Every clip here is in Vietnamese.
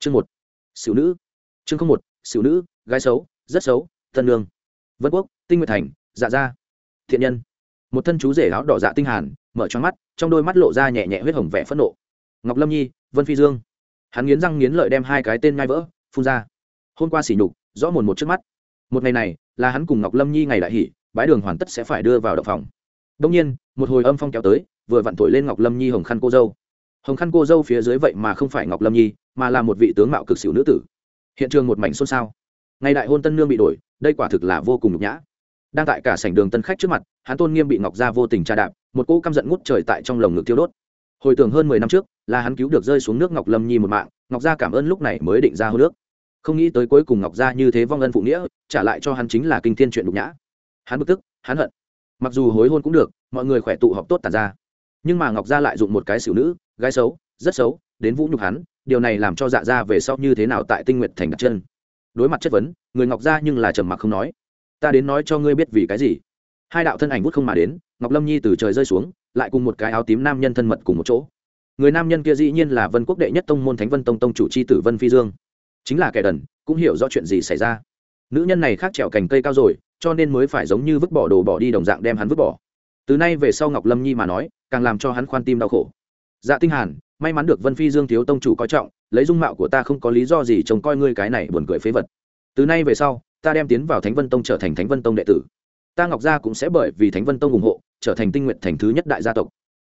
chương một, xỉu nữ. Chương không một, xỉu nữ, gái xấu, rất xấu tân lương vân quốc, tinh nguyệt thành dạ gia. Thiện nhân. Một thân chú rể áo đỏ dạ tinh hàn, mở choáng mắt, trong đôi mắt lộ ra nhẹ nhẹ huyết hồng vẻ phẫn nộ. Ngọc lâm nhi, vân phi dương. Hắn nghiến răng nghiến lợi đem hai cái tên ngai vỡ, phun ra. Hôm qua xỉ nhục, rõ mồn một trước mắt. Một ngày này, là hắn cùng ngọc lâm nhi ngày đại hỉ bãi đường hoàn tất sẽ phải đưa vào động phòng. Đông nhiên, một hồi âm phong kéo tới, vừa vặn thổi lên ngọc lâm nhi hồng khăn cô dâu. Hồng khăn cô dâu phía dưới vậy mà không phải ngọc lâm nhi mà là một vị tướng mạo cực xỉu nữ tử. Hiện trường một mảnh xôn xao. Ngày đại hôn tân nương bị đổi, đây quả thực là vô cùng nhục nhã. Đang tại cả sảnh đường tân khách trước mặt, hắn tôn nghiêm bị ngọc gia vô tình tra đạp, một cỗ căm giận ngút trời tại trong lồng ngực thiêu đốt. Hồi tưởng hơn mười năm trước, là hắn cứu được rơi xuống nước ngọc lâm nhi một mạng, ngọc gia cảm ơn lúc này mới định ra hô nước không nghĩ tới cuối cùng ngọc gia như thế vong ân phụ nghĩa, trả lại cho hắn chính là kinh thiên chuyện nhục nhã. Hắn bực tức, hắn hận. Mặc dù hối hôn cũng được, mọi người khỏe tụ họp tốt tàn ra. Nhưng mà ngọc gia lại dụng một cái xỉu nữ, gái xấu, rất xấu, đến vũ nhục hắn điều này làm cho dạ gia về sau như thế nào tại tinh Nguyệt thành đặt chân? Đối mặt chất vấn, người ngọc gia nhưng là trầm mặc không nói. Ta đến nói cho ngươi biết vì cái gì? Hai đạo thân ảnh vút không mà đến, ngọc lâm nhi từ trời rơi xuống, lại cùng một cái áo tím nam nhân thân mật cùng một chỗ. Người nam nhân kia dĩ nhiên là vân quốc đệ nhất tông môn thánh vân tông tông chủ c h i tử vân phi dương. Chính là kẻ đần, cũng hiểu rõ chuyện gì xảy ra. Nữ nhân này khác trèo cành cây cao rồi, cho nên mới phải giống như vứt bỏ đồ bỏ đi đồng dạng đem hắn vứt bỏ. Từ nay về sau ngọc lâm nhi mà nói, càng làm cho hắn khoan tim đau khổ dạ tinh hàn, may mắn được vân phi dương thiếu tông chủ coi trọng, lấy dung mạo của ta không có lý do gì trông coi ngươi cái này buồn cười phế vật. Từ nay về sau, ta đem tiến vào thánh vân tông trở thành thánh vân tông đệ tử. Ta ngọc gia cũng sẽ bởi vì thánh vân tông ủng hộ, trở thành tinh nguyện thành thứ nhất đại gia tộc.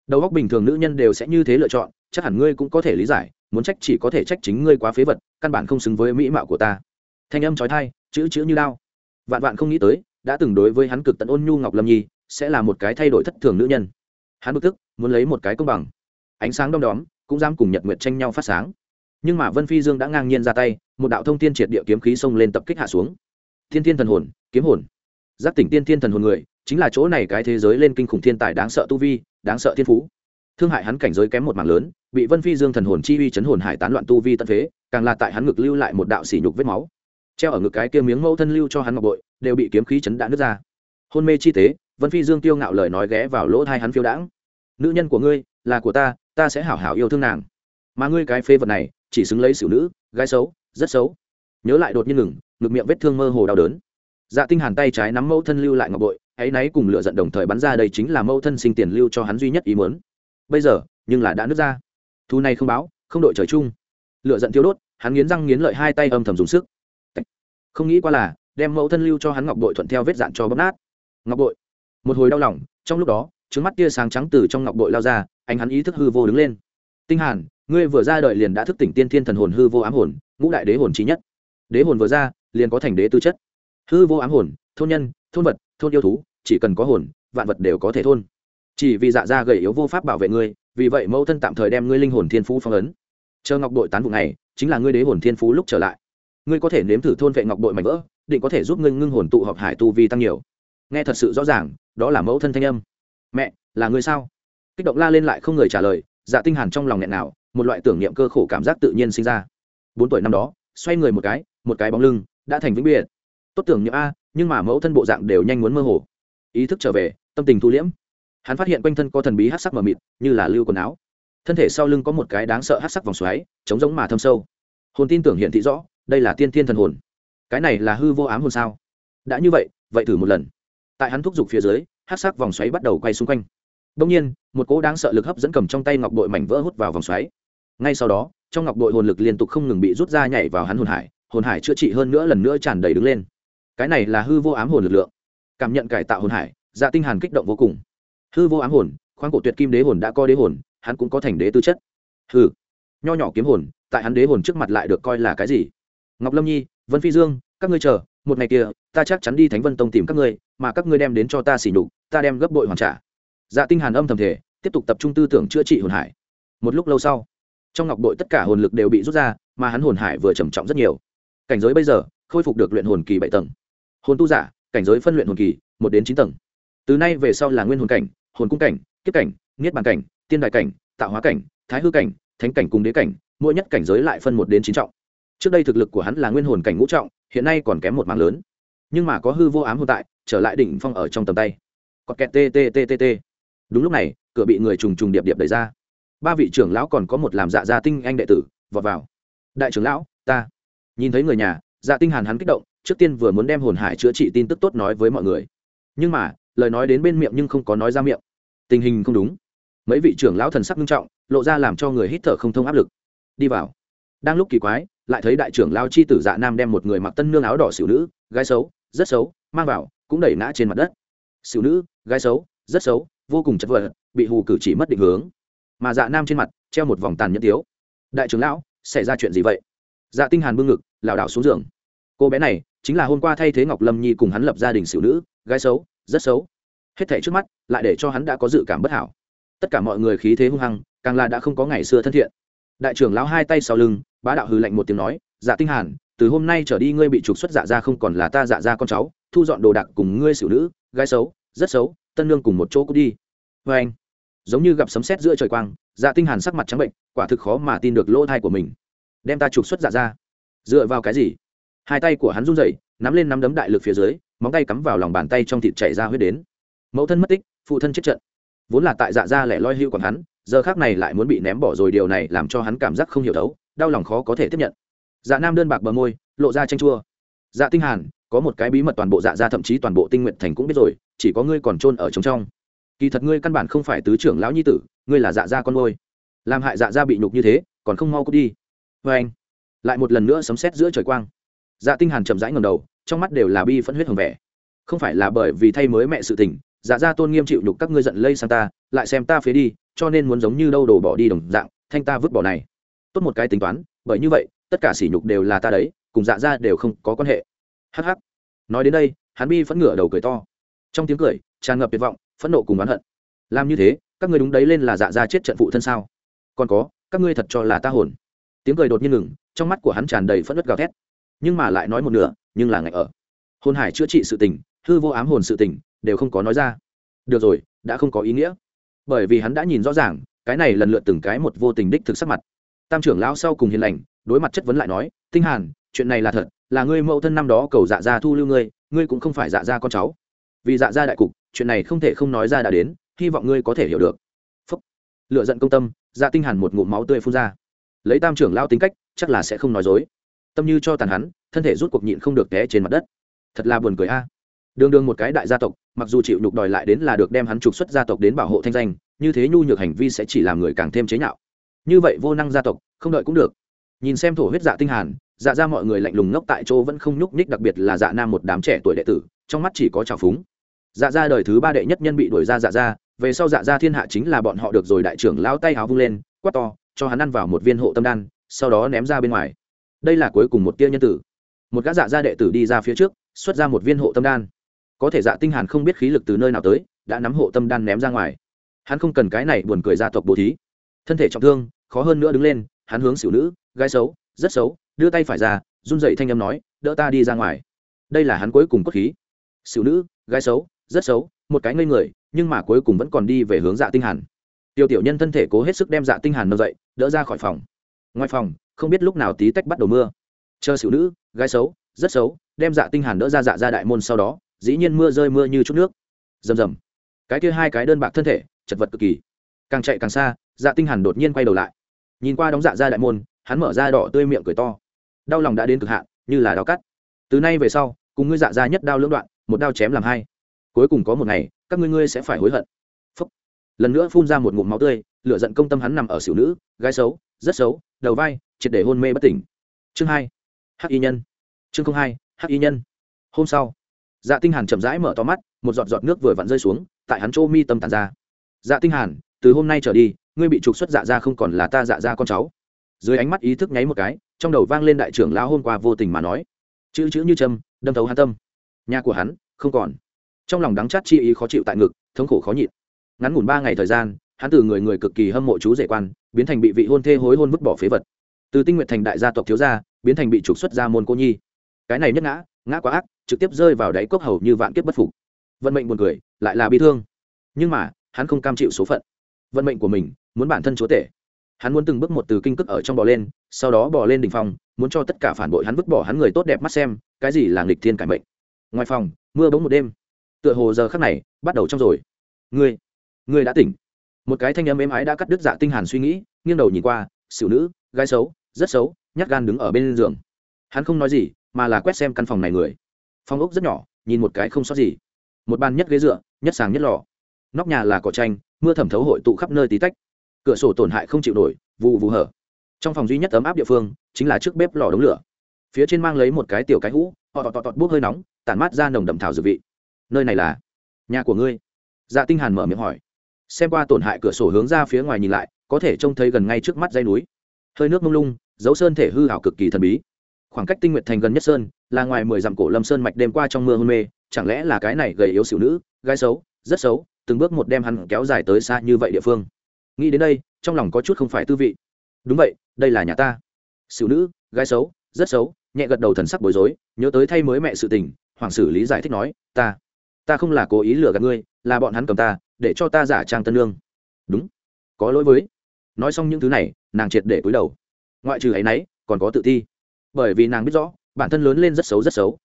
Đầu óc bình thường nữ nhân đều sẽ như thế lựa chọn, chắc hẳn ngươi cũng có thể lý giải, muốn trách chỉ có thể trách chính ngươi quá phế vật, căn bản không xứng với mỹ mạo của ta. Thanh âm trói thai chữ chữ như lao. Vạn vạn không nghĩ tới, đã từng đối với hắn cực tận ôn nhu ngọc lâm nhi, sẽ là một cái thay đổi thất thường nữ nhân. Hắn bực tức, muốn lấy một cái công bằng ánh sáng đom đóm, cũng dám cùng nhật nguyệt tranh nhau phát sáng. Nhưng mà vân phi dương đã ngang nhiên ra tay, một đạo thông tiên triệt địa kiếm khí xông lên tập kích hạ xuống. Thiên thiên thần hồn, kiếm hồn. Giác tỉnh tiên thiên thần hồn người, chính là chỗ này cái thế giới lên kinh khủng thiên tài đáng sợ tu vi, đáng sợ thiên phú. Thương hại hắn cảnh giới kém một mảng lớn, bị vân phi dương thần hồn chi uy chấn hồn hải tán loạn tu vi tận phế, càng là tại hắn ngực lưu lại một đạo sỉ nhục vết máu. Treo ở ngực cái kia miếng mẫu thân lưu cho hắn ngọc bội, đều bị kiếm khí chấn đã nứt ra. Hôn mê chi tế, vân phi dương tiêu ngạo lời nói ghé vào lỗ thai hắn phiêu đãng. Nữ nhân của ngươi, là của ta ta sẽ hảo hảo yêu thương nàng. Mà ngươi cái phê vật này, chỉ xứng lấy xỉu nữ, gái xấu, rất xấu. Nhớ lại đột nhiên ngừng, ngực miệng vết thương mơ hồ đau đớn. Dạ tinh hàn tay trái nắm mẫu thân lưu lại ngọc bội, ấy náy cùng lửa giận đồng thời bắn ra đây chính là mẫu thân sinh tiền lưu cho hắn duy nhất ý muốn. Bây giờ, nhưng là đã nứt ra. Thu này không báo, không đội trời chung. Lửa giận thiếu đốt, hắn nghiến răng nghiến lợi hai tay âm thầm dùng sức. Không nghĩ qua là, đem mẫu thân lưu cho hắn ngọc bội thuận theo vết dạn cho bóp nát. Ngọc bội. Một hồi đau lòng, trong lúc đó trứng mắt tia sáng trắng từ trong ngọc bội lao ra anh hắn ý thức hư vô đứng lên. Tinh hàn, ngươi vừa ra đời liền đã thức tỉnh tiên thiên thần hồn hư vô ám hồn, ngũ đại đế hồn trí nhất. Đế hồn vừa ra, liền có thành đế tư chất. Hư vô ám hồn, thôn nhân, thôn vật, thôn yêu thú, chỉ cần có hồn, vạn vật đều có thể thôn. Chỉ vì dạ ra gầy yếu vô pháp bảo vệ ngươi, vì vậy mẫu thân tạm thời đem ngươi linh hồn thiên phú phong ấn. Chờ ngọc đội tán vụ này, chính là ngươi đế hồn thiên phú lúc trở lại. Ngươi có thể nếm thử thôn vệ ngọc đội mảnh vỡ, định có thể giúp ngươi ngưng hồn tụ họp hải tu vi tăng nhiều. Nghe thật sự rõ ràng, đó là mẫu thân thanh âm mẹ, là người sao? Kích động la lên lại không người trả lời dạ tinh hàn trong lòng nghẹn nào, một loại tưởng niệm cơ khổ cảm giác tự nhiên sinh ra. Bốn tuổi năm đó, xoay người một cái một cái bóng lưng, đã thành vĩnh biệt. Tốt tưởng niệm a, nhưng mà mẫu thân bộ dạng đều nhanh muốn mơ hồ. Ý thức trở về, tâm tình thu liễm. Hắn phát hiện quanh thân có thần bí hắc sắc mờ mịt, như là lưu quần áo. Thân thể sau lưng có một cái đáng sợ hắc sắc vòng xoáy chống giống mà thâm sâu. Hồn tin tưởng hiện thị rõ, đây là tiên thiên thần hồn. Cái này là hư vô ám hồn sao? Đã như vậy vậy thử một lần. Tại hắn thúc giục phía dưới hát sắc vòng xoáy bắt đầu quay xung quanh. Đông nhiên, một cỗ đáng sợ lực hấp dẫn cầm trong tay ngọc bội mảnh vỡ hút vào vòng xoáy. Ngay sau đó, trong ngọc bội hồn lực liên tục không ngừng bị rút ra nhảy vào hắn hồn hải hồn hải chữa trị hơn nữa lần nữa tràn đầy đứng lên. Cái này là hư vô ám hồn lực lượng. Cảm nhận cải tạo hồn hải dạ tinh hàn kích động vô cùng. Hư vô ám hồn, khoáng cổ tuyệt kim đế hồn đã có đế hồn, hắn cũng có thành đế tư chất. Hư nho nhỏ kiếm hồn, tại hắn đế hồn trước mặt lại được coi là cái gì? Ngọc lâm nhi, vân phi dương, các ngươi chờ một ngày kia, ta chắc chắn đi thánh vân tông tìm các ngươi, mà các ngươi đem đến cho ta xỉ nhục, ta đem gấp bội hoàn trả. Dạ tinh hàn âm thầm thể tiếp tục tập trung tư tưởng chữa trị hồn hải. Một lúc lâu sau, trong ngọc bội tất cả hồn lực đều bị rút ra, mà hắn hồn hải vừa trầm trọng rất nhiều. Cảnh giới bây giờ, khôi phục được luyện hồn kỳ bảy tầng. Hồn tu giả, cảnh giới phân luyện hồn kỳ, một đến chín tầng. Từ nay về sau là nguyên hồn cảnh, hồn cung cảnh, kiếp cảnh, niết bàn cảnh, tiên đại cảnh, tạo hóa cảnh, thái hư cảnh, thánh cảnh cùng đế cảnh, mỗi nhất cảnh giới lại phân một đến chín trọng trước đây thực lực của hắn là nguyên hồn cảnh ngũ trọng, hiện nay còn kém một mạng lớn. Nhưng mà có hư vô ám hồn tại, trở lại đỉnh phong ở trong tầm tay. Còn kẹt tttt đúng lúc này, cửa bị người trùng trùng điệp điệp đẩy ra. Ba vị trưởng lão còn có một làm dạ gia tinh anh đệ tử, vọt vào. Đại trưởng lão, ta. Nhìn thấy người nhà dạ tinh hàn hắn kích động, trước tiên vừa muốn đem hồn hải chữa trị tin tức tốt nói với mọi người. Nhưng mà, lời nói đến bên miệng nhưng không có nói ra miệng. Tình hình không đúng. Mấy vị trưởng lão thần sắc nghiêm trọng, lộ ra làm cho người hít thở không thông áp lực. Đi vào. Đang lúc kỳ quái lại thấy đại trưởng lao chi tử dạ nam đem một người mặc tân nương áo đỏ xỉu nữ, gái xấu, rất xấu, mang vào, cũng đẩy ngã trên mặt đất. Xỉu nữ, gái xấu, rất xấu, vô cùng chật vật, bị hù cử chỉ mất định hướng. Mà dạ nam trên mặt, treo một vòng tàn nhẫn tiếu. Đại trưởng lão, xảy ra chuyện gì vậy? Dạ tinh hàn bưng ngực, lảo đảo xuống giường. Cô bé này, chính là hôm qua thay thế ngọc lâm nhi cùng hắn lập gia đình xỉu nữ, gái xấu, rất xấu. Hết thảy trước mắt, lại để cho hắn đã có dự cảm bất hảo. Tất cả mọi người khí thế hung hăng, càng là đã không có ngày xưa thân thiện. Đại trưởng lão hai tay sau lưng bá đạo hừ lạnh một tiếng nói dạ tinh hàn, từ hôm nay trở đi ngươi bị trục xuất dạ ra không còn là ta dạ ra con cháu, thu dọn đồ đạc cùng ngươi xử nữ, gái xấu, rất xấu, tân nương cùng một chỗ cút đi. Với anh, giống như gặp sấm sét giữa trời quang dạ tinh hàn sắc mặt trắng bệnh, quả thực khó mà tin được lỗ thai của mình. Đem ta trục xuất dạ ra dựa vào cái gì? Hai tay của hắn run rẩy, nắm lên nắm đấm đại lực phía dưới, móng tay cắm vào lòng bàn tay trong thịt chảy ra huyết đến. Mẫu thân mất tích, phụ thân chết trận. Vốn là tại dạ ra lẻ loi hưu còn hắn, giờ khác này lại muốn bị ném bỏ rồi, điều này làm cho hắn cảm giác không hiểu thấu đau lòng khó có thể tiếp nhận. Dạ nam đơn bạc bờ môi, lộ ra tranh chua. Dạ tinh hàn, có một cái bí mật toàn bộ dạ ra thậm chí toàn bộ tinh nguyện thành cũng biết rồi, chỉ có ngươi còn trôn ở trong trong. Kỳ thật ngươi căn bản không phải tứ trưởng lão nhi tử, ngươi là dạ gia con ngôi làm hại dạ gia bị nhục như thế, còn không mau cút đi. Với anh, lại một lần nữa sấm sét giữa trời quang. Dạ tinh hàn chậm rãi ngẩng đầu, trong mắt đều là bi phẫn huyết hồng vẻ. Không phải là bởi vì thay mới mẹ sự tình dạ gia tôn nghiêm chịu nhục các ngươi giận lây sang ta, lại xem ta phế đi, cho nên muốn giống như đâu đổ bỏ đi đồng dạng, thanh ta vứt bỏ này tốt một cái tính toán, bởi như vậy, tất cả sỉ nhục đều là ta đấy, cùng dạ gia đều không có quan hệ. Hắc hắc. Nói đến đây, hắn bi phẫn ngửa đầu cười to. Trong tiếng cười, tràn ngập tuyệt vọng, phẫn nộ cùng oán hận. Làm như thế, các ngươi đúng đấy lên là dạ gia chết trận phụ thân sao? Còn có, các ngươi thật cho là ta hồn. Tiếng cười đột nhiên ngừng, trong mắt của hắn tràn đầy phẫn nộ gào thét. Nhưng mà lại nói một nửa, nhưng là ngại ở. Hôn hải chữa trị sự tình, hư vô ám hồn sự tình, đều không có nói ra. Được rồi, đã không có ý nghĩa. Bởi vì hắn đã nhìn rõ ràng, cái này lần lượt từng cái một vô tình đích thực sắc mặt tam trưởng lão sau cùng hiền lành, đối mặt chất vấn lại nói, tinh hàn, chuyện này là thật, là ngươi mẫu thân năm đó cầu dạ gia thu lưu ngươi ngươi cũng không phải dạ gia con cháu. Vì dạ gia đại cục, chuyện này không thể không nói ra đã đến, hy vọng ngươi có thể hiểu được. Phúc. Lựa giận công tâm dạ tinh hàn một ngụm máu tươi phun ra. Lấy tam trưởng lão tính cách, chắc là sẽ không nói dối. Tâm như cho tàn hắn, thân thể rút cuộc nhịn không được té trên mặt đất. Thật là buồn cười a. Đường đường một cái đại gia tộc, mặc dù chịu nhục đòi lại đến là được đem hắn trục xuất gia tộc đến bảo hộ thanh danh, như thế nhu nhược hành vi sẽ chỉ làm người càng thêm chế nhạo như vậy vô năng gia tộc, không đợi cũng được. Nhìn xem thổ huyết dạ tinh hàn dạ ra mọi người lạnh lùng ngốc tại chỗ vẫn không nhúc nhích, đặc biệt là dạ nam một đám trẻ tuổi đệ tử, trong mắt chỉ có trào phúng. Dạ ra đời thứ ba đệ nhất nhân bị đuổi ra dạ ra về sau dạ ra thiên hạ chính là bọn họ được rồi đại trưởng lao tay háo vung lên, quát to, cho hắn ăn vào một viên hộ tâm đan, sau đó ném ra bên ngoài. Đây là cuối cùng một tia nhân tử. Một gã dạ gia đệ tử đi ra phía trước, xuất ra một viên hộ tâm đan. Có thể dạ tinh hàn không biết khí lực từ nơi nào tới, đã nắm hộ tâm đan ném ra ngoài. Hắn không cần cái này buồn cười gia tộc bố thí. Thân thể trọng thương khó hơn nữa đứng lên, hắn hướng xỉu nữ, gái xấu, rất xấu, đưa tay phải ra, run dậy thanh âm nói, đỡ ta đi ra ngoài. Đây là hắn cuối cùng cốt khí. Xỉu nữ, gái xấu, rất xấu, một cái ngây người, nhưng mà cuối cùng vẫn còn đi về hướng dạ tinh hàn. Tiêu tiểu nhân thân thể cố hết sức đem dạ tinh hàn nâng dậy, đỡ ra khỏi phòng. Ngoài phòng, không biết lúc nào tí tách bắt đầu mưa. Chờ xỉu nữ, gái xấu, rất xấu, đem dạ tinh hàn đỡ ra dạ ra đại môn sau đó, dĩ nhiên mưa rơi mưa như chút nước. Rầm rầm. Cái kia hai cái đơn bạc thân thể, chật vật cực kỳ. Càng chạy càng xa dạ tinh hàn đột nhiên quay đầu lại nhìn qua đóng dạ ra đại môn, hắn mở ra đỏ tươi miệng cười to. Đau lòng đã đến cực hạn, như là đau cắt. Từ nay về sau, cùng ngươi dạ ra nhất đao lưỡng đoạn, một đao chém làm hai. Cuối cùng có một ngày, các ngươi ngươi sẽ phải hối hận. Phúc. lần nữa phun ra một ngụm máu tươi, lửa giận công tâm hắn nằm ở xỉu nữ, gái xấu, rất xấu, đầu vai, triệt để hôn mê bất tỉnh. Chương hai. Hắc y nhân. Chương không hai, hắc y nhân. Hôm sau dạ tinh hàn chậm rãi mở to mắt, một giọt giọt nước vừa vặn rơi xuống, tại hắn chỗ mi tâm tàn ra. Dạ tinh hàn từ hôm nay trở đi, ngươi bị trục xuất dạ ra không còn là ta dạ ra con cháu. Dưới ánh mắt ý thức nháy một cái, trong đầu vang lên đại trưởng lão hôm qua vô tình mà nói. Chữ chữ như châm đâm thấu hắn tâm. Nhà của hắn, không còn. Trong lòng đắng chát chi ý khó chịu tại ngực, thống khổ khó nhịn. Ngắn ngủn ba ngày thời gian, hắn từ người người cực kỳ hâm mộ chú rể quan, biến thành bị vị hôn thê hối hôn vứt bỏ phế vật. Từ tinh nguyện thành đại gia tộc thiếu gia, biến thành bị trục xuất ra môn cô nhi. Cái này nhất ngã ngã quá ác, trực tiếp rơi vào đáy cốc hầu như vạn kiếp bất phục. Vận mệnh buồn cười, lại là bi thương. Nhưng mà, hắn không cam chịu số phận vận mệnh của mình, muốn bản thân chúa tể. Hắn muốn từng bước một từ kinh cước ở trong bò lên, sau đó bò lên đỉnh phòng muốn cho tất cả phản bội hắn vứt bỏ hắn người tốt đẹp mắt xem, cái gì là nghịch thiên cải mệnh. Ngoài phòng, mưa bỗng một đêm. Tựa hồ giờ khắc này, bắt đầu trong rồi. Ngươi ngươi đã tỉnh. Một cái thanh âm êm ái đã cắt đứt dạ tinh hàn suy nghĩ, nghiêng đầu nhìn qua, xỉu nữ, gái xấu, rất xấu, nhát gan đứng ở bên giường. Hắn không nói gì, mà là quét xem căn phòng này người. Phòng ốc rất nhỏ, nhìn một cái không sót gì. Một bàn nhất ghế dựa, nhất sàng nhất lò. Nóc nhà là cỏ tranh mưa thẩm thấu hội tụ khắp nơi tí tách. Cửa sổ tổn hại không chịu nổi vụ vụ hở. Trong phòng duy nhất ấm áp địa phương chính là trước bếp lò đống lửa. Phía trên mang lấy một cái tiểu cái hũ họ tọt tọt tọt hơi nóng, tản mát ra nồng đậm thảo dược vị. Nơi này là nhà của ngươi? Dạ tinh hàn mở miệng hỏi. Xem qua tổn hại cửa sổ hướng ra phía ngoài nhìn lại, có thể trông thấy gần ngay trước mắt dãy núi. Hơi nước mông lung, dấu sơn thể hư hảo cực kỳ thần bí. Khoảng cách tinh nguyệt thành gần nhất sơn, là ngoài mười dặm cổ lâm sơn mạch đêm qua trong mưa hôn mê, chẳng lẽ là cái này gầy yếu xỉu nữ, gái xấu, rất xấu? Từng bước một đem hắn kéo dài tới xa như vậy địa phương. Nghĩ đến đây, trong lòng có chút không phải tư vị. Đúng vậy, đây là nhà ta. Xử nữ, gái xấu, rất xấu, nhẹ gật đầu thần sắc bối rối, nhớ tới thay mới mẹ sự tình, hoàng sử lý giải thích nói, ta ta không là cố ý lừa gạt ngươi, là bọn hắn cầm ta, để cho ta giả trang tân lương. Đúng, có lỗi với. Nói xong những thứ này, nàng triệt để cúi đầu. Ngoại trừ ấ y n ấ y còn có tự ti. Bởi vì nàng biết rõ, bản thân lớn lên rất xấu rất xấu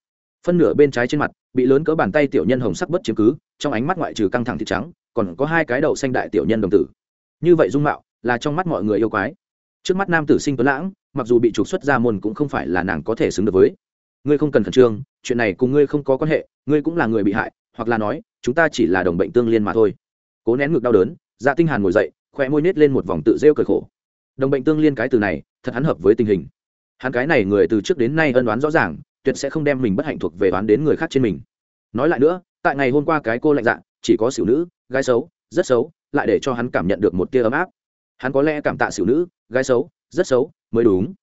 phân nửa bên trái trên mặt, bị lớn cỡ bàn tay tiểu nhân hồng sắc bất chiếm cứ, trong ánh mắt ngoại trừ căng thẳng thịt trắng, còn có hai cái đậu xanh đại tiểu nhân đồng tử. Như vậy dung mạo, là trong mắt mọi người yêu quái. Trước mắt nam tử sinh tuấn lãng, mặc dù bị trục xuất ra môn cũng không phải là nàng có thể xứng được với. Ngươi không cần khẩn trương, chuyện này cùng ngươi không có quan hệ, ngươi cũng là người bị hại, hoặc là nói, chúng ta chỉ là đồng bệnh tương liên mà thôi. Cố nén ngực đau đớn dạ tinh hàn ngồi dậy, khoe môi nết lên một vòng tự rêu cười khổ. Đồng bệnh tương liên cái từ này, thật hắn hợp với tình hình. Hắn cái này người từ trước đến nay ân đoán rõ ràng tuyệt sẽ không đem mình bất hạnh thuộc về đoán đến người khác trên mình. Nói lại nữa, tại ngày hôm qua cái cô lạnh dạ chỉ có xỉu nữ, gái xấu, rất xấu, lại để cho hắn cảm nhận được một tia ấm áp. Hắn có lẽ cảm tạ xỉu nữ, gái xấu, rất xấu, mới đúng.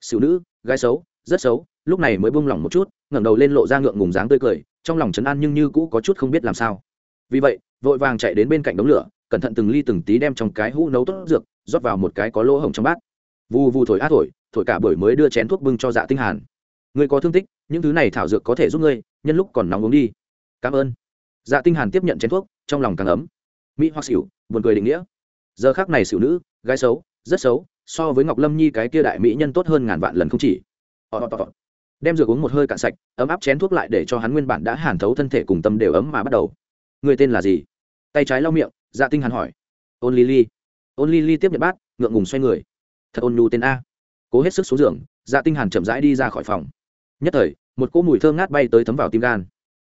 Xỉu nữ, gái xấu, rất xấu, lúc này mới buông lỏng một chút, ngẩng đầu lên lộ ra ngượng ngùng dáng tươi cười, trong lòng trấn an nhưng như cũ có chút không biết làm sao. Vì vậy, vội vàng chạy đến bên cạnh đống lửa, cẩn thận từng ly từng tí đem trong cái hũ nấu tốt dược, rót vào một cái có lỗ hổng trong bát. Vù vù thổi á thổi thổi cả bởi mới đưa chén thuốc bưng cho dạ tinh hàn ngươi có thương tích, những thứ này thảo dược có thể giúp ngươi, nhân lúc còn nóng uống đi. Cảm ơn. Dạ tinh hàn tiếp nhận chén thuốc, trong lòng càng ấm. Mỹ hoặc xỉu, buồn cười định nghĩa. Giờ khắc này xỉu nữ, gái xấu, rất xấu, so với ngọc lâm nhi cái kia đại mỹ nhân tốt hơn ngàn vạn lần không chỉ. Đem dược uống một hơi cạn sạch, ấm áp chén thuốc lại để cho hắn nguyên bản đã hàn thấu thân thể cùng tâm đều ấm mà bắt đầu. Người tên là gì? Tay trái lau miệng dạ tinh hàn hỏi. Ôn lily. Ôn lily tiếp nhận bát, ngượng ngùng xoay người. Thật ôn nhu tên a. Cố hết sức xuống giường dạ tinh hàn chậm rãi đi ra khỏi phòng nhất thời, một cỗ mùi thơm ngát bay tới thấm vào tim gan.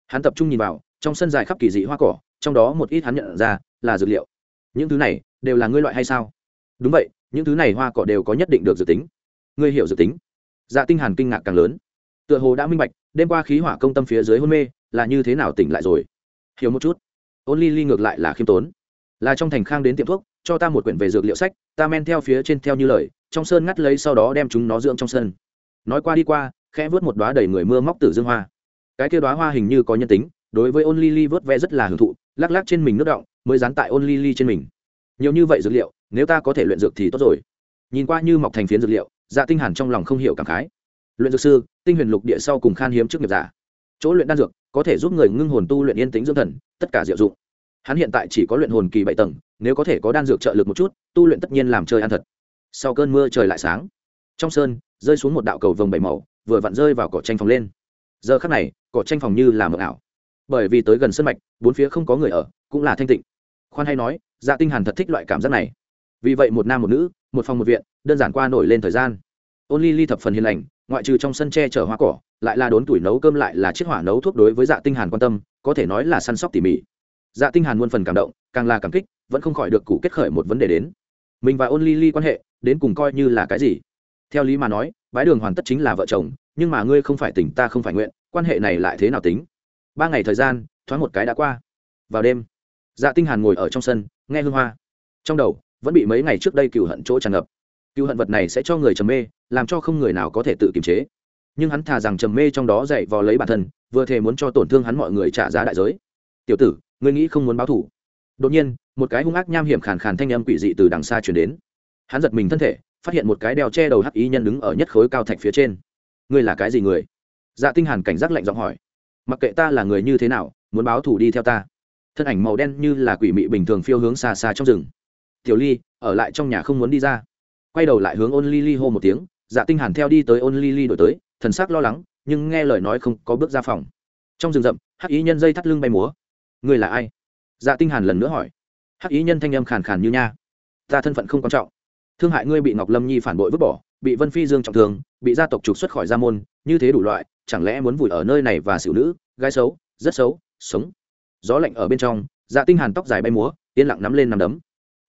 Hắn tập trung nhìn vào, trong sân dài khắp kỳ dị hoa cỏ, trong đó một ít hắn nhận ra là dược liệu. Những thứ này đều là ngươi loại hay sao? Đúng vậy, những thứ này hoa cỏ đều có nhất định được dự tính. Ngươi hiểu dự tính. Dạ tinh hàn kinh ngạc càng lớn. Tựa hồ đã minh bạch, đêm qua khí hỏa công tâm phía dưới hôn mê, là như thế nào tỉnh lại rồi? Hiểu một chút. Ôn ly ly ngược lại là khiêm tốn. Là trong thành khang đến tiệm thuốc, cho ta một quyển về dược liệu sách, ta men theo phía trên theo như lời, trong sơn ngắt lấy sau đó đem chúng nó dưỡng trong sân. Nói qua đi qua khẽ vớt một đoá đầy người mưa móc tử dương hoa. Cái kia đoá hoa hình như có nhân tính, đối với ôn ly ly vớt ve rất là hưởng thụ, lắc lắc trên mình nước động mới dán tại ôn ly ly trên mình. Nhiều như vậy dược liệu, nếu ta có thể luyện dược thì tốt rồi. Nhìn qua như mọc thành phiến dược liệu dạ tinh hàn trong lòng không hiểu cảm khái. Luyện dược sư, tinh huyền lục địa sau cùng khan hiếm trước nghiệp giả. Chỗ luyện đan dược, có thể giúp người ngưng hồn tu luyện yên tĩnh dưỡng thần, tất cả diệu dụng. Hắn hiện tại chỉ có luyện hồn kỳ bảy tầng, nếu có thể có đan dược trợ lực một chút, tu luyện tất nhiên làm chơi ăn thật. Sau cơn mưa trời lại sáng, trong sơn, rơi xuống một đạo cầu vồng bảy màu vừa vặn rơi vào cỏ tranh phòng lên. Giờ khắc này, cỏ tranh phòng như là mờ ảo. Bởi vì tới gần sân mạch, bốn phía không có người ở, cũng là thanh tịnh. Khoan hay nói dạ tinh hàn thật thích loại cảm giác này. Vì vậy một nam một nữ, một phòng một viện, đơn giản qua nổi lên thời gian. Ôn ly ly thập phần hiền lành, ngoại trừ trong sân tre chở hoa cỏ, lại là đốn tuổi nấu cơm lại là chiếc hỏa nấu thuốc đối với dạ tinh hàn quan tâm, có thể nói là săn sóc tỉ mỉ. Dạ tinh hàn muôn phần cảm động, càng là cảm kích, vẫn không khỏi được cụ kết khởi một vấn đề đến. Mình và ôn ly ly quan hệ, đến cùng coi như là cái gì? Theo lý mà nói bái đường hoàn tất chính là vợ chồng, nhưng mà ngươi không phải tỉnh ta không phải nguyện, quan hệ này lại thế nào tính? Ba ngày thời gian, thoáng một cái đã qua. Vào đêm dạ tinh hàn ngồi ở trong sân, nghe hương hoa. Trong đầu, vẫn bị mấy ngày trước đây cựu hận chỗ tràn ngập. Cựu hận vật này sẽ cho người trầm mê, làm cho không người nào có thể tự kiềm chế. Nhưng hắn thà rằng trầm mê trong đó dạy vò lấy bản thân, vừa thề muốn cho tổn thương hắn mọi người trả giá đại giới. Tiểu tử, ngươi nghĩ không muốn báo thù? đột nhiên, một cái hung ác nham hiểm khàn khàn thanh âm quỷ dị từ đằng xa truyền đến. Hắn giật mình thân thể phát hiện một cái đeo che đầu hắc ý nhân đứng ở nhất khối cao thạch phía trên. Ngươi là cái gì người? Dạ tinh hàn cảnh giác lạnh giọng hỏi. Mặc kệ ta là người như thế nào, muốn báo thù đi theo ta. Thân ảnh màu đen như là quỷ mị bình thường phiêu hướng xa xa trong rừng. Tiểu ly, ở lại trong nhà không muốn đi ra. Quay đầu lại hướng ôn ly ly hô một tiếng. Dạ tinh hàn theo đi tới ôn ly ly đổi tới, thần sắc lo lắng, nhưng nghe lời nói không có bước ra phòng. Trong rừng rậm, hắc ý nhân dây thắt lưng bay múa. Người là ai? Dạ tinh hàn lần nữa hỏi. Hắc ý nhân thanh âm khàn khàn như nha. Ta thân phận không quan trọng thương hại ngươi bị ngọc lâm nhi phản bội vứt bỏ, bị vân phi dương trọng thương, bị gia tộc trục xuất khỏi gia môn, như thế đủ loại, chẳng lẽ muốn vùi ở nơi này và xỉu nữ, gái xấu, rất xấu, sống. Gió lạnh ở bên trong dạ tinh hàn tóc dài bay múa, yên lặng nắm lên nắm đấm.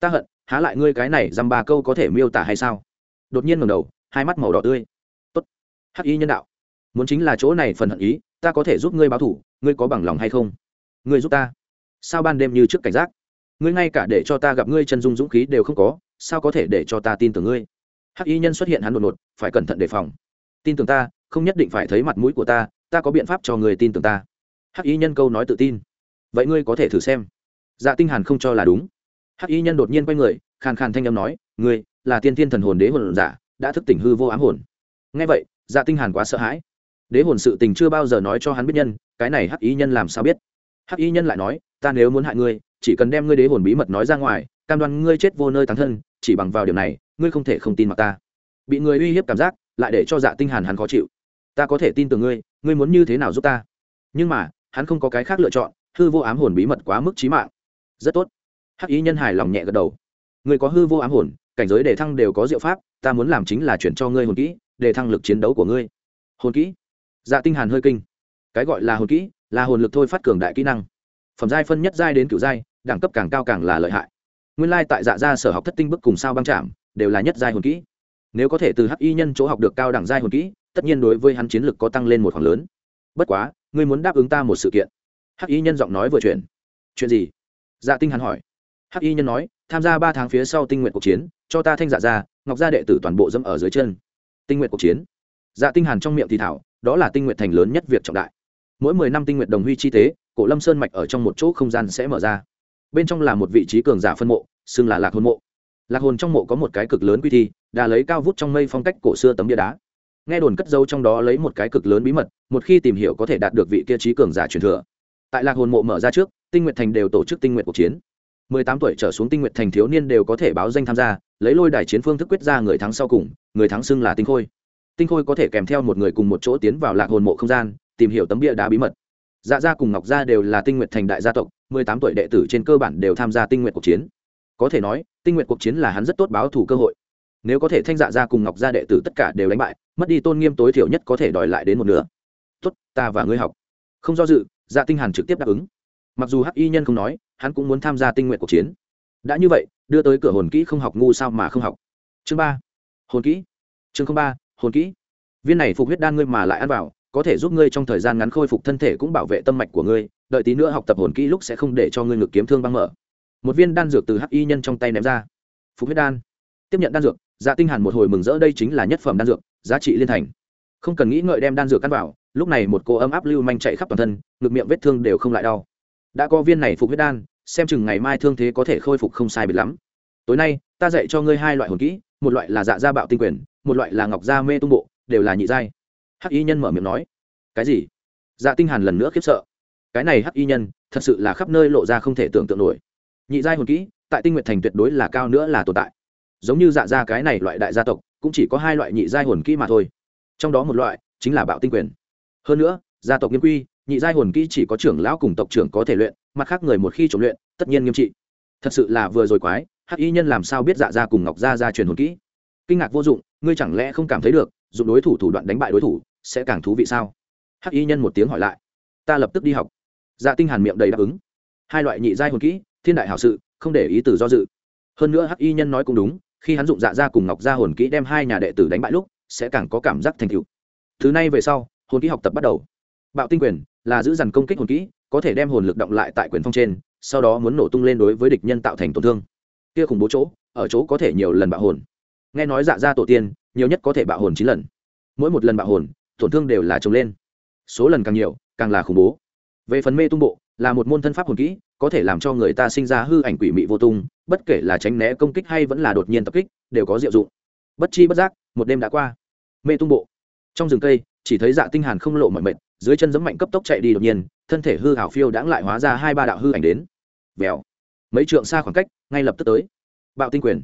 Ta hận, há lại ngươi cái này dăm ba câu có thể miêu tả hay sao? Đột nhiên ngẩng đầu, hai mắt màu đỏ tươi. Tốt. Hắc y nhân đạo, muốn chính là chỗ này phần hận ý, ta có thể giúp ngươi báo thủ, ngươi có bằng lòng hay không? Ngươi giúp ta. Sao ban đêm như trước cảnh giác? Ngươi ngay cả để cho ta gặp ngươi chân dung dũng khí đều không có, sao có thể để cho ta tin tưởng ngươi? Hắc y nhân xuất hiện hắn đột ngột, phải cẩn thận đề phòng. Tin tưởng ta, không nhất định phải thấy mặt mũi của ta ta có biện pháp cho người tin tưởng ta. Hắc y nhân câu nói tự tin. Vậy ngươi có thể thử xem. Dạ tinh hàn không cho là đúng. Hắc y nhân đột nhiên quay người, khàn khàn thanh âm nói, ngươi là tiên thiên thần hồn đế hồn giả, đã thức tỉnh hư vô ám hồn. Nghe vậy dạ tinh hàn quá sợ hãi. Đế hồn sự tình chưa bao giờ nói cho hắn biết nhân, cái này hắc y nhân làm sao biết? Hắc y nhân lại nói, ta nếu muốn hại ngươi chỉ cần đem ngươi đế hồn bí mật nói ra ngoài, cam đoan ngươi chết vô nơi thắng thân, chỉ bằng vào điểm này, ngươi không thể không tin mặc ta. Bị người uy hiếp cảm giác, lại để cho dạ tinh hàn hắn khó chịu. Ta có thể tin tưởng ngươi ngươi muốn như thế nào giúp ta? Nhưng mà, hắn không có cái khác lựa chọn, hư vô ám hồn bí mật quá mức chí mạng. Rất tốt. Hắc ý nhân hài lòng nhẹ gật đầu. Ngươi có hư vô ám hồn, cảnh giới đề thăng đều có diệu pháp, ta muốn làm chính là chuyển cho ngươi hồn kỹ để thăng lực chiến đấu của ngươi. Hồn kỹ? Dạ tinh hàn hơi kinh. Cái gọi là hồn kỹ, là hồn lực thôi phát cường đại kỹ năng. Phẩm giai phân nhất giai đến cửu giai đẳng cấp càng cao càng là lợi hại. Nguyên lai tại dạ gia sở học thất tinh bức cùng sao băng chạm đều là nhất giai hồn kỹ. Nếu có thể từ hắc y nhân chỗ học được cao đẳng giai hồn kỹ tất nhiên đối với hắn chiến lực có tăng lên một khoảng lớn. Bất quá ngươi muốn đáp ứng ta một sự kiện. Hắc y nhân giọng nói vừa chuyển. Chuyện gì? Dạ tinh hắn hỏi. Hắc y nhân nói tham gia ba tháng phía sau tinh nguyện cuộc chiến cho ta thanh dạ gia, ngọc gia đệ tử toàn bộ dẫm ở dưới chân. Tinh nguyện cuộc chiến. Dạ tinh hàn trong miệng thì thảo đó là tinh nguyện thành lớn nhất việc trọng đại. Mỗi mười năm tinh nguyện đồng huy chi tế cổ lâm sơn mạch ở trong một chỗ không gian sẽ mở ra bên trong là một vị trí cường giả phân mộ, xưng là lạc hồn mộ. Lạc hồn trong mộ có một cái cực lớn quy thi đà lấy cao vút trong mây phong cách cổ xưa tấm bia đá. Nghe đồn cất dấu trong đó lấy một cái cực lớn bí mật, một khi tìm hiểu có thể đạt được vị kia trí cường giả truyền thừa. Tại lạc hồn mộ mở ra trước, tinh nguyện thành đều tổ chức tinh nguyện cuộc chiến. Mười tám tuổi trở xuống tinh nguyện thành thiếu niên đều có thể báo danh tham gia, lấy lôi đài chiến phương thức quyết ra người thắng sau cùng, người thắng xưng là tinh khôi. Tinh khôi có thể kèm theo một người cùng một chỗ tiến vào lạc hồn mộ không gian, tìm hiểu tấm bia đá bí mật. Dạ gia cùng ngọc gia đều là tinh nguyện thành đại gia tộc mười tám tuổi đệ tử trên cơ bản đều tham gia tinh nguyện cuộc chiến. Có thể nói, tinh nguyện cuộc chiến là hắn rất tốt báo thủ cơ hội. Nếu có thể thanh dạ gia cùng ngọc gia đệ tử tất cả đều đánh bại, mất đi tôn nghiêm tối thiểu nhất có thể đòi lại đến một nửa. Tốt, ta và ngươi học. Không do dự dạ tinh hàn trực tiếp đáp ứng. Mặc dù hắc y nhân không nói, hắn cũng muốn tham gia tinh nguyện cuộc chiến. Đã như vậy, đưa tới cửa hồn kỹ không học ngu sao mà không học. Chương ba. Hồn kỹ. Chương ba. Hồn kỹ. Viên này phục huyết đan ngươi mà lại ăn vào có thể giúp ngươi trong thời gian ngắn khôi phục thân thể cũng bảo vệ tâm mạch của ngươi, đợi tí nữa học tập hồn kỹ lúc sẽ không để cho ngươi ngực kiếm thương băng mở. Một viên đan dược từ hắc y nhân trong tay ném ra. Phục huyết đan. Tiếp nhận đan dược dạ tinh hàn một hồi mừng rỡ, đây chính là nhất phẩm đan dược, giá trị liên thành. Không cần nghĩ ngợi đem đan dược ăn vào, lúc này một cô ấm áp lưu manh chạy khắp toàn thân, ngực miệng vết thương đều không lại đau. Đã có viên này phục huyết đan, xem chừng ngày mai thương thế có thể khôi phục không sai biệt lắm. Tối nay, ta dạy cho ngươi hai loại hồn kỹ, một loại là dạ gia bạo tinh quyền, một loại là ngọc gia mê tung bộ, đều là nhị giai hắc y nhân mở miệng nói, cái gì? Dạ tinh hàn lần nữa khiếp sợ. Cái này hắc y nhân, thật sự là khắp nơi lộ ra không thể tưởng tượng nổi. Nhị giai hồn kỹ, tại tinh nguyện thành tuyệt đối là cao nữa là tồn tại. Giống như dạ gia cái này loại đại gia tộc, cũng chỉ có hai loại nhị giai hồn kỹ mà thôi. Trong đó một loại chính là bạo tinh quyền. Hơn nữa, gia tộc nghiêm quy, nhị giai hồn kỹ chỉ có trưởng lão cùng tộc trưởng có thể luyện, mặt khác người một khi trộm luyện, tất nhiên nghiêm trị. Thật sự là vừa rồi quái, hắc y nhân làm sao biết dạ gia cùng ngọc gia gia truyền hồn kỹ? Kinh ngạc vô dụng, ngươi chẳng lẽ không cảm thấy được dùng đối thủ thủ đoạn đánh bại đối thủ sẽ càng thú vị sao? Hắc y nhân một tiếng hỏi lại. Ta lập tức đi học. Dạ tinh hàn miệng đầy đáp ứng. Hai loại nhị giai hồn kỹ, thiên đại hảo sự, không để ý từ do dự. Hơn nữa hắc y nhân nói cũng đúng, khi hắn dụng dạ ra cùng ngọc gia hồn kỹ đem hai nhà đệ tử đánh bại lúc, sẽ càng có cảm giác thành tựu. Thứ này về sau, hồn kỹ học tập bắt đầu. Bạo tinh quyền là giữ dằn công kích hồn kỹ, có thể đem hồn lực động lại tại quyền phong trên, sau đó muốn nổ tung lên đối với địch nhân tạo thành tổn thương. Kia khủng bố chỗ, ở chỗ có thể nhiều lần bạo hồn. Nghe nói dạ ra tổ tiên, nhiều nhất có thể bạo hồn chín lần. Mỗi một lần bạo hồn tổn thương đều là trồng lên. Số lần càng nhiều, càng là khủng bố. Về phần mê tung bộ, là một môn thân pháp hồn kỹ, có thể làm cho người ta sinh ra hư ảnh quỷ mị vô tung, bất kể là tránh né công kích hay vẫn là đột nhiên tập kích, đều có diệu dụng. Bất chi bất giác, một đêm đã qua. Mê tung bộ. Trong rừng cây, chỉ thấy dạ tinh hàn không lộ mọi mệt, dưới chân giẫm mạnh cấp tốc chạy đi đột nhiên, thân thể hư hảo phiêu đãng lại hóa ra hai ba đạo hư ảnh đến. Vèo. Mấy trượng xa khoảng cách, ngay lập tức tới. Bạo tinh quyền.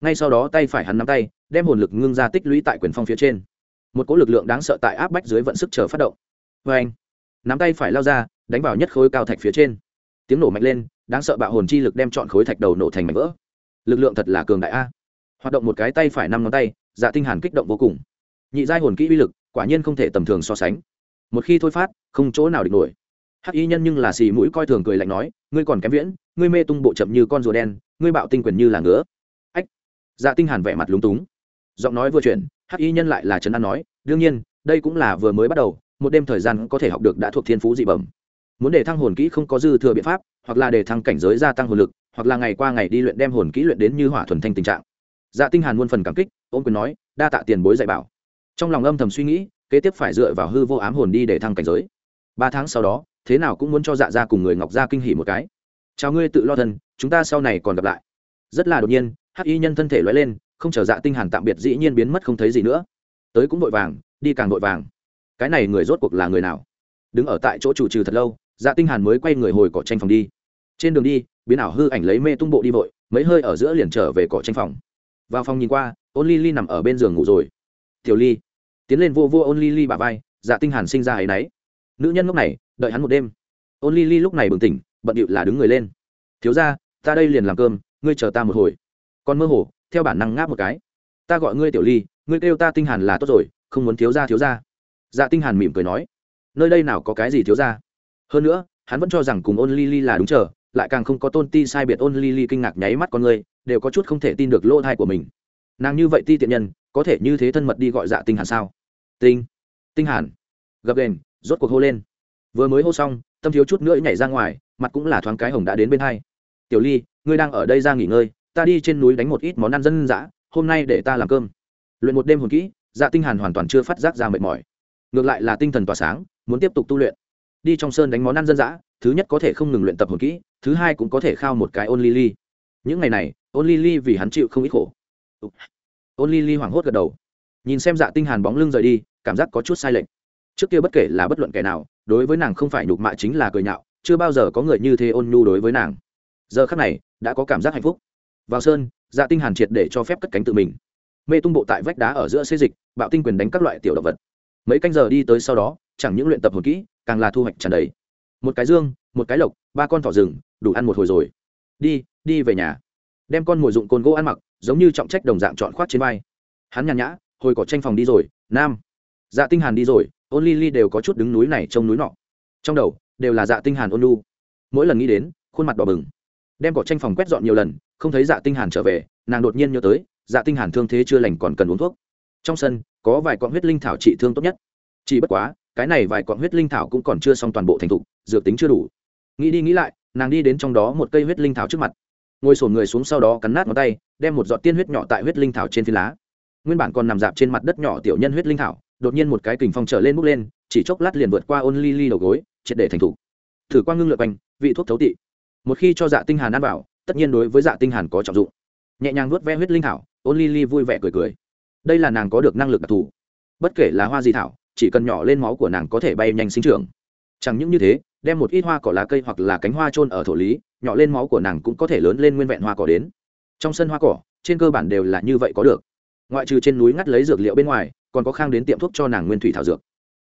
Ngay sau đó tay phải hắn nắm tay, đem hồn lực ngưng ra tích lũy tại quyền phong phía trên một cỗ lực lượng đáng sợ tại áp bách dưới vận sức chờ phát động. Vê anh, nắm tay phải lao ra, đánh vào nhất khối cao thạch phía trên. Tiếng nổ mạnh lên, đáng sợ bạo hồn chi lực đem chọn khối thạch đầu nổ thành mảnh vỡ. Lực lượng thật là cường đại a. Hoạt động một cái tay phải năm ngón tay dạ tinh hàn kích động vô cùng. Nhị giai hồn kỹ uy lực, quả nhiên không thể tầm thường so sánh. Một khi thôi phát, không chỗ nào địch nổi. Hắc y nhân nhưng là xì mũi coi thường cười lạnh nói, ngươi còn kém viễn, ngươi mê tung bộ chậm như con rùa đen, ngươi bạo tinh quyền như là ngứa ách dạ tinh hàn vẻ mặt lúng túng. Giọng nói vừa chuyển hắc y nhân lại là trấn an nói, đương nhiên, đây cũng là vừa mới bắt đầu, một đêm thời gian có thể học được đã thuộc thiên phú dị bẩm. Muốn để thăng hồn kỹ không có dư thừa biện pháp, hoặc là để thăng cảnh giới gia tăng hồn lực, hoặc là ngày qua ngày đi luyện đem hồn kỹ luyện đến như hỏa thuần thanh tình trạng. Dạ tinh hàn muôn phần cảm kích ôm quyền nói, đa tạ tiền bối dạy bảo. Trong lòng âm thầm suy nghĩ, kế tiếp phải dựa vào hư vô ám hồn đi để thăng cảnh giới. Ba tháng sau đó, thế nào cũng muốn cho dạ gia cùng người ngọc gia kinh hỉ một cái. Chào ngươi tự lo thân, chúng ta sau này còn gặp lại. Rất là đột nhiên, hắc y nhân thân thể lóe lên không chờ dạ tinh hàn tạm biệt dĩ nhiên biến mất không thấy gì nữa. Tới cũng vội vàng, đi càng vội vàng. Cái này người rốt cuộc là người nào? Đứng ở tại chỗ chủ trừ thật lâu dạ tinh hàn mới quay người hồi cỏ tranh phòng đi. Trên đường đi, biến ảo hư ảnh lấy mê tung bộ đi vội, mấy hơi ở giữa liền trở về cỏ tranh phòng. Vào phòng nhìn qua, ôn ly ly nằm ở bên giường ngủ rồi. Tiểu ly. Tiến lên vô vô ôn ly ly bà vai dạ tinh hàn sinh ra ấy nấy. Nữ nhân lúc này, đợi hắn một đêm. Ôn ly ly lúc này bừng tỉnh, bận điệu là đứng người lên. Thiếu gia, ta đây liền làm cơm, ngươi chờ ta một hồi. Còn mơ hồ theo bản năng ngáp một cái. Ta gọi ngươi tiểu ly ngươi kêu ta tinh hàn là tốt rồi không muốn thiếu gia thiếu gia. Dạ tinh hàn mỉm cười nói nơi đây nào có cái gì thiếu gia. Hơn nữa hắn vẫn cho rằng cùng ôn ly ly là đúng chờ lại càng không có tôn ti sai biệt ôn ly ly kinh ngạc nháy mắt con ngươi, đều có chút không thể tin được lỗ thai của mình. Nàng như vậy ti tiện nhân có thể như thế thân mật đi gọi dạ tinh hàn sao? Tinh tinh hàn. Gập đền rốt cuộc hô lên. Vừa mới hô xong tâm thiếu chút nữa nhảy ra ngoài mặt cũng là thoáng cái hồng đã đến bên hai. Tiểu ly ngươi đang ở đây ra nghỉ ngơi ta đi trên núi đánh một ít món ăn dân dã, hôm nay để ta làm cơm. Luyện một đêm hồn kỹ dạ tinh hàn hoàn toàn chưa phát giác ra mệt mỏi. Ngược lại là tinh thần tỏa sáng, muốn tiếp tục tu luyện. Đi trong sơn đánh món ăn dân dã, thứ nhất có thể không ngừng luyện tập hồn kỹ, thứ hai cũng có thể khao một cái ôn lily. Những ngày này, ôn lily vì hắn chịu không ít khổ. Ôn lily hoảng hốt gật đầu. Nhìn xem dạ tinh hàn bóng lưng rời đi, cảm giác có chút sai lệch. Trước kia bất kể là bất luận kẻ nào, đối với nàng không phải nhục mạ chính là cười nhạo, chưa bao giờ có người như thế ôn nhu đối với nàng. Giờ khắc này, đã có cảm giác hạnh phúc vào sơn dạ tinh hàn triệt để cho phép cất cánh tự mình. Mê tung bộ tại vách đá ở giữa xây dịch, bạo tinh quyền đánh các loại tiểu động vật. Mấy canh giờ đi tới sau đó, chẳng những luyện tập hồn kỹ, càng là thu hoạch tràn đầy. Một cái dương, một cái lộc, ba con thỏ rừng, đủ ăn một hồi rồi. Đi đi về nhà. Đem con mồi dụng côn gỗ ăn mặc, giống như trọng trách đồng dạng chọn khoát trên vai. Hắn nhàn nhã, hồi cỏ tranh phòng đi rồi, nam. Dạ tinh hàn đi rồi, ôn ly ly đều có chút đứng núi này trông núi nọ. Trong đầu, đều là dạ tinh hàn ôn lu. Mỗi lần nghĩ đến, khuôn mặt đỏ bừng. Đem cỏ tranh phòng quét dọn nhiều lần không thấy dạ tinh hàn trở về, nàng đột nhiên nhớ tới dạ tinh hàn thương thế chưa lành còn cần uống thuốc. Trong sân, có vài cọng huyết linh thảo trị thương tốt nhất. Chỉ bất quá, cái này vài cọng huyết linh thảo cũng còn chưa xong toàn bộ thành thục, dược tính chưa đủ. Nghĩ đi nghĩ lại, nàng đi đến trong đó một cây huyết linh thảo trước mặt. Ngồi sổn người xuống sau đó cắn nát ngón tay, đem một giọt tiên huyết nhỏ tại huyết linh thảo trên phi lá. Nguyên bản còn nằm dạp trên mặt đất nhỏ tiểu nhân huyết linh thảo, đột nhiên một cái kình phong trở lên bốc lên, chỉ chốc lát liền vượt qua ôn ly ly đầu gối, triệt để thành thục. Thử qua ngưng lượt quanh, vị thuốc thấu tị. Một khi cho dạ tinh hàn ăn bảo tất nhiên đối với dạ tinh hàn có trọng dụng. Nhẹ nhàng nuốt ve huyết linh thảo, ôn ly ly vui vẻ cười cười. Đây là nàng có được năng lực đặc thù. Bất kể là hoa gì thảo, chỉ cần nhỏ lên máu của nàng có thể bay nhanh sinh trưởng. Chẳng những như thế, đem một ít hoa cỏ lá cây hoặc là cánh hoa trôn ở thổ lý, nhỏ lên máu của nàng cũng có thể lớn lên nguyên vẹn hoa cỏ đến. Trong sân hoa cỏ, trên cơ bản đều là như vậy có được. Ngoại trừ trên núi ngắt lấy dược liệu bên ngoài, còn có khang đến tiệm thuốc cho nàng nguyên thủy thảo dược.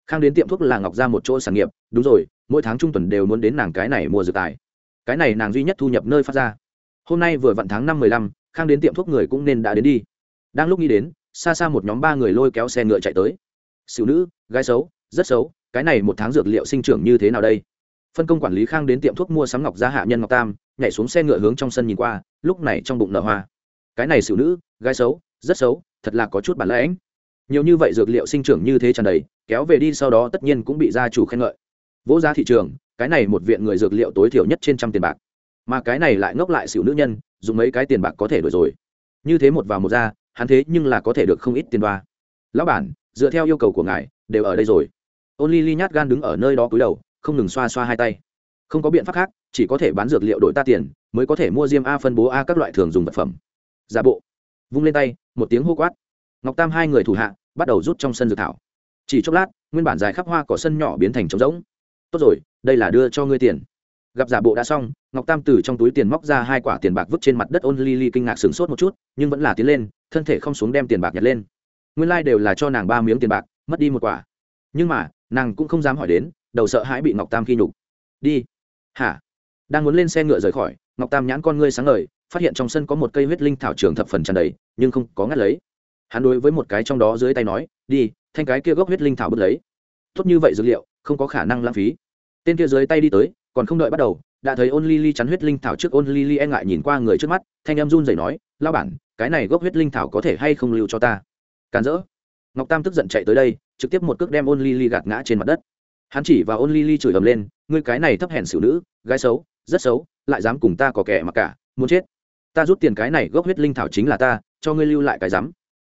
Khang đến tiệm thuốc là ngọc ra một chỗ sản nghiệp, đúng rồi, mỗi tháng trung tuần đều muốn đến nàng cái này mua dược tài. Cái này nàng duy nhất thu nhập nơi phát ra hôm nay vừa vặn tháng năm mười lăm, khang đến tiệm thuốc người cũng nên đã đến đi. Đang lúc nghĩ đến, xa xa một nhóm ba người lôi kéo xe ngựa chạy tới. Xỉu nữ, gái xấu, rất xấu, cái này một tháng dược liệu sinh trưởng như thế nào đây? Phân công quản lý khang đến tiệm thuốc mua sắm ngọc gia hạ nhân ngọc tam, nhảy xuống xe ngựa hướng trong sân nhìn qua, lúc này trong bụng nở hoa. Cái này xỉu nữ, gái xấu, rất xấu, thật là có chút bản lãnh. Nhiều như vậy dược liệu sinh trưởng như thế tràn đầy, kéo về đi sau đó tất nhiên cũng bị gia chủ khen ngợi. Vỗ giá thị trường, cái này một viện người dược liệu tối thiểu nhất trên trăm tiền bạc mà cái này lại ngốc lại xỉu nữ nhân, dùng mấy cái tiền bạc có thể đổi rồi. Như thế một vào một ra, hắn thế nhưng là có thể được không ít tiền đoa. Lão bản, dựa theo yêu cầu của ngài, đều ở đây rồi. Ôn ly ly nhát gan đứng ở nơi đó cúi đầu, không ngừng xoa xoa hai tay. Không có biện pháp khác, chỉ có thể bán dược liệu đổi ta tiền, mới có thể mua diêm a phân bố a các loại thường dùng vật phẩm. Giả bộ. Vung lên tay, một tiếng hô quát. Ngọc tam hai người thủ hạ, bắt đầu rút trong sân dược thảo. Chỉ chốc lát, nguyên bản dài khắp hoa cỏ sân nhỏ biến thành trống rỗng. Tốt rồi, đây là đưa cho ngươi tiền gặp giả bộ đã xong, ngọc tam từ trong túi tiền móc ra hai quả tiền bạc vứt trên mặt đất ôn ly ly kinh ngạc sửng sốt một chút, nhưng vẫn là tiến lên, thân thể không xuống đem tiền bạc nhặt lên. Nguyên lai、like、đều là cho nàng ba miếng tiền bạc, mất đi một quả. Nhưng mà, nàng cũng không dám hỏi đến, đầu sợ hãi bị ngọc tam khi nhục. Đi. Hả? Đang muốn lên xe ngựa rời khỏi, ngọc tam nhãn con ngươi sáng ngời, phát hiện trong sân có một cây huyết linh thảo trường thập phần tràn đầy, nhưng không có ngắt lấy. Hắn đối với một cái trong đó dưới tay nói, đi, thanh cái kia gốc huyết linh thảo bứt lấy. Tốt như vậy dữ liệu, không có khả năng lãng phí. Tên kia dưới tay đi tới còn không đợi bắt đầu, đã thấy ôn ly ly chắn huyết linh thảo trước. Ôn ly ly e ngại nhìn qua người trước mắt, thanh em run rẩy nói lao bản, cái này gốc huyết linh thảo có thể hay không lưu cho ta? Càn rỡ. Ngọc tam tức giận chạy tới đây, trực tiếp một cước đem ôn ly ly gạt ngã trên mặt đất. Hắn chỉ vào ôn ly ly chửi ầm lên, ngươi cái này thấp hèn xử nữ, gái xấu, rất xấu, lại dám cùng ta có kẻ mà cả, muốn chết. Ta rút tiền cái này gốc huyết linh thảo chính là ta, cho ngươi lưu lại cái rắm.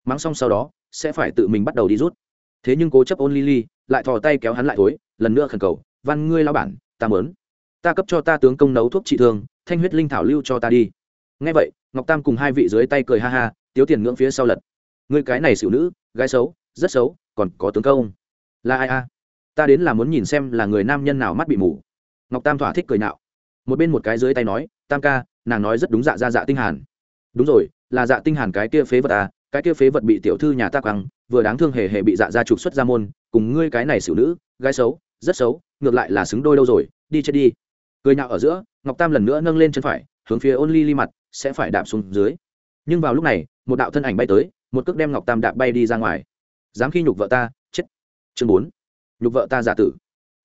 Mắng xong sau đó, sẽ phải tự mình bắt đầu đi rút. Thế nhưng cố chấp ôn ly ly lại thò tay kéo hắn lại thối, lần nữa khẩn cầu, văn ngươi lao bản, ta mớn ta cấp cho ta tướng công nấu thuốc trị thương, thanh huyết linh thảo lưu cho ta đi. Ngay vậy, ngọc tam cùng hai vị dưới tay cười ha ha, tiếu tiền ngưỡng phía sau lật. Ngươi cái này xỉu nữ, gái xấu, rất xấu, còn có tướng công. Là ai a? Ta đến là muốn nhìn xem là người nam nhân nào mắt bị mù. Ngọc tam thỏa thích cười nạo. Một bên một cái dưới tay nói, tam ca, nàng nói rất đúng dạ ra dạ tinh hàn. Đúng rồi, là dạ tinh hàn cái kia phế vật à cái kia phế vật bị tiểu thư nhà ta quăng, vừa đáng thương hề hề bị dạ ra trục xuất ra môn, cùng ngươi cái này xỉu nữ, gái xấu, rất xấu, ngược lại là xứng đôi đâu rồi, đi chết đi cười nhạo ở giữa, ngọc tam lần nữa nâng lên chân phải, hướng phía ôn ly ly mặt, sẽ phải đạp xuống dưới. Nhưng vào lúc này, một đạo thân ảnh bay tới, một cước đem ngọc tam đạp bay đi ra ngoài. Dám khi nhục vợ ta, chết. Chương bốn. Nhục vợ ta giả tử.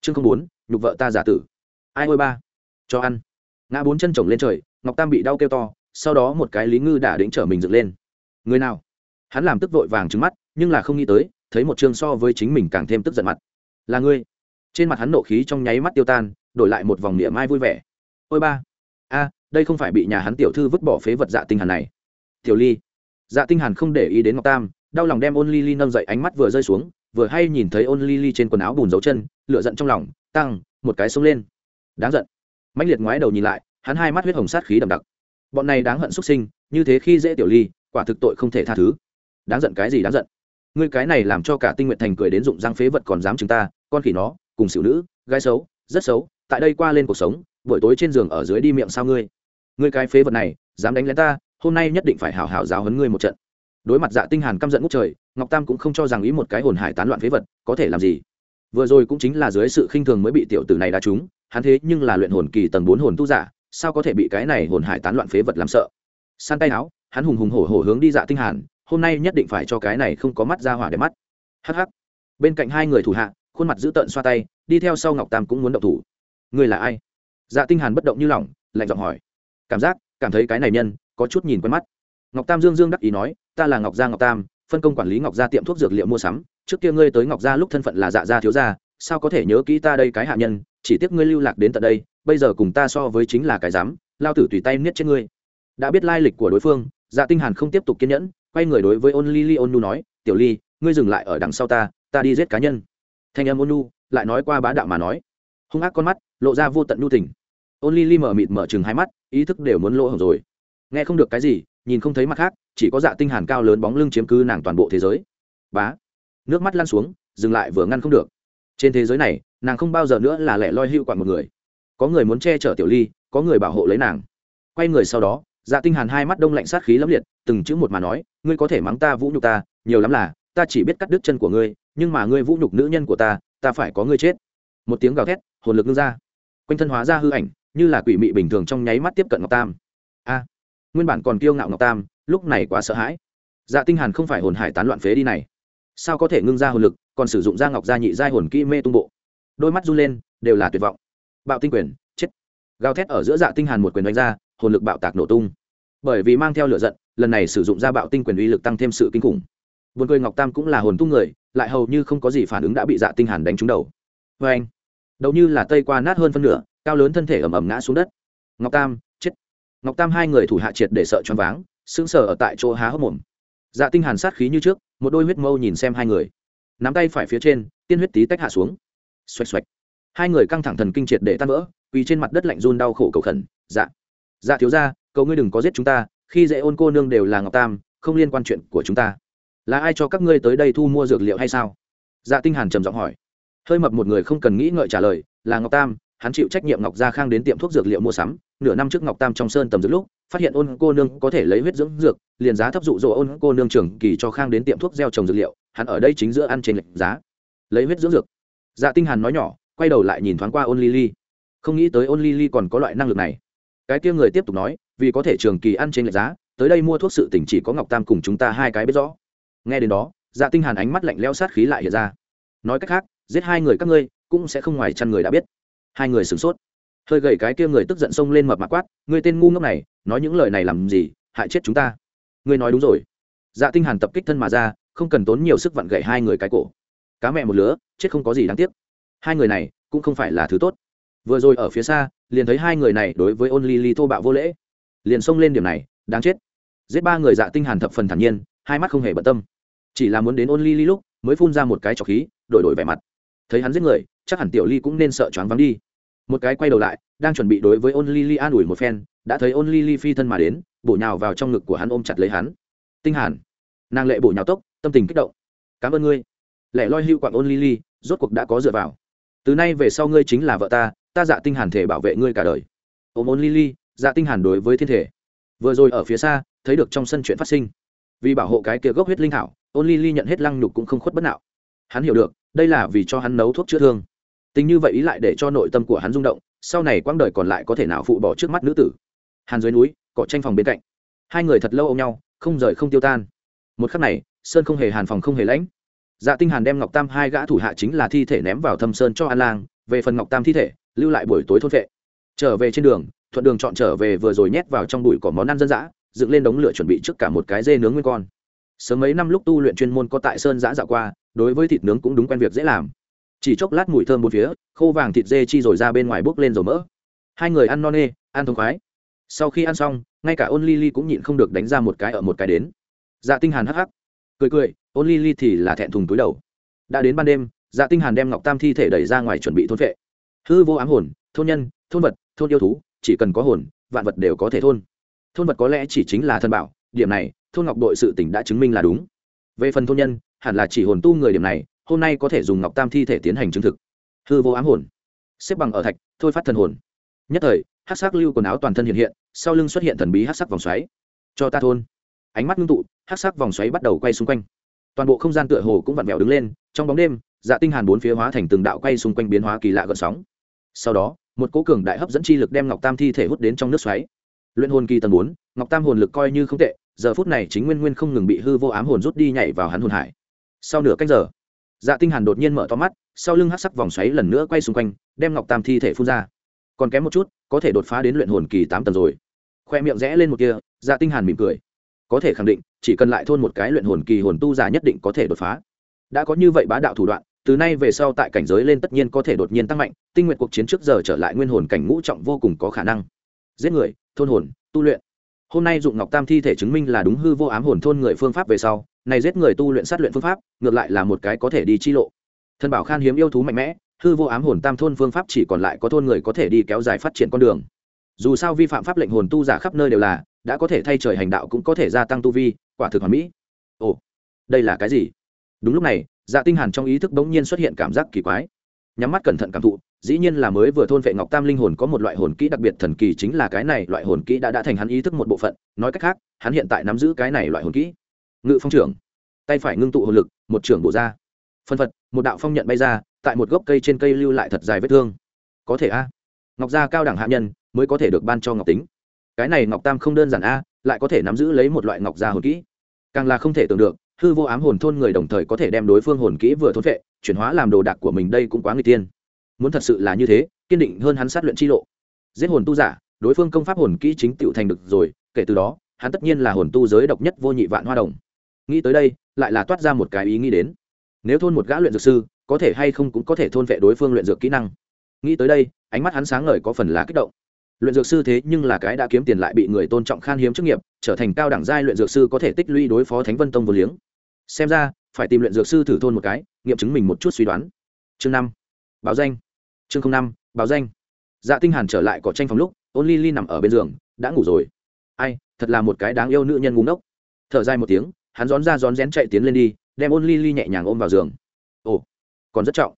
Chương không bốn, nhục vợ ta giả tử. Ai ôi ba. Cho ăn. Ngã bốn chân chồng lên trời, ngọc tam bị đau kêu to, sau đó một cái lý ngư đã đĩnh trở mình dựng lên. Người nào? Hắn làm tức vội vàng trứng mắt, nhưng là không nghĩ tới, thấy một chương so với chính mình càng thêm tức giận mặt. Là ngươi. Trên mặt hắn nộ khí trong nháy mắt tiêu tan đổi lại một vòng niệm ai vui vẻ. Ôi ba, a, đây không phải bị nhà hắn tiểu thư vứt bỏ phế vật dạ tinh hàn này. Tiểu ly dạ tinh hàn không để ý đến ngọc tam, đau lòng đem ôn ly ly nâng dậy, ánh mắt vừa rơi xuống, vừa hay nhìn thấy ôn ly ly trên quần áo bùn dấu chân, lửa giận trong lòng, tăng, một cái sông lên. Đáng giận. Mãnh liệt ngoái đầu nhìn lại, hắn hai mắt huyết hồng sát khí đậm đặc. Bọn này đáng hận xuất sinh, như thế khi dễ tiểu ly, quả thực tội không thể tha thứ. Đáng giận cái gì đáng giận? Ngươi cái này làm cho cả tinh nguyện thành cười đến dụng giang phế vật còn dám chúng ta, con khỉ nó, cùng xỉu nữ, gái xấu, rất xấu tại đây qua lên cuộc sống, buổi tối trên giường ở dưới đi miệng sao ngươi? Ngươi cái phế vật này, dám đánh lén ta, hôm nay nhất định phải hảo hảo giáo hấn ngươi một trận. Đối mặt dạ tinh hàn căm giận ngút trời, ngọc tam cũng không cho rằng ý một cái hồn hải tán loạn phế vật, có thể làm gì? Vừa rồi cũng chính là dưới sự khinh thường mới bị tiểu tử này đá trúng, hắn thế nhưng là luyện hồn kỳ tầng bốn hồn tu giả, sao có thể bị cái này hồn hải tán loạn phế vật làm sợ? San tay áo, hắn hùng hùng hổ hổ hướng đi dạ tinh hàn, hôm nay nhất định phải cho cái này không có mắt ra hỏa để mắt. Hắc hắc. Bên cạnh hai người thủ hạ, khuôn mặt giữ tợn xoa tay, đi theo sau ngọc tam cũng muốn động thủ người là ai? Dạ tinh hàn bất động như lỏng lạnh giọng hỏi. Cảm giác, cảm thấy cái này nhân, có chút nhìn quen mắt. Ngọc tam dương dương đắc ý nói, ta là ngọc gia ngọc tam, phân công quản lý ngọc gia tiệm thuốc dược liệu mua sắm. Trước kia ngươi tới ngọc gia lúc thân phận là dạ gia thiếu gia, sao có thể nhớ kỹ ta đây cái hạ nhân? Chỉ tiếc ngươi lưu lạc đến tận đây, bây giờ cùng ta so với chính là cái dám lao tử tùy tay niết trên ngươi. Đã biết lai lịch của đối phương dạ tinh hàn không tiếp tục kiên nhẫn, quay người đối với ôn ly ly ôn nu nói, tiểu ly, ngươi dừng lại ở đằng sau ta ta đi giết cá nhân. Thanh âm ôn nu lại nói qua bá đạo mà nói. Hung ác con mắt lộ ra vô tận nhu tình. Ôn ly ly mở mịt mở chừng hai mắt, ý thức đều muốn lỗ hổng rồi. Nghe không được cái gì, nhìn không thấy mặt khác, chỉ có dạ tinh hàn cao lớn bóng lưng chiếm cứ nàng toàn bộ thế giới. Bá. Nước mắt lăn xuống, dừng lại vừa ngăn không được. Trên thế giới này, nàng không bao giờ nữa là lẻ loi hưu quản một người. Có người muốn che chở tiểu ly, có người bảo hộ lấy nàng. Quay người sau đó dạ tinh hàn hai mắt đông lạnh sát khí lẫm liệt, từng chữ một mà nói, ngươi có thể mắng ta vũ nhục ta, nhiều lắm là, ta chỉ biết cắt đứt chân của ngươi, nhưng mà ngươi vũ nhục nữ nhân của ta ta phải có ngươi chết. Một tiếng gào thét, hồn lực ngưng ra quanh thân hóa ra hư ảnh, như là quỷ mị bình thường trong nháy mắt tiếp cận ngọc tam. A, nguyên bản còn kiêu ngạo ngọc tam, lúc này quá sợ hãi. Dạ tinh hàn không phải hồn hải tán loạn phế đi này. Sao có thể ngưng ra hồn lực, còn sử dụng ra ngọc gia nhị giai hồn kỹ mê tung bộ? Đôi mắt run lên, đều là tuyệt vọng. Bạo tinh quyền, chết. Gào thét ở giữa dạ tinh hàn một quyền đánh ra, hồn lực bạo tạc nổ tung. Bởi vì mang theo lửa giận, lần này sử dụng ra bạo tinh quyền uy lực tăng thêm sự kinh khủng. Buồn cười ngọc tam cũng là hồn tung người, lại hầu như không có gì phản ứng đã bị dạ tinh hàn đánh trúng đầu. Với anh đầu như là tây qua nát hơn phân nửa, cao lớn thân thể ầm ầm ngã xuống đất. Ngọc tam, chết. Ngọc tam hai người thủ hạ triệt để sợ choáng váng, sững sờ ở tại chỗ há hốc mồm. Dạ tinh hàn sát khí như trước, một đôi huyết mâu nhìn xem hai người. Nắm tay phải phía trên, tiên huyết tí tách hạ xuống. Xoạch xoạch. Hai người căng thẳng thần kinh triệt để tan vỡ, quỳ trên mặt đất lạnh run đau khổ cầu khẩn. Dạ. Dạ thiếu gia, cầu ngươi đừng có giết chúng ta, khi dễ ôn cô nương đều là ngọc tam, không liên quan chuyện của chúng ta. Là ai cho các ngươi tới đây thu mua dược liệu hay sao? Dạ tinh hàn trầm giọng hỏi hơi mập một người không cần nghĩ ngợi trả lời, là ngọc tam, hắn chịu trách nhiệm ngọc gia khang đến tiệm thuốc dược liệu mua sắm. Nửa năm trước ngọc tam trong sơn tầm dược lúc, phát hiện ôn cô nương có thể lấy huyết dưỡng dược, liền giá thấp dụ dỗ ôn cô nương trưởng kỳ cho khang đến tiệm thuốc gieo trồng dược liệu, hắn ở đây chính giữa ăn trên lệch giá. Lấy huyết dưỡng dược. Dạ tinh hàn nói nhỏ, quay đầu lại nhìn thoáng qua ôn lily. Không nghĩ tới ôn lily còn có loại năng lực này. Cái kia người tiếp tục nói, vì có thể trường kỳ ăn trên lệch giá, tới đây mua thuốc sự tỉnh chỉ có ngọc tam cùng chúng ta hai cái biết rõ. Nghe đến đó dạ tinh hàn ánh mắt lạnh lẽo sát khí lại hiện ra. Nói cách khác giết hai người các ngươi, cũng sẽ không ngoài chăn người đã biết. Hai người sửng sốt. Hơi gầy cái kia người tức giận xông lên mập mạc quát, ngươi tên ngu ngốc này, nói những lời này làm gì? Hại chết chúng ta. Ngươi nói đúng rồi. Dạ tinh hàn tập kích thân mà ra, không cần tốn nhiều sức vặn gậy hai người cái cổ. Cá mẹ một lứa, chết không có gì đáng tiếc. Hai người này cũng không phải là thứ tốt. Vừa rồi ở phía xa, liền thấy hai người này đối với ôn ly ly thô bạo vô lễ. Liền xông lên điểm này, đáng chết. Giết ba người dạ tinh hàn thập phần thản nhiên, hai mắt không hề bận tâm. Chỉ là muốn đến ôn ly ly lúc, mới phun ra một cái trọc khí, đổi đổi vẻ mặt thấy hắn giết người, chắc hẳn tiểu ly cũng nên sợ choáng vắng đi. Một cái quay đầu lại, đang chuẩn bị đối với ôn ly ly an ủi một phen, đã thấy ôn ly ly phi thân mà đến, bổ nhào vào trong ngực của hắn ôm chặt lấy hắn. Tinh hàn. Nàng lệ bổ nhào tốc, tâm tình kích động. Cảm ơn ngươi. Lẽ loi hưu quặng ôn ly ly, rốt cuộc đã có dựa vào. Từ nay về sau ngươi chính là vợ ta ta dạ tinh hàn thể bảo vệ ngươi cả đời. Ôm ôn ly ly dạ tinh hàn đối với thiên thể. Vừa rồi ở phía xa, thấy được trong sân chuyện phát sinh. Vì bảo hộ cái kia gốc huyết linh thảo ôn ly ly nhận hết lăng nhục cũng không khuất bất nạo. Hắn hiểu được đây là vì cho hắn nấu thuốc chữa thương. Tình như vậy ý lại để cho nội tâm của hắn rung động, sau này quãng đời còn lại có thể nào phụ bỏ trước mắt nữ tử? Hàn dưới núi, cỏ tranh phòng bên cạnh. Hai người thật lâu ôm nhau, không rời không tiêu tan. Một khắc này, sơn không hề hàn phòng không hề lãnh. Dạ tinh hàn đem ngọc tam hai gã thủ hạ chính là thi thể ném vào thâm sơn cho an lang, về phần ngọc tam thi thể, lưu lại buổi tối thôn vệ. Trở về trên đường, thuận đường chọn trở về vừa rồi nhét vào trong bụi cỏ món ăn dân dã, dựng lên đống lửa chuẩn bị trước cả một cái dê nướng nguyên con. Sớm mấy năm lúc tu luyện chuyên môn có tại sơn giã dạo qua đối với thịt nướng cũng đúng quen việc dễ làm. Chỉ chốc lát mùi thơm bốn phía, khô vàng thịt dê chi rồi ra bên ngoài bốc lên dầu mỡ. Hai người ăn non nê, ăn thông khoái. Sau khi ăn xong, ngay cả ôn ly ly cũng nhịn không được đánh ra một cái ở một cái đến. Dạ tinh hàn hắc hắc. Cười cười, ôn ly ly thì là thẹn thùng túi đầu. Đã đến ban đêm dạ tinh hàn đem ngọc tam thi thể đẩy ra ngoài chuẩn bị thôn vệ. Hư vô ám hồn, thôn nhân, thôn vật, thôn yêu thú, chỉ cần có hồn, vạn vật đều có thể thôn. Thôn vật có lẽ chỉ chính là thân bảo, điểm này, thôn ngọc đội sự tỉnh đã chứng minh là đúng. Về phần thôn nhân hẳn là chỉ hồn tu người điểm này, hôm nay có thể dùng ngọc tam thi thể tiến hành chứng thực. Hư vô ám hồn. Xếp bằng ở thạch, thôi phát thần hồn. Nhất thời hát sắc lưu quần áo toàn thân hiện hiện, sau lưng xuất hiện thần bí hát sắc vòng xoáy. Cho ta thôn. Ánh mắt ngưng tụ hát sắc vòng xoáy bắt đầu quay xung quanh. Toàn bộ không gian tựa hồ cũng vặn vẹo đứng lên, trong bóng đêm dạ tinh hàn bốn phía hóa thành từng đạo quay xung quanh biến hóa kỳ lạ gợn sóng. Sau đó, một cố cường đại hấp dẫn chi lực đem ngọc tam thi thể hút đến trong nước xoáy. Luyện hồn kỳ tầng bốn, ngọc tam hồn lực coi như không tệ, giờ phút này chính nguyên nguyên không ngừng bị hư vô ám hồn rút đi nhảy vào hắn hồn hải sau nửa canh giờ dạ tinh hàn đột nhiên mở to mắt, sau lưng hắc sắc vòng xoáy lần nữa quay xung quanh, đem ngọc tam thi thể phun ra. Còn kém một chút, có thể đột phá đến luyện hồn kỳ tám tầng rồi. Khoe miệng rẽ lên một kia dạ tinh hàn mỉm cười. Có thể khẳng định, chỉ cần lại thôn một cái luyện hồn kỳ hồn tu giả nhất định có thể đột phá. Đã có như vậy bá đạo thủ đoạn, từ nay về sau tại cảnh giới lên tất nhiên có thể đột nhiên tăng mạnh, tinh nguyện cuộc chiến trước giờ trở lại nguyên hồn cảnh ngũ trọng vô cùng có khả năng. Giết người, thôn hồn, tu luyện. Hôm nay dụng ngọc tam thi thể chứng minh là đúng hư vô ám hồn thôn người phương pháp về sau này giết người tu luyện sát luyện phương pháp, ngược lại là một cái có thể đi chi lộ. Thần bảo khan hiếm yêu thú mạnh mẽ, hư vô ám hồn tam thôn phương pháp chỉ còn lại có thôn người có thể đi kéo dài phát triển con đường. Dù sao vi phạm pháp lệnh hồn tu giả khắp nơi đều là, đã có thể thay trời hành đạo cũng có thể gia tăng tu vi, quả thực hoàn mỹ. Ồ, đây là cái gì? Đúng lúc này dạ tinh hàn trong ý thức bỗng nhiên xuất hiện cảm giác kỳ quái. Nhắm mắt cẩn thận cảm thụ, dĩ nhiên là mới vừa thôn vệ ngọc tam linh hồn có một loại hồn kỹ đặc biệt thần kỳ chính là cái này loại hồn kỹ đã đã thành hắn ý thức một bộ phận. Nói cách khác, hắn hiện tại nắm giữ cái này loại hồn kỹ ngự phong trưởng. Tay phải ngưng tụ hồn lực, một trưởng bộ ra. Phân phật, một đạo phong nhận bay ra, tại một gốc cây trên cây lưu lại thật dài vết thương. Có thể a? Ngọc gia cao đẳng hạ nhân, mới có thể được ban cho ngọc tính. Cái này ngọc tam không đơn giản a, lại có thể nắm giữ lấy một loại ngọc gia hồn kỹ. Càng là không thể tưởng được, hư vô ám hồn thôn người đồng thời có thể đem đối phương hồn kỹ vừa thôn vệ chuyển hóa làm đồ đạc của mình đây cũng quá người tiên muốn thật sự là như thế, kiên định hơn hắn sát luyện chi lộ. Giết hồn tu giả, đối phương công pháp hồn kỹ chính tựu thành được rồi, kể từ đó, hắn tất nhiên là hồn tu giới độc nhất vô nhị vạn hoa đồng nghĩ tới đây, lại là toát ra một cái ý nghĩ đến. Nếu thôn một gã luyện dược sư, có thể hay không cũng có thể thôn vệ đối phương luyện dược kỹ năng. Nghĩ tới đây, ánh mắt hắn sáng ngời có phần là kích động. Luyện dược sư thế nhưng là cái đã kiếm tiền lại bị người tôn trọng khan hiếm chức nghiệp, trở thành cao đẳng giai luyện dược sư có thể tích lũy đối phó thánh vân tông vô liếng. Xem ra, phải tìm luyện dược sư thử thôn một cái, nghiệm chứng mình một chút suy đoán. Chương năm, báo danh. Chương năm, báo danh. Dạ tinh hàn trở lại cỏ tranh phòng lúc ôn ly ly nằm ở bên giường, đã ngủ rồi. Ai, thật là một cái đáng yêu nữ nhân ngu ngốc. Thở dài một tiếng hắn rón ra rón rén chạy tiến lên đi, đem ôn ly ly nhẹ nhàng ôm vào giường. Ồ, còn rất trọng.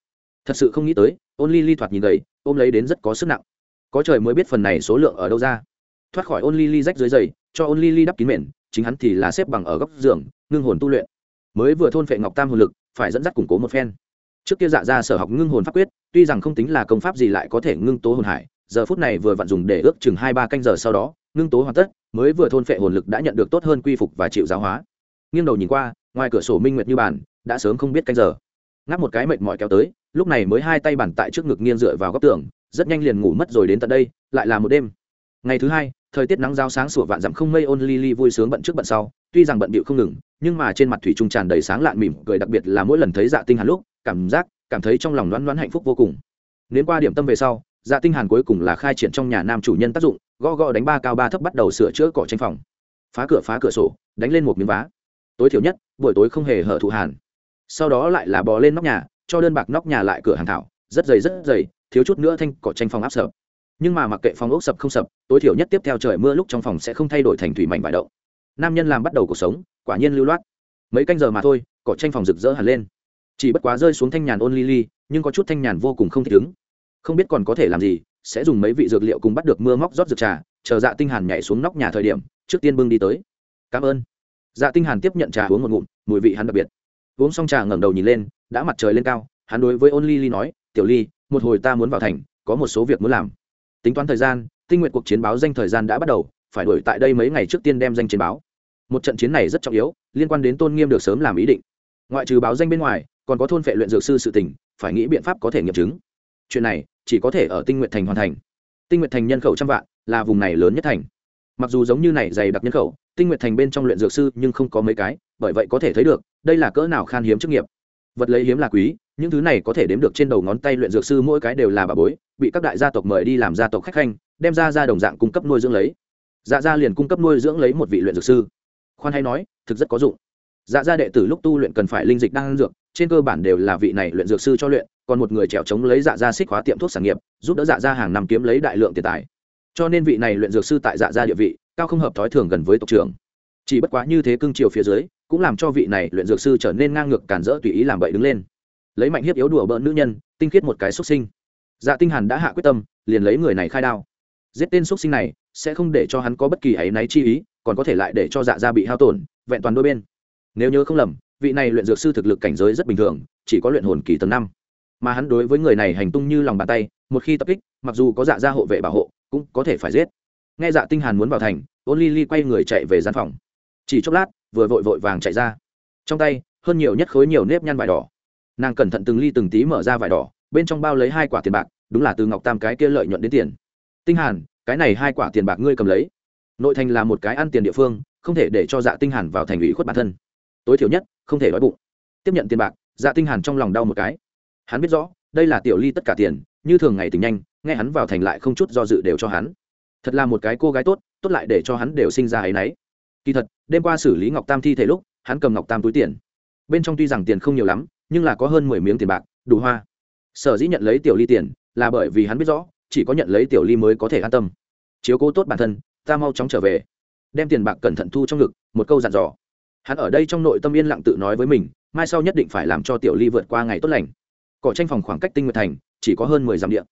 Thật sự không nghĩ tới, ôn ly ly thoạt nhìn gầy, ôm lấy đến rất có sức nặng. Có trời mới biết phần này số lượng ở đâu ra. Thoát khỏi ôn ly ly rách dưới giày, cho ôn ly ly đắp kín mền, chính hắn thì là xếp bằng ở góc giường, ngưng hồn tu luyện. Mới vừa thôn phệ ngọc tam hồn lực, phải dẫn dắt củng cố một phen. Trước kia dạ ra sở học ngưng hồn pháp quyết, tuy rằng không tính là công pháp gì lại có thể ngưng tố hồn hải, giờ phút này vừa vặn dùng để ước chừng hai ba canh giờ sau đó, ngưng tố hoàn tất, mới vừa thôn phệ hồn lực đã nhận được tốt hơn quy phục và chịu giáo hóa nghiêng đầu nhìn qua, ngoài cửa sổ minh nguyệt như bàn, đã sớm không biết canh giờ. Ngáp một cái mệt mỏi kéo tới, lúc này mới hai tay bàn tại trước ngực nghiêng dựa vào góc tường, rất nhanh liền ngủ mất rồi đến tận đây, lại là một đêm. Ngày thứ hai, thời tiết nắng giao sáng sủa vạn dặm không mây ôn ly ly vui sướng bận trước bận sau, tuy rằng bận bịu không ngừng, nhưng mà trên mặt thủy trung tràn đầy sáng lạn mỉm cười đặc biệt là mỗi lần thấy dạ tinh hàn lúc, cảm giác, cảm thấy trong lòng đoán đoán hạnh phúc vô cùng. Đến qua điểm tâm về sau dạ tinh hàn cuối cùng là khai triển trong nhà nam chủ nhân tác dụng, gõ gõ đánh ba cao ba thấp bắt đầu sửa chữa cỏ tranh phòng. Phá cửa phá cửa sổ, đánh lên một miếng vá tối thiểu nhất, buổi tối không hề hở thụ hàn. Sau đó lại là bò lên nóc nhà, cho đơn bạc nóc nhà lại cửa hàng thảo, rất dày rất dày, thiếu chút nữa thanh cỏ tranh phòng áp sập. Nhưng mà mặc kệ phòng ốc sập không sập, tối thiểu nhất tiếp theo trời mưa lúc trong phòng sẽ không thay đổi thành thủy mảnh vải đậu. Nam nhân làm bắt đầu cuộc sống, quả nhiên lưu loát. Mấy canh giờ mà thôi, cỏ tranh phòng rực rỡ hẳn lên. Chỉ bất quá rơi xuống thanh nhàn ôn ly ly nhưng có chút thanh nhàn vô cùng không thích ứng. Không biết còn có thể làm gì, sẽ dùng mấy vị dược liệu cùng bắt được mưa móc rót dược trà, chờ dạ tinh hàn nhảy xuống nóc nhà thời điểm, trước tiên bưng đi tới. Cảm ơn dạ tinh hàn tiếp nhận trà uống một ngụm mùi vị hắn đặc biệt. Uống xong trà ngẩng đầu nhìn lên đã mặt trời lên cao hắn đối với ôn ly ly nói tiểu ly một hồi ta muốn vào thành có một số việc muốn làm. Tính toán thời gian tinh nguyện cuộc chiến báo danh thời gian đã bắt đầu phải đuổi tại đây mấy ngày trước tiên đem danh chiến báo. Một trận chiến này rất trọng yếu liên quan đến tôn nghiêm được sớm làm ý định. Ngoại trừ báo danh bên ngoài còn có thôn phệ luyện dược sư sự tình, phải nghĩ biện pháp có thể nghiệm chứng. Chuyện này chỉ có thể ở tinh nguyện thành hoàn thành. Tinh nguyện thành nhân khẩu trăm vạn là vùng này lớn nhất thành. Mặc dù giống như này dày đặc nhân khẩu tinh nguyện thành bên trong luyện dược sư nhưng không có mấy cái, bởi vậy có thể thấy được, đây là cỡ nào khan hiếm chức nghiệp. Vật lấy hiếm là quý, những thứ này có thể đếm được trên đầu ngón tay luyện dược sư mỗi cái đều là bà bối, bị các đại gia tộc mời đi làm gia tộc khách khanh, đem ra ra đồng dạng cung cấp nuôi dưỡng lấy. Dạ gia liền cung cấp nuôi dưỡng lấy một vị luyện dược sư. Khoan hay nói, thực rất có dụng. Dạ gia đệ tử lúc tu luyện cần phải linh dịch đang dược, trên cơ bản đều là vị này luyện dược sư cho luyện, còn một người trèo chống lấy dạ gia xích hóa tiệm thuốc sản nghiệp, giúp đỡ dạ gia hàng năm kiếm lấy đại lượng tiền tài cho nên vị này luyện dược sư tại dạ gia địa vị, cao không hợp thói thường gần với tộc trưởng. Chỉ bất quá như thế cưng chiều phía dưới, cũng làm cho vị này luyện dược sư trở nên ngang ngược cản rỡ tùy ý làm bậy đứng lên. Lấy mạnh hiếp yếu đùa bỡn nữ nhân, tinh khiết một cái xuất sinh. Dạ tinh hàn đã hạ quyết tâm, liền lấy người này khai đao. Giết tên xuất sinh này, sẽ không để cho hắn có bất kỳ ấy náy chi ý, còn có thể lại để cho dạ gia bị hao tổn, vẹn toàn đôi bên. Nếu nhớ không lầm, vị này luyện dược sư thực lực cảnh giới rất bình thường, chỉ có luyện hồn kỳ tầng năm. Mà hắn đối với người này hành tung như lòng bàn tay, một khi tập kích, mặc dù có dạ gia hộ vệ bảo hộ cũng có thể phải giết. Nghe dạ tinh hàn muốn vào thành ôn ly ly quay người chạy về gian phòng. Chỉ chốc lát, vừa vội vội vàng chạy ra. Trong tay, hơn nhiều nhất khối nhiều nếp nhăn vải đỏ. Nàng cẩn thận từng ly từng tí mở ra vải đỏ, bên trong bao lấy hai quả tiền bạc, đúng là từ ngọc tam cái kia lợi nhuận đến tiền. Tinh hàn, cái này hai quả tiền bạc ngươi cầm lấy. Nội thành là một cái ăn tiền địa phương, không thể để cho dạ tinh hàn vào thành ủy khuất bản thân. Tối thiểu nhất, không thể đói bụng. Tiếp nhận tiền bạc dạ tinh hàn trong lòng đau một cái. Hắn biết rõ, đây là tiểu ly tất cả tiền như thường ngày tỉnh nhanh, nghe hắn vào thành lại không chút do dự đều cho hắn. Thật là một cái cô gái tốt tốt lại để cho hắn đều sinh ra ấy nấy. Kỳ thật, đêm qua xử lý ngọc tam thi thể lúc, hắn cầm ngọc tam túi tiền. Bên trong tuy rằng tiền không nhiều lắm, nhưng là có hơn mười miếng tiền bạc, đủ hoa. Sở dĩ nhận lấy tiểu ly tiền, là bởi vì hắn biết rõ, chỉ có nhận lấy tiểu ly mới có thể an tâm. Chiếu cố tốt bản thân, ta mau chóng trở về. Đem tiền bạc cẩn thận thu trong ngực, một câu dặn dò. Hắn ở đây trong nội tâm yên lặng tự nói với mình, mai sau nhất định phải làm cho tiểu ly vượt qua ngày tốt lành cỏ tranh phòng khoảng cách tinh nguyệt thành, chỉ có hơn mười dặm điện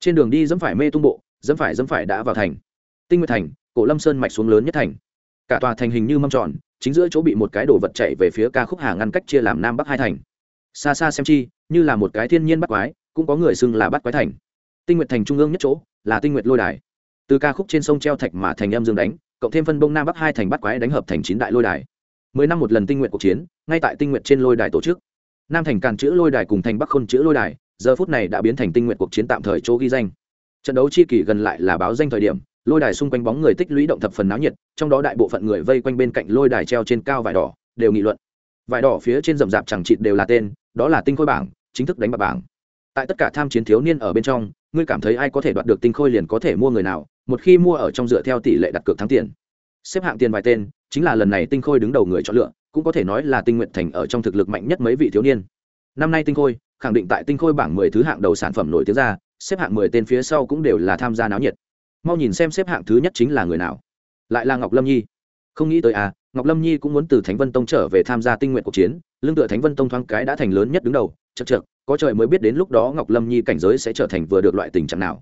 trên đường đi dẫm phải mê tung bộ, dẫm phải dẫm phải đã vào thành. Tinh nguyệt thành, cổ lâm sơn mạch xuống lớn nhất thành. Cả tòa thành hình như mâm tròn, chính giữa chỗ bị một cái đồ vật chạy về phía ca khúc hà ngăn cách chia làm nam bắc hai thành. Xa xa xem chi, như là một cái thiên nhiên bắt quái, cũng có người xưng là bắt quái thành. Tinh nguyệt thành trung ương nhất chỗ, là tinh nguyệt lôi đài. Từ ca khúc trên sông treo thạch mà thành em dương đánh, cộng thêm phân bông nam bắc hai thành bắt quái đánh hợp thành chín đại lôi đài. Mười năm một lần tinh nguyện cuộc chiến, ngay tại tinh nguyện trên lôi đài tổ chức nam thành càn chữ lôi đài cùng thành bắc khôn chữ lôi đài, giờ phút này đã biến thành tinh nguyện cuộc chiến tạm thời chỗ ghi danh. Trận đấu chi kỷ gần lại là báo danh thời điểm, lôi đài xung quanh bóng người tích lũy động thập phần náo nhiệt, trong đó đại bộ phận người vây quanh bên cạnh lôi đài treo trên cao vải đỏ, đều nghị luận. Vải đỏ phía trên rậm rạp chẳng chịt đều là tên, đó là tinh khôi bảng, chính thức đánh bạc bảng. Tại tất cả tham chiến thiếu niên ở bên trong, ngươi cảm thấy ai có thể đoạt được tinh khôi liền có thể mua người nào, một khi mua ở trong dựa theo tỷ lệ đặt cược thắng tiền. Xếp hạng tiền vài tên, chính là lần này tinh khôi đứng đầu người chọn lựa cũng có thể nói là tinh nguyện thành ở trong thực lực mạnh nhất mấy vị thiếu niên. Năm nay tinh khôi, khẳng định tại tinh khôi bảng mười thứ hạng đầu sản phẩm nổi tiếng ra, xếp hạng mười tên phía sau cũng đều là tham gia náo nhiệt. Mau nhìn xem xếp hạng thứ nhất chính là người nào. Lại là ngọc lâm nhi. Không nghĩ tới à ngọc lâm nhi cũng muốn từ thánh vân tông trở về tham gia tinh nguyện cuộc chiến, lương tựa thánh vân tông thoáng cái đã thành lớn nhất đứng đầu chật chật có trời mới biết đến lúc đó ngọc lâm nhi cảnh giới sẽ trở thành vừa được loại tình trạng nào.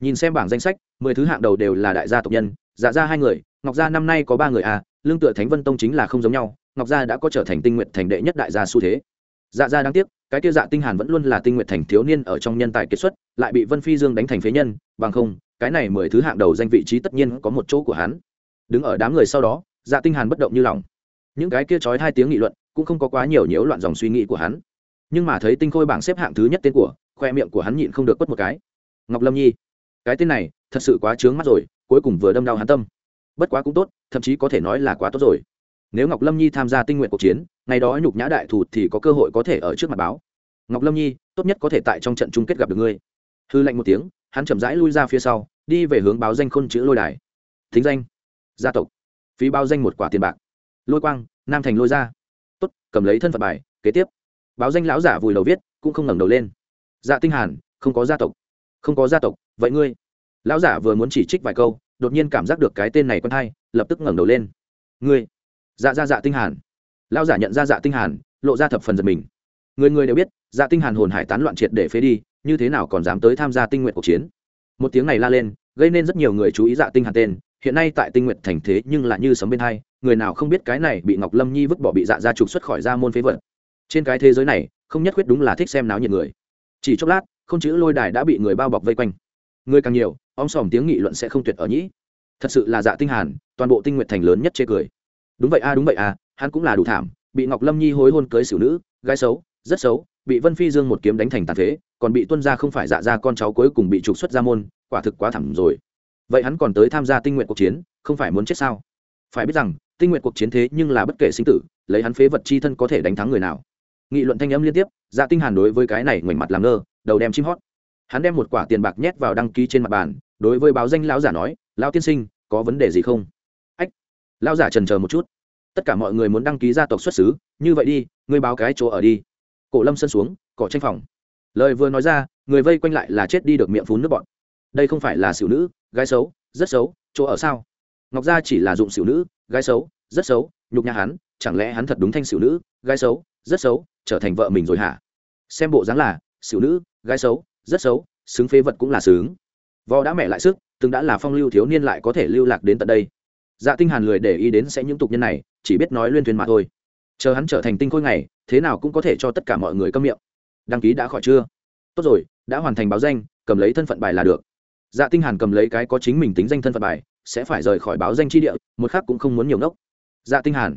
Nhìn xem bảng danh sách, mười thứ hạng đầu đều là đại gia tộc nhân dạ ra hai người, ngọc gia năm nay có ba người à lương tựa thánh vân tông chính là không giống nhau ngọc gia đã có trở thành tinh nguyện thành đệ nhất đại gia xu thế. Dạ gia đáng tiếc, cái kia dạ tinh hàn vẫn luôn là tinh nguyện thành thiếu niên ở trong nhân tài kết xuất, lại bị vân phi dương đánh thành phế nhân, bằng không, cái này mười thứ hạng đầu danh vị trí tất nhiên có một chỗ của hắn. Đứng ở đám người sau đó dạ tinh hàn bất động như lòng. Những cái kia chói hai tiếng nghị luận cũng không có quá nhiều nhiễu loạn dòng suy nghĩ của hắn. Nhưng mà thấy tinh khôi bảng xếp hạng thứ nhất tên của, khoe miệng của hắn nhịn không được quất một cái. Ngọc lâm nhi, cái tên này thật sự quá trướng mắt rồi, cuối cùng vừa đâm đau hắn tâm. Bất quá cũng tốt, thậm chí có thể nói là quá tốt rồi nếu ngọc lâm nhi tham gia tinh nguyện cuộc chiến, ngày đó nhục nhã đại thù thì có cơ hội có thể ở trước mặt báo. Ngọc lâm nhi, tốt nhất có thể tại trong trận chung kết gặp được ngươi. Hư lạnh một tiếng, hắn chậm rãi lui ra phía sau, đi về hướng báo danh khôn chữ lôi đài. Thính danh, gia tộc. Phí báo danh một quả tiền bạc. Lôi quang, nam thành lôi ra. Tốt, cầm lấy thân phận bài, kế tiếp. Báo danh lão giả vùi đầu viết, cũng không ngẩng đầu lên. Dạ tinh hàn, không có gia tộc. Không có gia tộc, vậy ngươi? Lão giả vừa muốn chỉ trích vài câu, đột nhiên cảm giác được cái tên này quen hay, lập tức ngẩng đầu lên. Ngươi? Dạ dạ dạ tinh hàn. Lão giả nhận ra dạ tinh hàn, lộ ra thập phần giật mình. Người người đều biết dạ tinh hàn hồn hải tán loạn triệt để phế đi, như thế nào còn dám tới tham gia tinh nguyện cuộc chiến? Một tiếng này la lên, gây nên rất nhiều người chú ý dạ tinh hàn tên. Hiện nay tại tinh nguyện thành thế nhưng lại như sấm bên hai, người nào không biết cái này bị ngọc lâm nhi vứt bỏ bị dạ gia trục xuất khỏi gia môn phế vật. Trên cái thế giới này, không nhất quyết đúng là thích xem náo nhiệt người. Chỉ chốc lát, không chữ lôi đài đã bị người bao bọc vây quanh. Người càng nhiều, om sòm tiếng nghị luận sẽ không tuyệt ở nhĩ. Thật sự là dạ tinh hàn, toàn bộ tinh nguyện thành lớn nhất chê cười đúng vậy a, đúng vậy a, hắn cũng là đủ thảm, bị ngọc lâm nhi hối hôn cưới xử nữ, gái xấu, rất xấu, bị vân phi dương một kiếm đánh thành tàn phế, còn bị tuân gia không phải dạ ra con cháu cuối cùng bị trục xuất ra môn, quả thực quá thảm rồi. Vậy hắn còn tới tham gia tinh nguyện cuộc chiến, không phải muốn chết sao? Phải biết rằng, tinh nguyện cuộc chiến thế nhưng là bất kể sinh tử, lấy hắn phế vật chi thân có thể đánh thắng người nào. Nghị luận thanh âm liên tiếp dạ tinh hàn đối với cái này ngoảnh mặt làm ngơ, đầu đem chim hót. Hắn đem một quả tiền bạc nhét vào đăng ký trên mặt bàn, đối với báo danh lão giả nói, lão tiên sinh, có vấn đề gì không? Lao lão giả trần chờ một chút. Tất cả mọi người muốn đăng ký gia tộc xuất xứ, như vậy đi, ngươi báo cái chỗ ở đi. Cổ lâm sân xuống, cỏ tranh phòng. Lời vừa nói ra, người vây quanh lại là chết đi được miệng phún nước bọn đây không phải là xỉu nữ, gái xấu, rất xấu, chỗ ở sao? Ngọc gia chỉ là dụng xỉu nữ, gái xấu, rất xấu, nhục nhà hắn, chẳng lẽ hắn thật đúng thanh xỉu nữ, gái xấu, rất xấu, trở thành vợ mình rồi hả? Xem bộ dáng là, xỉu nữ, gái xấu, rất xấu, xứng phế vật cũng là xứng. Vò đã mẹ lại sức, từng đã là phong lưu thiếu niên lại có thể lưu lạc đến tận đây dạ tinh hàn lười để ý đến sẽ những tục nhân này, chỉ biết nói luyên thuyền mà thôi. Chờ hắn trở thành tinh khôi ngày, thế nào cũng có thể cho tất cả mọi người câm miệng. Đăng ký đã khỏi chưa? Tốt rồi, đã hoàn thành báo danh, cầm lấy thân phận bài là được. Dạ tinh hàn cầm lấy cái có chính mình tính danh thân phận bài, sẽ phải rời khỏi báo danh chi địa, một khắc cũng không muốn nhiều nốc. dạ tinh hàn,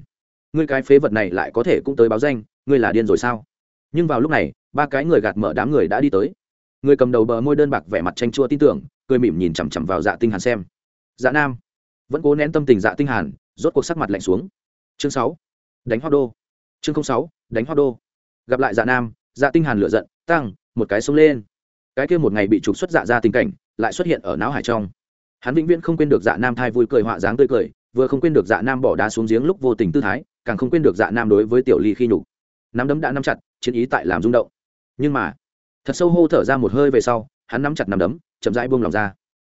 ngươi cái phế vật này lại có thể cũng tới báo danh, ngươi là điên rồi sao? Nhưng vào lúc này, ba cái người gạt mở đám người đã đi tới. Người cầm đầu bờ môi đơn bạc vẻ mặt tranh chua tin tưởng, cười mỉm nhìn chằm chằm vào dạ tinh hàn xem. Dạ nam vẫn cố nén tâm tình dạ tinh hàn, rốt cuộc sắc mặt lạnh xuống. Chương sáu, đánh hoa đô. Chương sáu, đánh hoa đô. Gặp lại dạ nam dạ tinh hàn lửa giận, tăng, một cái sông lên. Cái kia một ngày bị trục xuất dạ ra tình cảnh, lại xuất hiện ở não hải trong. Hắn vĩnh viễn không quên được dạ nam thai vui cười họa dáng tươi cười, vừa không quên được dạ nam bỏ đá xuống giếng lúc vô tình tư thái, càng không quên được dạ nam đối với tiểu ly khi nhục. Nắm đấm đã nắm chặt, chiến ý tại làm rung động. Nhưng mà, thật sâu hô thở ra một hơi về sau, hắn nắm chặt nắm đấm, chậm rãi buông lòng ra.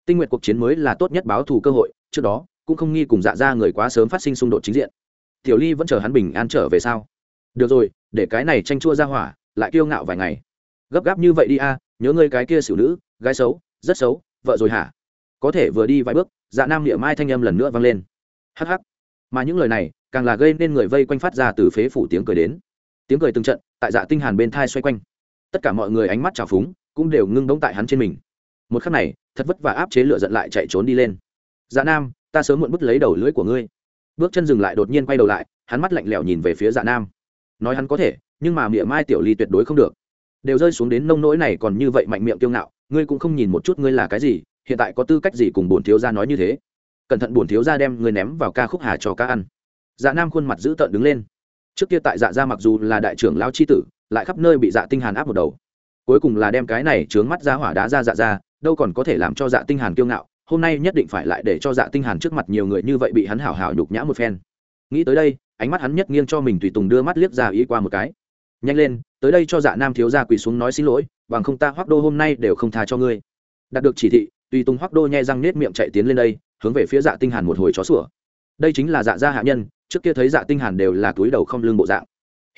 Tinh nguyện cuộc chiến mới là tốt nhất báo thù cơ hội trước đó cũng không nghi cùng dạ ra người quá sớm phát sinh xung đột chính diện. Tiểu ly vẫn chờ hắn bình an trở về sao? Được rồi, để cái này tranh chua ra hỏa, lại kiêu ngạo vài ngày. Gấp gáp như vậy đi a, nhớ ngươi cái kia xử nữ, gái xấu, rất xấu, vợ rồi hả? Có thể vừa đi vài bước dạ nam niệm mai thanh âm lần nữa vang lên. Hh mà những lời này, càng là gây nên người vây quanh phát ra từ phế phủ tiếng cười đến. Tiếng cười từng trận, tại dạ tinh hàn bên thai xoay quanh. Tất cả mọi người ánh mắt trào phúng, cũng đều ngưng đống tại hắn trên mình. Một khắc này, thật vất vả áp chế lửa giận lại chạy trốn đi lên dạ nam, ta sớm muộn bứt lấy đầu lưỡi của ngươi. Bước chân dừng lại đột nhiên quay đầu lại, hắn mắt lạnh lẽo nhìn về phía dạ nam. Nói hắn có thể, nhưng mà miệng mai tiểu ly tuyệt đối không được. Đều rơi xuống đến nông nỗi này còn như vậy mạnh miệng kiêu ngạo, ngươi cũng không nhìn một chút ngươi là cái gì, hiện tại có tư cách gì cùng bổn thiếu gia nói như thế? Cẩn thận bổn thiếu gia đem ngươi ném vào ca khúc hà cho cá ăn. Dạ nam khuôn mặt dữ tợn đứng lên. Trước kia tại dạ gia mặc dù là đại trưởng lao c h i tử, lại khắp nơi bị dạ tinh hàn áp một đầu. Cuối cùng là đem cái này trướng mắt ra hỏa đá ra dạ ra đâu còn có thể làm cho dạ tinh hàn kiêu ngạo hôm nay nhất định phải lại để cho dạ tinh hàn trước mặt nhiều người như vậy bị hắn hảo hảo nhục nhã một phen. Nghĩ tới đây, ánh mắt hắn nhất nghiêng cho mình tùy tùng đưa mắt liếc ra ý qua một cái. Nhanh lên, tới đây cho dạ nam thiếu gia quỳ xuống nói xin lỗi, bằng không ta hoắc đô hôm nay đều không tha cho ngươi. Đạt được chỉ thị, tùy tùng hoắc đô nhe răng nết miệng chạy tiến lên đây, hướng về phía dạ tinh hàn một hồi chó sủa. Đây chính là dạ gia hạ nhân, trước kia thấy dạ tinh hàn đều là túi đầu không lương bộ dạng.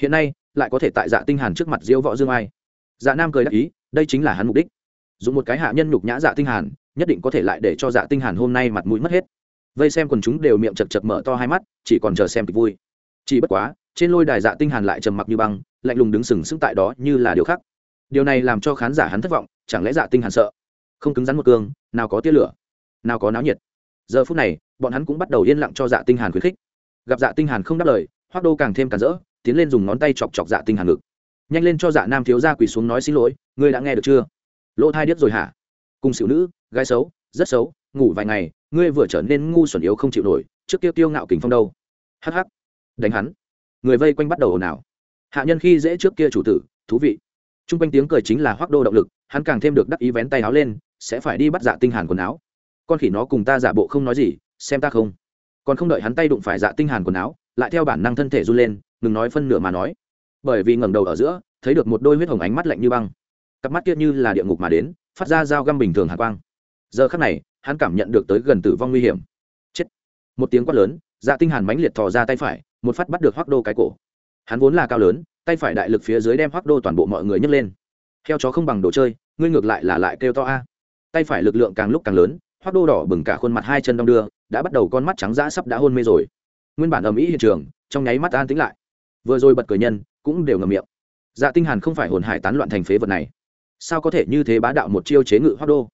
Hiện nay, lại có thể tại dạ tinh hàn trước mặt diễu võ dương ai. Dạ nam cười đáp ý, đây chính là hắn mục đích. Dùng một cái hạ nhân nhục nhã dạ tinh hàn nhất định có thể lại để cho dạ tinh hàn hôm nay mặt mũi mất hết. Vây xem quần chúng đều miệng chật chật mở to hai mắt, chỉ còn chờ xem kịch vui. Chỉ bất quá, trên lôi đài dạ tinh hàn lại trầm mặc như băng, lạnh lùng đứng sừng sững tại đó như là điều khác. Điều này làm cho khán giả hắn thất vọng, chẳng lẽ dạ tinh hàn sợ? Không cứng rắn một cương, nào có tia lửa, nào có náo nhiệt. Giờ phút này, bọn hắn cũng bắt đầu yên lặng cho dạ tinh hàn khuyến khích. Gặp dạ tinh hàn không đáp lời, hoắc đô càng thêm cản rỡ, tiến lên dùng ngón tay chọc chọc dạ tinh hàn ngực. Nhanh lên cho dạ nam thiếu gia quỳ xuống nói xin lỗi, ngươi đã nghe được chưa? Lỗ thai điếc rồi hả? Cùng xỉu nữ gái xấu, rất xấu, ngủ vài ngày, ngươi vừa trở nên ngu xuẩn yếu không chịu nổi, trước kia tiêu ngạo kình phong đâu. Hắc hắc. Đánh hắn. Người vây quanh bắt đầu ồn ào. Hạ nhân khi dễ trước kia chủ tử, thú vị. T r u n g quanh tiếng cười chính là hoác đô động lực, hắn càng thêm được đắc ý vén tay áo lên, sẽ phải đi bắt dạ tinh hàn quần áo. Con khỉ nó cùng ta giả bộ không nói gì, xem ta không. Còn không đợi hắn tay đụng phải dạ tinh hàn quần áo, lại theo bản năng thân thể run lên, ngừng nói phân nửa mà nói. Bởi vì ngẩng đầu ở giữa, thấy được một đôi huyết hồng ánh mắt lạnh như băng. Cặp mắt kia như là địa ngục mà đến, phát ra dao găm bình thường hạ quang giờ khắc này, hắn cảm nhận được tới gần tử vong nguy hiểm. Chết! Một tiếng quát lớn dạ tinh hàn mãnh liệt thò ra tay phải, một phát bắt được hoắc đô cái cổ. Hắn vốn là cao lớn, tay phải đại lực phía dưới đem hoắc đô toàn bộ mọi người nhấc lên. Theo chó không bằng đồ chơi, ngươi ngược lại là lại kêu to a. Tay phải lực lượng càng lúc càng lớn, hoắc đô đỏ bừng cả khuôn mặt hai chân đong đưa, đã bắt đầu con mắt trắng dã sắp đã hôn mê rồi. Nguyên bản ầm ĩ hiện trường, trong nháy mắt an tĩnh lại. Vừa rồi bật cười nhân, cũng đều ngậm miệng. Dạ tinh hàn không phải hồn hải tán loạn thành phế vật này. Sao có thể như thế bá đạo một chiêu chế ngự hoắc đô?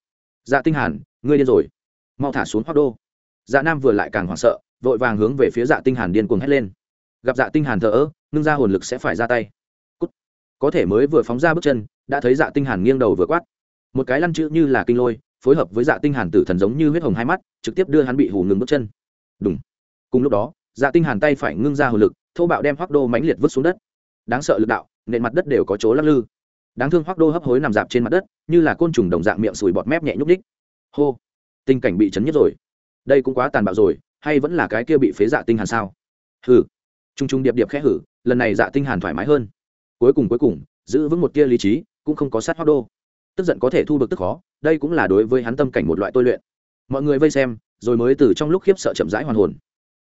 Dạ tinh hàn, ngươi điên rồi. Mau thả xuống hoắc đô. Dạ nam vừa lại càng hoảng sợ, vội vàng hướng về phía dạ tinh hàn điên cuồng hét lên. Gặp dạ tinh hàn thở ơ, ngưng ra hồn lực sẽ phải ra tay. Cút. có thể mới vừa phóng ra bước chân, đã thấy dạ tinh hàn nghiêng đầu vừa quát. Một cái lăn chữ như là kinh lôi, phối hợp với dạ tinh hàn tử thần giống như huyết hồng hai mắt, trực tiếp đưa hắn bị hù ngừng bước chân. Đúng cùng lúc đó dạ tinh hàn tay phải ngưng ra hồn lực, thô bạo đem hoắc đô mãnh liệt vứt xuống đất. Đáng sợ lực đạo, nền mặt đất đều có chỗ lắc lư đáng thương hoắc đô hấp hối nằm dạp trên mặt đất, như là côn trùng đồng dạng miệng sùi bọt mép nhẹ nhúc ních hô, tình cảnh bị chấn nhất rồi. Đây cũng quá tàn bạo rồi, hay vẫn là cái kia bị phế dạ tinh hàn sao? Hừ. Trung trung điệp điệp khẽ hử, lần này dạ tinh hàn thoải mái hơn. Cuối cùng cuối cùng, giữ vững một kia lý trí, cũng không có sát hoắc đô. Tức giận có thể thu được tức khó, đây cũng là đối với hắn tâm cảnh một loại tôi luyện. Mọi người vây xem, rồi mới từ trong lúc khiếp sợ chậm rãi hoàn hồn.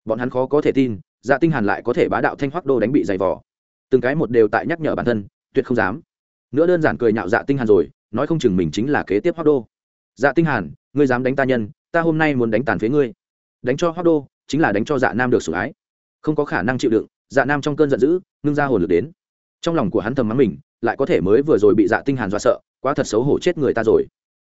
Bọn hắn khó có thể tin dạ tinh hàn lại có thể bá đạo thanh hoắc đô đánh bị dày vò. Từng cái một đều tại nhắc nhở bản thân, tuyệt không dám nữa đơn giản cười nhạo dạ tinh hàn rồi, nói không chừng mình chính là kế tiếp hoắc đô. Dạ tinh hàn, ngươi dám đánh ta nhân, ta hôm nay muốn đánh tàn phế ngươi. Đánh cho hoắc đô, chính là đánh cho dạ nam được sủng ái. Không có khả năng chịu đựng dạ nam trong cơn giận dữ, ngưng ra hồn lực đến. Trong lòng của hắn thầm mắng mình, lại có thể mới vừa rồi bị dạ tinh hàn dọa sợ, quá thật xấu hổ chết người ta rồi.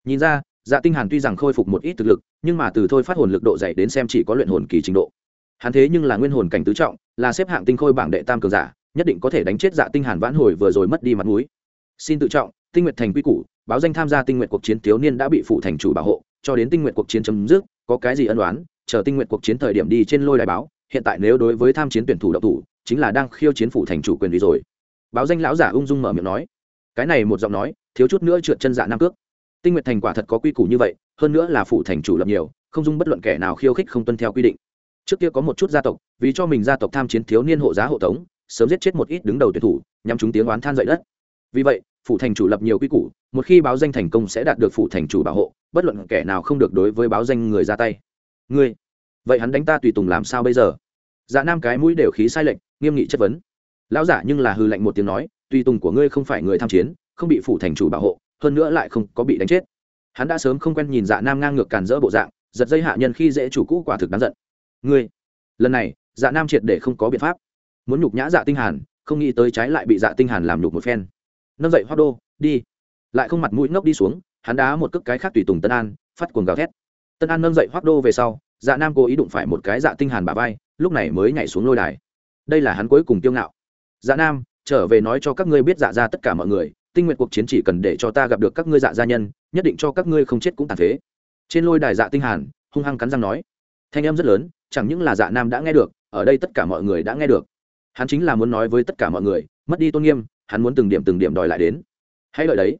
Nhìn ra dạ tinh hàn tuy rằng khôi phục một ít thực lực, nhưng mà từ thôi phát hồn lực độ dày đến xem chỉ có luyện hồn kỳ trình độ. Hắn thế nhưng là nguyên hồn cảnh tứ trọng, là xếp hạng tinh khôi bảng đệ tam cường giả, nhất định có thể đánh chết dạ tinh hàn vãn hồi vừa rồi mất đi mặt mũi xin tự trọng, tinh nguyện thành quy củ, báo danh tham gia tinh nguyện cuộc chiến thiếu niên đã bị phụ thành chủ bảo hộ, cho đến tinh nguyện cuộc chiến chấm dứt, có cái gì ân đoán chờ tinh nguyện cuộc chiến thời điểm đi trên lôi đài báo, hiện tại nếu đối với tham chiến tuyển thủ độc thủ, chính là đang khiêu chiến phụ thành chủ quyền vì rồi. Báo danh lão giả ung dung mở miệng nói. Cái này một giọng nói, thiếu chút nữa trượt chân dạ nam cước. Tinh nguyện thành quả thật có quy củ như vậy, hơn nữa là phụ thành chủ lập nhiều, không dung bất luận kẻ nào khiêu khích không tuân theo quy định. Trước kia có một chút gia tộc, vì cho mình gia tộc tham chiến thiếu niên hộ giá hộ tống, sớm giết chết một ít đứng đầu tuyển thủ nhằm chúng tiếng oán than dậy đất. Vì vậy phủ thành chủ lập nhiều quy củ, một khi báo danh thành công sẽ đạt được phủ thành chủ bảo hộ, bất luận kẻ nào không được đối với báo danh người ra tay. Ngươi, vậy hắn đánh ta tùy tùng làm sao bây giờ? Dạ nam cái mũi đều khí sai lệnh nghiêm nghị chất vấn. Lão giả nhưng là hư lệnh một tiếng nói, tùy tùng của ngươi không phải người tham chiến, không bị phủ thành chủ bảo hộ, hơn nữa lại không có bị đánh chết. Hắn đã sớm không quen nhìn dạ nam ngang ngược càn rỡ bộ dạng, giật dây hạ nhân khi dễ chủ cũ quả thực đáng giận. Ngươi, lần này dạ nam triệt để không có biện pháp. Muốn nhục nhã dạ tinh hàn, không nghĩ tới trái lại bị dạ tinh hàn làm nhục một phen nâng dậy hoa đô, đi. Lại không mặt mũi ngốc đi xuống, hắn đá một cước cái khác tùy tùng tân an, phát cuồng gào thét. Tân an nâng dậy hoác đô về sau dạ nam cố ý đụng phải một cái dạ tinh hàn bà vai, lúc này mới nhảy xuống lôi đài. Đây là hắn cuối cùng tiêu ngạo. Dạ nam, trở về nói cho các ngươi biết dạ ra tất cả mọi người, tinh nguyện cuộc chiến chỉ cần để cho ta gặp được các ngươi dạ gia nhân, nhất định cho các ngươi không chết cũng tàn phế. Trên lôi đài dạ tinh hàn, hung hăng cắn răng nói. Thanh âm rất lớn, chẳng những là dạ nam đã nghe được, ở đây tất cả mọi người đã nghe được. Hắn chính là muốn nói với tất cả mọi người, mất đi tôn nghiêm hắn muốn từng điểm từng điểm đòi lại đến. Hãy lợi đấy.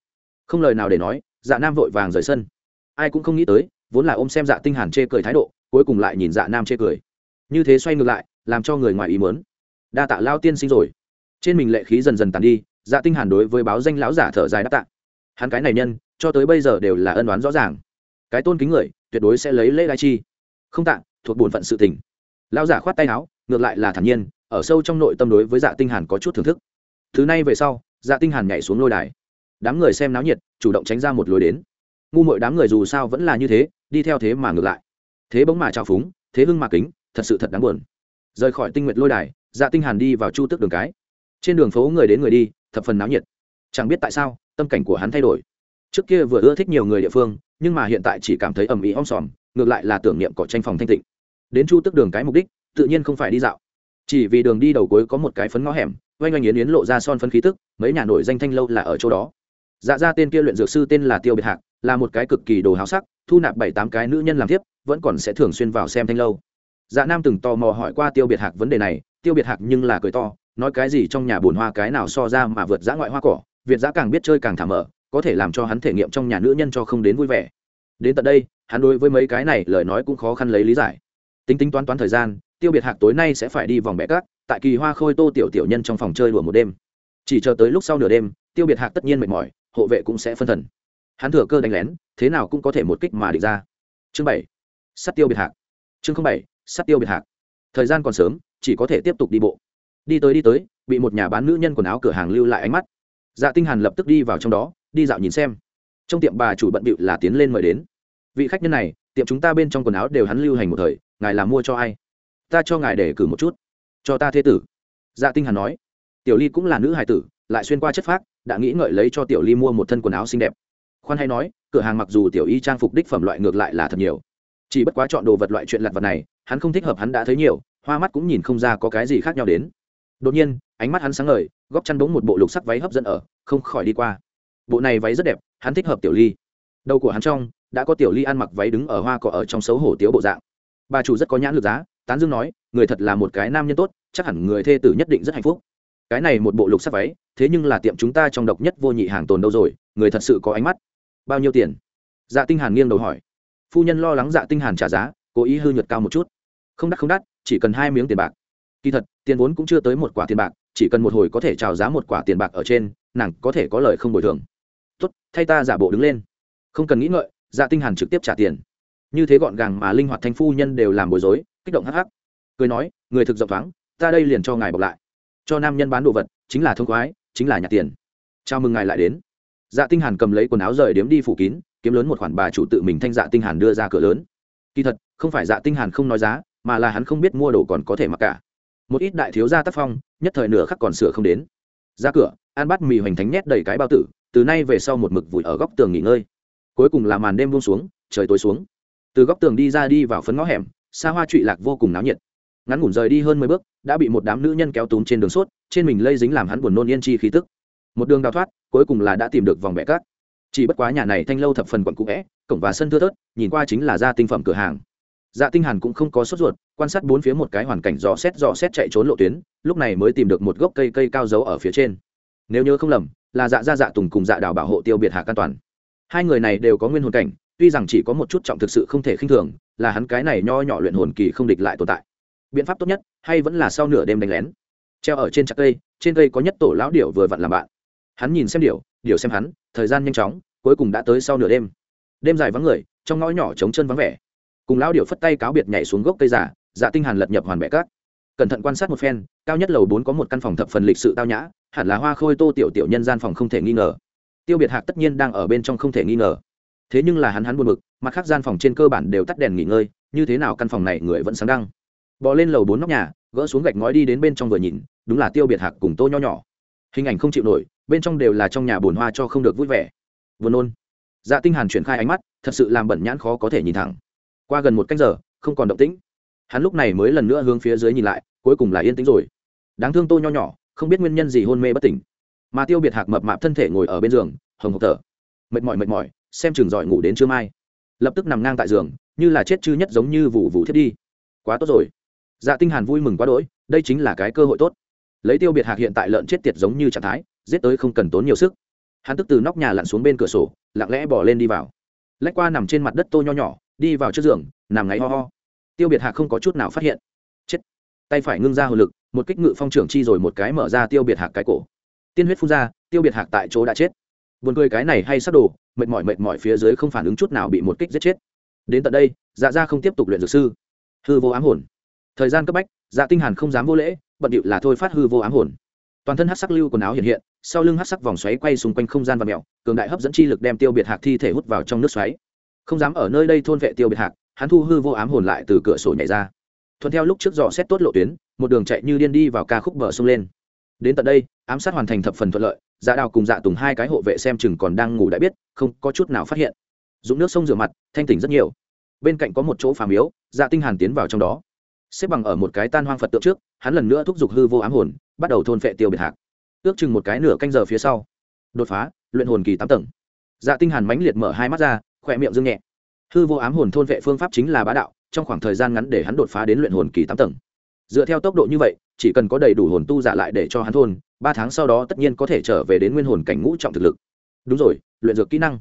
Không lời nào để nói dạ nam vội vàng rời sân. Ai cũng không nghĩ tới, vốn là ôm xem dạ tinh hàn chê cười thái độ, cuối cùng lại nhìn dạ nam chê cười. Như thế xoay ngược lại, làm cho người ngoài ý muốn. Đa tạ lao tiên sinh rồi. Trên mình lệ khí dần dần tàn đi dạ tinh hàn đối với báo danh lão giả thở dài đáp tạ. Hắn cái này nhân, cho tới bây giờ đều là ân oán rõ ràng. Cái tôn kính người, tuyệt đối sẽ lấy lễ đại chi. Không tạ, thuộc bổn phận sự tình. Lão giả khoát tay áo, ngược lại là thản nhiên, ở sâu trong nội tâm đối với dạ tinh hàn có chút thưởng thức thứ này về sau dạ tinh hàn nhảy xuống lôi đài. Đám người xem náo nhiệt, chủ động tránh ra một lối đến. Ngu muội đám người dù sao vẫn là như thế, đi theo thế mà ngược lại. Thế bỗng mà trào phúng, thế hưng mà kính, thật sự thật đáng buồn. Rời khỏi tinh nguyệt lôi đài dạ tinh hàn đi vào chu tước đường cái. Trên đường phố người đến người đi, thập phần náo nhiệt. Chẳng biết tại sao, tâm cảnh của hắn thay đổi. Trước kia vừa ưa thích nhiều người địa phương, nhưng mà hiện tại chỉ cảm thấy ầm ĩ om sòm, ngược lại là tưởng niệm cỏ tranh phòng thanh tịnh. Đến chu tước đường cái mục đích, tự nhiên không phải đi dạo. Chỉ vì đường đi đầu cuối có một cái phấn ngõ hẻm oanh oanh yến yến lộ ra son phấn khí tức, mấy nhà nổi danh thanh lâu là ở chỗ đó. Dạ ra tên kia luyện dược sư tên là tiêu biệt hạc, là một cái cực kỳ đồ háo sắc, thu nạp bảy tám cái nữ nhân làm tiếp vẫn còn sẽ thường xuyên vào xem thanh lâu. Dạ nam từng tò mò hỏi qua tiêu biệt hạc vấn đề này, tiêu biệt hạc nhưng là cười to, nói cái gì trong nhà bồn hoa cái nào so ra mà vượt dã ngoại hoa cỏ, việt dã càng biết chơi càng thảm mở, có thể làm cho hắn thể nghiệm trong nhà nữ nhân cho không đến vui vẻ. Đến tận đây, hắn đối với mấy cái này lời nói cũng khó khăn lấy lý giải. Tính tính toán toán thời gian tiêu biệt hạc tối nay sẽ phải đi vòng bẻ cát, tại kỳ hoa khôi tô tiểu tiểu nhân trong phòng chơi đùa một đêm. Chỉ chờ tới lúc sau nửa đêm, tiêu biệt hạc tất nhiên mệt mỏi, hộ vệ cũng sẽ phân thần. Hắn thừa cơ đánh lén, thế nào cũng có thể một kích mà địch ra. Chương bảy sắt tiêu biệt hạc. Chương bảy sắt tiêu biệt hạc. Thời gian còn sớm, chỉ có thể tiếp tục đi bộ. Đi tới đi tới, bị một nhà bán nữ nhân quần áo cửa hàng lưu lại ánh mắt. Dạ tinh hàn lập tức đi vào trong đó, đi dạo nhìn xem. Trong tiệm bà chủ bận bịu là tiến lên mời đến. Vị khách nhân này, tiệm chúng ta bên trong quần áo đều hắn lưu hành một thời, ngài là mua cho ai? Ta cho ngài để cử một chút. Cho ta thế tử. Dạ tinh hàn nói. Tiểu ly cũng là nữ hài tử, lại xuyên qua chất phác, đã nghĩ ngợi lấy cho tiểu ly mua một thân quần áo xinh đẹp. Khoan hay nói, cửa hàng mặc dù tiểu y trang phục đích phẩm loại ngược lại là thật nhiều. Chỉ bất quá chọn đồ vật loại chuyện lặt vật này, hắn không thích hợp hắn đã thấy nhiều, hoa mắt cũng nhìn không ra có cái gì khác nhau đến. Đột nhiên, ánh mắt hắn sáng ngời, góc chăn bỗng một bộ lục sắc váy hấp dẫn ở, không khỏi đi qua. Bộ này váy rất đẹp, hắn thích hợp tiểu ly. Đầu của hắn trong, đã có tiểu ly ăn mặc váy đứng ở hoa cỏ ở trong xấu hổ tiếu bộ dạng. Bà chủ rất có nhãn lực giá tán dương nói, người thật là một cái nam nhân tốt, chắc hẳn người thê tử nhất định rất hạnh phúc. Cái này một bộ lục sắc váy, thế nhưng là tiệm chúng ta trong độc nhất vô nhị hàng tồn đâu rồi, người thật sự có ánh mắt. Bao nhiêu tiền? Dạ tinh hàn nghiêng đầu hỏi. Phu nhân lo lắng dạ tinh hàn trả giá, cố ý hư nhược cao một chút. Không đắt không đắt, chỉ cần hai miếng tiền bạc. Kỳ thật, tiền vốn cũng chưa tới một quả tiền bạc, chỉ cần một hồi có thể trào giá một quả tiền bạc ở trên, nàng có thể có lời không bồi thường. Tốt, thay ta giả bộ đứng lên. Không cần nghĩ ngợi dạ tinh hàn trực tiếp trả tiền. Như thế gọn gàng mà linh hoạt thanh phu nhân đều làm bối rối kích động hắc hắc. Cười nói, người thực rộng thoáng, ta đây liền cho ngài bọc lại. Cho nam nhân bán đồ vật, chính là thông khoái, chính là nhặt tiền. Chào mừng ngài lại đến. Dạ tinh hàn cầm lấy quần áo rời điếm đi phủ kín, kiếm lớn một khoản bà chủ tự mình thanh dạ tinh hàn đưa ra cửa lớn. Kỳ thật, không phải dạ tinh hàn không nói giá, mà là hắn không biết mua đồ còn có thể mặc cả. Một ít đại thiếu gia tác phong, nhất thời nửa khắc còn sửa không đến. Ra cửa, an bát mì hoành thánh nhét đầy cái bao tử, từ nay về sau một mực vùi ở góc tường nghỉ ngơi. Cuối cùng là màn đêm buông xuống, trời tối xuống. Từ góc tường đi ra đi vào phấn ngõ hẻm xa hoa trụy lạc vô cùng náo nhiệt. Ngắn ngủn rời đi hơn mười bước, đã bị một đám nữ nhân kéo túm trên đường sốt, trên mình lây dính làm hắn buồn nôn yên chi khí tức. Một đường đào thoát, cuối cùng là đã tìm được vòng bẻ cát. Chỉ bất quá nhà này thanh lâu thập phần quận cũ vẽ cổng và sân thưa thớt, nhìn qua chính là gia tinh phẩm cửa hàng. Dạ tinh hàn cũng không có sốt ruột, quan sát bốn phía một cái hoàn cảnh dò xét dò xét chạy trốn lộ tuyến, lúc này mới tìm được một gốc cây cây cao giấu ở phía trên. Nếu nhớ không lầm, là dạ gia dạ tùng cùng dạ đào bảo hộ tiêu biệt hạ an toàn. Hai người này đều có nguyên hồn cảnh tuy rằng chỉ có một chút trọng thực sự không thể khinh thường, là hắn cái này nho nhỏ luyện hồn kỳ không địch lại tồn tại. Biện pháp tốt nhất, hay vẫn là sau nửa đêm đánh lén. Treo ở trên chặt cây, trên cây có nhất tổ lão điểu vừa vặn làm bạn. Hắn nhìn xem điểu điểu xem hắn, thời gian nhanh chóng, cuối cùng đã tới sau nửa đêm. Đêm dài vắng người, trong ngõ nhỏ trống chân vắng vẻ. Cùng lão điểu phất tay cáo biệt nhảy xuống gốc cây giả dạ tinh hàn lật nhập hoàn bẻ cát. Cẩn thận quan sát một phen, cao nhất lầu bốn có một căn phòng thập phần lịch sự tao nhã, hẳn là hoa khôi tô tiểu tiểu nhân gian phòng không thể nghi ngờ. Tiêu biệt hạc tất nhiên đang ở bên trong không thể nghi ngờ thế nhưng là hắn hắn buồn bực, mặt khác gian phòng trên cơ bản đều tắt đèn nghỉ ngơi, như thế nào căn phòng này người vẫn sáng đăng. Bỏ lên lầu bốn nóc nhà, gỡ xuống gạch ngói đi đến bên trong vừa nhìn, đúng là tiêu biệt hạc cùng tô nho nhỏ. Hình ảnh không chịu nổi, bên trong đều là trong nhà bồn hoa cho không được vui vẻ. Vừa nôn. Dạ tinh hàn chuyển khai ánh mắt, thật sự làm bẩn nhãn khó có thể nhìn thẳng. Qua gần một canh giờ, không còn động tĩnh. Hắn lúc này mới lần nữa hướng phía dưới nhìn lại, cuối cùng là yên tĩnh rồi. Đáng thương tô nho nhỏ, không biết nguyên nhân gì hôn mê bất tỉnh. Mà tiêu biệt hạc mập mạp thân thể ngồi ở bên giường, hồng hộc thở. Mệt mỏi mệt mỏi xem chừng giỏi ngủ đến trưa mai. Lập tức nằm ngang tại giường, như là chết chư nhất giống như vụ vụ thiết đi. Quá tốt rồi. Dạ tinh hàn vui mừng quá đỗi, đây chính là cái cơ hội tốt. Lấy tiêu biệt hạc hiện tại lợn chết tiệt giống như trạng thái, giết tới không cần tốn nhiều sức. Hắn tức từ nóc nhà lặn xuống bên cửa sổ, lặng lẽ bỏ lên đi vào. Lách qua nằm trên mặt đất tô nho nhỏ, đi vào trước giường, nằm ngáy ho ho. Tiêu biệt hạc không có chút nào phát hiện. Chết. Tay phải ngưng ra hồ lực, một kích ngự phong trưởng chi rồi một cái mở ra tiêu biệt hạc cái cổ. Tiên huyết phun ra, tiêu biệt hạc tại chỗ đã chết buồn cười cái này hay sát đồ mệt mỏi mệt mỏi phía dưới không phản ứng chút nào bị một kích giết chết. Đến tận đây dạ ra không tiếp tục luyện dược sư. Hư vô ám hồn. Thời gian cấp bách dạ tinh hàn không dám vô lễ, bận điệu là thôi phát hư vô ám hồn. Toàn thân hắc sắc lưu quần áo hiện hiện, sau lưng hắc sắc vòng xoáy quay xung quanh không gian và mèo, cường đại hấp dẫn chi lực đem tiêu biệt hạc thi thể hút vào trong nước xoáy. Không dám ở nơi đây thôn vệ tiêu biệt hạc, hắn thu hư vô ám hồn lại từ cửa sổ nhảy ra. Thuận theo lúc trước dò xét tốt lộ tuyến, một đường chạy như điên đi vào ca khúc bờ sông lên. Đến tận đây, ám sát hoàn thành thập phần thuận lợi dạ đào cùng dạ tùng hai cái hộ vệ xem chừng còn đang ngủ đã biết không có chút nào phát hiện. Dùng nước sông rửa mặt thanh tỉnh rất nhiều. Bên cạnh có một chỗ phàm miếu, dạ tinh hàn tiến vào trong đó. Xếp bằng ở một cái tan hoang phật tượng trước hắn lần nữa thúc giục hư vô ám hồn bắt đầu thôn phệ tiêu biệt hạc. Ước chừng một cái nửa canh giờ phía sau đột phá luyện hồn kỳ tám tầng. Dạ tinh hàn mãnh liệt mở hai mắt ra khỏe miệng dương nhẹ. Hư vô ám hồn thôn vệ phương pháp chính là bá đạo trong khoảng thời gian ngắn để hắn đột phá đến luyện hồn kỳ tám tầng. Dựa theo tốc độ như vậy chỉ cần có đầy đủ hồn tu giả lại để cho hắn thôn ba tháng sau đó tất nhiên có thể trở về đến nguyên hồn cảnh ngũ trọng thực lực. Đúng rồi, luyện dược kỹ năng.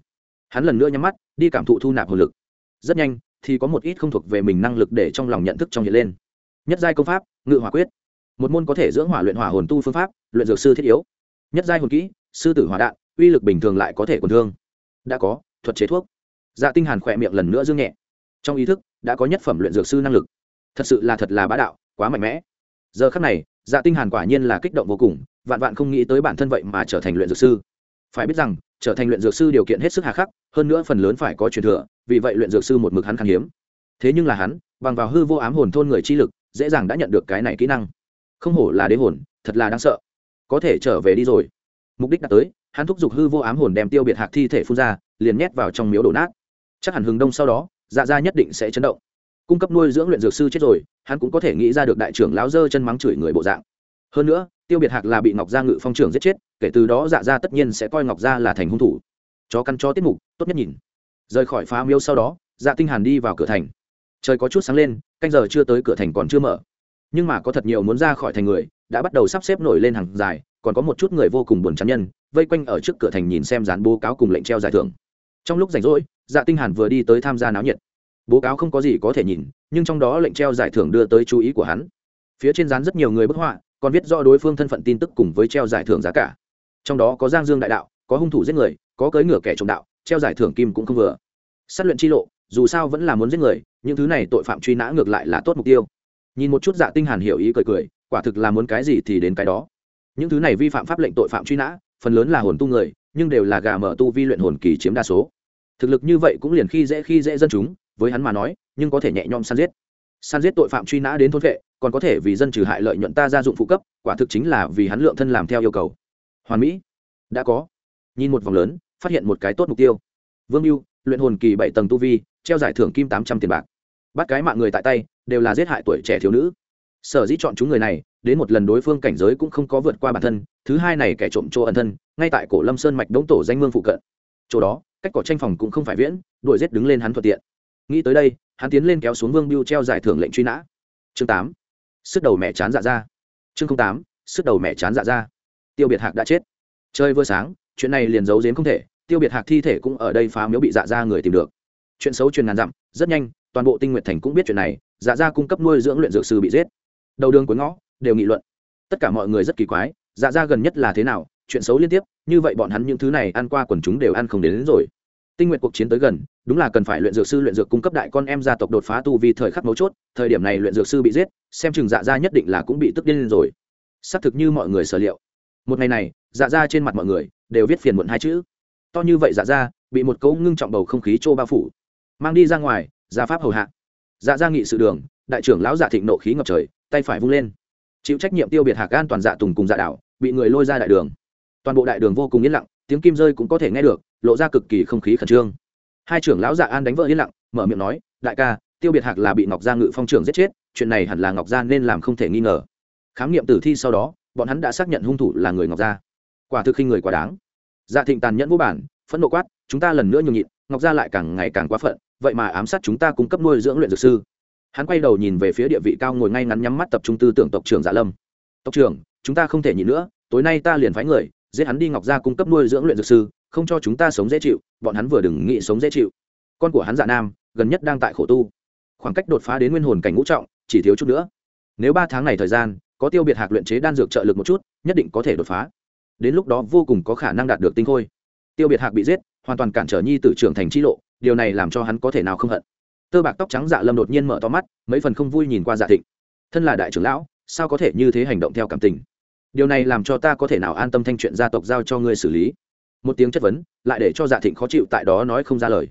Hắn lần nữa nhắm mắt, đi cảm thụ thu nạp hồn lực. Rất nhanh, thì có một ít không thuộc về mình năng lực để trong lòng nhận thức trong hiện lên. Nhất giai công pháp, ngự hỏa quyết. Một môn có thể dưỡng hỏa luyện hỏa hồn tu phương pháp, luyện dược sư thiết yếu. Nhất giai hồn kỹ, sư tử hỏa đạn, uy lực bình thường lại có thể còn thương. Đã có, thuật chế thuốc. Dạ tinh hàn khỏe miệng lần nữa dương nhẹ. Trong ý thức, đã có nhất phẩm luyện dược sư năng lực. Thật sự là thật là bá đạo, quá mạnh mẽ. Giờ khắc này dạ tinh hàn quả nhiên là kích động vô cùng vạn vạn không nghĩ tới bản thân vậy mà trở thành luyện dược sư. Phải biết rằng, trở thành luyện dược sư điều kiện hết sức hà khắc, hơn nữa phần lớn phải có truyền thừa, vì vậy luyện dược sư một mực hắn khan hiếm. Thế nhưng là hắn, bằng vào hư vô ám hồn thôn người chi lực, dễ dàng đã nhận được cái này kỹ năng. Không hổ là đế hồn, thật là đáng sợ. Có thể trở về đi rồi. Mục đích đã tới, hắn thúc giục hư vô ám hồn đem tiêu biệt hạc thi thể phun ra, liền nhét vào trong miếu đổ nát. Chắc hẳn hừng đông sau đó dạ ra nhất định sẽ chấn động. Cung cấp nuôi dưỡng luyện dược sư chết rồi, hắn cũng có thể nghĩ ra được đại trưởng lão dơ chân mắng chửi người bộ dạng hơn nữa, tiêu biệt hạc là bị ngọc gia ngự phong trưởng giết chết, kể từ đó dạ gia tất nhiên sẽ coi ngọc gia là thành hung thủ. Chó căn cho tiết mục, tốt nhất nhìn. Rời khỏi phá miêu sau đó dạ tinh hàn đi vào cửa thành. Trời có chút sáng lên, canh giờ chưa tới cửa thành còn chưa mở. Nhưng mà có thật nhiều muốn ra khỏi thành người, đã bắt đầu sắp xếp nổi lên hàng dài, còn có một chút người vô cùng buồn chán nhân, vây quanh ở trước cửa thành nhìn xem dán bố cáo cùng lệnh treo giải thưởng. Trong lúc rảnh rỗi dạ tinh hàn vừa đi tới tham gia náo nhiệt. Bố cáo không có gì có thể nhìn, nhưng trong đó lệnh treo giải thưởng đưa tới chú ý của hắn. Phía trên dán rất nhiều người bức họa còn viết rõ đối phương thân phận tin tức cùng với treo giải thưởng giá cả. Trong đó có giang dương đại đạo, có hung thủ giết người, có cưỡi ngựa kẻ trộm đạo, treo giải thưởng kim cũng không vừa. Sát luyện chi lộ, dù sao vẫn là muốn giết người, những thứ này tội phạm truy nã ngược lại là tốt mục tiêu. Nhìn một chút dạ tinh hàn hiểu ý cười cười, quả thực là muốn cái gì thì đến cái đó. Những thứ này vi phạm pháp lệnh tội phạm truy nã, phần lớn là hồn tu người, nhưng đều là gà mở tu vi luyện hồn kỳ chiếm đa số. Thực lực như vậy cũng liền khi dễ khi dễ dân chúng, với hắn mà nói, nhưng có thể nhẹ nhõm săn giết san giết tội phạm truy nã đến thôn vệ, còn có thể vì dân trừ hại lợi nhuận ta gia dụng phụ cấp, quả thực chính là vì hắn lượng thân làm theo yêu cầu. Hoàn mỹ, đã có. Nhìn một vòng lớn, phát hiện một cái tốt mục tiêu. Vương mưu luyện hồn kỳ bảy tầng tu vi, treo giải thưởng kim tám trăm tiền bạc. Bắt cái mạng người tại tay, đều là giết hại tuổi trẻ thiếu nữ. Sở dĩ chọn chúng người này, đến một lần đối phương cảnh giới cũng không có vượt qua bản thân, thứ hai này kẻ trộm chỗ ẩn thân, ngay tại cổ lâm sơn mạch đống tổ danh mương phụ cận. Chỗ đó, cách cỏ tranh phòng cũng không phải viễn, đuổi giết đứng lên hắn thuận tiện. Nghĩ tới đây hắn tiến lên kéo xuống vương biêu treo giải thưởng lệnh truy nã. Chương tám. Sức đầu mẹ chán dạ ra. Chương tám. Sức đầu mẹ chán dạ ra. Tiêu biệt hạc đã chết. Chơi vừa sáng chuyện này liền giấu giếm không thể tiêu biệt hạc thi thể cũng ở đây phá miếu bị dạ ra người tìm được. Chuyện xấu truyền ngàn dặm rất nhanh toàn bộ tinh nguyện thành cũng biết chuyện này dạ ra cung cấp nuôi dưỡng luyện dược sư bị giết. Đầu đường cuối ngõ đều nghị luận. Tất cả mọi người rất kỳ quái dạ ra gần nhất là thế nào chuyện xấu liên tiếp như vậy bọn hắn những thứ này ăn qua quần chúng đều ăn không đến, đến rồi tinh nguyện cuộc chiến tới gần, đúng là cần phải luyện dược sư luyện dược cung cấp đại con em gia tộc đột phá tu vì thời khắc mấu chốt, thời điểm này luyện dược sư bị giết, xem chừng dạ ra nhất định là cũng bị tức điên lên rồi. Xác thực như mọi người sở liệu. Một ngày này dạ ra trên mặt mọi người đều viết phiền muộn hai chữ. To như vậy dạ ra bị một cấu ngưng trọng bầu không khí trô bao phủ. Mang đi ra ngoài, gia pháp hầu hạ. Dạ ra nghị sự đường, đại trưởng lão dạ thịnh nộ khí ngập trời, tay phải vung lên. Chịu trách nhiệm tiêu biệt hạc an toàn dạ tùng cùng dạ đảo, bị người lôi ra đại đường. Toàn bộ đại đường vô cùng yên lặng, tiếng kim rơi cũng có thể nghe được lộ ra cực kỳ không khí khẩn trương. Hai trưởng lão dạ an đánh vỡ yên lặng, mở miệng nói, đại ca, tiêu biệt hạc là bị ngọc gia ngự phong trưởng giết chết, chuyện này hẳn là ngọc gia nên làm không thể nghi ngờ. Khám nghiệm tử thi sau đó, bọn hắn đã xác nhận hung thủ là người ngọc gia. Quả thực khi người quá đáng. Dạ thịnh tàn nhẫn vô bản, phẫn nộ quát, chúng ta lần nữa nhường nhịn, ngọc gia lại càng ngày càng quá phận, vậy mà ám sát chúng ta cung cấp nuôi dưỡng luyện dược sư. Hắn quay đầu nhìn về phía địa vị cao ngồi ngay ngắn nhắm mắt tập trung tư tưởng tộc trưởng dạ lâm. Tộc trưởng, chúng ta không thể nhịn nữa, tối nay ta liền phái người, giết hắn đi ngọc gia cung cấp nuôi dưỡng luyện dược sư không cho chúng ta sống dễ chịu, bọn hắn vừa đừng nghĩ sống dễ chịu. Con của hắn dạ nam, gần nhất đang tại khổ tu. Khoảng cách đột phá đến nguyên hồn cảnh ngũ trọng, chỉ thiếu chút nữa. Nếu ba tháng này thời gian, có tiêu biệt hạc luyện chế đan dược trợ lực một chút, nhất định có thể đột phá. Đến lúc đó vô cùng có khả năng đạt được tinh khôi. Tiêu biệt hạc bị giết, hoàn toàn cản trở nhi t trưởng thành chi lộ, điều này làm cho hắn có thể nào không hận. Tơ bạc tóc trắng dạ lâm đột nhiên mở to mắt, mấy phần không vui nhìn qua dạ thịnh. Thân là đại trưởng lão, sao có thể như thế hành động theo cảm tình? Điều này làm cho ta có thể nào an tâm thanh chuyện gia tộc giao cho ngươi xử lý? Một tiếng chất vấn, lại để cho dạ thịnh khó chịu tại đó nói không ra lời.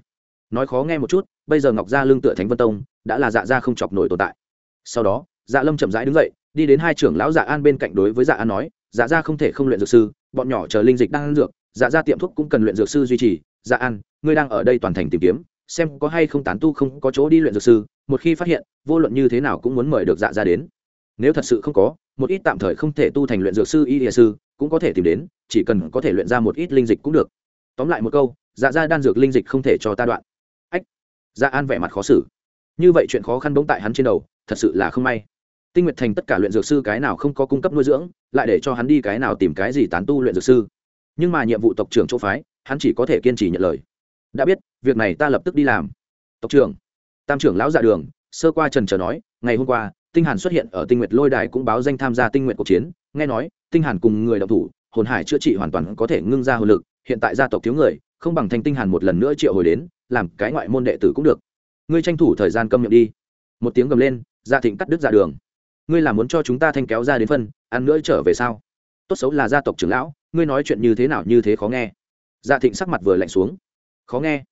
Nói khó nghe một chút, bây giờ ngọc gia lương tựa thánh vân tông, đã là dạ gia không chọc nổi tồn tại. Sau đó dạ lâm chậm rãi đứng dậy, đi đến hai trưởng lão dạ an bên cạnh đối với dạ an nói dạ gia không thể không luyện dược sư, bọn nhỏ chờ linh dịch đang ăn dược dạ gia tiệm thuốc cũng cần luyện dược sư duy trì. Dạ an, ngươi đang ở đây toàn thành tìm kiếm, xem có hay không tán tu không có chỗ đi luyện dược sư, một khi phát hiện, vô luận như thế nào cũng muốn mời được dạ gia đến. Nếu thật sự không có, một ít tạm thời không thể tu thành luyện dược sư y địa sư cũng có thể tìm đến, chỉ cần có thể luyện ra một ít linh dịch cũng được. Tóm lại một câu dạ ra đan dược linh dịch không thể cho ta đoạn. Ách dạ an vẻ mặt khó xử. Như vậy chuyện khó khăn bỗng tại hắn trên đầu, thật sự là không may. Tinh nguyệt thành tất cả luyện dược sư cái nào không có cung cấp nuôi dưỡng, lại để cho hắn đi cái nào tìm cái gì tán tu luyện dược sư. Nhưng mà nhiệm vụ tộc trưởng chỗ phái, hắn chỉ có thể kiên trì nhận lời. Đã biết, việc này ta lập tức đi làm. Tộc trưởng, tam trưởng lão dạ đường, sơ qua trần trờ nói, ngày hôm qua tinh hàn xuất hiện ở tinh nguyệt lôi đài cũng báo danh tham gia tinh nguyệt cuộc chiến. Nghe nói, tinh hàn cùng người động thủ, hồn hải chữa trị hoàn toàn có thể ngưng ra hồn lực, hiện tại gia tộc thiếu người, không bằng thanh tinh hàn một lần nữa triệu hồi đến, làm cái ngoại môn đệ tử cũng được. Ngươi tranh thủ thời gian câm miệng đi. Một tiếng gầm lên gia thịnh cắt đứt ra đường. Ngươi là muốn cho chúng ta thanh kéo ra đến phân, ăn nữa trở về sao? Tốt xấu là gia tộc trưởng lão, ngươi nói chuyện như thế nào như thế khó nghe. Gia thịnh sắc mặt vừa lạnh xuống. Khó nghe.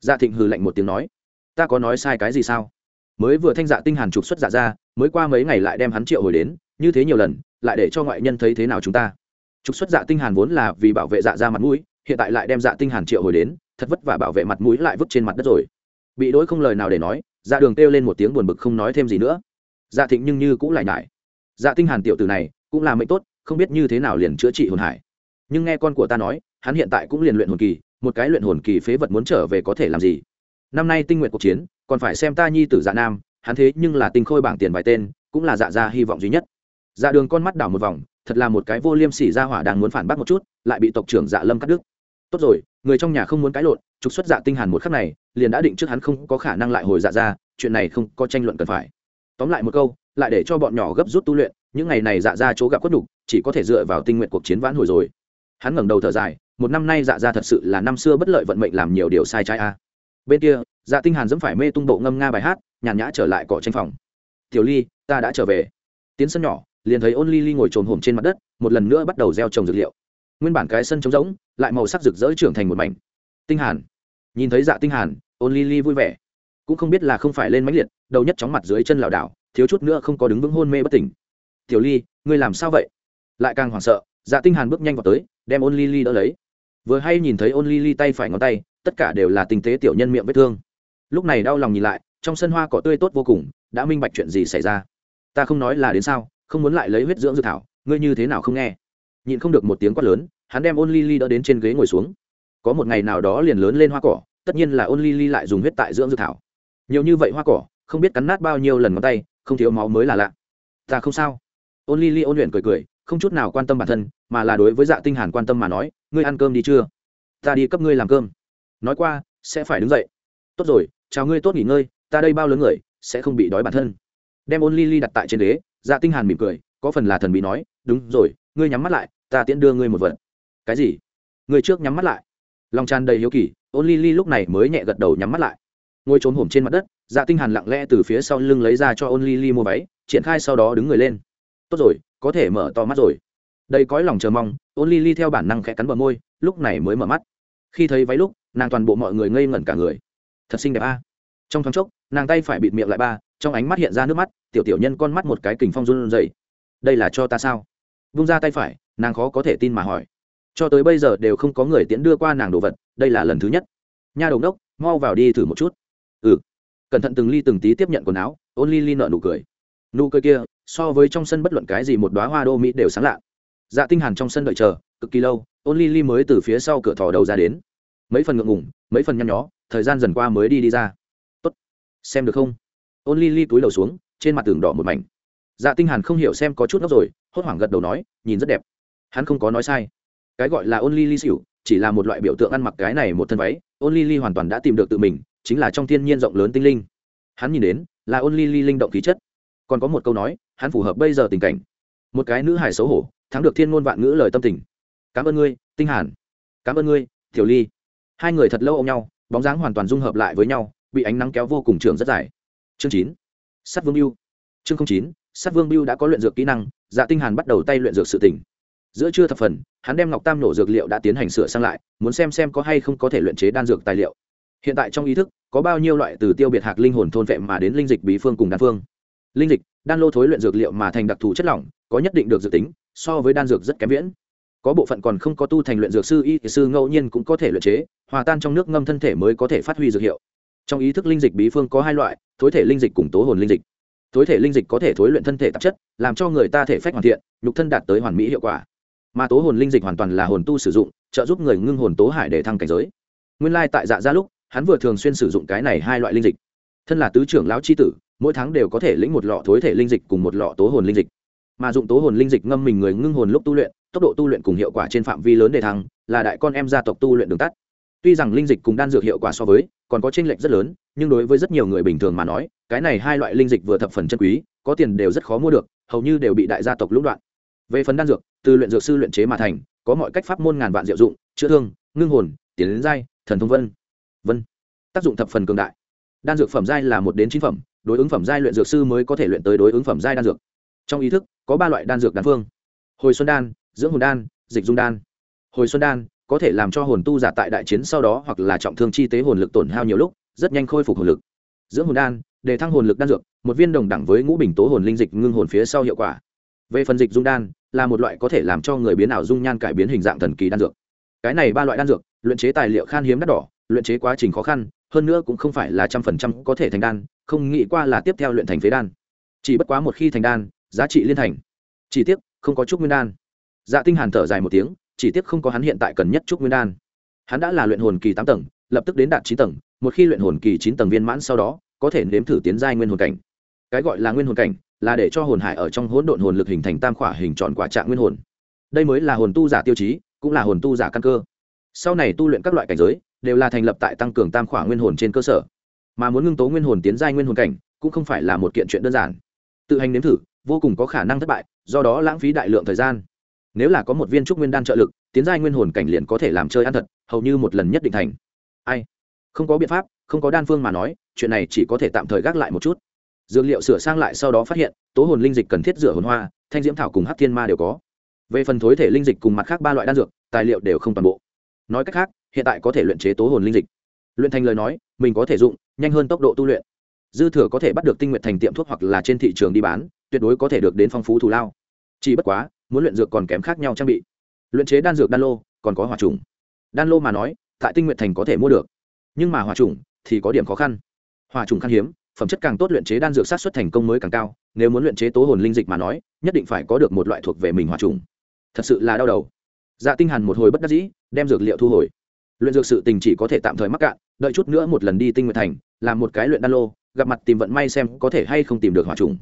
Gia thịnh hừ lạnh một tiếng nói. Ta có nói sai cái gì sao? Mới vừa thanh dạ tinh hàn trục xuất dạ ra, mới qua mấy ngày lại đem hắn triệu hồi đến, như thế nhiều lần, lại để cho ngoại nhân thấy thế nào chúng ta? Trục xuất dạ tinh hàn vốn là vì bảo vệ dạ ra mặt mũi, hiện tại lại đem dạ tinh hàn triệu hồi đến, thật vất vả bảo vệ mặt mũi lại vứt trên mặt đất rồi. Bị đối không lời nào để nói dạ đường kêu lên một tiếng buồn bực không nói thêm gì nữa. Dạ thịnh nhưng như cũng lại nhải. Dạ tinh hàn tiểu tử này, cũng là mệnh tốt, không biết như thế nào liền chữa trị hồn hải. Nhưng nghe con của ta nói, hắn hiện tại cũng liền luyện hồn kỳ, một cái luyện hồn kỳ phế vật muốn trở về có thể làm gì? Năm nay tinh nguyện cuộc chiến còn phải xem ta nhi tử dạ nam, hắn thế nhưng là tinh khôi bảng tiền vài tên, cũng là dạ ra hy vọng duy nhất. Dạ đường con mắt đảo một vòng, thật là một cái vô liêm sỉ ra hỏa đang muốn phản bác một chút, lại bị tộc trưởng dạ lâm cắt đứt. Tốt rồi, người trong nhà không muốn cãi lộn, trục xuất dạ tinh hàn một khắc này, liền đã định trước hắn không có khả năng lại hồi dạ ra chuyện này không có tranh luận cần phải. Tóm lại một câu, lại để cho bọn nhỏ gấp rút tu luyện, những ngày này dạ ra chỗ gặp quất đục chỉ có thể dựa vào tinh nguyện cuộc chiến vãn hồi rồi. Hắn ngẩng đầu thở dài, một năm nay dạ ra thật sự là năm xưa bất lợi vận mệnh làm nhiều điều sai trái a. Bên kia dạ tinh hàn dẫm phải mê tung bộ ngâm nga bài hát, nhàn nhã trở lại cỏ tranh phòng. Tiểu ly, ta đã trở về. Tiến sân nhỏ, liền thấy ôn ly ly ngồi trồn hổm trên mặt đất, một lần nữa bắt đầu gieo trồng dược liệu. Nguyên bản cái sân trống rỗng, lại màu sắc rực rỡ trưởng thành một mảnh. Tinh hàn. Nhìn thấy dạ tinh hàn, ôn ly ly vui vẻ. Cũng không biết là không phải lên mãnh liệt, đầu nhất chóng mặt dưới chân lảo đảo, thiếu chút nữa không có đứng vững hôn mê bất tỉnh. Tiểu ly, ngươi làm sao vậy? Lại càng hoảng sợ dạ tinh hàn bước nhanh vào tới, đem ôn ly ly đỡ lấy. Vừa hay nhìn thấy ôn ly ly tay phải ngón tay, tất cả đều là tình tế tiểu nhân miệng vết thương lúc này đau lòng nhìn lại, trong sân hoa cỏ tươi tốt vô cùng, đã minh bạch chuyện gì xảy ra. Ta không nói là đến sao, không muốn lại lấy huyết dưỡng dự thảo, ngươi như thế nào không nghe? Nhịn không được một tiếng quát lớn, hắn đem ôn ly ly đỡ đến trên ghế ngồi xuống. Có một ngày nào đó liền lớn lên hoa cỏ, tất nhiên là ôn ly ly lại dùng huyết tại dưỡng dự thảo. Nhiều như vậy hoa cỏ, không biết cắn nát bao nhiêu lần ngón tay, không thiếu máu mới là lạ. Ta không sao. Ôn ly ly ôn luyện cười cười, không chút nào quan tâm bản thân, mà là đối với dạ tinh hàn quan tâm mà nói, ngươi ăn cơm đi chưa? Ta đi cấp ngươi làm cơm. Nói qua, sẽ phải đứng dậy tốt rồi chào ngươi tốt nghỉ ngơi ta đây bao lớn người sẽ không bị đói bản thân. Đem ôn ly ly đặt tại trên đế, dạ tinh hàn mỉm cười có phần là thần bị nói đúng rồi ngươi nhắm mắt lại ta tiễn đưa ngươi một vật. Cái gì? Ngươi trước nhắm mắt lại? Lòng tràn đầy hiếu kỳ ôn ly ly lúc này mới nhẹ gật đầu nhắm mắt lại. Ngồi trốn hổm trên mặt đất dạ tinh hàn lặng lẽ từ phía sau lưng lấy ra cho ôn ly ly mua váy triển khai sau đó đứng người lên. Tốt rồi có thể mở to mắt rồi. Đây cõi lòng chờ mong ôn ly ly theo bản năng khẽ cắn bờ môi lúc này mới mở mắt. Khi thấy váy lúc nàng toàn bộ mọi người ngây ngẩn cả người thật xinh đẹp a. Trong thoáng chốc, nàng tay phải bịt miệng lại ba, trong ánh mắt hiện ra nước mắt, tiểu tiểu nhân con mắt một cái kình phong run dậy đây là cho ta sao? Vung ra tay phải, nàng khó có thể tin mà hỏi. Cho tới bây giờ đều không có người tiễn đưa qua nàng đồ vật, đây là lần thứ nhất. Nha đầu đốc, mau vào đi thử một chút. Ừ. Cẩn thận từng ly từng tí tiếp nhận quần áo, ôn ly ly nợ nụ cười. Nụ cười kia, so với trong sân bất luận cái gì một đoá hoa đô mỹ đều sáng lạ. Dạ tinh hàn trong sân đợi chờ, cực kỳ lâu, ôn ly ly mới từ phía sau cửa thò đầu ra đến. Mấy phần ngượng ngùng, mấy phần nhăn nhó thời gian dần qua mới đi đi ra. Tốt. Xem được không? Ôn ly ly túi đầu xuống, trên mặt tường đỏ một mảnh. Dạ tinh hàn không hiểu xem có chút ngốc rồi, hốt hoảng gật đầu nói, nhìn rất đẹp. Hắn không có nói sai. Cái gọi là ôn ly ly xỉu, chỉ là một loại biểu tượng ăn mặc cái này một thân váy, ôn ly ly hoàn toàn đã tìm được tự mình, chính là trong thiên nhiên rộng lớn tinh linh. Hắn nhìn đến, là ôn ly ly linh động khí chất. Còn có một câu nói, hắn phù hợp bây giờ tình cảnh. Một cái nữ hài xấu hổ, thắng được thiên ngôn vạn ngữ lời tâm tình. Cảm ơn ngươi, tinh hàn. Cảm ơn ngươi, tiểu ly. Hai người thật lâu ôm nhau bóng dáng hoàn toàn dung hợp lại với nhau, bị ánh nắng kéo vô cùng trường rất dài. Chương chín. Sắt vương biêu chương chín sắt vương biêu đã có luyện dược kỹ năng dạ tinh hàn bắt đầu tay luyện dược sự tỉnh. Giữa trưa thập phần, hắn đem ngọc tam nổ dược liệu đã tiến hành sửa sang lại, muốn xem xem có hay không có thể luyện chế đan dược tài liệu. Hiện tại trong ý thức, có bao nhiêu loại từ tiêu biệt hạc linh hồn thôn vệ mà đến linh dịch bí phương cùng đan phương. Linh dịch, đan lô thối luyện dược liệu mà thành đặc thù chất lỏng, có nhất định được dự tính, so với đan dược rất kém viễn có bộ phận còn không có tu thành luyện dược sư, y sư ngẫu nhiên cũng có thể luyện chế, hòa tan trong nước ngâm thân thể mới có thể phát huy dược hiệu. Trong ý thức linh dịch bí phương có hai loại, thối thể linh dịch cùng tố hồn linh dịch. Thối thể linh dịch có thể thối luyện thân thể tạp chất, làm cho người ta thể phách hoàn thiện, nhục thân đạt tới hoàn mỹ hiệu quả. Mà tố hồn linh dịch hoàn toàn là hồn tu sử dụng, trợ giúp người ngưng hồn tố hải để thăng cảnh giới. Nguyên lai tại dạ gia lúc, hắn vừa thường xuyên sử dụng cái này hai loại linh dịch. Thân là tứ trưởng lão c h i tử, mỗi tháng đều có thể lĩnh một lọ thối thể linh dịch cùng một lọ tố hồn linh dịch. Mà dụng tố hồn linh dịch ngâm mình người ngưng hồn lúc tu luyện tốc độ tu luyện cùng hiệu quả trên phạm vi lớn đề thăng, là đại con em gia tộc tu luyện đường tắt. Tuy rằng linh dịch cùng đan dược hiệu quả so với, còn có chênh lệch rất lớn, nhưng đối với rất nhiều người bình thường mà nói, cái này hai loại linh dịch vừa thập phần chân quý, có tiền đều rất khó mua được, hầu như đều bị đại gia tộc lũng đoạn. Về phần đan dược, từ luyện dược sư luyện chế mà thành, có mọi cách pháp môn ngàn vạn diệu dụng, chữa thương, ngưng hồn, tiến đến giai, thần thông vân vân. Tác dụng thập phần cường đại. Đan dược phẩm giai là một đến chín phẩm, đối ứng phẩm giai luyện dược sư mới có thể luyện tới đối ứng phẩm giai đan dược. Trong ý thức, có ba loại đan dược đan phương. Hồi xuân đan dưỡng hồn đan, dịch dung đan. Hồi xuân đan, có thể làm cho hồn tu giả tại đại chiến sau đó hoặc là trọng thương chi tế hồn lực tổn hao nhiều lúc, rất nhanh khôi phục hồn lực. Dưỡng hồn đan, để thăng hồn lực đan dược, một viên đồng đẳng với ngũ bình tố hồn linh dịch ngưng hồn phía sau hiệu quả. Về phần dịch dung đan, là một loại có thể làm cho người biến ảo dung nhan cải biến hình dạng thần kỳ đan dược. Cái này ba loại đan dược, luyện chế tài liệu khan hiếm đắt đỏ, luyện chế quá trình khó khăn, hơn nữa cũng không phải là trăm phần trăm có thể thành đan, không nghĩ qua là tiếp theo luyện thành phế đan. Chỉ bất quá một khi thành đan, giá trị liên thành. Chỉ tiếc, không có trúc nguyên đan dạ tinh hàn thở dài một tiếng, chỉ tiếc không có hắn hiện tại cần nhất trúc nguyên đan. Hắn đã là luyện hồn kỳ tám tầng, lập tức đến đạt chín tầng, một khi luyện hồn kỳ chín tầng viên mãn sau đó, có thể nếm thử tiến giai nguyên hồn cảnh. Cái gọi là nguyên hồn cảnh, là để cho hồn hải ở trong hỗn độn hồn lực hình thành tam khỏa hình tròn quả trạng nguyên hồn. Đây mới là hồn tu giả tiêu chí, cũng là hồn tu giả căn cơ. Sau này tu luyện các loại cảnh giới, đều là thành lập tại tăng cường tam khỏa nguyên hồn trên cơ sở. Mà muốn ngưng tố nguyên hồn tiến giai nguyên hồn cảnh, cũng không phải là một kiện chuyện đơn giản. Tự hành nếm thử, vô cùng có khả năng thất bại, do đó lãng phí đại lượng thời gian nếu là có một viên trúc nguyên đan trợ lực, tiến giai nguyên hồn cảnh liền có thể làm chơi ăn thật, hầu như một lần nhất định thành. Ai? Không có biện pháp, không có đan phương mà nói, chuyện này chỉ có thể tạm thời gác lại một chút. Dược liệu sửa sang lại sau đó phát hiện, tố hồn linh dịch cần thiết rửa hồn hoa, thanh diễm thảo cùng hát thiên ma đều có. Về phần thối thể linh dịch cùng mặt khác ba loại đan dược, tài liệu đều không toàn bộ. Nói cách khác, hiện tại có thể luyện chế tố hồn linh dịch. Luyện thành lời nói, mình có thể dụng, nhanh hơn tốc độ tu luyện. Dư thừa có thể bắt được tinh nguyện thành tiệm thuốc hoặc là trên thị trường đi bán, tuyệt đối có thể được đến phong phú thù lao. Chỉ bất quá muốn luyện dược còn kém khác nhau trang bị. Luyện chế đan dược đan lô, còn có hòa trùng. Đan lô mà nói, tại tinh nguyện thành có thể mua được. Nhưng mà hòa trùng thì có điểm khó khăn. Hòa trùng khan hiếm, phẩm chất càng tốt luyện chế đan dược sát xuất thành công mới càng cao, nếu muốn luyện chế tố hồn linh dịch mà nói, nhất định phải có được một loại thuộc về mình hòa trùng. Thật sự là đau đầu. Dạ tinh hàn một hồi bất đắc dĩ, đem dược liệu thu hồi. Luyện dược sự tình chỉ có thể tạm thời mắc cạn, đợi chút nữa một lần đi tinh nguyện thành, làm một cái luyện đan lô, gặp mặt tìm vận may xem có thể hay không tìm được hỏa trùng.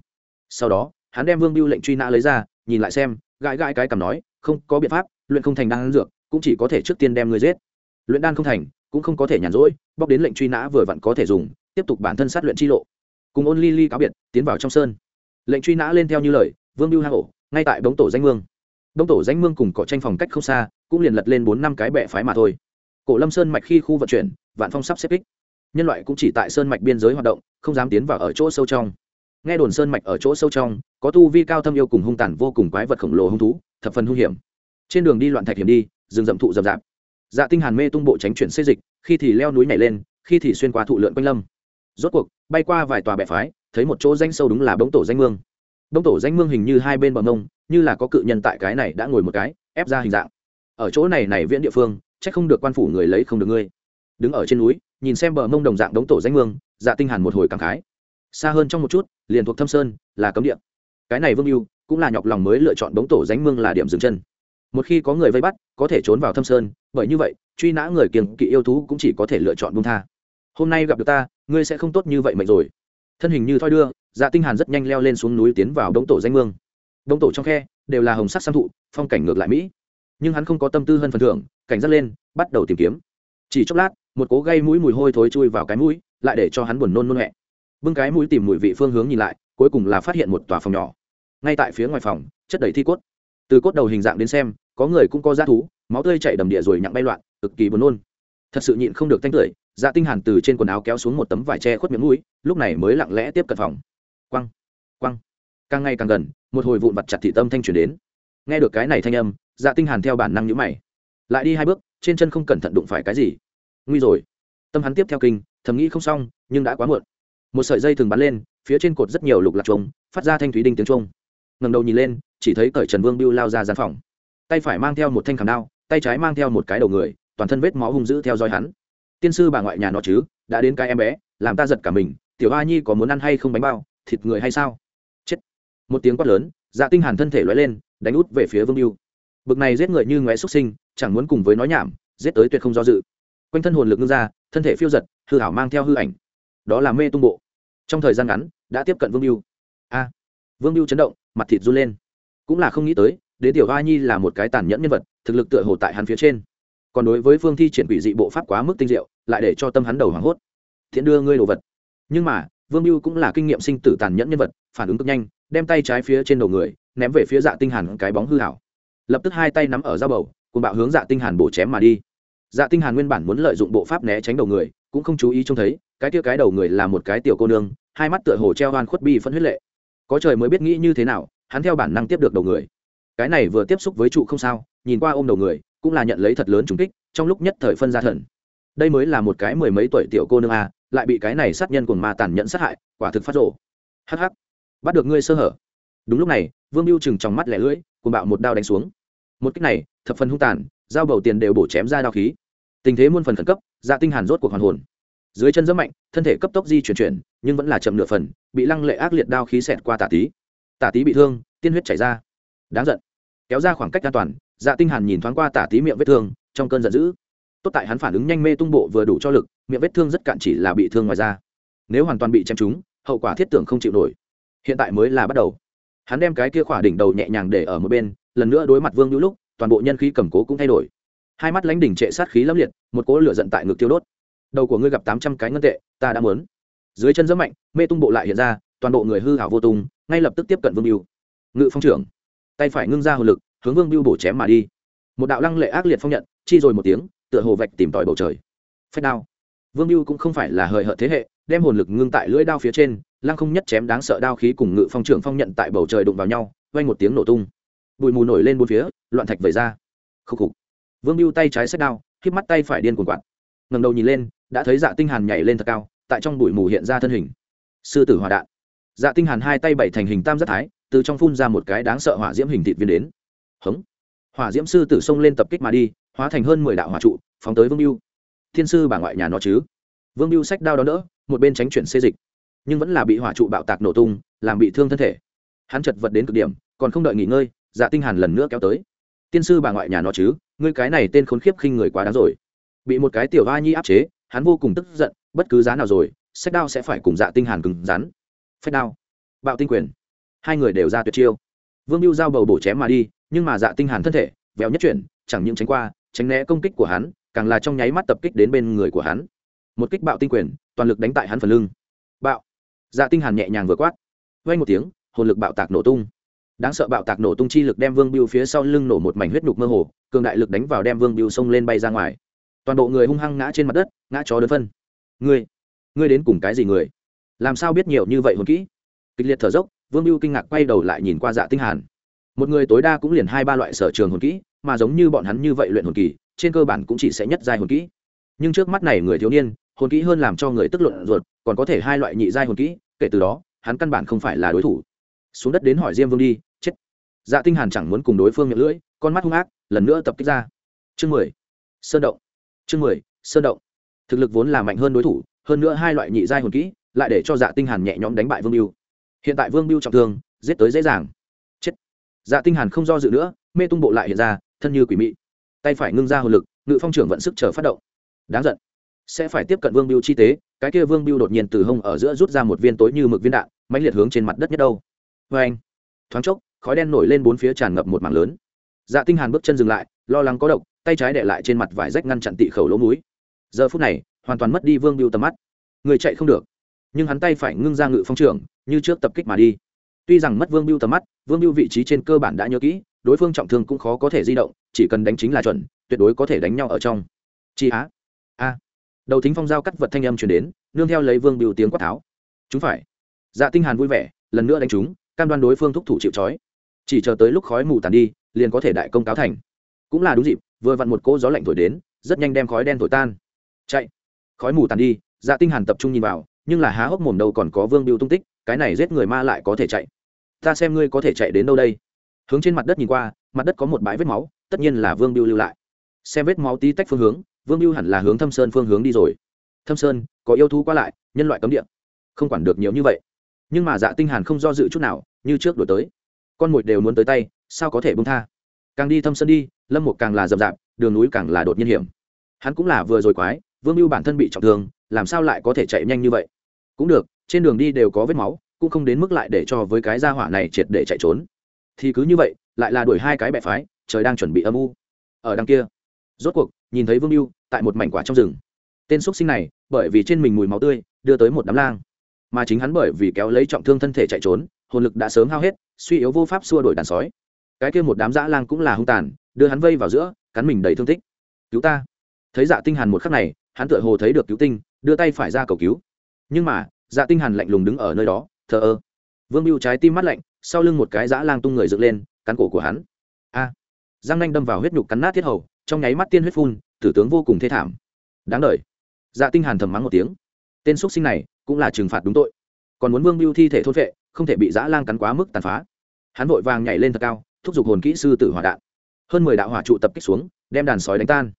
Sau đó, hắn đem vương biêu lệnh truy nã lấy ra, nhìn lại xem gãi gãi cái cầm nói, không, có biện pháp, luyện không thành đan dược, cũng chỉ có thể trước tiên đem người giết. Luyện đan không thành, cũng không có thể nhàn rỗi, bóc đến lệnh truy nã vừa vặn có thể dùng, tiếp tục bản thân sát luyện chi lộ. Cùng ôn ly ly cáo biệt, tiến vào trong sơn. Lệnh truy nã lên theo như lời, vương biêu hang ổ ngay tại bóng tổ danh mương. Bóng tổ danh mương cùng cỏ tranh phòng cách không xa, cũng liền lật lên bốn năm cái bệ phái mà thôi. Cổ lâm sơn mạch khi khu vận chuyển, vạn phong sắp xếp kích. Nhân loại cũng chỉ tại sơn mạch biên giới hoạt động, không dám tiến vào ở chỗ sâu trong. Nghe đồn sơn mạch ở chỗ sâu trong có tu vi cao thâm yêu cùng hung tàn vô cùng quái vật khổng lồ hung thú, thập phần hung hiểm. Trên đường đi loạn thạch hiểm đi, rừng rậm thụ rậm rạp. Dạ tinh hàn mê tung bộ tránh chuyển xê dịch, khi thì leo núi nhảy lên, khi thì xuyên qua thụ lượn quanh lâm. Rốt cuộc, bay qua vài tòa bệ phái, thấy một chỗ danh sâu đúng là bóng tổ danh mương. Bóng tổ danh mương hình như hai bên bờ mông, như là có cự nhân tại cái này đã ngồi một cái, ép ra hình dạng. Ở chỗ này này viễn địa phương, chắc không được quan phủ người lấy không được ngươi. Đứng ở trên núi, nhìn xem bờ mông đồng dạng đống tổ danh mương dạ tinh hàn một hồi cảm khái. Xa hơn trong một chút, liền thuộc thâm sơn, là cấm địa cái này vương mưu cũng là nhọc lòng mới lựa chọn bóng tổ danh mương là điểm dừng chân. Một khi có người vây bắt, có thể trốn vào thâm sơn, bởi như vậy, truy nã người kiềng kỵ yêu thú cũng chỉ có thể lựa chọn bung tha. Hôm nay gặp được ta, ngươi sẽ không tốt như vậy mệnh rồi. Thân hình như thoi đưa dạ tinh hàn rất nhanh leo lên xuống núi tiến vào đống tổ danh mương. Đống tổ trong khe đều là hồng sắc sam thụ, phong cảnh ngược lại mỹ. Nhưng hắn không có tâm tư hơn phần thưởng, cảnh giác lên, bắt đầu tìm kiếm. Chỉ chốc lát, một cố gây mũi mùi hôi thối chui vào cái mũi, lại để cho hắn buồn nôn nôn nhẹ bưng cái mũi tìm mùi vị phương hướng nhìn lại, cuối cùng là phát hiện một tòa phòng nhỏ ngay tại phía ngoài phòng, chất đầy thi cốt. Từ cốt đầu hình dạng đến xem, có người cũng có g thú, máu tươi chạy đầm địa rồi nhặng bay loạn, cực kỳ buồn nôn. Thật sự nhịn không được tanh tưởi dạ tinh hàn từ trên quần áo kéo xuống một tấm vải che khuất miệng mũi, lúc này mới lặng lẽ tiếp cận phòng. Quăng quăng. Càng ngày càng gần, một hồi vụn vặt chặt thị tâm thanh truyền đến. Nghe được cái này thanh âm dạ tinh hàn theo bản năng nhíu mày. Lại đi hai bước, trên chân không cẩn thận đụng phải cái gì. Nguy rồi. Tâm hắn tiếp theo kinh, thầm nghĩ không xong, nhưng đã quá muộn. Một sợi dây thường bắn lên, phía trên cột rất nhiều lục lạc trống phát ra thanh thúy đinh tiếng trung ngẩng đầu nhìn lên, chỉ thấy cởi trần vương biêu lao ra gian phòng. Tay phải mang theo một thanh khảm đao, tay trái mang theo một cái đầu người, toàn thân vết máu hung dữ theo dõi hắn. Tiên sư bà ngoại nhà nó chứ, đã đến cái em bé, làm ta giật cả mình, tiểu hoa nhi có muốn ăn hay không bánh bao, thịt người hay sao? Chết. Một tiếng quát lớn dạ tinh hàn thân thể lóe lên, đánh út về phía vương Biêu. bực này giết người như ngoé xuất sinh, chẳng muốn cùng với nói nhảm, giết tới tuyệt không do dự. Quanh thân hồn lực ngưng ra, thân thể phiêu giật, hư hảo mang theo hư ảnh. Đó là mê tung bộ. Trong thời gian ngắn, đã tiếp cận vương Biêu. a. Vương Biêu chấn động mặt thịt run lên. Cũng là không nghĩ tới, đế tiểu hoa nhi là một cái tàn nhẫn nhân vật, thực lực tựa hồ tại hắn phía trên. Còn đối với phương thi triển quỷ dị bộ pháp quá mức tinh diệu, lại để cho tâm hắn đầu hoảng hốt. Thiện đưa ngươi đồ vật. Nhưng mà, vương mưu cũng là kinh nghiệm sinh tử tàn nhẫn nhân vật, phản ứng cực nhanh, đem tay trái phía trên đầu người, ném về phía dạ tinh hàn cái bóng hư hảo. Lập tức hai tay nắm ở dao bầu cùng bạo hướng dạ tinh hàn bổ chém mà đi. Dạ tinh hàn nguyên bản muốn lợi dụng bộ pháp né tránh đầu người, cũng không chú ý trông thấy, cái kia cái đầu người là một cái tiểu cô nương, hai mắt tựa hồ treo hoan khuất bi phân huyết lệ có trời mới biết nghĩ như thế nào, hắn theo bản năng tiếp được đầu người. Cái này vừa tiếp xúc với trụ không sao, nhìn qua ôm đầu người, cũng là nhận lấy thật lớn trùng kích, trong lúc nhất thời phân ra thần. Đây mới là một cái mười mấy tuổi tiểu cô nương a, lại bị cái này sát nhân cùng ma tàn nhẫn sát hại, quả thực phát rộ hắc hắc. Bắt được ngươi sơ hở. Đúng lúc này, vương mưu chừng trong mắt lẻ lưỡi cùng bạo một đao đánh xuống. Một cách này, thập phần hung tàn dao bầu tiền đều bổ chém ra đao khí. Tình thế muôn phần khẩn cấp dạ tinh hàn rốt cuộc hoàn hồn dưới chân rất mạnh, thân thể cấp tốc di chuyển chuyển, nhưng vẫn là chậm nửa phần, bị lăng lệ ác liệt đao khí xẹt qua tả tí tả tí bị thương, tiên huyết chảy ra. Đáng giận. Kéo ra khoảng cách an toàn dạ tinh hàn nhìn thoáng qua tả tí miệng vết thương, trong cơn giận dữ. Tốt tại hắn phản ứng nhanh mê tung bộ vừa đủ cho lực, miệng vết thương rất cạn chỉ là bị thương ngoài da. Nếu hoàn toàn bị chém trúng, hậu quả thiết tưởng không chịu nổi. Hiện tại mới là bắt đầu. Hắn đem cái kia khỏa đỉnh đầu nhẹ nhàng để ở một bên, lần nữa đối mặt vương hữu lúc, toàn bộ nhân khí cầm cố cũng thay đổi. Hai mắt lánh đỉnh trệ sát khí lâm liệt, một cỗ lửa giận tại ngực tiêu đốt đầu của ngươi gặp tám trăm cái ngân tệ, ta đã muốn. Dưới chân rất mạnh, mê tung bộ lại hiện ra, toàn bộ người hư hảo vô tung, ngay lập tức tiếp cận vương biêu ngự phong trưởng, tay phải ngưng ra hồn lực, hướng vương biêu bổ chém mà đi. Một đạo lăng lệ ác liệt phong nhận, chi rồi một tiếng, tựa hồ vạch tìm tòi bầu trời. Phách đao. Vương biêu cũng không phải là hời hợt thế hệ, đem hồn lực ngưng tại lưỡi đao phía trên, lăng không nhất chém đáng sợ đao khí cùng ngự phong trưởng phong nhận tại bầu trời đụng vào nhau, vang một tiếng nổ tung. Bụi mù nổi lên bốn phía, loạn thạch vẩy ra. Khúc khục. Vương biêu tay trái xách đao, khiếp mắt tay phải điên cuồng quạt. Ngẩng đầu nhìn lên đã thấy dạ tinh hàn nhảy lên thật cao, tại trong bụi mù hiện ra thân hình. Sư tử hỏa đạn. Dạ tinh hàn hai tay bảy thành hình tam giác thái, từ trong phun ra một cái đáng sợ hỏa diễm hình thịt viên đến. Hống. Hỏa diễm sư tử xông lên tập kích mà đi, hóa thành hơn mười đạo hỏa trụ, phóng tới vương lưu. thiên sư bà ngoại nhà nó chứ? Vương lưu sách đao đó đỡ, một bên tránh chuyển xê dịch. Nhưng vẫn là bị hỏa trụ bạo tạc nổ tung, làm bị thương thân thể. Hắn chật vật đến cực điểm, còn không đợi nghỉ ngơi dạ tinh hàn lần nữa kéo tới. Tiên sư bà ngoại nhà nó chứ? Ngươi cái này tên khốn khiếp khinh người quá đáng rồi. Bị một cái tiểu va nhi áp chế hắn vô cùng tức giận, bất cứ giá nào rồi, sách đao sẽ phải cùng dạ tinh hàn cứng rắn. Phách đao, bạo tinh quyền. Hai người đều ra tuyệt chiêu. Vương mưu giao bầu bổ chém mà đi, nhưng mà dạ tinh hàn thân thể vèo nhất chuyển, chẳng những tránh qua, tránh né công kích của hắn, càng là trong nháy mắt tập kích đến bên người của hắn. Một kích bạo tinh quyền, toàn lực đánh tại hắn phần lưng. Bạo. Dạ tinh hàn nhẹ nhàng vừa quát. Vang một tiếng, hồn lực bạo tạc nổ tung. Đáng sợ bạo tạc nổ tung chi lực đem vương biêu phía sau lưng nổ một mảnh huyết nhục mơ hồ, cường đại lực đánh vào đem vương biêu xông lên bay ra ngoài. Toàn bộ người hung hăng ngã trên mặt đất ngã chó đơn phân. Ngươi ngươi đến cùng cái gì người? Làm sao biết nhiều như vậy hồn kỹ? Kịch liệt thở dốc, vương biêu kinh ngạc quay đầu lại nhìn qua dạ tinh hàn. Một người tối đa cũng liền hai ba loại sở trường hồn kỹ, mà giống như bọn hắn như vậy luyện hồn kỳ trên cơ bản cũng chỉ sẽ nhất giai hồn kỹ. Nhưng trước mắt này người thiếu niên, hồn kỹ hơn làm cho người tức luận ruột, còn có thể hai loại nhị giai hồn kỹ, kể từ đó, hắn căn bản không phải là đối thủ. Xuống đất đến hỏi diêm vương đi, chết. Dạ tinh hàn chẳng muốn cùng đối phương miệng lưỡi, con mắt hung ác, lần nữa tập kích ra. Chương mười. Sơn động. Chương mười. Sơn động thực lực vốn là mạnh hơn đối thủ, hơn nữa hai loại nhị giai hồn kỹ lại để cho dạ tinh hàn nhẹ nhõm đánh bại vương biêu hiện tại vương biêu trọng thương, giết tới dễ dàng. Chết. Dạ tinh hàn không do dự nữa, mê tung bộ lại hiện ra, thân như quỷ mị. Tay phải ngưng ra hồn lực, ngự phong trưởng vận sức chờ phát động. Đáng giận. Sẽ phải tiếp cận vương biêu chi tế, cái kia vương biêu đột nhiên từ hông ở giữa rút ra một viên tối như mực viên đạn, mãnh liệt hướng trên mặt đất nhất đâu. Vê anh, thoáng chốc, khói đen nổi lên bốn phía tràn ngập một mảng lớn. Dạ tinh hàn bước chân dừng lại, lo lắng có độc, tay trái đè lại trên mặt vải rách ngăn chặn tị khẩu lỗ mũi giờ phút này, hoàn toàn mất đi vương biêu tầm mắt. Người chạy không được. Nhưng hắn tay phải ngưng ra ngự phong trưởng, như trước tập kích mà đi. Tuy rằng mất vương biêu tầm mắt, vương biêu vị trí trên cơ bản đã nhớ kỹ, đối phương trọng thương cũng khó có thể di động, chỉ cần đánh chính là chuẩn, tuyệt đối có thể đánh nhau ở trong. Chi á. A. Đầu thính phong giao cắt vật thanh âm chuyển đến, nương theo lấy vương biêu tiếng quát tháo. Chúng phải. Dạ tinh hàn vui vẻ, lần nữa đánh chúng, cam đoan đối phương thúc thủ chịu trói. Chỉ chờ tới lúc khói mù tàn đi, liền có thể đại công cáo thành. Cũng là đúng dịp, vừa vặn một cỗ gió lạnh thổi đến, rất nhanh đem khói đen thổi tan chạy. Khói mù tàn đi dạ tinh hàn tập trung nhìn vào, nhưng là há hốc mồm đâu còn có vương biêu tung tích, cái này giết người ma lại có thể chạy. Ta xem ngươi có thể chạy đến đâu đây. Hướng trên mặt đất nhìn qua, mặt đất có một bãi vết máu, tất nhiên là vương biêu lưu lại. Xem vết máu tí tách phương hướng, vương biêu hẳn là hướng thâm sơn phương hướng đi rồi. Thâm sơn, có yêu thú qua lại, nhân loại cấm địa. Không quản được nhiều như vậy. Nhưng mà dạ tinh hàn không do dự chút nào, như trước đổi tới. Con mồi đều muốn tới tay, sao có thể buông tha? Càng đi thâm sơn đi, lâm một càng là rậm rạp, đường núi càng là đột nhiên hiểm. Hắn cũng là vừa rồi quái vương mưu bản thân bị trọng thương, làm sao lại có thể chạy nhanh như vậy? Cũng được, trên đường đi đều có vết máu, cũng không đến mức lại để cho với cái gia hỏa này triệt để chạy trốn. Thì cứ như vậy, lại là đuổi hai cái bẻ phái, trời đang chuẩn bị âm u. Ở đằng kia, rốt cuộc, nhìn thấy vương mưu tại một mảnh quả trong rừng. Tên x sinh này, bởi vì trên mình mùi máu tươi, đưa tới một đám lang. Mà chính hắn bởi vì kéo lấy trọng thương thân thể chạy trốn, hồn lực đã sớm hao hết, suy yếu vô pháp xua đổi đàn sói. Cái kia một đám dã lang cũng là hung tàn, đưa hắn vây vào giữa, cắn mình đầy thương tích. Cứu ta. Thấy dạ tinh hàn một khắc này hắn tựa hồ thấy được cứu tinh đưa tay phải ra cầu cứu. Nhưng mà dạ tinh hàn lạnh lùng đứng ở nơi đó thờ ơ. Vương biêu trái tim mắt lạnh sau lưng một cái dã lang tung người dựng lên cắn cổ của hắn. A! À, nhanh nanh đâm vào huyết nhục cắn nát thiết hầu trong nháy mắt tiên huyết phun tử tướng vô cùng thê thảm. Đáng đời. Dạ tinh hàn thầm mắng một tiếng. Tên xuất sinh này cũng là trừng phạt đúng tội. Còn muốn vương biêu thi thể thôn vệ không thể bị dã lang cắn quá mức tàn phá. Hắn vội vàng nhảy lên thật cao thúc giục hồn kỹ sư tử hỏa đạn. Hơn mười đạo hỏa trụ tập kích xuống đem đàn sói đánh tan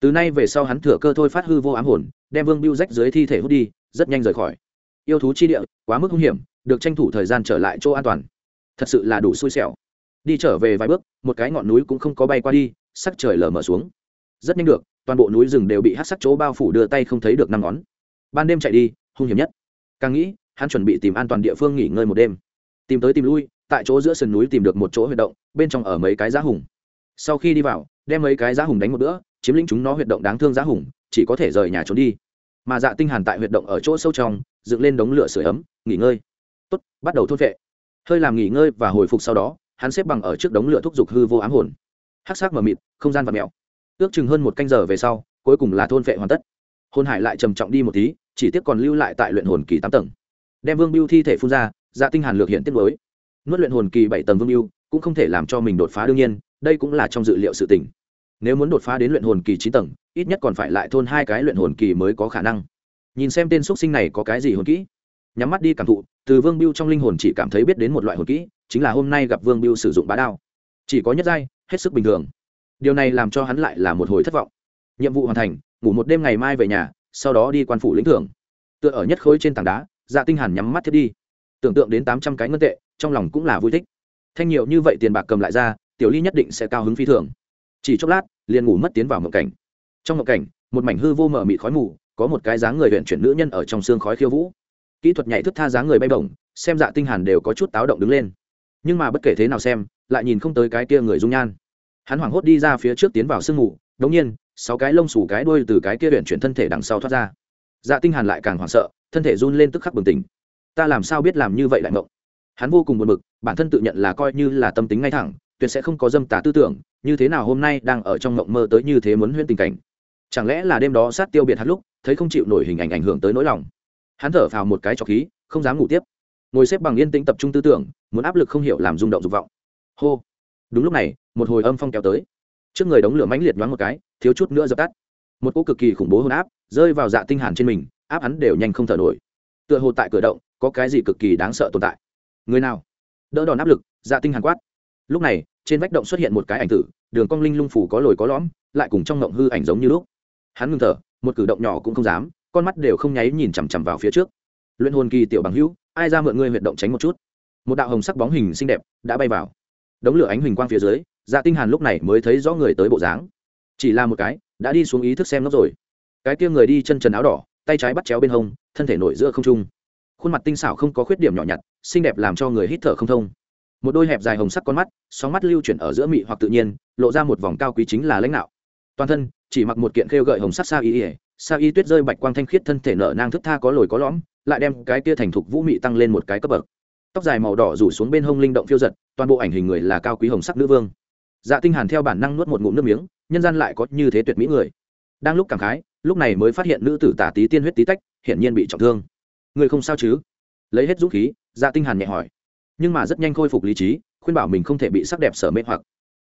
từ nay về sau hắn thừa cơ thôi phát hư vô ám hồn, đem vương biêu rách dưới thi thể hút đi, rất nhanh rời khỏi. Yêu thú chi địa, quá mức hung hiểm, được tranh thủ thời gian trở lại chỗ an toàn. Thật sự là đủ xui xẻo. Đi trở về vài bước, một cái ngọn núi cũng không có bay qua đi, sắc trời lở mở xuống. Rất nhanh được, toàn bộ núi rừng đều bị hát sắc chỗ bao phủ đưa tay không thấy được năm ngón. Ban đêm chạy đi, hung hiểm nhất. Càng nghĩ, hắn chuẩn bị tìm an toàn địa phương nghỉ ngơi một đêm. Tìm tới tìm lui, tại chỗ giữa sườn núi tìm được một chỗ huy động, bên trong ở mấy cái giá hùng. Sau khi đi vào, đem mấy cái giá hùng đánh một bữa chiếm lĩnh chúng nó huyệt động đáng thương giá hùng, chỉ có thể rời nhà trốn đi. Mà dạ tinh hàn tại huyệt động ở chỗ sâu trong, dựng lên đống lửa sưởi ấm, nghỉ ngơi. Tốt, bắt đầu thôn vệ. Hơi làm nghỉ ngơi và hồi phục sau đó, hắn xếp bằng ở trước đống lửa thúc giục hư vô ám hồn. Hắc sắc mờ mịt, không gian và mèo. Ước chừng hơn một canh giờ về sau, cuối cùng là thôn vệ hoàn tất. Hồn hải lại trầm trọng đi một tí, chỉ tiếc còn lưu lại tại luyện hồn kỳ tám tầng. Đem vương biêu thi thể phun ra dạ tinh hàn lược hiện tiết mới. Nuốt luyện hồn kỳ bảy tầng vương biêu cũng không thể làm cho mình đột phá đương nhiên, đây cũng là trong dự liệu sự tình nếu muốn đột phá đến luyện hồn kỳ chín tầng, ít nhất còn phải lại thôn hai cái luyện hồn kỳ mới có khả năng. Nhìn xem tên x sinh này có cái gì hồn kỹ. Nhắm mắt đi cảm thụ, từ vương biêu trong linh hồn chỉ cảm thấy biết đến một loại hồn kỹ, chính là hôm nay gặp vương biêu sử dụng bá đao. Chỉ có nhất giai, hết sức bình thường. Điều này làm cho hắn lại là một hồi thất vọng. Nhiệm vụ hoàn thành, ngủ một đêm ngày mai về nhà, sau đó đi quan phủ lĩnh thưởng. Tựa ở nhất khối trên tảng đá dạ tinh hàn nhắm mắt thiết đi. Tưởng tượng đến tám trăm cái ngân tệ, trong lòng cũng là vui thích. Thanh nhiều như vậy tiền bạc cầm lại ra, tiểu ly nhất định sẽ cao hứng phi thường chỉ chốc lát, liền ngủ mất tiến vào mộng cảnh. Trong mộng cảnh, một mảnh hư vô mở mịt khói mù, có một cái dáng người huyện chuyển nữ nhân ở trong xương khói khiêu vũ. Kỹ thuật nhảy thức tha dáng người bay bổng, xem dạ tinh hàn đều có chút táo động đứng lên. Nhưng mà bất kể thế nào xem, lại nhìn không tới cái kia người dung nhan. Hắn hoảng hốt đi ra phía trước tiến vào sương mù, đống nhiên, sáu cái lông sù cái đuôi từ cái kia huyện chuyển thân thể đằng sau thoát ra. Dạ tinh hàn lại càng hoảng sợ, thân thể run lên tức khắc bừng tỉnh. Ta làm sao biết làm như vậy lại mộng? Hắn vô cùng buồn bực, bản thân tự nhận là coi như là tâm tính ngay thẳng, tuyệt sẽ không có dâm tà tư tưởng, như thế nào hôm nay đang ở trong mộng mơ tới như thế muốn huyễn tình cảnh. Chẳng lẽ là đêm đó sát tiêu biệt hắn lúc, thấy không chịu nổi hình ảnh ảnh hưởng tới nỗi lòng. Hắn thở phào một cái trọc khí, không dám ngủ tiếp. Ngồi xếp bằng yên tĩnh tập trung tư tưởng, muốn áp lực không hiểu làm rung động dục vọng. Hô. Đúng lúc này, một hồi âm phong kéo tới. Trước người đống lửa mãnh liệt nhoáng một cái, thiếu chút nữa dập tắt. Một cô cực kỳ khủng bố hôn áp rơi vào dạ tinh hàn trên mình, áp hắn đều nhanh không thở nổi. Tựa hồ tại cửa động, có cái gì cực kỳ đáng sợ tồn tại người nào? Đỡ đòn áp lực dạ tinh hàn quát. Lúc này, trên vách động xuất hiện một cái ảnh tử, đường cong linh lung phủ có lồi có lõm, lại cùng trong ngộng hư ảnh giống như lúc. Hắn ngưng thở, một cử động nhỏ cũng không dám, con mắt đều không nháy nhìn chằm chằm vào phía trước. Luyện hồn kỳ tiểu bằng hữu, ai ra mượn ngươi huyệt động tránh một chút? Một đạo hồng sắc bóng hình xinh đẹp đã bay vào. Đống lửa ánh huỳnh quang phía dưới dạ tinh hàn lúc này mới thấy rõ người tới bộ dáng. Chỉ là một cái, đã đi xuống ý thức xem nó rồi. Cái kia người đi chân trần áo đỏ, tay trái bắt chéo bên hông, thân thể nổi giữa không trung khuôn mặt tinh xảo không có khuyết điểm nhỏ nhặt, xinh đẹp làm cho người hít thở không thông. Một đôi hẹp dài hồng sắc con mắt, sóng mắt lưu chuyển ở giữa mị hoặc tự nhiên, lộ ra một vòng cao quý chính là lãnh đạo. Toàn thân, chỉ mặc một kiện khêu gợi hồng sắc sa y ỉa sa y tuyết rơi bạch quang thanh khiết thân thể nở nang thức tha có lồi có lõm, lại đem cái kia thành thục vũ mị tăng lên một cái cấp bậc. Tóc dài màu đỏ rủ xuống bên hông linh động phiêu giật, toàn bộ ảnh hình người là cao quý hồng sắc nữ vương. Dạ tinh hàn theo bản năng nuốt một ngụm nước miếng, nhân gian lại có như thế tuyệt mỹ người. Đang lúc cảm khái, lúc này mới phát hiện nữ tử tả tí tiên huyết tí tách, hiển nhiên bị trọng thương người không sao chứ? Lấy hết dũng khí dạ tinh hàn nhẹ hỏi. Nhưng mà rất nhanh khôi phục lý trí khuyên bảo mình không thể bị sắc đẹp sở mê hoặc.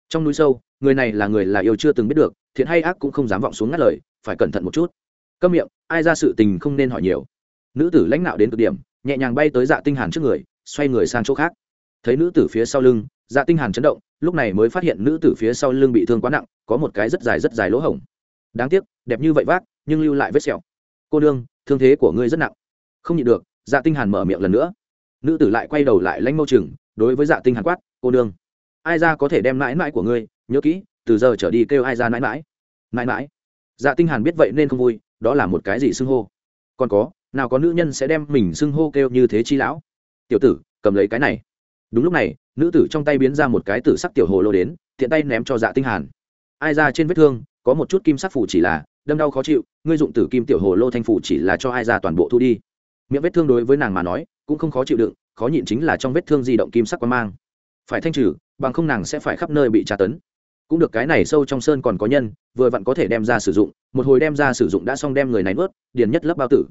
Trong núi sâu người này là người là yêu chưa từng biết được thiện hay ác cũng không dám vọng xuống ngắt lời phải cẩn thận một chút. Câm miệng ai ra sự tình không nên hỏi nhiều. Nữ tử lãnh nạo đến cực điểm nhẹ nhàng bay tới dạ tinh hàn trước người xoay người sang chỗ khác. Thấy nữ tử phía sau lưng dạ tinh hàn chấn động lúc này mới phát hiện nữ tử phía sau lưng bị thương quá nặng có một cái rất dài rất dài lỗ hổng. Đáng tiếc đẹp như vậy vác nhưng lưu lại vết sẹo. Cô đương, thương thế của ngươi rất nặng không nhịn được dạ tinh hàn mở miệng lần nữa. Nữ tử lại quay đầu lại lanh mâu chừng, đối với dạ tinh hàn quát, cô nương, ai ra có thể đem mãi mãi của ngươi, nhớ kỹ, từ giờ trở đi kêu ai ra mãi mãi. Mãi mãi? Dạ tinh hàn biết vậy nên không vui, đó là một cái gì xưng hô. Còn có, nào có nữ nhân sẽ đem mình xưng hô kêu như thế chi lão? Tiểu tử, cầm lấy cái này. Đúng lúc này, nữ tử trong tay biến ra một cái tử sắc tiểu hồ lô đến, tiện tay ném cho dạ tinh hàn. Ai ra trên vết thương, có một chút kim sắc phủ chỉ là, đâm đau khó chịu, ngươi dụng tử kim tiểu hồ lô thanh phủ chỉ là cho ai ra toàn bộ thu đi miệng vết thương đối với nàng mà nói cũng không khó chịu đựng, khó nhịn chính là trong vết thương di động kim sắc quan mang. Phải thanh trừ, bằng không nàng sẽ phải khắp nơi bị tra tấn. Cũng được cái này sâu trong sơn còn có nhân, vừa vặn có thể đem ra sử dụng, một hồi đem ra sử dụng đã xong đem người này vớt điền nhất lớp bao tử.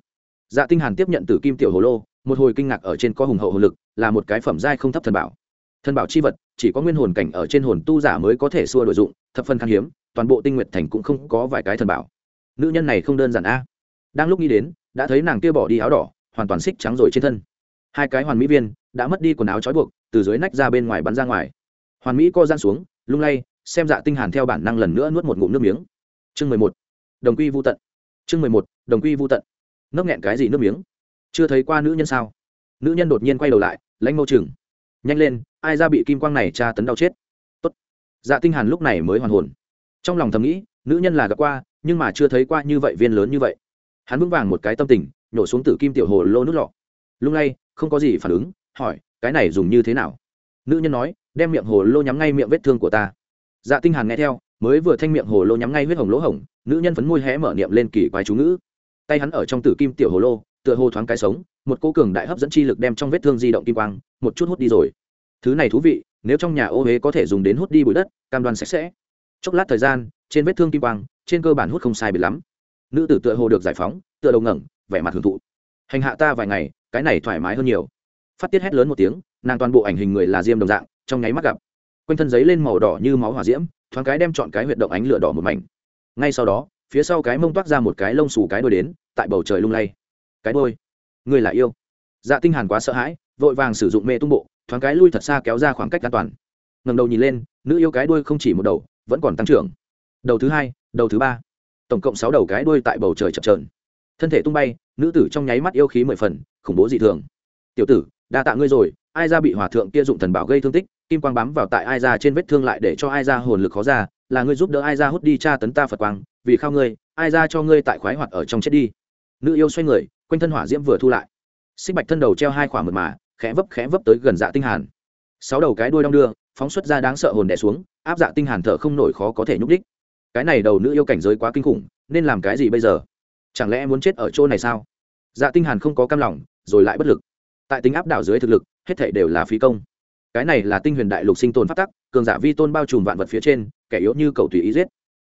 Dạ tinh hàn tiếp nhận tử kim tiểu hồ lô, một hồi kinh ngạc ở trên có hùng hậu hồn lực, là một cái phẩm giai không thấp thần bảo. Thần bảo chi vật, chỉ có nguyên hồn cảnh ở trên hồn tu giả mới có thể xua đổi dụng, thập phân khan hiếm, toàn bộ tinh nguyệt thành cũng không có vài cái thần bảo. Nữ nhân này không đơn giản a. Đang lúc nghĩ đến, đã thấy nàng kia bỏ đi áo đỏ hoàn toàn xích trắng rồi trên thân. Hai cái hoàn mỹ viên đã mất đi quần áo trói buộc, từ dưới nách ra bên ngoài bắn ra ngoài. Hoàn mỹ co gian xuống, lung lay, xem dạ tinh hàn theo bản năng lần nữa nuốt một ngụm nước miếng. Chương mười một, đồng quy vu tận. Chương mười một, đồng quy vu tận. Nấc nghẹn cái gì nước miếng? Chưa thấy qua nữ nhân sao? Nữ nhân đột nhiên quay đầu lại, lãnh mâu chừng. Nhanh lên, ai ra bị kim quang này tra tấn đau chết? Tốt. Dạ tinh hàn lúc này mới hoàn hồn. Trong lòng thầm nghĩ, nữ nhân là gặp qua, nhưng mà chưa thấy qua như vậy viên lớn như vậy. Hắn vững vàng một cái tâm tình nhổ xuống tử kim tiểu hồ lô nước lọ. Lúc này không có gì phản ứng, hỏi, cái này dùng như thế nào? Nữ nhân nói, đem miệng hồ lô nhắm ngay miệng vết thương của ta. Dạ tinh hàn nghe theo, mới vừa thanh miệng hồ lô nhắm ngay huyết hồng lỗ hồng nữ nhân phấn môi hé mở niệm lên kỳ quái chú ngữ. Tay hắn ở trong tử kim tiểu hồ lô, tựa hồ thoáng cái sống, một cô cường đại hấp dẫn chi lực đem trong vết thương di động kim quang, một chút hút đi rồi. Thứ này thú vị, nếu trong nhà ô huế có thể dùng đến hút đi bụi đất, cam đoan sạch sẽ. Chốc lát thời gian, trên vết thương kim quang, trên cơ bản hút không sai biệt lắm. Nữ tử tựa hồ được giải phóng, tựa đầu ngẩng vẻ mặt hưởng thụ. Hành hạ ta vài ngày, cái này thoải mái hơn nhiều. Phát tiết hét lớn một tiếng, nàng toàn bộ ảnh hình người là diêm đồng dạng, trong nháy mắt gặp. Quanh thân giấy lên màu đỏ như máu hỏa diễm, thoáng cái đem chọn cái huyệt động ánh lửa đỏ một mảnh. Ngay sau đó, phía sau cái mông toát ra một cái lông xù cái đôi đến, tại bầu trời lung lay. Cái đôi? Người là yêu. Dạ tinh hàn quá sợ hãi, vội vàng sử dụng mê tung bộ, thoáng cái lui thật xa kéo ra khoảng cách an toàn. Ngẩng đầu nhìn lên, nữ yêu cái đuôi không chỉ một đầu, vẫn còn tăng trưởng. Đầu thứ hai, đầu thứ ba. Tổng cộng sáu đầu cái đuôi tại bầu trời chập trờn thân thể tung bay, nữ tử trong nháy mắt yêu khí mười phần, khủng bố dị thường. Tiểu tử, đa tạ ngươi rồi, ai ra bị hòa thượng kia dụng thần bảo gây thương tích, kim quang bám vào tại ai ra trên vết thương lại để cho ai ra hồn lực khó ra, là ngươi giúp đỡ ai ra hút đi tra tấn ta phật quang, vì khao ngươi, ai ra cho ngươi tại khoái hoạt ở trong chết đi. Nữ yêu xoay người, quanh thân hỏa diễm vừa thu lại. Xích bạch thân đầu treo hai khoảng mật mà, khẽ vấp khẽ vấp tới gần dạ tinh hàn. Sáu đầu cái đuôi đong đưa, phóng xuất ra đáng sợ hồn đè xuống, áp dạ tinh hàn thở không nổi khó có thể nhúc đích cái này đầu nữ yêu cảnh giới quá kinh khủng, nên làm cái gì bây giờ? Chẳng lẽ muốn chết ở chỗ này sao? Dạ tinh hàn không có cam lòng, rồi lại bất lực. Tại tính áp đảo dưới thực lực, hết thảy đều là phí công. Cái này là tinh huyền đại lục sinh tồn phát tắc, cường giả vi tôn bao trùm vạn vật phía trên, kẻ yếu như cầu tùy ý giết.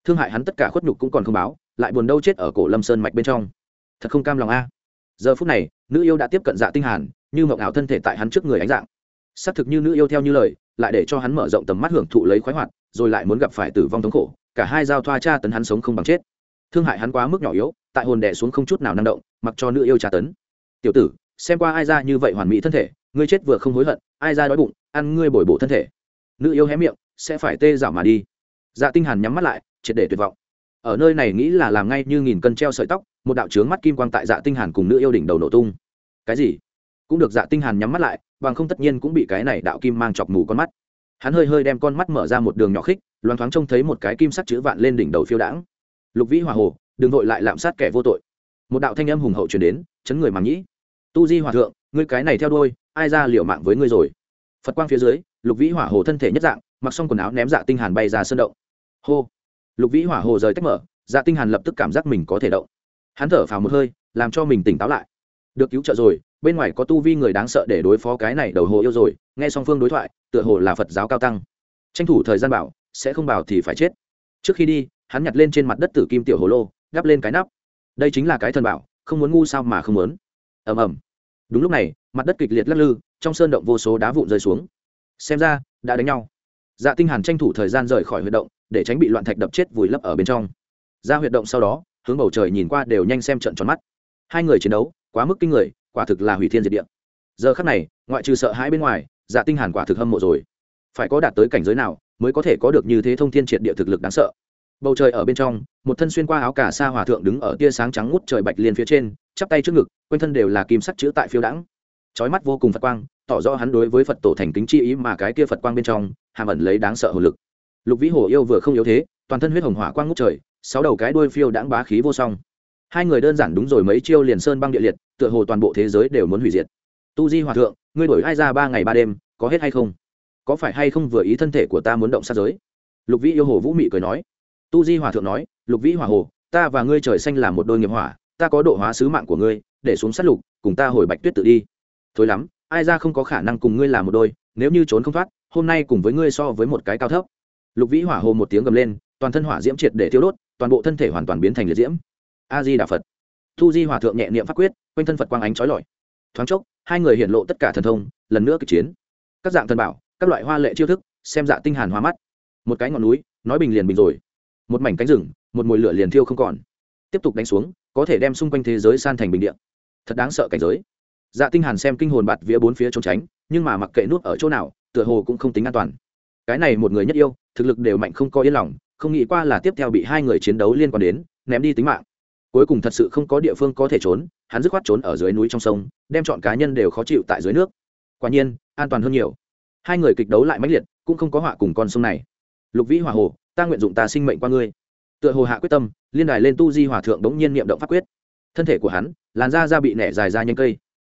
Thương hại hắn tất cả khuất nhục cũng còn không báo, lại buồn đâu chết ở cổ lâm sơn mạch bên trong. Thật không cam lòng a. Giờ phút này, nữ yêu đã tiếp cận dạ tinh hàn, như mộng ảo thân thể tại hắn trước người ánh dạng. Xác thực như nữ yêu theo như lời, lại để cho hắn mở rộng tầm mắt hưởng thụ lấy khoái hoạt, rồi lại muốn gặp phải tử vong thống khổ, cả hai giao thoa tra tấn hắn sống không bằng chết. Thương hại hắn quá mức nhỏ yếu tại hồn đè xuống không chút nào năng động, mặc cho nữ yêu tra tấn. Tiểu tử, xem qua ai ra như vậy hoàn mỹ thân thể, ngươi chết vừa không hối hận, ai ra đói bụng, ăn ngươi bồi bổ thân thể. Nữ yêu hé miệng, sẽ phải tê dạo mà đi. Dạ tinh hàn nhắm mắt lại, triệt để tuyệt vọng. Ở nơi này nghĩ là làm ngay như nghìn cân treo sợi tóc, một đạo trướng mắt kim quang tại dạ tinh hàn cùng nữ yêu đỉnh đầu nổ tung. Cái gì? Cũng được dạ tinh hàn nhắm mắt lại, bằng không tất nhiên cũng bị cái này đạo kim mang chọc mù con mắt. Hắn hơi hơi đem con mắt mở ra một đường nhỏ khích, loáng thoáng trông thấy một cái kim sắc chữ vạn lên đỉnh đầu phiêu đãng. Lục vĩ hòa hồ đừng vội lại lạm sát kẻ vô tội. Một đạo thanh âm hùng hậu truyền đến, chấn người màng nhĩ. Tu di hòa thượng, ngươi cái này theo đuôi, ai ra liều mạng với ngươi rồi? Phật quang phía dưới, lục vĩ hỏa hồ thân thể nhất dạng, mặc xong quần áo ném dạ tinh hàn bay ra sân động. Hô! Lục vĩ hỏa hồ rời tách mở dạ tinh hàn lập tức cảm giác mình có thể động. Hắn thở phào một hơi, làm cho mình tỉnh táo lại. Được cứu trợ rồi, bên ngoài có tu vi người đáng sợ để đối phó cái này đầu hồ yêu rồi, nghe song phương đối thoại, tựa hồ là phật giáo cao tăng. Tranh thủ thời gian bảo, sẽ không bảo thì phải chết. Trước khi đi, hắn nhặt lên trên mặt đất tử kim tiểu hồ lô gắp lên cái nắp. Đây chính là cái thần bảo, không muốn ngu sao mà không muốn. Ầm ầm. Đúng lúc này, mặt đất kịch liệt lắc lư, trong sơn động vô số đá vụn rơi xuống. Xem ra, đã đánh nhau. Dạ tinh hàn tranh thủ thời gian rời khỏi huyệt động, để tránh bị loạn thạch đập chết vùi lấp ở bên trong. Ra huyệt động sau đó, hướng bầu trời nhìn qua đều nhanh xem trận tròn mắt. Hai người chiến đấu, quá mức kinh người, quả thực là hủy thiên diệt địa. Giờ khắc này, ngoại trừ sợ hãi bên ngoài dạ tinh hàn quả thực hâm mộ rồi. Phải có đạt tới cảnh giới nào, mới có thể có được như thế thông thiên triệt địa thực lực đáng sợ? Bầu trời ở bên trong, một thân xuyên qua áo cả sa hòa thượng đứng ở tia sáng trắng ngút trời bạch liên phía trên, chắp tay trước ngực, quanh thân đều là kim sắc chữ tại phiêu đãng. Trói mắt vô cùng phật quang, tỏ rõ hắn đối với phật tổ thành kính chi ý mà cái kia phật quang bên trong, hàm ẩn lấy đáng sợ hồ lực. Lục vĩ hồ yêu vừa không yếu thế, toàn thân huyết hồng hỏa quang ngút trời, sáu đầu cái đuôi phiêu đãng bá khí vô song. Hai người đơn giản đúng rồi mấy chiêu liền sơn băng địa liệt, tựa hồ toàn bộ thế giới đều muốn hủy diệt. Tu di hòa thượng, ngươi đổi ai ra ba ngày ba đêm, có hết hay không? Có phải hay không vừa ý thân thể của ta muốn động sát giới? Lục vĩ yêu hồ vũ mị cười nói tu di hòa thượng nói, lục vĩ hòa hồ, ta và ngươi trời xanh là một đôi nghiệp hỏa, ta có độ hóa sứ mạng của ngươi, để xuống sát lục, cùng ta hồi bạch tuyết tự đi. Thôi lắm, ai ra không có khả năng cùng ngươi làm một đôi, nếu như trốn không thoát, hôm nay cùng với ngươi so với một cái cao thấp. Lục vĩ hỏa hồ một tiếng gầm lên, toàn thân hỏa diễm triệt để thiêu đốt, toàn bộ thân thể hoàn toàn biến thành liệt diễm. A di đà phật. Thu di hòa thượng nhẹ niệm pháp quyết, quanh thân phật quang ánh trói lọi. Thoáng chốc, hai người hiện lộ tất cả thần thông, lần nữa kịch chiến. Các dạng thần bảo, các loại hoa lệ chiêu thức, xem dạ tinh hàn hoa mắt. Một cái ngọn núi, nói bình liền bình rồi một mảnh cánh rừng, một mồi lửa liền thiêu không còn. Tiếp tục đánh xuống, có thể đem xung quanh thế giới san thành bình điện thật đáng sợ cảnh giới. Dạ tinh hàn xem kinh hồn bạt vía bốn phía trốn tránh, nhưng mà mặc kệ nuốt ở chỗ nào, tựa hồ cũng không tính an toàn. Cái này một người nhất yêu, thực lực đều mạnh không có yên lòng, không nghĩ qua là tiếp theo bị hai người chiến đấu liên quan đến, ném đi tính mạng. Cuối cùng thật sự không có địa phương có thể trốn, hắn dứt khoát trốn ở dưới núi trong sông, đem chọn cá nhân đều khó chịu tại dưới nước. Quả nhiên, an toàn hơn nhiều. Hai người kịch đấu lại mãnh liệt, cũng không có họa cùng con sông này. Lục vĩ hòa hồ ta nguyện dụng ta sinh mệnh qua ngươi. Tựa hồ hạ quyết tâm, liên đài lên tu di hòa thượng đống nhiên niệm động pháp quyết. Thân thể của hắn, làn da da bị nẻ dài ra nhanh cây.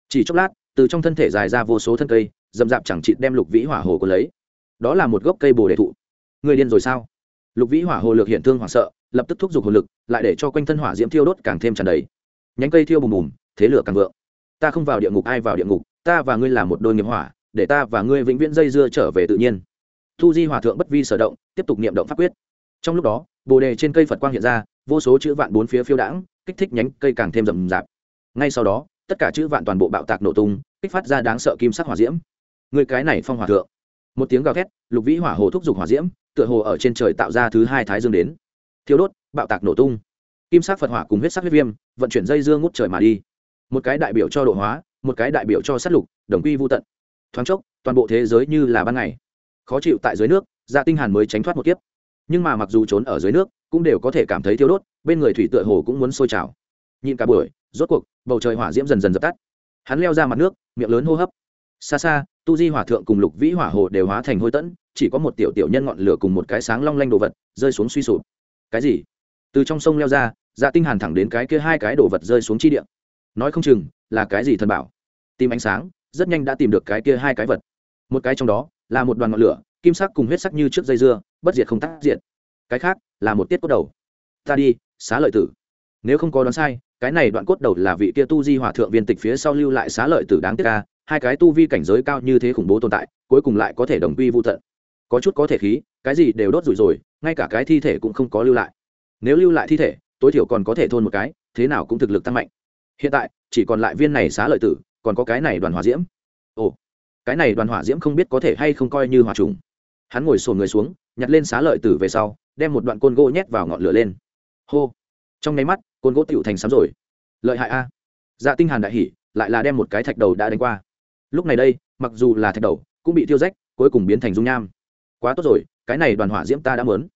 Chỉ chốc lát, từ trong thân thể dài ra vô số thân cây dầm dạp chẳng chịt đem lục vĩ hỏa hồ có lấy. Đó là một gốc cây bồ đề thụ. Người điên rồi sao? Lục vĩ hỏa hồ lược hiện thương hoảng sợ, lập tức thúc giục hồ lực, lại để cho quanh thân hỏa diễm thiêu đốt càng thêm tràn đầy. Nhánh cây thiêu bùm bùm, thế lửa càng vượng. Ta không vào địa ngục, ai vào địa ngục, ta và ngươi là một đôi nghiệp hỏa, để ta và ngươi vĩnh viễn dây dưa trở về tự nhiên thu di hòa thượng bất vi sở động, tiếp tục niệm động pháp quyết. Trong lúc đó, bồ đề trên cây phật quang hiện ra, vô số chữ vạn bốn phía phiêu đãng, kích thích nhánh cây càng thêm rậm rạp. Ngay sau đó, tất cả chữ vạn toàn bộ bạo tạc nổ tung, kích phát ra đáng sợ kim sắc hỏa diễm. Người cái này phong hòa thượng. Một tiếng gào thét, lục vĩ hỏa hồ thúc giục hỏa diễm, tựa hồ ở trên trời tạo ra thứ hai thái dương đến. Thiếu đốt, bạo tạc nổ tung. Kim sắc phật hỏa cùng huyết sắc huyết viêm, vận chuyển dây dương ngút trời mà đi. Một cái đại biểu cho độ hóa, một cái đại biểu cho sát lục, đồng quy vô tận. Thoáng chốc, toàn bộ thế giới như là ban ngày khó chịu tại dưới nước dạ tinh hàn mới tránh thoát một kiếp. Nhưng mà mặc dù trốn ở dưới nước, cũng đều có thể cảm thấy thiếu đốt, bên người thủy tựa hồ cũng muốn sôi trào. Nhìn cả buổi, rốt cuộc, bầu trời hỏa diễm dần dần dập tắt. Hắn leo ra mặt nước, miệng lớn hô hấp. Xa xa, tu di hỏa thượng cùng lục vĩ hỏa hồ đều hóa thành hôi tẫn, chỉ có một tiểu tiểu nhân ngọn lửa cùng một cái sáng long lanh đồ vật rơi xuống suy sụp. Cái gì? Từ trong sông leo ra dạ tinh hàn thẳng đến cái kia hai cái đồ vật rơi xuống chi địa. Nói không chừng, là cái gì thần bảo? Tìm ánh sáng, rất nhanh đã tìm được cái kia hai cái vật. Một cái trong đó là một đoàn ngọn lửa, kim sắc cùng huyết sắc như trước dây dưa, bất diệt không tác diệt. Cái khác là một tiết cốt đầu. Ta đi, xá lợi tử. Nếu không có đoán sai, cái này đoạn cốt đầu là vị kia tu di hòa thượng viên tịch phía sau lưu lại xá lợi tử đáng tiếc ca hai cái tu vi cảnh giới cao như thế khủng bố tồn tại, cuối cùng lại có thể đồng quy vô tận. Có chút có thể khí, cái gì đều đốt rủi rồi, ngay cả cái thi thể cũng không có lưu lại. Nếu lưu lại thi thể, tối thiểu còn có thể thôn một cái, thế nào cũng thực lực tăng mạnh. Hiện tại, chỉ còn lại viên này xá lợi tử, còn có cái này đoàn hỏa diễm. Ồ cái này đoàn hỏa diễm không biết có thể hay không coi như hỏa trùng. Hắn ngồi sồn người xuống, nhặt lên xá lợi tử về sau, đem một đoạn côn gỗ nhét vào ngọn lửa lên. Hô! Trong nháy mắt, côn gỗ tựu thành sắm rồi. Lợi hại a! Dạ tinh hàn đại hỉ, lại là đem một cái thạch đầu đã đánh qua. Lúc này đây, mặc dù là thạch đầu, cũng bị tiêu rách, cuối cùng biến thành dung nham. Quá tốt rồi, cái này đoàn hỏa diễm ta đã mớn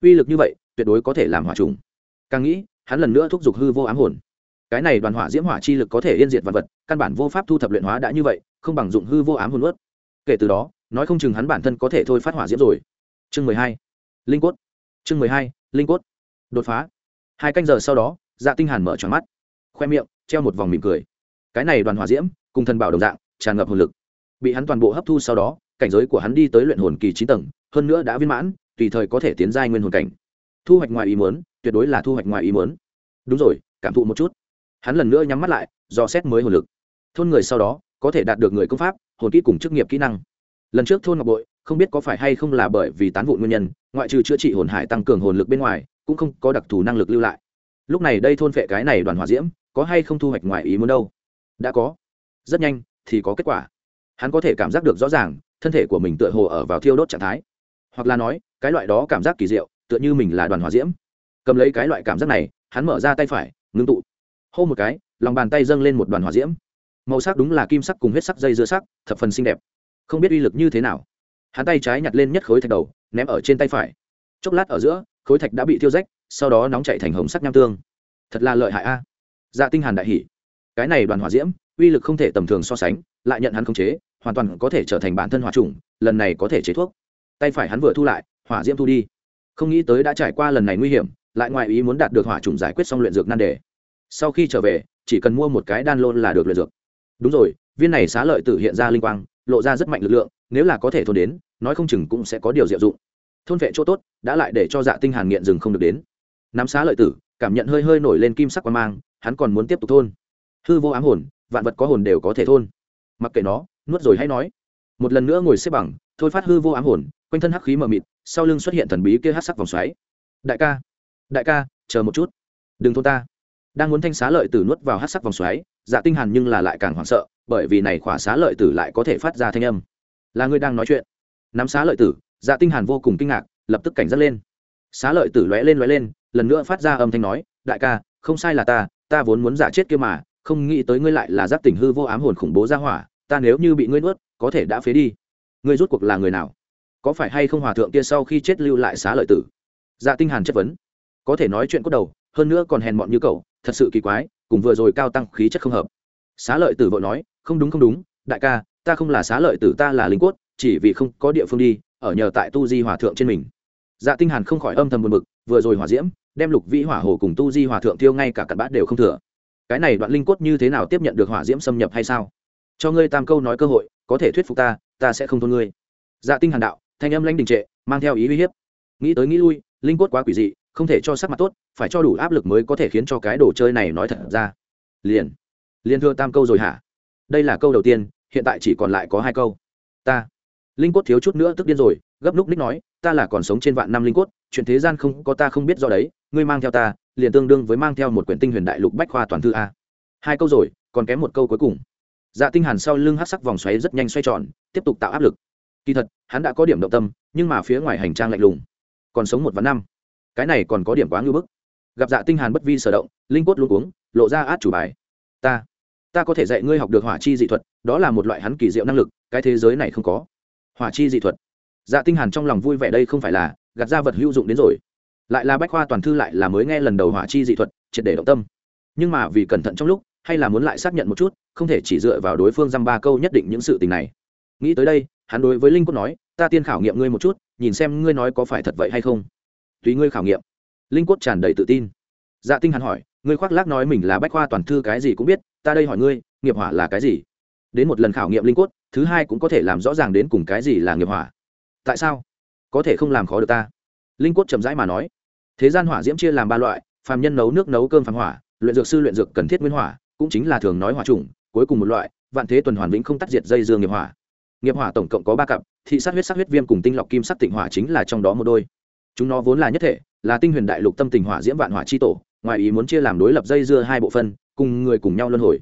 uy lực như vậy, tuyệt đối có thể làm hỏa trùng. Càng nghĩ, hắn lần nữa thúc giục hư vô ám hồn cái này đoàn hỏa diễm hỏa chi lực có thể yên diệt vật vật, căn bản vô pháp thu thập luyện hóa đã như vậy, không bằng dụng hư vô ám hồn ướt kể từ đó, nói không chừng hắn bản thân có thể thôi phát hỏa diễm rồi. Chương mười hai, linh cốt. Chương mười hai, linh cốt. Đột phá. Hai canh giờ sau đó dạ tinh hàn mở tròn mắt, khoe miệng, treo một vòng mỉm cười. Cái này đoàn hỏa diễm, cùng thần bảo đồng dạng, tràn ngập hồn lực. Bị hắn toàn bộ hấp thu sau đó, cảnh giới của hắn đi tới luyện hồn kỳ chín tầng, hơn nữa đã viên mãn, tùy thời có thể tiến giai nguyên hồn cảnh. Thu hoạch ngoài ý muốn, tuyệt đối là thu hoạch ngoài ý muốn. Đúng rồi, cảm thụ một chút hắn lần nữa nhắm mắt lại, do xét mới hồn lực. Thôn người sau đó, có thể đạt được người công pháp, hồn kỹ cùng chức nghiệp kỹ năng. Lần trước thôn ngọc bội, không biết có phải hay không là bởi vì tán vụ nguyên nhân, ngoại trừ chữa trị hồn hải tăng cường hồn lực bên ngoài, cũng không có đặc thù năng lực lưu lại. Lúc này đây thôn phệ cái này đoàn hỏa diễm, có hay không thu hoạch ngoài ý muốn đâu? Đã có. Rất nhanh, thì có kết quả. Hắn có thể cảm giác được rõ ràng, thân thể của mình tựa hồ ở vào thiêu đốt trạng thái. Hoặc là nói, cái loại đó cảm giác kỳ diệu, tựa như mình là đoàn hỏa diễm. Cầm lấy cái loại cảm giác này, hắn mở ra tay phải, ngưng tụ hô một cái, lòng bàn tay dâng lên một đoàn hỏa diễm. Màu sắc đúng là kim sắc cùng huyết sắc dây dưa sắc, thập phần xinh đẹp. Không biết uy lực như thế nào. Hắn tay trái nhặt lên nhất khối thạch đầu, ném ở trên tay phải. Chốc lát ở giữa, khối thạch đã bị tiêu rách, sau đó nóng chạy thành hồng sắc nham tương. Thật là lợi hại a. Dạ tinh hàn đại hỉ. Cái này đoàn hỏa diễm, uy lực không thể tầm thường so sánh, lại nhận hắn khống chế, hoàn toàn có thể trở thành bản thân hỏa trùng lần này có thể chế thuốc. Tay phải hắn vừa thu lại, hỏa diễm thu đi. Không nghĩ tới đã trải qua lần này nguy hiểm, lại ngoài ý muốn đạt được hỏa trùng giải quyết xong luyện dược nan đề sau khi trở về, chỉ cần mua một cái đan lôn là được luyện dược. Đúng rồi, viên này xá lợi tử hiện ra linh quang, lộ ra rất mạnh lực lượng, nếu là có thể thôn đến, nói không chừng cũng sẽ có điều diệu dụng. Thôn vệ chỗ tốt, đã lại để cho dạ tinh hàn nghiện rừng không được đến. Nắm xá lợi tử, cảm nhận hơi hơi nổi lên kim sắc quan mang, hắn còn muốn tiếp tục thôn. Hư vô ám hồn, vạn vật có hồn đều có thể thôn. Mặc kệ nó, nuốt rồi hay nói. Một lần nữa ngồi xếp bằng, thôi phát hư vô ám hồn, quanh thân hắc khí mờ mịt, sau lưng xuất hiện thần bí kia hắc sắc vòng xoáy. Đại ca đại ca, chờ một chút. Đừng thôn ta đang muốn thanh xá lợi tử nuốt vào hát sắc vòng xoáy dạ tinh hàn nhưng là lại càng hoảng sợ, bởi vì này khỏa xá lợi tử lại có thể phát ra thanh âm. Là người đang nói chuyện. Nắm xá lợi tử dạ tinh hàn vô cùng kinh ngạc, lập tức cảnh giác lên. Xá lợi tử lóe lên lóe lên, lần nữa phát ra âm thanh nói, đại ca, không sai là ta ta vốn muốn giả chết kia mà, không nghĩ tới ngươi lại là giáp tình hư vô ám hồn khủng bố ra hỏa, ta nếu như bị ngươi nuốt, có thể đã phế đi. Ngươi rút cuộc là người nào? Có phải hay không hòa thượng kia sau khi chết lưu lại xá lợi tử? Dạ tinh hàn chất vấn. Có thể nói chuyện cốt đầu, hơn nữa còn hèn mọn như cậu thật sự kỳ quái, cùng vừa rồi cao tăng khí chất không hợp. Xá lợi tử vội nói, không đúng không đúng, đại ca, ta không là xá lợi tử, ta là linh cốt, chỉ vì không có địa phương đi, ở nhờ tại tu di hòa thượng trên mình. Dạ tinh hàn không khỏi âm thầm buồn bực, vừa rồi hỏa diễm, đem lục vĩ hỏa hồ cùng tu di hòa thượng tiêu ngay cả cặn bát đều không thừa. Cái này đoạn linh cốt như thế nào tiếp nhận được hỏa diễm xâm nhập hay sao? Cho ngươi tam câu nói cơ hội, có thể thuyết phục ta ta sẽ không thôn ngươi. Dạ tinh hàn đạo, thanh âm lãnh đình trệ, mang theo ý uy hiếp. Nghĩ tới nghĩ lui, linh cốt quá quỷ dị không thể cho sắc mặt tốt, phải cho đủ áp lực mới có thể khiến cho cái đồ chơi này nói thật ra. Liền liền thưa tam câu rồi hả? Đây là câu đầu tiên, hiện tại chỉ còn lại có hai câu. Ta, linh cốt thiếu chút nữa tức điên rồi, gấp lúc ních nói, ta là còn sống trên vạn năm linh cốt, chuyện thế gian không có ta không biết do đấy, ngươi mang theo ta, liền tương đương với mang theo một quyển tinh huyền đại lục bách khoa toàn thư a. Hai câu rồi, còn kém một câu cuối cùng. Dạ tinh hàn sau lưng hắc sắc vòng xoáy rất nhanh xoay tròn, tiếp tục tạo áp lực. Kỳ thật, hắn đã có điểm động tâm, nhưng mà phía ngoài hành trang lạnh lùng. Còn sống một vạn năm cái này còn có điểm quá ngưỡng bức. Gặp dạ tinh hàn bất vi sở động, linh quất luôn uống lộ ra át chủ bài. Ta ta có thể dạy ngươi học được hỏa chi dị thuật, đó là một loại hắn kỳ diệu năng lực, cái thế giới này không có. Hỏa chi dị thuật. Dạ tinh hàn trong lòng vui vẻ đây không phải là, gạt ra vật hữu dụng đến rồi. Lại là bách khoa toàn thư lại là mới nghe lần đầu hỏa chi dị thuật, triệt để động tâm. Nhưng mà vì cẩn thận trong lúc, hay là muốn lại xác nhận một chút, không thể chỉ dựa vào đối phương dăm ba câu nhất định những sự tình này. Nghĩ tới đây, hắn đối với linh cốt nói, ta tiên khảo nghiệm ngươi một chút, nhìn xem ngươi nói có phải thật vậy hay không tùy ngươi khảo nghiệm. Linh quất tràn đầy tự tin. Dạ tinh hàn hỏi, ngươi khoác lác nói mình là bách khoa toàn thư cái gì cũng biết, ta đây hỏi ngươi, nghiệp hỏa là cái gì? Đến một lần khảo nghiệm linh quất thứ hai cũng có thể làm rõ ràng đến cùng cái gì là nghiệp hỏa. Tại sao? Có thể không làm khó được ta. Linh quất chậm rãi mà nói, thế gian hỏa diễm chia làm ba loại, phàm nhân nấu nước nấu cơm phàm hỏa, luyện dược sư luyện dược cần thiết nguyên hỏa, cũng chính là thường nói hỏa trùng cuối cùng một loại, vạn thế tuần hoàn vĩnh không tắt diệt dây dương nghiệp hỏa. Nghiệp hỏa tổng cộng có ba cặp, thị sát huyết sắc huyết viêm cùng tinh lọc kim sắc tịnh hỏa chính là trong đó một đôi chúng nó vốn là nhất thể, là tinh huyền đại lục tâm tình hỏa diễm vạn hỏa chi tổ, ngoài ý muốn chia làm đối lập dây dưa hai bộ phân, cùng người cùng nhau luân hồi.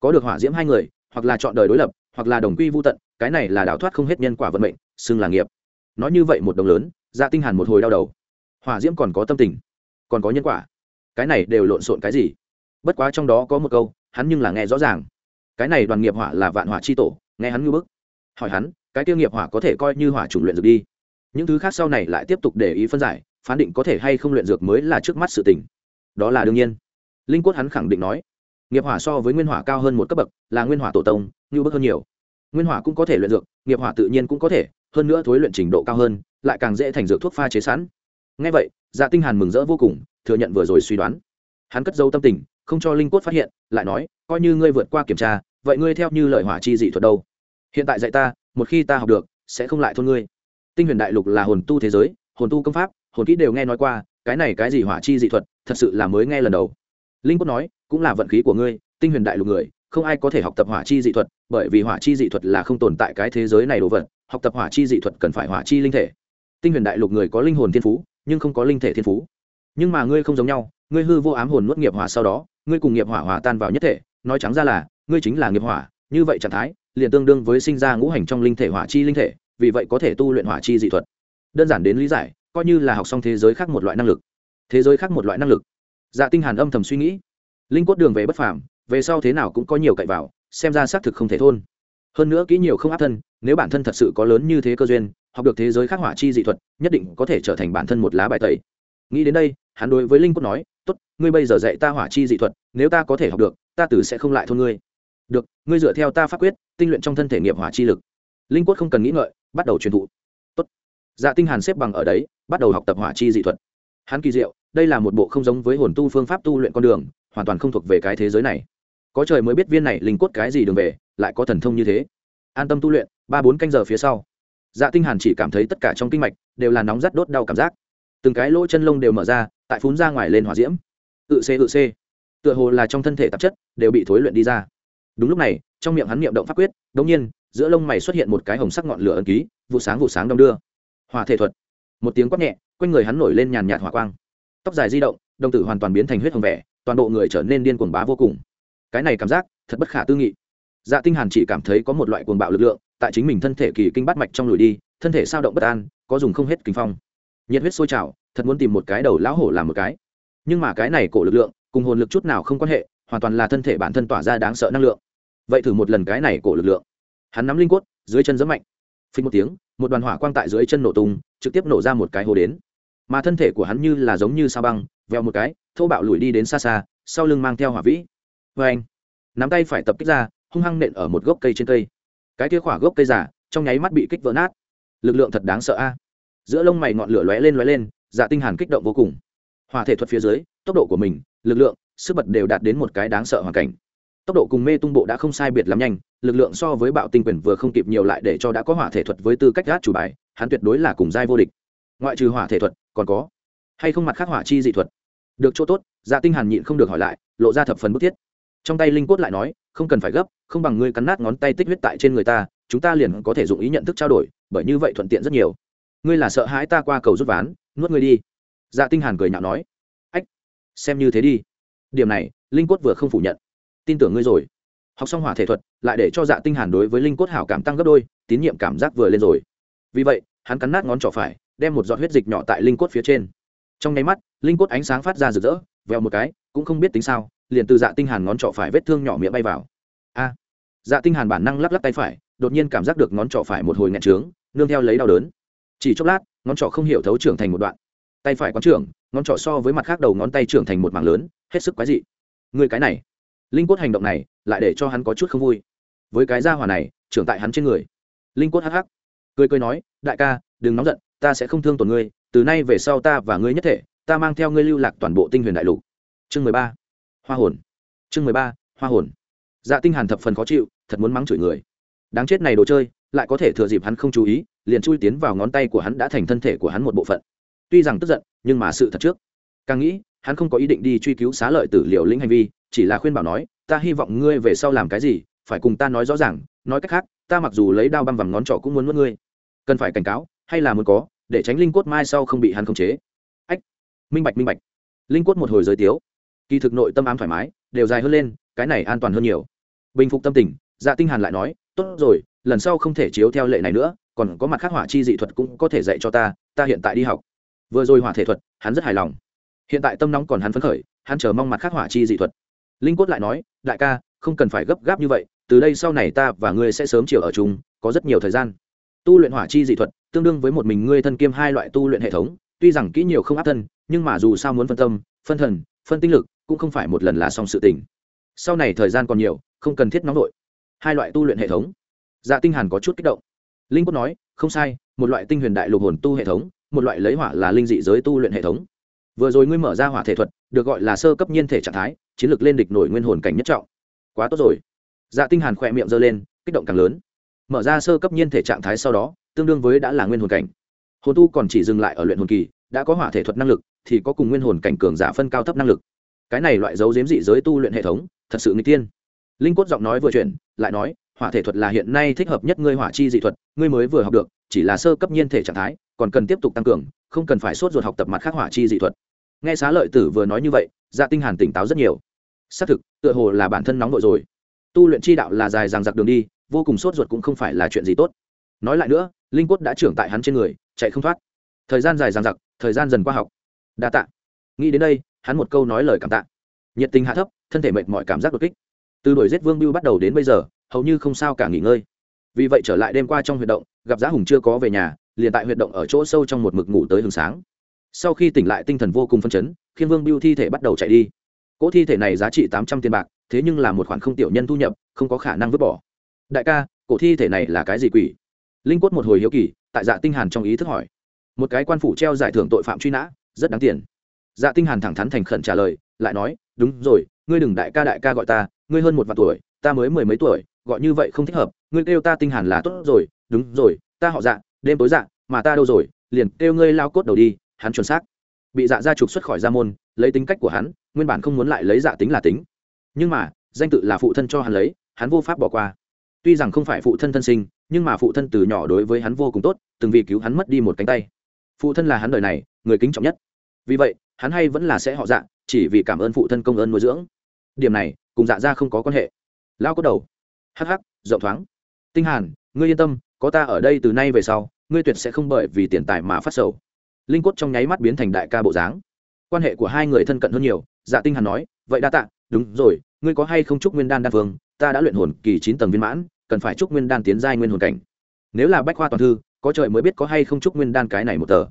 Có được hỏa diễm hai người, hoặc là chọn đời đối lập, hoặc là đồng quy vô tận, cái này là đào thoát không hết nhân quả vận mệnh, xưng là nghiệp. Nói như vậy một đồng lớn dạ tinh hàn một hồi đau đầu. Hỏa diễm còn có tâm tình, còn có nhân quả. Cái này đều lộn xộn cái gì? Bất quá trong đó có một câu, hắn nhưng là nghe rõ ràng. Cái này đoàn nghiệp hỏa là vạn hỏa chi tổ, nghe hắn ngư bức. Hỏi hắn, cái tiêu nghiệp hỏa có thể coi như hỏa chủng luyện dược đi những thứ khác sau này lại tiếp tục để ý phân giải, phán định có thể hay không luyện dược mới là trước mắt sự tình. Đó là đương nhiên. Linh quất hắn khẳng định nói, nghiệp hỏa so với nguyên hỏa cao hơn một cấp bậc, là nguyên hỏa tổ tông, như bức hơn nhiều. Nguyên hỏa cũng có thể luyện dược, nghiệp hỏa tự nhiên cũng có thể, hơn nữa thối luyện trình độ cao hơn, lại càng dễ thành dược thuốc pha chế sẵn. Ngay vậy dạ tinh hàn mừng rỡ vô cùng, thừa nhận vừa rồi suy đoán. Hắn cất dấu tâm tình, không cho linh cốt phát hiện, lại nói, coi như ngươi vượt qua kiểm tra, vậy ngươi theo như lời hỏa chi dị thuật đâu? Hiện tại dạy ta, một khi ta học được, sẽ không lại thôn ngươi tinh huyền đại lục là hồn tu thế giới, hồn tu công pháp, hồn kỹ đều nghe nói qua, cái này cái gì hỏa chi dị thuật, thật sự là mới nghe lần đầu. Linh cốt nói, cũng là vận khí của ngươi, tinh huyền đại lục người, không ai có thể học tập hỏa chi dị thuật, bởi vì hỏa chi dị thuật là không tồn tại cái thế giới này đồ vật, học tập hỏa chi dị thuật cần phải hỏa chi linh thể. Tinh huyền đại lục người có linh hồn thiên phú, nhưng không có linh thể thiên phú. Nhưng mà ngươi không giống nhau, ngươi hư vô ám hồn nuốt nghiệp hỏa sau đó, ngươi cùng nghiệp hỏa hòa tan vào nhất thể, nói trắng ra là, ngươi chính là nghiệp hỏa, như vậy trạng thái, liền tương đương với sinh ra ngũ hành trong linh thể hỏa chi linh thể vì vậy có thể tu luyện hỏa chi dị thuật. Đơn giản đến lý giải, coi như là học xong thế giới khác một loại năng lực. Thế giới khác một loại năng lực. Dạ tinh hàn âm thầm suy nghĩ. Linh cốt đường về bất phàm, về sau thế nào cũng có nhiều cậy vào, xem ra xác thực không thể thôn. Hơn nữa kỹ nhiều không áp thân, nếu bản thân thật sự có lớn như thế cơ duyên, học được thế giới khắc hỏa chi dị thuật, nhất định có thể trở thành bản thân một lá bài tẩy. Nghĩ đến đây, hắn đối với linh cốt nói, tốt, ngươi bây giờ dạy ta hỏa chi dị thuật, nếu ta có thể học được, ta tử sẽ không lại thôn ngươi. Được, ngươi dựa theo ta pháp quyết, tinh luyện trong thân thể nghiệp hỏa chi lực linh quất không cần nghĩ ngợi, bắt đầu truyền thụ. Tốt. Dạ tinh hàn xếp bằng ở đấy, bắt đầu học tập hỏa chi dị thuật. Hắn kỳ diệu, đây là một bộ không giống với hồn tu phương pháp tu luyện con đường, hoàn toàn không thuộc về cái thế giới này. Có trời mới biết viên này linh quất cái gì đường về, lại có thần thông như thế. An tâm tu luyện, ba bốn canh giờ phía sau. Dạ tinh hàn chỉ cảm thấy tất cả trong kinh mạch đều là nóng rát đốt đau cảm giác. Từng cái lỗ chân lông đều mở ra, tại phun ra ngoài lên hỏa diễm. Tự c tự c tựa hồ là trong thân thể tạp chất, đều bị thối luyện đi ra. Đúng lúc này, trong miệng hắn niệm động pháp quyết đống nhiên giữa lông mày xuất hiện một cái hồng sắc ngọn lửa ẩn ký, vụ sáng vụ sáng đông đưa. Hòa thể thuật. Một tiếng quát nhẹ, quanh người hắn nổi lên nhàn nhạt hỏa quang. Tóc dài di động, đồng tử hoàn toàn biến thành huyết hồng vẻ, toàn bộ người trở nên điên cuồng bá vô cùng. Cái này cảm giác, thật bất khả tư nghị. Dạ tinh hàn chỉ cảm thấy có một loại cuồng bạo lực lượng, tại chính mình thân thể kỳ kinh bát mạch trong lùi đi, thân thể sao động bất an, có dùng không hết kinh phong. Nhiệt huyết sôi trào, thật muốn tìm một cái đầu lão hổ làm một cái. Nhưng mà cái này cổ lực lượng, cùng hồn lực chút nào không quan hệ, hoàn toàn là thân thể bản thân tỏa ra đáng sợ năng lượng. Vậy thử một lần cái này cổ lực lượng hắn nắm linh quất dưới chân giẫm mạnh. Phình một tiếng, một đoàn hỏa quang tại dưới chân nổ tung, trực tiếp nổ ra một cái hồ đến. Mà thân thể của hắn như là giống như sao băng veo một cái, thô bạo lùi đi đến xa xa, sau lưng mang theo hỏa vĩ. Vê anh, nắm tay phải tập kích ra, hung hăng nện ở một gốc cây trên cây. Cái kia khỏa gốc cây giả, trong nháy mắt bị kích vỡ nát. Lực lượng thật đáng sợ a. Giữa lông mày ngọn lửa lóe lên lóe lên dạ tinh hàn kích động vô cùng. Hỏa thể thuật phía dưới, tốc độ của mình, lực lượng, sức bật đều đạt đến một cái đáng sợ hoàn cảnh tốc độ cùng mê tung bộ đã không sai biệt lắm nhanh, lực lượng so với bạo tinh quyền vừa không kịp nhiều lại để cho đã có hỏa thể thuật với tư cách gác chủ bài, hắn tuyệt đối là cùng giai vô địch. Ngoại trừ hỏa thể thuật, còn có hay không mặt khác hỏa chi dị thuật. Được chỗ tốt dạ tinh hàn nhịn không được hỏi lại, lộ ra thập phần bức thiết. Trong tay linh cốt lại nói, không cần phải gấp, không bằng ngươi cắn nát ngón tay tích huyết tại trên người ta, chúng ta liền có thể dụng ý nhận thức trao đổi, bởi như vậy thuận tiện rất nhiều. Ngươi là sợ hãi ta qua cầu rút ván, nuốt ngươi đi. Dạ tinh hàn cười nhạo nói. Ách, xem như thế đi. Điểm này, linh cốt vừa không phủ nhận tin tưởng ngươi rồi. Học xong hỏa thể thuật, lại để cho dạ tinh hàn đối với linh cốt hảo cảm tăng gấp đôi, tín nhiệm cảm giác vừa lên rồi. Vì vậy, hắn cắn nát ngón trỏ phải, đem một giọt huyết dịch nhỏ tại linh cốt phía trên. Trong nháy mắt, linh cốt ánh sáng phát ra rực rỡ, vèo một cái, cũng không biết tính sao, liền từ dạ tinh hàn ngón trỏ phải vết thương nhỏ miệng bay vào. A! Dạ tinh hàn bản năng lắc lắc tay phải, đột nhiên cảm giác được ngón trỏ phải một hồi nghẹn trướng, nương theo lấy đau đớn. Chỉ chốc lát, ngón trỏ không hiểu thấu trưởng thành một đoạn. Tay phải quán trưởng, ngón trỏ so với mặt khác đầu ngón tay trưởng thành một mảng lớn, hết sức quái dị. Người cái này linh cốt hành động này lại để cho hắn có chút không vui. Với cái gia hỏa này, trưởng tại hắn trên người. Linh cốt hắc hắc. Cười cười nói, đại ca, đừng nóng giận, ta sẽ không thương tổn ngươi, từ nay về sau ta và ngươi nhất thể, ta mang theo ngươi lưu lạc toàn bộ tinh huyền đại lục. Chương mười ba. Hoa hồn. Chương mười ba, hoa hồn. Dạ tinh hàn thập phần khó chịu, thật muốn mắng chửi người. Đáng chết này đồ chơi, lại có thể thừa dịp hắn không chú ý, liền chui tiến vào ngón tay của hắn đã thành thân thể của hắn một bộ phận. Tuy rằng tức giận, nhưng mà sự thật trước. Càng nghĩ, hắn không có ý định đi truy cứu xá lợi tử liệu lĩnh hành vi chỉ là khuyên bảo nói, ta hy vọng ngươi về sau làm cái gì, phải cùng ta nói rõ ràng, nói cách khác, ta mặc dù lấy đao băm vằm ngón trỏ cũng muốn mất ngươi. Cần phải cảnh cáo, hay là muốn có, để tránh linh cốt mai sau không bị hắn khống chế. Ách, minh bạch minh bạch. Linh cốt một hồi giới tiếu. Kỳ thực nội tâm ám thoải mái, đều dài hơn lên, cái này an toàn hơn nhiều. Bình phục tâm tình dạ tinh hàn lại nói, tốt rồi, lần sau không thể chiếu theo lệ này nữa, còn có mặt khác hỏa chi dị thuật cũng có thể dạy cho ta ta hiện tại đi học. Vừa rồi hỏa thể thuật, hắn rất hài lòng. Hiện tại tâm nóng còn hắn phấn khởi, hắn chờ mong mặt khác hỏa chi dị thuật linh cốt lại nói, đại ca, không cần phải gấp gáp như vậy, từ đây sau này ta và ngươi sẽ sớm chiều ở chung, có rất nhiều thời gian. Tu luyện hỏa chi dị thuật, tương đương với một mình ngươi thân kiêm hai loại tu luyện hệ thống, tuy rằng kỹ nhiều không áp thân, nhưng mà dù sao muốn phân tâm, phân thần, phân tinh lực, cũng không phải một lần là xong sự tình. Sau này thời gian còn nhiều, không cần thiết nóng vội. Hai loại tu luyện hệ thống. Dạ tinh hàn có chút kích động. Linh cốt nói, không sai, một loại tinh huyền đại lục hồn tu hệ thống, một loại lấy hỏa là linh dị giới tu luyện hệ thống. Vừa rồi ngươi mở ra hỏa thể thuật được gọi là sơ cấp nhiên thể trạng thái, chiến lược lên địch nổi nguyên hồn cảnh nhất trọng. Quá tốt rồi. Dạ tinh hàn khỏe miệng giơ lên, kích động càng lớn. Mở ra sơ cấp nhiên thể trạng thái sau đó, tương đương với đã là nguyên hồn cảnh. Hồn tu còn chỉ dừng lại ở luyện hồn kỳ, đã có hỏa thể thuật năng lực, thì có cùng nguyên hồn cảnh cường giả phân cao thấp năng lực. Cái này loại dấu diếm dị giới tu luyện hệ thống, thật sự nguy tiên. Linh cốt giọng nói vừa chuyển, lại nói, hỏa thể thuật là hiện nay thích hợp nhất ngươi hỏa chi dị thuật, ngươi mới vừa học được, chỉ là sơ cấp nhiên thể trạng thái, còn cần tiếp tục tăng cường, không cần phải sốt ruột học tập mặt khác hỏa chi dị thuật nghe xá lợi tử vừa nói như vậy dạ tinh hàn tỉnh táo rất nhiều. Xác thực, tựa hồ là bản thân nóng vội rồi. Tu luyện chi đạo là dài dằng dặc đường đi, vô cùng sốt ruột cũng không phải là chuyện gì tốt. Nói lại nữa, linh quất đã trưởng tại hắn trên người, chạy không thoát. Thời gian dài dằng dặc, thời gian dần qua học. Đa tạ. Nghĩ đến đây, hắn một câu nói lời cảm tạ. Nhiệt tình hạ thấp, thân thể mệt mỏi cảm giác đột kích. Từ đuổi giết vương biêu bắt đầu đến bây giờ, hầu như không sao cả nghỉ ngơi. Vì vậy trở lại đêm qua trong huyệt động, gặp giá hùng chưa có về nhà, liền tại huyệt động ở chỗ sâu trong một mực ngủ tới hừng sáng sau khi tỉnh lại tinh thần vô cùng phân chấn, khiên vương biêu thi thể bắt đầu chạy đi. Cỗ thi thể này giá trị tám trăm tiền bạc, thế nhưng là một khoản không tiểu nhân thu nhập, không có khả năng vứt bỏ. Đại ca cổ thi thể này là cái gì quỷ? Linh quất một hồi hiếu kỳ, tại dạ tinh hàn trong ý thức hỏi. Một cái quan phủ treo giải thưởng tội phạm truy nã, rất đáng tiền. Dạ tinh hàn thẳng thắn thành khẩn trả lời, lại nói, đúng rồi, ngươi đừng đại ca đại ca gọi ta, ngươi hơn một vạn tuổi, ta mới mười mấy tuổi, gọi như vậy không thích hợp, ngươi kêu ta tinh hàn là tốt rồi, đúng rồi, ta họ dạ đêm tối dạ mà ta đâu rồi, liền kêu ngươi lao cốt đầu đi hắn chuẩn xác. Bị dạ gia trục xuất khỏi gia môn, lấy tính cách của hắn, nguyên bản không muốn lại lấy dạ tính là tính. Nhưng mà, danh tự là phụ thân cho hắn lấy, hắn vô pháp bỏ qua. Tuy rằng không phải phụ thân thân sinh, nhưng mà phụ thân từ nhỏ đối với hắn vô cùng tốt, từng vì cứu hắn mất đi một cánh tay. Phụ thân là hắn đời này, người kính trọng nhất. Vì vậy, hắn hay vẫn là sẽ họ dạ chỉ vì cảm ơn phụ thân công ơn nuôi dưỡng. Điểm này, cùng dạ ra không có quan hệ. Lao có đầu. Hh rộng thoáng. Tinh hàn, ngươi yên tâm, có ta ở đây từ nay về sau, ngươi tuyệt sẽ không bởi vì tiền tài mà phát sầu linh cốt trong nháy mắt biến thành đại ca bộ dáng. Quan hệ của hai người thân cận hơn nhiều dạ tinh hàn nói, vậy đa tạ, đúng rồi, ngươi có hay không chúc nguyên đan đan phương ta đã luyện hồn kỳ chín tầng viên mãn, cần phải chúc nguyên đan tiến giai nguyên hồn cảnh. Nếu là bách khoa toàn thư, có trời mới biết có hay không chúc nguyên đan cái này một tờ.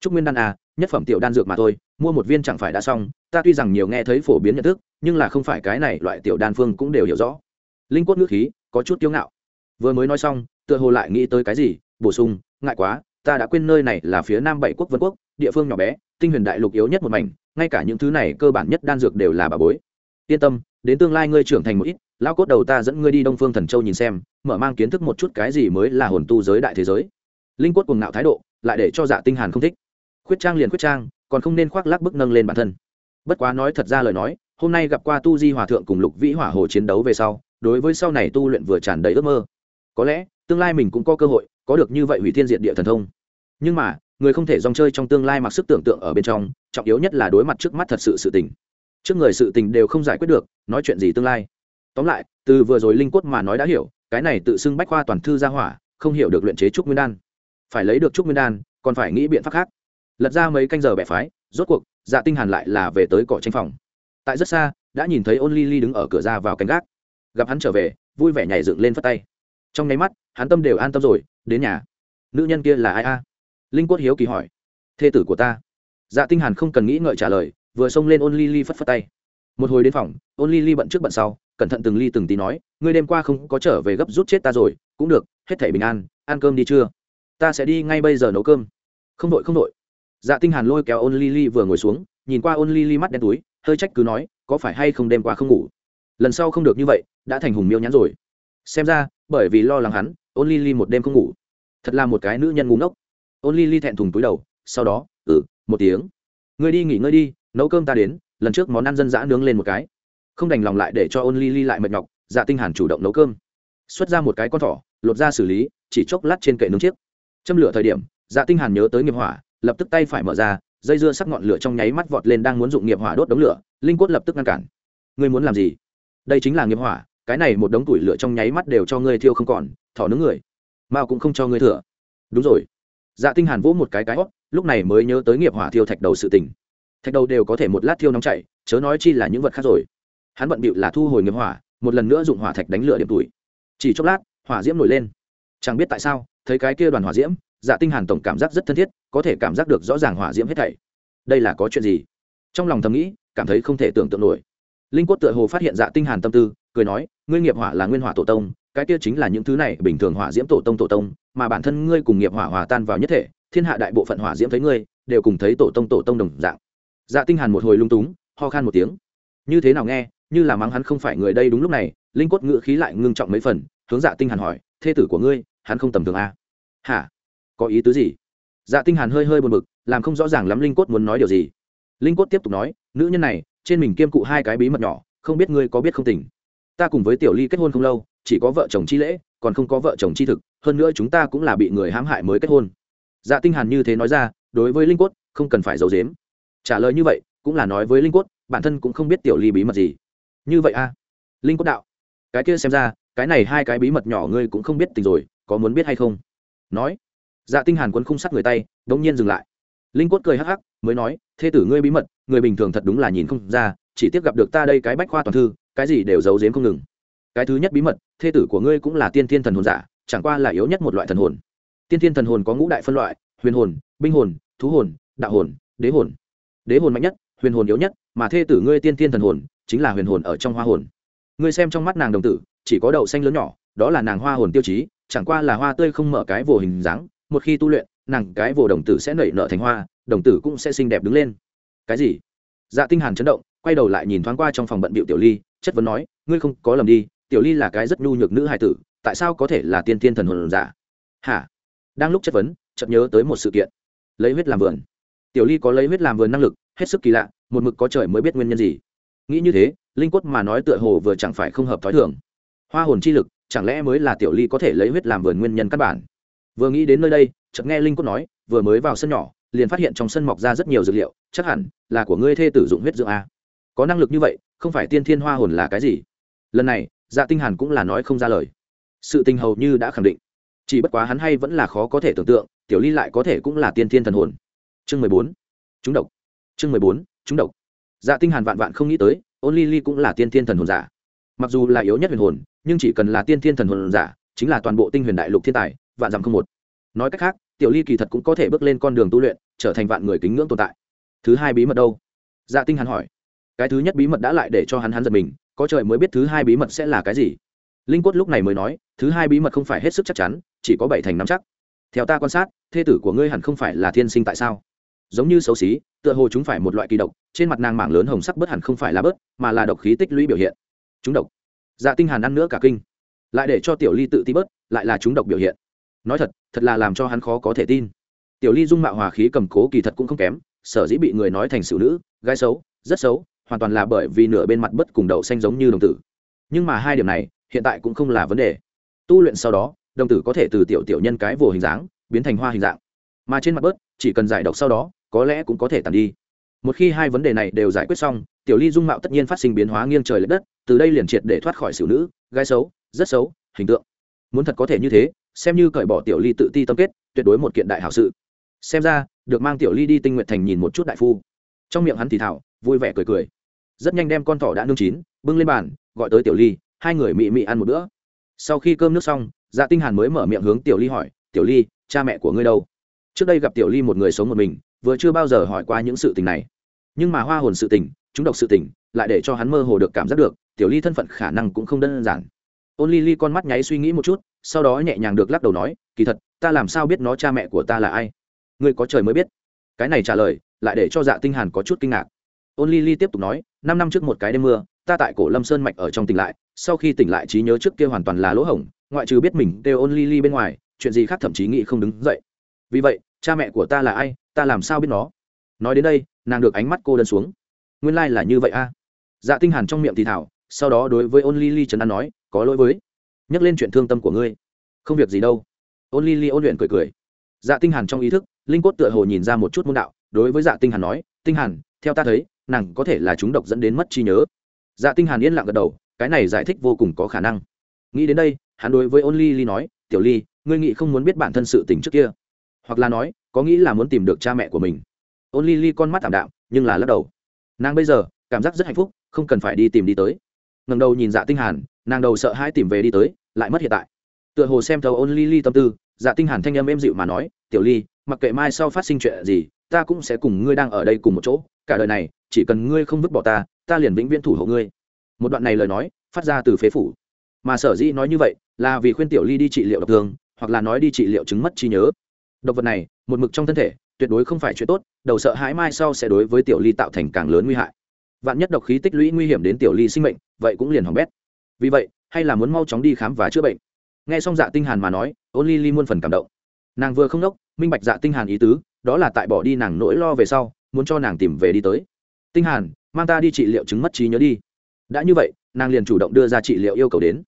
Chúc nguyên đan à nhất phẩm tiểu đan dược mà thôi, mua một viên chẳng phải đã xong, ta tuy rằng nhiều nghe thấy phổ biến nhận thức, nhưng là không phải cái này loại tiểu đan phương cũng đều hiểu rõ. Linh quất ngữ khí có chút kiêu ngạo. Vừa mới nói xong, tựa hồ lại nghĩ tới cái gì, bổ sung, ngại quá ta đã quên nơi này là phía nam bảy quốc vân quốc, địa phương nhỏ bé, tinh huyền đại lục yếu nhất một mảnh, ngay cả những thứ này cơ bản nhất đan dược đều là bà bối. Yên tâm, đến tương lai ngươi trưởng thành một ít lao cốt đầu ta dẫn ngươi đi đông phương thần châu nhìn xem, mở mang kiến thức một chút cái gì mới là hồn tu giới đại thế giới. Linh quất cùng ngạo thái độ, lại để cho dạ tinh hàn không thích. Khuyết trang liền khuyết trang, còn không nên khoác lác bức nâng lên bản thân. Bất quá nói thật ra lời nói, hôm nay gặp qua tu di hòa thượng cùng lục vĩ hỏa hồ chiến đấu về sau, đối với sau này tu luyện vừa tràn đầy ước mơ. Có lẽ, tương lai mình cũng có cơ hội có được như vậy hủy thiên diệt địa thần thông. Nhưng mà, người không thể dòng chơi trong tương lai mặc sức tưởng tượng ở bên trong, trọng yếu nhất là đối mặt trước mắt thật sự sự tình. Trước người sự tình đều không giải quyết được, nói chuyện gì tương lai. Tóm lại, từ vừa rồi linh quất mà nói đã hiểu, cái này tự xưng bách khoa toàn thư ra hỏa, không hiểu được luyện chế trúc nguyên đan. Phải lấy được trúc nguyên đan, còn phải nghĩ biện pháp khác. Lật ra mấy canh giờ bẻ phái, rốt cuộc dạ tinh hàn lại là về tới cỏ tranh phòng. Tại rất xa, đã nhìn thấy ôn ly ly đứng ở cửa ra vào canh gác. Gặp hắn trở về, vui vẻ nhảy dựng lên phất tay. Trong nháy mắt, hắn tâm đều an tâm rồi đến nhà. Nữ nhân kia là ai a? Linh quất hiếu kỳ hỏi. Thê tử của ta. Dạ tinh hàn không cần nghĩ ngợi trả lời, vừa xông lên ôn ly ly phất phất tay. Một hồi đến phòng, ôn ly ly bận trước bận sau, cẩn thận từng ly từng tí nói, ngươi đêm qua không có trở về gấp rút chết ta rồi, cũng được, hết thảy bình an, ăn cơm đi chưa? Ta sẽ đi ngay bây giờ nấu cơm. Không đội không đội. Dạ tinh hàn lôi kéo ôn ly ly vừa ngồi xuống, nhìn qua ôn ly ly mắt đen túi, hơi trách cứ nói, có phải hay không đêm qua không ngủ? Lần sau không được như vậy, đã thành hùng miêu nhắn rồi. Xem ra, bởi vì lo lắng hắn ôn ly ly một đêm không ngủ. Thật là một cái nữ nhân ngu ngốc. Ôn ly ly thẹn thùng túi đầu, sau đó ừ một tiếng. Ngươi đi nghỉ ngơi đi, nấu cơm ta đến, lần trước món ăn dân dã nướng lên một cái. Không đành lòng lại để cho ôn ly ly lại mệt nhọc dạ tinh hàn chủ động nấu cơm. Xuất ra một cái con thỏ, lột ra xử lý, chỉ chốc lát trên kệ nướng chiếc. Châm lửa thời điểm dạ tinh hàn nhớ tới nghiệp hỏa, lập tức tay phải mở ra, dây dưa sắc ngọn lửa trong nháy mắt vọt lên đang muốn dụng nghiệp hỏa đốt đống lửa, linh quất lập tức ngăn cản. Ngươi muốn làm gì? Đây chính là nghiệp hỏa cái này một đống tuổi lửa trong nháy mắt đều cho ngươi thiêu không còn, thỏ nướng người. Mao cũng không cho ngươi thừa. Đúng rồi. Dạ tinh hàn vỗ một cái cái hót lúc này mới nhớ tới nghiệp hỏa thiêu thạch đầu sự tình. Thạch đầu đều có thể một lát thiêu nóng chảy, chớ nói chi là những vật khác rồi. Hắn bận bịu là thu hồi nghiệp hỏa, một lần nữa dụng hỏa thạch đánh lửa điểm tuổi. Chỉ chốc lát, hỏa diễm nổi lên. Chẳng biết tại sao, thấy cái kia đoàn hỏa diễm dạ tinh hàn tổng cảm giác rất thân thiết, có thể cảm giác được rõ ràng hỏa diễm hết thảy. Đây là có chuyện gì? Trong lòng thầm nghĩ, cảm thấy không thể tưởng tượng nổi linh quất tựa hồ phát hiện dạ tinh hàn tâm tư, cười nói, ngươi nghiệp hỏa là nguyên hỏa tổ tông, cái kia chính là những thứ này, bình thường hỏa diễm tổ tông tổ tông, mà bản thân ngươi cùng nghiệp hỏa hòa tan vào nhất thể, thiên hạ đại bộ phận hỏa diễm thấy ngươi, đều cùng thấy tổ tông tổ tông đồng dạng. Dạ tinh hàn một hồi lung túng, ho khan một tiếng. Như thế nào nghe, như là mắng hắn không phải người đây đúng lúc này. Linh quất ngựa khí lại ngưng trọng mấy phần, hướng dạ tinh hàn hỏi, thê tử của ngươi, hắn không tầm thường à? hả? Có ý tứ gì? Dạ tinh hàn hơi hơi buồn bực, làm không rõ ràng lắm linh quất muốn nói điều gì. Linh quất tiếp tục nói, nữ nhân này trên mình kiêm cụ hai cái bí mật nhỏ, không biết ngươi có biết không tỉnh ta cùng với tiểu ly kết hôn không lâu, chỉ có vợ chồng chi lễ, còn không có vợ chồng chi thực, hơn nữa chúng ta cũng là bị người hãm hại mới kết hôn. Dạ tinh hàn như thế nói ra, đối với linh quất không cần phải giấu giếm. Trả lời như vậy, cũng là nói với linh quất bản thân cũng không biết tiểu ly bí mật gì. Như vậy a linh quất đạo. Cái kia xem ra, cái này hai cái bí mật nhỏ ngươi cũng không biết tình rồi, có muốn biết hay không? Nói. Dạ tinh hàn quân không sát người tay, đống nhiên dừng lại. Linh quất cười hắc hắc, mới nói thê tử ngươi bí mật người bình thường thật đúng là nhìn không ra, chỉ tiếc gặp được ta đây cái bách khoa toàn thư, cái gì đều giấu giếm không ngừng. Cái thứ nhất bí mật, thê tử của ngươi cũng là tiên thiên thần hồn giả, chẳng qua là yếu nhất một loại thần hồn. Tiên thiên thần hồn có ngũ đại phân loại, huyền hồn, binh hồn, thú hồn, đạo hồn, đế hồn. Đế hồn mạnh nhất, huyền hồn yếu nhất, mà thê tử ngươi tiên thiên thần hồn, chính là huyền hồn ở trong hoa hồn. Ngươi xem trong mắt nàng đồng tử, chỉ có đậu xanh lớn nhỏ, đó là nàng hoa hồn tiêu chí, chẳng qua là hoa tươi không mở cái vồ hình dáng, một khi tu luyện, nàng cái vồ đồng tử sẽ nảy nở thành hoa, đồng tử cũng sẽ xinh đẹp đứng lên cái gì? Dạ tinh hàn chấn động, quay đầu lại nhìn thoáng qua trong phòng bận bịu tiểu ly, chất vấn nói, ngươi không có lầm đi, tiểu ly là cái rất nhu nhược nữ hài tử, tại sao có thể là tiên tiên thần hồn giả? Hả? Đang lúc chất vấn, chợt nhớ tới một sự kiện. Lấy huyết làm vườn. Tiểu ly có lấy huyết làm vườn năng lực, hết sức kỳ lạ, một mực có trời mới biết nguyên nhân gì. Nghĩ như thế, linh quất mà nói tựa hồ vừa chẳng phải không hợp thói thường. Hoa hồn chi lực, chẳng lẽ mới là tiểu ly có thể lấy huyết làm vườn nguyên nhân căn bản? Vừa nghĩ đến nơi đây, chợt nghe linh quất nói, vừa mới vào sân nhỏ liền phát hiện trong sân mọc ra rất nhiều dược liệu, chắc hẳn là của ngươi thê tử dụng huyết dưỡng a. Có năng lực như vậy, không phải tiên thiên hoa hồn là cái gì? Lần này dạ tinh hàn cũng là nói không ra lời. Sự tình hầu như đã khẳng định. Chỉ bất quá hắn hay vẫn là khó có thể tưởng tượng, tiểu ly lại có thể cũng là tiên thiên thần hồn. Chương mười bốn. Chúng độc. Chương mười bốn. Chúng độc. Dạ tinh hàn vạn vạn không nghĩ tới, ôn ly ly cũng là tiên thiên thần hồn giả. Mặc dù là yếu nhất huyền hồn, nhưng chỉ cần là tiên thiên thần hồn giả, chính là toàn bộ tinh huyền đại lục thiên tài, vạn dặm không một. Nói cách khác tiểu ly kỳ thật cũng có thể bước lên con đường tu luyện, trở thành vạn người kính ngưỡng tồn tại. Thứ hai bí mật đâu? Dạ tinh hàn hỏi. Cái thứ nhất bí mật đã lại để cho hắn hắn giật mình, có trời mới biết thứ hai bí mật sẽ là cái gì. Linh quất lúc này mới nói, thứ hai bí mật không phải hết sức chắc chắn, chỉ có bảy thành năm chắc. Theo ta quan sát, thê tử của ngươi hẳn không phải là thiên sinh tại sao? Giống như xấu xí, tựa hồ chúng phải một loại kỳ độc, trên mặt nàng mảng lớn hồng sắc bớt hẳn không phải là bớt, mà là độc khí tích lũy biểu hiện. Chúng độc. Dạ tinh hàn ăn nữa cả kinh. Lại để cho tiểu ly tự ti bớt, lại là chúng độc biểu hiện nói thật thật là làm cho hắn khó có thể tin. Tiểu ly dung mạo hòa khí cầm cố kỳ thật cũng không kém, sở dĩ bị người nói thành xử nữ, gái xấu, rất xấu, hoàn toàn là bởi vì nửa bên mặt bất cùng đậu xanh giống như đồng tử. Nhưng mà hai điểm này, hiện tại cũng không là vấn đề. Tu luyện sau đó, đồng tử có thể từ tiểu tiểu nhân cái vồ hình dáng, biến thành hoa hình dạng. Mà trên mặt bớt, chỉ cần giải độc sau đó, có lẽ cũng có thể tàn đi. Một khi hai vấn đề này đều giải quyết xong, tiểu ly dung mạo tất nhiên phát sinh biến hóa nghiêng trời l ệ đất, từ đây liền triệt để thoát khỏi xử nữ, gái xấu, rất xấu, hình tượng. Muốn thật có thể như thế xem như cởi bỏ tiểu ly tự ti tâm kết, tuyệt đối một kiện đại hảo sự. Xem ra, được mang tiểu ly đi tinh nguyện thành nhìn một chút đại phu. Trong miệng hắn thì thảo, vui vẻ cười cười. Rất nhanh đem con thỏ đã nương chín, bưng lên bàn, gọi tới tiểu ly, hai người mị mị ăn một bữa. Sau khi cơm nước xong dạ tinh hàn mới mở miệng hướng tiểu ly hỏi, tiểu ly, cha mẹ của ngươi đâu? Trước đây gặp tiểu ly một người sống một mình, vừa chưa bao giờ hỏi qua những sự tình này. Nhưng mà hoa hồn sự tình, chúng độc sự tình, lại để cho hắn mơ hồ được cảm giác được, tiểu ly thân phận khả năng cũng không đơn giản. Ôn ly ly con mắt nháy suy nghĩ một chút sau đó nhẹ nhàng được lắc đầu nói, kỳ thật, ta làm sao biết nó cha mẹ của ta là ai? Ngươi có trời mới biết. Cái này trả lời, lại để cho dạ tinh hàn có chút kinh ngạc. Ôn ly ly tiếp tục nói, năm năm trước một cái đêm mưa, ta tại cổ lâm sơn mạch ở trong tỉnh lại, sau khi tỉnh lại trí nhớ trước kia hoàn toàn là lỗ hổng, ngoại trừ biết mình đều ôn ly ly bên ngoài, chuyện gì khác thậm chí nghĩ không đứng dậy. Vì vậy, cha mẹ của ta là ai, ta làm sao biết nó? Nói đến đây, nàng được ánh mắt cô đơn xuống. Nguyên lai là như vậy a. Dạ tinh hàn trong miệng thì thảo, sau đó đối với ôn ly ly trấn an nói, có lỗi với nhắc lên chuyện thương tâm của ngươi. Không việc gì đâu. Ôn ly ly ôn luyện cười cười. Dạ tinh hàn trong ý thức, linh cốt tựa hồ nhìn ra một chút môn đạo, đối với dạ tinh hàn nói, tinh hàn, theo ta thấy, nàng có thể là chúng độc dẫn đến mất trí nhớ. Dạ tinh hàn yên lặng gật đầu, cái này giải thích vô cùng có khả năng. Nghĩ đến đây, hắn đối với ôn ly ly nói, tiểu ly, ngươi nghĩ không muốn biết bản thân sự tình trước kia? Hoặc là nói, có nghĩ là muốn tìm được cha mẹ của mình? Ôn ly ly con mắt thảm đạm, nhưng là lắc đầu. Nàng bây giờ, cảm giác rất hạnh phúc, không cần phải đi tìm đi tới. Ngầm đầu nhìn dạ tinh hàn, nàng đầu sợ hãi tìm về đi tới lại mất hiện tại. Tựa hồ xem thấu ôn ly ly tâm tư dạ tinh hàn thanh âm êm dịu mà nói, tiểu ly, mặc kệ mai sau phát sinh chuyện gì, ta cũng sẽ cùng ngươi đang ở đây cùng một chỗ, cả đời này, chỉ cần ngươi không vứt bỏ ta ta liền vĩnh viễn thủ hộ ngươi. Một đoạn này lời nói, phát ra từ phế phủ. Mà sở dĩ nói như vậy, là vì khuyên tiểu ly đi trị liệu độc thương, hoặc là nói đi trị liệu chứng mất trí nhớ. Độc vật này, một mực trong thân thể, tuyệt đối không phải chuyện tốt, đầu sợ hãi mai sau sẽ đối với tiểu ly tạo thành càng lớn nguy hại. Vạn nhất độc khí tích lũy nguy hiểm đến tiểu ly sinh mệnh, vậy cũng liền hỏng bét. Vì vậy hay là muốn mau chóng đi khám và chữa bệnh? Nghe xong dạ tinh hàn mà nói, ôn ly ly muôn phần cảm động. Nàng vừa không đốc minh bạch dạ tinh hàn ý tứ, đó là tại bỏ đi nàng nỗi lo về sau, muốn cho nàng tìm về đi tới. Tinh hàn, mang ta đi trị liệu chứng mất trí nhớ đi. Đã như vậy, nàng liền chủ động đưa ra trị liệu yêu cầu đến.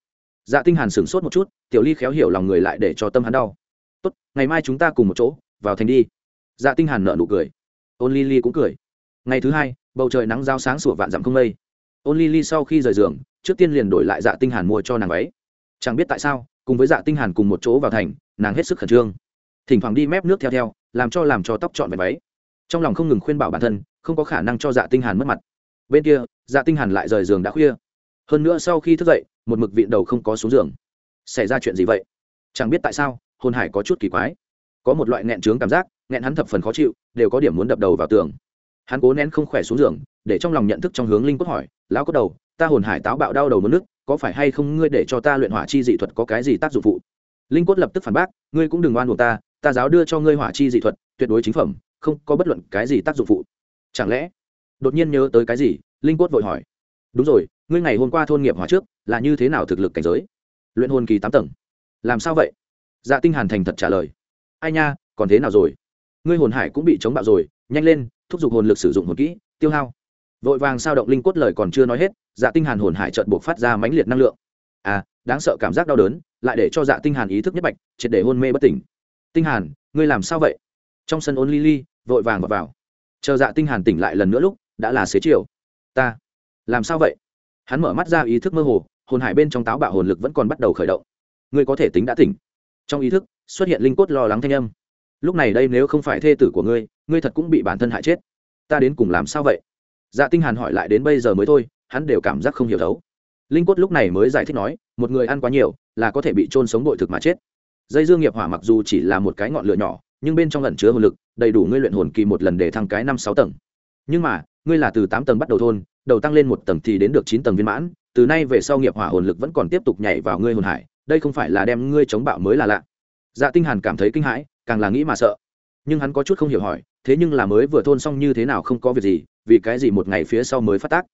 Dạ tinh hàn sửng sốt một chút, tiểu ly khéo hiểu lòng người lại để cho tâm hắn đau. Tốt, ngày mai chúng ta cùng một chỗ, vào thành đi. Dạ tinh hàn nở nụ cười. Ôn ly ly cũng cười. Ngày thứ hai, bầu trời nắng giao sáng sủa vạn dặm không mây. Ôn ly ly sau khi rời giường trước tiên liền đổi lại dạ tinh hàn mua cho nàng váy chẳng biết tại sao, cùng với dạ tinh hàn cùng một chỗ vào thành, nàng hết sức khẩn trương. Thỉnh thoảng đi mép nước theo theo, làm cho làm cho tóc trọn vẹn váy. Trong lòng không ngừng khuyên bảo bản thân, không có khả năng cho dạ tinh hàn mất mặt. Bên kia dạ tinh hàn lại rời giường đã khuya. Hơn nữa sau khi thức dậy, một mực vịn đầu không có xuống giường. Xảy ra chuyện gì vậy? Chẳng biết tại sao, hồn hải có chút kỳ quái. Có một loại nghẹn trướng cảm giác, nghẹn hắn thập phần khó chịu, đều có điểm muốn đập đầu vào tường. Hắn cố nén không khỏe xuống giường, để trong lòng nhận thức trong hướng linh cốt hỏi, lão cốt đầu ta hồn hải táo bạo đau đầu mất nước, có phải hay không ngươi để cho ta luyện hỏa chi dị thuật có cái gì tác dụng phụ? Linh cốt lập tức phản bác, ngươi cũng đừng oan buộc ta ta giáo đưa cho ngươi hỏa chi dị thuật, tuyệt đối chính phẩm, không có bất luận cái gì tác dụng phụ. Chẳng lẽ, đột nhiên nhớ tới cái gì? Linh cốt vội hỏi. Đúng rồi, ngươi ngày hôm qua thôn nghiệp hỏa trước, là như thế nào thực lực cảnh giới? Luyện hồn kỳ tám tầng. Làm sao vậy? Dạ tinh hàn thành thật trả lời. Ai nha, còn thế nào rồi? Ngươi hồn hải cũng bị chống bạo rồi, nhanh lên, thúc giục hồn lực sử dụng hồn kỹ, tiêu hao vội vàng sao động linh cốt lời còn chưa nói hết dạ tinh hàn hồn hải chợt buộc phát ra mãnh liệt năng lượng. À đáng sợ cảm giác đau đớn lại để cho dạ tinh hàn ý thức nhất bạch triệt để hôn mê bất tỉnh. Tinh hàn ngươi làm sao vậy? Trong sân ôn lily vội vàng vào, vào. chờ dạ tinh hàn tỉnh lại lần nữa lúc đã là xế chiều. Ta làm sao vậy? Hắn mở mắt ra ý thức mơ hồ hồn hải bên trong táo bạo hồn lực vẫn còn bắt đầu khởi động. Ngươi có thể tính đã tỉnh. Trong ý thức xuất hiện linh cốt lo lắng thanh âm. Lúc này đây nếu không phải thê tử của ngươi ngươi thật cũng bị bản thân hại chết. Ta đến cùng làm sao vậy? Dạ tinh hàn hỏi lại đến bây giờ mới thôi, hắn đều cảm giác không hiểu thấu. Linh cốt lúc này mới giải thích nói, một người ăn quá nhiều, là có thể bị trôn sống bội thực mà chết. Dây dương nghiệp hỏa mặc dù chỉ là một cái ngọn lửa nhỏ, nhưng bên trong lẩn chứa hồn lực, đầy đủ ngươi luyện hồn kỳ một lần để thăng cái năm sáu tầng. Nhưng mà, ngươi là từ tám tầng bắt đầu thôn, đầu tăng lên một tầng thì đến được chín tầng viên mãn, từ nay về sau nghiệp hỏa hồn lực vẫn còn tiếp tục nhảy vào ngươi hồn hải, đây không phải là đem ngươi chống bạo mới là lạ. Dạ tinh hàn cảm thấy kinh hãi, càng là nghĩ mà sợ. Nhưng hắn có chút không hiểu hỏi, thế nhưng là mới vừa thôn xong như thế nào không có việc gì vì cái gì một ngày phía sau mới phát tác?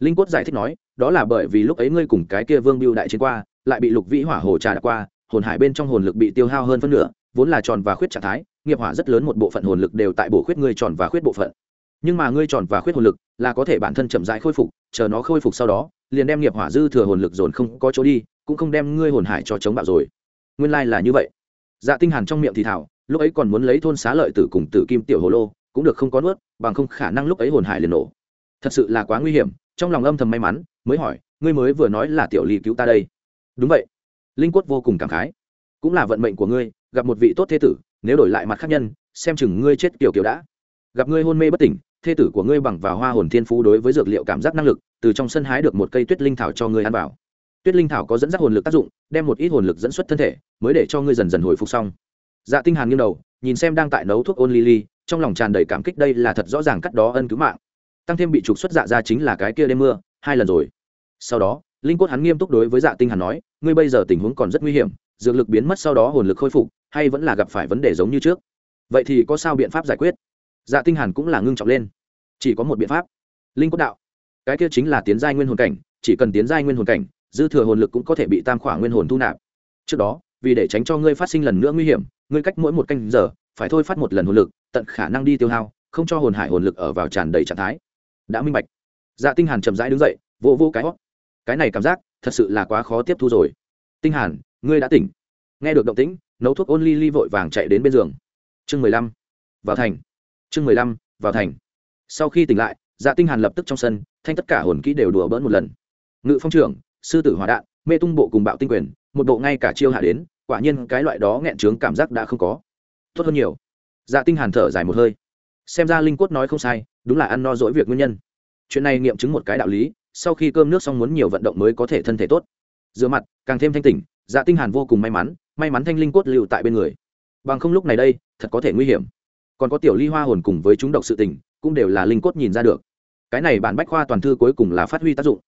Linh quất giải thích nói, đó là bởi vì lúc ấy ngươi cùng cái kia vương biêu đại chiến qua, lại bị lục vĩ hỏa hồ trà đã qua, hồn hải bên trong hồn lực bị tiêu hao hơn phân nửa, vốn là tròn và khuyết trạng thái, nghiệp hỏa rất lớn một bộ phận hồn lực đều tại bổ khuyết ngươi tròn và khuyết bộ phận. Nhưng mà ngươi tròn và khuyết hồn lực là có thể bản thân chậm rãi khôi phục, chờ nó khôi phục sau đó, liền đem nghiệp hỏa dư thừa hồn lực dồn không có chỗ đi, cũng không đem ngươi hồn hải cho chống bạo rồi. Nguyên lai là như vậy. Dạ tinh hàn trong miệng thì thảo, lúc ấy còn muốn lấy thôn xá lợi tử cùng tử kim tiểu hồ lô cũng được không có nuốt, bằng không khả năng lúc ấy hồn hải liền nổ. Thật sự là quá nguy hiểm, trong lòng âm thầm may mắn, mới hỏi, ngươi mới vừa nói là tiểu ly cứu ta đây. Đúng vậy. Linh quất vô cùng cảm khái. Cũng là vận mệnh của ngươi, gặp một vị tốt thế tử, nếu đổi lại mặt khác nhân, xem chừng ngươi chết kiểu kiểu đã. Gặp ngươi hôn mê bất tỉnh thê tử của ngươi bằng vào hoa hồn thiên phú đối với dược liệu cảm giác năng lực, từ trong sân hái được một cây tuyết linh thảo cho ngươi ăn vào. Tuyết linh thảo có dẫn dắt hồn lực tác dụng, đem một ít hồn lực dẫn xuất thân thể, mới để cho ngươi dần dần hồi phục xong. Dạ tinh hàn nghiêng đầu, nhìn xem đang tại nấu thuốc ôn lily trong lòng tràn đầy cảm kích đây là thật rõ ràng cắt đó ân cứu mạng. Tăng thêm bị trục xuất dạ ra chính là cái kia đêm mưa, hai lần rồi. Sau đó, linh cốt hắn nghiêm túc đối với dạ tinh hàn nói, ngươi bây giờ tình huống còn rất nguy hiểm, dược lực biến mất sau đó hồn lực khôi phục, hay vẫn là gặp phải vấn đề giống như trước? Vậy thì có sao biện pháp giải quyết? Dạ tinh hàn cũng là ngưng trọng lên. Chỉ có một biện pháp. Linh cốt đạo, cái kia chính là tiến giai nguyên hồn cảnh, chỉ cần tiến giai nguyên hồn cảnh, dư thừa hồn lực cũng có thể bị tam khỏa nguyên hồn thu nạp. Trước đó, vì để tránh cho ngươi phát sinh lần nữa nguy hiểm, ngươi cách mỗi một canh giờ phải thôi phát một lần hồn lực, tận khả năng đi tiêu hao, không cho hồn hải hồn lực ở vào tràn đầy trạng thái. Đã minh bạch. Dạ tinh hàn chậm rãi đứng dậy vô vô cái hót. Cái này cảm giác, thật sự là quá khó tiếp thu rồi. Tinh hàn, ngươi đã tỉnh. Nghe được động tĩnh, nấu thuốc ôn ly ly vội vàng chạy đến bên giường. Chương mười lăm. Vào thành. Chương mười lăm, vào thành. Sau khi tỉnh lại dạ tinh hàn lập tức trong sân, thanh tất cả hồn kỹ đều đùa bỡn một lần. Ngự phong trưởng, sư tử hỏa đạn, mê tung bộ cùng bạo tinh quyền, một bộ ngay cả chiêu hạ đến, quả nhiên cái loại đó nghẹn trướng cảm giác đã không có tốt hơn nhiều. Dạ tinh hàn thở dài một hơi. Xem ra linh quất nói không sai, đúng là ăn no dỗi việc nguyên nhân. Chuyện này nghiệm chứng một cái đạo lý, sau khi cơm nước xong muốn nhiều vận động mới có thể thân thể tốt. Rửa mặt, càng thêm thanh tỉnh dạ tinh hàn vô cùng may mắn may mắn thanh linh cốt lưu tại bên người. Bằng không lúc này đây, thật có thể nguy hiểm. Còn có tiểu ly hoa hồn cùng với chúng độc sự tình, cũng đều là linh cốt nhìn ra được. Cái này bản bách khoa toàn thư cuối cùng là phát huy tác dụng.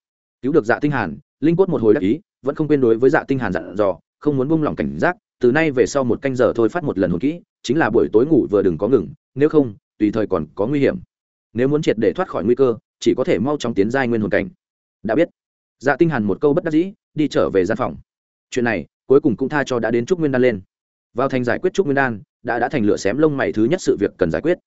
Cứu được dạ tinh hàn, linh cốt một hồi đắc ý, vẫn không quên đối với dạ tinh hàn dặn dò, không muốn buông lỏng cảnh giác từ nay về sau một canh giờ thôi phát một lần hồn kỹ, chính là buổi tối ngủ vừa đừng có ngừng, nếu không, tùy thời còn có nguy hiểm. Nếu muốn triệt để thoát khỏi nguy cơ, chỉ có thể mau chóng tiến giai nguyên hồn cảnh. Đã biết. Dạ tinh hàn một câu bất đắc dĩ, đi trở về gian phòng. Chuyện này, cuối cùng cũng tha cho đã đến trúc nguyên đan lên. Vào thành giải quyết trúc nguyên đan, đã đã thành lửa xém lông mày thứ nhất sự việc cần giải quyết.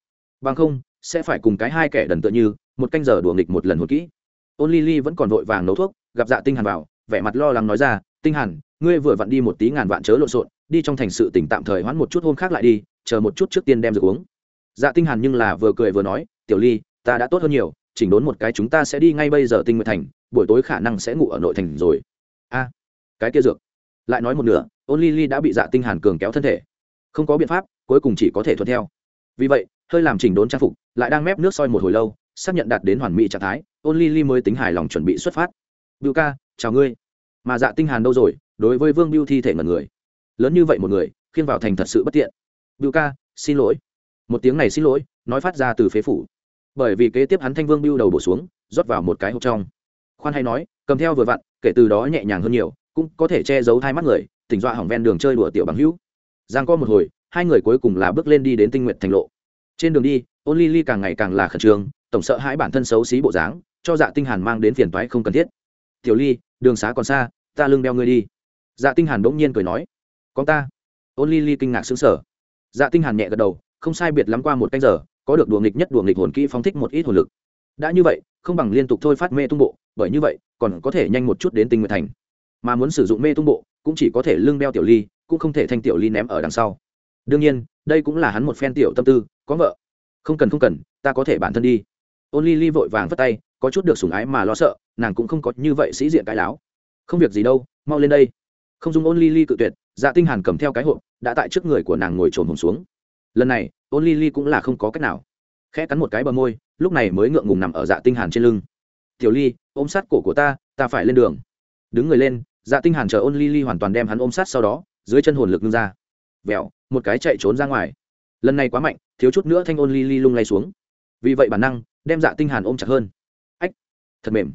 Bằng không, sẽ phải cùng cái hai kẻ đần tựa như, một canh giờ đùa nghịch một lần hồn kỹ. Ôn ly ly vẫn còn vội vàng nấu thuốc, gặp dạ tinh hàn vào vẻ mặt lo lắng nói ra, tinh hàn, ngươi vừa vặn đi một tí ngàn vạn chớ lộn xộn đi trong thành sự tỉnh tạm thời hoãn một chút hôm khác lại đi, chờ một chút trước tiên đem rượu uống. Dạ tinh hàn nhưng là vừa cười vừa nói, tiểu ly, ta đã tốt hơn nhiều, chỉnh đốn một cái chúng ta sẽ đi ngay bây giờ tinh nguyệt thành, buổi tối khả năng sẽ ngủ ở nội thành rồi. A, cái kia dược lại nói một nửa ôn ly ly đã bị dạ tinh hàn cường kéo thân thể. Không có biện pháp, cuối cùng chỉ có thể thuận theo. Vì vậy, hơi làm chỉnh đốn trang phục, lại đang mép nước soi một hồi lâu, xác nhận đạt đến hoàn mỹ trạng thái ôn ly ly mới tính hài lòng chuẩn bị xuất phát. Bưu ca, chào ngươi. Mà dạ tinh hàn đâu rồi, đối với vương bưu thi thể ngẩn người lớn như vậy một người, khiêng vào thành thật sự bất tiện. Bưu ca, xin lỗi. Một tiếng này xin lỗi, nói phát ra từ phế phủ. Bởi vì kế tiếp hắn thanh vương biêu đầu bổ xuống, rót vào một cái hộp trong. Khoan hay nói, cầm theo vừa vặn, kể từ đó nhẹ nhàng hơn nhiều, cũng có thể che giấu hai mắt người tỉnh dọa hỏng ven đường chơi đùa tiểu bằng hữu. Giang co một hồi, hai người cuối cùng là bước lên đi đến tinh nguyện thành lộ. Trên đường đi, ôn ly ly càng ngày càng là khẩn trương, tổng sợ hãi bản thân xấu xí bộ dáng, cho dạ tinh hàn mang đến phiền toái không cần thiết. Tiểu ly, đường xá còn xa, ta lưng đeo ngươi đi. Dạ tinh hàn bỗng nhiên cười nói con ta. Ôn ly ly kinh ngạc xứng sở dạ tinh hàn nhẹ gật đầu, không sai biệt lắm qua một canh giờ, có được đùa nghịch nhất đùa nghịch hồn kỹ phóng thích một ít hồn lực. Đã như vậy, không bằng liên tục thôi phát mê tung bộ, bởi như vậy, còn có thể nhanh một chút đến tinh nguyện thành. Mà muốn sử dụng mê tung bộ, cũng chỉ có thể lưng đeo tiểu ly, cũng không thể thanh tiểu ly ném ở đằng sau. Đương nhiên, đây cũng là hắn một phen tiểu tâm tư, có vợ. Không cần không cần, ta có thể bản thân đi. Ôn ly ly vội vàng vất tay, có chút được sủng ái mà lo sợ, nàng cũng không có như vậy sĩ diện cái láo. Không việc gì đâu, mau lên đây không dùng ôn ly ly cự tuyệt dạ tinh hàn cầm theo cái hộp, đã tại trước người của nàng ngồi trồn hồn xuống. Lần này, ôn ly ly cũng là không có cách nào. Khẽ cắn một cái bờ môi, lúc này mới ngượng ngùng nằm ở dạ tinh hàn trên lưng. Tiểu ly, ôm sát cổ của ta ta phải lên đường. Đứng người lên dạ tinh hàn chờ ôn ly ly hoàn toàn đem hắn ôm sát sau đó, dưới chân hồn lực ngưng ra. Vẹo, một cái chạy trốn ra ngoài. Lần này quá mạnh, thiếu chút nữa thanh ôn ly ly lung lay xuống. Vì vậy bản năng, đem dạ tinh hàn ôm chặt hơn. Ách, thật mềm.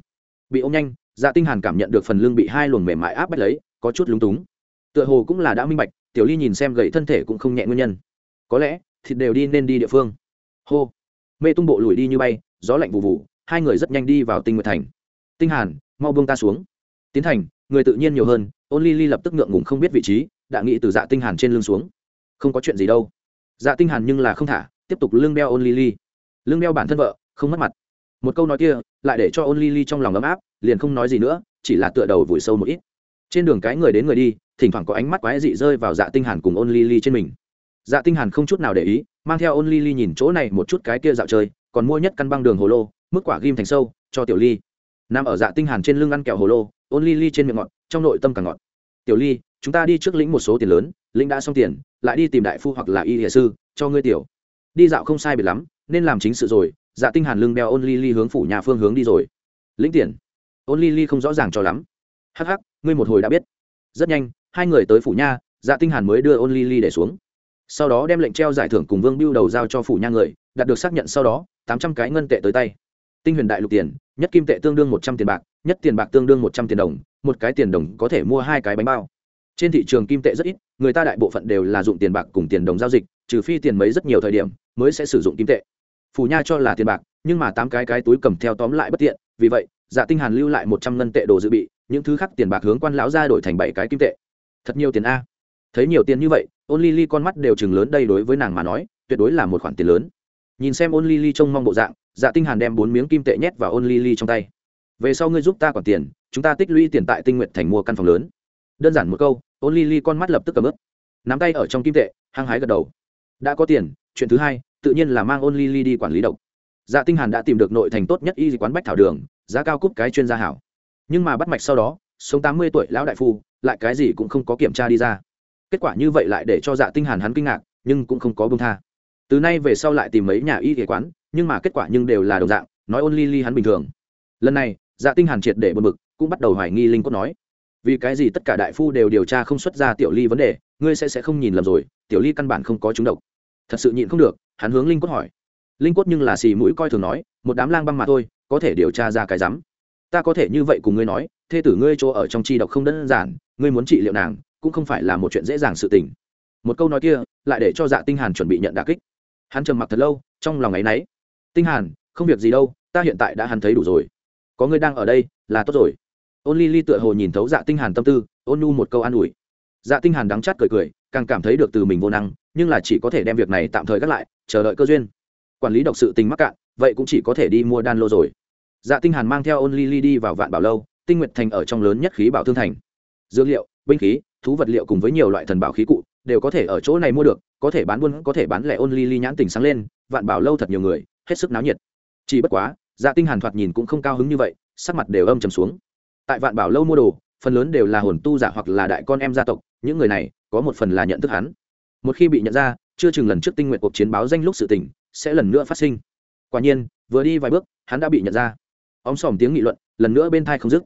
Bị ôm nhanh dạ tinh hàn cảm nhận được phần lưng bị hai luồng mềm mại áp bách lấy có chút lúng túng. Tựa hồ cũng là đã minh bạch, tiểu ly nhìn xem gậy thân thể cũng không nhẹ nguyên nhân. Có lẽ, thịt đều đi nên đi địa phương. Hô. Mê tung bộ lùi đi như bay, gió lạnh vụ vụ hai người rất nhanh đi vào tinh nguyệt thành. Tinh hàn, mau buông ta xuống. Tiến thành, người tự nhiên nhiều hơn, ôn ly ly lập tức ngượng ngùng không biết vị trí, đã nghĩ từ dạ tinh hàn trên lưng xuống. Không có chuyện gì đâu. Dạ tinh hàn nhưng là không thả, tiếp tục lưng đeo ôn ly ly. Lưng đeo bản thân vợ, không mất mặt. Một câu nói kia, lại để cho ôn ly ly trong lòng ấm áp, liền không nói gì nữa, chỉ là tựa đầu vùi sâu một ít trên đường cái người đến người đi, thỉnh thoảng có ánh mắt quái dị rơi vào dạ tinh hàn cùng ôn ly ly trên mình. Dạ tinh hàn không chút nào để ý, mang theo ôn ly ly nhìn chỗ này một chút cái kia dạo chơi, còn mua nhất căn băng đường hồ lô, mức quả ghim thành sâu, cho tiểu ly. Nằm ở dạ tinh hàn trên lưng ăn kẹo hồ lô, ôn ly ly trên miệng ngọt, trong nội tâm càng ngọt. Tiểu ly, chúng ta đi trước lĩnh một số tiền lớn, lĩnh đã xong tiền, lại đi tìm đại phu hoặc là y hệ sư, cho ngươi tiểu. Đi dạo không sai biệt lắm, nên làm chính sự rồi dạ tinh hàn lưng đeo ôn ly ly hướng phủ nhà phương hướng đi rồi. Lĩnh tiền. Ôn ly ly không rõ ràng cho lắm. Hắc hắc ngươi một hồi đã biết. Rất nhanh, hai người tới phủ nha dạ tinh hàn mới đưa ôn ly ly để xuống. Sau đó đem lệnh treo giải thưởng cùng vương biêu đầu giao cho phủ nha người, đạt được xác nhận sau đó, tám trăm cái ngân tệ tới tay. Tinh huyền đại lục tiền, nhất kim tệ tương đương một trăm tiền bạc, nhất tiền bạc tương đương một trăm tiền đồng, một cái tiền đồng có thể mua hai cái bánh bao. Trên thị trường kim tệ rất ít, người ta đại bộ phận đều là dụng tiền bạc cùng tiền đồng giao dịch, trừ phi tiền mấy rất nhiều thời điểm mới sẽ sử dụng kim tệ. Phủ nha cho là tiền bạc, nhưng mà tám cái cái túi cầm theo tóm lại bất tiện, vì vậy dạ tinh hàn lưu lại một trăm ngân tệ đồ dự bị những thứ khác tiền bạc hướng quan lão ra đổi thành bảy cái kim tệ. Thật nhiều tiền a. Thấy nhiều tiền như vậy, ôn ly ly con mắt đều chừng lớn đây đối với nàng mà nói, tuyệt đối là một khoản tiền lớn. Nhìn xem ôn ly ly trông mong bộ dạng dạ tinh hàn đem bốn miếng kim tệ nhét vào ôn ly ly trong tay. Về sau ngươi giúp ta quản tiền, chúng ta tích lũy tiền tại tinh nguyện thành mua căn phòng lớn. Đơn giản một câu, ôn ly ly con mắt lập tức cầm ướp nắm tay ở trong kim tệ, hăng hái gật đầu. Đã có tiền, chuyện thứ hai, tự nhiên là mang ôn ly ly đi quản lý độc. Dạ tinh hàn đã tìm được nội thành tốt nhất y quán bách thảo đường, giá cao cúp cái chuyên gia hảo nhưng mà bắt mạch sau đó, sống tám mươi tuổi lão đại phu, lại cái gì cũng không có kiểm tra đi ra. Kết quả như vậy lại để cho dạ tinh hàn hắn kinh ngạc, nhưng cũng không có buông tha. Từ nay về sau lại tìm mấy nhà y y quán, nhưng mà kết quả nhưng đều là đồng dạng, nói ôn ly ly hắn bình thường. Lần này dạ tinh hàn triệt để buồn bực, cũng bắt đầu hoài nghi linh cốt nói. Vì cái gì tất cả đại phu đều điều tra không xuất ra tiểu ly vấn đề, ngươi sẽ sẽ không nhìn lầm rồi, tiểu ly căn bản không có chúng độc. Thật sự nhịn không được, hắn hướng linh cốt hỏi. Linh cốt nhưng là xì mũi coi thường nói, một đám lang băng mà thôi, có thể điều tra ra cái rắm ta có thể như vậy cùng ngươi nói, thê tử ngươi chỗ ở trong chi độc không đơn giản, ngươi muốn trị liệu nàng, cũng không phải là một chuyện dễ dàng sự tình. Một câu nói kia, lại để cho dạ tinh hàn chuẩn bị nhận đả kích. Hắn trầm mặc thật lâu, trong lòng ấy nấy tinh hàn, không việc gì đâu, ta hiện tại đã hắn thấy đủ rồi. Có ngươi đang ở đây, là tốt rồi. Ôn ly ly tựa hồ nhìn thấu dạ tinh hàn tâm tư, ôn nu một câu an ủi. Dạ tinh hàn đắng chát cười cười, càng cảm thấy được từ mình vô năng, nhưng là chỉ có thể đem việc này tạm thời gác lại, chờ đợi cơ duyên. Quản lý độc sự tình mắc cạn, vậy cũng chỉ có thể đi mua đan lô rồi dạ tinh hàn mang theo ôn ly ly đi vào vạn bảo lâu, tinh nguyệt thành ở trong lớn nhất khí bảo thương thành. Dược liệu, binh khí, thú vật liệu cùng với nhiều loại thần bảo khí cụ đều có thể ở chỗ này mua được, có thể bán buôn, có thể bán lẻ. Ôn ly ly nhãn tình sáng lên, vạn bảo lâu thật nhiều người, hết sức náo nhiệt. Chỉ bất quá dạ tinh hàn thoạt nhìn cũng không cao hứng như vậy, sắc mặt đều âm trầm xuống. Tại vạn bảo lâu mua đồ, phần lớn đều là hồn tu giả hoặc là đại con em gia tộc, những người này có một phần là nhận thức hắn. Một khi bị nhận ra, chưa chừng lần trước tinh nguyện cuộc chiến báo danh lúc sự tình sẽ lần nữa phát sinh. Quả nhiên, vừa đi vài bước, hắn đã bị nhận ra óng sòm tiếng nghị luận, lần nữa bên thai không dứt.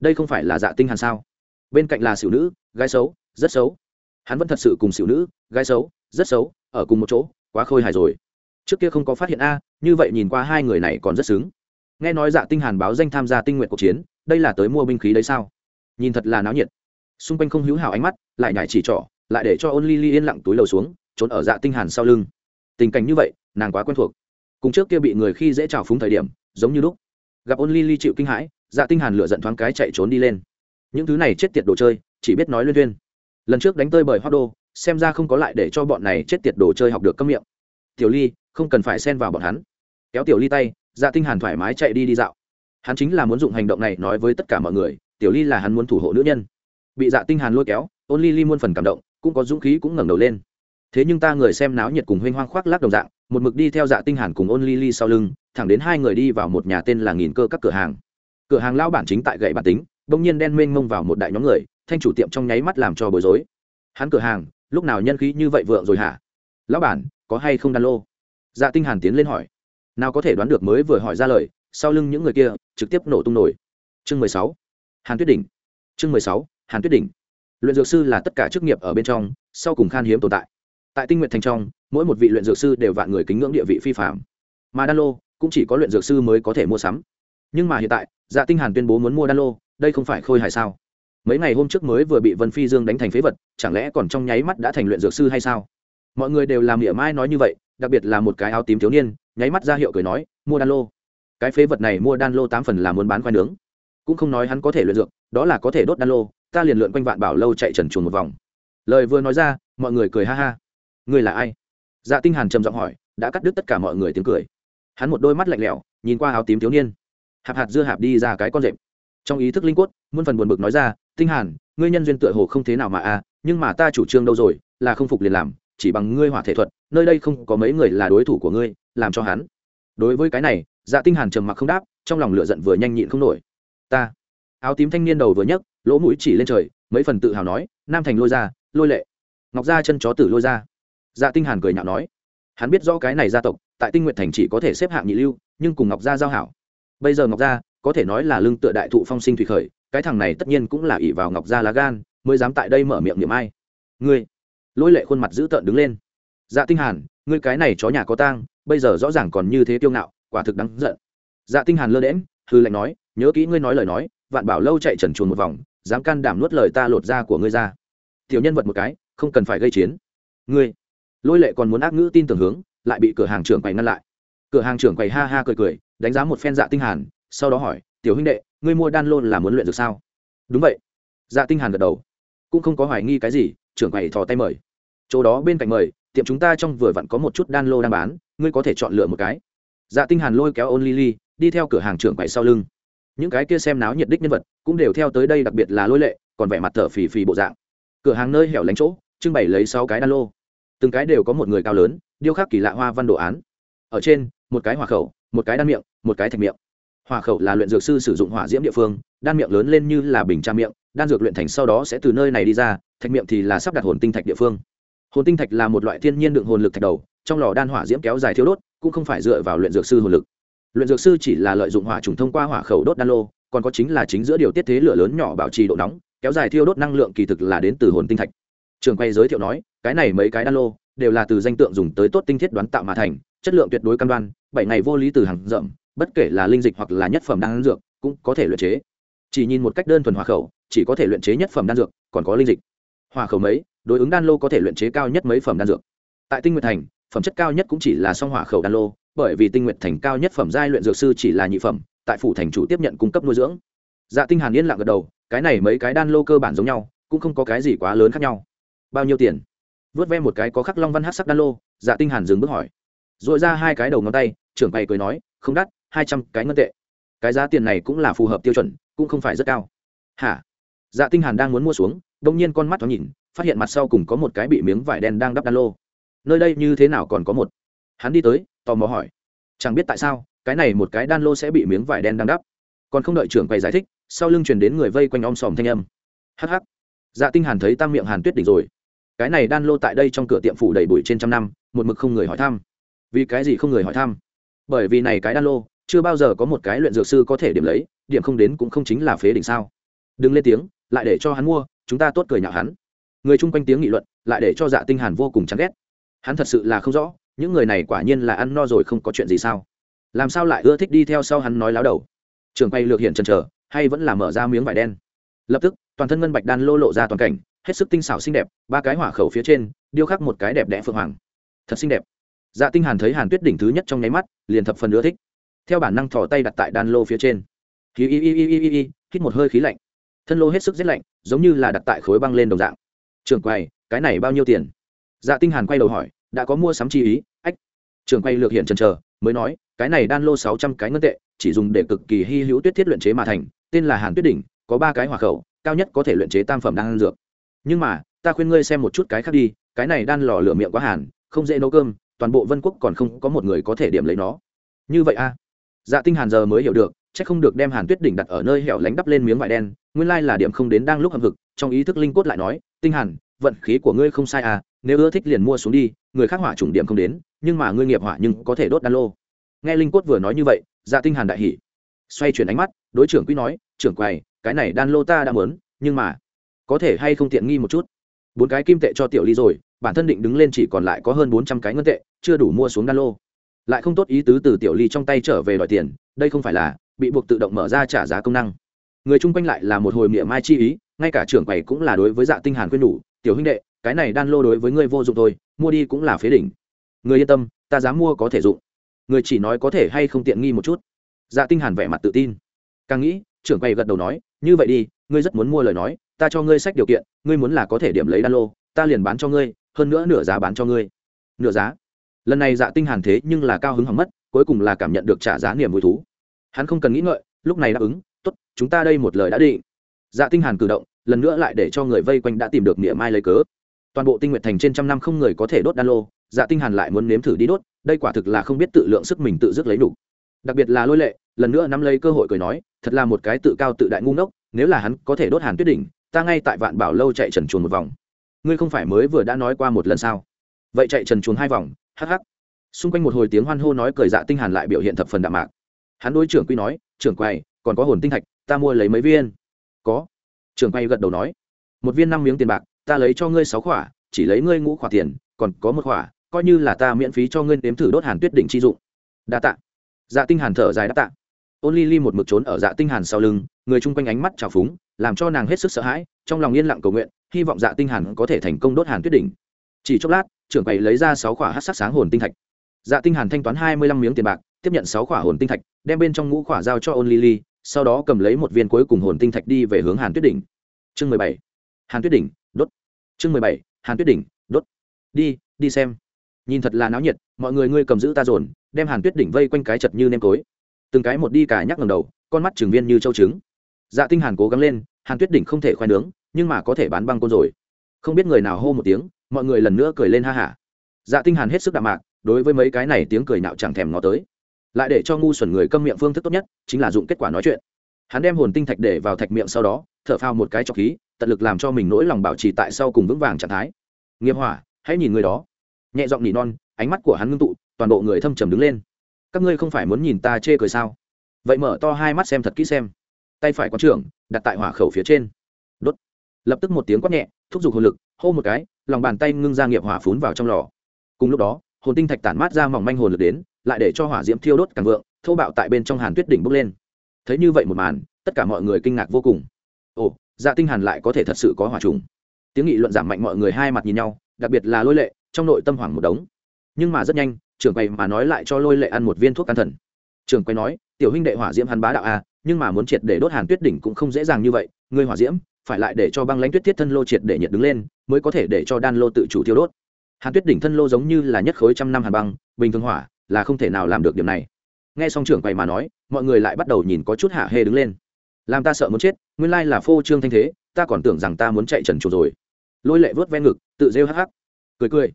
Đây không phải là dạ tinh hàn sao? Bên cạnh là xỉu nữ, gái xấu, rất xấu. Hắn vẫn thật sự cùng xỉu nữ, gái xấu, rất xấu, ở cùng một chỗ, quá khôi hài rồi. Trước kia không có phát hiện a, như vậy nhìn qua hai người này còn rất xứng. Nghe nói dạ tinh hàn báo danh tham gia tinh nguyện cuộc chiến, đây là tới mua binh khí đấy sao? Nhìn thật là náo nhiệt. Xung quanh không hữu hảo ánh mắt, lại nhảy chỉ trỏ, lại để cho ôn ly ly yên lặng túi lầu xuống, trốn ở dạ tinh hàn sau lưng. Tình cảnh như vậy, nàng quá quen thuộc. Cùng trước kia bị người khi dễ trào phúng thời điểm, giống như lúc gặp ôn ly ly chịu kinh hãi dạ tinh hàn lửa giận thoáng cái chạy trốn đi lên. Những thứ này chết tiệt đồ chơi, chỉ biết nói luyên thuyên. Lần trước đánh tơi bởi hoa đô, xem ra không có lại để cho bọn này chết tiệt đồ chơi học được cấm miệng. Tiểu ly, không cần phải xen vào bọn hắn. Kéo tiểu ly tay dạ tinh hàn thoải mái chạy đi đi dạo. Hắn chính là muốn dụng hành động này nói với tất cả mọi người, tiểu ly là hắn muốn thủ hộ nữ nhân. Bị dạ tinh hàn lôi kéo, ôn ly ly muôn phần cảm động, cũng có dũng khí cũng ngẩng đầu lên. Thế nhưng ta người xem náo nhiệt cùng huynh hoang khoác lác đồng dạng, một mực đi theo dạ tinh hàn cùng ôn ly ly sau lưng thẳng đến hai người đi vào một nhà tên là nghìn cơ các cửa hàng. Cửa hàng lao bản chính tại gậy bản tính, bỗng nhiên đen mênh mông vào một đại nhóm người, thanh chủ tiệm trong nháy mắt làm cho bối rối. Hắn cửa hàng, lúc nào nhân khí như vậy vượng rồi hả? Lão bản, có hay không đan lô? Dạ tinh hàn tiến lên hỏi. Nào có thể đoán được mới vừa hỏi ra lời, sau lưng những người kia trực tiếp nổ tung nổi. Chương mười sáu. Hàn tuyết đỉnh. Chương mười sáu. Hàn tuyết đỉnh. Luyện dược sư là tất cả chức nghiệp ở bên trong, sau cùng khan hiếm tồn tại. Tại tinh nguyện thành trong, mỗi một vị luyện dược sư đều vạn người kính ngưỡng địa vị phi phạm mà đan lô cũng chỉ có luyện dược sư mới có thể mua sắm. Nhưng mà hiện tại dạ tinh hàn tuyên bố muốn mua đan lô, đây không phải khôi hài sao? Mấy ngày hôm trước mới vừa bị vân phi dương đánh thành phế vật, chẳng lẽ còn trong nháy mắt đã thành luyện dược sư hay sao? Mọi người đều làm mỉa mai nói như vậy, đặc biệt là một cái áo tím thiếu niên, nháy mắt ra hiệu cười nói, mua đan lô. Cái phế vật này mua đan lô tám phần là muốn bán khoai nướng. Cũng không nói hắn có thể luyện dược, đó là có thể đốt đan lô, ta liền lượn quanh vạn bảo lâu chạy trần chuồn một vòng. Lời vừa nói ra, mọi người cười ha ha. Người là ai? Dạ tinh hàn trầm giọng hỏi, đã cắt đứt tất cả mọi người tiếng cười hắn một đôi mắt lạnh lẽo, nhìn qua áo tím thiếu niên. Hạp hạt dưa hạp đi ra cái con rệp. Trong ý thức linh quất muôn phần buồn bực nói ra, tinh hàn, ngươi nhân duyên tựa hồ không thế nào mà a à, nhưng mà ta chủ trương đâu rồi, là không phục liền làm, chỉ bằng ngươi hỏa thể thuật, nơi đây không có mấy người là đối thủ của ngươi, làm cho hắn. Đối với cái này dạ tinh hàn trầm mặc không đáp, trong lòng lửa giận vừa nhanh nhịn không nổi. Ta. Áo tím thanh niên đầu vừa nhấc, lỗ mũi chỉ lên trời, mấy phần tự hào nói, nam thành lôi ra, lôi lệ. Ngọc gia chân chó tử lôi ra. Dạ tinh hàn cười nhạo nói hắn biết rõ cái này gia tộc, tại tinh nguyện thành chỉ có thể xếp hạng nhị lưu, nhưng cùng ngọc gia giao hảo. Bây giờ ngọc gia, có thể nói là lưng tựa đại thụ phong sinh thủy khởi, cái thằng này tất nhiên cũng là ỷ vào ngọc gia lá gan, mới dám tại đây mở miệng niệm ai. Ngươi lỗi lệ khuôn mặt dữ tợn đứng lên. Dạ tinh hàn, ngươi cái này chó nhà có tang, bây giờ rõ ràng còn như thế kiêu ngạo, quả thực đáng giận. Dạ tinh hàn lơ đễm hư lệnh nói, nhớ kỹ ngươi nói lời nói, vạn bảo lâu chạy trần chuồn một vòng, dám can đảm nuốt lời ta lột da của ngươi ra. Tiểu nhân vật một cái, không cần phải gây chiến. Ngươi lôi lệ còn muốn ác ngữ tin tưởng hướng, lại bị cửa hàng trưởng quầy ngăn lại. Cửa hàng trưởng quầy ha ha cười cười, đánh giá một phen dạ tinh hàn, sau đó hỏi, tiểu huynh đệ, ngươi mua đan lôn là muốn luyện được sao? Đúng vậy. Dạ tinh hàn gật đầu. Cũng không có hoài nghi cái gì, trưởng quầy thò tay mời. Chỗ đó bên cạnh mời, tiệm chúng ta trong vừa vặn có một chút đan lô đang bán, ngươi có thể chọn lựa một cái. Dạ tinh hàn lôi kéo ôn lily đi theo cửa hàng trưởng quầy sau lưng. Những cái kia xem náo nhiệt đích nhân vật, cũng đều theo tới đây đặc biệt là lôi lệ, còn vẻ mặt thở phì phì bộ dạng. Cửa hàng nơi hẻo lánh chỗ, trưng bày lấy sáu cái đan lô từng cái đều có một người cao lớn, điêu khắc kỳ lạ hoa văn đồ án. Ở trên, một cái hỏa khẩu, một cái đan miệng, một cái thạch miệng. Hỏa khẩu là luyện dược sư sử dụng hỏa diễm địa phương, đan miệng lớn lên như là bình tra miệng, đan dược luyện thành sau đó sẽ từ nơi này đi ra, thạch miệng thì là sắp đặt hồn tinh thạch địa phương. Hồn tinh thạch là một loại thiên nhiên đựng hồn lực thạch đầu, trong lò đan hỏa diễm kéo dài thiếu đốt, cũng không phải dựa vào luyện dược sư hồn lực. Luyện dược sư chỉ là lợi dụng hỏa trùng thông qua hỏa khẩu đốt đan lô, còn có chính là chính giữa điều tiết thế lửa lớn nhỏ bảo trì độ nóng, kéo dài thiêu đốt năng lượng kỳ thực là đến từ hồn tinh thạch trường quay giới thiệu nói, cái này mấy cái đan lô, đều là từ danh tượng dùng tới tốt tinh thiết đoán tạo mà thành, chất lượng tuyệt đối cam đoan, bảy ngày vô lý từ hàng rậm, bất kể là linh dịch hoặc là nhất phẩm đan dược, cũng có thể luyện chế. Chỉ nhìn một cách đơn thuần hỏa khẩu, chỉ có thể luyện chế nhất phẩm đan dược, còn có linh dịch. Hỏa khẩu mấy, đối ứng đan lô có thể luyện chế cao nhất mấy phẩm đan dược. Tại tinh nguyệt thành, phẩm chất cao nhất cũng chỉ là song hỏa khẩu đan lô, bởi vì tinh nguyệt thành cao nhất phẩm giai luyện dược sư chỉ là nhị phẩm, tại phủ thành chủ tiếp nhận cung cấp nuôi dưỡng. Dạ tinh hàn yên lặng gật đầu, cái này mấy cái đan lô cơ bản giống nhau, cũng không có cái gì quá lớn khác nhau bao nhiêu tiền? Vớt ve một cái có khắc long văn hát sắc đan lô dạ tinh hàn dừng bước hỏi. Dội ra hai cái đầu ngón tay, trưởng quầy cười nói, không đắt, hai trăm cái ngân tệ. Cái giá tiền này cũng là phù hợp tiêu chuẩn, cũng không phải rất cao. Hả? Dạ tinh hàn đang muốn mua xuống đông nhiên con mắt thoáng nhìn, phát hiện mặt sau cùng có một cái bị miếng vải đen đang đắp đan lô. Nơi đây như thế nào còn có một? Hắn đi tới, tò mò hỏi. Chẳng biết tại sao, cái này một cái đan lô sẽ bị miếng vải đen đang đắp. Còn không đợi trưởng quầy giải thích, sau lưng truyền đến người vây quanh om sòm thanh âm. Hắc hắc. Dạ tinh hàn thấy tăng miệng hàn tuyết đỉnh rồi cái này đan lô tại đây trong cửa tiệm phủ đầy bụi trên trăm năm, một mực không người hỏi thăm. Vì cái gì không người hỏi thăm? Bởi vì này cái đan lô, chưa bao giờ có một cái luyện dược sư có thể điểm lấy, điểm không đến cũng không chính là phế đỉnh sao. Đừng lên tiếng, lại để cho hắn mua, chúng ta tốt cười nhạo hắn. Người chung quanh tiếng nghị luận, lại để cho dạ tinh hàn vô cùng chán ghét. Hắn thật sự là không rõ, những người này quả nhiên là ăn no rồi không có chuyện gì sao? Làm sao lại ưa thích đi theo sau hắn nói láo đầu? Trường quay lược hiện chần chờ, hay vẫn là mở ra miếng vải đen? Lập tức, toàn thân ngân bạch đan lô lộ ra toàn cảnh hết sức tinh xảo xinh đẹp, ba cái hỏa khẩu phía trên, điêu khắc một cái đẹp đẽ phượng hoàng. Thật xinh đẹp. Dạ tinh hàn thấy hàn tuyết đỉnh thứ nhất trong nháy mắt, liền thập phần ưa thích. Theo bản năng thò tay đặt tại đan lô phía trên. Khí y y y y y y hít một hơi khí lạnh. Thân lô hết sức rét lạnh, giống như là đặt tại khối băng lên đồng dạng. Trường quay cái này bao nhiêu tiền? Dạ tinh hàn quay đầu hỏi, đã có mua sắm chi ý? Ách. Trường quay lược hiện chần chờ, mới nói, cái này đan lô sáu trăm cái ngân tệ, chỉ dùng để cực kỳ hy hữu tuyết thiết luyện chế mà thành, tên là hàn tuyết đỉnh, có ba cái hỏa khẩu, cao nhất có thể luyện chế tam phẩm đan dược nhưng mà, ta khuyên ngươi xem một chút cái khác đi, cái này đan lò lửa miệng quá hàn, không dễ nấu cơm, toàn bộ vân quốc còn không có một người có thể điểm lấy nó. Như vậy a dạ tinh hàn giờ mới hiểu được, chắc không được đem hàn tuyết đỉnh đặt ở nơi hẻo lánh đắp lên miếng vải đen, nguyên lai là điểm không đến đang lúc hầm hực, trong ý thức linh cốt lại nói, tinh hàn, vận khí của ngươi không sai à nếu ưa thích liền mua xuống đi, người khác hỏa trùng điểm không đến, nhưng mà ngươi nghiệp hỏa nhưng có thể đốt đan lô. Nghe linh cốt vừa nói như vậy dạ tinh hàn đại hỉ. Xoay chuyển ánh mắt, đối trưởng quý nói, trưởng quầy, cái này đan lô ta đã muốn, nhưng mà có thể hay không tiện nghi một chút. Bốn cái kim tệ cho tiểu ly rồi, bản thân định đứng lên chỉ còn lại có hơn bốn trăm cái ngân tệ, chưa đủ mua xuống đan lô. Lại không tốt ý tứ từ tiểu ly trong tay trở về đòi tiền, đây không phải là bị buộc tự động mở ra trả giá công năng. Người chung quanh lại là một hồi miệng mai chi ý, ngay cả trưởng quầy cũng là đối với dạ tinh hàn khuyên đủ, tiểu huynh đệ, cái này đan lô đối với ngươi vô dụng thôi, mua đi cũng là phế đỉnh. Người yên tâm, ta dám mua có thể dụng. Người chỉ nói có thể hay không tiện nghi một chút. Dạ tinh hàn vẻ mặt tự tin. Càng nghĩ, trưởng quầy gật đầu nói như vậy đi, ngươi rất muốn mua lời nói, ta cho ngươi sách điều kiện, ngươi muốn là có thể điểm lấy đan lô, ta liền bán cho ngươi, hơn nữa nửa giá bán cho ngươi. Nửa giá? Lần này dạ tinh hàn thế nhưng là cao hứng hỏng mất, cuối cùng là cảm nhận được trả giá niềm vui thú. Hắn không cần nghĩ ngợi, lúc này đáp ứng, tốt, chúng ta đây một lời đã định. Dạ tinh hàn cử động, lần nữa lại để cho người vây quanh đã tìm được niệm mai lấy cớ. Toàn bộ tinh nguyện thành trên trăm năm không người có thể đốt đan lô dạ tinh hàn lại muốn nếm thử đi đốt, đây quả thực là không biết tự lượng sức mình tự dứt lấy đủ. Đặc biệt là lôi lệ, lần nữa nắm lấy cơ hội cười nói thật là một cái tự cao tự đại ngu ngốc, nếu là hắn có thể đốt hàn tuyết đỉnh, ta ngay tại vạn bảo lâu chạy trần chuồn một vòng. Ngươi không phải mới vừa đã nói qua một lần sao? Vậy chạy trần chuồn hai vòng, hắc hắc. Xung quanh một hồi tiếng hoan hô nói cười dạ tinh hàn lại biểu hiện thập phần đạm mạc. Hắn đối trưởng quy nói, trưởng quầy, còn có hồn tinh thạch, ta mua lấy mấy viên. Có. Trưởng quay gật đầu nói, một viên năm miếng tiền bạc, ta lấy cho ngươi sáu khỏa, chỉ lấy ngươi ngũ khỏa tiền, còn có một khỏa, coi như là ta miễn phí cho ngươi nếm thử đốt hàn tuyết đỉnh chi dụng. Đa tạ. Dạ tinh hàn thở dài đa tạ ôn ly ly một mực trốn ở dạ tinh hàn sau lưng, người chung quanh ánh mắt trào phúng, làm cho nàng hết sức sợ hãi, trong lòng yên lặng cầu nguyện, hy vọng dạ tinh hàn có thể thành công đốt hàn tuyết đỉnh. Chỉ chốc lát, trưởng quầy lấy ra sáu khỏa hắc sắc sáng hồn tinh thạch. Dạ tinh hàn thanh toán hai mươi lăm miếng tiền bạc, tiếp nhận sáu khỏa hồn tinh thạch, đem bên trong ngũ khỏa giao cho ôn ly ly, sau đó cầm lấy một viên cuối cùng hồn tinh thạch đi về hướng hàn tuyết đỉnh. Chương mười bảy. Hàn tuyết đỉnh, đốt. Chương mười bảy. Hàn tuyết đỉnh, đốt. Đi đi xem. Nhìn thật là náo nhiệt, mọi người ngươi cầm giữ ta dồn, đem hàn tuyết đỉnh vây quanh cái chật như nêm cối từng cái một đi cả nhắc ngầm đầu, con mắt trường viên như châu trứng. Dạ tinh hàn cố gắng lên, hàn tuyết đỉnh không thể khoe nướng, nhưng mà có thể bán băng côn rồi. Không biết người nào hô một tiếng, mọi người lần nữa cười lên ha hả. Dạ tinh hàn hết sức đạm mạc, đối với mấy cái này tiếng cười nạo chẳng thèm ngó tới. Lại để cho ngu xuẩn người câm miệng phương thức tốt nhất, chính là dụng kết quả nói chuyện. Hắn đem hồn tinh thạch để vào thạch miệng sau đó, thở phao một cái cho khí, tận lực làm cho mình nỗi lòng bảo trì tại sau cùng vững vàng trạng thái. Nghiệp hỏa, hãy nhìn người đó. Nhẹ giọng nỉ non, ánh mắt của hắn ngưng tụ, toàn bộ người thâm trầm đứng lên các ngươi không phải muốn nhìn ta chê cười sao? Vậy mở to hai mắt xem thật kỹ xem. Tay phải quán trưởng, đặt tại hỏa khẩu phía trên. Đốt. Lập tức một tiếng quát nhẹ, thúc giục hồn lực, hô một cái, lòng bàn tay ngưng ra nghiệp hỏa phún vào trong lò. Cùng lúc đó, hồn tinh thạch tản mát ra mỏng manh hồn lực đến, lại để cho hỏa diễm thiêu đốt càng vượng, thô bạo tại bên trong hàn tuyết đỉnh bốc lên. Thấy như vậy một màn, tất cả mọi người kinh ngạc vô cùng. Ồ dạ tinh hàn lại có thể thật sự có hỏa trùng. Tiếng nghị luận giảm mạnh mọi người hai mặt nhìn nhau, đặc biệt là lôi lệ, trong nội tâm hoảng một đống. Nhưng mà rất nhanh trưởng quầy mà nói lại cho lôi lệ ăn một viên thuốc an thần. Trưởng quầy nói tiểu huynh đệ hỏa diễm hắn bá đạo a à, nhưng mà muốn triệt để đốt hàn tuyết đỉnh cũng không dễ dàng như vậy ngươi hỏa diễm phải lại để cho băng lãnh tuyết thiết thân lô triệt để nhiệt đứng lên mới có thể để cho đan lô tự chủ tiêu đốt. Hàn tuyết đỉnh thân lô giống như là nhất khối trăm năm hàn băng bình thường hỏa là không thể nào làm được điểm này. Nghe xong trưởng quầy mà nói mọi người lại bắt đầu nhìn có chút hạ hê đứng lên. Làm ta sợ muốn chết nguyên lai là phô trương thanh thế ta còn tưởng rằng ta muốn chạy trần trù rồi. Lôi lệ vớt ven ngực tự rêu hắc hắc cười cười.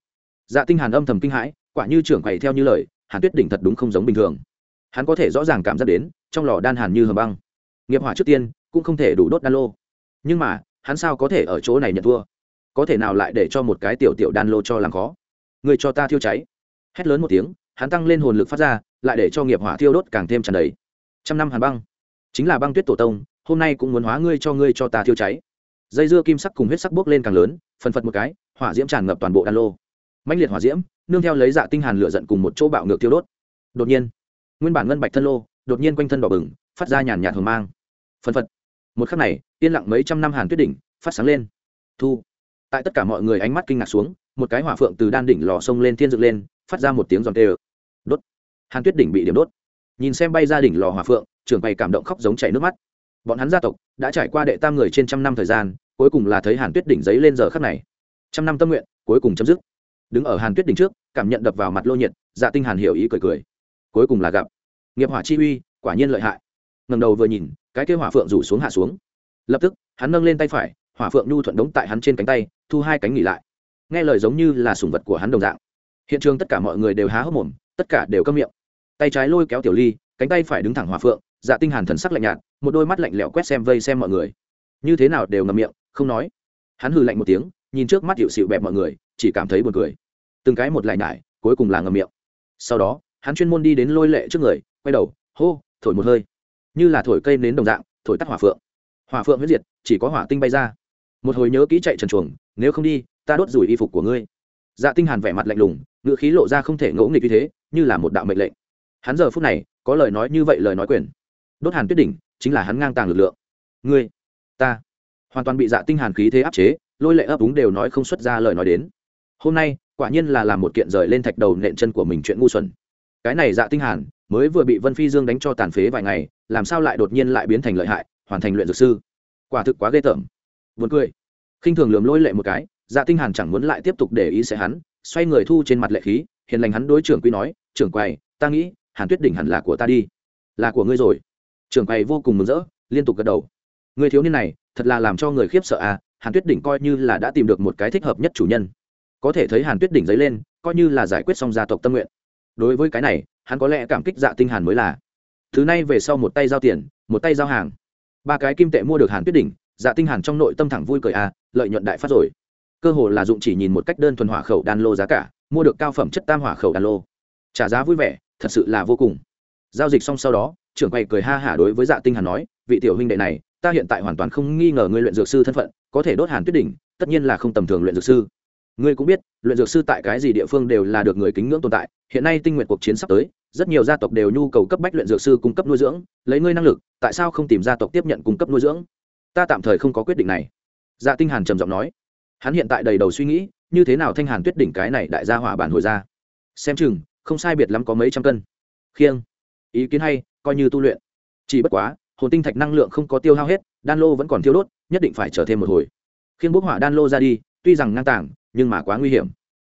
Dạ tinh hàn âm thầm kinh hãi quả như trưởng quầy theo như lời, hàn tuyết đỉnh thật đúng không giống bình thường. Hắn có thể rõ ràng cảm giác đến, trong lò đan hàn như hầm băng. Nghiệp hỏa trước tiên, cũng không thể đủ đốt đan lô. Nhưng mà, hắn sao có thể ở chỗ này nhận thua? Có thể nào lại để cho một cái tiểu tiểu đan lô cho làm khó? Người cho ta thiêu cháy. Hét lớn một tiếng, hắn tăng lên hồn lực phát ra, lại để cho nghiệp hỏa thiêu đốt càng thêm tràn đầy. Trăm năm hàn băng. Chính là băng tuyết tổ tông, hôm nay cũng muốn hóa ngươi cho ngươi cho ta thiêu cháy. Dây dưa kim sắc cùng huyết sắc bốc lên càng lớn, phần phật một cái, hỏa diễm tràn ngập toàn bộ đan lô. Mạnh liệt hỏa diễm nương theo lấy dạ tinh hàn lửa giận cùng một chỗ bạo ngược tiêu đốt. Đột nhiên, nguyên bản ngân bạch thân lô, đột nhiên quanh thân đỏ bừng, phát ra nhàn nhạt hồng mang. Phân phật. Một khắc này, yên lặng mấy trăm năm hàn tuyết đỉnh phát sáng lên. Thu. Tại tất cả mọi người ánh mắt kinh ngạc xuống, một cái hỏa phượng từ đan đỉnh lò sông lên thiên dựng lên, phát ra một tiếng giòn tê đốt. Hàn tuyết đỉnh bị điểm đốt. Nhìn xem bay ra đỉnh lò hỏa phượng, trưởng bày cảm động khóc giống chảy nước mắt. Bọn hắn gia tộc đã trải qua đệ tam người trên trăm năm thời gian, cuối cùng là thấy hàn tuyết đỉnh giấy lên giờ khắc này. Trăm năm tâm nguyện, cuối cùng chấm dứt đứng ở hàn tuyết đỉnh trước, cảm nhận đập vào mặt lô nhiệt dạ tinh hàn hiểu ý cười cười. Cuối cùng là gặp nghiệp hỏa chi uy, quả nhiên lợi hại. Ngầm đầu vừa nhìn, cái kêu hỏa phượng rủ xuống hạ xuống. Lập tức, hắn nâng lên tay phải, hỏa phượng nhu thuận đống tại hắn trên cánh tay, thu hai cánh nghỉ lại. Nghe lời giống như là sùng vật của hắn đồng dạng. Hiện trường tất cả mọi người đều há hốc mồm, tất cả đều câm miệng. Tay trái lôi kéo tiểu ly, cánh tay phải đứng thẳng hỏa phượng dạ tinh hàn thần sắc lạnh nhạt, một đôi mắt lạnh lẽo quét xem vây xem mọi người. Như thế nào đều ngậm miệng, không nói. Hắn hừ lạnh một tiếng nhìn trước mắt hiệu xịu bẹp mọi người, chỉ cảm thấy buồn cười. Từng cái một lại nhải, cuối cùng là ngậm miệng. Sau đó, hắn chuyên môn đi đến lôi lệ trước người, quay đầu, hô, thổi một hơi. Như là thổi cây nến đồng dạng, thổi tắt hỏa phượng. Hỏa phượng huyết diệt, chỉ có hỏa tinh bay ra. Một hồi nhớ kỹ chạy trần chuồng, nếu không đi, ta đốt rủi y phục của ngươi. Dạ tinh hàn vẻ mặt lạnh lùng ngựa khí lộ ra không thể ngỗ nghịch như thế, như là một đạo mệnh lệnh. Hắn giờ phút này, có lời nói như vậy lời nói quyền. Đốt hàn tuyết đỉnh, chính là hắn ngang tàng lực lượng. Ngươi, ta. Hoàn toàn bị dạ tinh hàn khí thế áp chế lôi lệ ấp úng đều nói không xuất ra lời nói đến. Hôm nay, quả nhiên là làm một kiện rời lên thạch đầu nện chân của mình chuyện ngu xuẩn. Cái này dạ tinh hàn, mới vừa bị vân phi dương đánh cho tàn phế vài ngày, làm sao lại đột nhiên lại biến thành lợi hại, hoàn thành luyện dược sư. Quả thực quá ghê tởm. Buồn cười. Khinh thường lườm lôi lệ một cái dạ tinh hàn chẳng muốn lại tiếp tục để ý sẽ hắn, xoay người thu trên mặt lệ khí, hiền lành hắn đối trưởng quý nói, trưởng quầy, ta nghĩ, hàn tuyết đỉnh hẳn là của ta đi. Là của ngươi rồi. Trưởng quầy vô cùng mừng rỡ, liên tục gật đầu. Người thiếu niên này, thật là làm cho người khiếp sợ à hàn tuyết đỉnh coi như là đã tìm được một cái thích hợp nhất chủ nhân. Có thể thấy hàn tuyết đỉnh dấy lên, coi như là giải quyết xong gia tộc tâm nguyện. Đối với cái này, hắn có lẽ cảm kích dạ tinh hàn mới là. Thứ này về sau một tay giao tiền, một tay giao hàng. Ba cái kim tệ mua được hàn tuyết đỉnh dạ tinh hàn trong nội tâm thẳng vui cười à lợi nhuận đại phát rồi. Cơ hồ là dụng chỉ nhìn một cách đơn thuần hỏa khẩu đan lô giá cả, mua được cao phẩm chất tam hỏa khẩu đan lô. Trả giá vui vẻ, thật sự là vô cùng. Giao dịch xong sau đó, trưởng quầy cười ha hả đối với dạ tinh hàn nói, vị tiểu huynh đệ này ta hiện tại hoàn toàn không nghi ngờ ngươi luyện dược sư thân phận, có thể đốt hàn tuyết đỉnh, tất nhiên là không tầm thường luyện dược sư. Ngươi cũng biết, luyện dược sư tại cái gì địa phương đều là được người kính ngưỡng tồn tại, hiện nay tinh nguyện cuộc chiến sắp tới, rất nhiều gia tộc đều nhu cầu cấp bách luyện dược sư cung cấp nuôi dưỡng, lấy ngươi năng lực, tại sao không tìm gia tộc tiếp nhận cung cấp nuôi dưỡng? Ta tạm thời không có quyết định này. Dạ tinh hàn trầm giọng nói. Hắn hiện tại đầy đầu suy nghĩ, như thế nào thanh hàn tuyết đỉnh cái này đại gia hỏa bản hồi ra? Xem chừng, không sai biệt lắm có mấy trăm cân. Khiêng. Ý kiến hay, coi như tu luyện. Chỉ bất quá hồn tinh thạch năng lượng không có tiêu hao hết, đan lô vẫn còn thiêu đốt, nhất định phải chờ thêm một hồi. Khiến bốc hỏa đan lô ra đi, tuy rằng ngang tàng, nhưng mà quá nguy hiểm.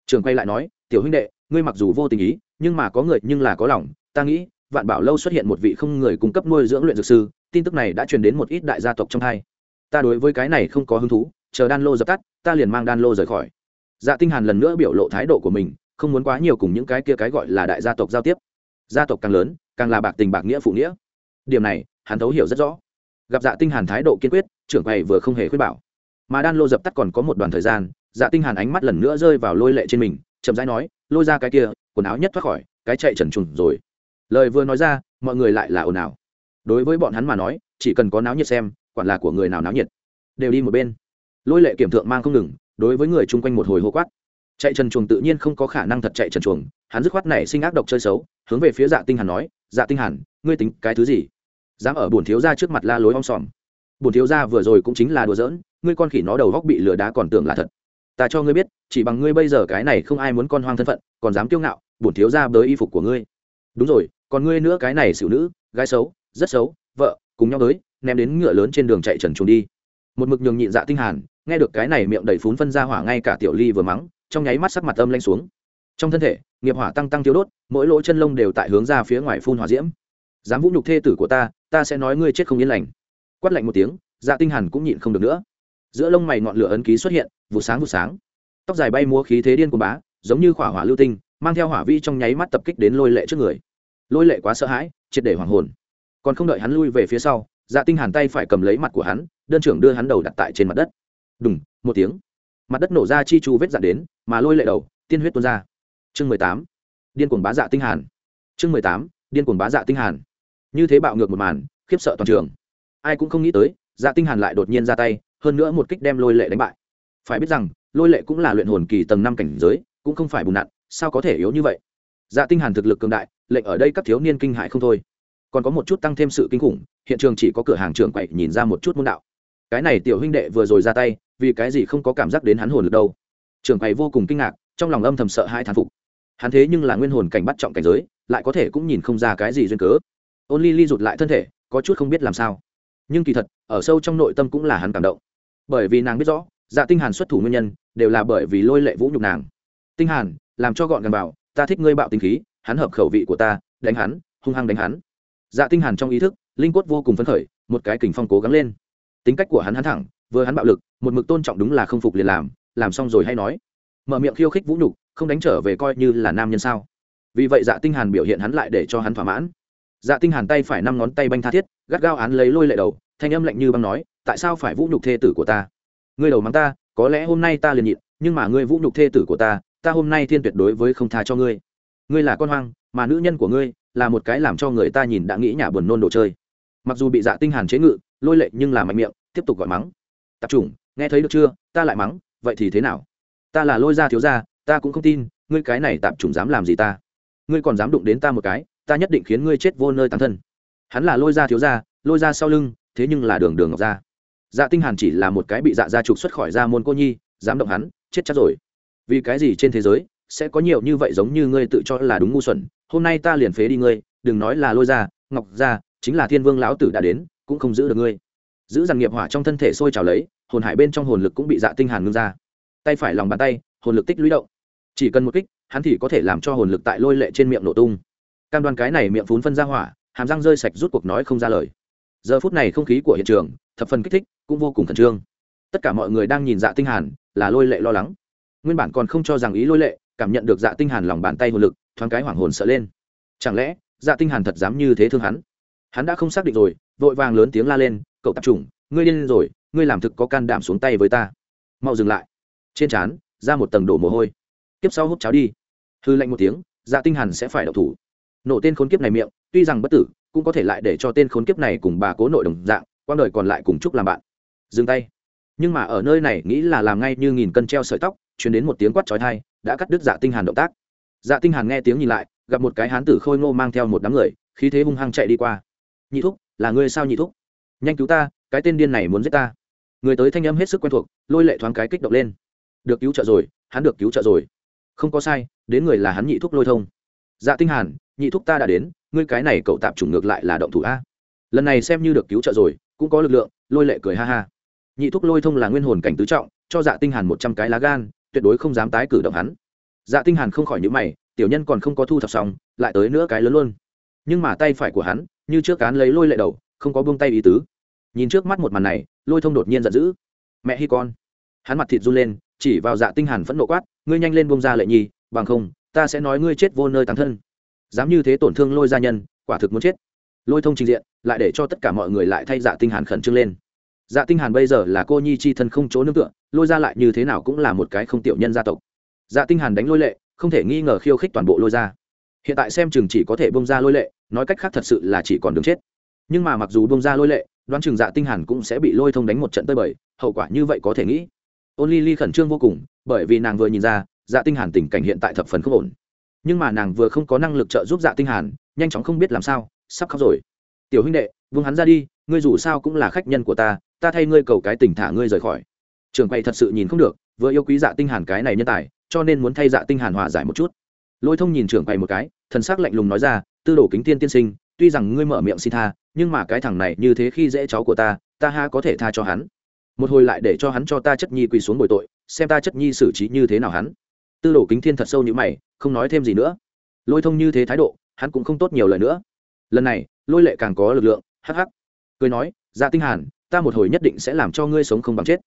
Trường quay lại nói, tiểu huynh đệ, ngươi mặc dù vô tình ý, nhưng mà có người nhưng là có lòng, ta nghĩ, vạn bảo lâu xuất hiện một vị không người cung cấp nuôi dưỡng luyện dược sư, tin tức này đã truyền đến một ít đại gia tộc trong hai ta đối với cái này không có hứng thú, chờ đan lô dập tắt, ta liền mang đan lô rời khỏi. Dạ tinh hàn lần nữa biểu lộ thái độ của mình, không muốn quá nhiều cùng những cái kia cái gọi là đại gia tộc giao tiếp. Gia tộc càng lớn, càng là bạc tình bạc nghĩa phụ nghĩa. Điểm này hắn thấu hiểu rất rõ. Gặp dạ tinh hàn thái độ kiên quyết, trưởng quầy vừa không hề khuyên bảo. Mà đan lô dập tắt còn có một đoạn thời gian dạ tinh hàn ánh mắt lần nữa rơi vào lôi lệ trên mình, chậm rãi nói, lôi ra cái kia, quần áo nhất thoát khỏi, cái chạy trần trùng rồi. Lời vừa nói ra, mọi người lại là ồn ào. Đối với bọn hắn mà nói, chỉ cần có náo nhiệt xem, quản là của người nào náo nhiệt, đều đi một bên. Lôi lệ kiểm thượng mang không ngừng, đối với người chung quanh một hồi hô quát. Chạy trần chuồng tự nhiên không có khả năng thật chạy trần chuồng hắn dứt khoát này sinh ác độc chơi xấu, hướng về phía dạ tinh hàn nói dạ tinh hàn, ngươi tính cái thứ gì? Dám ở bổn thiếu gia trước mặt la lối om sòm. Bổn thiếu gia vừa rồi cũng chính là đùa giỡn, ngươi con khỉ nó đầu góc bị lửa đá còn tưởng là thật. Ta cho ngươi biết, chỉ bằng ngươi bây giờ cái này không ai muốn con hoang thân phận, còn dám kiêu ngạo bổn thiếu gia bới y phục của ngươi. Đúng rồi, còn ngươi nữa cái này xỉu nữ, gái xấu, rất xấu, vợ, cùng nhau tới, ném đến ngựa lớn trên đường chạy trần chuồng đi. Một mực nhường nhịn dạ tinh hàn, nghe được cái này miệng đầy phún phân ra hỏa ngay cả tiểu ly vừa mắng, trong nháy mắt sắc mặt âm lanh xuống. Trong thân thể, nghiệp hỏa tăng tăng thiếu đốt, mỗi lỗ chân lông đều tại hướng ra phía ngoài phun hỏa diễm. Dám vũ nhục thê tử của ta ta sẽ nói ngươi chết không yên lành. Quát lạnh một tiếng dạ tinh hàn cũng nhịn không được nữa. Giữa lông mày ngọn lửa ấn ký xuất hiện vụ sáng vụ sáng. Tóc dài bay múa khí thế điên của bá, giống như hỏa hỏa lưu tinh, mang theo hỏa vi trong nháy mắt tập kích đến lôi lệ trước người. Lôi lệ quá sợ hãi, triệt để hoàng hồn. Còn không đợi hắn lui về phía sau dạ tinh hàn tay phải cầm lấy mặt của hắn, đơn trưởng đưa hắn đầu đặt tại trên mặt đất. Đùng, một tiếng. Mặt đất nổ ra chi chu vết dạn đến, mà lôi lệ đầu, tiên huyết tuôn ra. Chương mười tám. Điên cuồng bá dạ tinh hàn. Chương mười tám. Điên cuồng bá dạ tinh hàn như thế bạo ngược một màn, khiếp sợ toàn trường. Ai cũng không nghĩ tới dạ tinh hàn lại đột nhiên ra tay, hơn nữa một kích đem lôi lệ đánh bại. Phải biết rằng, lôi lệ cũng là luyện hồn kỳ tầng năm cảnh giới, cũng không phải bùn nặn, sao có thể yếu như vậy? Dạ tinh hàn thực lực cường đại, lệnh ở đây các thiếu niên kinh hại không thôi. Còn có một chút tăng thêm sự kinh khủng, hiện trường chỉ có cửa hàng trưởng quậy nhìn ra một chút môn đạo. Cái này tiểu huynh đệ vừa rồi ra tay, vì cái gì không có cảm giác đến hắn hồn lực đâu? Trưởng quậy vô cùng kinh ngạc, trong lòng âm thầm sợ hai thán phục. Hắn thế nhưng là nguyên hồn cảnh bắt trọng cảnh giới, lại có thể cũng nhìn không ra cái gì duyên cớ ôn ly ly rụt lại thân thể, có chút không biết làm sao. Nhưng kỳ thật, ở sâu trong nội tâm cũng là hắn cảm động. Bởi vì nàng biết rõ dạ tinh hàn xuất thủ nguyên nhân, đều là bởi vì lôi lệ vũ nhục nàng. Tinh hàn, làm cho gọn gàng bảo, ta thích ngươi bạo tinh khí, hắn hợp khẩu vị của ta, đánh hắn, hung hăng đánh hắn. Dạ tinh hàn trong ý thức, linh quất vô cùng phấn khởi, một cái kình phong cố gắng lên. Tính cách của hắn hắn thẳng, vừa hắn bạo lực, một mực tôn trọng đúng là không phục liền làm làm xong rồi hay nói. Mở miệng khiêu khích vũ nhục, không đánh trở về coi như là nam nhân sao. Vì vậy dạ tinh hàn biểu hiện hắn lại để cho hắn thỏa mãn dạ tinh hàn tay phải năm ngón tay banh tha thiết, gắt gao án lấy lôi lệ đầu, thanh âm lạnh như băng nói, tại sao phải vũ nhục thê tử của ta? Ngươi đầu mắng ta, có lẽ hôm nay ta liền nhịn, nhưng mà ngươi vũ nhục thê tử của ta ta hôm nay thiên tuyệt đối với không tha cho ngươi. Ngươi là con hoang, mà nữ nhân của ngươi là một cái làm cho người ta nhìn đã nghĩ nhà buồn nôn đồ chơi. Mặc dù bị dạ tinh hàn chế ngự, lôi lệ nhưng là mạnh miệng, tiếp tục gọi mắng. Tập trung nghe thấy được chưa? Ta lại mắng, vậy thì thế nào? Ta là lôi gia thiếu gia, ta cũng không tin, ngươi cái này tạm trùng dám làm gì ta? Ngươi còn dám đụng đến ta một cái ta nhất định khiến ngươi chết vô nơi tán thân. Hắn là lôi gia thiếu gia, lôi gia sau lưng, thế nhưng là đường đường ngọc gia. Dạ tinh hàn chỉ là một cái bị dạ gia trục xuất khỏi gia môn cô nhi, dám động hắn, chết chắc rồi. Vì cái gì trên thế giới sẽ có nhiều như vậy giống như ngươi tự cho là đúng ngu xuẩn, hôm nay ta liền phế đi ngươi, đừng nói là lôi gia, ngọc gia, chính là thiên vương lão tử đã đến, cũng không giữ được ngươi. Giữ rằng nghiệp hỏa trong thân thể sôi trào lấy, hồn hải bên trong hồn lực cũng bị dạ tinh hàn ngưng ra. Tay phải lòng bàn tay, hồn lực tích lũy động. Chỉ cần một kích, hắn thì có thể làm cho hồn lực tại lôi lệ trên miệng nổ tung cam đoan cái này miệng phún phân ra hỏa, hàm răng rơi sạch rút cuộc nói không ra lời. Giờ phút này không khí của hiện trường, thập phần kích thích, cũng vô cùng khẩn trương. Tất cả mọi người đang nhìn dạ tinh hàn, là lôi lệ lo lắng. Nguyên bản còn không cho rằng ý lôi lệ, cảm nhận được dạ tinh hàn lòng bàn tay hồn lực, thoáng cái hoảng hồn sợ lên. Chẳng lẽ dạ tinh hàn thật dám như thế thương hắn? Hắn đã không xác định rồi, vội vàng lớn tiếng la lên, cậu tập trùng, ngươi điên rồi, ngươi làm thực có can đảm xuống tay với ta. Mau dừng lại. Trên trán, ra một tầng đổ mồ hôi. Tiếp sau hút cháo đi. Hư lạnh một tiếng dạ tinh hàn sẽ phải đậu thủ nổ tên khốn kiếp này miệng, tuy rằng bất tử, cũng có thể lại để cho tên khốn kiếp này cùng bà cố nội đồng dạng quang đời còn lại cùng chúc làm bạn. Dừng tay. Nhưng mà ở nơi này nghĩ là làm ngay như nghìn cân treo sợi tóc, truyền đến một tiếng quát chói tai, đã cắt đứt dạ tinh hàn động tác. Dạ tinh hàn nghe tiếng nhìn lại, gặp một cái hán tử khôi ngô mang theo một đám người, khí thế hung hăng chạy đi qua. Nhị thúc, là ngươi sao nhị thúc? Nhanh cứu ta, cái tên điên này muốn giết ta. Người tới thanh âm hết sức quen thuộc, lôi lệ thoáng cái kích động lên. Được cứu trợ rồi, hắn được cứu trợ rồi. Không có sai, đến người là hắn nhị thúc lôi thông. Dạ tinh hàn nhị thúc ta đã đến, ngươi cái này cậu tạm chủng ngược lại là động thủ a. Lần này xem như được cứu trợ rồi, cũng có lực lượng, lôi lệ cười ha ha. Nhị thúc lôi thông là nguyên hồn cảnh tứ trọng, cho dạ tinh hàn một trăm cái lá gan, tuyệt đối không dám tái cử động hắn. Dạ tinh hàn không khỏi những mày, tiểu nhân còn không có thu thập xong, lại tới nữa cái lớn luôn. Nhưng mà tay phải của hắn, như trước cán lấy lôi lệ đầu, không có buông tay ý tứ. Nhìn trước mắt một màn này, lôi thông đột nhiên giận dữ. Mẹ hi con. Hắn mặt thịt run lên, chỉ vào dạ tinh hàn phẫn nộ quát, ngươi nhanh lên buông ra lệ nhi, bằng không, ta sẽ nói ngươi chết vô nơi tán thân dám như thế tổn thương lôi gia nhân, quả thực muốn chết. Lôi thông trình diện, lại để cho tất cả mọi người lại thay dạ tinh hàn khẩn trương lên. Dạ tinh hàn bây giờ là cô nhi chi thân không chỗ nương tựa, lôi ra lại như thế nào cũng là một cái không tiểu nhân gia tộc. Dạ tinh hàn đánh lôi lệ, không thể nghi ngờ khiêu khích toàn bộ lôi ra hiện tại xem chừng chỉ có thể bông ra lôi lệ, nói cách khác thật sự là chỉ còn đường chết. Nhưng mà mặc dù bông ra lôi lệ, đoán chừng dạ tinh hàn cũng sẽ bị lôi thông đánh một trận tơi bời, hậu quả như vậy có thể nghĩ. Ôn ly ly khẩn trương vô cùng, bởi vì nàng vừa nhìn ra dạ tinh hàn tình cảnh hiện tại thập phần không ổn nhưng mà nàng vừa không có năng lực trợ giúp dạ tinh hàn, nhanh chóng không biết làm sao, sắp khóc rồi. Tiểu huynh đệ vương hắn ra đi, ngươi dù sao cũng là khách nhân của ta ta thay ngươi cầu cái tình thả ngươi rời khỏi. Trường quay thật sự nhìn không được, vừa yêu quý dạ tinh hàn cái này nhân tài, cho nên muốn thay dạ tinh hàn hòa giải một chút. Lôi thông nhìn trưởng quầy một cái, thần sắc lạnh lùng nói ra, tư đồ kính tiên tiên sinh, tuy rằng ngươi mở miệng xin tha, nhưng mà cái thằng này như thế khi dễ cháu của ta ta ha có thể tha cho hắn. Một hồi lại để cho hắn cho ta chất nhi quỳ xuống bồi tội, xem ta chất nhi xử trí như thế nào hắn tư đồ kính thiên thật sâu như mày, không nói thêm gì nữa. Lôi thông như thế thái độ, hắn cũng không tốt nhiều lời nữa. Lần này, lôi lệ càng có lực lượng, hắc hắc. Cười nói dạ tinh hàn, ta một hồi nhất định sẽ làm cho ngươi sống không bằng chết.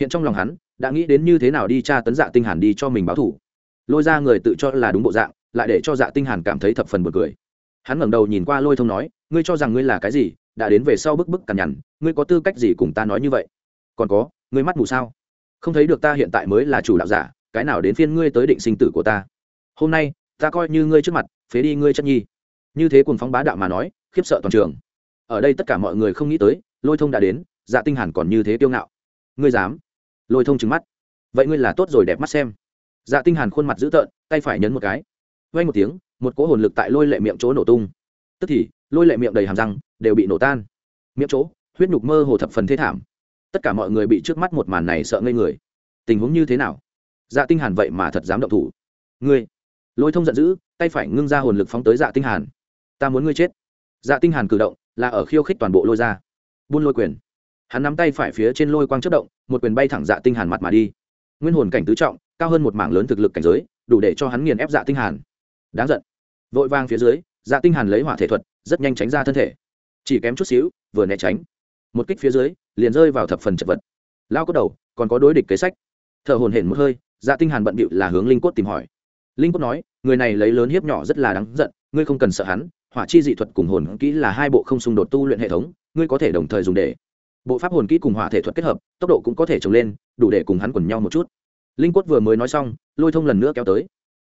Hiện trong lòng hắn, đã nghĩ đến như thế nào đi tra tấn dạ tinh hàn đi cho mình báo thù lôi ra người tự cho là đúng bộ dạng, lại để cho dạ tinh hàn cảm thấy thập phần buồn cười. Hắn ngẩng đầu nhìn qua lôi thông nói, ngươi cho rằng ngươi là cái gì, đã đến về sau bức bức cằn nhằn, ngươi có tư cách gì cùng ta nói như vậy? Còn có, ngươi mắt mù sao? Không thấy được ta hiện tại mới là chủ đạo giả cái nào đến phiên ngươi tới định sinh tử của ta? Hôm nay, ta coi như ngươi trước mặt, phế đi ngươi chất nhi. Như thế cùng phóng bá đạo mà nói, khiếp sợ toàn trường. Ở đây tất cả mọi người không nghĩ tới, lôi thông đã đến dạ tinh hàn còn như thế kiêu ngạo. Ngươi dám? Lôi thông trừng mắt. Vậy ngươi là tốt rồi, đẹp mắt xem. Dạ tinh hàn khuôn mặt dữ tợn, tay phải nhấn một cái. Vay một tiếng, một cỗ hồn lực tại lôi lệ miệng chỗ nổ tung. Tức thì, lôi lệ miệng đầy hàm răng, đều bị nổ tan. Miệng chỗ, huyết nhục mơ hồ thập phần thế thảm. Tất cả mọi người bị trước mắt một màn này sợ ngây người. Tình huống như thế nào? Dạ tinh hàn vậy mà thật dám động thủ. Ngươi, lôi thông giận dữ, tay phải ngưng ra hồn lực phóng tới dạ tinh hàn. Ta muốn ngươi chết. Dạ tinh hàn cử động là ở khiêu khích toàn bộ lôi ra. Buôn lôi quyền. Hắn nắm tay phải phía trên lôi quang chất động, một quyền bay thẳng dạ tinh hàn mặt mà đi. Nguyên hồn cảnh tứ trọng, cao hơn một mảng lớn thực lực cảnh giới, đủ để cho hắn nghiền ép dạ tinh hàn. Đáng giận. Vội vang phía dưới dạ tinh hàn lấy hỏa thể thuật, rất nhanh tránh ra thân thể. Chỉ kém chút xíu, vừa né tránh. Một kích phía dưới, liền rơi vào thập phần chật vật. Lao cốt đầu, còn có đối địch kế sách. Thở hồn hển một hơi dạ tinh hàn bận bịu là hướng linh cốt tìm hỏi. Linh cốt nói, người này lấy lớn hiếp nhỏ rất là đáng giận, ngươi không cần sợ hắn, hỏa chi dị thuật cùng hồn kỹ là hai bộ không xung đột tu luyện hệ thống, ngươi có thể đồng thời dùng để. Bộ pháp hồn kỹ cùng hỏa thể thuật kết hợp, tốc độ cũng có thể trồng lên, đủ để cùng hắn quần nhau một chút. Linh quất vừa mới nói xong, lôi thông lần nữa kéo tới.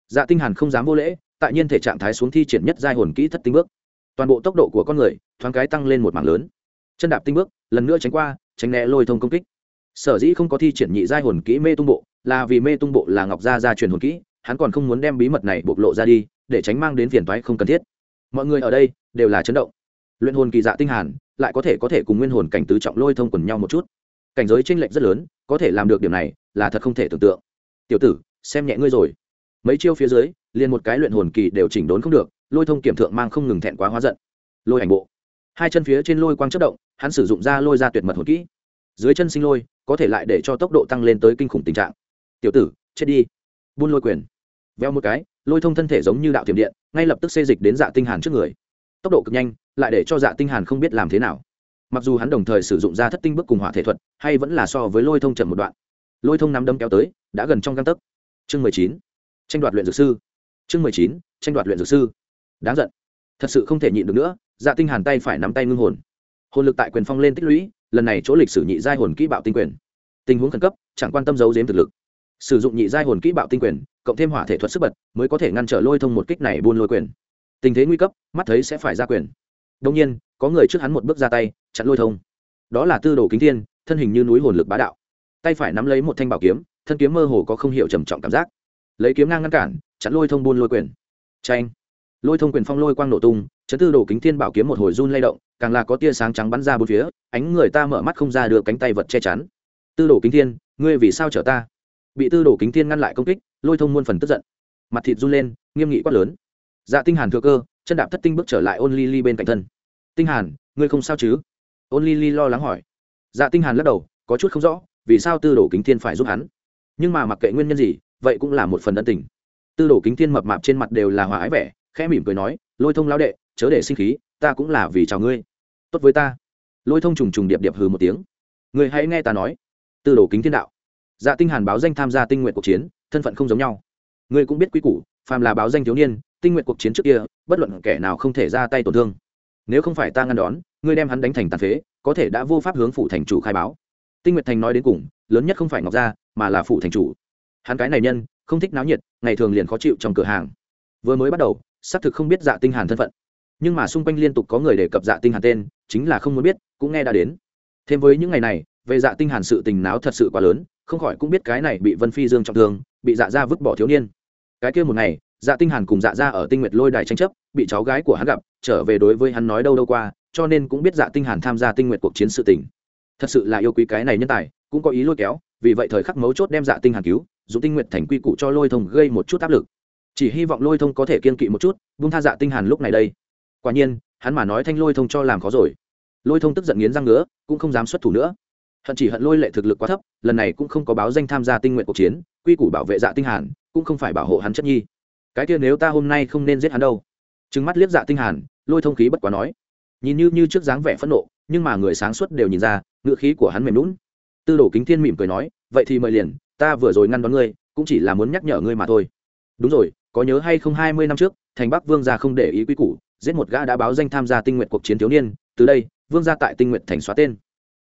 Dạ tinh hàn không dám vô lễ, tại nhiên thể trạng thái xuống thi triển nhất giai hồn kỹ thất tinh bước. Toàn bộ tốc độ của con người, thoáng cái tăng lên một mảng lớn. Chân đạp tinh bước, lần nữa tránh qua, tránh né lôi thông công kích sở dĩ không có thi triển nhị giai hồn kỹ mê tung bộ, là vì mê tung bộ là ngọc gia gia truyền hồn kỹ, hắn còn không muốn đem bí mật này bộc lộ ra đi, để tránh mang đến phiền toái không cần thiết. Mọi người ở đây đều là chấn động. Luyện hồn kỳ dạ tinh hàn, lại có thể có thể cùng nguyên hồn cảnh tứ trọng lôi thông quần nhau một chút. Cảnh giới chênh lệch rất lớn, có thể làm được điểm này là thật không thể tưởng tượng. Tiểu tử, xem nhẹ ngươi rồi. Mấy chiêu phía dưới, liền một cái luyện hồn kỳ đều chỉnh đốn không được, lôi thông kiểm thượng mang không ngừng thẹn quá hóa giận. Lôi ảnh bộ. Hai chân phía trên lôi quang chất động, hắn sử dụng ra lôi ra tuyệt mật hồn kỹ. Dưới chân sinh lôi có thể lại để cho tốc độ tăng lên tới kinh khủng tình trạng. Tiểu tử, chết đi. Buôn lôi quyền. Veo một cái, lôi thông thân thể giống như đạo tiềm điện, ngay lập tức xê dịch đến dạ tinh hàn trước người. Tốc độ cực nhanh, lại để cho dạ tinh hàn không biết làm thế nào. Mặc dù hắn đồng thời sử dụng ra thất tinh bước cùng hỏa thể thuật, hay vẫn là so với lôi thông chậm một đoạn. Lôi thông nắm đấm kéo tới, đã gần trong găng tấc. Chương mười chín. Tranh đoạt luyện dược sư. Chương mười chín, tranh đoạt luyện dược sư. Đáng giận. Thật sự không thể nhịn được nữa dạ tinh hàn tay phải nắm tay ngưng hồn. Hồn lực tại quyền phong lên tích lũy lần này chỗ lịch sử nhị giai hồn kỹ bạo tinh quyền. Tình huống khẩn cấp, chẳng quan tâm giấu giếm thực lực. Sử dụng nhị giai hồn kỹ bạo tinh quyền, cộng thêm hỏa thể thuật sức bật, mới có thể ngăn trở lôi thông một kích này buôn lôi quyền. Tình thế nguy cấp, mắt thấy sẽ phải ra quyền. Đông nhiên, có người trước hắn một bước ra tay, chặn lôi thông. Đó là tư đồ kính thiên, thân hình như núi hồn lực bá đạo. Tay phải nắm lấy một thanh bảo kiếm, thân kiếm mơ hồ có không hiểu trầm trọng cảm giác. Lấy kiếm ngang ngăn cản, chặn lôi thông buôn lôi quyền. Tranh lôi thông quyền phong lôi quang nổ tung chấn tư đồ kính thiên bảo kiếm một hồi run lay động, càng là có tia sáng trắng bắn ra bốn phía, ánh người ta mở mắt không ra được cánh tay vật che chắn. Tư đồ kính thiên, ngươi vì sao chở ta? Bị tư đồ kính thiên ngăn lại công kích, lôi thông muôn phần tức giận. Mặt thịt run lên, nghiêm nghị quát lớn. Dạ tinh hàn thừa cơ, chân đạp thất tinh bước trở lại ôn ly ly bên cạnh thân. Tinh hàn, ngươi không sao chứ? Ôn ly ly lo lắng hỏi. Dạ tinh hàn lắc đầu, có chút không rõ, vì sao tư đồ kính thiên phải giúp hắn? Nhưng mà mặc kệ nguyên nhân gì, vậy cũng là một phần ân tình. Tư đồ kính thiên mập mạp trên mặt đều là hòa ái vẻ, khẽ mỉm cười nói, lôi thông lão đệ chớ để sinh khí, ta cũng là vì chào ngươi. Tốt với ta. Lôi thông trùng trùng điệp điệp hừ một tiếng. Người hãy nghe ta nói. Tư đồ kính thiên đạo. Dạ tinh hàn báo danh tham gia tinh nguyện cuộc chiến, thân phận không giống nhau. Ngươi cũng biết quý củ, phàm là báo danh thiếu niên, tinh nguyện cuộc chiến trước kia, bất luận kẻ nào không thể ra tay tổn thương. Nếu không phải ta ngăn đón, ngươi đem hắn đánh thành tàn phế, có thể đã vô pháp hướng phủ thành chủ khai báo. Tinh nguyện thành nói đến cùng, lớn nhất không phải ngọc gia, mà là phủ thành chủ. Hắn cái này nhân, không thích náo nhiệt, ngày thường liền khó chịu trong cửa hàng. Vừa mới bắt đầu, xác thực không biết dạ tinh hàn thân phận nhưng mà xung quanh liên tục có người đề cập dạ tinh hàn tên, chính là không muốn biết, cũng nghe đã đến. Thêm với những ngày này, về dạ tinh hàn sự tình náo thật sự quá lớn, không khỏi cũng biết cái này bị vân phi dương trọng thương, bị dạ gia vứt bỏ thiếu niên. Cái kia một ngày dạ tinh hàn cùng dạ gia ở tinh nguyệt lôi đài tranh chấp, bị cháu gái của hắn gặp, trở về đối với hắn nói đâu đâu qua, cho nên cũng biết dạ tinh hàn tham gia tinh nguyệt cuộc chiến sự tình. Thật sự là yêu quý cái này nhân tài, cũng có ý lôi kéo, vì vậy thời khắc mấu chốt đem dạ tinh hàn cứu, dùng tinh nguyệt thành quy củ cho lôi thông gây một chút áp lực. Chỉ hy vọng lôi thông có thể kiên kỵ một chút, buông tha dạ tinh hàn lúc này đây quả nhiên, hắn mà nói thanh lôi thông cho làm khó rồi. Lôi thông tức giận nghiến răng nữa cũng không dám xuất thủ nữa. Hận chỉ hận lôi lệ thực lực quá thấp, lần này cũng không có báo danh tham gia tinh nguyện cuộc chiến, quy củ bảo vệ dạ tinh hàn, cũng không phải bảo hộ hắn chất nhi. Cái kia nếu ta hôm nay không nên giết hắn đâu. Trừng mắt liếc dạ tinh hàn, lôi thông khí bất quá nói. Nhìn như như trước dáng vẻ phẫn nộ, nhưng mà người sáng suốt đều nhìn ra ngựa khí của hắn mềm nũng. tư đồ kính thiên mỉm cười nói, vậy thì mời liền, ta vừa rồi ngăn đón ngươi, cũng chỉ là muốn nhắc nhở ngươi mà thôi. Đúng rồi, có nhớ hay không hai mươi năm trước, thành bắc vương gia không để ý quý củ giết một gã đã báo danh tham gia tinh nguyện cuộc chiến thiếu niên, từ đây, vương gia tại tinh nguyện thành xóa tên.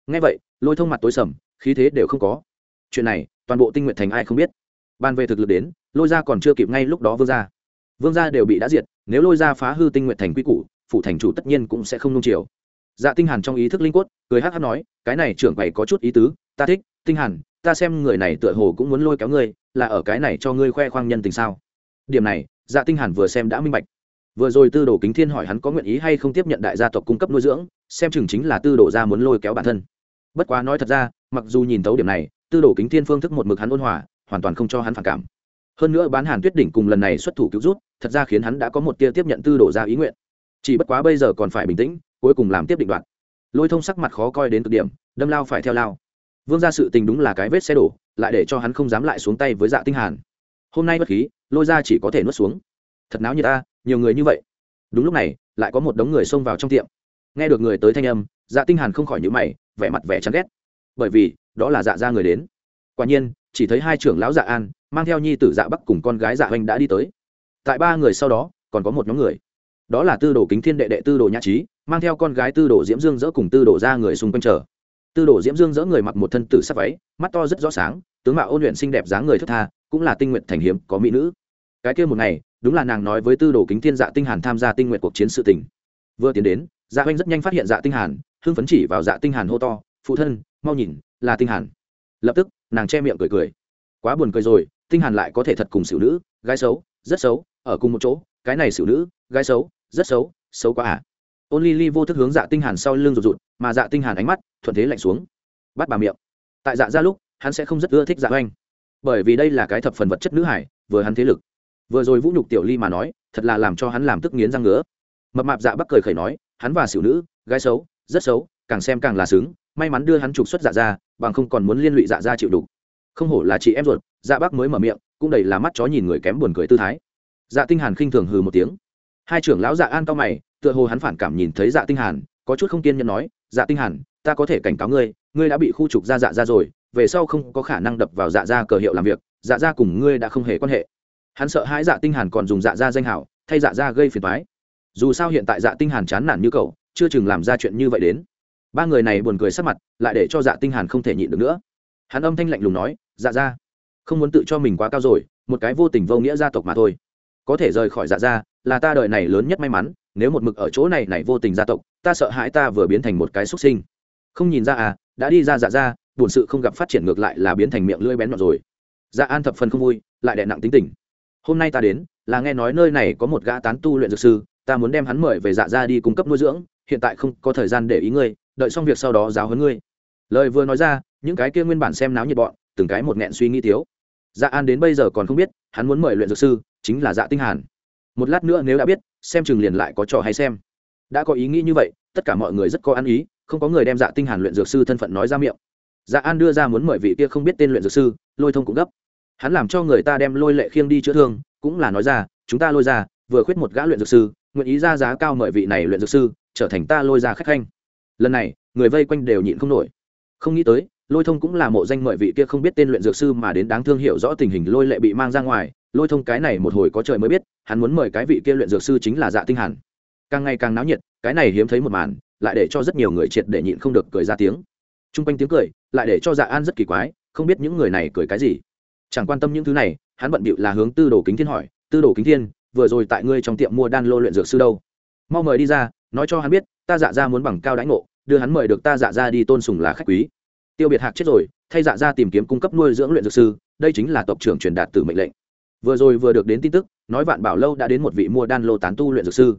Ngay vậy, lôi thông mặt tối sầm, khí thế đều không có. Chuyện này, toàn bộ tinh nguyện thành ai không biết. Ban về thực lực đến, lôi gia còn chưa kịp ngay lúc đó vương gia. Vương gia đều bị đã diệt, nếu lôi gia phá hư tinh nguyện thành quy củ phụ thành chủ tất nhiên cũng sẽ không nung chiều. Dạ tinh hàn trong ý thức linh quất cười hắc hắc nói, cái này trưởng quầy có chút ý tứ, ta thích, tinh hàn, ta xem người này tựa hồ cũng muốn lôi kéo ngươi, là ở cái này cho ngươi khoe khoang nhân tình sao? Điểm này dạ tinh hàn vừa xem đã minh bạch vừa rồi tư đồ kính thiên hỏi hắn có nguyện ý hay không tiếp nhận đại gia tộc cung cấp nuôi dưỡng, xem chừng chính là tư đồ gia muốn lôi kéo bản thân. Bất quá nói thật ra, mặc dù nhìn tấu điểm này, tư đồ kính thiên phương thức một mực hắn ôn hòa, hoàn toàn không cho hắn phản cảm. Hơn nữa bán hàn tuyết đỉnh cùng lần này xuất thủ cứu rút, thật ra khiến hắn đã có một tia tiếp nhận tư đồ gia ý nguyện. Chỉ bất quá bây giờ còn phải bình tĩnh, cuối cùng làm tiếp định đoạn lôi thông sắc mặt khó coi đến cực điểm, đâm lao phải theo lao. Vương ra sự tình đúng là cái vết xe đổ, lại để cho hắn không dám lại xuống tay với dạ tinh hàn. Hôm nay bất khí, lôi ra chỉ có thể nuốt xuống. Thật náo như ta nhiều người như vậy. Đúng lúc này, lại có một đống người xông vào trong tiệm. Nghe được người tới thanh âm dạ tinh hàn không khỏi nhíu mày, vẻ mặt vẻ chán ghét. Bởi vì, đó là dạ gia người đến. Quả nhiên, chỉ thấy hai trưởng lão dạ an, mang theo nhi tử dạ bắc cùng con gái dạ hoành đã đi tới. Tại ba người sau đó, còn có một nhóm người. Đó là tư đồ kính thiên đệ đệ tư đồ nhã trí, mang theo con gái tư đồ diễm dương dỡ cùng tư đồ ra người xung quanh chờ. Tư đồ diễm dương dỡ người mặc một thân tử sắc váy, mắt to rất rõ sáng, tướng mạo ôn luyện xinh đẹp dáng người thất tha, cũng là tinh nguyện thành hiếm, có mỹ nữ. Cái kia một ngày đúng là nàng nói với tư đồ kính thiên dạ tinh hàn tham gia tinh nguyện cuộc chiến sự tình. Vừa tiến đến dạ oanh rất nhanh phát hiện dạ tinh hàn, hưng phấn chỉ vào dạ tinh hàn hô to, phụ thân, mau nhìn, là tinh hàn. Lập tức, nàng che miệng cười cười. Quá buồn cười rồi, tinh hàn lại có thể thật cùng xỉu nữ, gái xấu, rất xấu, ở cùng một chỗ, cái này xỉu nữ, gái xấu, rất xấu xấu quá à. Ôn ly ly vô thức hướng dạ tinh hàn sau lưng rụt rụt, mà dạ tinh hàn ánh mắt thuận thế lạnh xuống. Bắt bà miệng. Tại dạ ra lúc, hắn sẽ không rất ưa thích dạ oanh bởi vì đây là cái thập phần vật chất nữ hải, vừa hắn thế lực vừa rồi vũ nhục tiểu ly mà nói, thật là làm cho hắn làm tức nghiến răng ngứa. Mập mạp dạ bắc cười khẩy nói, hắn và xỉu nữ, gái xấu, rất xấu, càng xem càng là sướng may mắn đưa hắn trục xuất dạ ra, bằng không còn muốn liên lụy dạ ra chịu đủ không hổ là chị em ruột dạ bắc mới mở miệng, cũng đầy là mắt chó nhìn người kém buồn cười tư thái. Dạ tinh hàn khinh thường hừ một tiếng. Hai trưởng lão dạ an cao mày, tựa hồ hắn phản cảm nhìn thấy dạ tinh hàn, có chút không kiên nhẫn nói dạ tinh hàn, ta có thể cảnh cáo ngươi ngươi đã bị khu trục ra dạ ra rồi, về sau không có khả năng đập vào dạ ra cờ hiệu làm việc dạ ra cùng ngươi đã không hề quan hệ hắn sợ hãi dạ tinh hàn còn dùng dạ ra danh hảo, thay dạ ra gây phiền toái. Dù sao hiện tại dạ tinh hàn chán nản như cậu, chưa chừng làm ra chuyện như vậy đến. Ba người này buồn cười sắc mặt, lại để cho dạ tinh hàn không thể nhịn được nữa. Hắn âm thanh lạnh lùng nói dạ ra, không muốn tự cho mình quá cao rồi, một cái vô tình vô nghĩa gia tộc mà thôi. Có thể rời khỏi dạ ra là ta đời này lớn nhất may mắn, nếu một mực ở chỗ này này vô tình gia tộc, ta sợ hãi ta vừa biến thành một cái xuất sinh. Không nhìn ra à đã đi ra dạ ra, buồn sự không gặp phát triển ngược lại là biến thành miệng lưỡi bén nhọn rồi. Dạ an thập phần không vui, lại đè nặng tính tình hôm nay ta đến, là nghe nói nơi này có một gã tán tu luyện dược sư, ta muốn đem hắn mời về dạ ra đi cung cấp nuôi dưỡng, hiện tại không có thời gian để ý ngươi, đợi xong việc sau đó giáo huấn ngươi. Lời vừa nói ra, những cái kia nguyên bản xem náo nhiệt bọn, từng cái một nghẹn suy nghĩ thiếu. dạ an đến bây giờ còn không biết, hắn muốn mời luyện dược sư, chính là dạ tinh hàn. Một lát nữa nếu đã biết, xem chừng liền lại có trò hay xem. Đã có ý nghĩ như vậy, tất cả mọi người rất có ăn ý, không có người đem dạ tinh hàn luyện dược sư thân phận nói ra miệng. Dạ an đưa ra muốn mời vị kia không biết tên luyện dược sư, lôi thông cũng gấp hắn làm cho người ta đem lôi lệ khiêng đi chữa thương, cũng là nói ra, chúng ta lôi ra, vừa khuyết một gã luyện dược sư, nguyện ý ra giá cao mời vị này luyện dược sư, trở thành ta lôi ra khách khanh. Lần này, người vây quanh đều nhịn không nổi. Không nghĩ tới, lôi thông cũng là mộ danh mời vị kia không biết tên luyện dược sư mà đến đáng thương hiểu rõ tình hình lôi lệ bị mang ra ngoài. Lôi thông cái này một hồi có trời mới biết, hắn muốn mời cái vị kia luyện dược sư chính là dạ tinh hàn. Càng ngày càng náo nhiệt, cái này hiếm thấy một màn, lại để cho rất nhiều người triệt để nhịn không được cười ra tiếng. Trung quanh tiếng cười, lại để cho dạ an rất kỳ quái, không biết những người này cười cái gì chẳng quan tâm những thứ này, hắn bận bịu là hướng tư đồ kính thiên hỏi, tư đồ kính thiên, vừa rồi tại ngươi trong tiệm mua đan lô luyện dược sư đâu? Mau mời đi ra, nói cho hắn biết, ta dạ ra muốn bằng cao đãi ngộ, đưa hắn mời được ta dạ ra đi tôn sùng là khách quý. Tiêu biệt hạc chết rồi, thay dạ ra tìm kiếm cung cấp nuôi dưỡng luyện dược sư, đây chính là tộc trưởng truyền đạt từ mệnh lệnh. Vừa rồi vừa được đến tin tức, nói vạn bảo lâu đã đến một vị mua đan lô tán tu luyện dược sư.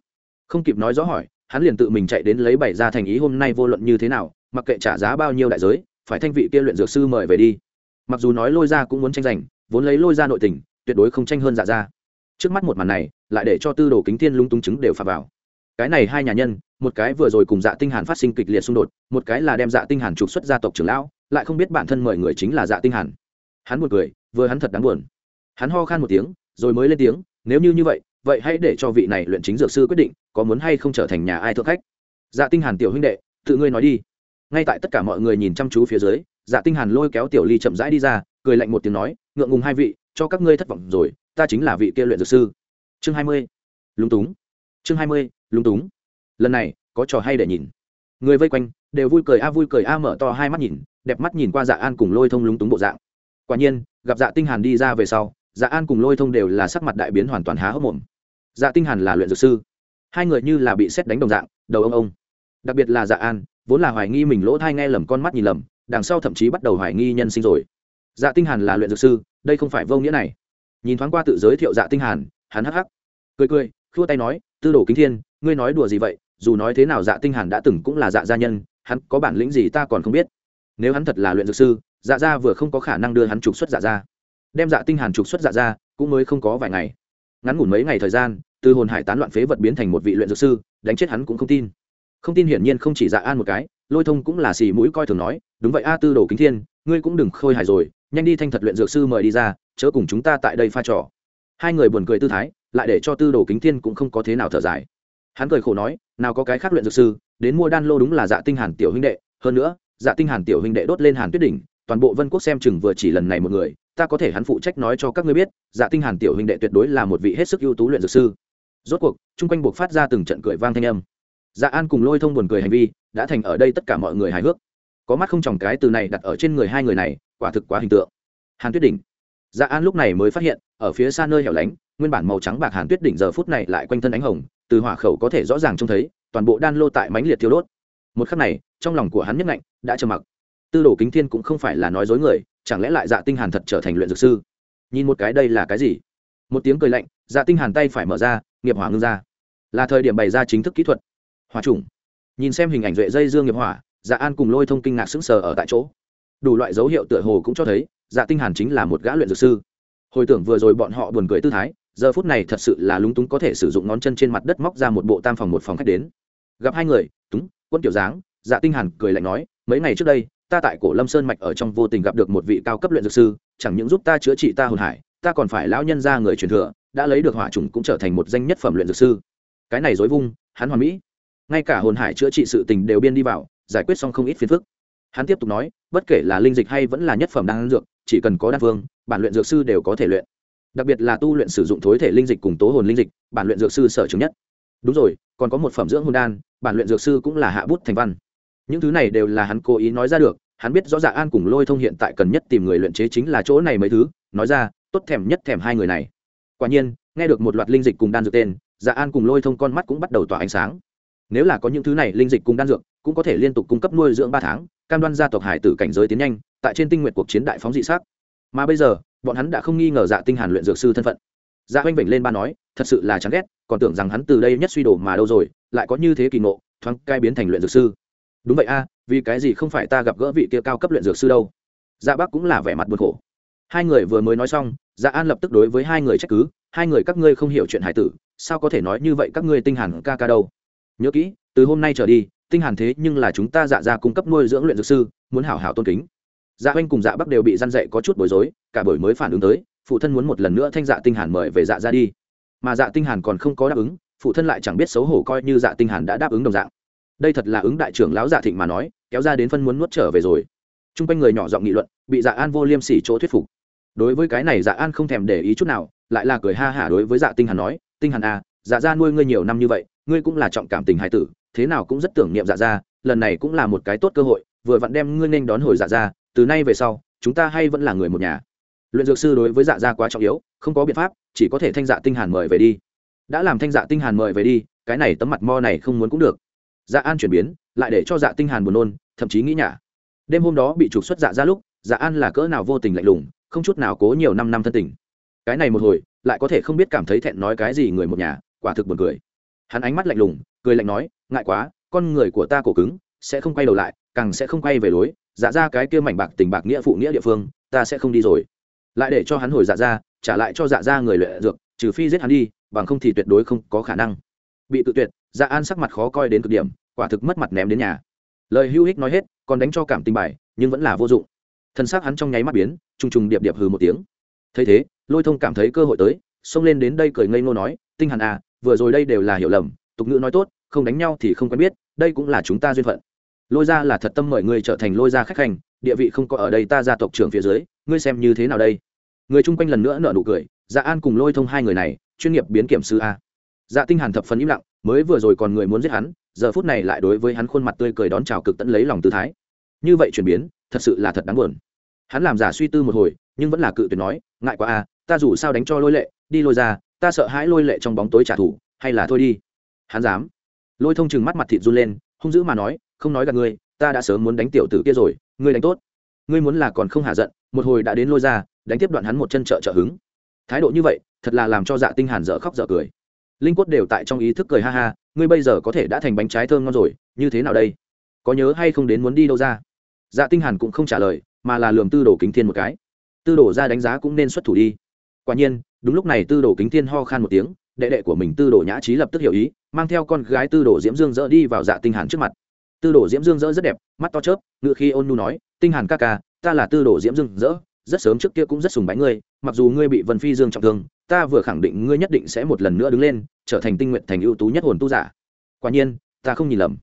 Không kịp nói rõ hỏi, hắn liền tự mình chạy đến lấy bảy ra thành ý hôm nay vô luận như thế nào, mặc kệ trả giá bao nhiêu đại giới, phải thanh vị kia luyện dược sư mời về đi mặc dù nói lôi ra cũng muốn tranh giành, vốn lấy lôi ra nội tình, tuyệt đối không tranh hơn dạ ra trước mắt một màn này, lại để cho tư đồ kính thiên lung tung chứng đều phạt vào. Cái này hai nhà nhân, một cái vừa rồi cùng dạ tinh hàn phát sinh kịch liệt xung đột, một cái là đem dạ tinh hàn trục xuất gia tộc trưởng lão, lại không biết bản thân mời người chính là dạ tinh hàn. Hắn buồn cười, vừa hắn thật đáng buồn. Hắn ho khan một tiếng, rồi mới lên tiếng, nếu như như vậy vậy hãy để cho vị này luyện chính dược sư quyết định, có muốn hay không trở thành nhà ai thượng khách? Dạ tinh hàn tiểu huynh đệ, tự ngươi nói đi. Ngay tại tất cả mọi người nhìn chăm chú phía dưới dạ tinh hàn lôi kéo tiểu ly chậm rãi đi ra, cười lạnh một tiếng nói, ngượng ngùng hai vị, cho các ngươi thất vọng rồi, ta chính là vị kia luyện dược sư. Chương hai mươi. Lúng túng. Chương hai mươi, lúng túng. Lần này, có trò hay để nhìn. Người vây quanh, đều vui cười a, vui cười a, mở to hai mắt nhìn, đẹp mắt nhìn qua dạ an cùng lôi thông lúng túng bộ dạng. Quả nhiên, gặp dạ tinh hàn đi ra về sau dạ an cùng lôi thông đều là sắc mặt đại biến hoàn toàn há hốc mồm. Dạ tinh hàn là luyện dược sư. Hai người như là bị xét đánh đồng dạng, đầu ông ông. Đặc biệt là dạ an, vốn là hoài nghi mình lỗ thai nghe lầm con mắt nhìn lầm đằng sau thậm chí bắt đầu hoài nghi nhân sinh rồi. Dạ tinh hàn là luyện dược sư, đây không phải vô nghĩa này. Nhìn thoáng qua tự giới thiệu dạ tinh hàn, hắn hắc hắc. Cười cười, khua tay nói, tư đồ kính thiên, ngươi nói đùa gì vậy? Dù nói thế nào dạ tinh hàn đã từng cũng là dạ gia nhân, hắn có bản lĩnh gì ta còn không biết. Nếu hắn thật là luyện dược sư dạ gia vừa không có khả năng đưa hắn trục xuất dạ gia. Đem dạ tinh hàn trục xuất dạ gia, cũng mới không có vài ngày. Ngắn ngủn mấy ngày thời gian, từ hồn hải tán loạn phế vật biến thành một vị luyện dược sư, đánh chết hắn cũng không tin. Không tin hiển nhiên không chỉ dạ an một cái lôi thông cũng là xì mũi coi thường nói, đúng vậy a, tư đồ kính thiên, ngươi cũng đừng khôi hài rồi, nhanh đi thanh thật luyện dược sư mời đi ra, chớ cùng chúng ta tại đây pha trò. Hai người buồn cười tư thái, lại để cho tư đồ kính thiên cũng không có thế nào thở dài. Hắn cười khổ nói, nào có cái khác luyện dược sư, đến mua đan lô đúng là dạ tinh hàn tiểu huynh đệ, hơn nữa dạ tinh hàn tiểu huynh đệ đốt lên hàn tuyết đỉnh, toàn bộ vân quốc xem chừng vừa chỉ lần này một người, ta có thể hắn phụ trách nói cho các ngươi biết dạ tinh hàn tiểu huynh đệ tuyệt đối là một vị hết sức ưu tú luyện dược sư. Rốt cuộc, chung quanh buộc phát ra từng trận cười vang thanh âm dạ an cùng lôi thông buồn cười hành vi, đã thành ở đây tất cả mọi người hài hước. Có mắt không tròng cái từ này đặt ở trên người hai người này, quả thực quá hình tượng. Hàn tuyết đỉnh. Dạ an lúc này mới phát hiện, ở phía xa nơi hẻo lánh, nguyên bản màu trắng bạc hàn tuyết đỉnh giờ phút này lại quanh thân ánh hồng, từ hỏa khẩu có thể rõ ràng trông thấy, toàn bộ đan lô tại mánh liệt thiêu đốt. Một khắc này, trong lòng của hắn nhất ngạnh đã trầm mặc. Tư đồ kính thiên cũng không phải là nói dối người, chẳng lẽ lại dạ tinh hàn thật trở thành luyện dược sư? Nhìn một cái đây là cái gì? Một tiếng cười lạnh dạ tinh hàn tay phải mở ra, nghiệp hỏa ngưng ra. Là thời điểm bày ra chính thức kỹ thuật hỏa trùng. Nhìn xem hình ảnh duệ dây dương nghiệp hỏa dạ an cùng lôi thông kinh ngạc sững sờ ở tại chỗ. Đủ loại dấu hiệu tựa hồ cũng cho thấy dạ tinh hàn chính là một gã luyện dược sư. Hồi tưởng vừa rồi bọn họ buồn cười tư thái, giờ phút này thật sự là lúng túng có thể sử dụng ngón chân trên mặt đất móc ra một bộ tam phòng một phòng khách đến. Gặp hai người, túng, quân tiểu dáng. Dạ tinh hàn cười lạnh nói, mấy ngày trước đây, ta tại cổ lâm sơn mạch ở trong vô tình gặp được một vị cao cấp luyện dược sư, chẳng những giúp ta chữa trị ta hồn hải, ta còn phải lão nhân ra người truyền thừa, đã lấy được hỏa trùng cũng trở thành một danh nhất phẩm luyện dược sư. Cái này dối vung, hắn hoàn mỹ ngay cả hồn hải chữa trị sự tình đều biên đi vào, giải quyết xong không ít phiền phức. Hắn tiếp tục nói, bất kể là linh dịch hay vẫn là nhất phẩm đan dược, chỉ cần có đan phương, bản luyện dược sư đều có thể luyện. Đặc biệt là tu luyện sử dụng thối thể linh dịch cùng tố hồn linh dịch, bản luyện dược sư sở chứng nhất. Đúng rồi, còn có một phẩm dưỡng hồn đan, bản luyện dược sư cũng là hạ bút thành văn. Những thứ này đều là hắn cố ý nói ra được, hắn biết rõ dạ an cùng lôi thông hiện tại cần nhất tìm người luyện chế chính là chỗ này mấy thứ, nói ra, tốt thèm nhất thèm hai người này. Quả nhiên, nghe được một loạt linh dịch cùng đan dược tên dạ an cùng lôi thông con mắt cũng bắt đầu tỏa ánh sáng nếu là có những thứ này, linh dịch cùng đan dược cũng có thể liên tục cung cấp nuôi dưỡng ba tháng, cam đoan gia tộc hải tử cảnh giới tiến nhanh, tại trên tinh nguyện cuộc chiến đại phóng dị sắc. Mà bây giờ, bọn hắn đã không nghi ngờ dạ tinh hàn luyện dược sư thân phận. Dạ oanh vểnh lên ba nói, thật sự là chán ghét, còn tưởng rằng hắn từ đây nhất suy đổ mà đâu rồi, lại có như thế kỳ ngộ, thoáng cai biến thành luyện dược sư. Đúng vậy a, vì cái gì không phải ta gặp gỡ vị kia cao cấp luyện dược sư đâu? Dạ bác cũng là vẻ mặt buồn khổ. Hai người vừa mới nói xong dạ an lập tức đối với hai người trách cứ, hai người các ngươi không hiểu chuyện hải tử, sao có thể nói như vậy các ngươi tinh hàn ca ca đâu? Nhớ kỹ, từ hôm nay trở đi, tinh hàn thế nhưng là chúng ta dạ ra cung cấp nuôi dưỡng luyện dược sư, muốn hảo hảo tôn kính. Dạ oanh cùng dạ bắc đều bị răn dậy có chút bối rối, cả buổi mới phản ứng tới, phụ thân muốn một lần nữa thanh dạ tinh hàn mời về dạ ra đi. Mà dạ tinh hàn còn không có đáp ứng, phụ thân lại chẳng biết xấu hổ coi như dạ tinh hàn đã đáp ứng đồng dạng. Đây thật là ứng đại trưởng lão dạ thịnh mà nói, kéo ra đến phân muốn nuốt trở về rồi. Chung quanh người nhỏ giọng nghị luận, bị dạ an vô liêm sỉ chỗ thuyết phục. Đối với cái này dạ an không thèm để ý chút nào, lại là cười ha hả đối với dạ tinh hàn nói, tinh hàn à dạ gia nuôi ngươi nhiều năm như vậy ngươi cũng là trọng cảm tình hài tử, thế nào cũng rất tưởng niệm dạ gia, lần này cũng là một cái tốt cơ hội, vừa vặn đem ngươi nên đón hồi dạ gia, từ nay về sau, chúng ta hay vẫn là người một nhà. Luyện dược sư đối với dạ gia quá trọng yếu, không có biện pháp, chỉ có thể thanh dạ tinh hàn mời về đi. Đã làm thanh dạ tinh hàn mời về đi, cái này tấm mặt mo này không muốn cũng được. Dạ an chuyển biến, lại để cho dạ tinh hàn buồn nôn, thậm chí nghĩ nhả. Đêm hôm đó bị trục xuất dạ ra lúc dạ an là cỡ nào vô tình lạnh lùng, không chút nào cố nhiều năm năm thân tình. Cái này một hồi, lại có thể không biết cảm thấy thẹn nói cái gì người một nhà, quả thực buồn cười hắn ánh mắt lạnh lùng, cười lạnh nói, ngại quá, con người của ta cổ cứng, sẽ không quay đầu lại, càng sẽ không quay về lối dạ ra cái kia mảnh bạc tình bạc nghĩa phụ nghĩa địa phương, ta sẽ không đi rồi. Lại để cho hắn hồi dạ ra, trả lại cho dạ ra người lệ dược, trừ phi giết hắn đi, bằng không thì tuyệt đối không có khả năng. Bị tự tuyệt dạ an sắc mặt khó coi đến cực điểm, quả thực mất mặt ném đến nhà. Lời hữu hích nói hết, còn đánh cho cảm tình bài, nhưng vẫn là vô dụng. Thân xác hắn trong nháy mắt biến, trùng trùng điệp điệp hừ một tiếng. Thấy thế, lôi thông cảm thấy cơ hội tới, xông lên đến đây cười ngây ngô nói, tinh hàn à vừa rồi đây đều là hiểu lầm, tục ngữ nói tốt, không đánh nhau thì không quen biết, đây cũng là chúng ta duyên phận. Lôi ra là thật tâm mời ngươi trở thành lôi ra khách hành, địa vị không có ở đây ta gia tộc trưởng phía dưới, ngươi xem như thế nào đây? Người chung quanh lần nữa nở nụ cười dạ an cùng lôi thông hai người này, chuyên nghiệp biến kiểm sư a. Dạ tinh hàn thập phần im lặng, mới vừa rồi còn người muốn giết hắn, giờ phút này lại đối với hắn khuôn mặt tươi cười đón chào cực tận lấy lòng tư thái. Như vậy chuyển biến, thật sự là thật đáng buồn. Hắn làm giả suy tư một hồi, nhưng vẫn là cự tuyệt nói, ngại quá à ta dù sao đánh cho lôi lệ, đi lôi ra ta sợ hãi lôi lệ trong bóng tối trả thù, hay là thôi đi. Hắn dám. Lôi thông chừng mắt mặt thịt run lên, hung dữ mà nói, không nói gặp ngươi, ta đã sớm muốn đánh tiểu tử kia rồi, ngươi đánh tốt. Ngươi muốn là còn không hạ giận, một hồi đã đến lôi ra, đánh tiếp đoạn hắn một chân trợ trợ hứng. Thái độ như vậy, thật là làm cho dạ tinh hàn dở khóc dở cười. Linh quất đều tại trong ý thức cười ha ha, ngươi bây giờ có thể đã thành bánh trái thơm ngon rồi, như thế nào đây? Có nhớ hay không đến muốn đi đâu ra? Dạ tinh hàn cũng không trả lời, mà là lườm tư đồ kính thiên một cái. Tư đồ ra đánh giá cũng nên xuất thủ đi. Quả nhiên đúng lúc này tư đồ kính thiên ho khan một tiếng, đệ đệ của mình tư đồ nhã trí lập tức hiểu ý, mang theo con gái tư đồ diễm dương dỡ đi vào dạ tinh hàn trước mặt. Tư đồ diễm dương dỡ rất đẹp, mắt to chớp, ngựa khi ôn nu nói, tinh hàn ca ca, ta là tư đồ diễm dương dỡ, rất sớm trước kia cũng rất sùng bái ngươi, mặc dù ngươi bị vân phi dương trọng thương, ta vừa khẳng định ngươi nhất định sẽ một lần nữa đứng lên, trở thành tinh nguyện thành ưu tú nhất hồn tu giả. Quả nhiên, ta không nhìn lầm.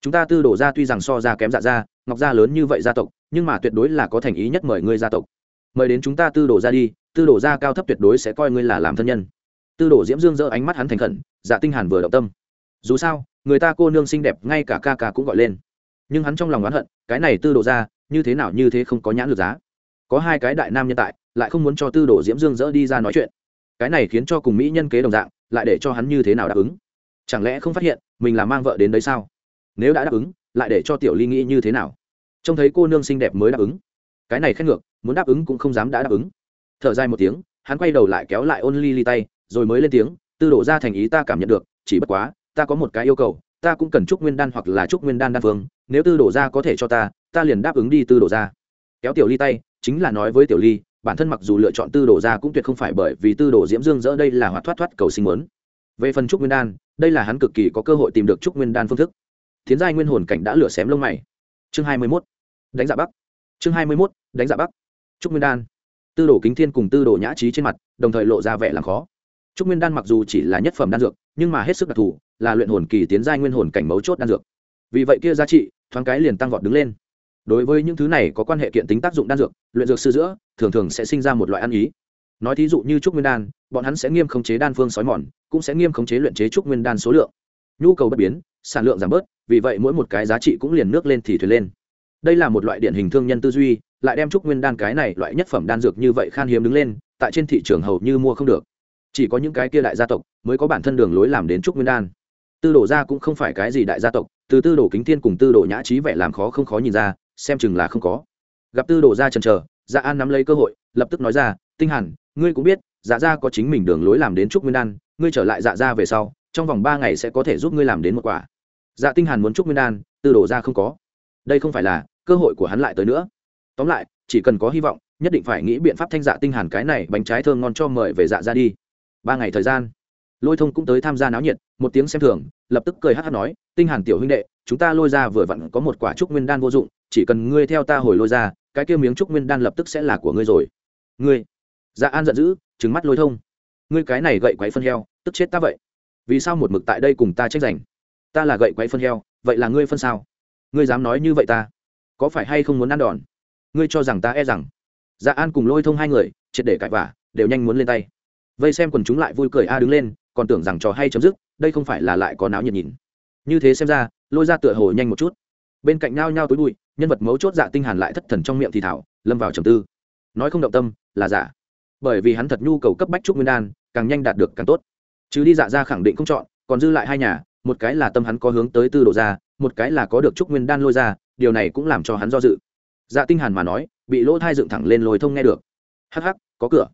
Chúng ta tư Đồ ra tuy rằng so ra kém dạ ra ngọc gia lớn như vậy gia tộc, nhưng mà tuyệt đối là có thành ý nhất mời ngươi gia tộc mời đến chúng ta tư đổ ra đi, tư đổ ra cao thấp tuyệt đối sẽ coi ngươi là làm thân nhân. Tư đổ diễm dương dỡ ánh mắt hắn thành khẩn dạ tinh hàn vừa động tâm. Dù sao, người ta cô nương xinh đẹp ngay cả ca ca cũng gọi lên. Nhưng hắn trong lòng oán hận, cái này tư đổ ra, như thế nào như thế không có nhãn lực giá. Có hai cái đại nam nhân tại, lại không muốn cho tư đổ diễm dương dỡ đi ra nói chuyện. Cái này khiến cho cùng mỹ nhân kế đồng dạng, lại để cho hắn như thế nào đáp ứng? Chẳng lẽ không phát hiện, mình là mang vợ đến đấy sao? Nếu đã đáp ứng, lại để cho tiểu ly nghĩ như thế nào? Trông thấy cô nương xinh đẹp mới đáp ứng cái này khét ngược, muốn đáp ứng cũng không dám đã đáp ứng. Thở dài một tiếng, hắn quay đầu lại kéo lại ôn ly ly tay, rồi mới lên tiếng, tư đổ ra thành ý ta cảm nhận được, chỉ bất quá, ta có một cái yêu cầu, ta cũng cần chúc nguyên đan hoặc là chúc nguyên đan đan phương nếu tư đổ ra có thể cho ta ta liền đáp ứng đi tư đổ ra kéo tiểu ly tay, chính là nói với tiểu ly, bản thân mặc dù lựa chọn tư đổ ra cũng tuyệt không phải bởi vì tư đổ diễm dương dỡ đây là hoạt thoát thoát cầu sinh muốn. Về phần trúc nguyên đan, đây là hắn cực kỳ có cơ hội tìm được trúc nguyên đan phương thức. Thiến giai nguyên hồn cảnh đã lửa xém lông mày. Chương hai mươi mốt. Đánh giả bắc chương hai mươi mốt, đánh dạ bắc. Trúc nguyên đan. Tư đồ kính thiên cùng tư đồ nhã trí trên mặt, đồng thời lộ ra vẻ làm khó. Trúc nguyên đan mặc dù chỉ là nhất phẩm đan dược, nhưng mà hết sức đặc thù, là luyện hồn kỳ tiến giai nguyên hồn cảnh mấu chốt đan dược. Vì vậy kia giá trị, thoáng cái liền tăng vọt đứng lên. Đối với những thứ này có quan hệ kiện tính tác dụng đan dược, luyện dược sư giữa, thường thường sẽ sinh ra một loại ăn ý. Nói thí dụ như trúc nguyên đan, bọn hắn sẽ nghiêm khống chế đan phương sói mòn, cũng sẽ nghiêm khống chế luyện chế trúc nguyên đan số lượng. Nhu cầu bất biến, sản lượng giảm bớt, vì vậy mỗi một cái giá trị cũng liền nước lên thì thuyền lên đây là một loại điển hình thương nhân tư duy, lại đem trúc nguyên đan cái này loại nhất phẩm đan dược như vậy khan hiếm đứng lên, tại trên thị trường hầu như mua không được. Chỉ có những cái kia đại gia tộc mới có bản thân đường lối làm đến trúc nguyên đan. Tư đồ gia cũng không phải cái gì đại gia tộc, từ tư đồ kính thiên cùng tư đồ nhã trí vẻ làm khó không khó nhìn ra, xem chừng là không có. Gặp tư đồ ra chần chờ dạ an nắm lấy cơ hội, lập tức nói ra, tinh hẳn ngươi cũng biết dạ gia có chính mình đường lối làm đến trúc nguyên đan, ngươi trở lại dạ gia về sau, trong vòng ba ngày sẽ có thể giúp ngươi làm đến một quả. Dạ tinh hàn muốn trúc nguyên đan, tư đồ ra không có đây không phải là cơ hội của hắn lại tới nữa. Tóm lại, chỉ cần có hy vọng, nhất định phải nghĩ biện pháp thanh dạ tinh hàn cái này bánh trái thơm ngon cho mời về dạ ra đi. Ba ngày thời gian, lôi thông cũng tới tham gia náo nhiệt, một tiếng xem thường, lập tức cười hát hát nói, tinh hàn tiểu huynh đệ, chúng ta lôi ra vừa vặn có một quả trúc nguyên đan vô dụng, chỉ cần ngươi theo ta hồi lôi ra, cái kia miếng trúc nguyên đan lập tức sẽ là của ngươi rồi. Ngươi? Dạ an giận dữ, trừng mắt lôi thông. Ngươi cái này gậy quấy phân heo, tức chết ta vậy. Vì sao một mực tại đây cùng ta trách giành? Ta là gậy quấy phân heo, vậy là ngươi phân sao? Ngươi dám nói như vậy ta? Có phải hay không muốn ăn đòn? Ngươi cho rằng ta e rằng? Dạ an cùng lôi thông hai người, triệt để cãi vả đều nhanh muốn lên tay. Vây xem quần chúng lại vui cười a đứng lên, còn tưởng rằng trò hay chấm dứt, đây không phải là lại có náo nhiệt nhìn. Như thế xem ra, lôi ra tựa hồ nhanh một chút. Bên cạnh nhao nhao túi bụi, nhân vật mấu chốt dạ tinh hàn lại thất thần trong miệng thì thảo, lâm vào trầm tư. Nói không động tâm, là giả bởi vì hắn thật nhu cầu cấp bách trúc nguyên đan, càng nhanh đạt được càng tốt. Chứ đi dạ ra khẳng định không chọn, còn dư lại hai nhà một cái là tâm hắn có hướng tới tư độ ra, một cái là có được trúc nguyên đan lôi ra, điều này cũng làm cho hắn do dự. Dạ tinh hàn mà nói, bị lỗ thai dựng thẳng lên lôi thông nghe được. Hắc hắc, có cửa.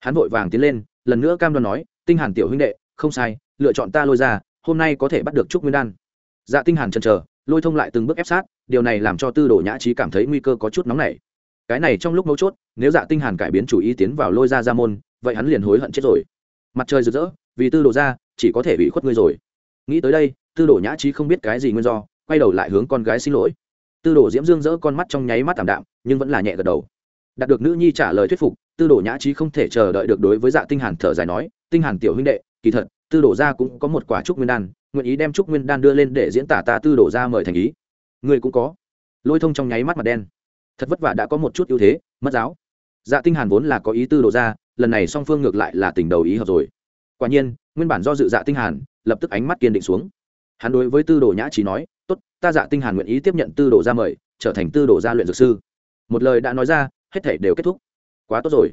Hắn vội vàng tiến lên, lần nữa cam đoan nói, tinh hàn tiểu huynh đệ, không sai, lựa chọn ta lôi ra, hôm nay có thể bắt được trúc nguyên đan. Dạ tinh hàn chần chờ, lôi thông lại từng bước ép sát, điều này làm cho tư đồ nhã trí cảm thấy nguy cơ có chút nóng nảy. Cái này trong lúc mấu chốt, nếu dạ tinh hàn cải biến chủ ý tiến vào lôi ra ra môn, vậy hắn liền hối hận chết rồi. Mặt trời rực rỡ, vì tư đồ ra, chỉ có thể bị khuất ngươi rồi nghĩ tới đây, tư đồ nhã trí không biết cái gì nguyên do, quay đầu lại hướng con gái xin lỗi. Tư đồ diễm dương dỡ con mắt trong nháy mắt tạm đạm, nhưng vẫn là nhẹ gật đầu. Đạt được nữ nhi trả lời thuyết phục, tư đồ nhã trí không thể chờ đợi được đối với dạ tinh hàn thở dài nói, tinh hàn tiểu huynh đệ, kỳ thật, tư đồ gia cũng có một quả trúc nguyên đan, nguyện ý đem trúc nguyên đan đưa lên để diễn tả ta tư đồ gia mời thành ý. Người cũng có. Lôi thông trong nháy mắt mặt đen. Thật vất vả đã có một chút ưu thế, mất giáo. Dạ tinh hàn vốn là có ý tư đồ gia, lần này song phương ngược lại là tình đầu ý hợp rồi. Quả nhiên, nguyên bản do dự dạ tinh hàn lập tức ánh mắt kiên định xuống. Hắn đối với tư đồ nhã trí nói, tốt, ta dạ tinh hàn nguyện ý tiếp nhận tư đồ gia mời, trở thành tư đồ gia luyện dược sư. Một lời đã nói ra, hết thảy đều kết thúc. Quá tốt rồi.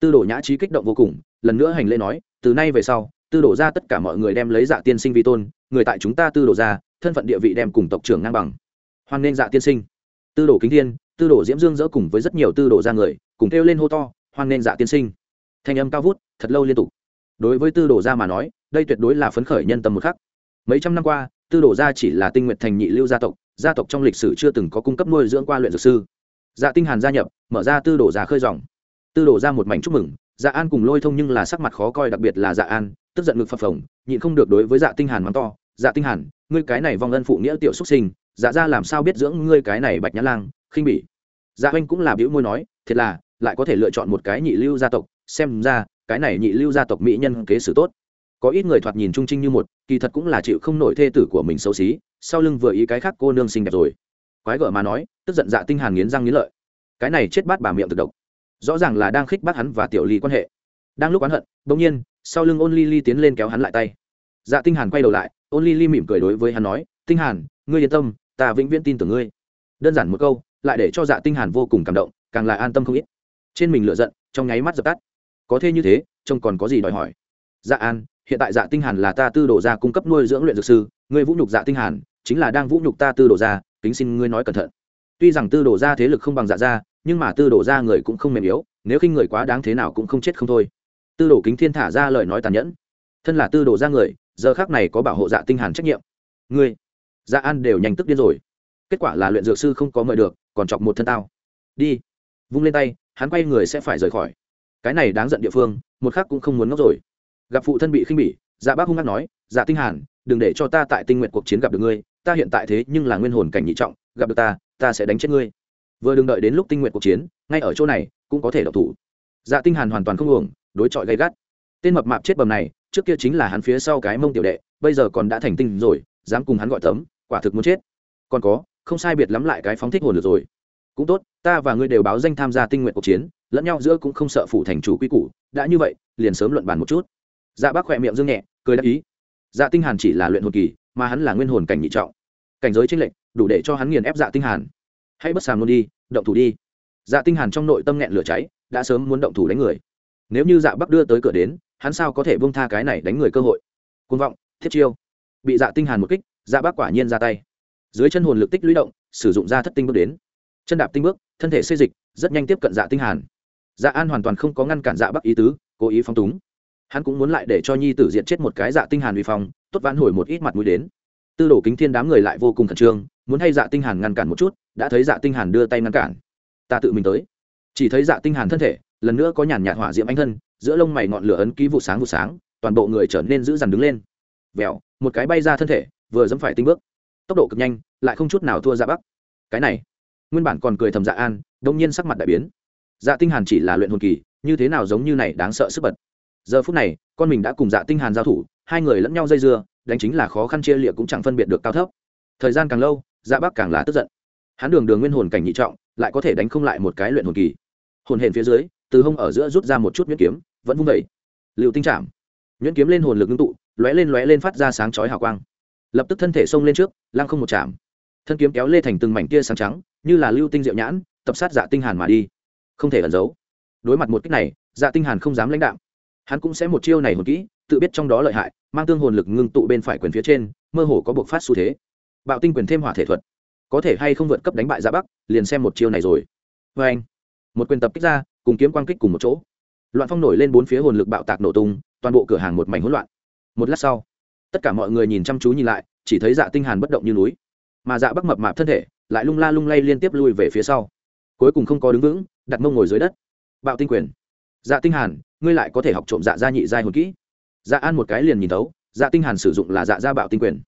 Tư đồ nhã trí kích động vô cùng, lần nữa hành lễ nói, từ nay về sau, tư đồ ra tất cả mọi người đem lấy dạ tiên sinh vi tôn, người tại chúng ta tư đồ ra thân phận địa vị đem cùng tộc trưởng ngang bằng. Hoan nên dạ tiên sinh. Tư đồ kính thiên, tư đồ diễm dương dỡ cùng với rất nhiều tư đồ ra người, cùng kêu lên hô to, hoan nên dạ tiên sinh. Thanh âm cao vút, thật lâu liên tục. Đối với tư đồ gia mà nói đây tuyệt đối là phấn khởi nhân tâm một khắc. Mấy trăm năm qua, tư đồ gia chỉ là tinh nguyện thành nhị lưu gia tộc gia tộc trong lịch sử chưa từng có cung cấp nuôi dưỡng qua luyện dược sư. Dạ tinh hàn gia nhập, mở ra tư đồ gia khơi dòng. Tư đồ gia một mảnh chúc mừng dạ an cùng lôi thông nhưng là sắc mặt khó coi đặc biệt là dạ an, tức giận ngực phập phồng, nhịn không được đối với dạ tinh hàn mắng to dạ tinh hàn, ngươi cái này vong ân phụ nghĩa tiểu xuất sinh dạ gia làm sao biết dưỡng ngươi cái này bạch nhã lang, khinh bỉ? Dạ anh cũng là biểu môi nói, thiệt là, lại có thể lựa chọn một cái nhị lưu gia tộc, xem ra, cái này nhị lưu gia tộc mỹ nhân kế sử tốt có ít người thoạt nhìn trung trinh như một, kỳ thật cũng là chịu không nổi thê tử của mình xấu xí, sau lưng vừa ý cái khác cô nương xinh đẹp rồi. Quái gở mà nói, tức giận dạ tinh hàn nghiến răng nghiến lợi. Cái này chết bát bà miệng thực độc. Rõ ràng là đang khích bác hắn và tiểu ly quan hệ. Đang lúc oán hận, bỗng nhiên, sau lưng ôn ly ly tiến lên kéo hắn lại tay. Dạ tinh hàn quay đầu lại, ôn ly ly mỉm cười đối với hắn nói, tinh hàn, ngươi yên tâm, ta vĩnh viễn tin tưởng ngươi. Đơn giản một câu, lại để cho dạ tinh hàn vô cùng cảm động, càng lại an tâm không ít. Trên mình lựa giận, trong nháy mắt dập tắt. Có thế như thế, trông còn có gì đòi hỏi? Dạ an hiện tại dạ tinh hàn là ta tư đồ gia cung cấp nuôi dưỡng luyện dược sư, ngươi vũ nhục dạ tinh hàn, chính là đang vũ nhục ta tư đồ gia, kính xin ngươi nói cẩn thận. Tuy rằng tư đồ gia thế lực không bằng dạ gia, nhưng mà tư đồ gia người cũng không mềm yếu, nếu khinh người quá đáng thế nào cũng không chết không thôi. Tư đồ kính thiên thả ra lời nói tàn nhẫn. Thân là tư đồ gia người, giờ khắc này có bảo hộ dạ tinh hàn trách nhiệm. Ngươi dạ an đều nhanh tức điên rồi. Kết quả là luyện dược sư không có mời được, còn chọc một thân tao. Đi. Vung lên tay, hắn quay người sẽ phải rời khỏi. Cái này đáng giận địa phương, một khắc cũng không muốn ngốc rồi gặp phụ thân bị khinh bỉ dạ bác hung hăng nói dạ tinh hàn, đừng để cho ta tại tinh nguyện cuộc chiến gặp được ngươi, ta hiện tại thế nhưng là nguyên hồn cảnh nhị trọng, gặp được ta ta sẽ đánh chết ngươi. Vừa đừng đợi đến lúc tinh nguyện cuộc chiến, ngay ở chỗ này, cũng có thể độc thủ. Dạ tinh hàn hoàn toàn không uổng, đối chọi gay gắt. Tên mập mạp chết bầm này, trước kia chính là hắn phía sau cái mông tiểu đệ, bây giờ còn đã thành tinh rồi, dám cùng hắn gọi tấm, quả thực muốn chết. Còn có, không sai biệt lắm lại cái phóng thích hồn được rồi. Cũng tốt, ta và ngươi đều báo danh tham gia tinh nguyện cuộc chiến, lẫn nhau giữa cũng không sợ phủ thành chủ quy củ, đã như vậy, liền sớm luận bàn một chút dạ bác khỏe miệng dương nhẹ cười đáp ý. Dạ tinh hàn chỉ là luyện hồn kỳ mà hắn là nguyên hồn cảnh nhị trọng. Cảnh giới trên lệnh, đủ để cho hắn nghiền ép dạ tinh hàn. Hãy bất sàm luôn đi động thủ đi. Dạ tinh hàn trong nội tâm nghẹn lửa cháy đã sớm muốn động thủ đánh người. Nếu như dạ bắc đưa tới cửa đến hắn sao có thể buông tha cái này đánh người cơ hội? Côn vọng thiết chiêu. Bị dạ tinh hàn một kích dạ bắc quả nhiên ra tay. Dưới chân hồn lực tích lũy động sử dụng ra thất tinh bước đến. Chân đạp tinh bước thân thể xây dịch rất nhanh tiếp cận dạ tinh hàn. Dạ an hoàn toàn không có ngăn cản dạ bắc ý tứ cố ý phóng túng hắn cũng muốn lại để cho nhi tử diện chết một cái dạ tinh hàn uy phong, tốt vãn hồi một ít mặt mũi đến. Tư đồ kính thiên đám người lại vô cùng khẩn trương, muốn hay dạ tinh hàn ngăn cản một chút, đã thấy dạ tinh hàn đưa tay ngăn cản. Ta tự mình tới. Chỉ thấy dạ tinh hàn thân thể, lần nữa có nhàn nhạt hỏa diễm ánh thân, giữa lông mày ngọn lửa ấn ký vụ sáng vụ sáng, toàn bộ người trở nên dữ dằn đứng lên. Vẹo, một cái bay ra thân thể, vừa dẫm phải tinh bước. Tốc độ cực nhanh, lại không chút nào thua dạ bắc. Cái này, nguyên bản còn cười thầm dạ an, đông nhiên sắc mặt đại biến. Dạ tinh hàn chỉ là luyện hồn kỳ, như thế nào giống như này đáng sợ sức bật giờ phút này, con mình đã cùng dạ tinh hàn giao thủ, hai người lẫn nhau dây dưa, đánh chính là khó khăn chia liệt cũng chẳng phân biệt được cao thấp. Thời gian càng lâu dạ bắc càng là tức giận. Hắn đường đường nguyên hồn cảnh nhị trọng, lại có thể đánh không lại một cái luyện hồn kỳ. Hồn hển phía dưới, từ hông ở giữa rút ra một chút nhuyễn kiếm, vẫn vung vẩy liệu tinh chạm. Nhuyễn kiếm lên hồn lực ngưng tụ, lóe lên lóe lên phát ra sáng chói hào quang. Lập tức thân thể xông lên trước, lăng không một chạm. Thân kiếm kéo lê thành từng mảnh tia sáng trắng, như là lưu tinh diệu nhãn, tập sát dạ tinh hàn mà đi. Không thể ẩn giấu. Đối mặt một cách này dạ tinh hàn không dám lãnh đạm hắn cũng sẽ một chiêu này hồn kỹ, tự biết trong đó lợi hại, mang tương hồn lực ngưng tụ bên phải quyền phía trên, mơ hồ có buộc phát xu thế. Bạo tinh quyền thêm hỏa thể thuật. Có thể hay không vượt cấp đánh bại dạ bắc, liền xem một chiêu này rồi. Với anh, một quyền tập kích ra, cùng kiếm quang kích cùng một chỗ. Loạn phong nổi lên bốn phía hồn lực bạo tạc nổ tung, toàn bộ cửa hàng một mảnh hỗn loạn. Một lát sau, tất cả mọi người nhìn chăm chú nhìn lại, chỉ thấy dạ tinh hàn bất động như núi. Mà dạ bắc mập mạp thân thể, lại lung la lung lay liên tiếp lui về phía sau. Cuối cùng không có đứng vững, đặt mông ngồi dưới đất. Bạo tinh quyền. Dạ tinh hàn ngươi lại có thể học trộm dạ gia nhị giai hồn kỹ. Dạ an một cái liền nhìn thấu dạ tinh hàn sử dụng là dạ gia bạo tinh quyền.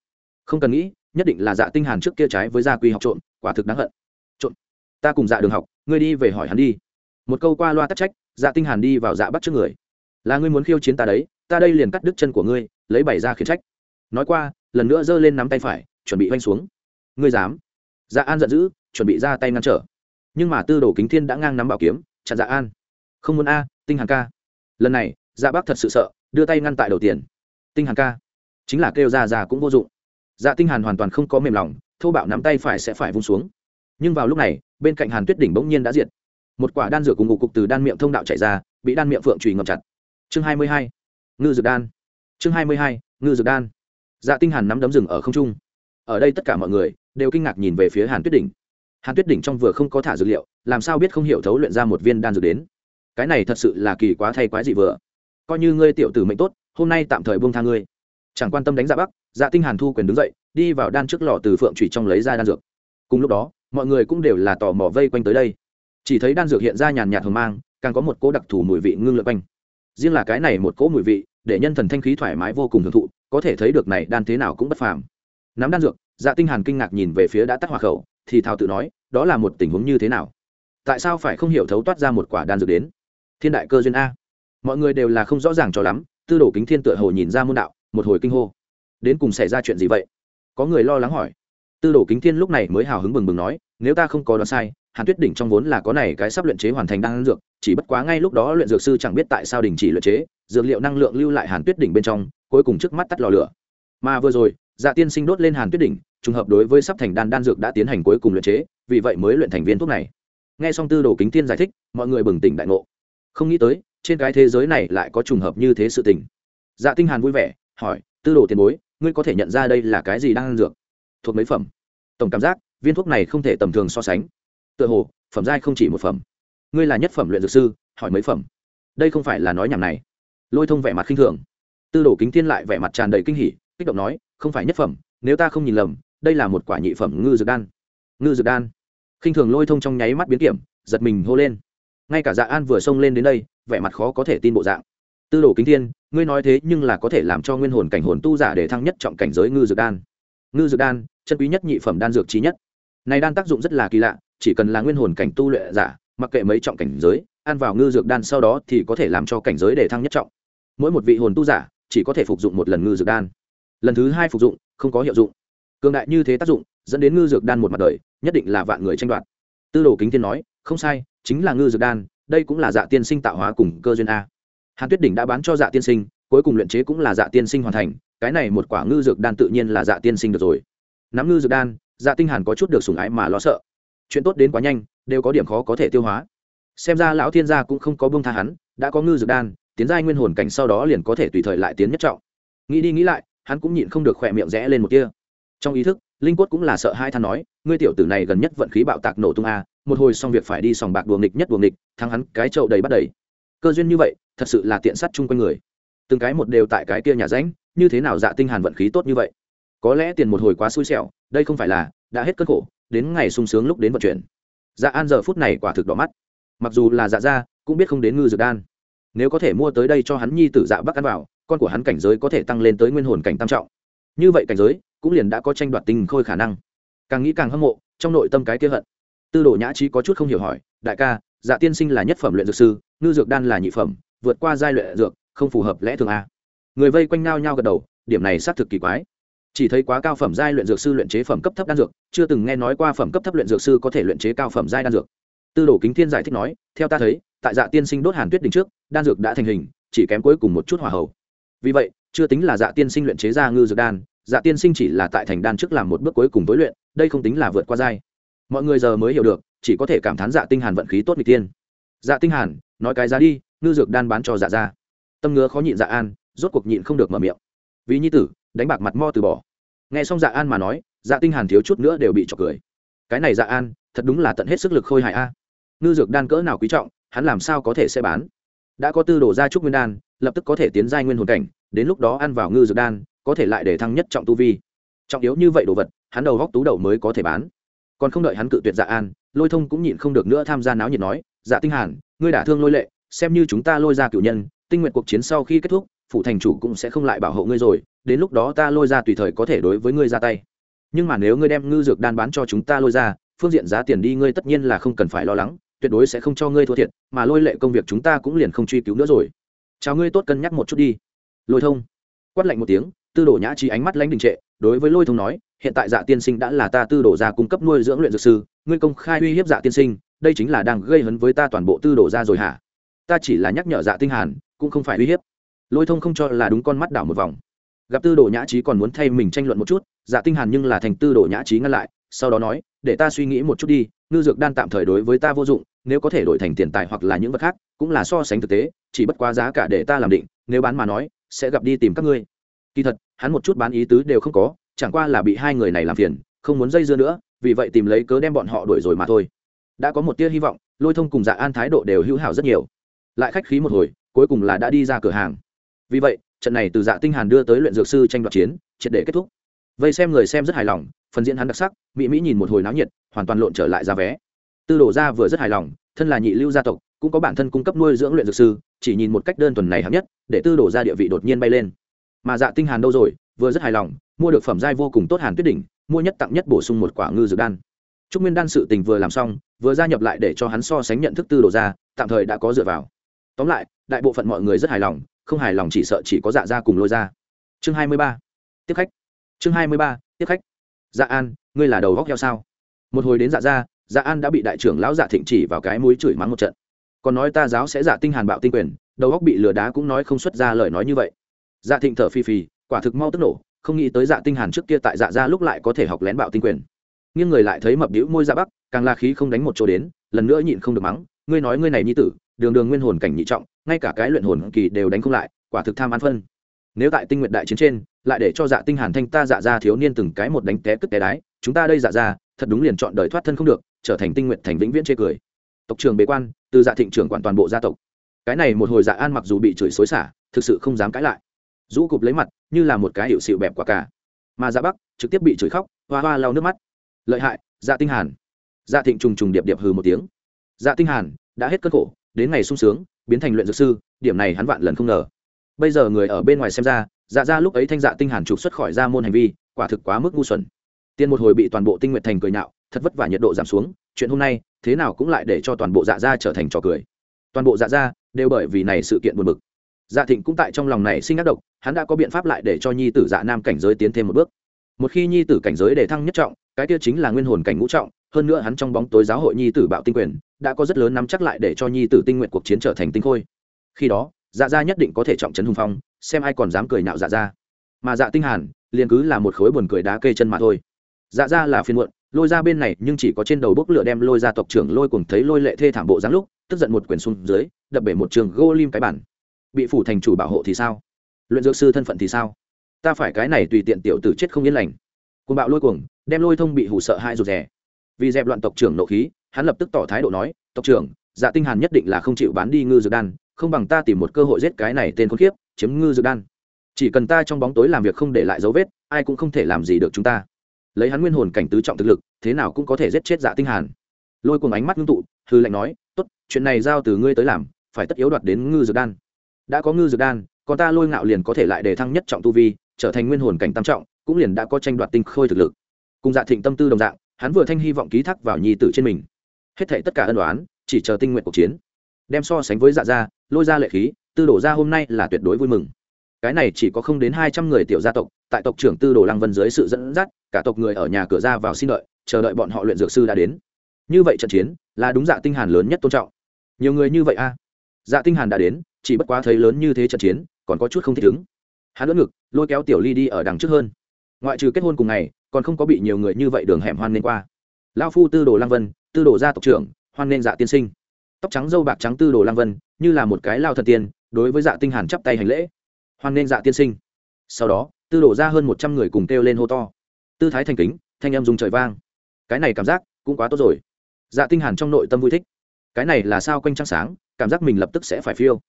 Không cần nghĩ, nhất định là dạ tinh hàn trước kia trái với gia quy học trộm, quả thực đáng hận. Trộm, ta cùng dạ đường học, ngươi đi về hỏi hắn đi. Một câu qua loa tắc trách dạ tinh hàn đi vào dạ bắt trước người. Là ngươi muốn khiêu chiến ta đấy, ta đây liền cắt đứt chân của ngươi, lấy bảy ra khiển trách. Nói qua, lần nữa giơ lên nắm tay phải, chuẩn bị oanh xuống. Ngươi dám. Dạ an giận dữ, chuẩn bị ra tay ngăn trở. Nhưng mà tư đồ kính thiên đã ngang nắm bảo kiếm, chặn dạ an. Không muốn a, tinh hàn ca lần này dạ bác thật sự sợ, đưa tay ngăn tại đầu tiền. Tinh hàn ca, chính là kêu ra ra cũng vô dụng. Dạ tinh hàn hoàn toàn không có mềm lòng, thô bạo nắm tay phải sẽ phải vung xuống. Nhưng vào lúc này, bên cạnh hàn tuyết đỉnh bỗng nhiên đã diệt. Một quả đan dược cùng ngụ cục từ đan miệng thông đạo chạy ra, bị đan miệng phượng trùy ngập chặt. Chương 22. ngư dược đan. Chương 22. ngư dược đan. Dạ tinh hàn nắm đấm rừng ở không trung. Ở đây tất cả mọi người đều kinh ngạc nhìn về phía hàn tuyết đỉnh. Hàn tuyết đỉnh trong vừa không có thả dược liệu, làm sao biết không hiểu thấu luyện ra một viên đan dược đến cái này thật sự là kỳ quá thay quái dị vừa. Coi như ngươi tiểu tử mệnh tốt, hôm nay tạm thời buông tha ngươi. Chẳng quan tâm đánh dạ bắc dạ tinh hàn thu quyền đứng dậy, đi vào đan trước lò từ phượng trụy trong lấy ra đan dược. Cùng lúc đó, mọi người cũng đều là tò mò vây quanh tới đây. Chỉ thấy đan dược hiện ra nhàn nhạt hờ mang, càng có một cỗ đặc thù mùi vị ngưng lượn quanh. Riêng là cái này một cỗ mùi vị, để nhân thần thanh khí thoải mái vô cùng hưởng thụ, có thể thấy được này đan thế nào cũng bất phàm. Nắm đan dược dạ tinh hàn kinh ngạc nhìn về phía đã tắt hỏa khẩu, thì thào tự nói, đó là một tình huống như thế nào? Tại sao phải không hiểu thấu toát ra một quả đan dược đến? Thiên đại cơ duyên a. Mọi người đều là không rõ ràng cho lắm, tư đồ kính thiên tựa hồ nhìn ra môn đạo, một hồi kinh hô. Đến cùng xảy ra chuyện gì vậy? Có người lo lắng hỏi. Tư đồ kính thiên lúc này mới hào hứng bừng bừng nói, nếu ta không có đoán sai, hàn tuyết đỉnh trong vốn là có này cái sắp luyện chế hoàn thành đan dược, chỉ bất quá ngay lúc đó luyện dược sư chẳng biết tại sao đình chỉ luyện chế, dược liệu năng lượng lưu lại hàn tuyết đỉnh bên trong, cuối cùng trước mắt tắt lò lửa. Mà vừa rồi dạ tiên sinh đốt lên hàn tuyết đỉnh, trùng hợp đối với sắp thành đan đan dược đã tiến hành cuối cùng luyện chế, vì vậy mới luyện thành viên thuốc này. Nghe xong tư đồ kính Thiên giải thích, mọi người bừng tỉnh đại ngộ không nghĩ tới, trên cái thế giới này lại có trùng hợp như thế sự tình. Dạ tinh hàn vui vẻ, hỏi, tư đồ tiền bối, ngươi có thể nhận ra đây là cái gì đang ăn dược? Thuộc mấy phẩm. Tổng cảm giác, viên thuốc này không thể tầm thường so sánh. Tựa hồ, phẩm giai không chỉ một phẩm. Ngươi là nhất phẩm luyện dược sư, hỏi mấy phẩm? Đây không phải là nói nhảm này. Lôi thông vẻ mặt khinh thường. Tư đồ kính thiên lại vẻ mặt tràn đầy kinh hỉ, kích động nói, không phải nhất phẩm, nếu ta không nhìn lầm, đây là một quả nhị phẩm ngư dược đan. Ngư dược đan? Khinh thường lôi thông trong nháy mắt biến kiểm, giật mình hô lên ngay cả dạ an vừa xông lên đến đây, vẻ mặt khó có thể tin bộ dạng. Tư đồ kính thiên, ngươi nói thế nhưng là có thể làm cho nguyên hồn cảnh hồn tu giả để thăng nhất trọng cảnh giới ngư dược đan. Ngư dược đan, chân quý nhất nhị phẩm đan dược trí nhất. Này đan tác dụng rất là kỳ lạ, chỉ cần là nguyên hồn cảnh tu luyện giả, mặc kệ mấy trọng cảnh giới, ăn vào ngư dược đan sau đó thì có thể làm cho cảnh giới để thăng nhất trọng. Mỗi một vị hồn tu giả chỉ có thể phục dụng một lần ngư dược đan. Lần thứ hai phục dụng, không có hiệu dụng. Cường đại như thế tác dụng, dẫn đến ngư dược đan một mặt đời, nhất định là vạn người tranh đoạt. Tư đồ kính thiên nói không sai, chính là ngư dược đan, đây cũng là dạ tiên sinh tạo hóa cùng cơ duyên a. Hàn tuyết đỉnh đã bán cho dạ tiên sinh, cuối cùng luyện chế cũng là dạ tiên sinh hoàn thành, cái này một quả ngư dược đan tự nhiên là dạ tiên sinh được rồi. Nắm ngư dược đan dạ tinh hàn có chút được sủng ái mà lo sợ. Chuyện tốt đến quá nhanh, đều có điểm khó có thể tiêu hóa. Xem ra lão thiên gia cũng không có buông tha hắn, đã có ngư dược đan, tiến giai nguyên hồn cảnh sau đó liền có thể tùy thời lại tiến nhất trọng. Nghĩ đi nghĩ lại, hắn cũng nhịn không được khỏe miệng rẽ lên một kia trong ý thức, linh quất cũng là sợ hai than nói, ngươi tiểu tử này gần nhất vận khí bạo tạc nổ tung a một hồi xong việc phải đi sòng bạc đùa nghịch nhất đùa nghịch, thắng hắn cái chậu đầy bắt đầy. Cơ duyên như vậy, thật sự là tiện sát chung quanh người. Từng cái một đều tại cái kia nhà ránh như thế nào dạ tinh hàn vận khí tốt như vậy? Có lẽ tiền một hồi quá xui xẻo, đây không phải là, đã hết cơn khổ, đến ngày sung sướng lúc đến vận chuyển. Dạ an giờ phút này quả thực đỏ mắt. Mặc dù là dạ gia, cũng biết không đến ngư dược đan. Nếu có thể mua tới đây cho hắn nhi tử dạ bắc ăn vào, con của hắn cảnh giới có thể tăng lên tới nguyên hồn cảnh tam trọng. Như vậy cảnh giới, cũng liền đã có tranh đoạt tình khôi khả năng. Càng nghĩ càng hâm mộ, trong nội tâm cái kia hận tư đồ nhã trí có chút không hiểu hỏi, đại ca dạ tiên sinh là nhất phẩm luyện dược sư, ngư dược đan là nhị phẩm, vượt qua giai luyện dược, không phù hợp lẽ thường a. Người vây quanh nao nhau gật đầu, điểm này xác thực kỳ quái. Chỉ thấy quá cao phẩm giai luyện dược sư luyện chế phẩm cấp thấp đan dược, chưa từng nghe nói qua phẩm cấp thấp luyện dược sư có thể luyện chế cao phẩm giai đan dược. Tư đồ kính thiên giải thích nói, theo ta thấy, tại dạ tiên sinh đốt hàn tuyết đỉnh trước, đan dược đã thành hình, chỉ kém cuối cùng một chút hỏa hậu vì vậy, chưa tính là dạ tiên sinh luyện chế ra ngư dược đan dạ tiên sinh chỉ là tại thành đan trước làm một bước cuối cùng tối luyện, đây không tính là vượt qua giai mọi người giờ mới hiểu được, chỉ có thể cảm thán dạ tinh hàn vận khí tốt n tiên dạ tinh hàn, nói cái giá đi, ngư dược đan bán cho dạ ra tâm ngứa khó nhịn dạ an, rốt cuộc nhịn không được mở miệng. Vì nhi tử, đánh bạc mặt mo từ bỏ. Nghe xong dạ an mà nói dạ tinh hàn thiếu chút nữa đều bị chọc cười. Cái này dạ an, thật đúng là tận hết sức lực khôi hài a. Ngư dược đan cỡ nào quý trọng, hắn làm sao có thể sẽ bán? Đã có tư đồ gia trúc nguyên đan, lập tức có thể tiến giai nguyên hồn cảnh, đến lúc đó ăn vào ngư dược đan, có thể lại để thăng nhất trọng tu vi. Trọng yếu như vậy đồ vật, hắn đầu góc tú đầu mới có thể bán còn không đợi hắn cự tuyệt dạ an, lôi thông cũng nhịn không được nữa tham gia náo nhiệt nói dạ tinh hàn, ngươi đả thương lôi lệ, xem như chúng ta lôi ra cựu nhân, tinh nguyện cuộc chiến sau khi kết thúc, phủ thành chủ cũng sẽ không lại bảo hộ ngươi rồi, đến lúc đó ta lôi ra tùy thời có thể đối với ngươi ra tay. Nhưng mà nếu ngươi đem ngư dược đan bán cho chúng ta lôi ra, phương diện giá tiền đi ngươi tất nhiên là không cần phải lo lắng, tuyệt đối sẽ không cho ngươi thua thiệt, mà lôi lệ công việc chúng ta cũng liền không truy cứu nữa rồi. Chào ngươi tốt cân nhắc một chút đi. Lôi thông quát lạnh một tiếng tư đồ nhã trí ánh mắt lãnh đình trệ, đối với lôi thông nói, hiện tại dạ tiên sinh đã là ta tư đồ ra cung cấp nuôi dưỡng luyện dược sư, ngươi công khai uy hiếp dạ tiên sinh, đây chính là đang gây hấn với ta toàn bộ tư đồ ra rồi hả? Ta chỉ là nhắc nhở dạ tinh hàn, cũng không phải uy hiếp. Lôi thông không cho là đúng con mắt đảo một vòng. Gặp tư đồ nhã trí còn muốn thay mình tranh luận một chút dạ tinh hàn nhưng là thành tư đồ nhã trí ngăn lại, sau đó nói, để ta suy nghĩ một chút đi, ngư dược đan tạm thời đối với ta vô dụng, nếu có thể đổi thành tiền tài hoặc là những vật khác, cũng là so sánh thực tế, chỉ bất quá giá cả để ta làm định, nếu bán mà nói, sẽ gặp đi tìm các ngươi. Kỳ thật hắn một chút bán ý tứ đều không có, chẳng qua là bị hai người này làm phiền, không muốn dây dưa nữa, vì vậy tìm lấy cớ đem bọn họ đuổi rồi mà thôi. Đã có một tia hy vọng, lôi thông cùng dạ an thái độ đều hữu hảo rất nhiều. Lại khách khí một hồi, cuối cùng là đã đi ra cửa hàng. Vì vậy, trận này từ dạ tinh hàn đưa tới luyện dược sư tranh đoạt chiến, triệt để kết thúc. Vây xem người xem rất hài lòng, phần diễn hắn đặc sắc, mỹ mỹ nhìn một hồi náo nhiệt, hoàn toàn lộn trở lại ra vé. Tư đồ gia vừa rất hài lòng, thân là nhị lưu gia tộc, cũng có bản thân cung cấp nuôi dưỡng luyện dược sư, chỉ nhìn một cách đơn thuần này hạng nhất, để tư đồ gia địa vị đột nhiên bay lên mà dạ tinh hàn đâu rồi vừa rất hài lòng mua được phẩm giai vô cùng tốt hàn tuyết đỉnh mua nhất tặng nhất bổ sung một quả ngư dược đan. Trúc nguyên đan sự tình vừa làm xong vừa gia nhập lại để cho hắn so sánh nhận thức tư đồ ra, tạm thời đã có dựa vào. Tóm lại đại bộ phận mọi người rất hài lòng không hài lòng chỉ sợ chỉ có dạ gia cùng lôi ra chương 23. tiếp khách. Chương 23. tiếp khách. Dạ an ngươi là đầu góc heo sao? Một hồi đến dạ gia dạ an đã bị đại trưởng lão dạ thịnh chỉ vào cái mũi chửi mắng một trận. Còn nói ta giáo sẽ dạ tinh hàn bạo tinh quyền đầu góc bị lừa đá cũng nói không xuất ra lời nói như vậy dạ thịnh thở phì phì, quả thực mau tức nổ, không nghĩ tới dạ tinh hàn trước kia tại dạ gia lúc lại có thể học lén bạo tinh quyền. Nhưng người lại thấy mập đĩu môi dạ bắc, càng là khí không đánh một chỗ đến, lần nữa nhịn không được mắng, ngươi nói ngươi này nhi tử, đường đường nguyên hồn cảnh nhị trọng, ngay cả cái luyện hồn kỳ đều đánh không lại, quả thực tham ăn phân. Nếu tại tinh nguyện đại chiến trên, lại để cho dạ tinh hàn thanh ta dạ ra thiếu niên từng cái một đánh té cất té đái, chúng ta đây dạ ra thật đúng liền chọn đời thoát thân không được, trở thành tinh nguyện thành vĩnh viễn chê cười. Tộc trưởng bế quan, từ dạ thịnh trưởng quản toàn bộ gia tộc. Cái này một hồi dạ an mặc dù bị chửi xối xả, thực sự không dám cãi lại rũ cụp lấy mặt, như là một cái hiệu xịu bẹp quả cả mà dạ bắc trực tiếp bị chửi khóc, hoa hoa lau nước mắt. Lợi hại dạ tinh hàn. Dạ thịnh trùng trùng điệp điệp hừ một tiếng. Dạ tinh hàn đã hết cơn khổ, đến ngày sung sướng, biến thành luyện dược sư, điểm này hắn vạn lần không ngờ. Bây giờ người ở bên ngoài xem ra dạ ra lúc ấy thanh dạ tinh hàn trục xuất khỏi ra môn hành vi, quả thực quá mức ngu xuẩn. Tiên một hồi bị toàn bộ tinh nguyện thành cười nhạo, thật vất vả nhiệt độ giảm xuống, chuyện hôm nay thế nào cũng lại để cho toàn bộ dạ ra trở thành trò cười. Toàn bộ dạ ra đều bởi vì này sự kiện buồn bực dạ thịnh cũng tại trong lòng này sinh ác độc, hắn đã có biện pháp lại để cho nhi tử dạ nam cảnh giới tiến thêm một bước. Một khi nhi tử cảnh giới để thăng nhất trọng, cái kia chính là nguyên hồn cảnh ngũ trọng, hơn nữa hắn trong bóng tối giáo hội nhi tử bạo tinh quyền, đã có rất lớn nắm chắc lại để cho nhi tử tinh nguyện cuộc chiến trở thành tinh khôi. Khi đó dạ gia nhất định có thể trọng trấn hùng phong, xem ai còn dám cười nạo dạ gia. Mà dạ tinh hàn, liền cứ là một khối buồn cười đá kê chân mà thôi. Dạ gia là phiền muộn, lôi ra bên này, nhưng chỉ có trên đầu bốc lửa đem lôi ra tộc trưởng lôi cùng thấy lôi lệ thê thảm bộ dáng lúc, tức giận một quyển xuống dưới, đập bể một trường gô lim cái bản bị phủ thành chủ bảo hộ thì sao? Luyện dược sư thân phận thì sao? Ta phải cái này tùy tiện tiểu tử chết không yên lành. Côn bạo lôi cuồng, đem lôi thông bị hủ sợ hai rụt rè. Vì dẹp loạn tộc trưởng nộ khí, hắn lập tức tỏ thái độ nói, tộc trưởng dạ tinh hàn nhất định là không chịu bán đi ngư dược đan, không bằng ta tìm một cơ hội giết cái này tên khốn kiếp, chiếm ngư dược đan. Chỉ cần ta trong bóng tối làm việc không để lại dấu vết, ai cũng không thể làm gì được chúng ta. Lấy hắn nguyên hồn cảnh tứ trọng thực lực, thế nào cũng có thể giết chết dạ tinh hàn. Lôi cuồng ánh mắt ngưng tụ, hư lệnh nói, tốt, chuyện này giao từ ngươi tới làm, phải tất yếu đoạt đến ngư dược đan đã có ngư dược đan, còn ta lôi ngạo liền có thể lại đề thăng nhất trọng tu vi, trở thành nguyên hồn cảnh tam trọng, cũng liền đã có tranh đoạt tinh khôi thực lực. Cùng dạ thịnh tâm tư đồng dạng, hắn vừa thanh hy vọng ký thác vào nhi tử trên mình. Hết thảy tất cả ân đoán chỉ chờ tinh nguyện cuộc chiến. Đem so sánh với dạ gia, lôi ra lệ khí, tư đổ gia hôm nay là tuyệt đối vui mừng. Cái này chỉ có không đến hai trăm người tiểu gia tộc, tại tộc trưởng tư đồ lăng vân dưới sự dẫn dắt, cả tộc người ở nhà cửa ra vào xin đợi, chờ đợi bọn họ luyện dược sư đã đến. Như vậy trận chiến, là đúng dạ tinh hàn lớn nhất tôn trọng. Nhiều người như vậy a dạ tinh hàn đã đến chỉ bất quá thấy lớn như thế trận chiến, còn có chút không thích ứng. Hắn lỡ ngực, lôi kéo tiểu ly đi ở đằng trước hơn. Ngoại trừ kết hôn cùng ngày, còn không có bị nhiều người như vậy đường hẻm hoan nên qua. Lao phu tư đồ lang vân, tư đồ gia tộc trưởng, hoan nên dạ tiên sinh. Tóc trắng dâu bạc trắng tư đồ lang vân, như là một cái lao thần tiên, đối với dạ tinh hàn chắp tay hành lễ. Hoan nên dạ tiên sinh. Sau đó, tư đổ ra hơn một trăm người cùng kêu lên hô to. Tư thái thành kính, thanh âm dùng trời vang. Cái này cảm giác cũng quá tốt rồi. Dạ tinh hàn trong nội tâm vui thích. Cái này là sao quanh trăng sáng, cảm giác mình lập tức sẽ phải phiêu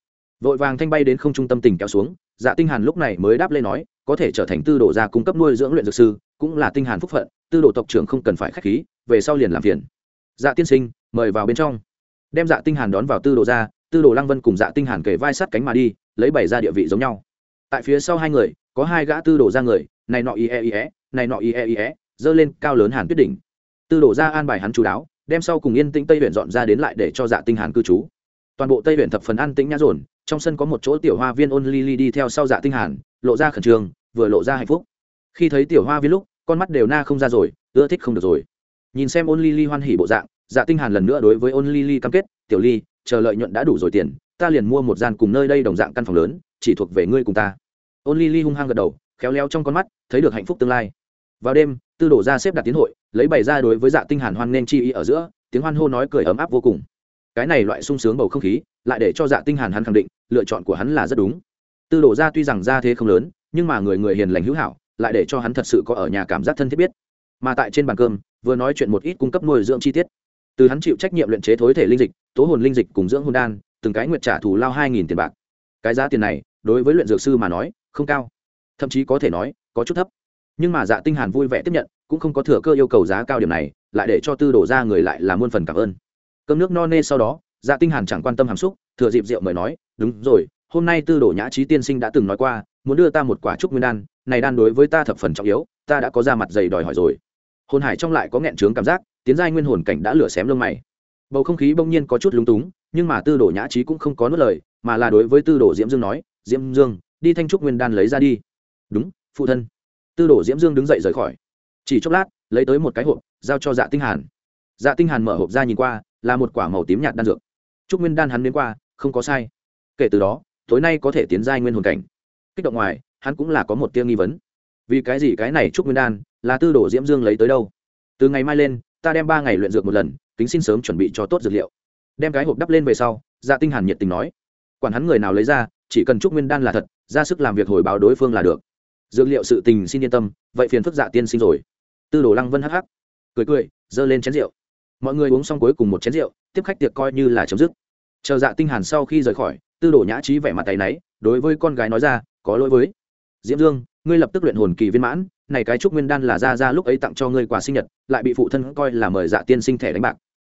vội vàng thanh bay đến không trung tâm tình kéo xuống dạ tinh hàn lúc này mới đáp lên nói, có thể trở thành tư đồ gia cung cấp nuôi dưỡng luyện dược sư, cũng là tinh hàn phúc phận, tư đồ tộc trưởng không cần phải khách khí, về sau liền làm phiền. Dạ tiên sinh, mời vào bên trong. Đem dạ tinh hàn đón vào tư đồ gia, tư đồ lăng vân cùng dạ tinh hàn kề vai sát cánh mà đi, lấy bảy ra địa vị giống nhau. Tại phía sau hai người, có hai gã tư đồ gia người, này nọ ie ie này nọ ie ie dơ lên cao lớn hàn tuyết đỉnh. Tư đồ gia an bài hắn chú đáo, đem sau cùng yên tĩnh tây huyện dọn ra đến lại để cho dạ tinh hàn cư trú. Toàn bộ tây huyện thập phần an tĩnh nhã rồn trong sân có một chỗ tiểu hoa viên ôn ly đi theo sau dạ tinh hàn, lộ ra khẩn trương, vừa lộ ra hạnh phúc. Khi thấy tiểu hoa viên lúc, con mắt đều na không ra rồi, ưa thích không được rồi. Nhìn xem ôn ly hoan hỉ bộ dạng dạ tinh hàn lần nữa đối với ôn ly cam kết, tiểu ly, chờ lợi nhuận đã đủ rồi tiền, ta liền mua một gian cùng nơi đây đồng dạng căn phòng lớn, chỉ thuộc về ngươi cùng ta. Ôn ly hung hăng gật đầu, khéo léo trong con mắt, thấy được hạnh phúc tương lai. Vào đêm, tư đổ ra xếp đặt tiến hội, lấy bày ra đối với dạ tinh hàn hoan nên chi ý ở giữa, tiếng hoan hô nói cười ấm áp vô cùng. Cái này loại sung sướng bầu không khí, lại để cho dạ tinh hàn hắn khẳng định lựa chọn của hắn là rất đúng. Tư đổ ra tuy rằng ra thế không lớn, nhưng mà người người hiền lành hữu hảo, lại để cho hắn thật sự có ở nhà cảm giác thân thiết biết. Mà tại trên bàn cơm, vừa nói chuyện một ít cung cấp nuôi dưỡng chi tiết. Từ hắn chịu trách nhiệm luyện chế thối thể linh dịch, tố hồn linh dịch cùng dưỡng hồn đan, từng cái nguyệt trả thù lao hai nghìn tiền bạc. Cái giá tiền này, đối với luyện dược sư mà nói, không cao. Thậm chí có thể nói, có chút thấp. Nhưng mà dạ tinh hàn vui vẻ tiếp nhận, cũng không có thừa cơ yêu cầu giá cao điểm này, lại để cho tư đổ ra người lại là muôn phần cảm ơn. Cơm nước no nê sau đó dạ tinh hàn chẳng quan tâm hàm xúc, thừa dịp rượu mời nói, đúng rồi, hôm nay tư Đồ nhã trí tiên sinh đã từng nói qua, muốn đưa ta một quả trúc nguyên đan, này đan đối với ta thập phần trọng yếu, ta đã có ra mặt dày đòi hỏi rồi. Hồn hải trong lại có nghẹn trướng cảm giác, tiến giai nguyên hồn cảnh đã lửa xém lông mày. Bầu không khí bỗng nhiên có chút lúng túng, nhưng mà tư đồ nhã trí cũng không có nuốt lời, mà là đối với tư đồ diễm dương nói, diễm dương, đi thanh trúc nguyên đan lấy ra đi. Đúng, phụ thân. Tư đồ diễm dương đứng dậy rời khỏi. Chỉ chốc lát, lấy tới một cái hộp, giao cho dạ tinh hàn. Dạ tinh hàn mở hộp ra nhìn qua, là một quả màu tím nhạt đan dược trúc nguyên đan hắn đến qua, không có sai. Kể từ đó, tối nay có thể tiến giai nguyên hồn cảnh. Kích động ngoài, hắn cũng là có một tiêu nghi vấn. Vì cái gì cái này trúc nguyên đan là tư đồ diễm dương lấy tới đâu? Từ ngày mai lên, ta đem ba ngày luyện dược một lần tính xin sớm chuẩn bị cho tốt dược liệu. Đem cái hộp đắp lên về sau dạ tinh hàn nhiệt tình nói. Quản hắn người nào lấy ra, chỉ cần trúc nguyên đan là thật, ra sức làm việc hồi báo đối phương là được. Dược liệu sự tình xin yên tâm, vậy phiền phức dạ tiên sinh rồi. Tư đồ lăng vân hắc hắc, cười cười dơ lên chén rượu mọi người uống xong cuối cùng một chén rượu, tiếp khách tiệc coi như là chấm dứt. Chờ dạ tinh hàn sau khi rời khỏi, tư đồ nhã trí vẻ mặt tay náy, đối với con gái nói ra, có lỗi với diễm dương, ngươi lập tức luyện hồn kỳ viên mãn, này cái trúc nguyên đan là ra ra lúc ấy tặng cho ngươi quà sinh nhật, lại bị phụ thân coi là mời dạ tiên sinh thẻ đánh bạc.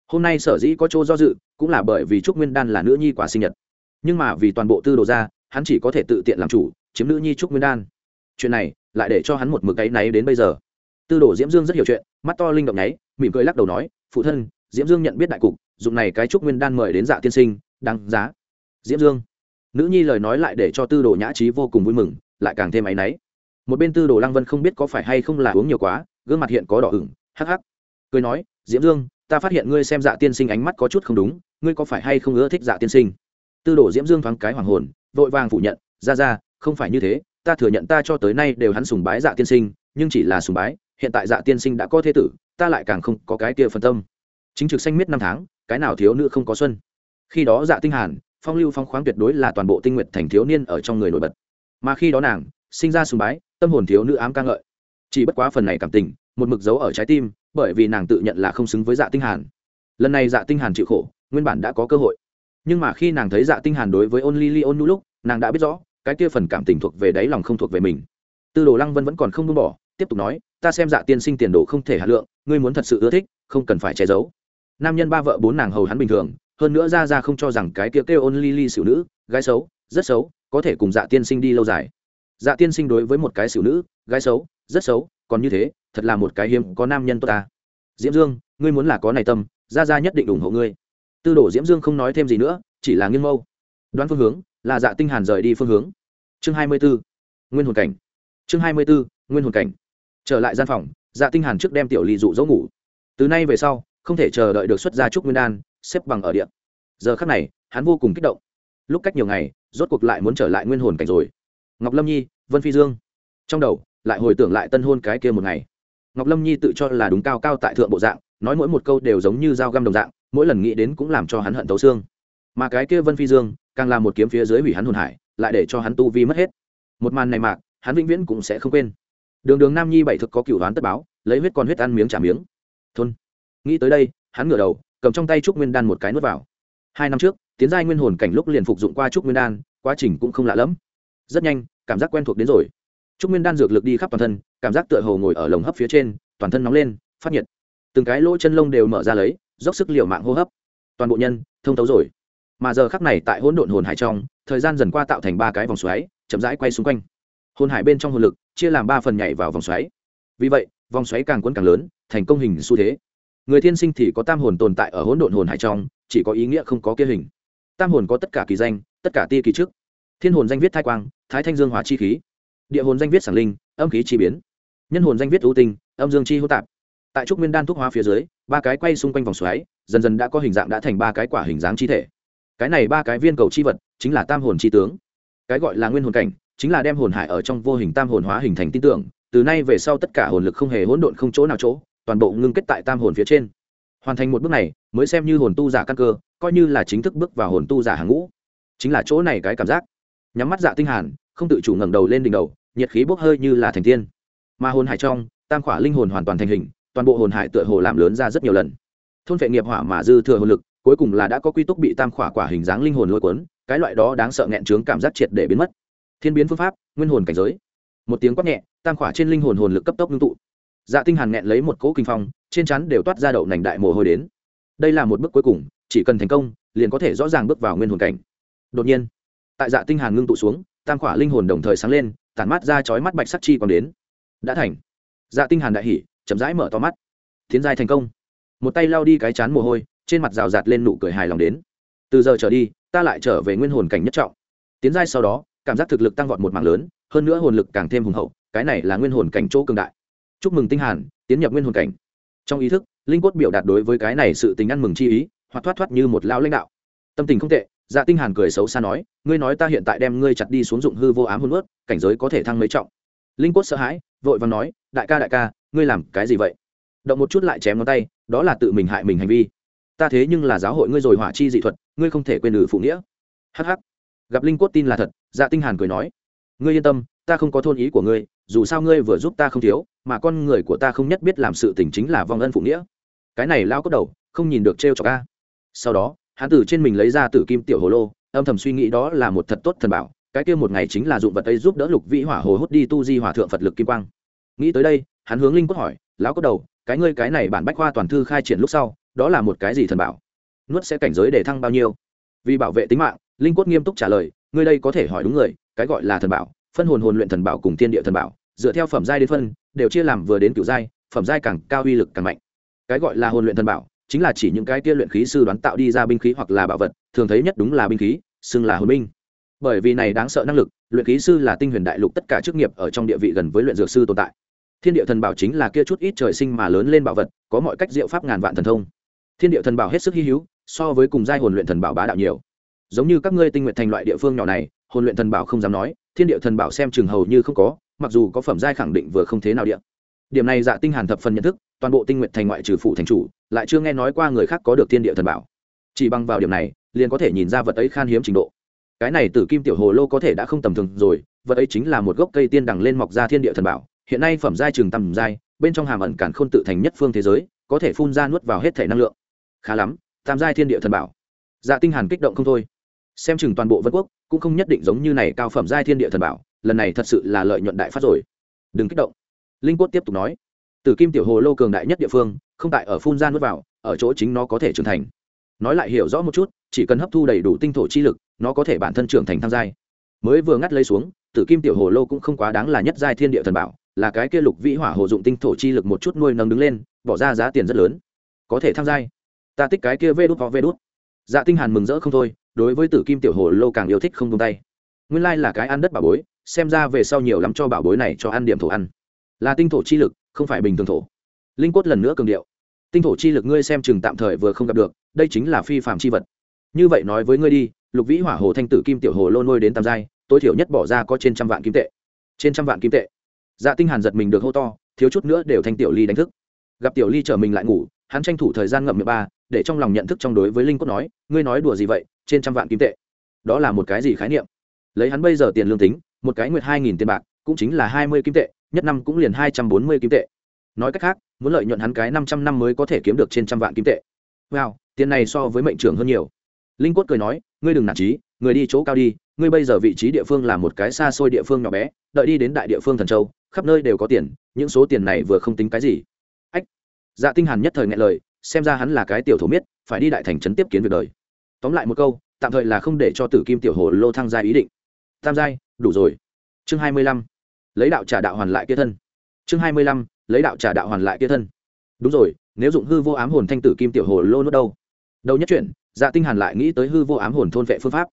Hôm nay sở dĩ có chỗ do dự, cũng là bởi vì trúc nguyên đan là nữ nhi quà sinh nhật. Nhưng mà vì toàn bộ tư đồ ra, hắn chỉ có thể tự tiện làm chủ, chiếm nữ nhi trúc nguyên đan. Chuyện này, lại để cho hắn một mực áy náy đến bây giờ. Tư đồ diễm dương rất hiểu chuyện, mắt to linh động nháy, mỉm cười lắc đầu nói phụ thân, diễm dương nhận biết đại cục dụng này cái trúc nguyên đan mời đến dạ tiên sinh, đáng giá. Diễm dương. Nữ nhi lời nói lại để cho tư đồ nhã trí vô cùng vui mừng, lại càng thêm áy náy. Một bên tư đồ lăng vân không biết có phải hay không là uống nhiều quá, gương mặt hiện có đỏ ửng, hắc hắc. Cười nói, diễm dương, ta phát hiện ngươi xem dạ tiên sinh ánh mắt có chút không đúng, ngươi có phải hay không ưa thích dạ tiên sinh? Tư đồ diễm dương thoáng cái hoàng hồn, vội vàng phủ nhận, ra ra, không phải như thế, ta thừa nhận ta cho tới nay đều hắn sùng bái dạ tiên sinh, nhưng chỉ là sùng bái, hiện tại dạ tiên sinh đã có thế tử ta lại càng không có cái kia phân tâm. Chính trực xanh miết năm tháng, cái nào thiếu nữ không có xuân? Khi đó dạ tinh hàn, phong lưu phong khoáng tuyệt đối là toàn bộ tinh nguyệt thành thiếu niên ở trong người nổi bật. Mà khi đó nàng, sinh ra sùng bái, tâm hồn thiếu nữ ám ca ngợi. Chỉ bất quá phần này cảm tình, một mực dấu ở trái tim, bởi vì nàng tự nhận là không xứng với dạ tinh hàn. Lần này dạ tinh hàn chịu khổ, nguyên bản đã có cơ hội. Nhưng mà khi nàng thấy dạ tinh hàn đối với ôn ly ly ôn nhu lúc, nàng đã biết rõ, cái kia phần cảm tình thuộc về đáy lòng không thuộc về mình. Tư đồ lăng vân vẫn còn không buông bỏ tiếp tục nói ta xem dạ tiên sinh tiền đồ không thể hạ lượng ngươi muốn thật sự ưa thích không cần phải che giấu. Nam nhân ba vợ bốn nàng hầu hắn bình thường hơn nữa ra ra không cho rằng cái kia kêu, kêu ôn ly ly xỉu nữ gái xấu rất xấu có thể cùng dạ tiên sinh đi lâu dài. Dạ tiên sinh đối với một cái xỉu nữ gái xấu rất xấu còn như thế thật là một cái hiếm có nam nhân tốt ta. Diễm dương ngươi muốn là có này tâm ra ra nhất định ủng hộ ngươi. Tư đồ diễm dương không nói thêm gì nữa chỉ là nghiêng mâu. Đoán phương hướng là dạ tinh hàn rời đi phương hướng. Chương hai mươi 24. nguyên hồn cảnh. Chương hai mươi 24. nguyên hồn cảnh trở lại gian phòng dạ tinh hàn trước đem tiểu ly dụ dỗ ngủ. Từ nay về sau, không thể chờ đợi được xuất gia trúc nguyên đan, xếp bằng ở điện giờ khắc này, hắn vô cùng kích động. Lúc cách nhiều ngày, rốt cuộc lại muốn trở lại nguyên hồn cảnh rồi. Ngọc lâm nhi, vân phi dương. Trong đầu, lại hồi tưởng lại tân hôn cái kia một ngày. Ngọc lâm nhi tự cho là đúng cao cao tại thượng bộ dạng, nói mỗi một câu đều giống như dao găm đồng dạng, mỗi lần nghĩ đến cũng làm cho hắn hận tấu xương. Mà cái kia vân phi dương, càng là một kiếm phía dưới hủy hắn hồn hải, lại để cho hắn tu vi mất hết. Một màn này mạc hắn vĩnh viễn cũng sẽ không quên đường đường nam nhi bảy thực có cựu đoán tất báo, lấy huyết con huyết ăn miếng trả miếng. Thôn. Nghĩ tới đây, hắn ngửa đầu, cầm trong tay trúc nguyên đan một cái nuốt vào. Hai năm trước, tiến giai nguyên hồn cảnh lúc liền phục dụng qua trúc nguyên đan, quá trình cũng không lạ lẫm. Rất nhanh, cảm giác quen thuộc đến rồi. Trúc nguyên đan dược lực đi khắp toàn thân, cảm giác tựa hồ ngồi ở lồng hấp phía trên, toàn thân nóng lên, phát nhiệt. Từng cái lỗ chân lông đều mở ra lấy, dốc sức liều mạng hô hấp. Toàn bộ nhân, thông thấu rồi. Mà giờ khắc này tại hỗn độn hồn hải trong, thời gian dần qua tạo thành ba cái vòng xoáy, chậm rãi quay xung quanh. Hồn hải bên trong hồn lực chia làm ba phần nhảy vào vòng xoáy. Vì vậy, vòng xoáy càng cuốn càng lớn, thành công hình xu thế. Người thiên sinh thì có tam hồn tồn tại ở hỗn độn hồn hải trong, chỉ có ý nghĩa không có kia hình. Tam hồn có tất cả kỳ danh, tất cả ti kỳ trước. Thiên hồn danh viết thái quang, thái thanh dương hòa chi khí. Địa hồn danh viết sản linh, âm khí chi biến. Nhân hồn danh viết ưu tinh, âm dương chi hô tạp. Tại trúc nguyên đan thuốc hóa phía dưới, ba cái quay xung quanh vòng xoáy, dần dần đã có hình dạng đã thành ba cái quả hình dáng chi thể. Cái này ba cái viên cầu chi vật chính là tam hồn chi tướng. Cái gọi là nguyên hồn cảnh chính là đem hồn hải ở trong vô hình tam hồn hóa hình thành tin tưởng, từ nay về sau tất cả hồn lực không hề hỗn độn không chỗ nào chỗ, toàn bộ ngưng kết tại tam hồn phía trên. Hoàn thành một bước này, mới xem như hồn tu giả căn cơ, coi như là chính thức bước vào hồn tu giả hàng ngũ. Chính là chỗ này cái cảm giác. Nhắm mắt dạ tinh hàn, không tự chủ ngẩng đầu lên đỉnh đầu, nhiệt khí bốc hơi như là thành tiên. Mà hồn hải trong, tam khỏa linh hồn hoàn toàn thành hình, toàn bộ hồn hải tựa hồ làm lớn ra rất nhiều lần. Thôn vệ nghiệp hỏa mà dư thừa hồn lực, cuối cùng là đã có quy túc bị tam khỏa quả hình dáng linh hồn lôi cuốn, cái loại đó đáng sợ nghẹn trướng cảm giác triệt để biến mất thiên biến phương pháp, nguyên hồn cảnh giới. Một tiếng quát nhẹ, tam khỏa trên linh hồn hồn lực cấp tốc ngưng tụ. Dạ tinh hàn nghẹn lấy một cỗ kinh phong, trên chắn đều toát ra đậu nành đại mồ hôi đến. Đây là một bước cuối cùng, chỉ cần thành công, liền có thể rõ ràng bước vào nguyên hồn cảnh. Đột nhiên, tại dạ tinh hàn ngưng tụ xuống, tam khỏa linh hồn đồng thời sáng lên, tản mát ra chói mắt bạch sắc chi còn đến. Đã thành. Dạ tinh hàn đại hỉ, chậm rãi mở to mắt. Tiến giai thành công. Một tay lao đi cái chán mồ hôi, trên mặt rào rạt lên nụ cười hài lòng đến. Từ giờ trở đi, ta lại trở về nguyên hồn cảnh nhất trọng. Tiến giai sau đó cảm giác thực lực tăng vọt một mảng lớn, hơn nữa hồn lực càng thêm hùng hậu, cái này là nguyên hồn cảnh chỗ cường đại. Chúc mừng tinh hàn, tiến nhập nguyên hồn cảnh. Trong ý thức, linh quất biểu đạt đối với cái này sự tình ăn mừng chi ý, hoặc thoát thoát như một lão lãnh đạo. Tâm tình không tệ dạ tinh hàn cười xấu xa nói, ngươi nói ta hiện tại đem ngươi chặt đi xuống dụng hư vô ám hồn ướt cảnh giới có thể thăng mấy trọng. Linh quất sợ hãi, vội vàng nói, đại ca đại ca, ngươi làm cái gì vậy? Động một chút lại chém ngón tay, đó là tự mình hại mình hành vi. Ta thế nhưng là giáo hội ngươi rồi hỏa chi dị thuật, ngươi không thể quên lử phụ nghĩa. Hắc hắc gặp linh quất tin là thật dạ tinh hàn cười nói, ngươi yên tâm, ta không có thôn ý của ngươi, dù sao ngươi vừa giúp ta không thiếu, mà con người của ta không nhất biết làm sự tình chính là vong ân phụ nghĩa. Cái này lao cốt đầu, không nhìn được treo cho ca sau đó, hắn từ trên mình lấy ra tử kim tiểu hồ lô, âm thầm suy nghĩ đó là một thật tốt thần bảo, cái kia một ngày chính là dụng vật ấy giúp đỡ lục vĩ hỏa hồ hút đi tu di hỏa thượng phật lực kim quang. Nghĩ tới đây, hắn hướng linh cốt hỏi, lão cốt đầu, cái ngươi cái này bản bách khoa toàn thư khai triển lúc sau, đó là một cái gì thần bảo? Nuốt sẽ cảnh giới để thăng bao nhiêu? Vì bảo vệ tính mạng linh cốt nghiêm túc trả lời, ngươi đây có thể hỏi đúng người, cái gọi là thần bảo, phân hồn hồn luyện thần bảo cùng thiên địa thần bảo, dựa theo phẩm giai đến phân, đều chia làm vừa đến cửu giai, phẩm giai càng cao uy lực càng mạnh. Cái gọi là hồn luyện thần bảo, chính là chỉ những cái kia luyện khí sư đoán tạo đi ra binh khí hoặc là bảo vật, thường thấy nhất đúng là binh khí, xưng là hồn binh. Bởi vì này đáng sợ năng lực, luyện khí sư là tinh huyền đại lục tất cả chức nghiệp ở trong địa vị gần với luyện dược sư tồn tại. Thiên địa thần bảo chính là kia chút ít trời sinh mà lớn lên bảo vật, có mọi cách diệu pháp ngàn vạn thần thông. Thiên địa thần bảo hết sức hy hữu, so với cùng giai hồn luyện thần bảo bá đạo nhiều giống như các ngươi tinh nguyện thành loại địa phương nhỏ này, hồn luyện thần bảo không dám nói, thiên địa thần bảo xem chừng hầu như không có, mặc dù có phẩm giai khẳng định vừa không thế nào địa. Điểm này dạ tinh hàn thập phần nhận thức, toàn bộ tinh nguyện thành ngoại trừ phụ thành chủ, lại chưa nghe nói qua người khác có được thiên địa thần bảo. Chỉ bằng vào điểm này, liền có thể nhìn ra vật ấy khan hiếm trình độ. Cái này tử kim tiểu hồ lô có thể đã không tầm thường rồi, vật ấy chính là một gốc cây tiên đằng lên mọc ra thiên địa thần bảo, hiện nay phẩm giai trường tầm giai, bên trong hàm ẩn cản khôn tự thành nhất phương thế giới, có thể phun ra nuốt vào hết thể năng lượng. Khá lắm, tam giai thiên địa thần bảo. Dạ tinh hàn kích động không thôi xem chừng toàn bộ vân quốc cũng không nhất định giống như này cao phẩm giai thiên địa thần bảo, lần này thật sự là lợi nhuận đại phát rồi. Đừng kích động. Linh quốc tiếp tục nói. Tử kim tiểu hồ lô cường đại nhất địa phương, không tại ở phun ra nuốt vào, ở chỗ chính nó có thể trưởng thành. Nói lại hiểu rõ một chút, chỉ cần hấp thu đầy đủ tinh thổ chi lực, nó có thể bản thân trưởng thành tham giai. Mới vừa ngắt lấy xuống, tử kim tiểu hồ lô cũng không quá đáng là nhất giai thiên địa thần bảo, là cái kia lục vĩ hỏa hồ dụng tinh thổ chi lực một chút nuôi nâng đứng lên, bỏ ra giá tiền rất lớn. Có thể tham giai. Ta tích cái kia vê đút ho vê đút dạ tinh hàn mừng rỡ không thôi, đối với tử kim tiểu hồ lô càng yêu thích không buông tay. Nguyên lai là cái ăn đất bảo bối, xem ra về sau nhiều lắm cho bảo bối này cho ăn điểm thổ ăn. Là tinh thổ chi lực, không phải bình thường thổ. Linh quất lần nữa cường điệu. Tinh thổ chi lực ngươi xem chừng tạm thời vừa không gặp được, đây chính là phi phạm chi vật. Như vậy nói với ngươi đi, lục vĩ hỏa hồ thanh tử kim tiểu hồ lô nuôi đến tam giai, tối thiểu nhất bỏ ra có trên trăm vạn kim tệ. Trên trăm vạn kim tệ. Dạ tinh hàn giật mình được hô to, thiếu chút nữa đều thanh tiểu ly đánh thức. Gặp tiểu ly trở mình lại ngủ hắn tranh thủ thời gian ngậm miệng ba, để trong lòng nhận thức trong đối với linh cốt nói, ngươi nói đùa gì vậy, trên trăm vạn kim tệ. Đó là một cái gì khái niệm? Lấy hắn bây giờ tiền lương tính, một cái nguyệt hai nghìn tiền bạc, cũng chính là hai mươi kim tệ, nhất năm cũng liền hai trăm bốn mươi kim tệ. Nói cách khác, muốn lợi nhuận hắn cái năm trăm năm mới có thể kiếm được trên trăm vạn kim tệ. Wow, tiền này so với mệnh trưởng hơn nhiều. Linh Cốt cười nói, ngươi đừng nản trí người đi chỗ cao đi, ngươi bây giờ vị trí địa phương là một cái xa xôi địa phương nhỏ bé, đợi đi đến đại địa phương thần châu, khắp nơi đều có tiền, những số tiền này vừa không tính cái gì dạ tinh hàn nhất thời nghe lời, xem ra hắn là cái tiểu thổ miết, phải đi đại thành trấn tiếp kiến việc đời. Tóm lại một câu, tạm thời là không để cho tử kim tiểu hồ lô thăng gia ý định. Tam giai, đủ rồi. Chương hai mươi lăm, lấy đạo trả đạo hoàn lại kia thân. Chương hai mươi lăm, lấy đạo trả đạo hoàn lại kia thân. Đúng rồi, nếu dụng hư vô ám hồn thanh tử kim tiểu hồ lô nuốt đâu? Đâu nhất chuyện dạ tinh hàn lại nghĩ tới hư vô ám hồn thôn vệ phương pháp.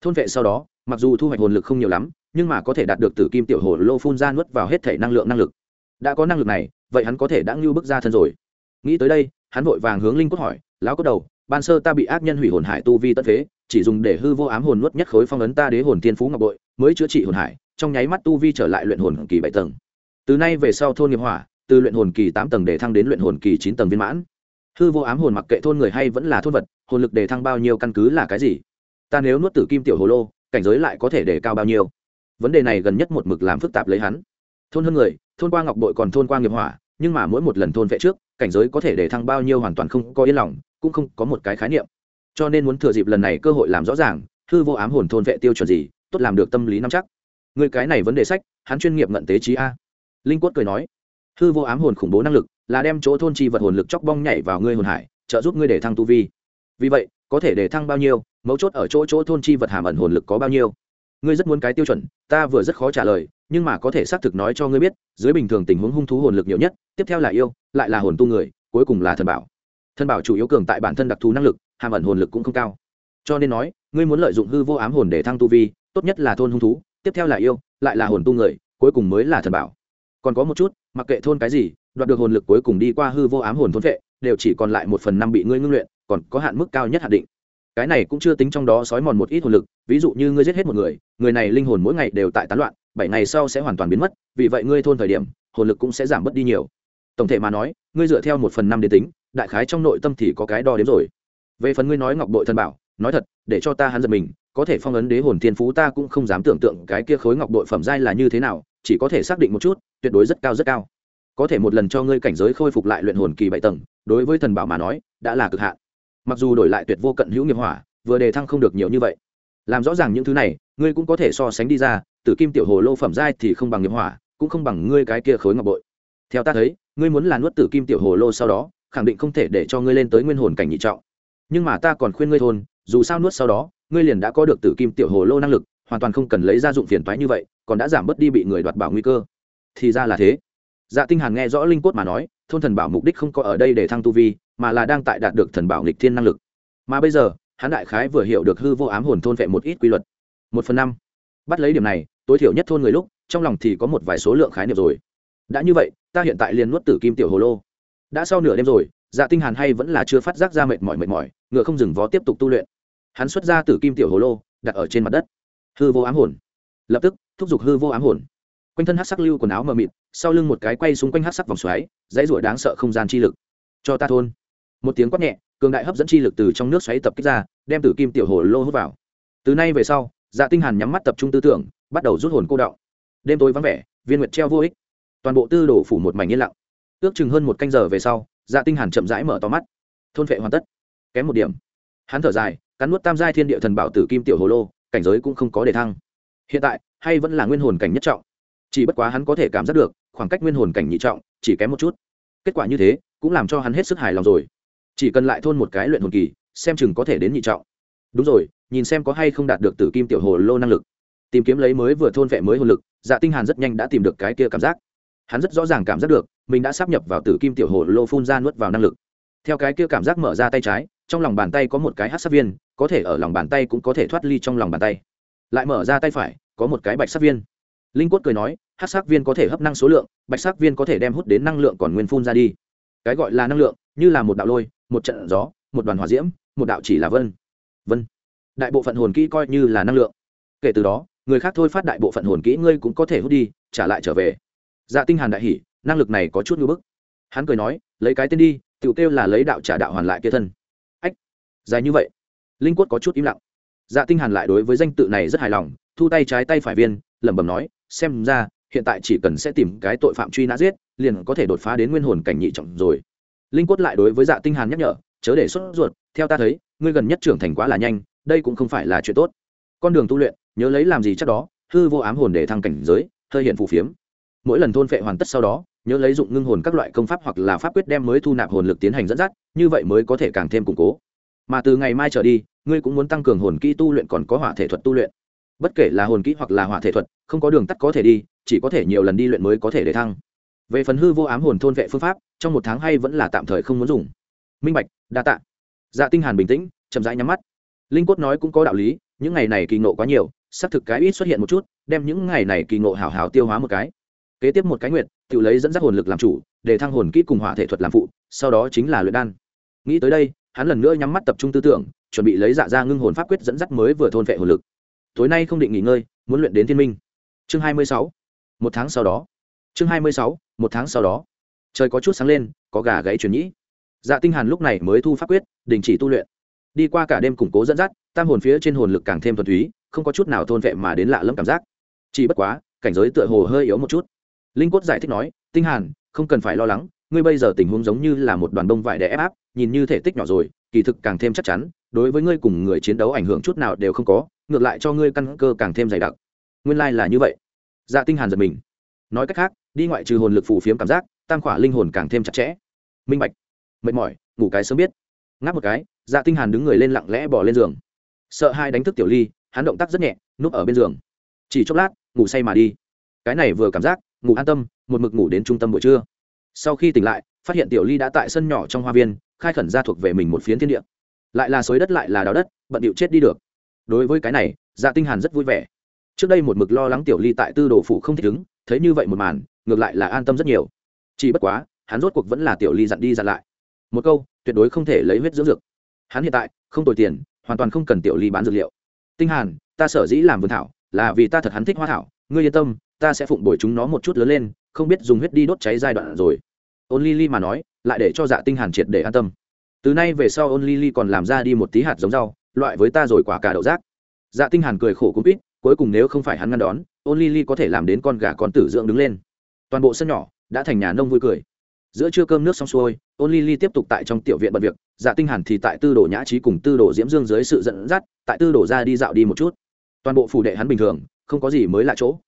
Thôn vệ sau đó, mặc dù thu hoạch hồn lực không nhiều lắm, nhưng mà có thể đạt được tử kim tiểu hồ lô phun ra nuốt vào hết thể năng lượng năng lực. Đã có năng lực này, vậy hắn có thể đã ngưu bước ra thân rồi nghĩ tới đây, hắn vội vàng hướng linh cốt hỏi, lão cốt đầu, ban sơ ta bị ác nhân hủy hồn hải tu vi tất phế, chỉ dùng để hư vô ám hồn nuốt nhất khối phong ấn ta đế hồn tiên phú ngọc bội, mới chữa trị hồn hải, trong nháy mắt tu vi trở lại luyện hồn kỳ bảy tầng. Từ nay về sau thôn nghiệp hỏa, từ luyện hồn kỳ tám tầng để thăng đến luyện hồn kỳ chín tầng viên mãn. Hư vô ám hồn mặc kệ thôn người hay vẫn là thôn vật, hồn lực để thăng bao nhiêu căn cứ là cái gì? Ta nếu nuốt tử kim tiểu hồ lô, cảnh giới lại có thể để cao bao nhiêu? Vấn đề này gần nhất một mực làm phức tạp lấy hắn. Thôn hơn người, thôn qua ngọc bội còn thôn qua nghiệp hỏa nhưng mà mỗi một lần thôn vệ trước, cảnh giới có thể để thăng bao nhiêu hoàn toàn không có yên lòng, cũng không có một cái khái niệm. Cho nên muốn thừa dịp lần này cơ hội làm rõ ràng, hư vô ám hồn thôn vệ tiêu chuẩn gì, tốt làm được tâm lý nắm chắc. Người cái này vấn đề sách, hắn chuyên nghiệp ngận tế trí a. Linh quất cười nói, hư vô ám hồn khủng bố năng lực, là đem chỗ thôn chi vật hồn lực chóc bong nhảy vào ngươi hồn hải, trợ giúp ngươi để thăng tu vi. Vì vậy, có thể để thăng bao nhiêu, mấu chốt ở chỗ chỗ thôn chi vật hàm ẩn hồn lực có bao nhiêu ngươi rất muốn cái tiêu chuẩn, ta vừa rất khó trả lời, nhưng mà có thể xác thực nói cho ngươi biết, dưới bình thường tình huống hung thú hồn lực nhiều nhất, tiếp theo là yêu, lại là hồn tu người, cuối cùng là thần bảo. Thần bảo chủ yếu cường tại bản thân đặc thù năng lực, hàm ẩn hồn lực cũng không cao. Cho nên nói, ngươi muốn lợi dụng hư vô ám hồn để thăng tu vi, tốt nhất là thôn hung thú, tiếp theo là yêu, lại là hồn tu người, cuối cùng mới là thần bảo. Còn có một chút, mặc kệ thôn cái gì, đoạt được hồn lực cuối cùng đi qua hư vô ám hồn thôn vệ, đều chỉ còn lại một phần năm bị ngươi ngưng luyện, còn có hạn mức cao nhất hạn định cái này cũng chưa tính trong đó sói mòn một ít hồn lực, ví dụ như ngươi giết hết một người người này linh hồn mỗi ngày đều tại tán loạn, bảy ngày sau sẽ hoàn toàn biến mất, vì vậy ngươi thôn thời điểm, hồn lực cũng sẽ giảm bớt đi nhiều. Tổng thể mà nói, ngươi dựa theo một phần năm đến tính, đại khái trong nội tâm thì có cái đo đếm rồi. Về phần ngươi nói ngọc bội thần bảo, nói thật, để cho ta hắn giật mình, có thể phong ấn đế hồn thiên phú ta cũng không dám tưởng tượng cái kia khối ngọc bội phẩm giai là như thế nào, chỉ có thể xác định một chút, tuyệt đối rất cao rất cao. Có thể một lần cho ngươi cảnh giới khôi phục lại luyện hồn kỳ bảy tầng, đối với thần bảo mà nói, đã là cực hạn mặc dù đổi lại tuyệt vô cận hữu nghiệp hỏa, vừa đề thăng không được nhiều như vậy. Làm rõ ràng những thứ này, ngươi cũng có thể so sánh đi ra, tử kim tiểu hồ lô phẩm giai thì không bằng nghiệp hỏa, cũng không bằng ngươi cái kia khối ngọc bội. Theo ta thấy, ngươi muốn là nuốt tử kim tiểu hồ lô sau đó, khẳng định không thể để cho ngươi lên tới nguyên hồn cảnh nhị trọng. Nhưng mà ta còn khuyên ngươi thôn, dù sao nuốt sau đó, ngươi liền đã có được tử kim tiểu hồ lô năng lực, hoàn toàn không cần lấy ra dụng phiền toái như vậy, còn đã giảm bớt đi bị người đoạt bảo nguy cơ. Thì ra là thế. Dạ tinh hàn nghe rõ linh cốt mà nói, thôn thần bảo mục đích không có ở đây để thăng tu vi mà là đang tại đạt được thần bảo nghịch thiên năng lực. Mà bây giờ, hắn đại khái vừa hiểu được hư vô ám hồn thôn vệ một ít quy luật. Một phần năm. Bắt lấy điểm này, tối thiểu nhất thôn người lúc, trong lòng thì có một vài số lượng khái niệm rồi. Đã như vậy, ta hiện tại liền nuốt tử kim tiểu hồ lô. Đã sau nửa đêm rồi dạ tinh hàn hay vẫn là chưa phát giác ra mệt mỏi mệt mỏi, ngựa không dừng vó tiếp tục tu luyện. Hắn xuất ra tử kim tiểu hồ lô, đặt ở trên mặt đất. Hư vô ám hồn. Lập tức, thúc giục hư vô ám hồn. Quanh thân hắc sắc lưu quần áo mờ mịt, sau lưng một cái quay xung quanh hắc sắc vòng xoáy, dãy rủa đáng sợ không gian chi lực. Cho ta thôn một tiếng quát nhẹ, cường đại hấp dẫn chi lực từ trong nước xoáy tập kích ra, đem tử kim tiểu hồ lô hút vào. Từ nay về sau dạ tinh hàn nhắm mắt tập trung tư tưởng, bắt đầu rút hồn cô đọng đêm tối vắng vẻ, viên nguyệt treo vô ích. Toàn bộ tư đổ phủ một mảnh yên lặng. Ước chừng hơn một canh giờ về sau dạ tinh hàn chậm rãi mở to mắt. Thôn vệ hoàn tất. Kém một điểm. Hắn thở dài, cắn nuốt tam giai thiên địa thần bảo tử kim tiểu hồ lô, cảnh giới cũng không có đề thăng. Hiện tại, hay vẫn là nguyên hồn cảnh nhất trọng. Chỉ bất quá hắn có thể cảm giác được, khoảng cách nguyên hồn cảnh nhị trọng chỉ kém một chút. Kết quả như thế, cũng làm cho hắn hết sức hài lòng rồi chỉ cần lại thôn một cái luyện hồn kỳ, xem chừng có thể đến nhị trọng. Đúng rồi, nhìn xem có hay không đạt được tử kim tiểu hồ lô năng lực. Tìm kiếm lấy mới vừa thôn vệ mới hồn lực dạ tinh hàn rất nhanh đã tìm được cái kia cảm giác. Hắn rất rõ ràng cảm giác được, mình đã sắp nhập vào tử kim tiểu hồ lô phun ra nuốt vào năng lực. Theo cái kia cảm giác mở ra tay trái, trong lòng bàn tay có một cái hát sắc viên, có thể ở lòng bàn tay cũng có thể thoát ly trong lòng bàn tay. Lại mở ra tay phải, có một cái bạch sắc viên. Linh quất cười nói, hát sắc viên có thể hấp năng số lượng, bạch sắc viên có thể đem hút đến năng lượng còn nguyên phun ra đi. Cái gọi là năng lượng như là một đạo lôi, một trận gió, một đoàn hỏa diễm, một đạo chỉ là vân. Vân. Đại bộ phận hồn kỹ coi như là năng lượng. Kể từ đó, người khác thôi phát đại bộ phận hồn kỹ ngươi cũng có thể hút đi, trả lại trở về. Dạ tinh hàn đại hỉ, năng lực này có chút ngưỡng bức. Hắn cười nói, lấy cái tên đi, tiểu kêu là lấy đạo trả đạo hoàn lại kia thân. Ách, dài như vậy. Linh quất có chút im lặng. Dạ tinh hàn lại đối với danh tự này rất hài lòng, thu tay trái tay phải viên, lẩm bẩm nói, xem ra, hiện tại chỉ cần sẽ tìm cái tội phạm truy nã giết, liền có thể đột phá đến nguyên hồn cảnh nhị trọng rồi linh quất lại đối với dạ tinh hàn nhắc nhở, chớ để xuất ruột, theo ta thấy, ngươi gần nhất trưởng thành quá là nhanh, đây cũng không phải là chuyện tốt. Con đường tu luyện, nhớ lấy làm gì chắc đó, hư vô ám hồn để thăng cảnh giới, hơi hiện phù phiếm. Mỗi lần thôn phệ hoàn tất sau đó, nhớ lấy dụng ngưng hồn các loại công pháp hoặc là pháp quyết đem mới thu nạp hồn lực tiến hành dẫn dắt, như vậy mới có thể càng thêm củng cố. Mà từ ngày mai trở đi, ngươi cũng muốn tăng cường hồn kỹ tu luyện còn có hỏa thể thuật tu luyện. Bất kể là hồn kỹ hoặc là hỏa thể thuật, không có đường tắt có thể đi, chỉ có thể nhiều lần đi luyện mới có thể để thăng về phần hư vô ám hồn thôn vệ phương pháp, trong một tháng hay vẫn là tạm thời không muốn dùng. Minh bạch, đa tạ. Dạ tinh hàn bình tĩnh, chậm rãi nhắm mắt. Linh cốt nói cũng có đạo lý, những ngày này kỳ ngộ quá nhiều, xác thực cái ít xuất hiện một chút, đem những ngày này kỳ ngộ hảo hảo tiêu hóa một cái. Kế tiếp một cái nguyện tự lấy dẫn dắt hồn lực làm chủ, để thăng hồn kỹ cùng hỏa thể thuật làm phụ, sau đó chính là luyện đan. Nghĩ tới đây, hắn lần nữa nhắm mắt tập trung tư tưởng, chuẩn bị lấy dạ ra ngưng hồn pháp quyết dẫn dắt mới vừa thôn vệ hồn lực. Tối nay không định nghỉ ngơi, muốn luyện đến thiên minh. Chương hai mươi sáu. Một tháng sau đó chương hai mươi sáu, một tháng sau đó. Trời có chút sáng lên, có gà gãy chuyển nhĩ. Dạ tinh hàn lúc này mới thu pháp quyết, đình chỉ tu luyện. Đi qua cả đêm củng cố dẫn dắt, tam hồn phía trên hồn lực càng thêm thuần túy, không có chút nào thôn vệ mà đến lạ lẫm cảm giác. Chỉ bất quá, cảnh giới tựa hồ hơi yếu một chút. Linh cốt giải thích nói, tinh hàn, không cần phải lo lắng, ngươi bây giờ tình huống giống như là một đoàn bông vải đè ép áp, nhìn như thể tích nhỏ rồi, kỳ thực càng thêm chắc chắn, đối với ngươi cùng người chiến đấu ảnh hưởng chút nào đều không có, ngược lại cho ngươi căn cơ càng thêm dày đặc. Nguyên lai là như vậy. Dạ tinh hàn giật mình. Nói cách khác đi ngoại trừ hồn lực phù phiếm cảm giác, tam khỏa linh hồn càng thêm chặt chẽ. Minh bạch. Mệt mỏi, ngủ cái sớm biết. Ngáp một cái dạ tinh hàn đứng người lên lặng lẽ bỏ lên giường. Sợ hai đánh thức tiểu ly, hắn động tác rất nhẹ, núp ở bên giường. Chỉ chốc lát, ngủ say mà đi. Cái này vừa cảm giác, ngủ an tâm, một mực ngủ đến trung tâm buổi trưa. Sau khi tỉnh lại, phát hiện tiểu ly đã tại sân nhỏ trong hoa viên, khai khẩn ra thuộc về mình một phiến thiên địa. Lại là xới đất, lại là đào đất, bận điệu chết đi được. Đối với cái này dạ tinh hàn rất vui vẻ. Trước đây một mực lo lắng tiểu ly tại tư đồ phủ không thích ứng, thấy như vậy một màn ngược lại là an tâm rất nhiều. Chỉ bất quá, hắn rốt cuộc vẫn là tiểu ly dặn đi dặn lại. Một câu, tuyệt đối không thể lấy huyết dưỡng dược. Hắn hiện tại, không tồi tiền, hoàn toàn không cần tiểu ly bán dược liệu. Tinh hàn, ta sở dĩ làm vườn thảo, là vì ta thật hắn thích hoa thảo. Ngươi yên tâm, ta sẽ phụng bồi chúng nó một chút lớn lên, không biết dùng huyết đi đốt cháy giai đoạn rồi. Ôn ly ly mà nói, lại để cho dạ tinh hàn triệt để an tâm. Từ nay về sau ôn ly ly còn làm ra đi một tí hạt giống rau, loại với ta rồi quả cả đậu rác. Dạ tinh hàn cười khổ cũng biết, cuối cùng nếu không phải hắn ngăn đón, ôn ly ly có thể làm đến con gà con tử dưỡng đứng lên toàn bộ sân nhỏ đã thành nhà nông vui cười. Giữa trưa cơm nước xong xuôi, ôn ly ly tiếp tục tại trong tiểu viện bận việc dạ tinh hàn thì tại tư đồ nhã trí cùng tư đồ diễm dương dưới sự dẫn dắt, tại tư đồ ra đi dạo đi một chút. Toàn bộ phủ đệ hắn bình thường, không có gì mới lạ chỗ.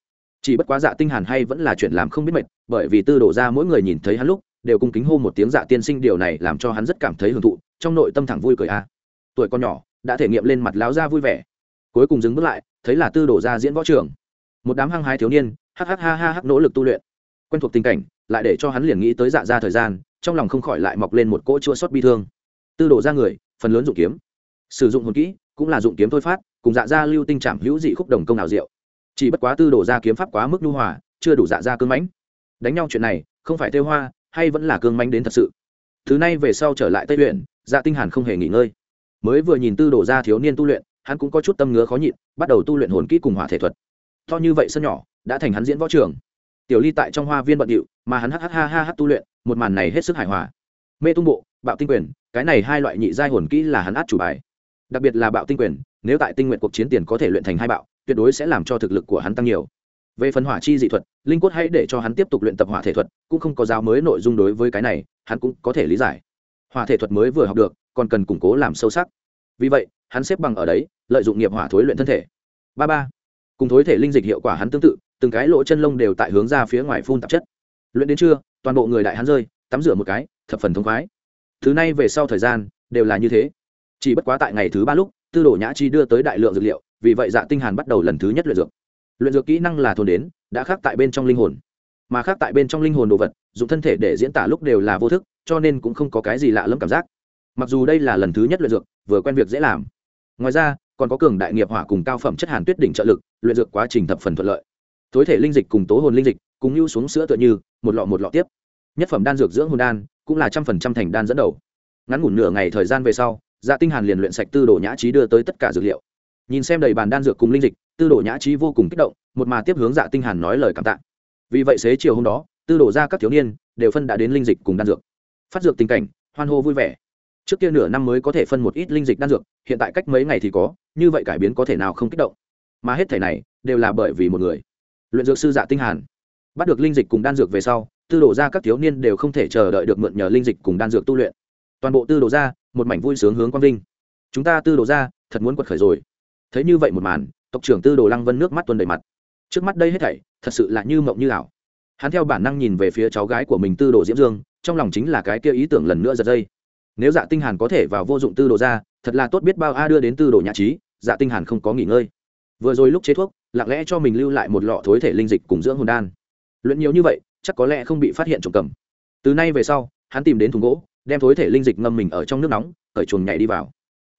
Chỉ bất quá dạ tinh hàn hay vẫn là chuyện làm không biết mệt, bởi vì tư đồ ra mỗi người nhìn thấy hắn lúc, đều cung kính hô một tiếng dạ tiên sinh điều này làm cho hắn rất cảm thấy hưởng thụ, trong nội tâm thẳng vui cười a tuổi con nhỏ, đã thể nghiệm lên mặt láo ra vui vẻ. Cuối cùng dừng bước lại, thấy là tư đồ ra diễn võ trường. Một đám hăng hái thiếu niên hắc hắc ha ha hắc nỗ lực tu luyện quen thuộc tình cảnh, lại để cho hắn liền nghĩ tới dạ ra thời gian, trong lòng không khỏi lại mọc lên một cỗ chua xót bi thương. Tư đổ ra người, phần lớn dụng kiếm. Sử dụng hồn kỹ, cũng là dụng kiếm thôi phát, cùng dạ ra lưu tinh trảm hữu dị khúc đồng công nào diệu. Chỉ bất quá tư đổ ra kiếm pháp quá mức nhu hòa, chưa đủ dạ ra cương mãnh. Đánh nhau chuyện này, không phải thêu hoa, hay vẫn là cương mãnh đến thật sự. Thứ này về sau trở lại tây luyện dạ tinh hàn không hề nghỉ ngơi. Mới vừa nhìn tư đổ ra thiếu niên tu luyện, hắn cũng có chút tâm ngứa khó nhịn, bắt đầu tu luyện hồn kỹ cùng hỏa thể thuật. To như vậy sân nhỏ, đã thành hắn diễn võ trường tiểu ly tại trong hoa viên bận điệu, mà hắn hh ha ha tu luyện, một màn này hết sức hài hòa. Mê tung bộ, bạo tinh quyền, cái này hai loại nhị giai hồn kỹ là hắn át chủ bài. Đặc biệt là bạo tinh quyền, nếu tại tinh nguyện cuộc chiến tiền có thể luyện thành hai bạo, tuyệt đối sẽ làm cho thực lực của hắn tăng nhiều. Về phần hỏa chi dị thuật, linh quất hãy để cho hắn tiếp tục luyện tập hỏa thể thuật, cũng không có giáo mới nội dung đối với cái này, hắn cũng có thể lý giải. Hỏa thể thuật mới vừa học được, còn cần củng cố làm sâu sắc. Vì vậy, hắn xếp bằng ở đấy, lợi dụng nghiệp hỏa thối luyện thân thể. Ba ba. Cùng thối thể linh dịch hiệu quả hắn tương tự từng cái lỗ chân lông đều tại hướng ra phía ngoài phun tạp chất. Luyện đến trưa, toàn bộ người đại hắn rơi, tắm rửa một cái, thập phần thông khoái. Thứ này về sau thời gian, đều là như thế. Chỉ bất quá tại ngày thứ ba lúc, tư đồ nhã chi đưa tới đại lượng dược liệu, vì vậy dạ tinh hàn bắt đầu lần thứ nhất luyện dược. Luyện dược kỹ năng là thôn đến, đã khác tại bên trong linh hồn. Mà khác tại bên trong linh hồn đồ vật, dùng thân thể để diễn tả lúc đều là vô thức, cho nên cũng không có cái gì lạ lẫm cảm giác. Mặc dù đây là lần thứ nhất luyện dược, vừa quen việc dễ làm. Ngoài ra, còn có cường đại nghiệp hỏa cùng cao phẩm chất hàn tuyết đỉnh trợ lực, luyện dược quá trình thập phần thuận lợi tối thể linh dịch cùng tố hồn linh dịch cùng lưu xuống sữa tựa như, một lọ một lọ tiếp. Nhất phẩm đan dược dưỡng hồn đan cũng là trăm phần trăm thành đan dẫn đầu. Ngắn ngủn nửa ngày thời gian về sau dạ tinh hàn liền luyện sạch tư đồ nhã trí đưa tới tất cả dược liệu. Nhìn xem đầy bàn đan dược cùng linh dịch, tư đồ nhã trí vô cùng kích động, một mà tiếp hướng dạ tinh hàn nói lời cảm tạ. Vì vậy xế chiều hôm đó, tư đồ ra các thiếu niên đều phân đã đến linh dịch cùng đan dược. Phát dược tình cảnh, hoan hô vui vẻ. Trước kia nửa năm mới có thể phân một ít linh dịch đan dược, hiện tại cách mấy ngày thì có, như vậy cải biến có thể nào không kích động. Mà hết thể này đều là bởi vì một người luyện dược sư dạ tinh hàn. Bắt được linh dịch cùng đan dược về sau, tư đồ ra các thiếu niên đều không thể chờ đợi được mượn nhờ linh dịch cùng đan dược tu luyện. Toàn bộ tư đồ ra một mảnh vui sướng hướng quang vinh. Chúng ta tư đồ ra thật muốn quật khởi rồi. Thấy như vậy một màn, tộc trưởng tư đồ lăng vân nước mắt tuôn đầy mặt. Trước mắt đây hết thảy, thật sự là như mộng như ảo. Hắn theo bản năng nhìn về phía cháu gái của mình tư đồ diễm dương, trong lòng chính là cái kia ý tưởng lần nữa giật dây. Nếu dạ tinh hàn có thể vào vô dụng tư đồ ra thật là tốt biết bao a đưa đến tư đồ nhã trí dạ tinh hàn không có nghỉ ngơi vừa rồi lúc chế thuốc, lặng lẽ cho mình lưu lại một lọ thối thể linh dịch cùng dưỡng hồn đan. Luyện nhiều như vậy, chắc có lẽ không bị phát hiện trộm cầm. Từ nay về sau, hắn tìm đến thùng gỗ, đem thối thể linh dịch ngâm mình ở trong nước nóng, cởi chuồng nhảy đi vào.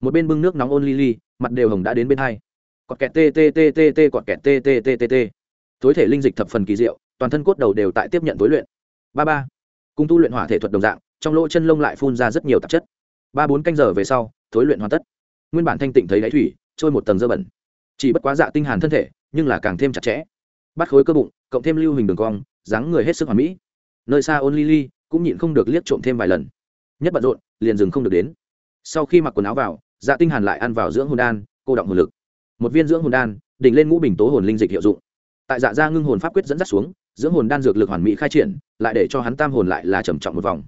Một bên bưng nước nóng ôn ly ly, mặt đều hồng đã đến bên hai. Cọt kẹt tê tê tê tê tê, cọt kẹt tê tê tê tê tê. Thối thể linh dịch thập phần kỳ diệu, toàn thân cốt đầu đều tại tiếp nhận tối luyện. Ba ba. Cung tu luyện hỏa thể thuật đồng dạng, trong lỗ chân lông lại phun ra rất nhiều tạp chất. Ba bốn canh giờ về sau, thối luyện hoàn tất. Nguyên bản thanh tịnh thấy đáy thủy, trôi một tầng dơ bẩn chỉ bất quá dạ tinh hàn thân thể, nhưng là càng thêm chặt chẽ. Bắt khối cơ bụng, cộng thêm lưu hình đường cong, dáng người hết sức hoàn mỹ. Nơi xa ôn ly ly cũng nhịn không được liếc trộm thêm vài lần. Nhất bận rộn, liền dừng không được đến. Sau khi mặc quần áo vào dạ tinh hàn lại ăn vào dưỡng hồn đan, cô động hồn lực. Một viên dưỡng hồn đan, đỉnh lên ngũ bình tố hồn linh dịch hiệu dụng. Tại dạ gia ngưng hồn pháp quyết dẫn dắt xuống, dưỡng hồn đan dược lực hoàn mỹ khai triển, lại để cho hắn tam hồn lại là trầm trọng một vòng.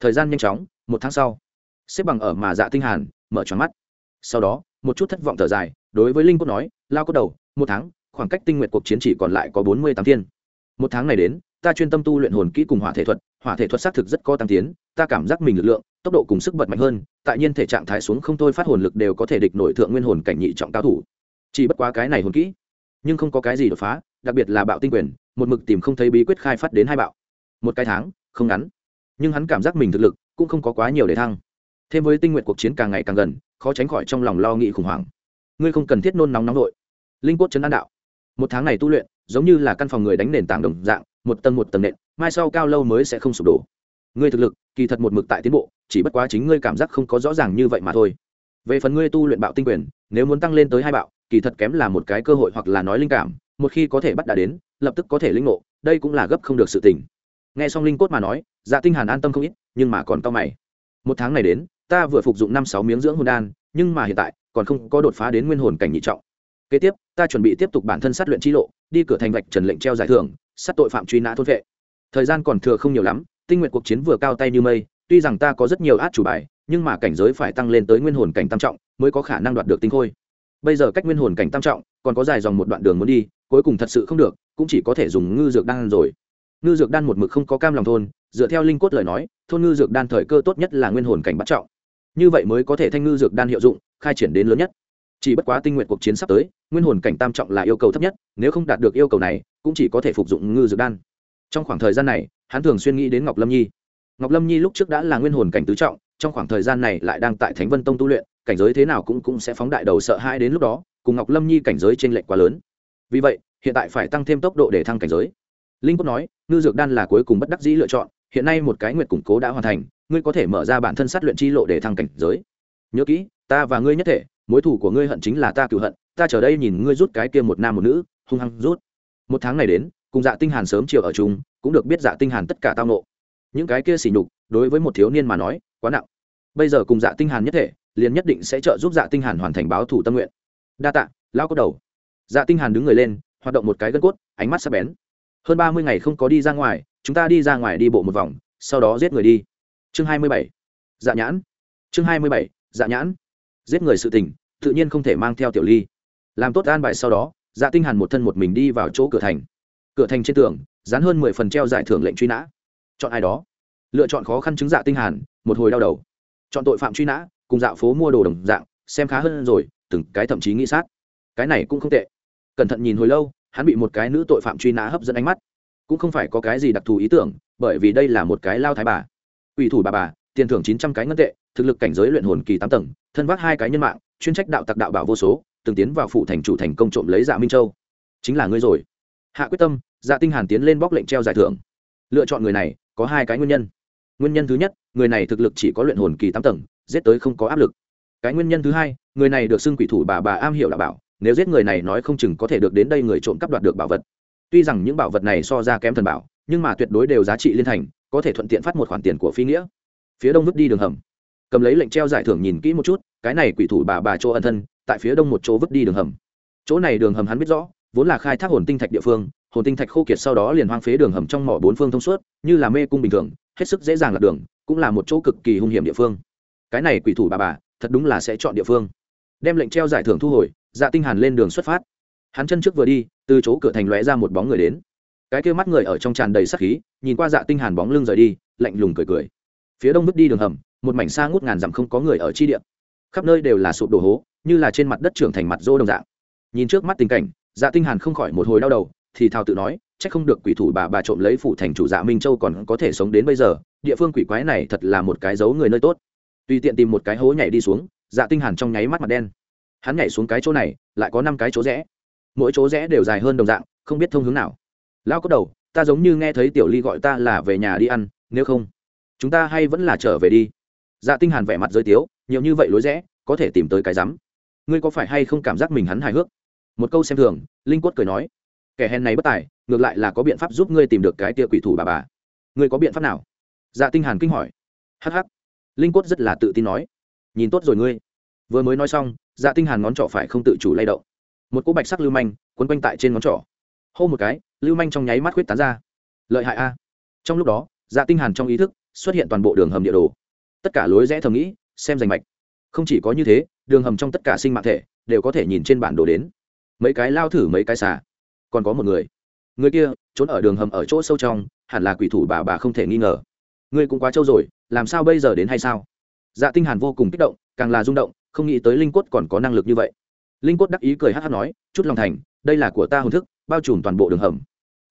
Thời gian nhanh chóng, một tháng sau, xếp bằng ở mà dạ tinh hàn, mở tròn mắt. Sau đó, một chút thất vọng thở dài đối với linh cốt nói, lao cốt đầu, một tháng, khoảng cách tinh nguyện cuộc chiến chỉ còn lại có bốn mươi tám thiên. Một tháng này đến, ta chuyên tâm tu luyện hồn kỹ cùng hỏa thể thuật, hỏa thể thuật xác thực rất có tăng tiến, ta cảm giác mình lực lượng, tốc độ cùng sức bật mạnh hơn, tại nhiên thể trạng thái xuống không thôi phát hồn lực đều có thể địch nổi thượng nguyên hồn cảnh nhị trọng cao thủ. Chỉ bất quá cái này hồn kỹ, nhưng không có cái gì đột phá, đặc biệt là bạo tinh quyền, một mực tìm không thấy bí quyết khai phát đến hai bạo. Một cái tháng, không ngắn. Nhưng hắn cảm giác mình thực lực cũng không có quá nhiều để thăng. Thêm với tinh nguyện cuộc chiến càng ngày càng gần, khó tránh khỏi trong lòng lo nghĩ khủng hoảng ngươi không cần thiết nôn nóng nóng nội linh cốt chấn an đạo. Một tháng này tu luyện, giống như là căn phòng người đánh nền tảng đồng dạng, một tầng một tầng nện, mai sau cao lâu mới sẽ không sụp đổ. Ngươi thực lực, kỳ thật một mực tại tiến bộ, chỉ bất quá chính ngươi cảm giác không có rõ ràng như vậy mà thôi. Về phần ngươi tu luyện bạo tinh quyền, nếu muốn tăng lên tới hai bạo, kỳ thật kém là một cái cơ hội hoặc là nói linh cảm, một khi có thể bắt đã đến, lập tức có thể linh ngộ, đây cũng là gấp không được sự tình. Nghe xong linh cốt mà nói dạ tinh hàn an tâm không ít, nhưng mà còn cao mày. Một tháng này đến, ta vừa phục dụng năm sáu miếng dưỡng hồn đan, nhưng mà hiện tại còn không có đột phá đến nguyên hồn cảnh nhị trọng. Kế tiếp, ta chuẩn bị tiếp tục bản thân sát luyện chi lộ, đi cửa thành vạch trần lệnh treo giải thưởng, sát tội phạm truy nã thôn vệ. Thời gian còn thừa không nhiều lắm, tinh nguyện cuộc chiến vừa cao tay như mây, tuy rằng ta có rất nhiều át chủ bài, nhưng mà cảnh giới phải tăng lên tới nguyên hồn cảnh tam trọng, mới có khả năng đoạt được tinh khôi. Bây giờ cách nguyên hồn cảnh tam trọng, còn có dài dòng một đoạn đường muốn đi, cuối cùng thật sự không được, cũng chỉ có thể dùng ngư dược đan rồi. Ngư dược đan một mực không có cam lòng thôn, dựa theo linh cốt lời nói, thôn ngư dược đan thời cơ tốt nhất là nguyên hồn cảnh bắt trọng. Như vậy mới có thể thanh ngư dược đan hiệu dụng khai triển đến lớn nhất. Chỉ bất quá tinh nguyện cuộc chiến sắp tới, nguyên hồn cảnh tam trọng là yêu cầu thấp nhất, nếu không đạt được yêu cầu này, cũng chỉ có thể phục dụng ngư dược đan. Trong khoảng thời gian này, hắn thường xuyên nghĩ đến ngọc lâm nhi. Ngọc lâm nhi lúc trước đã là nguyên hồn cảnh tứ trọng, trong khoảng thời gian này lại đang tại thánh vân tông tu luyện, cảnh giới thế nào cũng cũng sẽ phóng đại đầu sợ hãi đến lúc đó, cùng ngọc lâm nhi cảnh giới t r ê n lệch quá lớn. Vì vậy, hiện tại phải tăng thêm tốc độ để thăng cảnh giới. Linh quốc nói, ngư dược đan là cuối cùng bất đắc dĩ lựa chọn, hiện nay một cái nguyện củng cố đã hoàn thành, ngươi có thể mở ra bản thân sát luyện chi lộ để thăng cảnh giới. Nhớ kỹ ta và ngươi nhất thể, mối thủ của ngươi hận chính là ta cựu hận, ta chờ đây nhìn ngươi rút cái kia một nam một nữ, hung hăng rút. Một tháng này đến, cùng dạ tinh hàn sớm chiều ở chung, cũng được biết dạ tinh hàn tất cả tao nộ. Những cái kia xỉ nhục, đối với một thiếu niên mà nói, quá nặng. Bây giờ cùng dạ tinh hàn nhất thể, liền nhất định sẽ trợ giúp dạ tinh hàn hoàn thành báo thủ tâm nguyện. Đa tạ lao cốt đầu. Dạ tinh hàn đứng người lên, hoạt động một cái gân cốt, ánh mắt sắc bén. Hơn ba mươi ngày không có đi ra ngoài, chúng ta đi ra ngoài đi bộ một vòng, sau đó giết người đi. Chương hai mươi bảy. Dạ nhãn. Chương hai mươi bảy. Dạ nhãn giết người sự tình, tự nhiên không thể mang theo tiểu ly. Làm tốt an bài sau đó dạ tinh hàn một thân một mình đi vào chỗ cửa thành. Cửa thành trên tường, dán hơn mười phần treo giải thưởng lệnh truy nã. Chọn ai đó? Lựa chọn khó khăn chứng dạ tinh hàn, một hồi đau đầu. Chọn tội phạm truy nã, cùng dạo phố mua đồ đồng dạng, xem khá hơn rồi, từng cái thậm chí nghĩ sát. Cái này cũng không tệ. Cẩn thận nhìn hồi lâu, hắn bị một cái nữ tội phạm truy nã hấp dẫn ánh mắt. Cũng không phải có cái gì đặc thù ý tưởng, bởi vì đây là một cái lao thái bà. Ủy thủ bà bà tiền thưởng chín trăm cái ngân tệ, thực lực cảnh giới luyện hồn kỳ tám tầng, thân vác hai cái nhân mạng, chuyên trách đạo tặc đạo bảo vô số, từng tiến vào phủ thành chủ thành công trộm lấy dạ minh châu. Chính là ngươi rồi. Hạ quyết tâm dạ tinh hàn tiến lên bóc lệnh treo giải thưởng. Lựa chọn người này, có hai cái nguyên nhân. Nguyên nhân thứ nhất, người này thực lực chỉ có luyện hồn kỳ tám tầng, giết tới không có áp lực. Cái nguyên nhân thứ hai, người này được xưng quỷ thủ bà bà am hiểu là bảo, nếu giết người này nói không chừng có thể được đến đây người trộm cắp đoạt được bảo vật. Tuy rằng những bảo vật này so ra kém thần bảo, nhưng mà tuyệt đối đều giá trị liên thành, có thể thuận tiện phát một khoản tiền của phi nghĩa phía đông vứt đi đường hầm. Cầm lấy lệnh treo giải thưởng nhìn kỹ một chút, cái này quỷ thủ bà bà chỗ ân thân, tại phía đông một chỗ vứt đi đường hầm. Chỗ này đường hầm hắn biết rõ, vốn là khai thác hồn tinh thạch địa phương, hồn tinh thạch khô kiệt sau đó liền hoang phế đường hầm trong mỏ bốn phương thông suốt, như là mê cung bình thường, hết sức dễ dàng lạc đường, cũng là một chỗ cực kỳ hung hiểm địa phương. Cái này quỷ thủ bà bà, thật đúng là sẽ chọn địa phương. Đem lệnh treo giải thưởng thu hồi dạ tinh hàn lên đường xuất phát. Hắn chân trước vừa đi, từ chỗ cửa thành lóe ra một bóng người đến. Cái kia mắt người ở trong tràn đầy sát khí, nhìn qua dạ tinh hàn bóng lưng rời đi, lạnh lùng cười cười phía đông vứt đi đường hầm, một mảnh xa ngút ngàn dặm không có người ở chi địa. Khắp nơi đều là sụp đổ hố, như là trên mặt đất trưởng thành mặt rô đồng dạng. Nhìn trước mắt tình cảnh dạ tinh hàn không khỏi một hồi đau đầu, thì thào tự nói, chắc không được quỷ thủ bà bà trộm lấy phủ thành chủ dạ minh châu còn có thể sống đến bây giờ, địa phương quỷ quái này thật là một cái giấu người nơi tốt. Tùy tiện tìm một cái hố nhảy đi xuống dạ tinh hàn trong nháy mắt mặt đen. Hắn nhảy xuống cái chỗ này, lại có năm cái chỗ rẽ. Mỗi chỗ rẽ đều dài hơn đồng dạng, không biết thông hướng nào. Lão có đầu, ta giống như nghe thấy tiểu ly gọi ta là về nhà đi ăn, nếu không chúng ta hay vẫn là trở về đi. Dạ tinh hàn vẻ mặt giới tiếu, nhiều như vậy lối rẽ, có thể tìm tới cái rắm. Ngươi có phải hay không cảm giác mình hắn hài hước? Một câu xem thường, linh quất cười nói. Kẻ hèn này bất tài, ngược lại là có biện pháp giúp ngươi tìm được cái tia quỷ thủ bà bà. Ngươi có biện pháp nào? Dạ tinh hàn kinh hỏi. Hắc hắc. Linh quất rất là tự tin nói. Nhìn tốt rồi ngươi. Vừa mới nói xong dạ tinh hàn ngón trỏ phải không tự chủ lay động. Một cỗ bạch sắc lưu manh, quấn quanh tại trên ngón trỏ. Hô một cái, lưu manh trong nháy mắt khuyết tán ra. Lợi hại a. Trong lúc đó dạ tinh hàn trong ý thức xuất hiện toàn bộ đường hầm địa đồ. Tất cả lối rẽ thầm nghĩ, xem danh mạch. Không chỉ có như thế, đường hầm trong tất cả sinh mạng thể đều có thể nhìn trên bản đồ đến. Mấy cái lao thử mấy cái xà. Còn có một người. Người kia, trốn ở đường hầm ở chỗ sâu trong, hẳn là quỷ thủ bà bà không thể nghi ngờ. Ngươi cũng quá trâu rồi, làm sao bây giờ đến hay sao? Dạ tinh hàn vô cùng kích động, càng là rung động, không nghĩ tới linh cốt còn có năng lực như vậy. Linh cốt đắc ý cười hát hát nói, chút lòng thành, đây là của ta hồn thức, bao trùm toàn bộ đường hầm.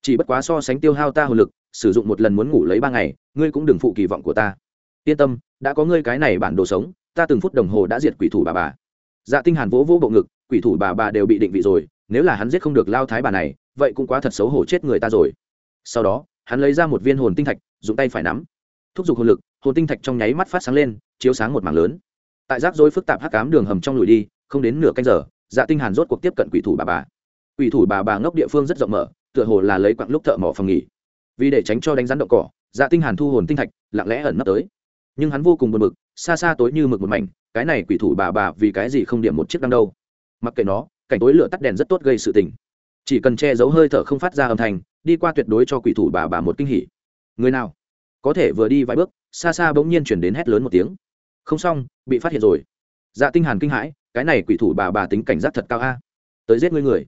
Chỉ bất quá so sánh tiêu hao ta hồn lực sử dụng một lần muốn ngủ lấy ba ngày, ngươi cũng đừng phụ kỳ vọng của ta. Yên tâm, đã có ngươi cái này bản đồ sống, ta từng phút đồng hồ đã diệt quỷ thủ bà bà. Dạ tinh hàn vỗ vỗ bộ ngực, quỷ thủ bà bà đều bị định vị rồi, nếu là hắn giết không được lao thái bà này, vậy cũng quá thật xấu hổ chết người ta rồi. Sau đó, hắn lấy ra một viên hồn tinh thạch, dùng tay phải nắm. Thúc giục hồn lực, hồn tinh thạch trong nháy mắt phát sáng lên, chiếu sáng một mảng lớn. Tại rác rối phức tạp hắc cám đường hầm trong lùi đi, không đến nửa canh giờ dạ tinh hàn rốt cuộc tiếp cận quỷ thủ bà bà. Quỷ thủ bà bà ngốc địa phương rất rộng mở, tựa hồ là lấy quặng lúc thợ mỏ phòng nghỉ vì để tránh cho đánh rắn động cỏ dạ tinh hàn thu hồn tinh thạch, lặng lẽ ẩn nấp tới. Nhưng hắn vô cùng buồn bực, xa xa tối như mực một mảnh, cái này quỷ thủ bà bà vì cái gì không điểm một chiếc đăng đâu. Mặc kệ nó, cảnh tối lửa tắt đèn rất tốt gây sự tình. Chỉ cần che giấu hơi thở không phát ra âm thanh, đi qua tuyệt đối cho quỷ thủ bà bà một kinh hỉ. Người nào? Có thể vừa đi vài bước, xa xa bỗng nhiên chuyển đến hét lớn một tiếng. Không xong, bị phát hiện rồi. Dạ tinh hàn kinh hãi, cái này quỷ thủ bà bà tính cảnh giác thật cao a. Tới giết ngươi người.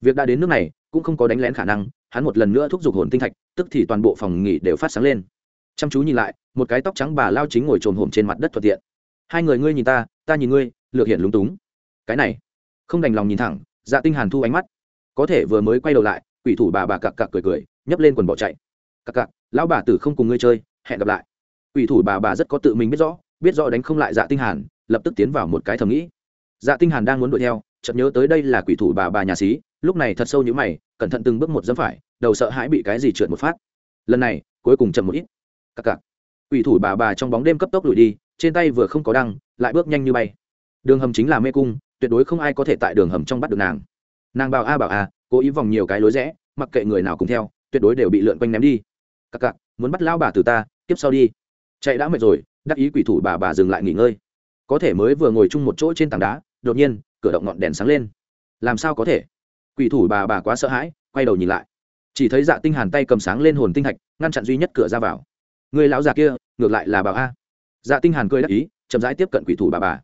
Việc đã đến nước này cũng không có đánh lén khả năng, hắn một lần nữa thúc giục hồn tinh thạch, tức thì toàn bộ phòng nghỉ đều phát sáng lên. Chăm chú nhìn lại, một cái tóc trắng bà lao chính ngồi trồm hổm trên mặt đất thuận tiện. Hai người ngươi nhìn ta ta nhìn ngươi, lược hiện lúng túng. Cái này, không đành lòng nhìn thẳng dạ tinh hàn thu ánh mắt. Có thể vừa mới quay đầu lại, quỷ thủ bà bà cặc cặc cười cười nhấp lên quần bỏ chạy. Cặc cặc, lão bà tử không cùng ngươi chơi, hẹn gặp lại. Quỷ thủ bà bà rất có tự mình biết rõ biết rõ đánh không lại dạ tinh hàn, lập tức tiến vào một cái thầm nghĩ. Dạ tinh hàn đang muốn đuổi theo, chợt nhớ tới đây là quỷ thủ bà bà nhà xí lúc này thật sâu như mày, cẩn thận từng bước một dẫm phải, đầu sợ hãi bị cái gì trượt một phát. Lần này, cuối cùng chậm một ít. Cặc cặc. Quỷ thủ bà bà trong bóng đêm cấp tốc lùi đi, trên tay vừa không có đăng, lại bước nhanh như bay. Đường hầm chính là mê cung, tuyệt đối không ai có thể tại đường hầm trong bắt được nàng. Nàng bảo a bảo a, cố ý vòng nhiều cái lối rẽ, mặc kệ người nào cùng theo, tuyệt đối đều bị lượn quanh ném đi. Cặc cặc, muốn bắt lao bà từ ta tiếp sau đi. Chạy đã mệt rồi, đắc ý quỷ thủ bà bà dừng lại nghỉ ngơi. Có thể mới vừa ngồi chung một chỗ trên tảng đá, đột nhiên, cửa động ngọn đèn sáng lên. Làm sao có thể? Quỷ thủ bà bà quá sợ hãi, quay đầu nhìn lại. Chỉ thấy dạ tinh hàn tay cầm sáng lên hồn tinh thạch ngăn chặn duy nhất cửa ra vào. Người lão già kia, ngược lại là bà a. Dạ tinh hàn cười đắc ý, chậm rãi tiếp cận quỷ thủ bà bà.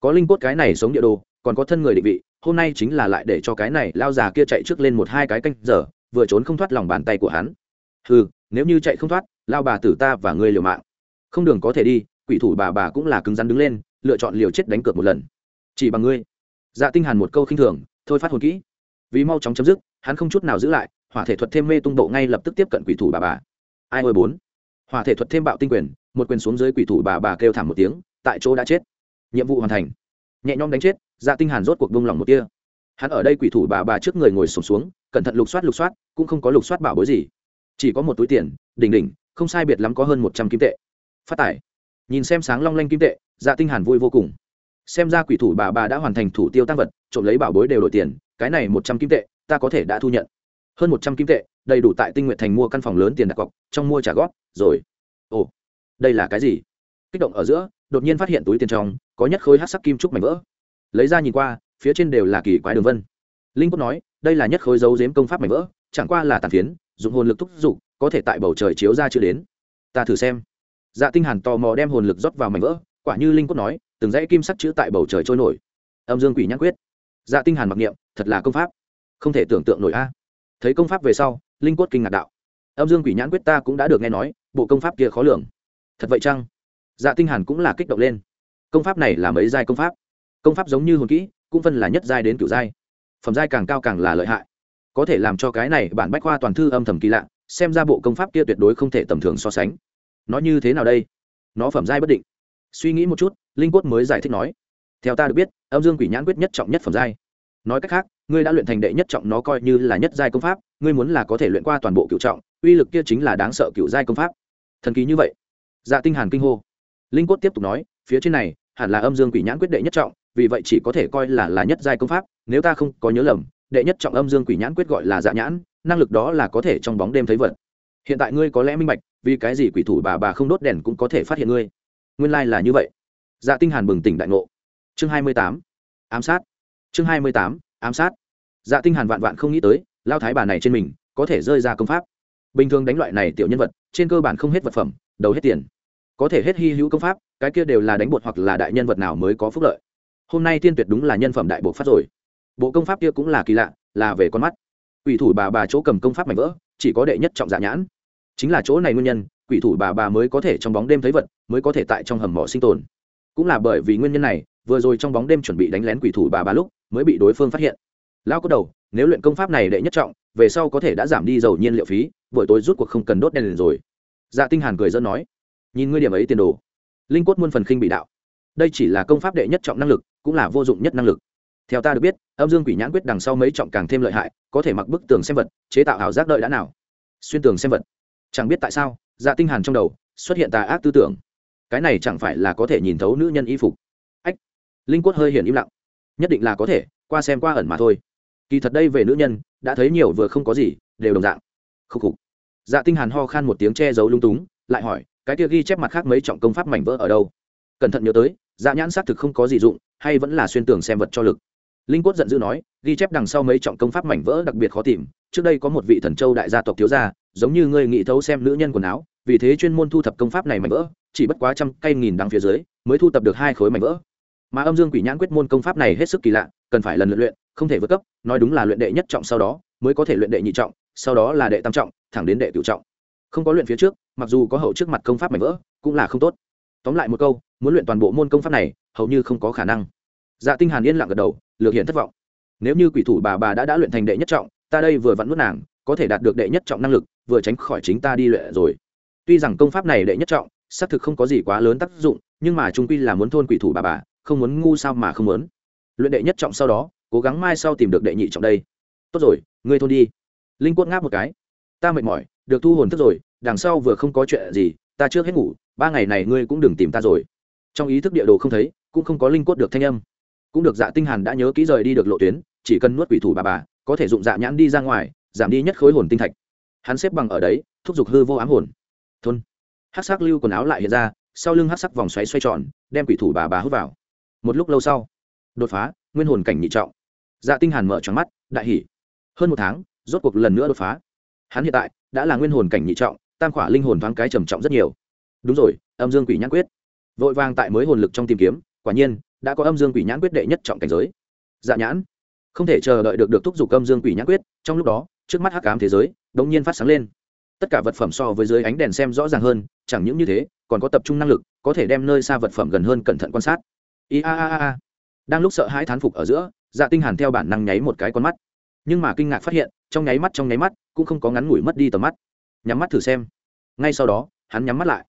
Có linh cốt cái này sống địa đồ, còn có thân người định vị, hôm nay chính là lại để cho cái này lao già kia chạy trước lên một hai cái canh giờ, vừa trốn không thoát lòng bàn tay của hắn. Hừ, nếu như chạy không thoát lao bà tử ta và ngươi liều mạng. Không đường có thể đi, quỷ thủ bà bà cũng là cứng rắn đứng lên, lựa chọn liều chết đánh cược một lần. Chỉ bằng ngươi. Dạ tinh hàn một câu khinh thường, thôi phát hồn kỹ vì mau chóng chấm dứt hắn không chút nào giữ lại hỏa thể thuật thêm mê tung bộ ngay lập tức tiếp cận quỷ thủ bà bà. Ai ôi bốn. Hỏa thể thuật thêm bạo tinh quyền một quyền xuống dưới quỷ thủ bà bà kêu thảm một tiếng tại chỗ đã chết. Nhiệm vụ hoàn thành. Nhẹ nhõm đánh chết dạ tinh hàn rốt cuộc buông lòng một tia. Hắn ở đây quỷ thủ bà bà trước người ngồi sụp xuống, xuống cẩn thận lục soát lục soát cũng không có lục soát bảo bối gì. Chỉ có một túi tiền đỉnh đỉnh không sai biệt lắm có hơn một trăm kim tệ. Phát tải. Nhìn xem sáng long lanh kim tệ dạ tinh hàn vui vô cùng xem ra quỷ thủ bà bà đã hoàn thành thủ tiêu tăng vật, trộm lấy bảo bối đều đổi tiền, cái này một trăm kim tệ, ta có thể đã thu nhận. Hơn một trăm kim tệ, đầy đủ tại tinh nguyện thành mua căn phòng lớn tiền đặt cọc, trong mua trả góp, rồi. Ồ, đây là cái gì? Kích động ở giữa, đột nhiên phát hiện túi tiền trong, có nhất khối hát sắc kim trúc mảnh vỡ. Lấy ra nhìn qua, phía trên đều là kỳ quái đường vân. Linh cốt nói, đây là nhất khối dấu dếm công pháp mảnh vỡ, chẳng qua là tàn phiến, dùng hồn lực thúc giục, có thể tại bầu trời chiếu ra chưa đến. Ta thử xem. Dạ tinh hàn tò mò đem hồn lực rót vào mảnh vỡ, quả như linh cốt nói từng dãy kim sắc chữ tại bầu trời trôi nổi. Âm dương quỷ nhãn quyết. Dạ tinh hàn mặc niệm, thật là công pháp. Không thể tưởng tượng nổi a. Thấy công pháp về sau, linh cốt kinh ngạc đạo. Âm dương quỷ nhãn quyết ta cũng đã được nghe nói, bộ công pháp kia khó lường. Thật vậy chăng? Dạ tinh hàn cũng là kích động lên. Công pháp này là mấy giai công pháp? Công pháp giống như hồn kỹ, cũng phân là nhất giai đến cửu giai. Phẩm giai càng cao càng là lợi hại. Có thể làm cho cái này bản bách khoa toàn thư âm thầm kỳ lạ, xem ra bộ công pháp kia tuyệt đối không thể tầm thường so sánh. Nó như thế nào đây? Nó phẩm giai bất định suy nghĩ một chút, linh quất mới giải thích nói, theo ta được biết, âm dương quỷ nhãn quyết nhất trọng nhất phẩm giai. Nói cách khác, ngươi đã luyện thành đệ nhất trọng nó coi như là nhất giai công pháp, ngươi muốn là có thể luyện qua toàn bộ cựu trọng, uy lực kia chính là đáng sợ cựu giai công pháp. Thần kỳ như vậy. Dạ tinh hàn kinh hô. Linh quất tiếp tục nói, phía trên này, hẳn là âm dương quỷ nhãn quyết đệ nhất trọng, vì vậy chỉ có thể coi là là nhất giai công pháp, nếu ta không có nhớ lầm, đệ nhất trọng âm dương quỷ nhãn quyết gọi là dạ nhãn, năng lực đó là có thể trong bóng đêm thấy vật. Hiện tại ngươi có lẽ minh bạch, vì cái gì quỷ thủ bà bà không đốt đèn cũng có thể phát hiện ngươi nguyên lai、like、là như vậy. Dạ tinh hàn bừng tỉnh đại ngộ. Chương hai mươi tám, ám sát. Chương hai mươi tám, ám sát. Dạ tinh hàn vạn vạn không nghĩ tới lao thái bà này trên mình có thể rơi ra công pháp. Bình thường đánh loại này tiểu nhân vật, trên cơ bản không hết vật phẩm, đầu hết tiền. Có thể hết hy hữu công pháp, cái kia đều là đánh bột hoặc là đại nhân vật nào mới có phúc lợi. Hôm nay tiên tuyệt đúng là nhân phẩm đại bộ phát rồi. Bộ công pháp kia cũng là kỳ lạ, là về con mắt. Quỷ thủ bà bà chỗ cầm công pháp mảnh vỡ, chỉ có đệ nhất trọng dạ nhãn. Chính là chỗ này nguyên nhân quỷ thủ bà bà mới có thể trong bóng đêm thấy vật, mới có thể tại trong hầm mỏ sinh tồn. Cũng là bởi vì nguyên nhân này, vừa rồi trong bóng đêm chuẩn bị đánh lén quỷ thủ bà bà lúc, mới bị đối phương phát hiện. Lão có đầu, nếu luyện công pháp này đệ nhất trọng, về sau có thể đã giảm đi dầu nhiên liệu phí, buổi tối rút cuộc không cần đốt đèn liền rồi. Dạ tinh hàn cười dẫn nói, nhìn ngươi điểm ấy tiền đồ, linh quất muôn phần khinh bị đạo. Đây chỉ là công pháp đệ nhất trọng năng lực, cũng là vô dụng nhất năng lực. Theo ta được biết, âm dương quỷ nhãn quyết đằng sau mấy trọng càng thêm lợi hại, có thể mặc bức tường xem vật, chế tạo ảo giác đợi đã nào. Xuyên tường xem vật. Chẳng biết tại sao dạ tinh hàn trong đầu xuất hiện tà ác tư tưởng. Cái này chẳng phải là có thể nhìn thấu nữ nhân y phục? Ách, linh quất hơi hiển im lặng. Nhất định là có thể, qua xem qua ẩn mà thôi. Kỳ thật đây về nữ nhân, đã thấy nhiều vừa không có gì, đều đồng dạng. Khúc khục. Dạ tinh hàn ho khan một tiếng che giấu lung túng, lại hỏi, cái kia ghi chép mặt khác mấy trọng công pháp mảnh vỡ ở đâu? Cẩn thận nhớ tới dạ nhãn xác thực không có gì dụng, hay vẫn là xuyên tường xem vật cho lực. Linh quất giận dữ nói, ghi chép đằng sau mấy trọng công pháp mảnh vỡ đặc biệt khó tìm, trước đây có một vị thần châu đại gia tộc thiếu gia giống như ngươi nghĩ thấu xem nữ nhân quần áo, vì thế chuyên môn thu thập công pháp này mảnh vỡ, chỉ bất quá trăm cây nghìn đằng phía dưới, mới thu thập được hai khối mảnh vỡ. Mà âm dương quỷ nhãn quyết môn công pháp này hết sức kỳ lạ, cần phải lần luyện luyện, không thể vượt cấp, nói đúng là luyện đệ nhất trọng sau đó, mới có thể luyện đệ nhị trọng, sau đó là đệ tam trọng, thẳng đến đệ cựu trọng. Không có luyện phía trước, mặc dù có hậu trước mặt công pháp mảnh vỡ, cũng là không tốt. Tóm lại một câu, muốn luyện toàn bộ môn công pháp này, hầu như không có khả năng. Dạ tinh hàn yên lặng gật đầu, lược hiện thất vọng. Nếu như quỷ thủ bà bà đã đã luyện thành đệ nhất trọng, ta đây vừa vặn nuốt nàng có thể đạt được đệ nhất trọng năng lực, vừa tránh khỏi chính ta đi luyện rồi. Tuy rằng công pháp này đệ nhất trọng, xác thực không có gì quá lớn tác dụng, nhưng mà trung quy là muốn thôn quỷ thủ bà bà, không muốn ngu sao mà không muốn. Luyện đệ nhất trọng sau đó, cố gắng mai sau tìm được đệ nhị trọng đây. Tốt rồi, ngươi thôn đi. Linh quất ngáp một cái. Ta mệt mỏi, được thu hồn thức rồi, đằng sau vừa không có chuyện gì, ta trước hết ngủ, ba ngày này ngươi cũng đừng tìm ta rồi. Trong ý thức địa đồ không thấy, cũng không có linh quất được thanh âm. Cũng được dạ tinh hàn đã nhớ kỹ rời đi được lộ tuyến, chỉ cần nuốt quỷ thủ bà bà, có thể dụng dạ nhãn đi ra ngoài giảm đi nhất khối hồn tinh thạch. Hắn xếp bằng ở đấy, thúc giục hư vô ám hồn. Thôn. Hắc sắc lưu quần áo lại hiện ra, sau lưng hắc sắc vòng xoáy xoay tròn, đem quỷ thủ bà bà hút vào. Một lúc lâu sau, đột phá, nguyên hồn cảnh nhị trọng. Dạ tinh hàn mở tròn mắt, đại hỉ. Hơn một tháng, rốt cuộc lần nữa đột phá. Hắn hiện tại đã là nguyên hồn cảnh nhị trọng, tam khỏa linh hồn thoáng cái trầm trọng rất nhiều. Đúng rồi, âm dương quỷ nhãn quyết. Vội vàng tại mới hồn lực trong tìm kiếm, quả nhiên, đã có âm dương quỷ nhãn quyết đệ nhất trọng cảnh giới. Dạ nhãn. Không thể chờ đợi được được thúc giục âm dương quỷ nhãn quyết, trong lúc đó trước mắt hắc ám thế giới đột nhiên phát sáng lên. Tất cả vật phẩm so với dưới ánh đèn xem rõ ràng hơn, chẳng những như thế, còn có tập trung năng lực, có thể đem nơi xa vật phẩm gần hơn cẩn thận quan sát. I a a a. Đang lúc sợ hãi thán phục ở giữa dạ tinh hàn theo bản năng nháy một cái con mắt. Nhưng mà kinh ngạc phát hiện, trong nháy mắt trong nháy mắt, cũng không có ngắn ngủi mất đi tầm mắt. Nhắm mắt thử xem. Ngay sau đó, hắn nhắm mắt lại.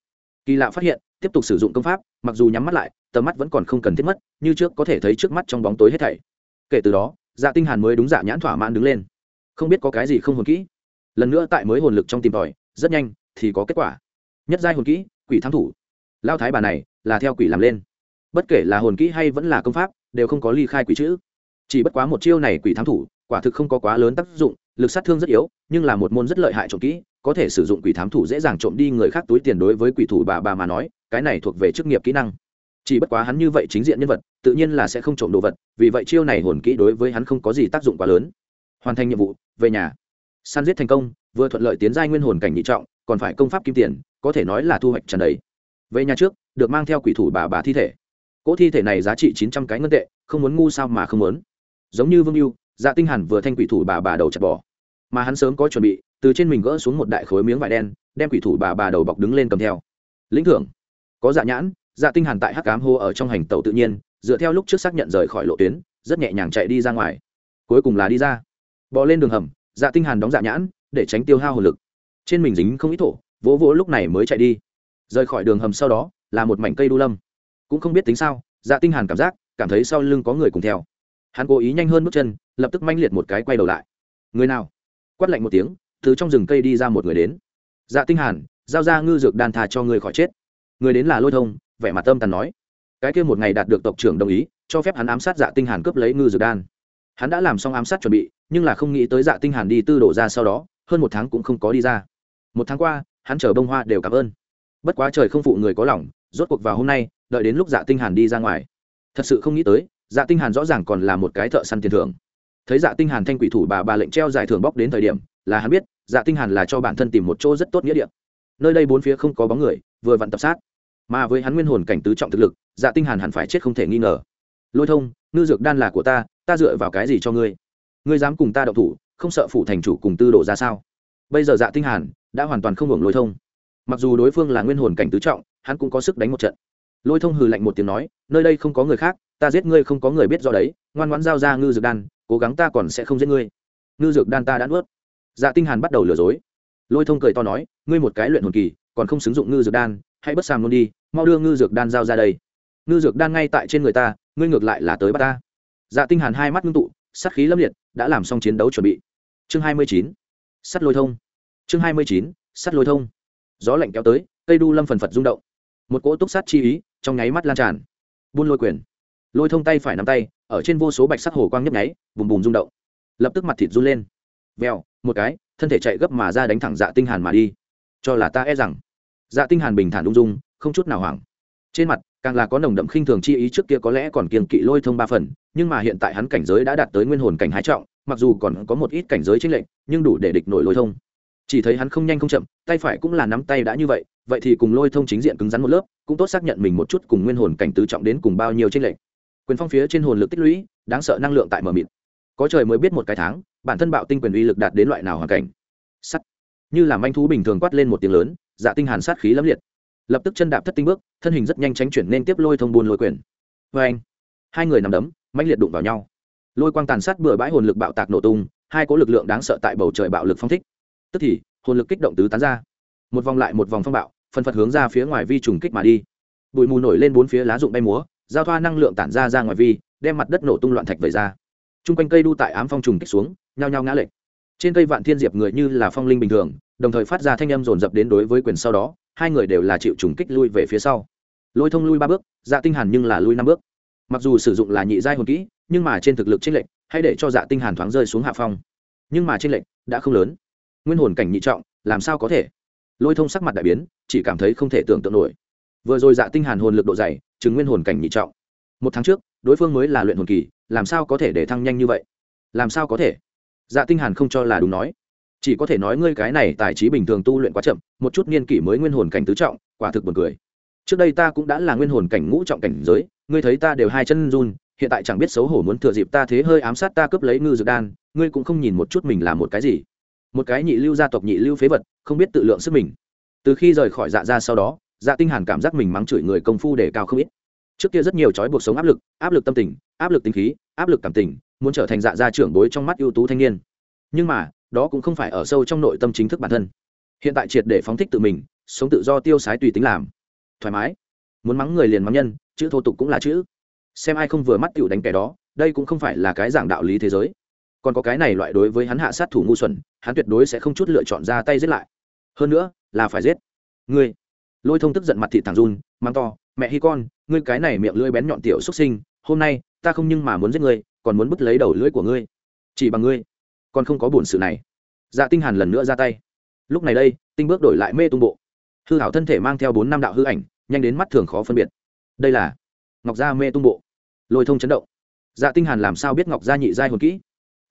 Kỳ lạ phát hiện, tiếp tục sử dụng công pháp, mặc dù nhắm mắt lại, tầm mắt vẫn còn không cần thiết mất, như trước có thể thấy trước mắt trong bóng tối hết thảy. Kể từ đó dạ tinh hàn mới đúng dạ nhãn thỏa mãn đứng lên không biết có cái gì không hồn kỹ. Lần nữa tại mới hồn lực trong tìm tòi, rất nhanh, thì có kết quả. Nhất giai hồn kỹ, quỷ thắng thủ. Lao thái bà này, là theo quỷ làm lên. Bất kể là hồn kỹ hay vẫn là công pháp, đều không có ly khai quỷ chữ. Chỉ bất quá một chiêu này quỷ thắng thủ, quả thực không có quá lớn tác dụng, lực sát thương rất yếu, nhưng là một môn rất lợi hại trộm kỹ, có thể sử dụng quỷ thám thủ dễ dàng trộm đi người khác túi tiền đối với quỷ thủ bà bà mà nói, cái này thuộc về chức nghiệp kỹ năng. Chỉ bất quá hắn như vậy chính diện nhân vật, tự nhiên là sẽ không trộm đồ vật, vì vậy chiêu này hồn kỹ đối với hắn không có gì tác dụng quá lớn hoàn thành nhiệm vụ, về nhà. Săn giết thành công, vừa thuận lợi tiến giai nguyên hồn cảnh nhị trọng, còn phải công pháp kim tiền, có thể nói là thu hoạch trần đấy về nhà trước, được mang theo quỷ thủ bà bà thi thể. Cỗ thi thể này giá trị chín trăm cái ngân tệ, không muốn ngu sao mà không muốn. Giống như vương mưu dạ tinh hẳn vừa thanh quỷ thủ bà bà đầu chặt bỏ. Mà hắn sớm có chuẩn bị, từ trên mình gỡ xuống một đại khối miếng vải đen, đem quỷ thủ bà bà đầu bọc đứng lên cầm theo. Lĩnh thưởng. Có dạ nhãn dạ tinh hàn tại hắc ám hô ở trong hành tẩu tự nhiên, dựa theo lúc trước xác nhận rời khỏi lộ tuyến, rất nhẹ nhàng chạy đi ra ngoài. Cuối cùng là đi ra bò lên đường hầm dạ tinh hàn đóng dạ nhãn, để tránh tiêu hao hồn lực. Trên mình dính không ít thổ, vỗ vỗ lúc này mới chạy đi. Rời khỏi đường hầm sau đó, là một mảnh cây đu lâm. Cũng không biết tính sao dạ tinh hàn cảm giác, cảm thấy sau lưng có người cùng theo. Hắn cố ý nhanh hơn bước chân, lập tức manh liệt một cái quay đầu lại. Người nào? Quát lạnh một tiếng, từ trong rừng cây đi ra một người đến. Dạ tinh hàn, giao ra ngư dược đan thà cho người khỏi chết. Người đến là lôi thông, vẻ mặt tâm tàn nói. Cái kia một ngày đạt được tộc trưởng đồng ý, cho phép hắn ám sát dạ tinh hàn cướp lấy ngư dược đan hắn đã làm xong ám sát chuẩn bị, nhưng là không nghĩ tới dạ tinh hàn đi tư đổ ra sau đó, hơn một tháng cũng không có đi ra. Một tháng qua, hắn chờ bông hoa đều cảm ơn. Bất quá trời không phụ người có lòng, rốt cuộc vào hôm nay, đợi đến lúc dạ tinh hàn đi ra ngoài. Thật sự không nghĩ tới dạ tinh hàn rõ ràng còn là một cái thợ săn tiền thưởng. Thấy dạ tinh hàn thanh quỷ thủ bà bà lệnh treo giải thưởng bóc đến thời điểm, là hắn biết dạ tinh hàn là cho bản thân tìm một chỗ rất tốt nghĩa địa. Nơi đây bốn phía không có bóng người, vừa vặn tập sát. Mà với hắn nguyên hồn cảnh tứ trọng thực lực dạ tinh hàn hẳn phải chết không thể nghi ngờ. Lôi thông ngư dược đan là của ta ta dựa vào cái gì cho ngươi? Ngươi dám cùng ta động thủ, không sợ phủ thành chủ cùng tư độ ra sao? Bây giờ dạ tinh hàn đã hoàn toàn không hưởng lôi thông. Mặc dù đối phương là nguyên hồn cảnh tứ trọng, hắn cũng có sức đánh một trận. Lôi thông hừ lạnh một tiếng nói, nơi đây không có người khác, ta giết ngươi không có người biết do đấy, ngoan ngoãn giao ra ngư dược đan, cố gắng ta còn sẽ không giết ngươi. Ngư dược đan ta đã nuốt. Dạ tinh hàn bắt đầu lừa dối. Lôi thông cười to nói, ngươi một cái luyện hồn kỳ, còn không xứng dụng ngư dược đan, hãy bất sàm luôn đi, mau đưa ngư dược đan giao ra đây. Ngư dược đan ngay tại trên người ta ngươi ngược lại là tới bắt ta. Dạ tinh hàn hai mắt ngưng tụ, sát khí lâm liệt, đã làm xong chiến đấu chuẩn bị. Chương hai mươi chín, sắt lôi thông. Chương hai mươi chín, sắt lôi thông. Gió lạnh kéo tới, cây đu lâm phần phật rung động. Một cỗ túc sát chi ý trong nháy mắt lan tràn. Buôn lôi quyền. Lôi thông tay phải nắm tay, ở trên vô số bạch sắc hồ quang nhấp nháy, bùm bùm rung động. Lập tức mặt thịt run lên. Vèo, một cái, thân thể chạy gấp mà ra đánh thẳng dạ tinh hàn mà đi. Cho là ta e rằng. Dạ tinh hàn bình thản ung dung, không chút nào hoảng. Trên mặt càng là có nồng đậm khinh thường chi ý trước kia có lẽ còn kiên kỵ lôi thông ba phần, nhưng mà hiện tại hắn cảnh giới đã đạt tới nguyên hồn cảnh hái trọng, mặc dù còn có một ít cảnh giới chính lệnh nhưng đủ để địch nổi lôi thông. Chỉ thấy hắn không nhanh không chậm, tay phải cũng là nắm tay đã như vậy vậy thì cùng lôi thông chính diện cứng rắn một lớp, cũng tốt xác nhận mình một chút cùng nguyên hồn cảnh tứ trọng đến cùng bao nhiêu trên lệnh quyền phong phía trên hồn lực tích lũy, đáng sợ năng lượng tại mờ mịt. Có trời mới biết một cái tháng, bản thân bạo tinh quyền uy lực đạt đến loại nào hoàn cảnh. Sắt. Như là manh thú bình thường quát lên một tiếng lớn dạ tinh hàn sát khí lẫm liệt lập tức chân đạp thất tinh bước, thân hình rất nhanh tránh chuyển nên tiếp lôi thông buôn lôi quyền. Vê anh, hai người nằm đấm, mãnh liệt đụng vào nhau. Lôi quang tàn sát bừa bãi hồn lực bạo tạc nổ tung, hai có lực lượng đáng sợ tại bầu trời bạo lực phong thích. Tức thì, hồn lực kích động tứ tán ra. Một vòng lại một vòng phong bạo, phân phật hướng ra phía ngoài vi trùng kích mà đi. Bụi mù nổi lên bốn phía lá rụng bay múa, giao thoa năng lượng tản ra ra ngoài vi, đem mặt đất nổ tung loạn thạch vẩy ra. T r u n g quanh cây đu tại ám phong trùng kích xuống, nhao nhao ngã lệch. Trên cây vạn thiên diệp người như là phong linh bình thường, đồng thời phát ra thanh âm dồn dập đến đối với quyền sau đó hai người đều là chịu trùng kích lui về phía sau. Lôi thông lui ba bước dạ tinh hàn nhưng là lui năm bước. Mặc dù sử dụng là nhị giai hồn kỹ, nhưng mà trên thực lực trên lệnh hãy để cho dạ tinh hàn thoáng rơi xuống hạ phong. Nhưng mà trên lệnh đã không lớn. Nguyên hồn cảnh nhị trọng, làm sao có thể? Lôi thông sắc mặt đại biến, chỉ cảm thấy không thể tưởng tượng nổi. Vừa rồi dạ tinh hàn hồn lực độ dày chứng nguyên hồn cảnh nhị trọng. Một tháng trước, đối phương mới là luyện hồn kỳ, làm sao có thể để thăng nhanh như vậy? Làm sao có thể? Dạ tinh hàn không cho là đúng nói chỉ có thể nói ngươi cái này tài trí bình thường tu luyện quá chậm, một chút niên kỷ mới nguyên hồn cảnh tứ trọng, quả thực buồn cười. Trước đây ta cũng đã là nguyên hồn cảnh ngũ trọng cảnh giới, ngươi thấy ta đều hai chân run, hiện tại chẳng biết xấu hổ muốn thừa dịp ta thế hơi ám sát ta cướp lấy ngư dược đan, ngươi cũng không nhìn một chút mình là một cái gì. Một cái nhị lưu gia tộc nhị lưu phế vật, không biết tự lượng sức mình. Từ khi rời khỏi dạ ra sau đó dạ tinh hàn cảm giác mình mắng chửi người công phu để cao không ít. Trước kia rất nhiều trói buộc sống áp lực áp lực tâm tình, áp lực tính khí, áp lực cảm tình, muốn trở thành dạ gia trưởng bối trong mắt ưu tú thanh niên. Nhưng mà đó cũng không phải ở sâu trong nội tâm chính thức bản thân. Hiện tại triệt để phóng thích tự mình, sống tự do tiêu sái tùy tính làm. Thoải mái. Muốn mắng người liền mắng nhân, chữ thô tục cũng là chữ. Xem ai không vừa mắt tiểu đánh kẻ đó, đây cũng không phải là cái giảng đạo lý thế giới. Còn có cái này loại đối với hắn hạ sát thủ ngu xuẩn, hắn tuyệt đối sẽ không chút lựa chọn ra tay giết lại. Hơn nữa, là phải giết. Ngươi. Lôi thông tức giận mặt thị thằng run mang to, mẹ hi con, ngươi cái này miệng lưỡi bén nhọn tiểu xuất sinh, hôm nay ta không nhưng mà muốn giết ngươi, còn muốn bứt lấy đầu lưỡi của ngươi. Chỉ bằng ngươi còn không có buồn sự này. Dạ tinh hàn lần nữa ra tay. Lúc này đây, tinh bước đổi lại mê tung bộ. Hư hảo thân thể mang theo bốn năm đạo hư ảnh, nhanh đến mắt thường khó phân biệt. Đây là ngọc gia mê tung bộ. Lôi thông chấn động. Dạ tinh hàn làm sao biết ngọc gia nhị giai hồn kỹ?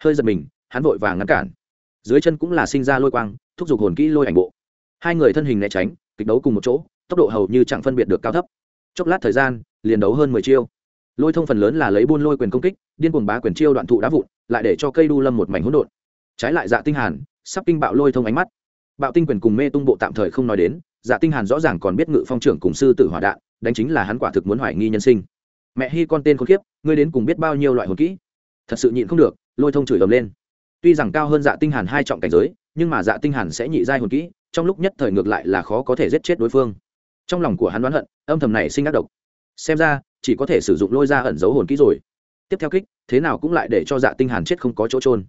Hơi giật mình, hắn vội vàng ngăn cản. Dưới chân cũng là sinh ra lôi quang, thúc giục hồn kỹ lôi ảnh bộ. Hai người thân hình né tránh, kịch đấu cùng một chỗ, tốc độ hầu như chẳng phân biệt được cao thấp. Chốc lát thời gian, liền đấu hơn mười chiêu lôi thông phần lớn là lấy buôn lôi quyền công kích điên cuồng bá quyền chiêu đoạn thụ đá vụn lại để cho cây đu lâm một mảnh hỗn độn. Trái lại dạ tinh hàn sắp kinh bạo lôi thông ánh mắt. Bạo tinh quyền cùng mê tung bộ tạm thời không nói đến dạ tinh hàn rõ ràng còn biết ngự phong trưởng cùng sư tử hỏa đạn đánh chính là hắn quả thực muốn hoài nghi nhân sinh. Mẹ hi con tên con kiếp, ngươi đến cùng biết bao nhiêu loại hồn kỹ? Thật sự nhịn không được lôi thông chửi ầm lên. Tuy rằng cao hơn dạ tinh hàn hai trọng cảnh giới nhưng mà dạ tinh hàn sẽ nhị giai hồn kỹ trong lúc nhất thời ngược lại là khó có thể giết chết đối phương. Trong lòng của hắn đoán hận âm thầm này sinh ác độc. Xem ra chỉ có thể sử dụng lôi ra ẩn giấu hồn kỹ rồi. Tiếp theo kích, thế nào cũng lại để cho dạ tinh hàn chết không có chỗ trôn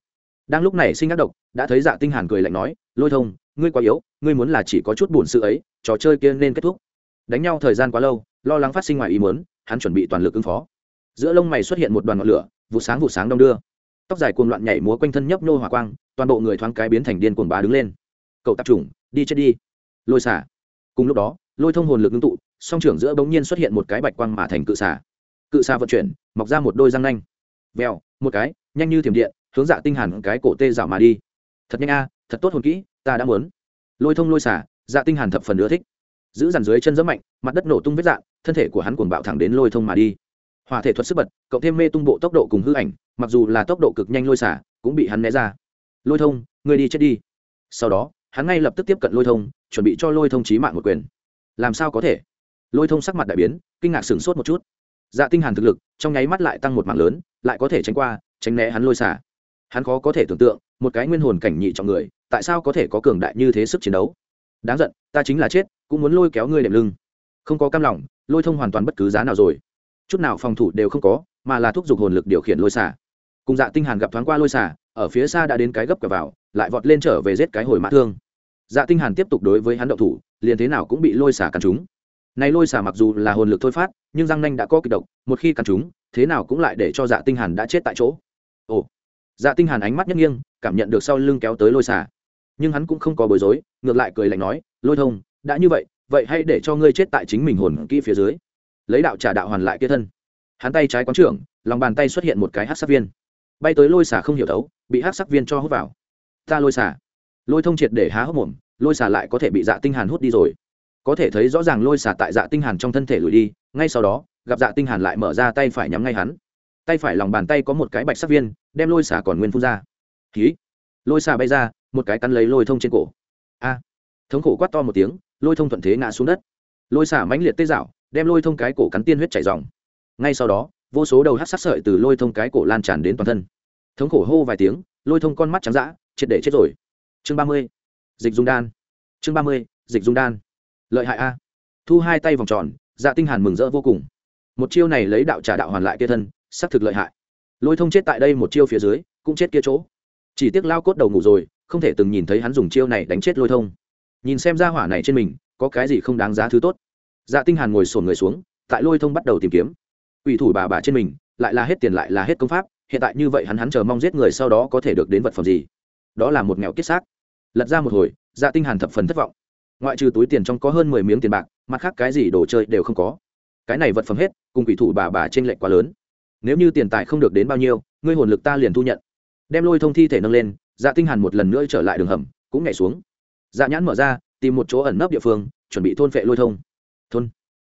đang lúc này sinh ác độc, đã thấy dạ tinh hàn cười lạnh nói, lôi thông, ngươi quá yếu, ngươi muốn là chỉ có chút buồn sự ấy, trò chơi kia nên kết thúc. Đánh nhau thời gian quá lâu, lo lắng phát sinh ngoài ý muốn, hắn chuẩn bị toàn lực ứng phó. Giữa lông mày xuất hiện một đoàn ngọn lửa, vụ sáng vụ sáng đông đưa. Tóc dài cuồng loạn nhảy múa quanh thân nhấp nô hỏa quang, toàn bộ người thoáng cái biến thành điên cuồng bá đứng lên. Cậu tạp chủng, đi chết đi. Lôi xả. Cùng lúc đó, lôi thông hồn lực ngưng tụ song trưởng giữa bỗng nhiên xuất hiện một cái bạch quang mà thành cự xà, cự xà vận chuyển mọc ra một đôi răng nanh. Vèo một cái nhanh như thiểm điện hướng dạ tinh hàn cái cổ tê dạo mà đi. Thật nhanh a thật tốt hồn kỹ ta đã muốn. Lôi thông lôi xà, dạ tinh hàn thập phần ưa thích. Giữ dàn dưới chân rất mạnh mặt đất nổ tung vết dạn, thân thể của hắn cuồng bạo thẳng đến lôi thông mà đi. Hỏa thể thuật sức bật cộng thêm mê tung bộ tốc độ cùng hư ảnh mặc dù là tốc độ cực nhanh lôi xả cũng bị hắn né ra. Lôi thông ngươi đi chết đi. Sau đó hắn ngay lập tức tiếp cận lôi thông chuẩn bị cho lôi thông chí mạng một quyền. Làm sao có thể? Lôi thông sắc mặt đại biến, kinh ngạc sửng sốt một chút. Dạ tinh hàn thực lực, trong nháy mắt lại tăng một mảng lớn, lại có thể tránh qua, tránh né hắn lôi xả. Hắn khó có thể tưởng tượng, một cái nguyên hồn cảnh nhị trọng người, tại sao có thể có cường đại như thế sức chiến đấu? Đáng giận, ta chính là chết, cũng muốn lôi kéo ngươi đệm lưng. Không có cam lòng, lôi thông hoàn toàn bất cứ giá nào rồi. Chút nào phòng thủ đều không có, mà là thúc giục hồn lực điều khiển lôi xả. Cùng dạ tinh hàn gặp thoáng qua lôi xả, ở phía xa đã đến cái gấp cả vào, lại vọt lên trở về giết cái hồi mã thương. Dạ tinh hàn tiếp tục đối với hắn động thủ, liền thế nào cũng bị lôi xả cắn trúng này lôi xả mặc dù là hồn lực thôi phát, nhưng răng nanh đã có kịch độc, một khi cắn chúng, thế nào cũng lại để cho dạ tinh hàn đã chết tại chỗ. Ồ. Dạ tinh hàn ánh mắt nhất nghiêng, cảm nhận được sau lưng kéo tới lôi xả nhưng hắn cũng không có bối rối, ngược lại cười lạnh nói, lôi thông, đã như vậy vậy hãy để cho ngươi chết tại chính mình hồn kỹ phía dưới. Lấy đạo trả đạo hoàn lại kia thân. Hắn tay trái quán trưởng, lòng bàn tay xuất hiện một cái hát sắc viên. Bay tới lôi xả không hiểu thấu, bị hát sắc viên cho hút vào. Ta lôi xả lôi thông triệt để há hốc mồm, lôi xả lại có thể bị dạ tinh hàn hút đi rồi có thể thấy rõ ràng lôi xả tại dạ tinh hàn trong thân thể lùi đi, ngay sau đó, gặp dạ tinh hàn lại mở ra tay phải nhắm ngay hắn. Tay phải lòng bàn tay có một cái bạch sắc viên, đem lôi xả còn nguyên phun ra. Khí lôi xả bay ra, một cái cắn lấy lôi thông trên cổ. A! Thống khổ quát to một tiếng, lôi thông thuận thế ngã xuống đất. Lôi xả mãnh liệt tê dạo đem lôi thông cái cổ cắn tiên huyết chảy ròng ngay sau đó, vô số đầu hát sắc sợi từ lôi thông cái cổ lan tràn đến toàn thân. Thống khổ hô vài tiếng, lôi thông con mắt trắng d ã triệt để chết rồi. Chương ba mươi, dịch dung đan. Chương ba mươi, dịch dung đan lợi hại a. Thu hai tay vòng tròn dạ tinh hàn mừng rỡ vô cùng. Một chiêu này lấy đạo trả đạo hoàn lại kia thân, xác thực lợi hại. Lôi thông chết tại đây một chiêu phía dưới, cũng chết kia chỗ. Chỉ tiếc lao cốt đầu ngủ rồi, không thể từng nhìn thấy hắn dùng chiêu này đánh chết lôi thông. Nhìn xem ra hỏa này trên mình, có cái gì không đáng giá thứ tốt. Dạ tinh hàn ngồi sồn người xuống, tại lôi thông bắt đầu tìm kiếm. Ủy thủ bà bà trên mình, lại là hết tiền lại là hết công pháp, hiện tại như vậy hắn hắn chờ mong giết người sau đó có thể được đến vật phẩm gì? Đó là một nghèo kiết xác. Lật ra một hồi dạ tinh hàn thập phần thất vọng ngoại trừ túi tiền trong có hơn mười miếng tiền bạc, mặt khác cái gì đồ chơi đều không có. Cái này vật phẩm hết, cùng quỷ thủ bà bà trên lệch quá lớn. Nếu như tiền tài không được đến bao nhiêu, ngươi hồn lực ta liền thu nhận. Đem lôi thông thi thể nâng lên dạ tinh hàn một lần nữa trở lại đường hầm, cũng nhảy xuống. Dạ nhãn mở ra, tìm một chỗ ẩn nấp địa phương, chuẩn bị thôn phệ lôi thông. Thôn.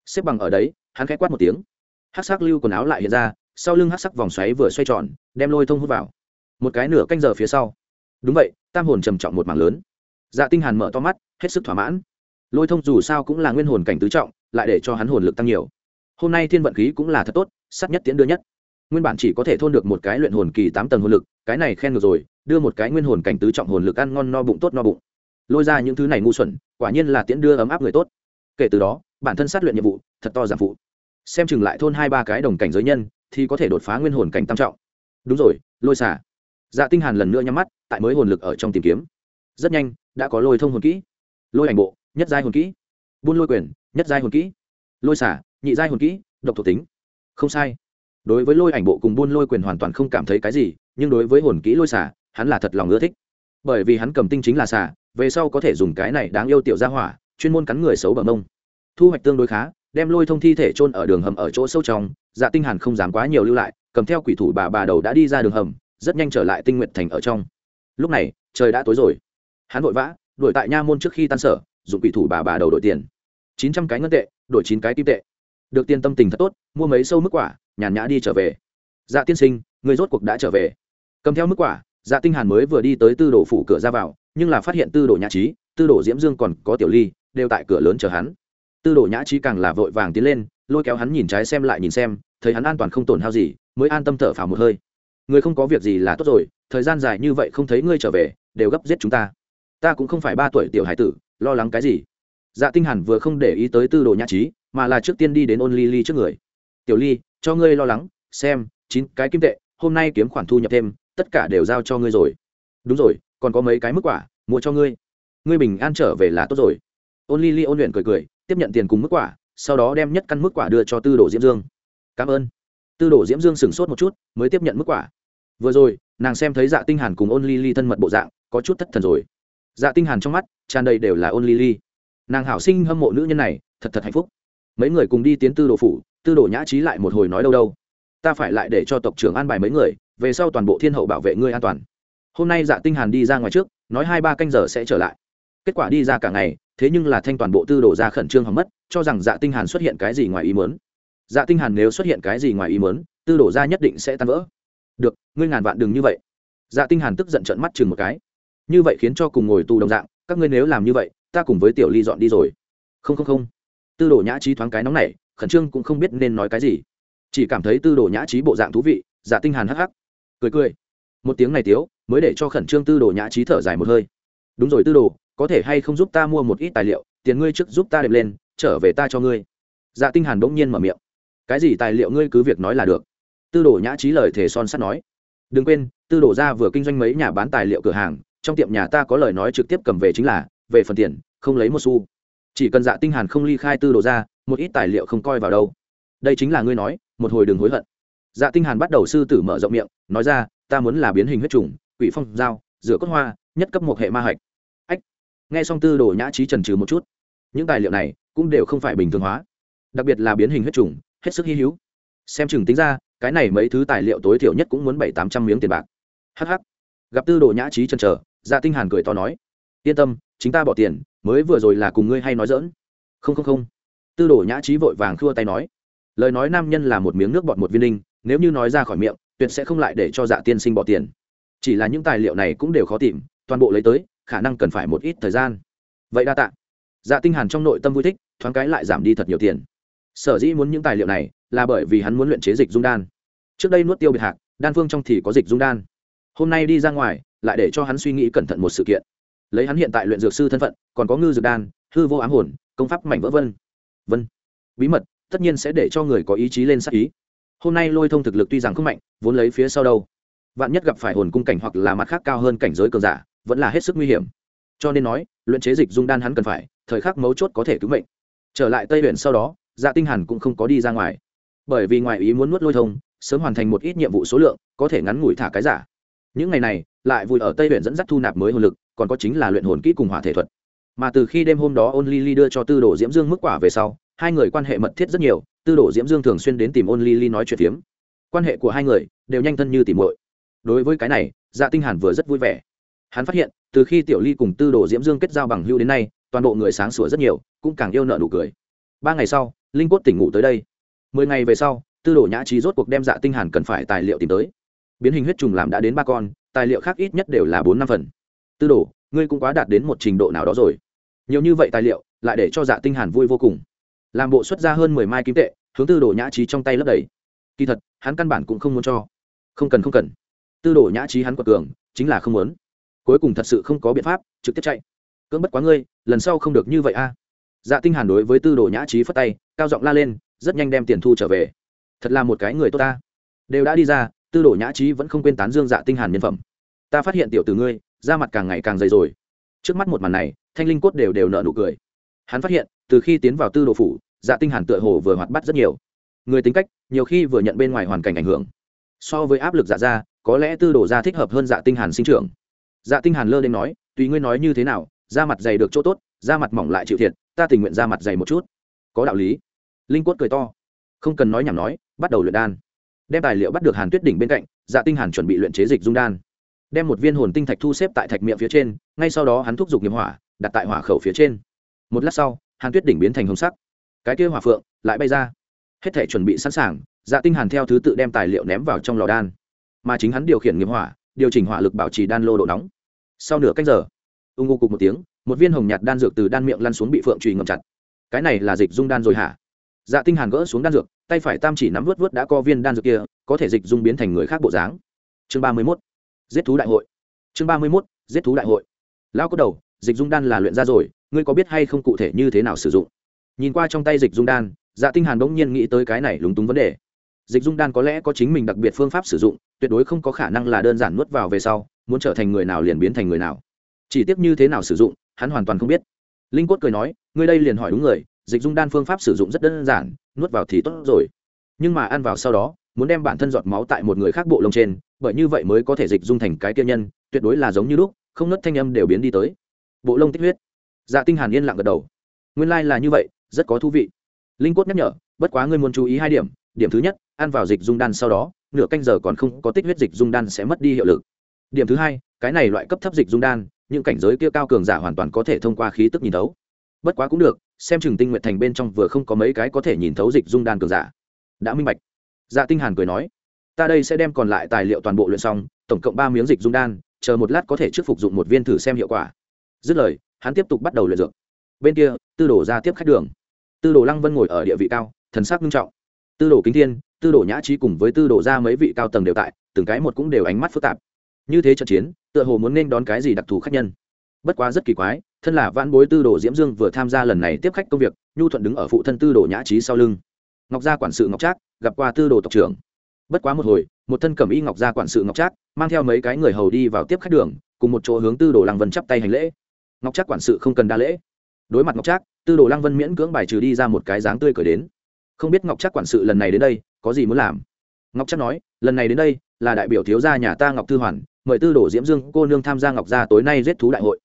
Xếp bằng ở đấy, hắn khẽ quát một tiếng. Hát sắc lưu quần áo lại hiện ra, sau lưng hát sắc vòng xoáy vừa xoay tròn, đem lôi thông hút vào. Một cái nửa canh giờ phía sau. Đúng vậy, tam hồn trầm trọng một mảng lớn. Dạ tinh hàn mở to mắt hết sức thỏa mãn. Lôi thông dù sao cũng là nguyên hồn cảnh tứ trọng, lại để cho hắn hồn lực tăng nhiều. Hôm nay thiên vận khí cũng là thật tốt sắt nhất tiến đưa nhất. Nguyên bản chỉ có thể thôn được một cái luyện hồn kỳ tám tầng hồn lực, cái này khen ngược rồi, đưa một cái nguyên hồn cảnh tứ trọng hồn lực ăn ngon no bụng tốt no bụng. Lôi ra những thứ này ngu xuẩn, quả nhiên là tiễn đưa ấm áp người tốt. Kể từ đó, bản thân sát luyện nhiệm vụ, thật to giảm phụ. Xem chừng lại thôn hai ba cái đồng cảnh giới nhân, thì có thể đột phá nguyên hồn cảnh tam trọng. Đúng rồi, lôi xả dạ tinh hàn lần nữa nhắm mắt, tại mới hồn lực ở trong tìm kiếm. Rất nhanh, đã có lôi thông hồn kỹ lôi ảnh bộ, nhất giai hồn kỹ. Buôn lôi quyền, nhất giai hồn kỹ. Lôi xả, nhị giai hồn kỹ, độc thuộc tính. Không sai. Đối với lôi ảnh bộ cùng buôn lôi quyền hoàn toàn không cảm thấy cái gì, nhưng đối với hồn kỹ lôi xả, hắn là thật lòng ưa thích. Bởi vì hắn cầm tinh chính là xả, về sau có thể dùng cái này đáng yêu tiểu gia hỏa, chuyên môn cắn người xấu bằng mông thu hoạch tương đối khá, đem lôi thông thi thể chôn ở đường hầm ở chỗ sâu trong dạ tinh hàn không dám quá nhiều lưu lại, cầm theo quỷ thủ bà bà đầu đã đi ra đường hầm, rất nhanh trở lại tinh nguyện thành ở trong. Lúc này, trời đã tối rồi. Hắn vội vã đuổi tại nha môn trước khi tan sở dụng quỷ thủ bà bà đầu đổi tiền. Chín trăm cái ngân tệ, đổi chín cái kim tệ. Được tiền tâm tình thật tốt, mua mấy sâu mức quả, nhàn nhã đi trở về. Dạ tiên sinh, người rốt cuộc đã trở về. Cầm theo mức quả dạ tinh hàn mới vừa đi tới tư đồ phủ cửa ra vào, nhưng là phát hiện tư đồ nhã trí, tư đồ diễm dương còn có tiểu ly, đều tại cửa lớn chờ hắn. Tư đồ nhã trí càng là vội vàng tiến lên, lôi kéo hắn nhìn trái xem lại nhìn xem, thấy hắn an toàn không tổn hao gì, mới an tâm thở phào một hơi. Người không có việc gì là tốt rồi, thời gian dài như vậy không thấy ngươi trở về, đều gấp giết chúng ta ta cũng không phải ba tuổi tiểu hải tử, lo lắng cái gì? Dạ tinh hàn vừa không để ý tới tư đồ nhã trí, mà là trước tiên đi đến ôn ly ly trước người. Tiểu ly, cho ngươi lo lắng, xem, chín cái kim tệ, hôm nay kiếm khoản thu nhập thêm, tất cả đều giao cho ngươi rồi. Đúng rồi, còn có mấy cái mức quả, mua cho ngươi. Ngươi bình an trở về là tốt rồi. Ôn ly ly ôn luyện cười cười, tiếp nhận tiền cùng mức quả, sau đó đem nhất căn mức quả đưa cho tư đồ diễm dương. Cảm ơn. Tư đồ diễm dương sửng sốt một chút, mới tiếp nhận mức quả. Vừa rồi, nàng xem thấy dạ tinh hàn cùng ôn ly ly thân mật bộ dạng, có chút thất thần rồi dạ tinh hàn trong mắt tràn đầy đều là ôn ly ly nàng hảo sinh hâm mộ nữ nhân này, thật thật hạnh phúc. Mấy người cùng đi tiến tư đồ phủ, tư đồ nhã trí lại một hồi nói đâu đâu. Ta phải lại để cho tộc trưởng an bài mấy người, về sau toàn bộ thiên hậu bảo vệ ngươi an toàn. Hôm nay dạ tinh hàn đi ra ngoài trước, nói hai ba canh giờ sẽ trở lại. Kết quả đi ra cả ngày, thế nhưng là thanh toàn bộ tư Đồ ra khẩn trương hỏng mất, cho rằng dạ tinh hàn xuất hiện cái gì ngoài ý muốn. Dạ tinh hàn nếu xuất hiện cái gì ngoài ý muốn, tư Đồ ra nhất định sẽ tan vỡ. Được, ngươi ngàn vạn đừng như vậy. Dạ tinh hàn tức giận trợn mắt chừng một cái như vậy khiến cho cùng ngồi tù đồng dạng, các ngươi nếu làm như vậy, ta cùng với tiểu ly dọn đi rồi. Không không không. Tư đồ nhã trí thoáng cái nóng này khẩn trương cũng không biết nên nói cái gì. Chỉ cảm thấy tư đồ nhã trí bộ dạng thú vị dạ tinh hàn hắc hắc. Cười cười. Một tiếng này tiếu, mới để cho khẩn trương tư đồ nhã trí thở dài một hơi. Đúng rồi tư đồ, có thể hay không giúp ta mua một ít tài liệu, tiền ngươi trước giúp ta đẹp lên, trở về ta cho ngươi. Dạ tinh hàn bỗng nhiên mở miệng. Cái gì tài liệu ngươi cứ việc nói là được. Tư đồ nhã trí lời thể son sắt nói. Đừng quên, tư đồ ra vừa kinh doanh mấy nhà bán tài liệu cửa hàng trong tiệm nhà ta có lời nói trực tiếp cầm về chính là, về phần tiền, không lấy một xu. Chỉ cần dạ tinh hàn không ly khai tư đồ ra, một ít tài liệu không coi vào đâu. Đây chính là ngươi nói, một hồi đừng hối hận. Dạ tinh hàn bắt đầu sư tử mở rộng miệng, nói ra, ta muốn là biến hình huyết trùng, quỷ phong dao, rửa cốt hoa, nhất cấp một hệ ma hạch. Ách. Nghe xong tư đồ nhã trí trần trừ một chút. Những tài liệu này cũng đều không phải bình thường hóa. Đặc biệt là biến hình huyết trùng, hết sức hy hữu. Xem chừng tính ra, cái này mấy thứ tài liệu tối thiểu nhất cũng muốn bảy tám trăm miếng tiền bạc. Hh gặp tư đồ nhã trí chần chờ dạ tinh hàn cười to nói, yên tâm, chính ta bỏ tiền, mới vừa rồi là cùng ngươi hay nói dỡn không không không. Tư đồ nhã trí vội vàng khua tay nói, lời nói nam nhân là một miếng nước bọt một viên linh, nếu như nói ra khỏi miệng, tuyệt sẽ không lại để cho dạ tiên sinh bỏ tiền. Chỉ là những tài liệu này cũng đều khó tìm, toàn bộ lấy tới, khả năng cần phải một ít thời gian. Vậy đa tạ. Dạ tinh hàn trong nội tâm vui thích, thoáng cái lại giảm đi thật nhiều tiền. Sở dĩ muốn những tài liệu này, là bởi vì hắn muốn luyện chế dịch dung đan. Trước đây nuốt tiêu biệt hạc, đan phương trong thì có dịch dung đan. Hôm nay đi ra ngoài lại để cho hắn suy nghĩ cẩn thận một sự kiện. Lấy hắn hiện tại luyện dược sư thân phận, còn có ngư dược đan, hư vô ám hồn, công pháp mảnh vỡ vân. Vân. Bí mật, tất nhiên sẽ để cho người có ý chí lên sát ý. Hôm nay lôi thông thực lực tuy rằng không mạnh, vốn lấy phía sau đâu. Vạn nhất gặp phải hồn cung cảnh hoặc là mặt khác cao hơn cảnh giới cường giả, vẫn là hết sức nguy hiểm. Cho nên nói, luyện chế dịch dung đan hắn cần phải, thời khắc mấu chốt có thể cứu mệnh. Trở lại tây huyện sau đó dạ tinh hàn cũng không có đi ra ngoài. Bởi vì ngoài ý muốn nuốt lôi thông, sớm hoàn thành một ít nhiệm vụ số lượng, có thể ngắn ngủi thả cái giả những ngày này, lại vui ở tây huyện dẫn dắt thu nạp mới hồn lực, còn có chính là luyện hồn kỹ cùng hỏa thể thuật. Mà từ khi đêm hôm đó ôn ly ly đưa cho tư đồ diễm dương mức quả về sau, hai người quan hệ mật thiết rất nhiều, tư đồ diễm dương thường xuyên đến tìm ôn ly ly nói chuyện phiếm. Quan hệ của hai người đều nhanh thân như tìm muội. Đối với cái này dạ tinh hàn vừa rất vui vẻ. Hắn phát hiện, từ khi tiểu ly cùng tư đồ diễm dương kết giao bằng hưu đến nay, toàn bộ người sáng sủa rất nhiều, cũng càng yêu nợ nụ cười. Ba ngày sau, linh cốt tỉnh ngủ tới đây. Mười ngày về sau, tư đồ nhã trí rốt cuộc đem dạ tinh hàn cần phải tài liệu tìm tới biến hình huyết trùng làm đã đến ba con, tài liệu khác ít nhất đều là bốn năm phần. Tư đồ, ngươi cũng quá đạt đến một trình độ nào đó rồi. Nhiều như vậy tài liệu, lại để cho dạ tinh hàn vui vô cùng. Làm bộ xuất ra hơn mười mai kim tệ, hướng tư đồ nhã trí trong tay lấp đầy. Kỳ thật, hắn căn bản cũng không muốn cho. Không cần không cần. Tư đồ nhã trí hắn quật cường, chính là không muốn. Cuối cùng thật sự không có biện pháp, trực tiếp chạy. Cưỡng bất quá ngươi, lần sau không được như vậy a. Dạ tinh hàn đối với tư đồ nhã trí phất tay, cao giọng la lên, rất nhanh đem tiền thu trở về. Thật là một cái người tốt ta. Đều đã đi ra tư đồ nhã trí vẫn không quên tán dương dạ tinh hàn nhân phẩm. Ta phát hiện tiểu tử ngươi, da mặt càng ngày càng dày rồi. Trước mắt một màn này, thanh linh cốt đều đều nở nụ cười. Hắn phát hiện, từ khi tiến vào tư đồ phủ dạ tinh hàn tựa hồ vừa hoạt bát rất nhiều. Người tính cách, nhiều khi vừa nhận bên ngoài hoàn cảnh ảnh hưởng. So với áp lực dạ ra có lẽ tư đồ ra thích hợp hơn dạ tinh hàn sinh trưởng. Dạ tinh hàn lơ lên nói, tùy ngươi nói như thế nào, da mặt dày được chỗ tốt, da mặt mỏng lại chịu thiệt, ta tình nguyện da mặt dày một chút. Có đạo lý. Linh quất cười to. Không cần nói nhảm nói, bắt đầu luyện đan đem tài liệu bắt được hàn tuyết đỉnh bên cạnh dạ tinh hàn chuẩn bị luyện chế dịch dung đan. Đem một viên hồn tinh thạch thu xếp tại thạch miệng phía trên, ngay sau đó hắn thúc giục nghiệp hỏa, đặt tại hỏa khẩu phía trên. Một lát sau, hàn tuyết đỉnh biến thành hồng sắc. Cái kia hỏa phượng lại bay ra. Hết thể chuẩn bị sẵn sàng dạ tinh hàn theo thứ tự đem tài liệu ném vào trong lò đan. Mà chính hắn điều khiển nghiệp hỏa, điều chỉnh hỏa lực bảo trì đan lô độ nóng. Sau nửa cách giờ, ung ngu cục một tiếng, một viên hồng nhạt đan dược từ đan miệng lăn xuống bị phượng trùy ngậm chặt. Cái này là dịch dung đan rồi hả? Dạ tinh hàn gỡ xuống đan dược tay phải tam chỉ nắm vớt vớt đã co viên đan dược kia, có thể dịch dung biến thành người khác bộ dáng. Chương ba mươi mốt, giết thú đại hội. Chương ba mươi mốt, giết thú đại hội. Lão có đầu, dịch dung đan là luyện ra rồi, ngươi có biết hay không cụ thể như thế nào sử dụng? Nhìn qua trong tay dịch dung đan dạ tinh hàn bỗng nhiên nghĩ tới cái này lúng túng vấn đề. Dịch dung đan có lẽ có chính mình đặc biệt phương pháp sử dụng, tuyệt đối không có khả năng là đơn giản nuốt vào về sau, muốn trở thành người nào liền biến thành người nào. Chỉ tiếc như thế nào sử dụng, hắn hoàn toàn không biết. Linh quất cười nói, ngươi đây liền hỏi đúng người dịch dung đan phương pháp sử dụng rất đơn giản, nuốt vào thì tốt rồi. Nhưng mà ăn vào sau đó, muốn đem bản thân giọt máu tại một người khác bộ lông trên, bởi như vậy mới có thể dịch dung thành cái kia nhân, tuyệt đối là giống như lúc, không nứt thanh âm đều biến đi tới. Bộ lông tích huyết. Dạ tinh hàn yên lặng gật đầu. Nguyên lai like là như vậy, rất có thú vị. Linh cốt nhắc nhở, bất quá ngươi muốn chú ý hai điểm điểm thứ nhất, ăn vào dịch dung đan sau đó, nửa canh giờ còn không có tích huyết dịch dung đan sẽ mất đi hiệu lực. Điểm thứ hai, cái này loại cấp thấp dịch dung đan, những cảnh giới kia cao cường giả hoàn toàn có thể thông qua khí tức nhìn thấu. Bất quá cũng được xem chừng tinh nguyện thành bên trong vừa không có mấy cái có thể nhìn thấu dịch dung đan cường giả. Đã minh bạch. Dạ tinh hàn cười nói, ta đây sẽ đem còn lại tài liệu toàn bộ luyện xong, tổng cộng ba miếng dịch dung đan, chờ một lát có thể trước phục dụng một viên thử xem hiệu quả. Dứt lời, hắn tiếp tục bắt đầu luyện dược. Bên kia, tư đồ ra tiếp khách đường. Tư đồ lăng vân ngồi ở địa vị cao, thần sắc nghiêm trọng. Tư đồ kính thiên, tư đồ nhã trí cùng với tư đồ ra mấy vị cao tầng đều tại, từng cái một cũng đều ánh mắt phức tạp. Như thế trận chiến, tựa hồ muốn nên đón cái gì đặc thù khách nhân? Bất quá rất kỳ quái thân là vãn bối tư đồ diễm dương vừa tham gia lần này tiếp khách công việc, nhu thuận đứng ở phụ thân tư đồ nhã trí sau lưng. Ngọc gia quản sự ngọc trác, gặp qua tư đồ tộc trưởng. Bất quá một hồi, một thân cẩm y ngọc gia quản sự ngọc trác, mang theo mấy cái người hầu đi vào tiếp khách đường, cùng một chỗ hướng tư đồ lăng vân chắp tay hành lễ. Ngọc trác quản sự không cần đa lễ. Đối mặt ngọc trác, tư đồ lăng vân miễn cưỡng bài trừ đi ra một cái dáng tươi cười đến. Không biết ngọc trác quản sự lần này đến đây, có gì muốn làm? Ngọc trác nói, lần này đến đây, là đại biểu thiếu gia nhà ta ngọc tư hoàn, mời tư đồ diễm dương, cô nương tham gia ngọc gia tối nay giết thú đại hội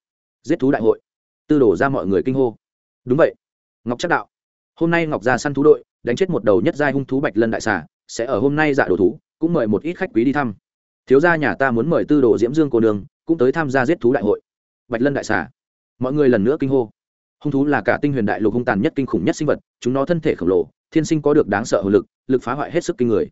giết thú đại hội. Tư đồ ra mọi người kinh hô. Đúng vậy. Ngọc chắc đạo. Hôm nay ngọc ra săn thú đội, đánh chết một đầu nhất giai hung thú bạch lân đại xà, sẽ ở hôm nay dạ đồ thú, cũng mời một ít khách quý đi thăm. Thiếu gia nhà ta muốn mời tư đồ diễm dương cô đường cũng tới tham gia giết thú đại hội. Bạch lân đại xà. Mọi người lần nữa kinh hô. Hung thú là cả tinh huyền đại lục hung tàn nhất kinh khủng nhất sinh vật, chúng nó thân thể khổng lồ, thiên sinh có được đáng sợ hồ lực lực phá hoại hết sức kinh người.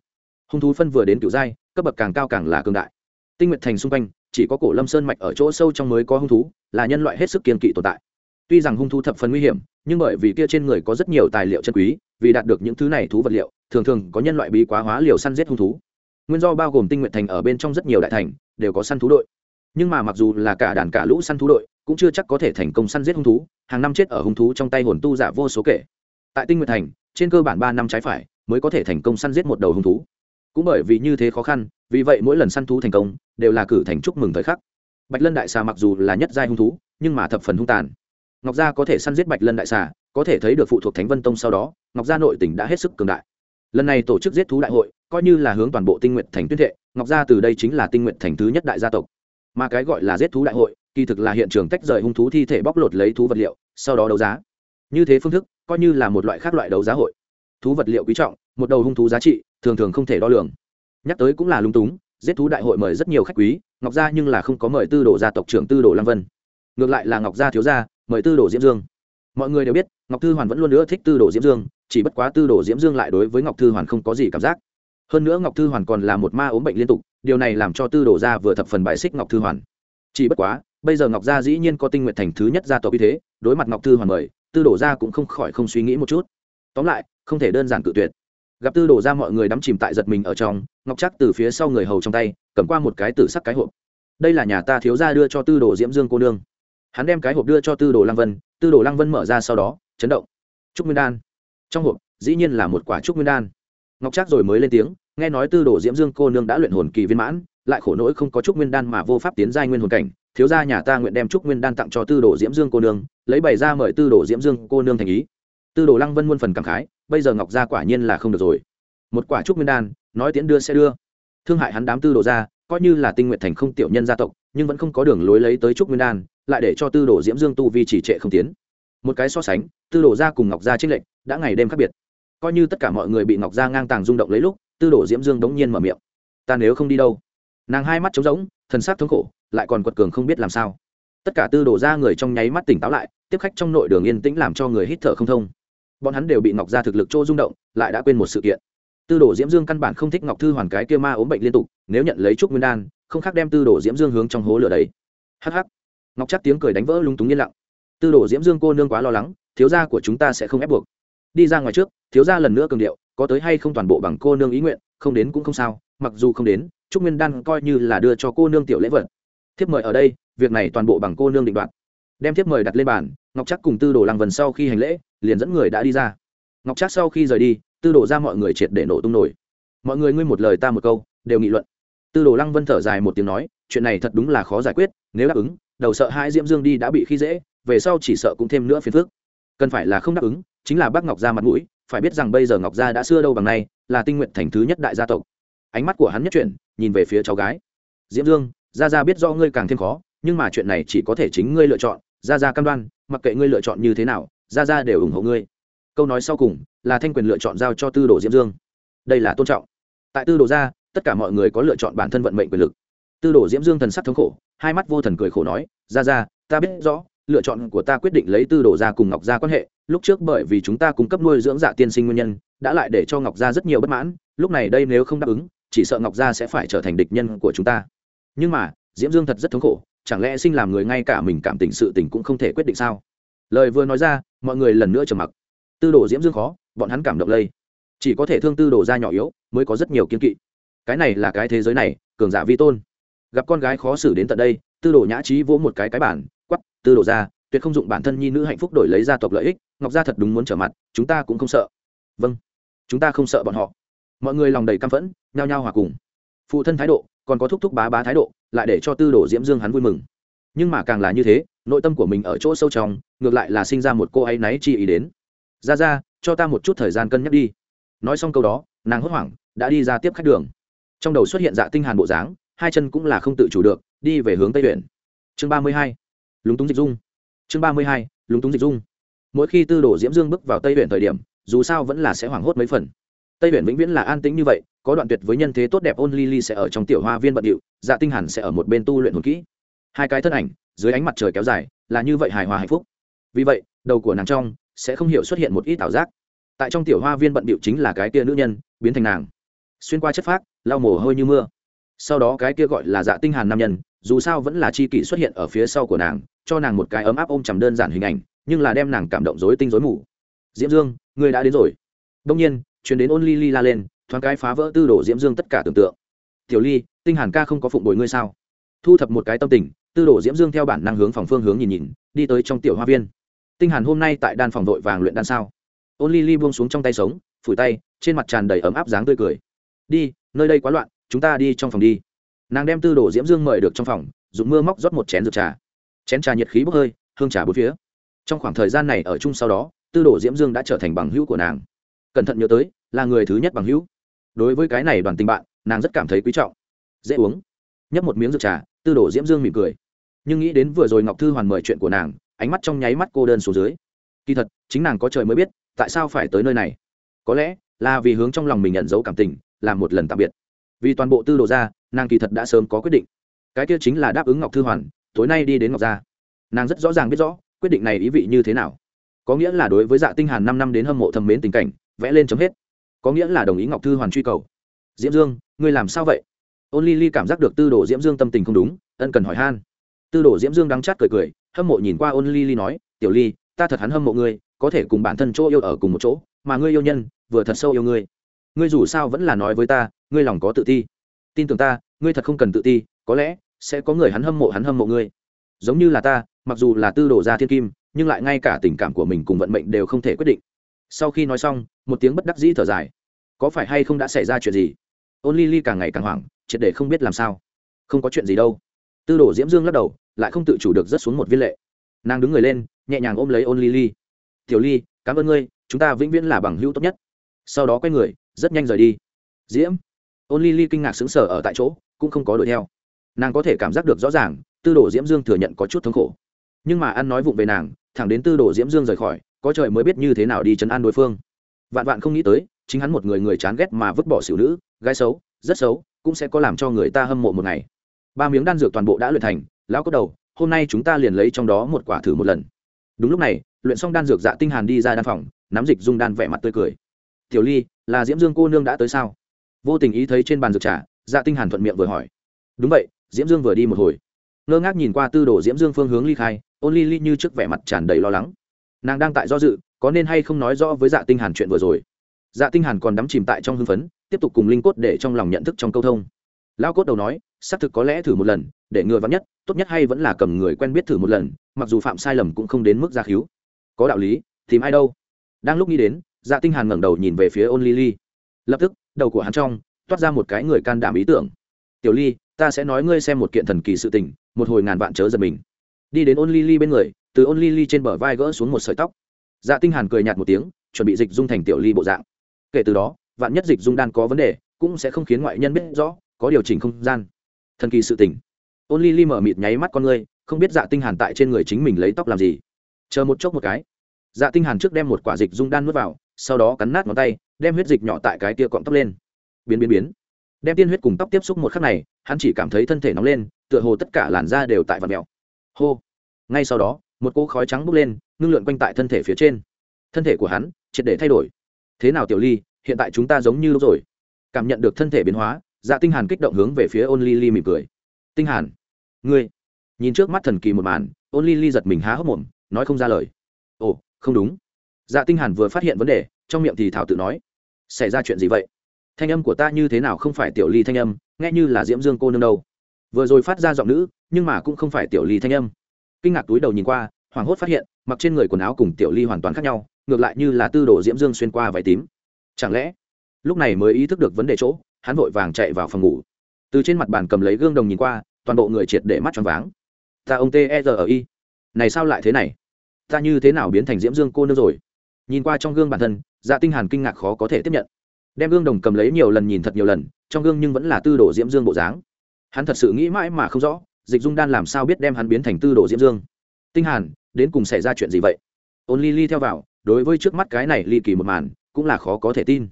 Hung thú phân vừa đến cựu giai, cấp bậc càng cao càng là cường đại. Tinh nguyệt thành xung quanh chỉ có cổ lâm sơn mạch ở chỗ sâu trong mới có hung thú, là nhân loại hết sức kiên kỵ tồn tại. Tuy rằng hung thú thập phần nguy hiểm, nhưng bởi vì kia trên người có rất nhiều tài liệu chân quý, vì đạt được những thứ này thú vật liệu, thường thường có nhân loại bí quá hóa liều săn giết hung thú. Nguyên do bao gồm tinh nguyện thành ở bên trong rất nhiều đại thành, đều có săn thú đội. Nhưng mà mặc dù là cả đàn cả lũ săn thú đội, cũng chưa chắc có thể thành công săn giết hung thú, hàng năm chết ở hung thú trong tay hồn tu giả vô số kể. Tại tinh nguyện thành, trên cơ bản ba năm trái phải, mới có thể thành công săn giết một đầu hung thú cũng bởi vì như thế khó khăn, vì vậy mỗi lần săn thú thành công, đều là cử thành chúc mừng thời khắc. Bạch lân đại xà mặc dù là nhất giai hung thú, nhưng mà thập phần hung tàn. Ngọc gia có thể săn giết bạch lân đại xà, có thể thấy được phụ thuộc thánh vân tông sau đó, ngọc gia nội tỉnh đã hết sức cường đại. Lần này tổ chức giết thú đại hội, coi như là hướng toàn bộ tinh nguyện thành tuyên thệ, ngọc gia từ đây chính là tinh nguyện thành thứ nhất đại gia tộc. Mà cái gọi là giết thú đại hội, kỳ thực là hiện trường tách rời hung thú thi thể bóc lột lấy thú vật liệu, sau đó đấu giá. Như thế phương thức, coi như là một loại khác loại đấu giá hội. Thú vật liệu quý trọng, một đầu hung thú giá trị thường thường không thể đo lường. Nhắc tới cũng là lung túng, giết thú đại hội mời rất nhiều khách quý, ngọc gia nhưng là không có mời tư đồ gia tộc trưởng tư đồ lăng vân. Ngược lại là ngọc gia thiếu gia, mời tư đồ diễm dương. Mọi người đều biết, ngọc thư hoàn vẫn luôn nữa thích tư đồ diễm dương, chỉ bất quá tư đồ diễm dương lại đối với ngọc thư hoàn không có gì cảm giác. Hơn nữa ngọc thư hoàn còn là một ma ốm bệnh liên tục, điều này làm cho tư đồ gia vừa thập phần bài xích ngọc thư hoàn. Chỉ bất quá, bây giờ ngọc gia dĩ nhiên có tinh nguyện thành thứ nhất gia tộc như thế, đối mặt ngọc thư hoàn mời, tư đồ gia cũng không khỏi không suy nghĩ một chút. Tóm lại, không thể đơn giản cự tuyệt gặp tư đồ ra mọi người đắm chìm tại giật mình ở trong, ngọc chắc từ phía sau người hầu trong tay, cầm qua một cái tử sắc cái hộp. Đây là nhà ta thiếu ra đưa cho tư đồ diễm dương cô nương. Hắn đem cái hộp đưa cho tư đồ lăng vân, tư đồ lăng vân mở ra sau đó, chấn động. Trúc nguyên đan. Trong hộp, dĩ nhiên là một quả trúc nguyên đan. Ngọc Trác rồi mới lên tiếng, nghe nói tư đồ diễm dương cô nương đã luyện hồn kỳ viên mãn, lại khổ nỗi không có trúc nguyên đan mà vô pháp tiến giai nguyên hồn cảnh, thiếu gia nhà ta nguyện đem trúc nguyên đan tặng cho tư đồ diễm dương cô nương, lấy bày ra mời tư đồ diễm dương cô nương thành ý tư đồ lăng vân muôn phần cảm khái, bây giờ ngọc gia quả nhiên là không được rồi. Một quả trúc nguyên đan, nói tiễn đưa sẽ đưa. Thương hại hắn đám tư đồ ra coi như là tinh nguyện thành không tiểu nhân gia tộc, nhưng vẫn không có đường lối lấy tới trúc nguyên đan, lại để cho tư đồ diễm dương tu vi chỉ trệ không tiến. Một cái so sánh, tư đồ gia cùng ngọc gia trích lệnh đã ngày đêm khác biệt. Coi như tất cả mọi người bị ngọc gia ngang tàng rung động lấy lúc, tư đồ diễm dương đống nhiên mở miệng. Ta nếu không đi đâu? Nàng hai mắt trống rỗng, thần sắc thống khổ, lại còn quật cường không biết làm sao. Tất cả tư đồ gia người trong nháy mắt tỉnh táo lại, tiếp khách trong nội đường yên tĩnh làm cho người hít thở không thông bọn hắn đều bị ngọc gia thực lực chỗ rung động, lại đã quên một sự kiện. Tư đồ diễm dương căn bản không thích ngọc thư hoàn cái kia ma ốm bệnh liên tục, nếu nhận lấy trúc nguyên đan, không khác đem tư đồ diễm dương hướng trong hố lửa đấy. Hh ngọc chắc tiếng cười đánh vỡ lúng túng yên lặng. Tư đồ diễm dương cô nương quá lo lắng, thiếu gia của chúng ta sẽ không ép buộc. Đi ra ngoài trước, thiếu gia lần nữa cường điệu, có tới hay không toàn bộ bằng cô nương ý nguyện, không đến cũng không sao, mặc dù không đến, trúc nguyên đan coi như là đưa cho cô nương tiểu lễ vật. Thiếp mời ở đây, việc này toàn bộ bằng cô nương định đoạt. Đem thiếp mời đặt lên bàn, ngọc chắc cùng tư đồ lăng vần sau khi hành lễ liền dẫn người đã đi ra. Ngọc trác sau khi rời đi, tư đồ ra mọi người triệt để nổ tung nổi. Mọi người ngươi một lời ta một câu, đều nghị luận. Tư đồ lăng vân thở dài một tiếng nói, chuyện này thật đúng là khó giải quyết, nếu đáp ứng, đầu sợ hai diễm dương đi đã bị khi dễ, về sau chỉ sợ cũng thêm nữa phiền phức. Cần phải là không đáp ứng, chính là bác ngọc gia mặt mũi, phải biết rằng bây giờ ngọc gia đã xưa đâu bằng nay, là tinh nguyện thành thứ nhất đại gia tộc. Ánh mắt của hắn nhất chuyển, nhìn về phía cháu gái. Diễm dương, gia gia biết do ngươi càng thêm khó, nhưng mà chuyện này chỉ có thể chính ngươi lựa chọn. Gia gia cam đoan, mặc kệ ngươi lựa chọn như thế nào gia gia đều ủng hộ ngươi. Câu nói sau cùng là thanh quyền lựa chọn giao cho tư đồ diễm dương. Đây là tôn trọng. Tại tư đồ gia tất cả mọi người có lựa chọn bản thân vận mệnh quyền lực. Tư đồ diễm dương thần sắc thống khổ, hai mắt vô thần cười khổ nói, ra ra, ta biết rõ, lựa chọn của ta quyết định lấy tư đồ gia cùng ngọc gia quan hệ, lúc trước bởi vì chúng ta cung cấp nuôi dưỡng dạ tiên sinh nguyên nhân, đã lại để cho ngọc gia rất nhiều bất mãn, lúc này đây nếu không đáp ứng, chỉ sợ ngọc gia sẽ phải trở thành địch nhân của chúng ta. Nhưng mà, diễm dương thật rất thống khổ, chẳng lẽ sinh làm người ngay cả mình cảm tình sự tình cũng không thể quyết định sao? Lời vừa nói ra, mọi người lần nữa trầm mặc. Tư đồ diễm dương khó, bọn hắn cảm động lây. Chỉ có thể thương tư đồ ra nhỏ yếu, mới có rất nhiều kiên kỵ. Cái này là cái thế giới này, cường giả vi tôn. Gặp con gái khó xử đến tận đây, tư đồ nhã trí vỗ một cái cái bản quắp tư đồ ra tuyệt không dụng bản thân nhi nữ hạnh phúc đổi lấy gia tộc lợi ích, ngọc gia thật đúng muốn trở mặt, chúng ta cũng không sợ. Vâng chúng ta không sợ bọn họ. Mọi người lòng đầy căm phẫn, nhao nhao hòa cùng. Phụ thân thái độ, còn có thúc thúc bá bá thái độ, lại để cho tư đồ diễm dương hắn vui mừng nhưng mà càng là như thế, nội tâm của mình ở chỗ sâu trong, ngược lại là sinh ra một cô ấy náy chi ý đến. Ra ra, cho ta một chút thời gian cân nhắc đi. Nói xong câu đó, nàng hốt hoảng, đã đi ra tiếp khách đường. Trong đầu xuất hiện dạ tinh hàn bộ dáng, hai chân cũng là không tự chủ được, đi về hướng tây huyện chương ba mươi hai, lúng túng dịch dung. Chương ba mươi hai, lúng túng dịch dung. Mỗi khi tư đồ diễm dương bước vào tây huyện thời điểm, dù sao vẫn là sẽ hoảng hốt mấy phần. Tây huyện vĩnh viễn là an tĩnh như vậy, có đoạn tuyệt với nhân thế tốt đẹp ôn ly ly sẽ ở trong tiểu hoa viên bận điệu dạ tinh hàn sẽ ở một bên tu luyện hồn kỹ hai cái thân ảnh, dưới ánh mặt trời kéo dài, là như vậy hài hòa hạnh phúc. Vì vậy, đầu của nàng trong sẽ không hiểu xuất hiện một ít ảo giác. Tại trong tiểu hoa viên bận điệu chính là cái kia nữ nhân, biến thành nàng. Xuyên qua chất phác, lau mồ hôi như mưa. Sau đó cái kia gọi là dạ tinh hàn nam nhân, dù sao vẫn là chi kỷ xuất hiện ở phía sau của nàng, cho nàng một cái ấm áp ôm chầm đơn giản hình ảnh, nhưng là đem nàng cảm động rối tinh rối mù. Diễm dương, người đã đến rồi. Đông nhiên chuyến đến ôn ly ly la lên, thoáng cái phá vỡ tư đồ diễm dương tất cả tưởng tượng. Tiểu ly, tinh hàn ca không có phụng bồi ngươi sao? Thu thập một cái tâm tình tư đồ diễm dương theo bản năng hướng phòng phương hướng nhìn nhìn, đi tới trong tiểu hoa viên. Tinh hàn hôm nay tại đan phòng vội vàng luyện đan sao? Ôn ly ly buông xuống trong tay sống, phủi tay, trên mặt tràn đầy ấm áp dáng tươi cười. Đi, nơi đây quá loạn, chúng ta đi trong phòng đi. Nàng đem tư đồ diễm dương mời được trong phòng, dùng mưa móc rót một chén rượu trà. Chén trà nhiệt khí bốc hơi, hương trà bốn phía. Trong khoảng thời gian này ở chung sau đó, tư đồ diễm dương đã trở thành bằng hữu của nàng. Cẩn thận nhớ tới, là người thứ nhất bằng hữu. Đối với cái này đoàn tình bạn, nàng rất cảm thấy quý trọng. Dễ uống. Nhấp một miếng rượu trà, tư đồ diễm dương mỉm cười nhưng nghĩ đến vừa rồi ngọc thư hoàn mời chuyện của nàng, ánh mắt trong nháy mắt cô đơn xuống dưới. Kỳ thật, chính nàng có trời mới biết, tại sao phải tới nơi này. Có lẽ là vì hướng trong lòng mình nhận dấu cảm tình, làm một lần tạm biệt. Vì toàn bộ tư đồ ra, nàng kỳ thật đã sớm có quyết định. Cái kia chính là đáp ứng ngọc thư hoàn, tối nay đi đến ngọc gia. Nàng rất rõ ràng biết rõ, quyết định này ý vị như thế nào. Có nghĩa là đối với dạ tinh hàn năm năm đến hâm mộ thầm mến tình cảnh, vẽ lên chấm hết. Có nghĩa là đồng ý ngọc thư hoàn truy cầu. Diễm dương, ngươi làm sao vậy? Ôn ly ly cảm giác được tư đồ diễm dương tâm tình không đúng, ân cần hỏi han tư đồ diễm dương đắng chát cười cười, hâm mộ nhìn qua ôn ly ly nói, tiểu ly, ta thật hắn hâm mộ ngươi, có thể cùng bản thân chỗ yêu ở cùng một chỗ, mà ngươi yêu nhân, vừa thật sâu yêu ngươi. Ngươi dù sao vẫn là nói với ta, ngươi lòng có tự ti. Tin tưởng ta, ngươi thật không cần tự ti, có lẽ sẽ có người hắn hâm mộ hắn hâm mộ ngươi. Giống như là ta, mặc dù là tư đồ gia thiên kim, nhưng lại ngay cả tình cảm của mình cùng vận mệnh đều không thể quyết định. Sau khi nói xong, một tiếng bất đắc dĩ thở dài. Có phải hay không đã xảy ra chuyện gì? Ôn ly ly càng ngày càng hoảng, triệt để không biết làm sao. Không có chuyện gì đâu. Tư đồ diễm dương lắc đầu lại không tự chủ được rất xuống một viên lệ. Nàng đứng người lên, nhẹ nhàng ôm lấy ôn ly ly. Tiểu ly, cảm ơn ngươi, chúng ta vĩnh viễn là bằng hữu tốt nhất. Sau đó quay người, rất nhanh rời đi. Diễm. Ôn ly ly kinh ngạc sững sờ ở tại chỗ, cũng không có đuổi theo. Nàng có thể cảm giác được rõ ràng, tư đồ diễm dương thừa nhận có chút thống khổ. Nhưng mà ăn nói vụng về nàng, thẳng đến tư đồ diễm dương rời khỏi, có trời mới biết như thế nào đi chấn an đối phương. Vạn vạn không nghĩ tới, chính hắn một người người chán ghét mà vứt bỏ xỉu nữ, gái xấu, rất xấu, cũng sẽ có làm cho người ta hâm mộ một ngày. Ba miếng đan dược toàn bộ đã luyện thành lão có đầu, hôm nay chúng ta liền lấy trong đó một quả thử một lần. Đúng lúc này, luyện xong đan dược dạ tinh hàn đi ra đan phòng, nắm dịch dung đan vẻ mặt tươi cười. Tiểu ly, là diễm dương cô nương đã tới sao? Vô tình ý thấy trên bàn dược trà dạ tinh hàn thuận miệng vừa hỏi. Đúng vậy, diễm dương vừa đi một hồi. Ngơ ngác nhìn qua tư đồ diễm dương phương hướng ly khai, ôn ly ly như trước vẻ mặt tràn đầy lo lắng. Nàng đang tại do dự, có nên hay không nói rõ với dạ tinh hàn chuyện vừa rồi. Dạ tinh hàn còn đắm chìm tại trong hưng phấn, tiếp tục cùng linh cốt để trong lòng nhận thức trong câu thông. Lão cốt đầu nói, xác thực có lẽ thử một lần để ngừa vắn nhất, tốt nhất hay vẫn là cầm người quen biết thử một lần, mặc dù phạm sai lầm cũng không đến mức ra khiếu có đạo lý, tìm ai đâu? Đang lúc nghĩ đến dạ tinh hàn ngẩng đầu nhìn về phía ôn ly ly. Lập tức, đầu của hắn trong, toát ra một cái người can đảm ý tưởng. Tiểu ly, ta sẽ nói ngươi xem một kiện thần kỳ sự tình, một hồi ngàn vạn chớ giật mình. Đi đến ôn ly ly bên người, từ ôn ly ly trên bờ vai gỡ xuống một sợi tóc. Dạ tinh hàn cười nhạt một tiếng, chuẩn bị dịch dung thành tiểu ly bộ dạng. Kể từ đó, vạn nhất dịch dung đan có vấn đề, cũng sẽ không khiến ngoại nhân biết rõ, có điều chỉnh không gian. Thần kỳ sự tình ôn ly ly mở mịt nháy mắt con ngươi, không biết dạ tinh hàn tại trên người chính mình lấy tóc làm gì. Chờ một chốc một cái. Dạ tinh hàn trước đem một quả dịch dung đan nuốt vào, sau đó cắn nát ngón tay, đem huyết dịch nhỏ tại cái tia cọng tóc lên. Biến biến biến. Đem tiên huyết cùng tóc tiếp xúc một khắc này, hắn chỉ cảm thấy thân thể nóng lên, tựa hồ tất cả làn da đều tại vạt mèo. Hô. Ngay sau đó, một cỗ khói trắng bốc lên, ngưng lượn quanh tại thân thể phía trên. Thân thể của hắn, triệt để thay đổi. Thế nào tiểu ly, hiện tại chúng ta giống như lúc rồi. Cảm nhận được thân thể biến hóa dạ tinh hàn kích động hướng về phía ôn ly ly mỉm cười. Tinh hàn ngươi. Nhìn trước mắt thần kỳ một màn ôn ly ly giật mình há hốc mồm, nói không ra lời. Ồ, không đúng. Dạ tinh hàn vừa phát hiện vấn đề, trong miệng thì thảo tự nói, xảy ra chuyện gì vậy? Thanh âm của ta như thế nào không phải tiểu ly thanh âm, nghe như là diễm dương cô nương đâu. Vừa rồi phát ra giọng nữ, nhưng mà cũng không phải tiểu ly thanh âm. Kinh ngạc túi đầu nhìn qua, hoảng hốt phát hiện, mặc trên người quần áo cùng tiểu ly hoàn toàn khác nhau, ngược lại như là tư đồ diễm dương xuyên qua váy tím. Chẳng lẽ, lúc này mới ý thức được vấn đề chỗ, hắn vội vàng chạy vào phòng ngủ. Từ trên mặt bàn cầm lấy gương đồng nhìn qua toàn bộ người triệt để mắt tròn váng. Ta ông t e r i, này sao lại thế này? Ta như thế nào biến thành diễm dương cô nương rồi? Nhìn qua trong gương bản thân dạ tinh hàn kinh ngạc khó có thể tiếp nhận. Đem gương đồng cầm lấy nhiều lần nhìn thật nhiều lần, trong gương nhưng vẫn là tư đồ diễm dương bộ dáng. Hắn thật sự nghĩ mãi mà không rõ, dịch dung đan làm sao biết đem hắn biến thành tư đồ diễm dương? Tinh hàn, đến cùng xảy ra chuyện gì vậy? Ôn ly ly theo vào, đối với trước mắt cái này ly kỳ một màn, cũng là khó có thể tin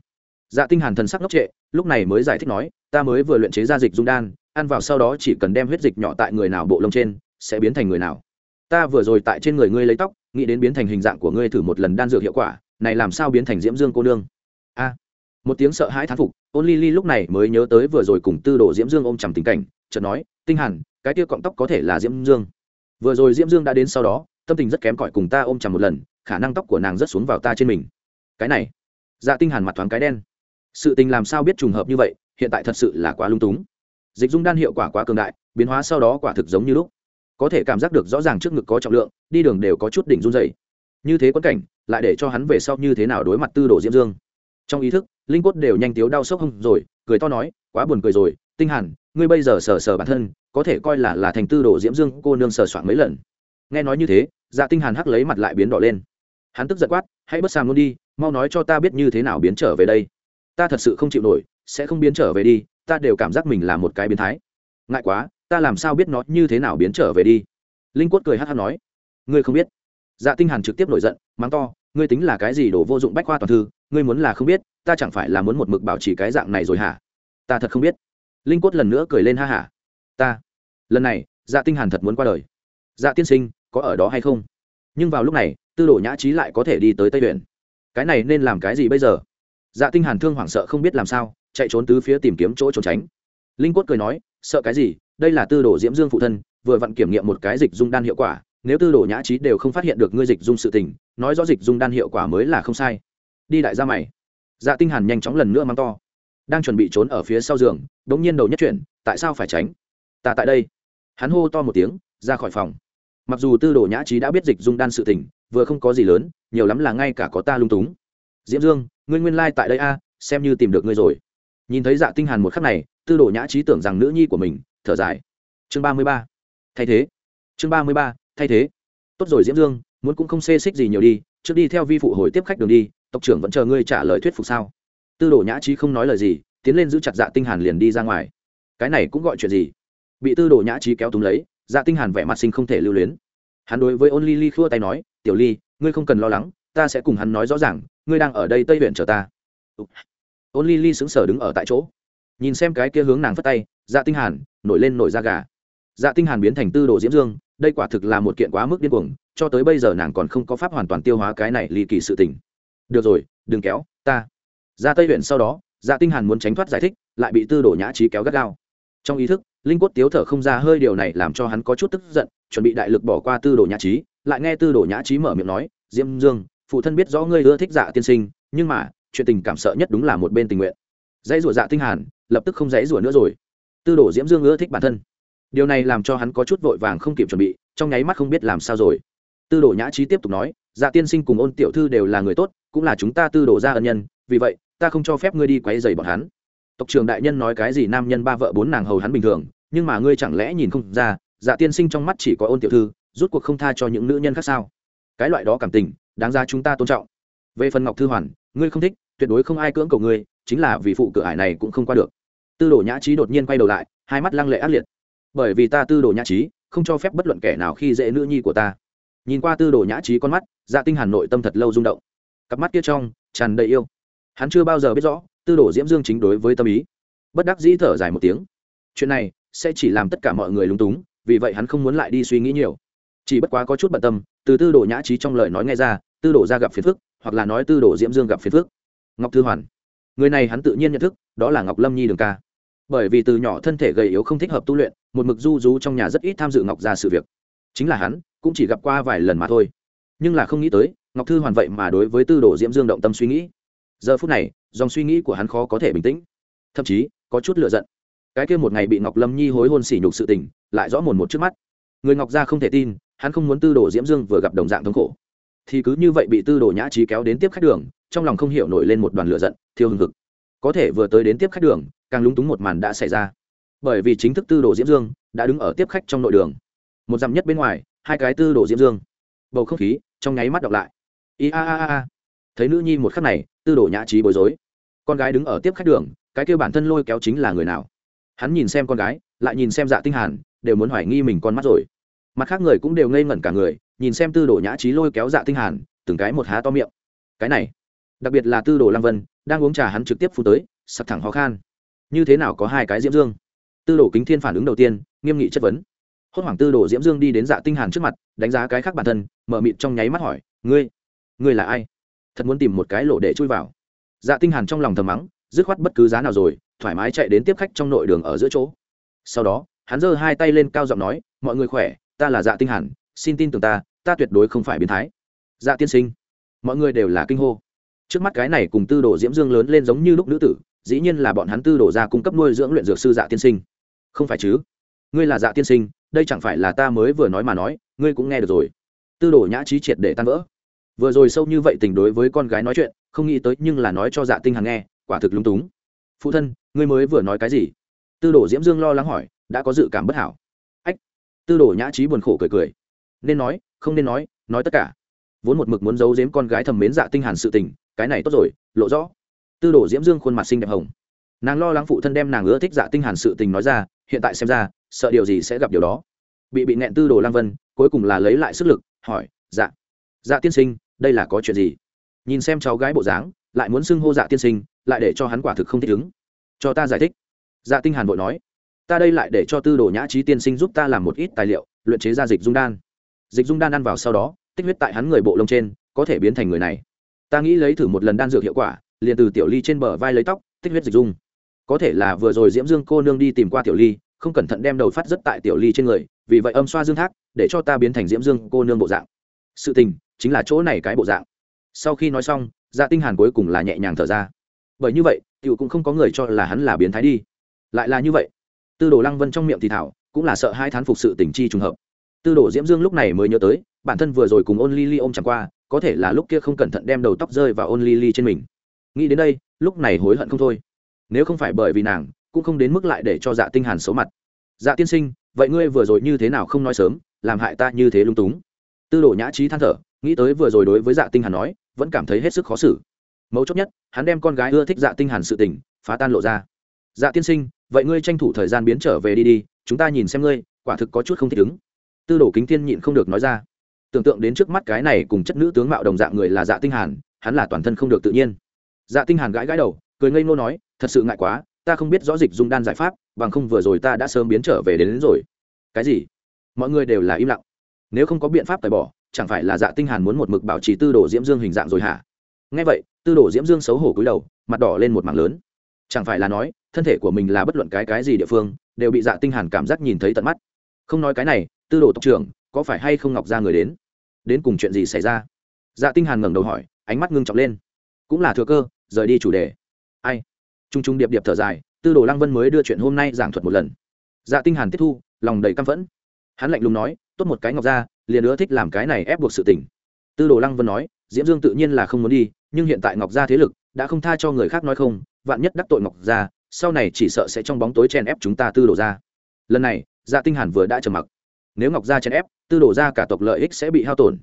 dạ tinh hàn thần sắc ngốc trệ, lúc này mới giải thích nói, ta mới vừa luyện chế ra dịch dung đan, ăn vào sau đó chỉ cần đem huyết dịch nhỏ tại người nào bộ lông trên, sẽ biến thành người nào. Ta vừa rồi tại trên người ngươi lấy tóc, nghĩ đến biến thành hình dạng của ngươi thử một lần đan dược hiệu quả, này làm sao biến thành diễm dương cô nương? A. Một tiếng sợ hãi thán phục ôn ly ly lúc này mới nhớ tới vừa rồi cùng tư đồ diễm dương ôm chầm tình cảnh, chợt nói, tinh hàn, cái tia cọng tóc có thể là diễm dương. Vừa rồi diễm dương đã đến sau đó, tâm tình rất kém cỏi cùng ta ôm chầm một lần, khả năng tóc của nàng rất xuống vào ta trên mình. Cái này. Dạ tinh hàn mặt thoáng cái đen sự tình làm sao biết trùng hợp như vậy, hiện tại thật sự là quá lung túng. Dịch dung đan hiệu quả quá cường đại, biến hóa sau đó quả thực giống như lúc. Có thể cảm giác được rõ ràng trước ngực có trọng lượng, đi đường đều có chút đỉnh run dày như thế quẫn cảnh, lại để cho hắn về sau như thế nào đối mặt tư đồ diễm dương. Trong ý thức, linh cốt đều nhanh tiếu đau sốc hông rồi, cười to nói, quá buồn cười rồi, tinh hẳn ngươi bây giờ sờ sờ bản thân, có thể coi là là thành tư đồ diễm dương, cô nương sờ soạn mấy lần. Nghe nói như thế dạ tinh hàn hắc lấy mặt lại biến đỏ lên. Hắn tức giật quát, hãy bất sàm luôn đi, mau nói cho ta biết như thế nào biến trở về đây ta thật sự không chịu nổi, sẽ không biến trở về đi, ta đều cảm giác mình là một cái biến thái. Ngại quá, ta làm sao biết nó như thế nào biến trở về đi? Linh quất cười hát hát nói. Ngươi không biết. Dạ tinh hàn trực tiếp nổi giận, mắng to. Ngươi tính là cái gì đổ vô dụng bách khoa toàn thư, ngươi muốn là không biết, ta chẳng phải là muốn một mực bảo trì cái dạng này rồi hả? Ta thật không biết. Linh quất lần nữa cười lên ha hả. Ta. Lần này dạ tinh hàn thật muốn qua đời. Dạ tiên sinh, có ở đó hay không? Nhưng vào lúc này, tư đồ nhã trí lại có thể đi tới tây huyện cái này nên làm cái gì bây giờ? Dạ tinh hàn thương hoảng sợ không biết làm sao, chạy trốn tứ phía tìm kiếm chỗ trốn tránh. Linh quất cười nói, sợ cái gì, đây là tư đồ diễm dương phụ thân, vừa vặn kiểm nghiệm một cái dịch dung đan hiệu quả, nếu tư đồ nhã trí đều không phát hiện được ngươi dịch dung sự tình, nói rõ dịch dung đan hiệu quả mới là không sai. Đi đại gia mày. Dạ tinh hàn nhanh chóng lần nữa mang to. Đang chuẩn bị trốn ở phía sau giường đống nhiên đầu nhất chuyển, tại sao phải tránh? Ta tại đây. Hắn hô to một tiếng, ra khỏi phòng. Mặc dù tư đồ nhã trí đã biết dịch dung đan sự tình, vừa không có gì lớn, nhiều lắm là ngay cả có ta lung túng diễm dương, ngươi nguyên lai tại đây a, xem như tìm được ngươi rồi. Nhìn thấy dạ tinh hàn một khắc này, tư đồ nhã trí tưởng rằng nữ nhi của mình, thở dài. Chương ba mươi ba. Thay thế. Chương ba mươi ba, thay thế. Tốt rồi diễm dương, muốn cũng không xê xích gì nhiều đi, trước đi theo vi phụ hồi tiếp khách đường đi, tộc trưởng vẫn chờ ngươi trả lời thuyết phục sao? Tư đồ nhã trí không nói lời gì, tiến lên giữ chặt dạ tinh hàn liền đi ra ngoài. Cái này cũng gọi chuyện gì? Bị tư đồ nhã trí kéo túm lấy dạ tinh hàn vẻ mặt sinh không thể lưu luyến. Hắn đối với ôn ly ly khua tay nói, tiểu ly, ngươi không cần lo lắng ta sẽ cùng hắn nói rõ ràng, ngươi đang ở đây tây huyện chờ ta. Ôn ly ly sững sờ đứng ở tại chỗ. Nhìn xem cái kia hướng nàng phất tay dạ tinh hàn nổi lên nổi da gà. Dạ tinh hàn biến thành tư đồ diễm dương, đây quả thực là một kiện quá mức điên cuồng, cho tới bây giờ nàng còn không có pháp hoàn toàn tiêu hóa cái này ly kỳ sự tình. Được rồi, đừng kéo, ta. Ra tây huyện sau đó dạ tinh hàn muốn tránh thoát giải thích, lại bị tư đồ nhã trí kéo gắt gao. Trong ý thức, linh quất tiếu thở không ra hơi điều này làm cho hắn có chút tức giận, chuẩn bị đại lực bỏ qua tư đồ nhã trí, lại nghe tư đồ nhã trí mở miệng nói, diễm dương phụ thân biết rõ ngươi ưa thích dạ tiên sinh, nhưng mà, chuyện tình cảm sợ nhất đúng là một bên tình nguyện. Dãy rủa dạ tinh hàn, lập tức không dãy rủa nữa rồi. Tư đồ diễm dương ưa thích bản thân. Điều này làm cho hắn có chút vội vàng không kịp chuẩn bị, trong nháy mắt không biết làm sao rồi. Tư đồ nhã trí tiếp tục nói dạ tiên sinh cùng ôn tiểu thư đều là người tốt, cũng là chúng ta tư đồ gia ân nhân, vì vậy, ta không cho phép ngươi đi quấy rầy bọn hắn. Tộc trưởng đại nhân nói cái gì nam nhân ba vợ bốn nàng hầu hắn bình thường, nhưng mà ngươi chẳng lẽ nhìn không ra dạ tiên sinh trong mắt chỉ có ôn tiểu thư, rút cuộc không tha cho những nữ nhân khác sao? Cái loại đó cảm tình đáng ra chúng ta tôn trọng. Về phần ngọc thư hoàn, ngươi không thích, tuyệt đối không ai cưỡng cầu ngươi, chính là vì phụ cửa ải này cũng không qua được. Tư đồ nhã trí đột nhiên quay đầu lại, hai mắt lăng lệ ác liệt. Bởi vì ta tư đồ nhã trí, không cho phép bất luận kẻ nào khi dễ nữ nhi của ta. Nhìn qua tư đồ nhã trí con mắt dạ tinh hàn nội tâm thật lâu rung động. Cặp mắt kia trong, tràn đầy yêu. Hắn chưa bao giờ biết rõ, tư đồ diễm dương chính đối với tâm ý. Bất đắc dĩ thở dài một tiếng. Chuyện này sẽ chỉ làm tất cả mọi người lúng túng, vì vậy hắn không muốn lại đi suy nghĩ nhiều chỉ bất quá có chút bận tâm, từ tư đồ nhã trí trong lời nói nghe ra, tư đồ ra gặp phiền phức, hoặc là nói tư đồ diễm dương gặp phiền phức. Ngọc thư hoàn, người này hắn tự nhiên nhận thức, đó là ngọc lâm nhi đường ca. Bởi vì từ nhỏ thân thể gầy yếu không thích hợp tu luyện, một mực du rú trong nhà rất ít tham dự ngọc ra sự việc. Chính là hắn, cũng chỉ gặp qua vài lần mà thôi. Nhưng là không nghĩ tới, ngọc thư hoàn vậy mà đối với tư đồ diễm dương động tâm suy nghĩ. Giờ phút này, dòng suy nghĩ của hắn khó có thể bình tĩnh. Thậm chí, có chút l giận. Cái kia một ngày bị ngọc lâm nhi hối hôn sỉ nhục sự tình, lại rõ mồn một trước mắt. Người ngọc gia không thể tin hắn không muốn tư đồ diễm dương vừa gặp đồng dạng thống khổ. Thì cứ như vậy bị tư đồ nhã trí kéo đến tiếp khách đường, trong lòng không hiểu nổi lên một đoàn lửa giận, thiêu hừng hực. Có thể vừa tới đến tiếp khách đường, càng lúng túng một màn đã xảy ra. Bởi vì chính thức tư đồ diễm dương đã đứng ở tiếp khách trong nội đường. Một dặm nhất bên ngoài, hai cái tư đồ diễm dương. Bầu không khí trong nháy mắt đọc lại. I a a a. Thấy nữ nhi một khắc này, tư đồ nhã trí bối rối. Con gái đứng ở tiếp khách đường, cái kêu bản thân lôi kéo chính là người nào? Hắn nhìn xem con gái, lại nhìn xem dạ tinh hàn, đều muốn hoài nghi mình con mắt rồi mặt khác người cũng đều ngây ngẩn cả người, nhìn xem tư đồ nhã trí lôi kéo dạ tinh hàn, từng cái một há to miệng. Cái này, đặc biệt là tư đồ lăng vân, đang uống trà hắn trực tiếp phun tới, sặc thẳng khó khăn như thế nào có hai cái diễm dương? Tư đồ kính thiên phản ứng đầu tiên, nghiêm nghị chất vấn. Hốt hoảng tư đồ diễm dương đi đến dạ tinh hàn trước mặt, đánh giá cái khác bản thân, mở miệng trong nháy mắt hỏi, ngươi ngươi là ai? Thật muốn tìm một cái lỗ để chui vào. Dạ tinh hàn trong lòng thầm mắng, dứt khoát bất cứ giá nào rồi, thoải mái chạy đến tiếp khách trong nội đường ở giữa chỗ. Sau đó, hắn giơ hai tay lên cao giọng nói, mọi người khỏe ta là dạ tinh hàn, xin tin tưởng ta ta tuyệt đối không phải biến thái. Dạ tiên sinh, mọi người đều là kinh hô. Trước mắt cái này cùng tư đồ diễm dương lớn lên giống như lúc nữ tử, dĩ nhiên là bọn hắn tư đồ ra cung cấp nuôi dưỡng luyện dược sư dạ tiên sinh. Không phải chứ? Ngươi là dạ tiên sinh, đây chẳng phải là ta mới vừa nói mà nói, ngươi cũng nghe được rồi. Tư đồ nhã trí triệt để tan vỡ. Vừa rồi sâu như vậy tình đối với con gái nói chuyện, không nghĩ tới nhưng là nói cho dạ tinh hằng nghe, quả thực lung túng. Phụ thân, ngươi mới vừa nói cái gì? Tư đồ diễm dương lo lắng hỏi, đã có dự cảm bất hảo tư đồ nhã trí buồn khổ cười cười. Nên nói, không nên nói nói tất cả. Vốn một mực muốn giấu giếm con gái thầm mến dạ tinh hàn sự tình, cái này tốt rồi, lộ rõ. Tư đồ diễm dương khuôn mặt xinh đẹp hồng. Nàng lo lắng phụ thân đem nàng ưa thích dạ tinh hàn sự tình nói ra, hiện tại xem ra, sợ điều gì sẽ gặp điều đó. Bị bị nẹn tư đồ lang vân, cuối cùng là lấy lại sức lực, hỏi dạ dạ tiên sinh, đây là có chuyện gì? Nhìn xem cháu gái bộ dáng, lại muốn xưng hô dạ tiên sinh, lại để cho hắn quả thực không thích ứng. Cho ta giải thích. Dạ tinh hàn vội nói ta đây lại để cho tư đồ nhã trí tiên sinh giúp ta làm một ít tài liệu, luyện chế ra dịch dung đan. Dịch dung đan ăn vào sau đó, tích huyết tại hắn người bộ lông trên, có thể biến thành người này. Ta nghĩ lấy thử một lần đan dược hiệu quả, liền từ tiểu ly trên bờ vai lấy tóc, tích huyết dịch dung. Có thể là vừa rồi diễm dương cô nương đi tìm qua tiểu ly, không cẩn thận đem đầu phát rất tại tiểu ly trên người, vì vậy âm xoa dương thác, để cho ta biến thành diễm dương cô nương bộ dạng. Sự tình chính là chỗ này cái bộ dạng. Sau khi nói xong dạ tinh hàn cuối cùng là nhẹ nhàng thở ra. Bởi như vậy, tiểu cũng không có người cho là hắn là biến thái đi. Lại là như vậy tư đồ lăng vân trong miệng thì thảo, cũng là sợ hai thán phục sự tình chi trùng hợp. Tư đồ diễm dương lúc này mới nhớ tới, bản thân vừa rồi cùng ôn ly ly ôm chẳng qua, có thể là lúc kia không cẩn thận đem đầu tóc rơi vào ôn ly ly trên mình. Nghĩ đến đây, lúc này hối hận không thôi. Nếu không phải bởi vì nàng, cũng không đến mức lại để cho dạ tinh hàn xấu mặt. Dạ tiên sinh, vậy ngươi vừa rồi như thế nào không nói sớm, làm hại ta như thế lung túng? Tư đồ nhã trí than thở, nghĩ tới vừa rồi đối với dạ tinh hàn nói, vẫn cảm thấy hết sức khó xử. Mấu chốt nhất, hắn đem con gái ưa thích dạ tinh hàn sự tình, phá tan lộ ra dạ tiên sinh vậy ngươi tranh thủ thời gian biến trở về đi đi chúng ta nhìn xem ngươi quả thực có chút không thích ứng. Tư đồ kính thiên nhịn không được nói ra. Tưởng tượng đến trước mắt cái này cùng chất nữ tướng mạo đồng dạng người là dạ tinh hàn hắn là toàn thân không được tự nhiên. Dạ tinh hàn gãi gãi đầu cười ngây ngô nói thật sự ngại quá ta không biết rõ dịch dung đan giải pháp bằng không vừa rồi ta đã sớm biến trở về đến, đến rồi. Cái gì? Mọi người đều là im lặng. Nếu không có biện pháp tẩy bỏ chẳng phải là dạ tinh hàn muốn một mực bảo trì tư đồ diễm dương hình dạng rồi hả? Nghe vậy tư đồ diễm dương xấu hổ cúi đầu mặt đỏ lên một mảng lớn. Chẳng phải là nói thân thể của mình là bất luận cái cái gì địa phương, đều bị dạ tinh hàn cảm giác nhìn thấy tận mắt. Không nói cái này, tư đồ tộc trưởng, có phải hay không ngọc ra người đến? Đến cùng chuyện gì xảy ra? Dạ tinh hàn ngẩng đầu hỏi, ánh mắt ngưng trọng lên. Cũng là thừa cơ, rời đi chủ đề. Ai? Trung trung điệp điệp thở dài, tư đồ lăng vân mới đưa chuyện hôm nay giảng thuật một lần. Dạ tinh hàn tiếp thu, lòng đầy căm phẫn. Hắn lạnh lùng nói, tốt một cái ngọc ra, liền nữa thích làm cái này ép buộc sự tình. Tư đồ lăng vân nói, diễm dương tự nhiên là không muốn đi, nhưng hiện tại ngọc gia thế lực, đã không tha cho người khác nói không, vạn nhất đắc tội ngọc gia sau này chỉ sợ sẽ trong bóng tối chen ép chúng ta tư đồ ra. Lần này dạ tinh hàn vừa đã trầm mặc. Nếu ngọc gia chen ép, tư đồ ra cả tộc lợi ích sẽ bị hao tổn.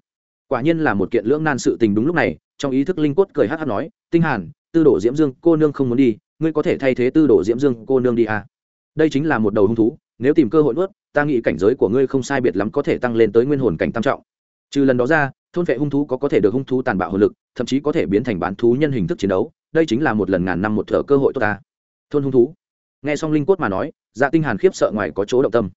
Quả nhiên là một kiện lưỡng nan sự tình đúng lúc này, trong ý thức linh quất cười hắt hắt nói, tinh hàn, tư đồ diễm dương, cô nương không muốn đi, ngươi có thể thay thế tư đồ diễm dương, cô nương đi à. đây chính là một đầu hung thú, nếu tìm cơ hội nuốt, ta nghĩ cảnh giới của ngươi không sai biệt lắm có thể tăng lên tới nguyên hồn cảnh tam trọng. Trừ lần đó ra, thôn vệ hung thú có có thể được hung thú tàn bạo hồn lực, thậm chí có thể biến thành bán thú nhân hình thức chiến đấu, đây chính là một lần ngàn năm một thở cơ hội tốt ta thôn hung thú. Nghe xong linh cốt mà nói dạ tinh hàn khiếp sợ ngoài có chỗ động tâm.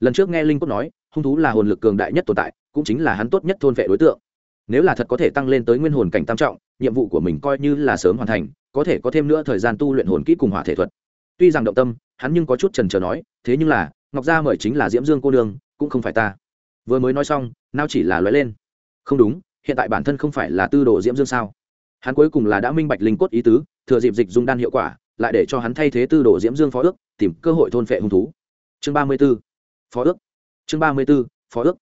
Lần trước nghe linh cốt nói, hung thú là hồn lực cường đại nhất tồn tại, cũng chính là hắn tốt nhất thôn vệ đối tượng. Nếu là thật có thể tăng lên tới nguyên hồn cảnh tam trọng, nhiệm vụ của mình coi như là sớm hoàn thành, có thể có thêm nữa thời gian tu luyện hồn kỹ cùng hỏa thể thuật. Tuy rằng động tâm, hắn nhưng có chút trần trờ nói, thế nhưng là, ngọc gia mời chính là diễm dương cô đường cũng không phải ta. Vừa mới nói xong, nào chỉ là lóe lên. Không đúng, hiện tại bản thân không phải là tư đồ diễm dương sao? Hắn cuối cùng là đã minh bạch linh cốt ý tứ, thừa dịp dịch dung đan hiệu quả lại để cho hắn thay thế tư đồ diễm dương phó ước, tìm cơ hội thôn phệ hung thú. Chương ba mươi b ố phó ước. Chương ba mươi b ố phó ước.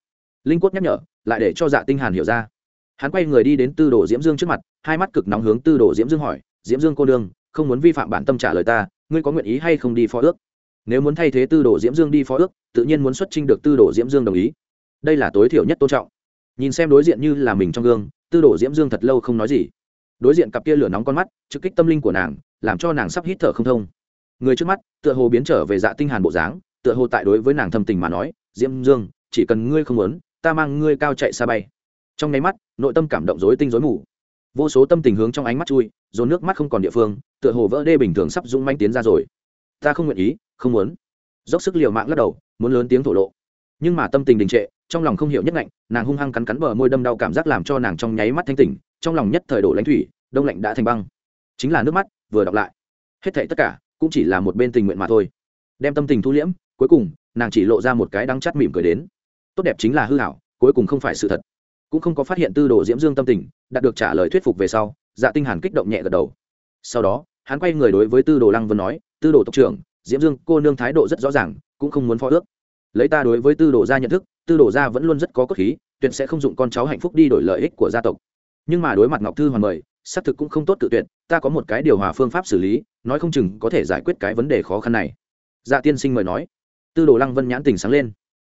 Linh cốt nhắc nhở, lại để cho dạ tinh hàn hiểu ra. Hắn quay người đi đến tư đồ diễm dương trước mặt, hai mắt cực nóng hướng tư đồ diễm dương hỏi, diễm dương cô đương không muốn vi phạm bản tâm trả lời ta, ngươi có nguyện ý hay không đi phó ước? Nếu muốn thay thế tư đồ diễm dương đi phó ước, tự nhiên muốn xuất trình được tư đồ diễm dương đồng ý. Đây là tối thiểu nhất tôn trọng. Nhìn xem đối diện như là mình trong gương, tư đồ diễm dương thật lâu không nói gì. Đối diện cặp kia lửa nóng con mắt, trực kích tâm linh của nàng làm cho nàng sắp hít thở không thông. Người trước mắt, tựa hồ biến trở về dạ tinh hàn bộ dáng, tựa hồ tại đối với nàng thâm tình mà nói diễm dương, chỉ cần ngươi không muốn, ta mang ngươi cao chạy xa bay. Trong nháy mắt, nội tâm cảm động rối tinh rối mù. Vô số tâm tình hướng trong ánh mắt chui, dồn nước mắt không còn địa phương, tựa hồ vỡ đê bình thường sắp dũng manh tiến ra rồi. Ta không nguyện ý, không muốn. Dốc sức liều mạng lắc đầu, muốn lớn tiếng thổ lộ. Nhưng mà tâm tình đình trệ, trong lòng không hiểu nhất ngạnh, nàng hung hăng cắn cắn bờ môi đâm đau cảm giác làm cho nàng trong nháy mắt thanh tỉnh, trong lòng nhất thời đổ lãnh thủy, đông lạnh đã thành băng. Chính là nước mắt vừa đọc lại. Hết thảy tất cả cũng chỉ là một bên tình nguyện mà thôi. Đem tâm tình thu liễm, cuối cùng, nàng chỉ lộ ra một cái đắng chắt mỉm cười đến. Tốt đẹp chính là hư hảo, cuối cùng không phải sự thật. Cũng không có phát hiện tư đồ diễm dương tâm tình, đạt được trả lời thuyết phục về sau dạ tinh hàn kích động nhẹ gật đầu. Sau đó, hắn quay người đối với tư đồ lăng vân nói, tư đồ tộc trưởng, diễm dương, cô nương thái độ rất rõ ràng, cũng không muốn phó ước. Lấy ta đối với tư đồ gia nhận thức, tư đồ gia vẫn luôn rất có cốt khí, tuyệt sẽ không dụng con cháu hạnh phúc đi đổi lợi ích của gia tộc. Nhưng mà đối mặt ngọc thư hoàn mời xác thực cũng không tốt tự tuyệt, ta có một cái điều hòa phương pháp xử lý, nói không chừng có thể giải quyết cái vấn đề khó khăn này. Dạ tiên sinh mời nói. Tư đồ lăng vân nhãn tình sáng lên.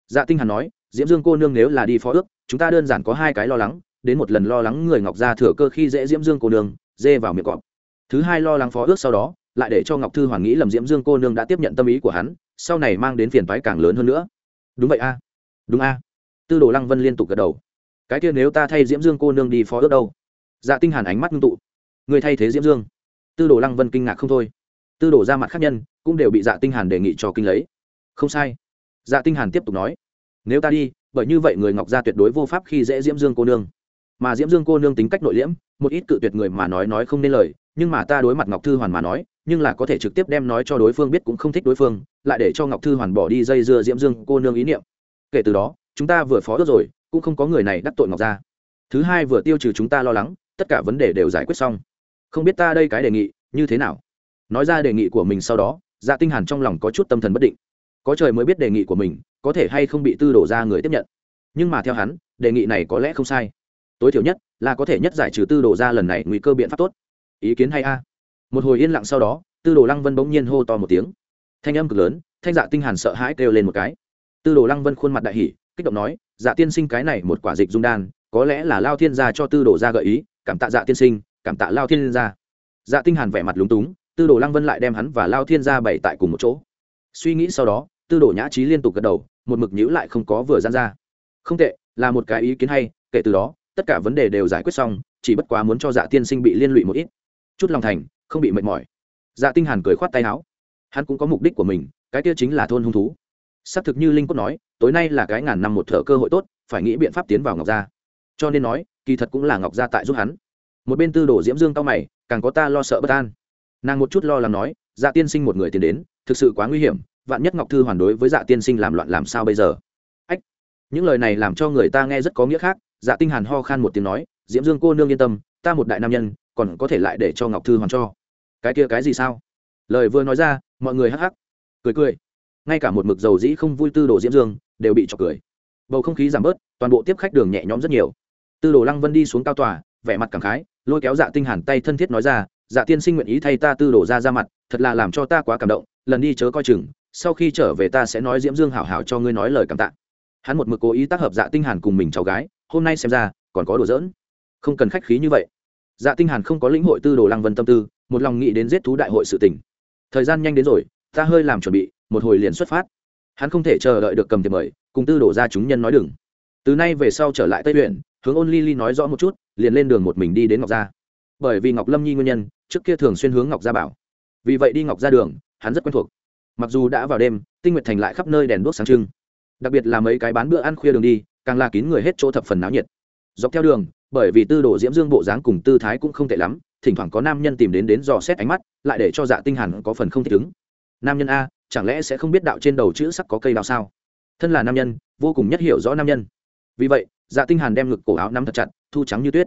Dạ tinh hàn nói, diễm dương cô nương nếu là đi phó ước, chúng ta đơn giản có hai cái lo lắng, đến một lần lo lắng người ngọc gia thừa cơ khi dễ diễm dương cô nương, dê vào miệng cọp. Thứ hai lo lắng phó ước sau đó, lại để cho ngọc thư Hoàng nghĩ lầm diễm dương cô nương đã tiếp nhận tâm ý của hắn, sau này mang đến phiền toái càng lớn hơn nữa. Đúng vậy a, đúng a. Tư đồ lăng vân liên tục gật đầu. Cái kia nếu ta thay diễm dương cô nương đi phó ước đâu? Dạ tinh hàn ánh mắt ngưng tụ. Người thay thế diễm dương. Tư đồ lăng vân kinh ngạc không thôi. Tư đồ ra mặt khác nhân cũng đều bị dạ tinh hàn đề nghị cho kinh lấy. Không sai. Dạ tinh hàn tiếp tục nói, nếu ta đi, bởi như vậy người ngọc gia tuyệt đối vô pháp khi dễ diễm dương cô nương. Mà diễm dương cô nương tính cách nội liễm, một ít cự tuyệt người mà nói nói không nên lời, nhưng mà ta đối mặt ngọc thư hoàn mà nói, nhưng là có thể trực tiếp đem nói cho đối phương biết cũng không thích đối phương, lại để cho ngọc thư hoàn bỏ đi dây dưa diễm dương cô nương ý niệm. Kể từ đó, chúng ta vừa phó ước rồi, cũng không có người này đắc tội ngọc gia. Thứ hai vừa tiêu trừ chúng ta lo lắng tất cả vấn đề đều giải quyết xong. Không biết ta đây cái đề nghị như thế nào? Nói ra đề nghị của mình sau đó dạ tinh hàn trong lòng có chút tâm thần bất định. Có trời mới biết đề nghị của mình có thể hay không bị tư đổ ra người tiếp nhận. Nhưng mà theo hắn, đề nghị này có lẽ không sai. Tối thiểu nhất là có thể nhất giải trừ tư đồ ra lần này nguy cơ biện pháp tốt. Ý kiến hay a? Một hồi yên lặng sau đó, tư đồ lăng vân bỗng nhiên hô to một tiếng. Thanh âm cực lớn, thanh dạ tinh hàn sợ hãi kêu lên một cái. Tư đồ lăng vân khuôn mặt đại hỉ, kích động nói dạ tiên sinh cái này một quả dịch dung đan, có lẽ là lao thiên gia cho tư đồ ra gợi ý cảm tạ dạ tiên sinh, cảm tạ lao thiên gia. Dạ tinh hàn vẻ mặt lúng túng, tư đồ lăng vân lại đem hắn và lao thiên gia bày tại cùng một chỗ. Suy nghĩ sau đó, tư đồ nhã trí liên tục gật đầu, một mực nhữ lại không có vừa gian ra. Không tệ, là một cái ý kiến hay, kể từ đó, tất cả vấn đề đều giải quyết xong, chỉ bất quá muốn cho dạ tiên sinh bị liên lụy một ít. Chút lòng thành, không bị mệt mỏi. Dạ tinh hàn cười khoát tay áo. Hắn cũng có mục đích của mình, cái kia chính là thôn hung thú. Xác thực như linh cốt nói, tối nay là cái ngàn năm một thở cơ hội tốt, phải nghĩ biện pháp tiến vào ngọc gia. Cho nên nói kỳ thật cũng là ngọc gia tại giúp hắn. Một bên tư đồ diễm dương cao mày, càng có ta lo sợ bất an. Nàng một chút lo lắng nói dạ tiên sinh một người tiến đến, thực sự quá nguy hiểm, vạn nhất ngọc thư hoàn đối với dạ tiên sinh làm loạn làm sao bây giờ? Ách, những lời này làm cho người ta nghe rất có nghĩa khác dạ tinh hàn ho khan một tiếng nói, diễm dương cô nương yên tâm, ta một đại nam nhân, còn có thể lại để cho ngọc thư hoàn cho. Cái kia cái gì sao? Lời vừa nói ra, mọi người hắc hắc, cười cười. Ngay cả một mực dầu dĩ không vui tư đồ diễm dương, đều bị chọc cười. Bầu không khí giảm bớt, toàn bộ tiếp khách đường nhẹ nhõm rất nhiều tư đồ lăng vân đi xuống cao tòa, vẻ mặt cảm khái, lôi kéo dạ tinh hàn tay thân thiết nói ra dạ tiên sinh nguyện ý thay ta tư đồ ra ra mặt, thật là làm cho ta quá cảm động, lần đi chớ coi chừng, sau khi trở về ta sẽ nói diễm dương hảo hảo cho ngươi nói lời cảm tạ. Hắn một mực cố ý tác hợp dạ tinh hàn cùng mình cháu gái, hôm nay xem ra, còn có đồ dỡn không cần khách khí như vậy. Dạ tinh hàn không có lĩnh hội tư đồ lăng vân tâm tư, một lòng nghĩ đến giết thú đại hội sự tình. Thời gian nhanh đến rồi, ta hơi làm chuẩn bị, một hồi liền xuất phát. Hắn không thể chờ đợi được cầm tiền mời, cùng tư đồ ra chúng nhân nói đừng. Từ nay về sau trở lại tây huyện hướng ôn ly ly nói rõ một chút, liền lên đường một mình đi đến ngọc gia. Bởi vì ngọc lâm nhi nguyên nhân, trước kia thường xuyên hướng ngọc gia bảo. Vì vậy đi ngọc gia đường, hắn rất quen thuộc. Mặc dù đã vào đêm, tinh nguyệt thành lại khắp nơi đèn đuốc sáng trưng. Đặc biệt là mấy cái bán bữa ăn khuya đường đi, càng là kín người hết chỗ thập phần náo nhiệt. Dọc theo đường, bởi vì tư đồ diễm dương bộ dáng cùng tư thái cũng không tệ lắm, thỉnh thoảng có nam nhân tìm đến đến dò xét ánh mắt, lại để cho dạ tinh hàn có phần không thích ứng. Nam nhân a, chẳng lẽ sẽ không biết đạo trên đầu chữ sắc có cây đào sao? Thân là nam nhân, vô cùng nhất hiểu rõ nam nhân. Vì vậy dạ tinh hàn đem ngực cổ áo nắm thật chặt, thu trắng như tuyết.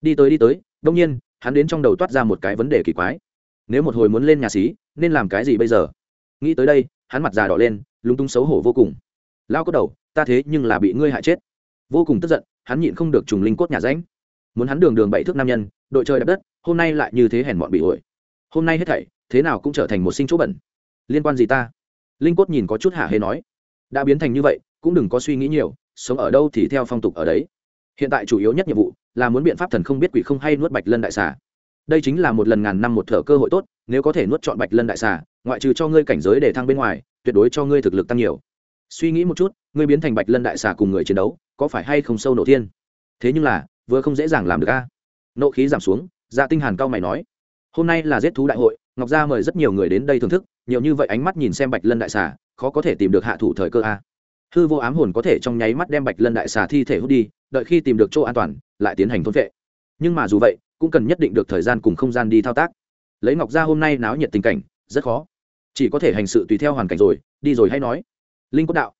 Đi tới đi tới đông nhiên, hắn đến trong đầu toát ra một cái vấn đề kỳ quái. Nếu một hồi muốn lên nhà xí, nên làm cái gì bây giờ? Nghĩ tới đây, hắn mặt già đỏ lên, lúng túng xấu hổ vô cùng. Lao cốt đầu, ta thế nhưng là bị ngươi hại chết. Vô cùng tức giận, hắn nhịn không được trùng linh cốt nhà ránh. Muốn hắn đường đường bảy thước nam nhân, đội trời đập đất, hôm nay lại như thế hèn mọn bị ổi hôm nay hết thảy, thế nào cũng trở thành một sinh chỗ bẩn. Liên quan gì ta? Linh cốt nhìn có chút hả hê nói. Đã biến thành như vậy, cũng đừng có suy nghĩ nhiều sống ở đâu thì theo phong tục ở đấy. Hiện tại chủ yếu nhất nhiệm vụ là muốn biện pháp thần không biết quỷ không hay nuốt bạch lân đại xà. Đây chính là một lần ngàn năm một thở cơ hội tốt, nếu có thể nuốt chọn bạch lân đại xà, ngoại trừ cho ngươi cảnh giới để thăng bên ngoài, tuyệt đối cho ngươi thực lực tăng nhiều. Suy nghĩ một chút, ngươi biến thành bạch lân đại xà cùng người chiến đấu, có phải hay không sâu nổ thiên? Thế nhưng là, vừa không dễ dàng làm được a. Nộ khí giảm xuống dạ tinh hàn cao mày nói, hôm nay là giết thú đại hội, ngọc gia mời rất nhiều người đến đây thưởng thức, nhiều như vậy ánh mắt nhìn xem bạch lân đại xà, khó có thể tìm được hạ thủ thời cơ a hư vô ám hồn có thể trong nháy mắt đem bạch lân đại xà thi thể hút đi, đợi khi tìm được chỗ an toàn, lại tiến hành thôn vệ. Nhưng mà dù vậy, cũng cần nhất định được thời gian cùng không gian đi thao tác. Lấy ngọc ra hôm nay náo nhiệt tình cảnh, rất khó. Chỉ có thể hành sự tùy theo hoàn cảnh rồi, đi rồi hay nói. Linh quốc đạo.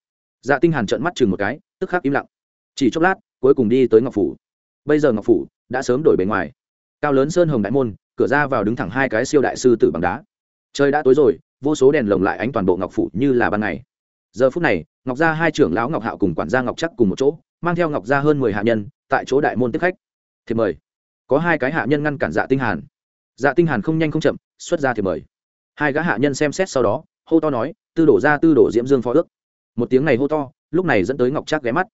Dạ tinh hàn trợn mắt chừng một cái, tức khắc im lặng. Chỉ chốc lát, cuối cùng đi tới ngọc phủ. Bây giờ ngọc phủ đã sớm đổi bề ngoài. Cao lớn sơn hồng đại môn, cửa ra vào đứng thẳng hai cái siêu đại sư tử bằng đá. Trời đã tối rồi, vô số đèn lồng lại ánh toàn bộ ngọc phủ như là ban ngày giờ phút này, ngọc gia hai trưởng lão ngọc hạo cùng quản gia ngọc chắc cùng một chỗ, mang theo ngọc gia hơn mười hạ nhân, tại chỗ đại môn tiếp khách. Thì mời. Có hai cái hạ nhân ngăn cản dạ tinh hàn. Dạ tinh hàn không nhanh không chậm, xuất ra thì mời. Hai gã hạ nhân xem xét sau đó, hô to nói, tư đổ ra, tư đổ diễm dương phó ước. Một tiếng này hô to, lúc này dẫn tới ngọc trác ghé mắt.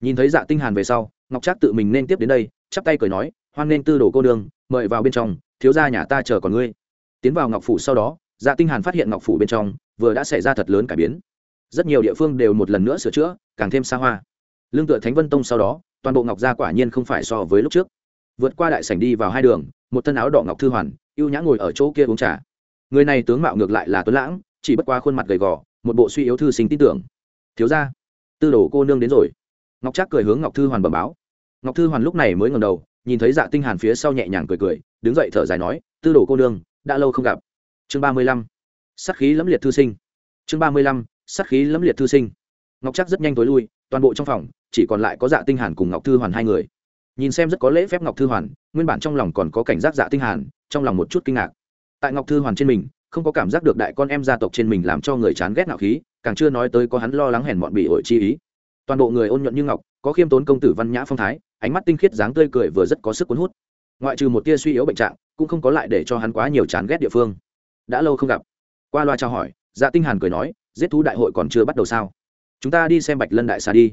Nhìn thấy dạ tinh hàn về sau, ngọc trác tự mình nên tiếp đến đây, chắp tay cười nói, hoan nên tư đổ cô đường mời vào bên trong, thiếu gia nhà ta chờ còn ngươi. Tiến vào ngọc phủ sau đó dạ tinh hàn phát hiện ngọc phủ bên trong, vừa đã xảy ra thật lớn cải biến rất nhiều địa phương đều một lần nữa sửa chữa, càng thêm xa hoa. Lương tựa thánh vân tông sau đó, toàn bộ ngọc gia quả nhiên không phải so với lúc trước. Vượt qua đại sảnh đi vào hai đường, một thân áo đỏ ngọc thư hoàn, ưu nhã ngồi ở chỗ kia uống trà. Người này tướng mạo ngược lại là tuấn lãng, chỉ bất qua khuôn mặt gầy gò, một bộ suy yếu thư sinh tin tưởng. Thiếu gia, tư đồ cô nương đến rồi. Ngọc trác cười hướng ngọc thư hoàn bẩm báo. Ngọc thư hoàn lúc này mới ngầm đầu, nhìn thấy dạ tinh hàn phía sau nhẹ nhàng cười cười, đứng dậy thở dài nói, tư đồ cô nương, đã lâu không gặp. Chương ba mươi lăm. Sát khí lẫm liệt thư sinh. Chương ba mươi lăm sát khí lẫm liệt thư sinh. Ngọc trác rất nhanh tối lui, toàn bộ trong phòng, chỉ còn lại có dạ tinh hàn cùng ngọc thư hoàn hai người. Nhìn xem rất có lễ phép ngọc thư hoàn, nguyên bản trong lòng còn có cảnh giác dạ tinh hàn, trong lòng một chút kinh ngạc. Tại ngọc thư hoàn trên mình, không có cảm giác được đại con em gia tộc trên mình làm cho người chán ghét ngạo khí, càng chưa nói tới có hắn lo lắng hèn mọn bị ổi chi ý. Toàn bộ người ôn nhuận như ngọc, có khiêm tốn công tử văn nhã phong thái, ánh mắt tinh khiết dáng tươi cười vừa rất có sức cuốn hút. Ngoại trừ một tia suy yếu bệnh trạng, cũng không có lại để cho hắn quá nhiều chán ghét địa phương. Đã lâu không gặp. Qua loa chào hỏi dạ tinh hàn cười nói giết thú đại hội còn chưa bắt đầu sao? Chúng ta đi xem bạch lân đại xà đi.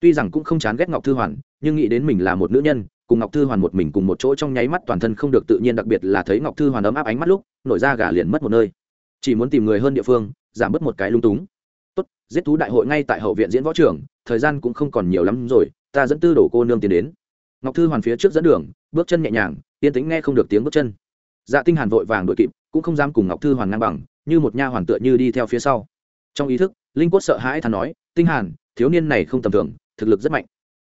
Tuy rằng cũng không chán ghét ngọc thư hoàn, nhưng nghĩ đến mình là một nữ nhân, cùng ngọc thư hoàn một mình cùng một chỗ trong nháy mắt toàn thân không được tự nhiên đặc biệt là thấy ngọc thư hoàn ấm áp ánh mắt lúc, nổi ra gà liền mất một nơi. Chỉ muốn tìm người hơn địa phương, giảm bớt một cái lung túng. Tốt, giết thú đại hội ngay tại hậu viện diễn võ trường, thời gian cũng không còn nhiều lắm rồi, ta dẫn tư đổ cô nương tiến đến. Ngọc thư hoàn phía trước dẫn đường, bước chân nhẹ nhàng, yên tĩnh nghe không được tiếng bước chân. Dạ tinh hàn vội vàng đuổi kịp, cũng không dám cùng ngọc thư hoàn ngang bằng, như một nha hoàn tựa như đi theo phía sau trong ý thức, linh quất sợ hãi thà nói, tinh hàn, thiếu niên này không tầm thường, thực lực rất mạnh,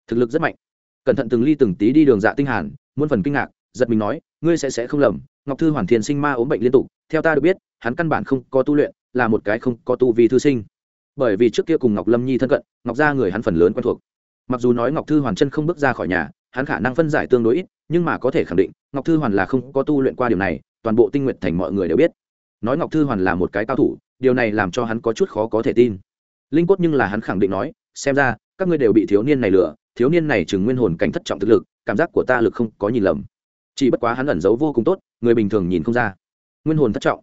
thực lực rất mạnh. Cẩn thận từng ly từng tí đi đường dạ tinh hàn, muôn phần kinh ngạc, giật mình nói, ngươi sẽ sẽ không lầm, ngọc thư hoàn thiền sinh ma ốm bệnh liên tục, theo ta được biết, hắn căn bản không có tu luyện, là một cái không có tu vi thư sinh. Bởi vì trước kia cùng ngọc lâm nhi thân cận, ngọc gia người hắn phần lớn quen thuộc. Mặc dù nói ngọc thư hoàn chân không bước ra khỏi nhà, hắn khả năng phân giải tương đối ít, nhưng mà có thể khẳng định, ngọc thư hoàn là không có tu luyện qua điều này, toàn bộ tinh nguyện thành mọi người đều biết. Nói ngọc thư hoàn là một cái cao thủ điều này làm cho hắn có chút khó có thể tin. Linh cốt nhưng là hắn khẳng định nói, xem ra, các ngươi đều bị thiếu niên này lừa, thiếu niên này chừng nguyên hồn cảnh thất trọng thực lực, cảm giác của ta lực không có nhìn lầm. Chỉ bất quá hắn ẩn giấu vô cùng tốt, người bình thường nhìn không ra. Nguyên hồn thất trọng.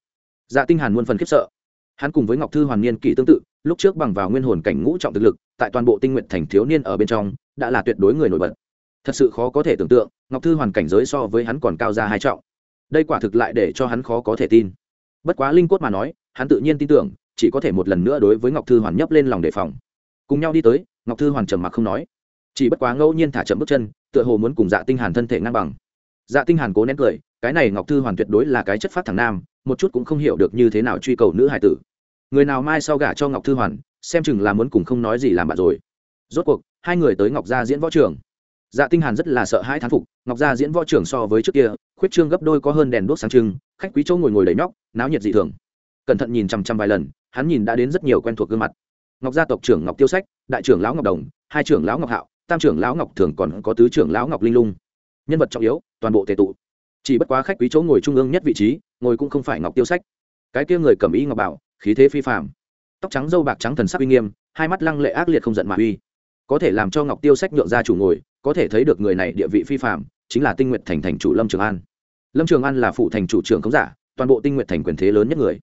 Dạ tinh hàn muôn phần khiếp sợ. Hắn cùng với ngọc thư hoàn niên kỷ tương tự, lúc trước bằng vào nguyên hồn cảnh ngũ trọng thực lực, tại toàn bộ tinh nguyện thành thiếu niên ở bên trong, đã là tuyệt đối người nổi bật. Thật sự khó có thể tưởng tượng, ngọc thư hoàn cảnh giới so với hắn còn cao ra hai trọng. Đây quả thực lại để cho hắn khó có thể tin. Bất quá linh cốt mà nói hắn tự nhiên tin tưởng, chỉ có thể một lần nữa đối với ngọc thư hoàn nhấp lên lòng đề phòng. Cùng nhau đi tới, ngọc thư hoàn trầm mặc không nói. Chỉ bất quá ngẫu nhiên thả chậm bước chân, tựa hồ muốn cùng dạ tinh hàn thân thể ngang bằng. Dạ tinh hàn cố nén cười, cái này ngọc thư hoàn tuyệt đối là cái chất phát thằng nam, một chút cũng không hiểu được như thế nào truy cầu nữ hải tử. Người nào mai sau gả cho ngọc thư hoàn, xem chừng là muốn cùng không nói gì làm bạn rồi. Rốt cuộc, hai người tới ngọc gia diễn võ trường. Dạ tinh hàn rất là sợ hãi thán phục, ngọc gia diễn võ trường so với trước kia, khuyết trương gấp đôi có hơn đèn đuốc sáng trưng, khách quý chỗ ngồi ngồi đầy nhóc, náo nhiệt dị thường cẩn thận nhìn chằm chằm vài lần, hắn nhìn đã đến rất nhiều quen thuộc gương mặt. Ngọc gia tộc trưởng ngọc tiêu sách, đại trưởng lão ngọc đồng, hai trưởng lão ngọc hạo, tam trưởng lão ngọc thường còn có tứ trưởng lão ngọc linh lung. Nhân vật trọng yếu, toàn bộ tề tụ. Chỉ bất quá khách quý chỗ ngồi trung ương nhất vị trí, ngồi cũng không phải ngọc tiêu sách. Cái kia người cầm y ngọc bảo, khí thế phi phàm. Tóc trắng dâu bạc trắng thần sắc uy nghiêm, hai mắt lăng lệ ác liệt không giận mà uy. Có thể làm cho ngọc tiêu sách nhượng ra chủ ngồi, có thể thấy được người này địa vị phi phàm, chính là tinh nguyện thành thành chủ lâm trường an. Lâm trường an là phụ thành chủ trưởng khống giả, toàn bộ tinh nguyện thành quyền thế lớn nhất người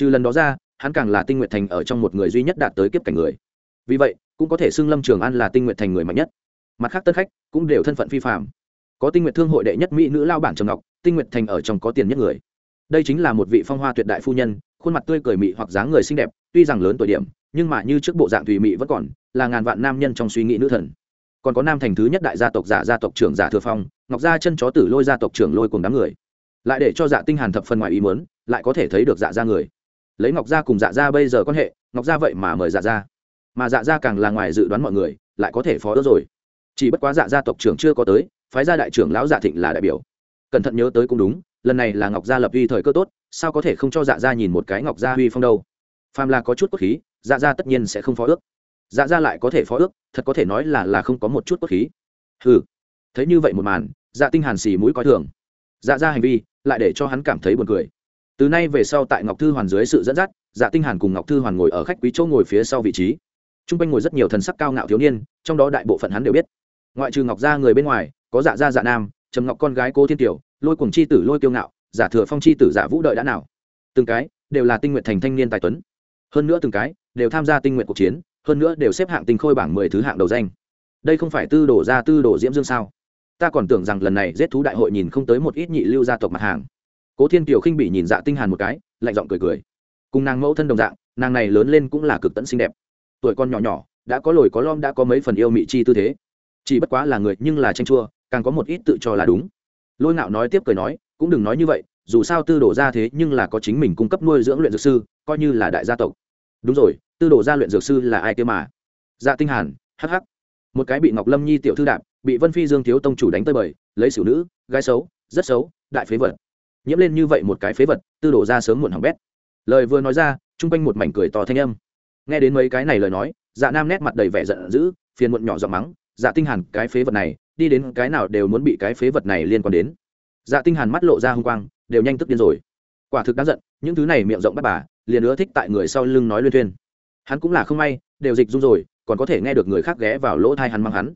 trừ lần đó ra hắn càng là tinh nguyện thành ở trong một người duy nhất đạt tới kiếp cảnh người. Vì vậy cũng có thể xưng lâm trường an là tinh nguyện thành người mạnh nhất. Mặt khác tân khách cũng đều thân phận phi phạm, có tinh nguyện thương hội đệ nhất mỹ nữ lao bản trầm ngọc tinh nguyện thành ở trong có tiền nhất người. Đây chính là một vị phong hoa tuyệt đại phu nhân khuôn mặt tươi cười mị hoặc dáng người xinh đẹp tuy rằng lớn tuổi điểm nhưng mà như trước bộ dạng thùy mị vẫn còn là ngàn vạn nam nhân trong suy nghĩ nữ thần. Còn có nam thành thứ nhất đại gia tộc giả gia tộc trưởng giả thừa phong ngọc gia chân chó tử lôi gia tộc trưởng lôi cùng đám người. Lại để cho dạ tinh hàn thập phần ngoài ý muốn lại có thể thấy được dạ gia người lấy ngọc gia cùng dạ gia bây giờ quan hệ, ngọc gia vậy mà mời dạ gia. Mà dạ gia càng là ngoài dự đoán mọi người, lại có thể phó đỡ rồi. Chỉ bất quá dạ gia tộc trưởng chưa có tới, phái gia đại trưởng lão dạ thịnh là đại biểu. Cẩn thận nhớ tới cũng đúng, lần này là ngọc gia lập uy thời cơ tốt, sao có thể không cho dạ gia nhìn một cái ngọc gia uy phong đâu? Phàm là có chút cốt khí dạ gia tất nhiên sẽ không phó ước. Dạ gia lại có thể phó ước, thật có thể nói là là không có một chút cốt khí. Hừ. Thấy như vậy một màn dạ tinh hàn xì mũi coi thường. Dạ gia hành vi, lại để cho hắn cảm thấy buồn cười từ nay về sau tại ngọc thư hoàn dưới sự dẫn dắt dạ tinh hàn cùng ngọc thư hoàn ngồi ở khách quý chỗ ngồi phía sau vị trí. Trung quanh ngồi rất nhiều thần sắc cao ngạo thiếu niên, trong đó đại bộ phận hắn đều biết. Ngoại trừ ngọc gia người bên ngoài, có dạ gia dạ nam, trầm ngọc con gái cô thiên tiểu lôi cùng chi tử lôi kiêu ngạo giả thừa phong chi tử giả vũ đợi đã nào. Từng cái đều là tinh nguyện thành thanh niên tài tuấn. Hơn nữa từng cái đều tham gia tinh nguyện cuộc chiến, hơn nữa đều xếp hạng tinh khôi bảng mười thứ hạng đầu danh. Đây không phải tư đổ ra tư đổ diễm dương sao? Ta còn tưởng rằng lần này giết thú đại hội nhìn không tới một ít nhị lưu gia tộc mặt hàng cố thiên kiều khinh bị nhìn dạ tinh hàn một cái, lạnh giọng cười cười. Cùng nàng mẫu thân đồng dạng, nàng này lớn lên cũng là cực tận xinh đẹp. Tuổi con nhỏ nhỏ, đã có lồi có lom, đã có mấy phần yêu mị chi tư thế. Chỉ bất quá là người nhưng là tranh chua, càng có một ít tự cho là đúng. Lôi ngạo nói tiếp cười nói, cũng đừng nói như vậy, dù sao tư đổ ra thế nhưng là có chính mình cung cấp nuôi dưỡng luyện dược sư, coi như là đại gia tộc. Đúng rồi, tư đổ ra luyện dược sư là ai kia mà? Dạ tinh hàn, hắc hắc. Một cái bị ngọc lâm nhi tiểu thư đạp, bị vân phi dương thiếu tông chủ đánh tơi bời, lấy xử nữ, gái xấu, rất xấu, đại phế vật nhiễm lên như vậy một cái phế vật, tư đổ ra sớm muộn hỏng bét. Lời vừa nói ra trung quanh một mảnh cười to thanh âm. Nghe đến mấy cái này lời nói dạ nam nét mặt đầy vẻ giận dữ, phiền muộn nhỏ giọng mắng dạ tinh hàn, cái phế vật này, đi đến cái nào đều muốn bị cái phế vật này liên quan đến. Dạ tinh hàn mắt lộ ra hung quang, đều nhanh tức điên rồi. Quả thực đáng giận, những thứ này miệng rộng bắt bà, liền ưa thích tại người sau lưng nói luyên thuyên. Hắn cũng là không may, đều dịch dung rồi, còn có thể nghe được người khác ghé vào lỗ thai hắn mang hắn.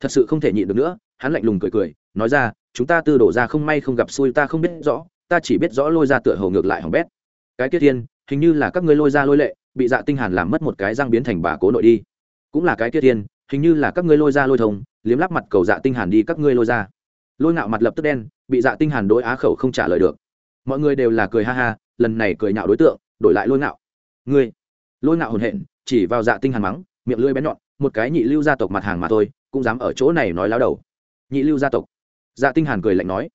Thật sự không thể nhịn được nữa, hắn lạnh lùng cười cười, nói ra chúng ta tư đổ ra không may không gặp xui, ta không biết rõ, ta chỉ biết rõ lôi ra tựa hầu ngược lại hỏng bét. Cái kia thiên, hình như là các ngươi lôi ra lôi lệ, bị dạ tinh hàn làm mất một cái răng biến thành bà cố nội đi. Cũng là cái kia thiên, hình như là các ngươi lôi ra lôi thông, liếm lắp mặt cầu dạ tinh hàn đi các ngươi lôi ra. Lôi ngạo mặt lập tức đen, bị dạ tinh hàn đối á khẩu không trả lời được. Mọi người đều là cười ha ha, lần này cười nhạo đối tượng, đổi lại lôi ngạo. Ngươi, lôi ngạo hồn hện, chỉ vào dạ tinh hàn mắng, miệng lưỡi bén nhọn, một cái nhị lưu gia tộc mặt hàng mà thôi, cũng dám ở chỗ này nói láo đầu. Nhị lưu gia tộc dạ tinh hàn cười lạnh nói,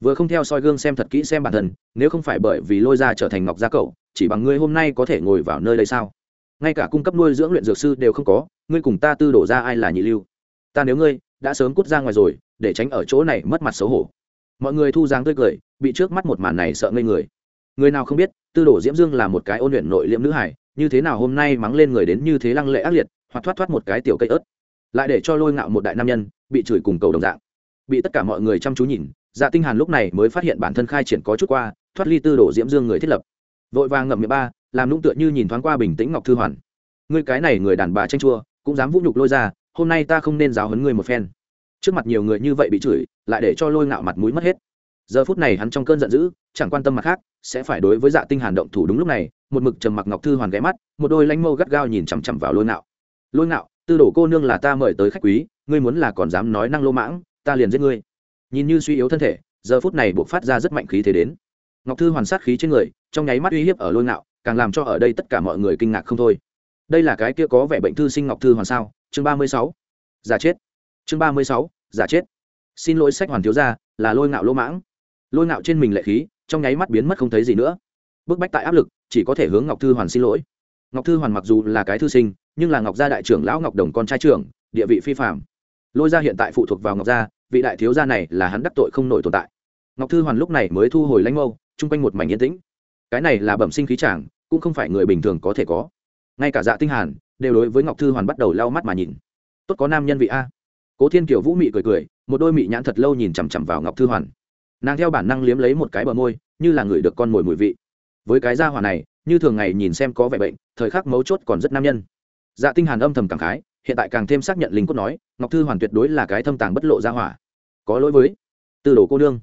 vừa không theo soi gương xem thật kỹ xem bản thân, nếu không phải bởi vì lôi ra trở thành ngọc gia cậu, chỉ bằng ngươi hôm nay có thể ngồi vào nơi đây sao? Ngay cả cung cấp nuôi dưỡng luyện dược sư đều không có, ngươi cùng ta tư đổ ra ai là nhị lưu? Ta nếu ngươi, đã sớm cút ra ngoài rồi, để tránh ở chỗ này mất mặt xấu hổ. Mọi người thu dáng tươi cười, bị trước mắt một màn này sợ ngây người. Người nào không biết, tư đồ diễm dương là một cái ôn luyện nội liễm nữ hải như thế nào hôm nay mắng lên người đến như thế lăng lệ ác liệt, hoặc thoát thoát một cái tiểu cây ớt, lại để cho lôi ngạo một đại nam nhân, bị chửi cùng cầu đồng dạng bị tất cả mọi người chăm chú nhìn dạ tinh hàn lúc này mới phát hiện bản thân khai triển có chút qua, thoát ly tư đồ diễm dương người thiết lập. Vội vàng ngậm miệng ba, làm nũng tựa như nhìn thoáng qua bình tĩnh ngọc thư hoàn. Ngươi cái này người đàn bà tranh chua, cũng dám vũ nhục lôi ra, hôm nay ta không nên giáo huấn ngươi một phen. Trước mặt nhiều người như vậy bị chửi, lại để cho lôi ngạo mặt mũi mất hết. Giờ phút này hắn trong cơn giận dữ, chẳng quan tâm mặt khác, sẽ phải đối với dạ tinh hàn động thủ đúng lúc này, một mực trầm mặc ngọc thư hoàn ghé mắt, một đôi lanh mâu gắt gao nhìn chằm chằm vào lôi ngạo. Lôi ngạo, tư đổ cô nương là ta mời tới khách quý, ngươi muốn là còn dám nói năng lô mãng ta liền giết ngươi. Nhìn như suy yếu thân thể, giờ phút này buộc phát ra rất mạnh khí thế đến. Ngọc thư hoàn sát khí trên người, trong nháy mắt uy hiếp ở lôi ngạo, càng làm cho ở đây tất cả mọi người kinh ngạc không thôi. Đây là cái kia có vẻ bệnh thư sinh ngọc thư hoàn sao? Chương ba mươi sáu. Giả chết. Chương ba mươi sáu. Giả chết. Xin lỗi sách hoàn thiếu gia, là lôi ngạo lỗ mãng. Lôi ngạo trên mình lệ khí, trong nháy mắt biến mất không thấy gì nữa. Bức bách tại áp lực, chỉ có thể hướng ngọc thư hoàn xin lỗi. Ngọc thư hoàn mặc dù là cái thư sinh, nhưng là ngọc gia đại trưởng lão ngọc đồng con trai trưởng, địa vị phi phạm lôi ra hiện tại phụ thuộc vào ngọc gia, vị đại thiếu gia này là hắn đắc tội không nổi tồn tại. Ngọc thư hoàn lúc này mới thu hồi lãnh mâu, chung quanh một mảnh yên tĩnh. Cái này là bẩm sinh khí chàng, cũng không phải người bình thường có thể có. Ngay cả dạ tinh hàn, đều đối với ngọc thư hoàn bắt đầu lau mắt mà nhìn. Tốt có nam nhân vị a. Cố thiên kiều vũ mị cười cười, một đôi mị nhãn thật lâu nhìn chằm chằm vào ngọc thư hoàn. Nàng theo bản năng liếm lấy một cái bờ môi, như là người được con mồi mùi vị. Với cái gia hỏa này, như thường ngày nhìn xem có vẻ bệnh, thời khắc mấu chốt còn rất nam nhân. Dạ tinh hàn âm thầm cảm khái hiện tại càng thêm xác nhận linh cốt nói, ngọc thư hoàn tuyệt đối là cái thâm tàng bất lộ ra hỏa. Có lỗi với từ đồ cô nương.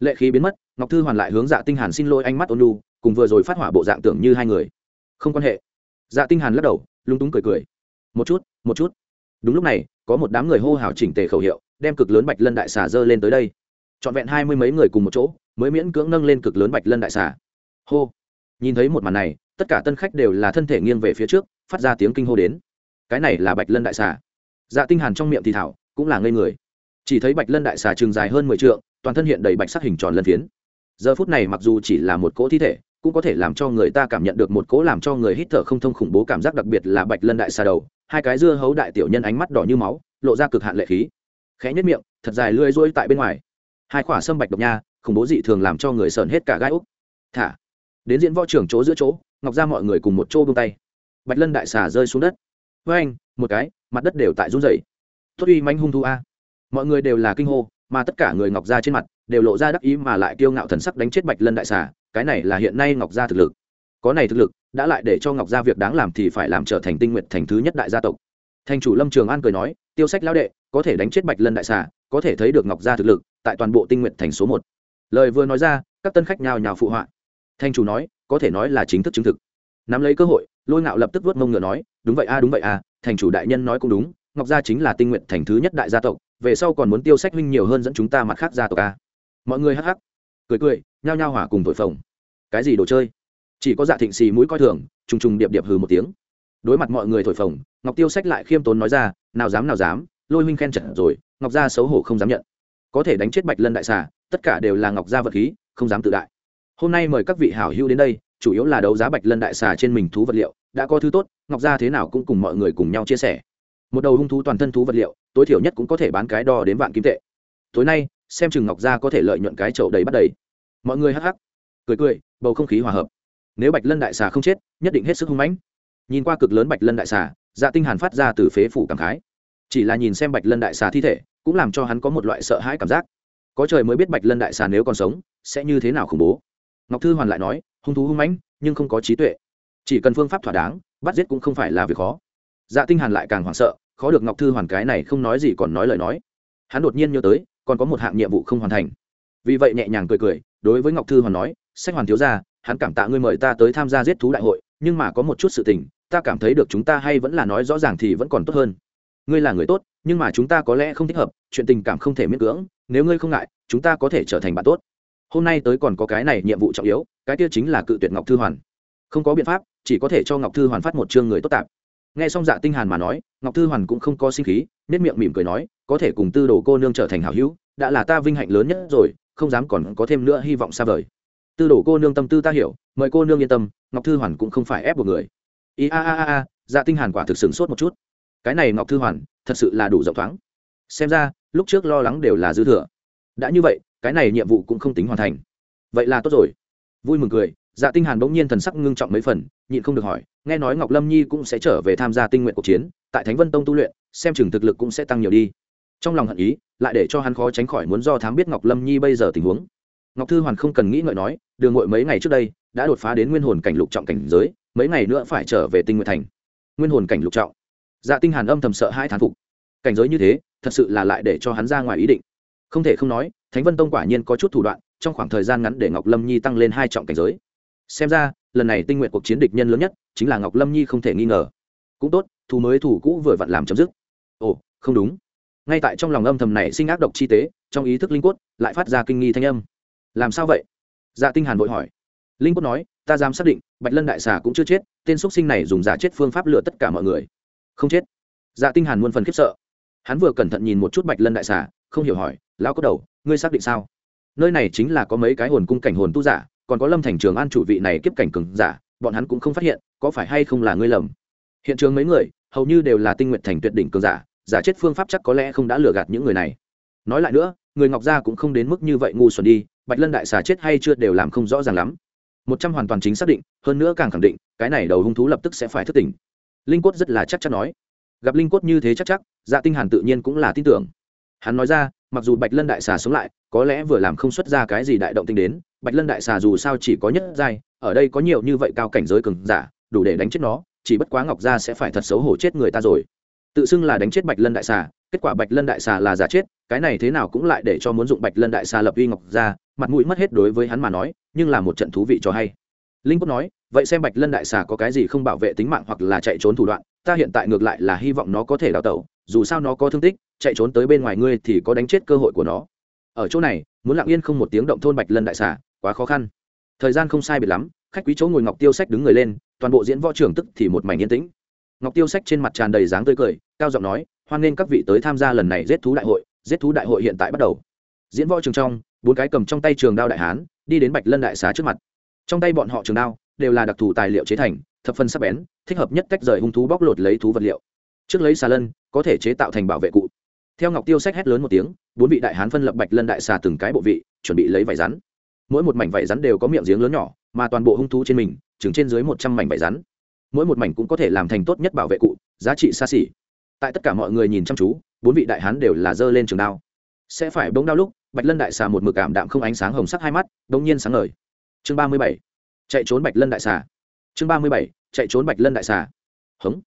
Lệ khí biến mất, ngọc thư hoàn lại hướng dạ tinh hàn xin lỗi ánh mắt ôn lu cùng vừa rồi phát hỏa bộ dạng tưởng như hai người. Không quan hệ. Dạ tinh hàn lắc đầu lung túng cười cười. Một chút một chút. Đúng lúc này, có một đám người hô hào chỉnh tề khẩu hiệu, đem cực lớn bạch lân đại xà dơ lên tới đây. Trọn vẹn hai mươi mấy người cùng một chỗ, mới miễn cưỡng nâng lên cực lớn bạch lân đại xà. Hô. Nhìn thấy một màn này, tất cả tân khách đều là thân thể nghiêng về phía trước, phát ra tiếng kinh hô đến cái này là bạch lân đại xà. Dạ tinh hàn trong miệng thì thảo, cũng là ngây người. Chỉ thấy bạch lân đại xà trường dài hơn mười trượng, toàn thân hiện đầy bạch sắc hình tròn lân phiến. Giờ phút này mặc dù chỉ là một cỗ thi thể, cũng có thể làm cho người ta cảm nhận được một cỗ làm cho người hít thở không thông khủng bố cảm giác đặc biệt là bạch lân đại xà đầu, hai cái dưa hấu đại tiểu nhân ánh mắt đỏ như máu, lộ ra cực hạn lệ khí. Khẽ nhất miệng, thật dài lưỡi rối tại bên ngoài. Hai quả sâm bạch độc nha, khủng bố dị thường làm cho người sờn hết cả gai úc. Thả. Đến diễn võ trưởng chỗ giữa chỗ, ngọc ra mọi người cùng một chỗ buông tay. Bạch lân đại xà rơi xuống đất với anh, một cái, mặt đất đều tại run rẩy. Tốt uy manh hung thu a. Mọi người đều là kinh hô, mà tất cả người ngọc gia trên mặt đều lộ ra đắc ý mà lại kiêu ngạo thần sắc đánh chết bạch lân đại xà, cái này là hiện nay ngọc gia thực lực. Có này thực lực, đã lại để cho ngọc gia việc đáng làm thì phải làm trở thành tinh nguyện thành thứ nhất đại gia tộc. Thành chủ lâm trường an cười nói, tiêu sách lão đệ, có thể đánh chết bạch lân đại xà, có thể thấy được ngọc gia thực lực tại toàn bộ tinh nguyện thành số một. Lời vừa nói ra, các tân khách nhào nhào phụ họa. Thành chủ nói, có thể nói là chính thức chứng thực. Nắm lấy cơ hội lôi ngạo lập tức vớt mông ngựa nói, đúng vậy a, đúng vậy a, thành chủ đại nhân nói cũng đúng, ngọc gia chính là tinh nguyện thành thứ nhất đại gia tộc, về sau còn muốn tiêu sách huynh nhiều hơn dẫn chúng ta mặt khác gia tộc a. Mọi người hắc hắc, cười cười, nhao nhao hỏa cùng thổi phồng. Cái gì đồ chơi? Chỉ có dạ thịnh xì mũi coi thường, trùng trùng điệp điệp hừ một tiếng. Đối mặt mọi người thổi phồng, ngọc tiêu sách lại khiêm tốn nói ra, nào dám nào dám, lôi huynh khen trận rồi, ngọc gia xấu hổ không dám nhận. Có thể đánh chết bạch lân đại xà, tất cả đều là ngọc gia vật khí, không dám tự đại. Hôm nay mời các vị hảo hữu đến đây chủ yếu là đấu giá bạch lân đại xà trên mình thú vật liệu, đã có thứ tốt, ngọc gia thế nào cũng cùng mọi người cùng nhau chia sẻ. Một đầu hung thú toàn thân thú vật liệu, tối thiểu nhất cũng có thể bán cái đo đến vạn kim tệ. Tối nay, xem chừng ngọc gia có thể lợi nhuận cái chậu đầy bắt đầy. Mọi người hắc hắc, cười cười, bầu không khí hòa hợp. Nếu bạch lân đại xà không chết, nhất định hết sức hung mãnh. Nhìn qua cực lớn bạch lân đại xà dạ tinh hàn phát ra từ phế phủ cảm khái. Chỉ là nhìn xem bạch lân đại xà thi thể, cũng làm cho hắn có một loại sợ hãi cảm giác. Có trời mới biết bạch lân đại xà nếu còn sống, sẽ như thế nào khủng bố. Ngọc thư hoàn lại nói hung thú hung mãnh, nhưng không có trí tuệ. Chỉ cần phương pháp thỏa đáng, bắt giết cũng không phải là việc khó. Dạ tinh hàn lại càng hoảng sợ, khó được ngọc thư hoàn cái này không nói gì còn nói lời nói. Hắn đột nhiên nhớ tới, còn có một hạng nhiệm vụ không hoàn thành. Vì vậy nhẹ nhàng cười cười, đối với ngọc thư hoàn nói, sách hoàn thiếu gia, hắn cảm tạ ngươi mời ta tới tham gia giết thú đại hội, nhưng mà có một chút sự tình, ta cảm thấy được chúng ta hay vẫn là nói rõ ràng thì vẫn còn tốt hơn. Ngươi là người tốt, nhưng mà chúng ta có lẽ không thích hợp, chuyện tình cảm không thể miễn cưỡng, nếu ngươi không ngại, chúng ta có thể trở thành bạn tốt hôm nay tới còn có cái này nhiệm vụ trọng yếu, cái kia chính là cự tuyệt ngọc thư hoàn. Không có biện pháp, chỉ có thể cho ngọc thư hoàn phát một chương người tốt tạp. Nghe xong dạ tinh hàn mà nói, ngọc thư hoàn cũng không có sinh khí, nét miệng mỉm cười nói, có thể cùng tư đồ cô nương trở thành hảo hữu, đã là ta vinh hạnh lớn nhất rồi, không dám còn có thêm nữa hy vọng xa vời. Tư đồ cô nương tâm tư ta hiểu, mời cô nương yên tâm, ngọc thư hoàn cũng không phải ép buộc người. Ý a a a a dạ tinh hàn quả thực sửng sốt một chút. Cái này ngọc thư hoàn, thật sự là đủ rộng thoáng. Xem ra, lúc trước lo lắng đều là dư thừa. Đã như vậy cái này nhiệm vụ cũng không tính hoàn thành. Vậy là tốt rồi. Vui mừng cười dạ tinh hàn bỗng nhiên thần sắc ngưng trọng mấy phần, nhịn không được hỏi, nghe nói ngọc lâm nhi cũng sẽ trở về tham gia tinh nguyện cuộc chiến, tại thánh vân tông tu luyện, xem chừng thực lực cũng sẽ tăng nhiều đi. Trong lòng hận ý, lại để cho hắn khó tránh khỏi muốn do thám biết ngọc lâm nhi bây giờ tình huống. Ngọc thư hoàn không cần nghĩ ngợi nói, đường ngội mấy ngày trước đây, đã đột phá đến nguyên hồn cảnh lục trọng cảnh giới, mấy ngày nữa phải trở về tinh nguyện thành. Nguyên hồn cảnh lục trọng. Dạ tinh hàn âm thầm sợ hai thán phục. Cảnh giới như thế, thật sự là lại để cho hắn ra ngoài ý định không thể không nói, thánh vân tông quả nhiên có chút thủ đoạn, trong khoảng thời gian ngắn để ngọc lâm nhi tăng lên hai trọng cảnh giới. Xem ra, lần này tinh nguyện cuộc chiến địch nhân lớn nhất chính là ngọc lâm nhi không thể nghi ngờ. Cũng tốt, thù mới thủ cũ vừa vặn làm chấm dứt. Ồ, không đúng. Ngay tại trong lòng âm thầm này sinh ác độc chi tế, trong ý thức linh quất lại phát ra kinh nghi thanh âm. Làm sao vậy? Dạ tinh hàn vội hỏi. Linh quất nói, ta dám xác định, bạch lân đại xà cũng chưa chết, tên xuất sinh này dùng giả chết phương pháp lừa tất cả mọi người. Không chết. Dạ tinh hàn muôn phần khiếp sợ. Hắn vừa cẩn thận nhìn một chút bạch lân đại xà, không hiểu hỏi lão cốt đầu, ngươi xác định sao? Nơi này chính là có mấy cái hồn cung cảnh hồn tu giả, còn có lâm thành trường an chủ vị này kiếp cảnh cường giả, bọn hắn cũng không phát hiện, có phải hay không là ngươi lầm? Hiện trường mấy người, hầu như đều là tinh nguyện thành tuyệt đỉnh cường giả giả chết phương pháp chắc có lẽ không đã lừa gạt những người này. Nói lại nữa, người ngọc gia cũng không đến mức như vậy ngu xuẩn đi, bạch lân đại xà chết hay chưa đều làm không rõ ràng lắm. Một trăm hoàn toàn chính xác định, hơn nữa càng khẳng định, cái này đầu hung thú lập tức sẽ phải thức tỉnh. Linh cốt rất là chắc chắn nói. Gặp linh cốt như thế chắc chắc dạ tinh hàn tự nhiên cũng là tin tưởng hắn nói ra, mặc dù bạch lân đại xà sống lại, có lẽ vừa làm không xuất ra cái gì đại động tinh đến, bạch lân đại xà dù sao chỉ có nhất giai, ở đây có nhiều như vậy cao cảnh giới cường giả, đủ để đánh chết nó, chỉ bất quá ngọc gia sẽ phải thật xấu hổ chết người ta rồi. Tự xưng là đánh chết bạch lân đại xà, kết quả bạch lân đại xà là giả chết, cái này thế nào cũng lại để cho muốn dụng bạch lân đại xà lập uy ngọc gia, mặt mũi mất hết đối với hắn mà nói, nhưng là một trận thú vị cho hay. Linh quốc nói, vậy xem bạch lân đại xà có cái gì không bảo vệ tính mạng hoặc là chạy trốn thủ đoạn, ta hiện tại ngược lại là hy vọng nó có thể đào tẩu dù sao nó có thương tích, chạy trốn tới bên ngoài ngươi thì có đánh chết cơ hội của nó. Ở chỗ này, muốn lặng yên không một tiếng động thôn bạch lân đại xà, quá khó khăn. Thời gian không sai biệt lắm, khách quý chỗ ngồi ngọc tiêu sách đứng người lên, toàn bộ diễn võ trưởng tức thì một mảnh yên tĩnh. Ngọc tiêu sách trên mặt tràn đầy dáng tươi cười, cao giọng nói, hoan nghênh các vị tới tham gia lần này giết thú đại hội, giết thú đại hội hiện tại bắt đầu. Diễn võ trường trong, bốn cái cầm trong tay trường đao đại hán, đi đến bạch lân đại xá trước mặt. Trong tay bọn họ trường đao, đều là đặc thù tài liệu chế thành, thập phân sắc bén, thích hợp nhất cách rời hung thú bóc lột lấy thú vật liệu trước lấy xà lân, có thể chế tạo thành bảo vệ cụ. Theo ngọc tiêu sách hét lớn một tiếng, bốn vị đại hán phân lập bạch lân đại xà từng cái bộ vị, chuẩn bị lấy vải rắn. Mỗi một mảnh vải rắn đều có miệng giếng lớn nhỏ, mà toàn bộ hung thú trên mình, chừng trên dưới một trăm mảnh vải rắn. Mỗi một mảnh cũng có thể làm thành tốt nhất bảo vệ cụ, giá trị xa xỉ. Tại tất cả mọi người nhìn chăm chú, bốn vị đại hán đều là dơ lên trường đao. Sẽ phải bông đao lúc, bạch lân đại xà một mực cảm đạm không ánh sáng hồng sắc hai mắt đ ỗ n g nhiên sáng ngời. Chương ba mươi bảy, chạy trốn bạch lân đại xà. Chương ba mươi bảy, chạy trốn bạch lân đại xà. Hống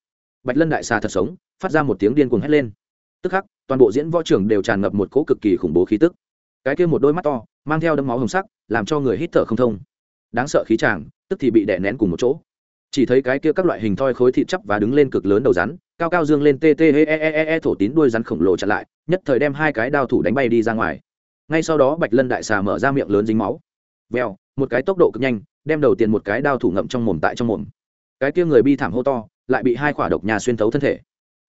bạch lân đại xà thật sống, phát ra một tiếng điên cuồng hét lên. Tức khắc, toàn bộ diễn võ trường đều tràn ngập một cỗ cực kỳ khủng bố khí tức. Cái kia một đôi mắt to, mang theo đấm máu hồng sắc, làm cho người hít thở không thông. Đáng sợ khí tràng tức thì bị đè nén cùng một chỗ. Chỉ thấy cái kia các loại hình thoi khối thịt chắp và đứng lên cực lớn đầu rắn, cao cao dương lên tê tê e, e e e e thổ tín đuôi rắn khổng lồ chặn lại, nhất thời đem hai cái đao thủ đánh bay đi ra ngoài. Ngay sau đó bạch lân đại xà mở ra miệng lớn dính máu. Vèo, một cái tốc độ cực nhanh, đem đầu tiền một cái đao thủ ngậm trong mồm tại trong mồm. Cái kia người bi thảm hô to lại bị hai quả độc nhà xuyên thấu thân thể.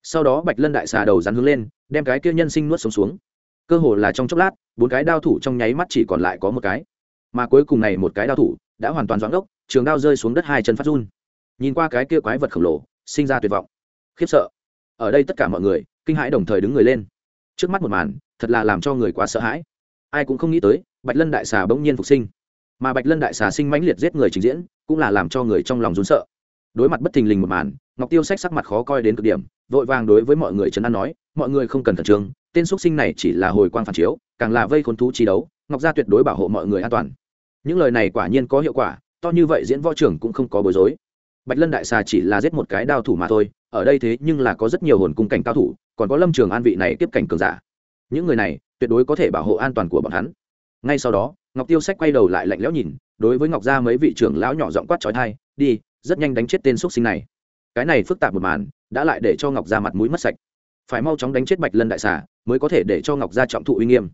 Sau đó bạch lân đại xà đầu rắn hướng lên, đem cái kia nhân sinh nuốt xuống xuống. Cơ hồ là trong chốc lát, bốn cái đao thủ trong nháy mắt chỉ còn lại có một cái. Mà cuối cùng này một cái đao thủ đã hoàn toàn doãn gốc trường đao rơi xuống đất hai chân phát run. Nhìn qua cái kia quái vật khổng lồ, sinh ra tuyệt vọng. Khiếp sợ. Ở đây tất cả mọi người, kinh hãi đồng thời đứng người lên. Trước mắt một màn, thật là làm cho người quá sợ hãi. Ai cũng không nghĩ tới, bạch lân đại xà bỗng nhiên phục sinh. Mà bạch lân đại xà sinh mãnh liệt giết người trình diễn, cũng là làm cho người trong lòng run sợ đối mặt bất thình lình một màn, ngọc tiêu sách sắc mặt khó coi đến cực điểm, vội vàng đối với mọi người trấn an nói, mọi người không cần khẩn trương, tên x sinh này chỉ là hồi quang phản chiếu, càng là vây khốn thú chi đấu, ngọc gia tuyệt đối bảo hộ mọi người an toàn. Những lời này quả nhiên có hiệu quả, to như vậy diễn võ trưởng cũng không có bối rối. Bạch lân đại xà chỉ là giết một cái đao thủ mà thôi, ở đây thế nhưng là có rất nhiều hồn cung cảnh cao thủ, còn có lâm trường an vị này tiếp cảnh cường giả. Những người này tuyệt đối có thể bảo hộ an toàn của bọn hắn. Ngay sau đó, ngọc tiêu sách quay đầu lại lạnh lẽo nhìn, đối với ngọc gia mấy vị trưởng lão nhỏ giọng quát trói thai đi rất nhanh đánh chết tên x sinh này. Cái này phức tạp một màn, đã lại để cho ngọc gia mặt mũi mất sạch. Phải mau chóng đánh chết bạch lân đại xà, mới có thể để cho ngọc gia trọng thụ uy nghiêm.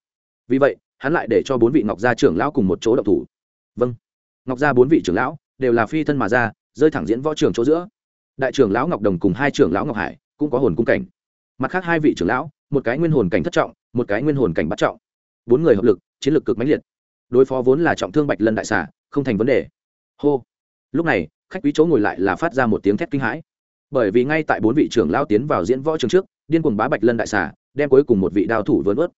Vì vậy, hắn lại để cho bốn vị ngọc gia trưởng lão cùng một chỗ đậu thủ. Vâng. Ngọc gia bốn vị trưởng lão đều là phi thân mà ra, rơi thẳng diễn võ trường chỗ giữa. Đại trưởng lão ngọc đồng cùng hai trưởng lão ngọc hải cũng có hồn cung cảnh. Mặt khác hai vị trưởng lão, một cái nguyên hồn cảnh thất trọng, một cái nguyên hồn cảnh bắt trọng. Bốn người hợp lực, chiến lược cực mãnh liệt. Đối phó vốn là trọng thương bạch lân đại xà, không thành vấn đề. Hô. Lúc này khách quý chỗ ngồi lại là phát ra một tiếng thét kinh hãi. Bởi vì ngay tại bốn vị trưởng lão tiến vào diễn võ trường trước, điên cuồng bá bạch lân đại xà, đem cuối cùng một vị đao thủ vớn vớt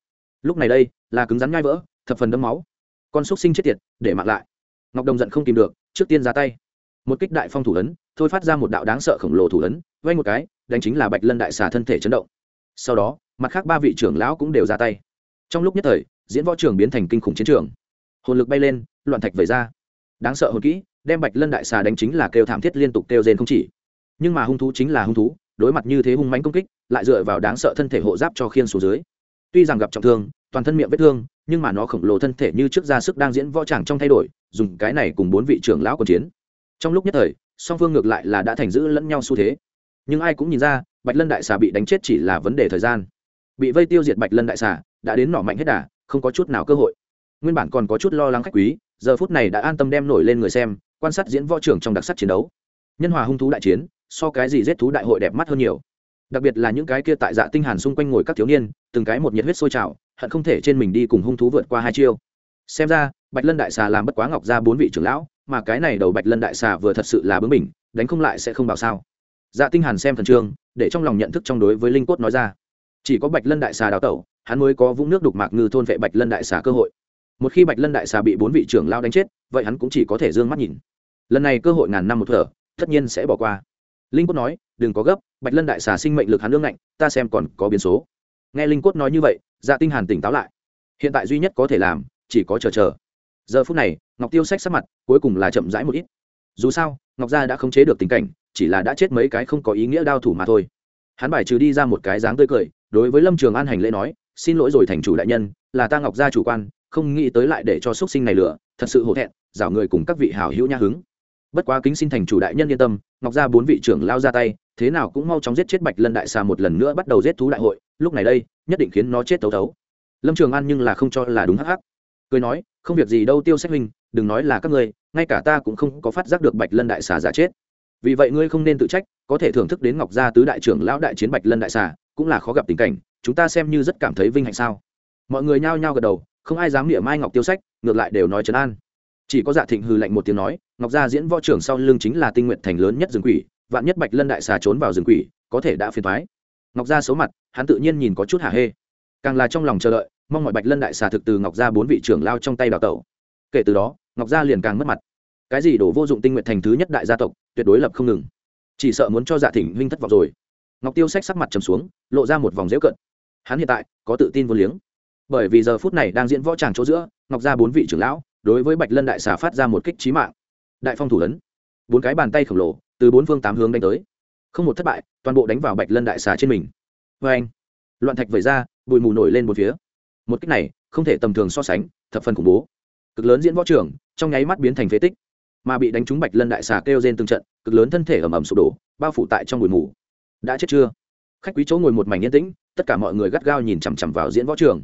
lúc này đây, là cứng rắn nhai vỡ, thập phần đấm máu. Con xúc sinh chết tiệt, để mặc lại. Ngọc đồng giận không tìm được, trước tiên ra tay. Một kích đại phong thủ ấn, thôi phát ra một đạo đáng sợ khổng lồ thủ ấn vay một cái, đánh chính là bạch lân đại xà thân thể chấn động. Sau đó, mặt khác ba vị trưởng lão cũng đều ra tay. Trong lúc nhất thời, diễn võ trường biến thành kinh khủng chiến trường. Hồn lực bay lên, loạn thạch vẩy ra. Đáng sợ hồn kỹ đem bạch lân đại xà đánh chính là kêu thảm thiết liên tục kêu rên không chỉ. Nhưng mà hung thú chính là hung thú, đối mặt như thế hung mánh công kích, lại dựa vào đáng sợ thân thể hộ giáp cho khiên xuống dưới. Tuy rằng gặp trọng thương, toàn thân miệng vết thương, nhưng mà nó khổng lồ thân thể như trước ra sức đang diễn võ tràng trong thay đổi, dùng cái này cùng bốn vị trưởng lão còn chiến. Trong lúc nhất thời, song phương ngược lại là đã thành giữ lẫn nhau xu thế. Nhưng ai cũng nhìn ra, bạch lân đại xà bị đánh chết chỉ là vấn đề thời gian. Bị vây tiêu diệt bạch lân đại xà, đã đến nỏ mạnh hết đà, không có chút nào cơ hội. Nguyên bản còn có chút lo lắng khách quý, giờ phút này đã an tâm đem nổi lên người xem quan sát diễn võ trưởng trong đặc sắc chiến đấu. Nhân hòa hung thú đại chiến, so cái gì rét thú đại hội đẹp mắt hơn nhiều. Đặc biệt là những cái kia tại dạ tinh hàn xung quanh ngồi các thiếu niên, từng cái một nhiệt huyết sôi trào, hận không thể trên mình đi cùng hung thú vượt qua hai chiêu. Xem ra, bạch lân đại xà làm bất quá ngọc ra bốn vị trưởng lão, mà cái này đầu bạch lân đại xà vừa thật sự là bướng bỉnh, đánh không lại sẽ không bảo sao. Dạ tinh hàn xem thần trương, để trong lòng nhận thức trong đối với linh cốt nói ra. Chỉ có bạch lân đại xà đào tẩu, hắn mới có vũng nước đục mạc ngư thôn vệ bạch lân đại xà cơ hội một khi bạch lân đại xà bị bốn vị trưởng lao đánh chết, vậy hắn cũng chỉ có thể d ư ơ n g mắt nhìn. Lần này cơ hội ngàn năm một thở, tất nhiên sẽ bỏ qua. Linh cốt nói, đừng có gấp, bạch lân đại xà sinh mệnh lực hắn lương ngạnh, ta xem còn có biến số. Nghe linh cốt nói như vậy dạ tinh hàn tỉnh táo lại. Hiện tại duy nhất có thể làm, chỉ có chờ chờ. Giờ phút này, ngọc tiêu sách sắc mặt, cuối cùng là chậm rãi một ít. Dù sao, ngọc gia đã khống chế được tình cảnh, chỉ là đã chết mấy cái không có ý nghĩa đao thủ mà thôi. Hắn bài trừ đi ra một cái dáng tươi cười, đối với lâm trường an hành lễ nói, xin lỗi rồi thành chủ đại nhân, là ta ngọc gia chủ quan không nghĩ tới lại để cho xuất sinh này lửa, thật sự hổ thẹn, rảo người cùng các vị hảo hữu nha hứng. Bất quá kính xin thành chủ đại nhân yên tâm, ngọc gia bốn vị trưởng lao ra tay, thế nào cũng mau chóng giết chết bạch lân đại xà một lần nữa bắt đầu giết thú đại hội, lúc này đây, nhất định khiến nó chết thấu thấu lâm trường an nhưng là không cho là đúng hắc hắc. Cười nói, không việc gì đâu tiêu sách huynh, đừng nói là các ngươi, ngay cả ta cũng không có phát giác được bạch lân đại xà giả chết. Vì vậy ngươi không nên tự trách, có thể thưởng thức đến ngọc gia tứ đại trưởng lão đại chiến bạch lân đại xà cũng là khó gặp tình cảnh, chúng ta xem như rất cảm thấy vinh hạnh sao. Mọi người nhao nhao gật đầu không ai dám niệm mai ngọc tiêu sách, ngược lại đều nói trấn an. Chỉ có dạ thịnh hư lạnh một tiếng nói, ngọc gia diễn võ trưởng sau lưng chính là tinh nguyện thành lớn nhất rừng quỷ, vạn nhất bạch lân đại xà trốn vào rừng quỷ, có thể đã phiền thoái ngọc gia xấu mặt, hắn tự nhiên nhìn có chút hả hê. Càng là trong lòng chờ đợi, mong mọi bạch lân đại xà thực từ ngọc gia bốn vị trưởng lao trong tay đào tẩu. Kể từ đó, ngọc gia liền càng mất mặt. Cái gì đổ vô dụng tinh nguyện thành thứ nhất đại gia tộc, tuyệt đối lập không ngừng. Chỉ sợ muốn cho dạ thịnh huynh thất vọng rồi. Ngọc tiêu sách sắc mặt trầm xuống, lộ ra một vòng dễu cận. Hắn hiện tại có tự tin vô liếng bởi vì giờ phút này đang diễn võ tràng chỗ giữa, ngọc ra bốn vị trưởng lão, đối với bạch lân đại xà phát ra một kích trí mạng. Đại phong thủ ấn. Bốn cái bàn tay khổng lồ, từ bốn phương tám hướng đánh tới. Không một thất bại, toàn bộ đánh vào bạch lân đại xà trên mình. Vê anh, loạn thạch vẩy ra, bụi mù nổi lên một phía. Một kích này, không thể tầm thường so sánh, thập phần khủng bố. Cực lớn diễn võ trưởng trong nháy mắt biến thành phế tích. Mà bị đánh trúng bạch lân đại xà kêu trên từng trận, cực lớn thân thể ẩm ẩm sụp đổ, bao phủ tại trong bụi mù. Đã chết chưa? Khách quý chỗ ngồi một mảnh yên tĩnh, tất cả mọi người gắt gao nhìn chằm chằm vào diễn võ trường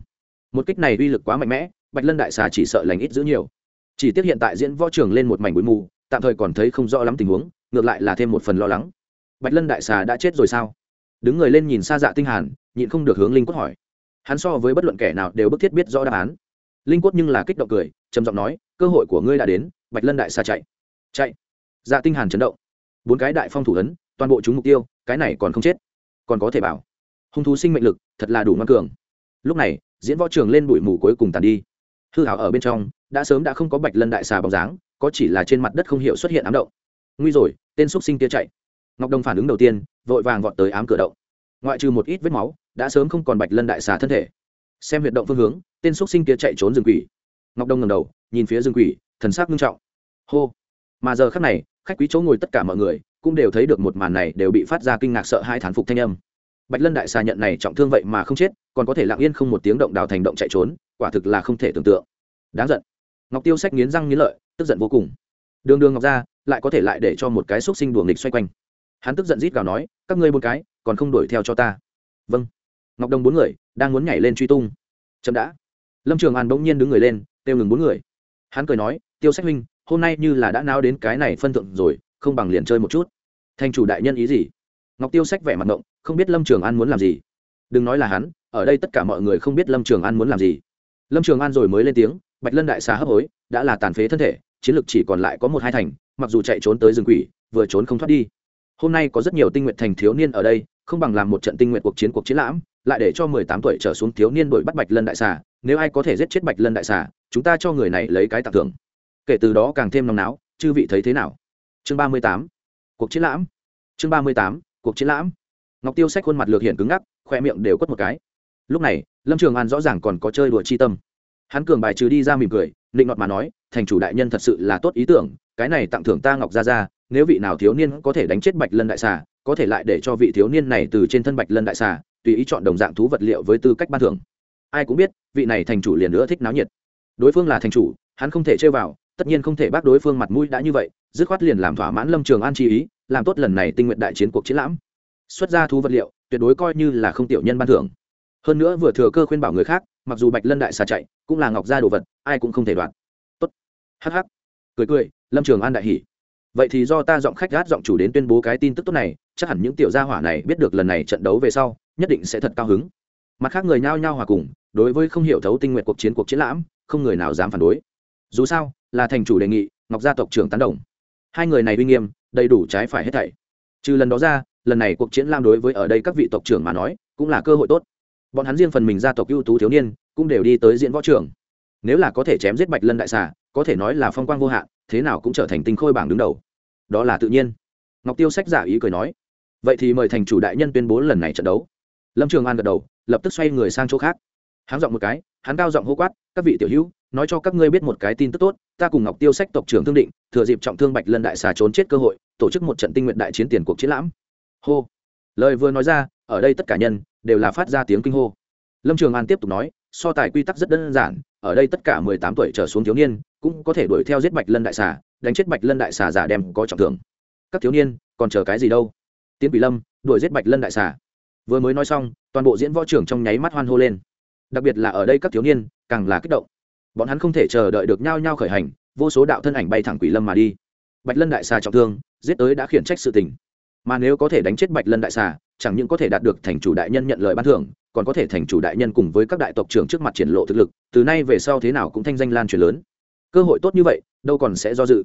một kích này uy lực quá mạnh mẽ, bạch lân đại xà chỉ sợ lành ít giữ nhiều. Chỉ tiếc hiện tại diễn võ trường lên một mảnh bụi mù, tạm thời còn thấy không rõ lắm tình huống, ngược lại là thêm một phần lo lắng. Bạch lân đại xà đã chết rồi sao? Đứng người lên nhìn xa dạ tinh hàn, nhịn không được hướng linh quất hỏi. Hắn so với bất luận kẻ nào đều bức thiết biết rõ đáp án. Linh quất nhưng là kích động cười, trầm giọng nói, cơ hội của ngươi đã đến, bạch lân đại xà chạy. Chạy. Dạ tinh hàn chấn động. Bốn cái đại phong thủ ấn, toàn bộ chúng mục tiêu, cái này còn không chết. Còn có thể bảo. Hung thú sinh mệnh lực, thật là đủ ngoan cường. Lúc này diễn võ trường lên bụi mù cuối cùng tàn đi. Hư hảo ở bên trong, đã sớm đã không có bạch lân đại xà bóng dáng, có chỉ là trên mặt đất không hiểu xuất hiện ám động. Nguy rồi, tên xúc sinh kia chạy. Ngọc đông phản ứng đầu tiên, vội vàng vọt tới ám cửa động. Ngoại trừ một ít vết máu, đã sớm không còn bạch lân đại xà thân thể. Xem huyệt động phương hướng, tên xúc sinh kia chạy trốn rừng quỷ. Ngọc đông ngầm đầu, nhìn phía rừng quỷ, thần sắc nghiêm trọng. Hô. Mà giờ khắc này, khách quý chỗ ngồi tất cả mọi người cũng đều thấy được một màn này đều bị phát ra kinh ngạc sợ hai thán phục thanh âm bạch lân đại xà nhận này trọng thương vậy mà không chết, còn có thể lặng yên không một tiếng động đào thành động chạy trốn, quả thực là không thể tưởng tượng. Đáng giận. Ngọc tiêu sách nghiến răng nghiến lợi, tức giận vô cùng. Đường đường ngọc ra, lại có thể lại để cho một cái xúc sinh đùa nghịch xoay quanh. Hắn tức giận rít gào nói, các ngươi một cái, còn không đuổi theo cho ta. Vâng. Ngọc đồng bốn người, đang muốn nhảy lên truy tung. Chậm đã. Lâm trường an bỗng nhiên đứng người lên, kêu ngừng bốn người. Hắn cười nói, tiêu sách huynh, hôm nay như là đã nao đến cái này phân thượng rồi, không bằng liền chơi một chút. Thành chủ đại nhân ý gì? Ngọc tiêu sách vẻ mặt ngộng, không biết lâm trường an muốn làm gì. Đừng nói là hắn, ở đây tất cả mọi người không biết lâm trường an muốn làm gì. Lâm trường an rồi mới lên tiếng, bạch lân đại xà hấp hối, đã là tàn phế thân thể, chiến lược chỉ còn lại có một hai thành, mặc dù chạy trốn tới rừng quỷ, vừa trốn không thoát đi. Hôm nay có rất nhiều tinh nguyện thành thiếu niên ở đây, không bằng làm một trận tinh nguyện cuộc chiến cuộc chiến lãm, lại để cho mười tám tuổi trở xuống thiếu niên đổi bắt bạch lân đại xà, nếu ai có thể giết chết bạch lân đại xà, chúng ta cho người này lấy cái tặng thưởng. Kể từ đó càng thêm nóng náo, chư vị thấy thế nào? Chương ba mươi tám, cuộc chiến lãm. Chương ba mươi tám cuộc chiến lãm. Ngọc tiêu sách khuôn mặt lược hiện cứng ngắc, khoe miệng đều quất một cái. Lúc này, lâm trường an rõ ràng còn có chơi đùa chi tâm. Hắn cường bài trừ đi ra mỉm cười định ngọt mà nói, thành chủ đại nhân thật sự là tốt ý tưởng, cái này tặng thưởng ta ngọc ra ra nếu vị nào thiếu niên có thể đánh chết bạch lân đại xà, có thể lại để cho vị thiếu niên này từ trên thân bạch lân đại xà, tùy ý chọn đồng dạng thú vật liệu với tư cách ban thưởng. Ai cũng biết, vị này thành chủ liền nữa thích náo nhiệt. Đối phương là thành chủ, hắn không thể chơi vào tất nhiên không thể bác đối phương mặt mũi đã như vậy, dứt khoát liền làm thỏa mãn lâm trường an chi ý, làm tốt lần này tinh nguyện đại chiến cuộc chiến lãm. Xuất ra thú vật liệu, tuyệt đối coi như là không tiểu nhân ban thưởng. Hơn nữa vừa thừa cơ khuyên bảo người khác, mặc dù bạch lân đại xà chạy, cũng là ngọc gia đồ vật, ai cũng không thể đoạt. Tốt. Hh cười cười, lâm trường an đại hỉ. Vậy thì do ta giọng khách gát giọng chủ đến tuyên bố cái tin tức tốt này, chắc hẳn những tiểu gia hỏa này biết được lần này trận đấu về sau, nhất định sẽ thật cao hứng. Mặt khác người nhao nhao hòa cùng, đối với không hiểu thấu tinh nguyện cuộc chiến cuộc chiến lãm, không người nào dám phản đối. Dù sao là thành chủ đề nghị, ngọc gia tộc trưởng tán đồng. Hai người này uy nghiêm, đầy đủ trái phải hết thảy. Trừ lần đó ra, lần này cuộc chiến lam đối với ở đây các vị tộc trưởng mà nói, cũng là cơ hội tốt. Bọn hắn riêng phần mình gia tộc ưu tú thiếu niên, cũng đều đi tới diễn võ trường. Nếu là có thể chém giết bạch lân đại xà, có thể nói là phong quang vô hạn, thế nào cũng trở thành tinh khôi bảng đứng đầu. Đó là tự nhiên. Ngọc tiêu sách giả ý cười nói, vậy thì mời thành chủ đại nhân tuyên bố lần này trận đấu. Lâm trường an gật đầu, lập tức xoay người sang chỗ khác. Hắn giọng một cái, hắn cao giọng hô quát, các vị tiểu hữu nói cho các ngươi biết một cái tin tức tốt, ta cùng ngọc tiêu sách tộc trưởng thương định, thừa dịp trọng thương bạch lân đại xà trốn chết cơ hội, tổ chức một trận tinh nguyện đại chiến tiền cuộc chiến lãm. Hô. Lời vừa nói ra, ở đây tất cả nhân đều là phát ra tiếng kinh hô. Lâm trường an tiếp tục nói, so tài quy tắc rất đơn giản, ở đây tất cả mười tám tuổi trở xuống thiếu niên cũng có thể đuổi theo giết bạch lân đại xà, đánh chết bạch lân đại xà giả đem có trọng thưởng. Các thiếu niên còn chờ cái gì đâu? Tiến quỷ lâm, đuổi giết bạch lân đại xà. Vừa mới nói xong, toàn bộ diễn võ trưởng trong nháy mắt hoan hô lên. Đặc biệt là ở đây các thiếu niên càng là kích động bọn hắn không thể chờ đợi được nhao nhao khởi hành, vô số đạo thân ảnh bay thẳng quỷ lâm mà đi. Bạch lân đại xà trọng thương, giết tới đã khiển trách sự tình. Mà nếu có thể đánh chết bạch lân đại xà, chẳng những có thể đạt được thành chủ đại nhân nhận lời ban thưởng, còn có thể thành chủ đại nhân cùng với các đại tộc trưởng trước mặt triển lộ thực lực, từ nay về sau thế nào cũng thanh danh lan truyền lớn. Cơ hội tốt như vậy, đâu còn sẽ do dự.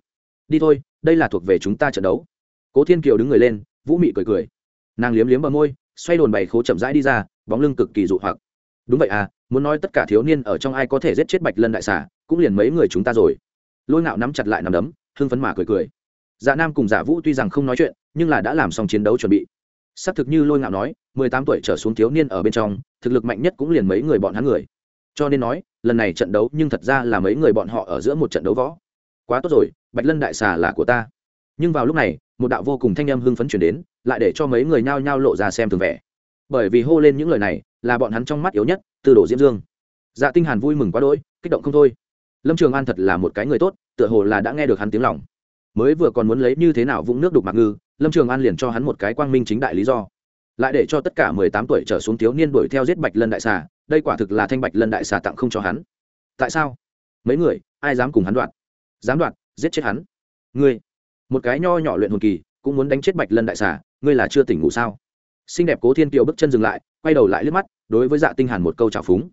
Đi thôi, đây là thuộc về chúng ta trận đấu. Cố thiên kiều đứng người lên, vũ mị cười cười. Nàng liếm liếm bờ môi, xoay đồn bày khố chậm rãi đi ra, bóng lưng cực kỳ dụ hoặc. Đúng vậy à muốn nói tất cả thiếu niên ở trong ai có thể giết chết bạch lân đại xà, cũng liền mấy người chúng ta rồi. Lôi ngạo nắm chặt lại nằm đấm, hưng phấn mà cười cười. Dạ nam cùng dạ vũ tuy rằng không nói chuyện, nhưng là đã làm xong chiến đấu chuẩn bị. Xác thực như lôi ngạo nói, mười tám tuổi trở xuống thiếu niên ở bên trong, thực lực mạnh nhất cũng liền mấy người bọn hắn người. Cho nên nói, lần này trận đấu nhưng thật ra là mấy người bọn họ ở giữa một trận đấu võ. Quá tốt rồi, bạch lân đại xà là của ta. Nhưng vào lúc này, một đạo vô cùng thanh âm hưng phấn chuyển đến, lại để cho mấy người nhao nhao lộ ra xem thường vẻ. Bởi vì hô lên những lời này là bọn hắn trong mắt yếu nhất từ đổ diễm dương. Dạ tinh hàn vui mừng quá đỗi, kích động không thôi. Lâm trường an thật là một cái người tốt, tựa hồ là đã nghe được hắn tiếng lòng. Mới vừa còn muốn lấy như thế nào vũng nước đục mặc ngư, lâm trường an liền cho hắn một cái quang minh chính đại lý do. Lại để cho tất cả mười tám tuổi trở xuống thiếu niên đuổi theo giết bạch lân đại xà, đây quả thực là thanh bạch lân đại xà tặng không cho hắn. Tại sao? Mấy người, ai dám cùng hắn đoạn dám đoạn giết chết hắn. Ngươi, một cái nho nhỏ luyện hồn kỳ, cũng muốn đánh chết bạch lân đại xà, ngươi là chưa tỉnh ngủ sao? Xinh đẹp cố thiên kiều bước chân dừng lại, quay đầu lại liếc mắt, đối với dạ tinh hàn một câu trào phúng.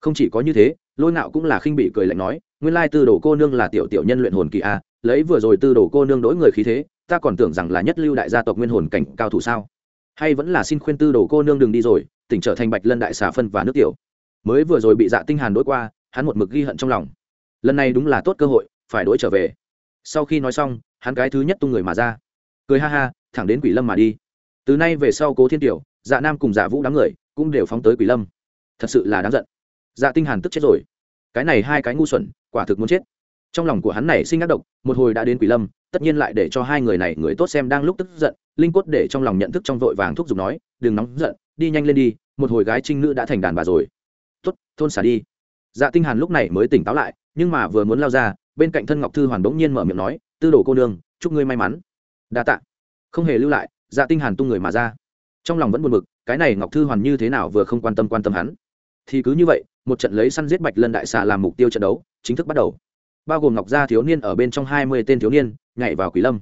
Không chỉ có như thế, lôi ngạo cũng là khinh bị cười lạnh nói, nguyên lai tư đồ cô nương là tiểu tiểu nhân luyện hồn kỳ a, lấy vừa rồi tư đồ cô nương đối người khí thế, ta còn tưởng rằng là nhất lưu đại gia tộc nguyên hồn cảnh cao thủ sao? Hay vẫn là xin khuyên tư đồ cô nương đừng đi rồi, tỉnh trở thành bạch lân đại xà phân và nước tiểu. Mới vừa rồi bị dạ tinh hàn đối qua, hắn một mực ghi hận trong lòng. Lần này đúng là tốt cơ hội, phải đối trở về. Sau khi nói xong, hắn cái thứ nhất tung người mà ra. Cười ha ha, thẳng đến quỷ lâm mà đi từ nay về sau cố thiên tiểu dạ nam cùng dạ vũ đám người cũng đều phóng tới quỷ lâm. Thật sự là đáng giận. Dạ tinh hàn tức chết rồi. Cái này hai cái ngu xuẩn, quả thực muốn chết. Trong lòng của hắn này sinh ác độc, một hồi đã đến quỷ lâm, tất nhiên lại để cho hai người này người tốt xem đang lúc tức giận, linh cốt để trong lòng nhận thức trong vội vàng thúc giục nói, đừng nóng giận, đi nhanh lên đi, một hồi gái trinh nữ đã thành đàn bà rồi. Tốt, thôn xả đi. Dạ tinh hàn lúc này mới tỉnh táo lại, nhưng mà vừa muốn lao ra, bên cạnh thân ngọc thư hoàn bỗng nhiên mở miệng nói, tư đồ cô nương, chúc ngươi may mắn. Đa tạ. Không hề lưu lại dạ tinh hàn tung người mà ra. Trong lòng vẫn buồn bực, cái này ngọc thư hoàn như thế nào vừa không quan tâm quan tâm hắn? Thì cứ như vậy, một trận lấy săn giết bạch lân đại xà làm mục tiêu trận đấu, chính thức bắt đầu. Bao gồm ngọc gia thiếu niên ở bên trong hai mươi tên thiếu niên, nhảy vào quỷ lâm.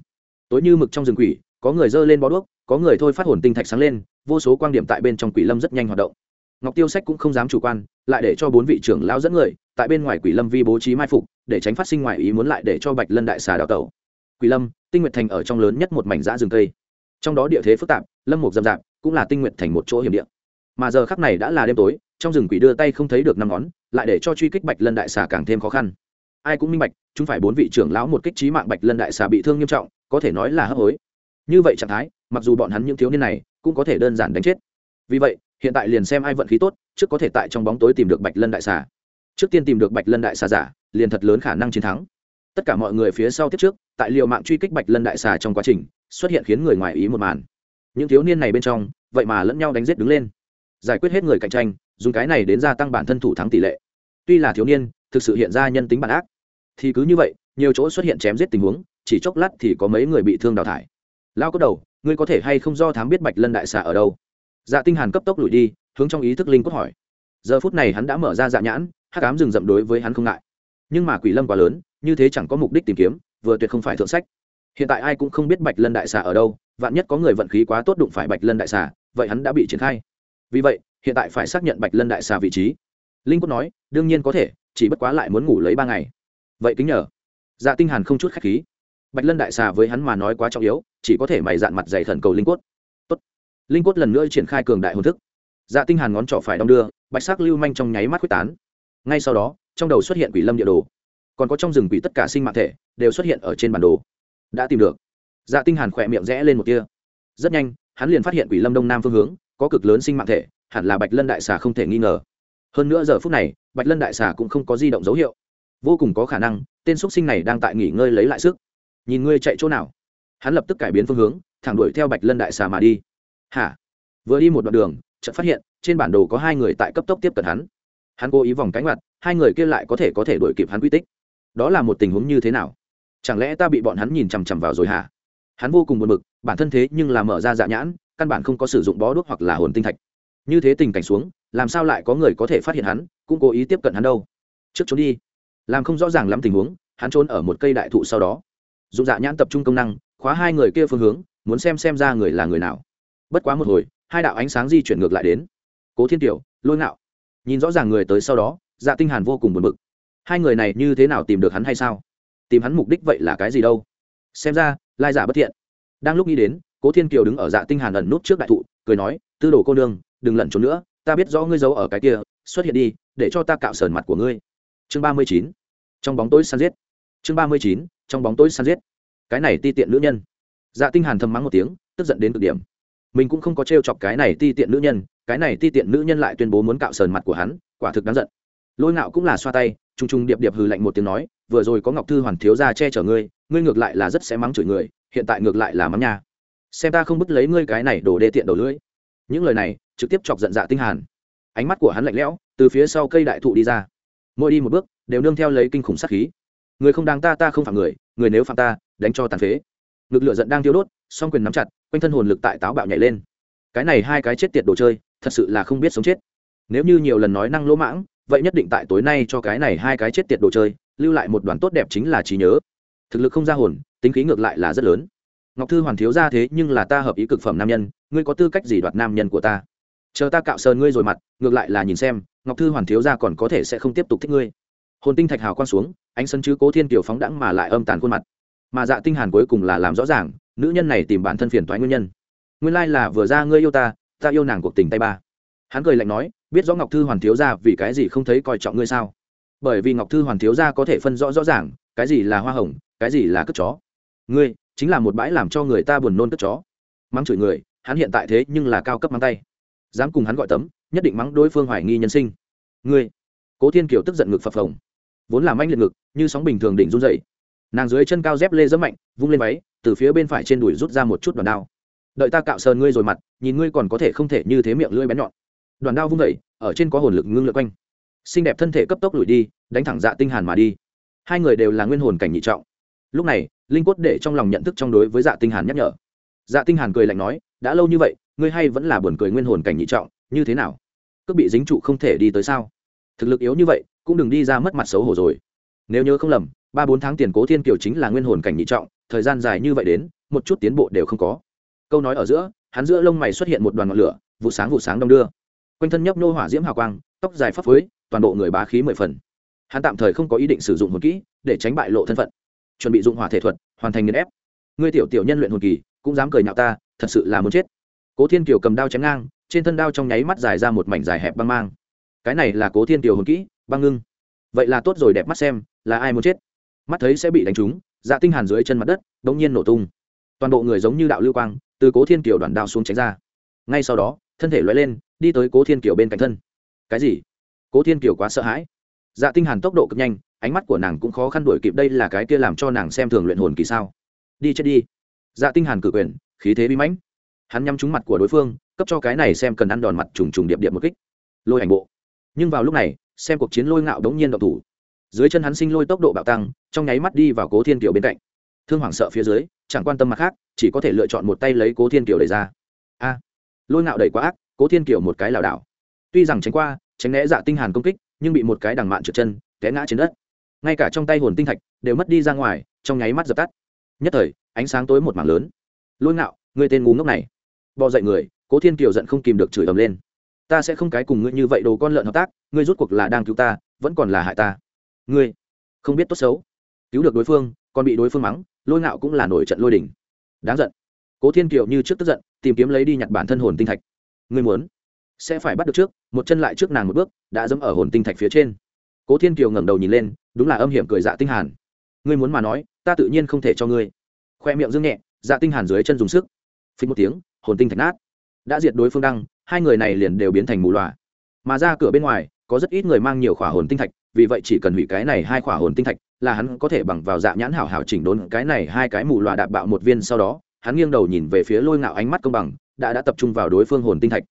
Tối như mực trong rừng quỷ, có người dơ lên bó đuốc, có người thôi phát hồn tinh thạch sáng lên, vô số quan điểm tại bên trong quỷ lâm rất nhanh hoạt động. Ngọc tiêu sách cũng không dám chủ quan, lại để cho bốn vị trưởng lao dẫn người, tại bên ngoài quỷ lâm vi bố trí mai phục, để tránh phát sinh ngoài ý muốn lại để cho bạch lân đại xà đào tẩu. Quỷ lâm, tinh nguyệt thành ở trong lớn nhất một mảnh giã rừng cây trong đó địa thế phức tạp, lâm mục rậm rạp cũng là tinh nguyện thành một chỗ hiểm địa. Mà giờ khắc này đã là đêm tối, trong rừng quỷ đưa tay không thấy được năm ngón, lại để cho truy kích bạch lân đại xà càng thêm khó khăn. Ai cũng minh bạch, chúng phải bốn vị trưởng lão một kích trí mạng bạch lân đại xà bị thương nghiêm trọng, có thể nói là hấp hối. Như vậy trạng thái, mặc dù bọn hắn những thiếu niên này cũng có thể đơn giản đánh chết. Vì vậy, hiện tại liền xem ai vận khí tốt, trước có thể tại trong bóng tối tìm được bạch lân đại xà. Trước tiên tìm được bạch lân đại xà giả, liền thật lớn khả năng chiến thắng. Tất cả mọi người phía sau tiếp trước, tại liệu mạng truy kích bạch lân đại xà trong quá trình xuất hiện khiến người ngoài ý một màn. Những thiếu niên này bên trong, vậy mà lẫn nhau đánh giết đứng lên. Giải quyết hết người cạnh tranh, dùng cái này đến gia tăng bản thân thủ thắng tỷ lệ. Tuy là thiếu niên, thực sự hiện ra nhân tính bản ác. Thì cứ như vậy, nhiều chỗ xuất hiện chém giết tình huống, chỉ chốc lát thì có mấy người bị thương đào thải. Lao cốt đầu, ngươi có thể hay không do thám biết bạch lân đại xà ở đâu? Dạ tinh hàn cấp tốc lùi đi, hướng trong ý thức linh cốt hỏi. Giờ phút này hắn đã mở ra dạ nhãn, hắc ám rừng rậm đối với hắn không ngại. Nhưng mà quỷ lâm quá lớn, như thế chẳng có mục đích tìm kiếm, vừa tuyệt không phải thượng sách hiện tại ai cũng không biết bạch lân đại xà ở đâu, vạn nhất có người vận khí quá tốt đụng phải bạch lân đại xà, vậy hắn đã bị triển khai. Vì vậy, hiện tại phải xác nhận bạch lân đại xà vị trí. Linh quốc nói, đương nhiên có thể, chỉ bất quá lại muốn ngủ lấy ba ngày. Vậy kính nhờ. Dạ tinh hàn không chút khách khí. Bạch lân đại xà với hắn mà nói quá trọng yếu, chỉ có thể mày dạn mặt dày thần cầu linh quốc Tốt. linh quốc lần nữa triển khai cường đại hồn thức. Dạ tinh hàn ngón trỏ phải đong đưa, bạch sắc lưu manh trong nháy mắt quyết tán. Ngay sau đó, trong đầu xuất hiện quỷ lâm địa đồ. Còn có trong rừng quỷ tất cả sinh mạng thể đều xuất hiện ở trên bản đồ đã tìm được. Dạ tinh hàn khỏe miệng rẽ lên một tia. Rất nhanh, hắn liền phát hiện quỷ lâm đông nam phương hướng, có cực lớn sinh mạng thể, hẳn là bạch lân đại xà không thể nghi ngờ. Hơn nữa giờ phút này, bạch lân đại xà cũng không có di động dấu hiệu. Vô cùng có khả năng, tên xuất sinh này đang tại nghỉ ngơi lấy lại sức. Nhìn ngươi chạy chỗ nào? Hắn lập tức cải biến phương hướng, thẳng đuổi theo bạch lân đại xà mà đi. Hả? Vừa đi một đoạn đường, chợt phát hiện, trên bản đồ có hai người tại cấp tốc tiếp cận hắn. Hắn cố ý vòng cánh mặt hai người kia lại có thể có thể đuổi kịp hắn quy tích. Đó là một tình huống như thế nào? Chẳng lẽ ta bị bọn hắn nhìn chằm chằm vào rồi hả? Hắn vô cùng buồn bực, bản thân thế nhưng là mở ra dạ nhãn, căn bản không có sử dụng bó đuốc hoặc là hồn tinh thạch. Như thế tình cảnh xuống, làm sao lại có người có thể phát hiện hắn, cũng cố ý tiếp cận hắn đâu? Trước trốn đi. Làm không rõ ràng lắm tình huống, hắn trốn ở một cây đại thụ sau đó. Dùng dạ nhãn tập trung công năng, khóa hai người kia phương hướng, muốn xem xem ra người là người nào. Bất quá một hồi, hai đạo ánh sáng di chuyển ngược lại đến. Cố thiên tiểu, lôi ngạo. Nhìn rõ ràng người tới sau đó dạ tinh hàn vô cùng buồn bực. Hai người này như thế nào tìm được hắn hay sao? Tìm hắn mục đích vậy là cái gì đâu? Xem ra, lai giả bất thiện. Đang lúc nghĩ đến, cố thiên kiều đứng ở dạ tinh hàn ẩn nút trước đại thụ, cười nói, tư đồ cô nương, đừng lẩn trốn nữa, ta biết rõ ngươi giấu ở cái kia, xuất hiện đi, để cho ta cạo sờn mặt của ngươi. Chương ba mươi chín. Trong bóng tối săn giết. Chương ba mươi chín, trong bóng tối săn giết. Cái này ti tiện nữ nhân. Dạ tinh hàn thầm mắng một tiếng, tức giận đến cực điểm. Mình cũng không có trêu chọc cái này ti tiện nữ nhân, cái này ti tiện nữ nhân lại tuyên bố muốn cạo sờn mặt của hắn, quả thực đáng giận. Lôi ngạo cũng là xoa tay trung trung điệp điệp hừ lạnh một tiếng nói, vừa rồi có ngọc thư hoàn thiếu gia che chở ngươi ngươi ngược lại là rất sẽ mắng chửi người, hiện tại ngược lại là mắng nha. Xem ta không bứt lấy ngươi cái này đổ đê tiện đầu lưỡi. Những lời này, trực tiếp chọc giận dạ tinh hàn. Ánh mắt của hắn lạnh lẽo, từ phía sau cây đại thụ đi ra. Mỗi đi một bước, đều nương theo lấy kinh khủng sát khí. Người không đáng ta ta không phạm người người nếu phạm ta, đánh cho tàn phế. Ngực lửa giận đang tiêu đốt, song quyền nắm chặt, quanh thân hồn lực tại táo bạo nhảy lên. Cái này hai cái chết tiệt đồ chơi, thật sự là không biết sống chết. Nếu như nhiều lần nói năng lỗ mãng vậy nhất định tại tối nay cho cái này hai cái chết tiệt đồ chơi, lưu lại một đoàn tốt đẹp chính là trí nhớ. Thực lực không ra hồn, tính khí ngược lại là rất lớn. Ngọc thư hoàn thiếu ra thế nhưng là ta hợp ý cực phẩm nam nhân, ngươi có tư cách gì đoạt nam nhân của ta? Chờ ta cạo sơn ngươi rồi mặt, ngược lại là nhìn xem, ngọc thư hoàn thiếu ra còn có thể sẽ không tiếp tục thích ngươi. Hồn tinh thạch hào quang xuống, ánh sân chứ cố thiên kiều phóng đẳng mà lại âm tàn khuôn mặt. Mà dạ tinh hàn cuối cùng là làm rõ ràng, nữ nhân này tìm bản thân phiền toái nguyên nhân. Nguyên lai là vừa ra ngươi yêu ta ta yêu nàng cuộc tình tay ba. Hắn cười lạnh nói biết rõ ngọc thư hoàn thiếu gia vì cái gì không thấy coi trọng ngươi sao? Bởi vì ngọc thư hoàn thiếu gia có thể phân rõ rõ ràng, cái gì là hoa hồng, cái gì là cất chó. Ngươi chính là một bãi làm cho người ta buồn nôn cất chó. Mắng chửi người, hắn hiện tại thế nhưng là cao cấp mang tay. Dám cùng hắn gọi tấm, nhất định mắng đối phương hoài nghi nhân sinh. Ngươi, cố thiên kiều tức giận ngực phập phồng. Vốn làm anh liệt ngực, như sóng bình thường đỉnh run dậy nàng dưới chân cao dép lê dẫm mạnh, vung lên váy, từ phía bên phải trên đùi rút ra một chút đòn đao. Đợi ta cạo sờn ngươi rồi mặt, nhìn ngươi còn có thể không thể như thế miệng lưỡi bén nhọn đoàn đao vung vẩy, ở trên có hồn lực ngưng lượt quanh. Xinh đẹp thân thể cấp tốc lùi đi, đánh thẳng dạ tinh hàn mà đi. Hai người đều là nguyên hồn cảnh nhị trọng. Lúc này, linh cốt để trong lòng nhận thức trong đối với dạ tinh hàn nhắc nhở. Dạ tinh hàn cười lạnh nói, đã lâu như vậy, ngươi hay vẫn là buồn cười nguyên hồn cảnh nhị trọng, như thế nào? Cứ bị dính trụ không thể đi tới sao? Thực lực yếu như vậy, cũng đừng đi ra mất mặt xấu hổ rồi. Nếu nhớ không lầm, ba bốn tháng tiền cố thiên kiều chính là nguyên hồn cảnh nhị trọng, thời gian dài như vậy đến, một chút tiến bộ đều không có. Câu nói ở giữa, hắn giữa lông mày xuất hiện một đoàn ngọn lửa, vụ sáng vụ sáng đông đưa quanh thân nhấp nô hỏa diễm hào quang, tóc dài phấp phới, toàn bộ người bá khí mười phần. Hắn tạm thời không có ý định sử dụng hồn kỹ để tránh bại lộ thân phận. Chuẩn bị dụng hỏa thể thuật, hoàn thành nghiền ép. Ngươi tiểu tiểu nhân luyện hồn kỳ cũng dám cười nhạo ta, thật sự là muốn chết. Cố thiên kiều cầm đao chém ngang, trên thân đao trong nháy mắt dài ra một mảnh dài hẹp băng mang. Cái này là cố thiên kiều hồn kỹ, băng ngưng. Vậy là tốt rồi, đẹp mắt xem, là ai muốn chết? Mắt thấy sẽ bị đánh trúng dạ tinh hàn dưới chân mặt đất, đống nhiên nổ tung. Toàn bộ người giống như đạo lưu quang, từ cố thiên kiều đoàn đao xuống tránh ra. Ngay sau đó thân thể loại lên, đi tới cố thiên kiều bên cạnh thân. Cái gì? Cố thiên kiều quá sợ hãi. Dạ tinh hàn tốc độ cực nhanh, ánh mắt của nàng cũng khó khăn đuổi kịp đây là cái kia làm cho nàng xem thường luyện hồn kỳ sao. Đi chết đi. Dạ tinh hàn cử quyền, khí thế bí mãnh. Hắn nhắm trúng mặt của đối phương, cấp cho cái này xem cần ăn đòn mặt trùng trùng điệp điệp một kích. Lôi ảnh bộ. Nhưng vào lúc này, xem cuộc chiến lôi ngạo đống nhiên động thủ. Dưới chân hắn sinh lôi tốc độ bạo tăng, trong nháy mắt đi vào cố thiên kiều bên cạnh. Thương hoàng sợ phía dưới, chẳng quan tâm mặt khác, chỉ có thể lựa chọn một tay lấy cố thiên kiều đẩy ra. A! Lôi ngạo đầy quá ác, cố thiên kiều một cái lảo đảo. Tuy rằng tránh qua, tránh né dạ tinh hàn công kích, nhưng bị một cái đằng mạn trượt chân, té ngã trên đất. Ngay cả trong tay hồn tinh thạch đều mất đi ra ngoài, trong nháy mắt dập tắt. Nhất thời, ánh sáng tối một mảng lớn. Lôi ngạo, người tên ngu ngốc này. Bò dậy người, cố thiên kiều giận không kìm được chửi ầm lên. Ta sẽ không cái cùng ngươi như vậy đồ con lợn hợp tác, ngươi rút cuộc là đang cứu ta, vẫn còn là hại ta. Ngươi, không biết tốt xấu. Cứu được đối phương, còn bị đối phương mắng, lôi ngạo cũng là nổi trận lôi đỉnh đáng giận cố thiên kiều như trước tức giận, tìm kiếm lấy đi nhặt bản thân hồn tinh thạch. Ngươi muốn? Sẽ phải bắt được trước, một chân lại trước nàng một bước, đã dẫm ở hồn tinh thạch phía trên. Cố thiên kiều ngẩng đầu nhìn lên, đúng là âm hiểm cười dạ tinh hàn. Ngươi muốn mà nói, ta tự nhiên không thể cho ngươi. Khoe miệng dương nhẹ dạ tinh hàn dưới chân dùng sức. Phình một tiếng, hồn tinh thạch nát. Đã diệt đối phương đăng, hai người này liền đều biến thành mù loà. Mà ra cửa bên ngoài, có rất ít người mang nhiều khỏa hồn tinh thạch, vì vậy chỉ cần hủy cái này hai khỏa hồn tinh thạch, là hắn có thể bằng vào dạ nhãn hảo hảo chỉnh đốn cái này hai cái mù loà đạp bạo một viên sau đó hắn nghiêng đầu nhìn về phía lôi ngạo ánh mắt công bằng, đã đã tập trung vào đối phương hồn tinh thạch.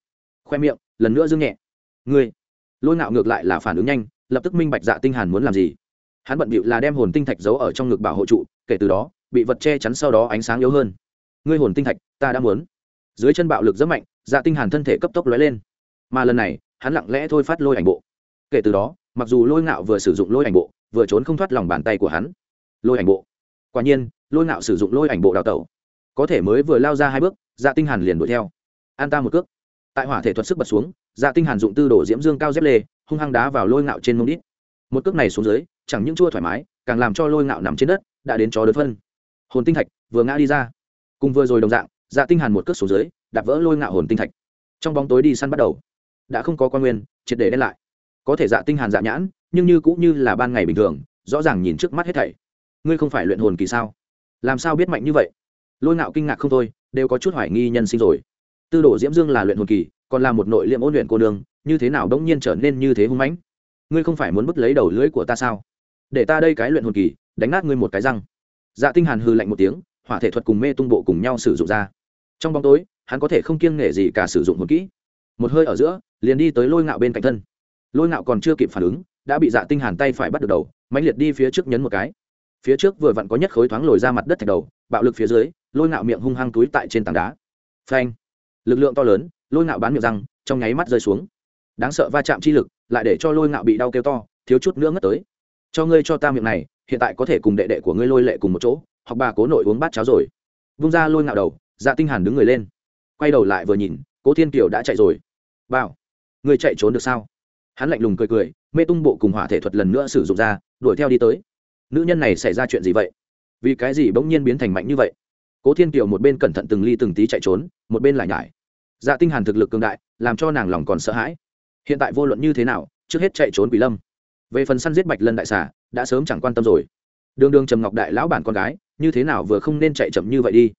Khoe miệng, lần nữa dương nhẹ. Ngươi. Lôi ngạo ngược lại là phản ứng nhanh, lập tức minh bạch dạ tinh hàn muốn làm gì. Hắn bận bịu là đem hồn tinh thạch giấu ở trong ngực bảo hộ trụ, kể từ đó, bị vật che chắn sau đó ánh sáng yếu hơn. Ngươi hồn tinh thạch, ta đã muốn. Dưới chân bạo lực rất mạnh dạ tinh hàn thân thể cấp tốc lóe lên. Mà lần này, hắn lặng lẽ thôi phát lôi ảnh bộ. Kể từ đó, mặc dù lôi ngạo vừa sử dụng lôi ảnh bộ, vừa trốn không thoát lòng bàn tay của hắn. Lôi ảnh bộ. Quả nhiên, lôi ngạo sử dụng lôi ảnh bộ đào tẩu có thể mới vừa lao ra hai bước dạ tinh hàn liền đuổi theo. An ta một cước. Tại hỏa thể thuật sức bật xuống dạ tinh hàn dụng tư đổ diễm dương cao dép lê, hung hăng đá vào lôi ngạo trên mông đít. Một cước này xuống dưới, chẳng những chua thoải mái, càng làm cho lôi ngạo nằm trên đất, đã đến chó đớn phân. Hồn tinh thạch vừa ngã đi ra. Cùng vừa rồi đồng dạng dạ tinh hàn một cước xuống dưới, đạp vỡ lôi ngạo hồn tinh thạch. Trong bóng tối đi săn bắt đầu. Đã không có quan nguyên, triệt để đen lại. Có thể dạ tinh hàn dạ nhãn, nhưng như cũng như là ban ngày bình thường, rõ ràng nhìn trước mắt hết thảy. Ngươi không phải luyện hồn kỳ sao? Làm sao biết mạnh như vậy? Lôi ngạo kinh ngạc không thôi đều có chút hoài nghi nhân sinh rồi. Tư đồ diễm dương là luyện hồn kỳ còn là một nội liệm ôn luyện cô đường, như thế nào đống nhiên trở nên như thế hung mãnh? Ngươi không phải muốn bứt lấy đầu lưỡi của ta sao? Để ta đây cái luyện hồn kỳ đánh nát ngươi một cái răng. Dạ tinh hàn hừ lạnh một tiếng hỏa thể thuật cùng mê tung bộ cùng nhau sử dụng ra. Trong bóng tối hắn có thể không kiêng nể gì cả sử dụng hồn kỹ. Một hơi ở giữa liền đi tới lôi ngạo bên cạnh thân. Lôi ngạo còn chưa kịp phản ứng đã bị dạ tinh hàn tay phải bắt được đầu mãnh liệt đi phía trước nhấn một cái. Phía trước vừa vặn có nhất khối thoáng lồi ra mặt đất thạch đầu bạo lực phía dưới lôi ngạo miệng hung hăng túi tại trên tảng đá. Phanh. Lực lượng to lớn, lôi ngạo bán miệng răng, trong nháy mắt rơi xuống. Đáng sợ va chạm chi lực, lại để cho lôi ngạo bị đau kêu to, thiếu chút nữa ngất tới. Cho ngươi cho ta miệng này, hiện tại có thể cùng đệ đệ của ngươi lôi lệ cùng một chỗ hoặc bà cố nội uống bát cháo rồi. Vung ra lôi ngạo đầu dạ tinh hàn đứng người lên. Quay đầu lại vừa nhìn, cố thiên kiều đã chạy rồi. Bảo, ngươi chạy trốn được sao? Hắn lạnh lùng cười cười, mê tung bộ cùng hỏa thể thuật lần nữa sử dụng ra, đuổi theo đi tới. Nữ nhân này xảy ra chuyện gì vậy? Vì cái gì bỗng nhiên biến thành mạnh như vậy? Cố thiên kiều một bên cẩn thận từng ly từng tí chạy trốn, một bên lại nhải. Dạ tinh hàn thực lực cường đại, làm cho nàng lòng còn sợ hãi. Hiện tại vô luận như thế nào, trước hết chạy trốn quỷ lâm. Về phần săn giết bạch lân đại xà, đã sớm chẳng quan tâm rồi. Đường đường trầm ngọc đại lão bản con gái, như thế nào vừa không nên chạy chậm như vậy đi.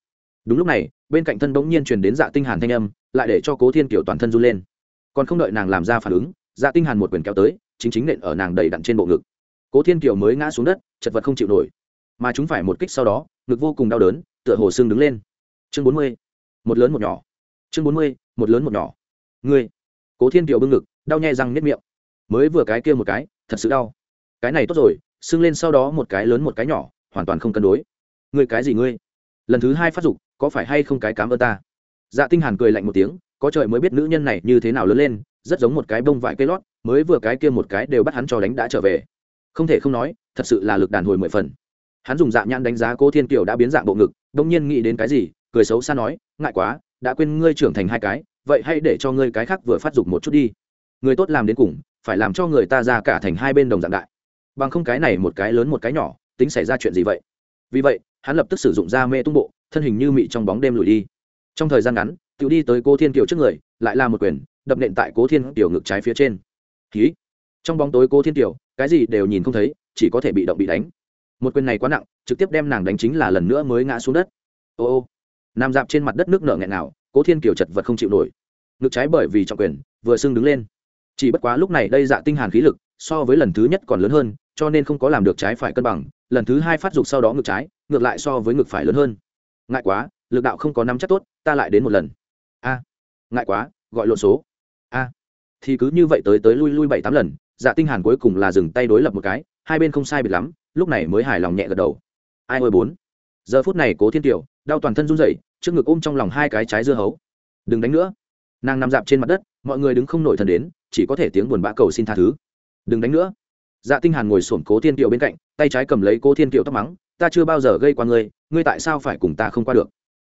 Đúng lúc này, bên cạnh thân bỗng nhiên truyền đến dạ tinh hàn thanh âm, lại để cho cố thiên kiều toàn thân run lên. Còn không đợi nàng làm ra phản ứng dạ tinh hàn một quyền kéo tới, chính chính nện ở nàng đầy đặn trên bộ ngực. Cố thiên kiều mới ngã xuống đất, chật vật không chịu nổi. Mà chúng phải một kích sau đó, ngực vô cùng đau đớn tựa hồ xương đứng lên. Chương bốn mươi, một lớn một nhỏ. Chương bốn mươi, một lớn một nhỏ. Ngươi, cố thiên kiều bưng ngực, đau nhè răng nếp miệng. Mới vừa cái kia một cái, thật sự đau. Cái này tốt rồi xương lên sau đó một cái lớn một cái nhỏ, hoàn toàn không cân đối. Ngươi cái gì ngươi? Lần thứ hai phát dục, có phải hay không cái cám ơn ta? Dạ tinh hàn cười lạnh một tiếng, có trời mới biết nữ nhân này như thế nào lớn lên, rất giống một cái bông vải cây lót, mới vừa cái kia một cái đều bắt hắn cho đánh đã trở về. Không thể không nói, thật sự là lực đàn hồi mười phần. Hắn dùng dạng nhãn đánh giá Cố thiên kiều đã biến dạng bộ ngực đông nhiên nghĩ đến cái gì, cười xấu xa nói, ngại quá, đã quên ngươi trưởng thành hai cái, vậy hãy để cho ngươi cái khác vừa phát dục một chút đi. Người tốt làm đến cùng, phải làm cho người ta ra cả thành hai bên đồng dạng đại. Bằng không cái này một cái lớn một cái nhỏ, tính xảy ra chuyện gì vậy? Vì vậy, hắn lập tức sử dụng da mê tung bộ, thân hình như mị trong bóng đêm lùi đi. Trong thời gian ngắn tự đi tới cô thiên kiều trước người, lại là một quyền, đập nện tại cố thiên kiều ngực trái phía trên. Ký trong bóng tối cố thiên kiều, cái gì đều nhìn không thấy, chỉ có thể bị động bị đánh một quyền này quá nặng, trực tiếp đem nàng đánh chính là lần nữa mới ngã xuống đất. Ô ô, nằm dạp trên mặt đất nước nở nghẹn nào cố thiên kiều chật vật không chịu nổi. Ngực trái bởi vì trọng quyền, vừa sưng đứng lên. Chỉ bất quá lúc này đây dạ tinh hàn khí lực, so với lần thứ nhất còn lớn hơn, cho nên không có làm được trái phải cân bằng, lần thứ hai phát dục sau đó ngược trái, ngược lại so với ngược phải lớn hơn. Ngại quá, lực đạo không có nắm chắc tốt, ta lại đến một lần. A, ngại quá, gọi lộn số. A, thì cứ như vậy tới tới lui lui bảy tám lần dạ tinh hàn cuối cùng là dừng tay đối lập một cái, hai bên không sai biệt lắm lúc này mới hài lòng nhẹ gật đầu. Ai ơi bốn. Giờ phút này cố thiên tiểu đau toàn thân run rẩy, trước ngực ôm trong lòng hai cái trái dưa hấu. Đừng đánh nữa. Nàng nằm dạp trên mặt đất, mọi người đứng không nổi thần đến, chỉ có thể tiếng buồn bã cầu xin tha thứ. Đừng đánh nữa. Dạ tinh hàn ngồi sồn cố thiên tiểu bên cạnh, tay trái cầm lấy cố thiên tiểu tóc mắng, ta chưa bao giờ gây qua ngươi ngươi tại sao phải cùng ta không qua được?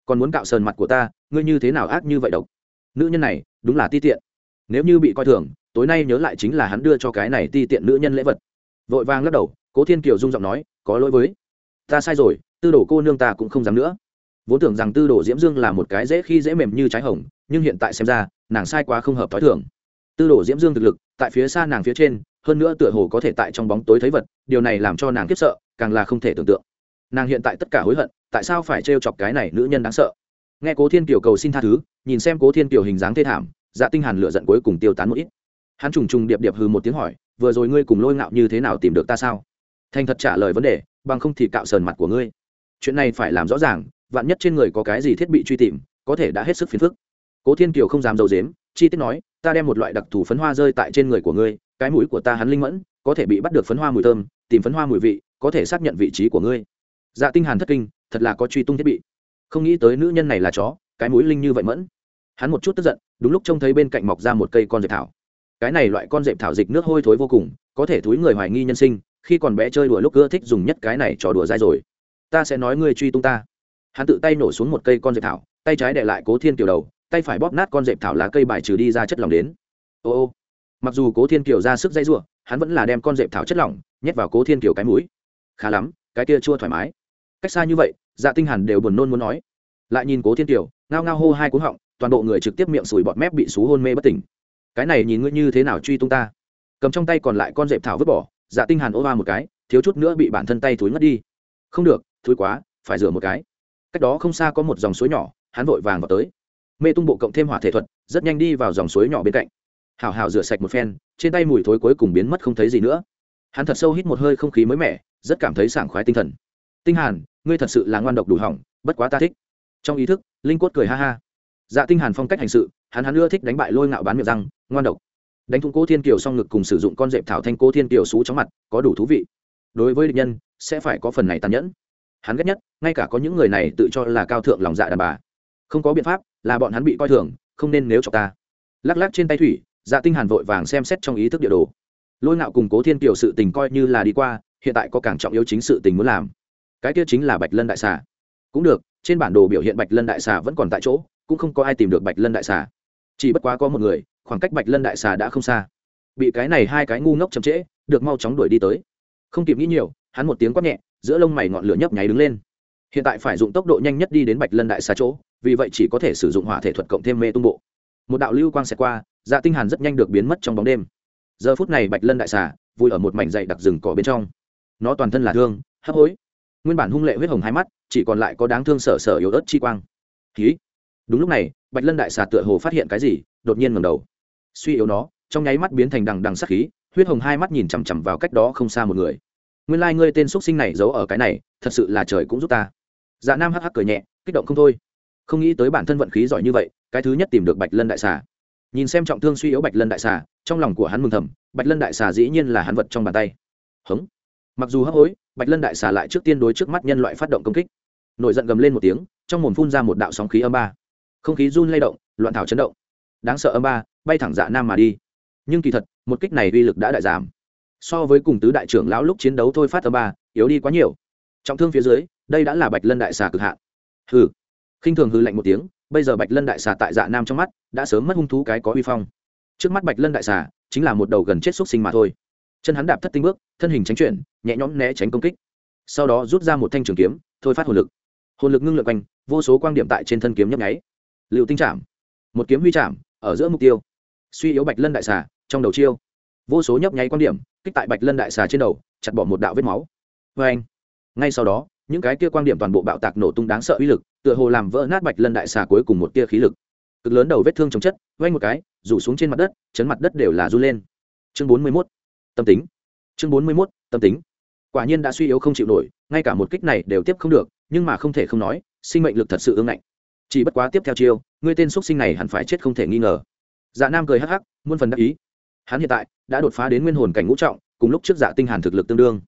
Còn muốn cạo sờn mặt của ta, ngươi như thế nào ác như vậy độc? Nữ nhân này, đúng là ti tiện. Nếu như bị coi thường, tối nay nhớ lại chính là hắn đưa cho cái này ti tiện nữ nhân lễ vật. Vội vàng lắc đầu cố thiên kiều rung giọng nói, có lỗi với ta sai rồi, tư đồ cô nương ta cũng không dám nữa. Vốn tưởng rằng tư đồ diễm dương là một cái dễ khi dễ mềm như trái hồng, nhưng hiện tại xem ra, nàng sai quá không hợp t h ó i thường. Tư đồ diễm dương thực lực, tại phía xa nàng phía trên, hơn nữa tựa hồ có thể tại trong bóng tối thấy vật, điều này làm cho nàng kiếp sợ, càng là không thể tưởng tượng. Nàng hiện tại tất cả hối hận, tại sao phải trêu chọc cái này nữ nhân đáng sợ? Nghe cố thiên kiều cầu xin tha thứ, nhìn xem cố thiên kiều hình dáng thê thảm dạ tinh hàn lựa giận cuối cùng tiêu tán một ít. Hắn trùng trùng điệp điệp hừ một tiếng hỏi, vừa rồi ngươi cùng lôi ngạo như thế nào tìm được ta sao? Thành thật trả lời vấn đề, bằng không thì cạo sờn mặt của ngươi. Chuyện này phải làm rõ ràng, vạn nhất trên người có cái gì thiết bị truy tìm, có thể đã hết sức phiền phức. Cố thiên kiều không dám d i ấ u dếm chi tiết nói, ta đem một loại đặc thù phấn hoa rơi tại trên người của ngươi, cái mũi của ta hắn linh mẫn, có thể bị bắt được phấn hoa mùi thơm, tìm phấn hoa mùi vị, có thể xác nhận vị trí của ngươi. Dạ tinh hàn thất kinh, thật là có truy tung thiết bị. Không nghĩ tới nữ nhân này là chó, cái mũi linh như vậy mẫn. Hắn một chút tức giận, đúng lúc trông thấy bên cạnh mọc ra một cây con dẹp thảo. Cái này loại con dẹp thảo dịch nước hôi thối vô cùng, có thể thúi người hoài nghi nhân sinh khi còn bé chơi đùa lúc ưa thích dùng nhất cái này trò đùa dai rồi. Ta sẽ nói ngươi truy tung ta. Hắn tự tay nổ xuống một cây con dẹp thảo, tay trái để lại cố thiên kiều đầu, tay phải bóp nát con dẹp thảo lá cây bài trừ đi ra chất lỏng đến. Ô ô. Mặc dù cố thiên kiều ra sức dây giụa hắn vẫn là đem con dẹp thảo chất lỏng nhét vào cố thiên kiều cái mũi. Khá lắm, cái kia chua thoải mái. Cách xa như vậy dạ tinh hàn đều buồn nôn muốn nói. Lại nhìn cố thiên kiều, ngao ngao hô hai cú họng, toàn bộ người trực tiếp miệng sùi bọt mép bị xú hôn mê bất tỉnh. Cái này nhìn ngươi như thế nào truy tung ta? Cầm trong tay còn lại con dẹp thảo vứt bỏ dạ tinh hàn ô va một cái, thiếu chút nữa bị bản thân tay thối ngất đi. Không được, thối quá, phải rửa một cái. Cách đó không xa có một dòng suối nhỏ, hắn vội vàng vào tới. Mê tung bộ cộng thêm hỏa thể thuật, rất nhanh đi vào dòng suối nhỏ bên cạnh. Hào hào rửa sạch một phen, trên tay mùi thối cuối cùng biến mất không thấy gì nữa. Hắn thật sâu hít một hơi không khí mới mẻ, rất cảm thấy sảng khoái tinh thần. Tinh hàn, ngươi thật sự là ngoan độc đủ hỏng, bất quá ta thích. Trong ý thức, linh quất cười ha ha. Dạ tinh hàn phong cách hành sự, hắn hắn ưa thích đánh bại lôi ngạo bán miệng răng, ngoan độc đánh thủng cố thiên kiều song ngực cùng sử dụng con dẹp thảo thanh cố thiên kiều xú trong mặt, có đủ thú vị. Đối với địch nhân, sẽ phải có phần này tàn nhẫn. Hắn ghét nhất, ngay cả có những người này tự cho là cao thượng lòng dạ đàn bà. Không có biện pháp, là bọn hắn bị coi thường, không nên nếu cho ta. Lắc lắc trên tay thủy dạ tinh hàn vội vàng xem xét trong ý thức địa đồ. Lôi ngạo cùng cố thiên kiều sự tình coi như là đi qua, hiện tại có càng trọng yếu chính sự tình muốn làm. Cái kia chính là bạch lân đại xà. Cũng được, trên bản đồ biểu hiện bạch lân đại xà vẫn còn tại chỗ, cũng không có ai tìm được bạch lân đại xà. Chỉ bất quá có một người khoảng cách bạch lân đại xà đã không xa. Bị cái này hai cái ngu ngốc chậm trễ, được mau chóng đuổi đi tới. Không kịp nghĩ nhiều, hắn một tiếng quát nhẹ, giữa lông mày ngọn lửa nhấp nháy đứng lên. Hiện tại phải dùng tốc độ nhanh nhất đi đến bạch lân đại xà chỗ, vì vậy chỉ có thể sử dụng hỏa thể thuật cộng thêm mê tung bộ. Một đạo lưu quang xẹt qua dạ tinh hàn rất nhanh được biến mất trong bóng đêm. Giờ phút này bạch lân đại xà vui ở một mảnh dày đặc rừng cỏ bên trong. Nó toàn thân là thương, hấp hối. Nguyên bản hung lệ huyết hồng hai mắt, chỉ còn lại có đáng thương sở sở yếu ớt chi quang. Khí đúng lúc này, bạch lân đại xà tựa hồ phát hiện cái gì, đột nhiên ngẩng đầu suy yếu nó, trong nháy mắt biến thành đằng đằng sắc khí, huyết hồng hai mắt nhìn chằm chằm vào cách đó không xa một người. Nguyên lai、like、ngươi tên x sinh này giấu ở cái này, thật sự là trời cũng giúp ta. Dạ nam hắc hắc cười nhẹ, kích động không thôi. Không nghĩ tới bản thân vận khí giỏi như vậy, cái thứ nhất tìm được bạch lân đại xà. Nhìn xem trọng thương suy yếu bạch lân đại xà, trong lòng của hắn mừng thầm, bạch lân đại xà dĩ nhiên là hắn vật trong bàn tay. Hống. Mặc dù hấp hối, bạch lân đại xà lại trước tiên đối trước mắt nhân loại phát động công kích. Nổi giận gầm lên một tiếng, trong mồm phun ra một đạo sóng khí âm ba. Không khí run lay động, loạn thảo chấn động. Đáng sợ âm ba bay thẳng dạ nam mà đi. Nhưng kỳ thật, một kích này uy lực đã đại giảm. So với cùng tứ đại trưởng lão lúc chiến đấu thôi phát tờ ba, yếu đi quá nhiều. Trọng thương phía dưới, đây đã là bạch lân đại xà cực hạn. Hừ. Khinh thường hư lạnh một tiếng, bây giờ bạch lân đại xà tại dạ nam trong mắt, đã sớm mất hung thú cái có uy phong. Trước mắt bạch lân đại xà, chính là một đầu gần chết xúc sinh mà thôi. Chân hắn đạp thất tinh bước, thân hình tránh chuyển, nhẹ nhõm né tránh công kích. Sau đó rút ra một thanh trường kiếm, thôi phát hồn lực. Hồn lực ngưng lượng quanh, vô số quan điểm tại trên thân kiếm nhấp nháy. Liệu tinh chạm một kiếm huy chạm ở giữa mục tiêu suy yếu bạch lân đại xà trong đầu chiêu. Vô số nhấp nháy quan điểm, kích tại bạch lân đại xà trên đầu, chặt bỏ một đạo vết máu. Vê anh, ngay sau đó, những cái kia quan điểm toàn bộ bạo tạc nổ tung đáng sợ uy lực, tựa hồ làm vỡ nát bạch lân đại xà cuối cùng một tia khí lực. Cực lớn đầu vết thương chống chất vay một cái, rủ xuống trên mặt đất, chấn mặt đất đều là run lên. Chương bốn mươi mốt, tâm tính. Chương bốn mươi mốt, tâm tính. Quả nhiên đã suy yếu không chịu nổi, ngay cả một kích này đều tiếp không được, nhưng mà không thể không nói, sinh mệnh lực thật sự ương ngạnh. Chỉ bất quá tiếp theo chiêu ngươi tên x sinh này hẳn phải chết không thể nghi ngờ dạ nam cười hắc hắc, muôn phần đắc ý. Hắn hiện tại đã đột phá đến nguyên hồn cảnh ngũ trọng, cùng lúc trước dạ tinh hàn thực lực tương đương.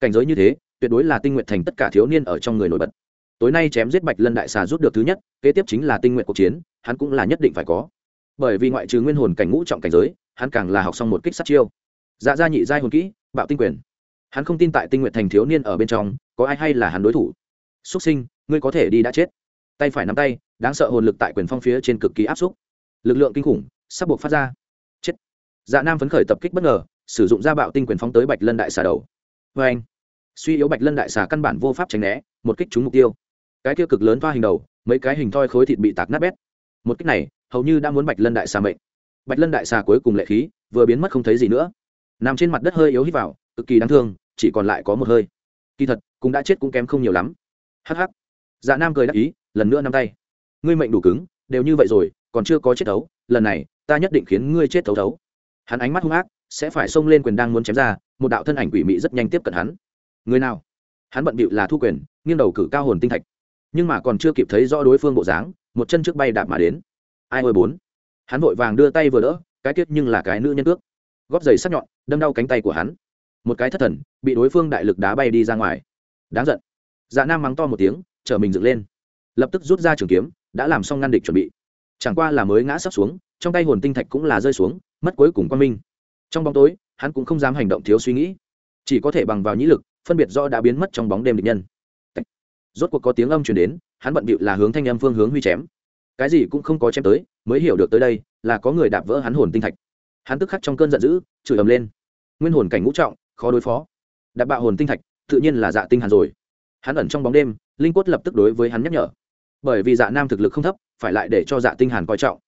Cảnh giới như thế, tuyệt đối là tinh nguyện thành tất cả thiếu niên ở trong người nổi bật. Tối nay chém giết bạch lân đại xà rút được thứ nhất, kế tiếp chính là tinh nguyện cuộc chiến, hắn cũng là nhất định phải có. Bởi vì ngoại trừ nguyên hồn cảnh ngũ trọng cảnh giới, hắn càng là học xong một kích sát chiêu. Dạ gia nhị giai hồn kỹ, bạo tinh quyền. Hắn không tin tại tinh nguyện thành thiếu niên ở bên trong, có ai hay là hắn đối thủ. Xuất sinh, ngươi có thể đi đã chết. Tay phải nắm tay, đáng sợ hồn lực tại quyền phong phía trên cực kỳ áp xúc. Lực lượng kinh khủng sắp buộc phát ra. Chết. dạ nam phấn khởi tập kích bất ngờ, sử dụng ra bạo tinh quyền phóng tới bạch lân đại xà đầu. Vê anh, suy yếu bạch lân đại xà căn bản vô pháp tránh né, một kích trúng mục tiêu. Cái kia cực lớn toa hình đầu, mấy cái hình thoi khối thịt bị tạc nát bét. Một kích này, hầu như đã muốn bạch lân đại xà mệnh. Bạch lân đại xà cuối cùng lệ khí, vừa biến mất không thấy gì nữa. Nằm trên mặt đất hơi yếu hít vào, cực kỳ đáng thương, chỉ còn lại có một hơi. Kỳ thật, cũng đã chết cũng kém không nhiều lắm. Hh dạ nam cười đáp ý, lần nữa nắm tay. Ngươi mệnh đủ cứng, đều như vậy rồi, còn chưa có chết đấu, lần này ta nhất định khiến ngươi chết thấu thấu. Hắn ánh mắt hung ác, sẽ phải xông lên quyền đang muốn chém ra, một đạo thân ảnh quỷ mị rất nhanh tiếp cận hắn. Người nào? Hắn bận bịu là thu quyền, nghiêng đầu cử cao hồn tinh thạch. Nhưng mà còn chưa kịp thấy rõ đối phương bộ dáng, một chân trước bay đạp mà đến. Ai ôi bốn? Hắn vội vàng đưa tay vừa đỡ, cái tiết nhưng là cái nữ nhân cước. Góp giày sắc nhọn, đâm đau cánh tay của hắn. Một cái thất thần, bị đối phương đại lực đá bay đi ra ngoài. Đáng giận. Dạ nam mắng to một tiếng, chở mình dựng lên. Lập tức rút ra trường kiếm, đã làm xong ngăn địch chuẩn bị. Chẳng qua là mới ngã sắp xuống trong tay hồn tinh thạch cũng là rơi xuống, mất cuối cùng quan minh. Trong bóng tối, hắn cũng không dám hành động thiếu suy nghĩ. Chỉ có thể bằng vào nhĩ lực, phân biệt do đã biến mất trong bóng đêm địch nhân. Rốt cuộc có tiếng âm chuyển đến, hắn bận bịu là hướng thanh âm phương hướng huy chém. Cái gì cũng không có chém tới, mới hiểu được tới đây, là có người đạp vỡ hắn hồn tinh thạch. Hắn tức khắc trong cơn giận dữ, chửi ầm lên. Nguyên hồn cảnh ngũ trọng, khó đối phó. Đạp bạo hồn tinh thạch, tự nhiên là dạ tinh hàn rồi. Hắn ẩn trong bóng đêm, linh quất lập tức đối với hắn nhắc nhở. Bởi vì dạ nam thực lực không thấp, phải lại để cho dạ tinh hàn coi trọng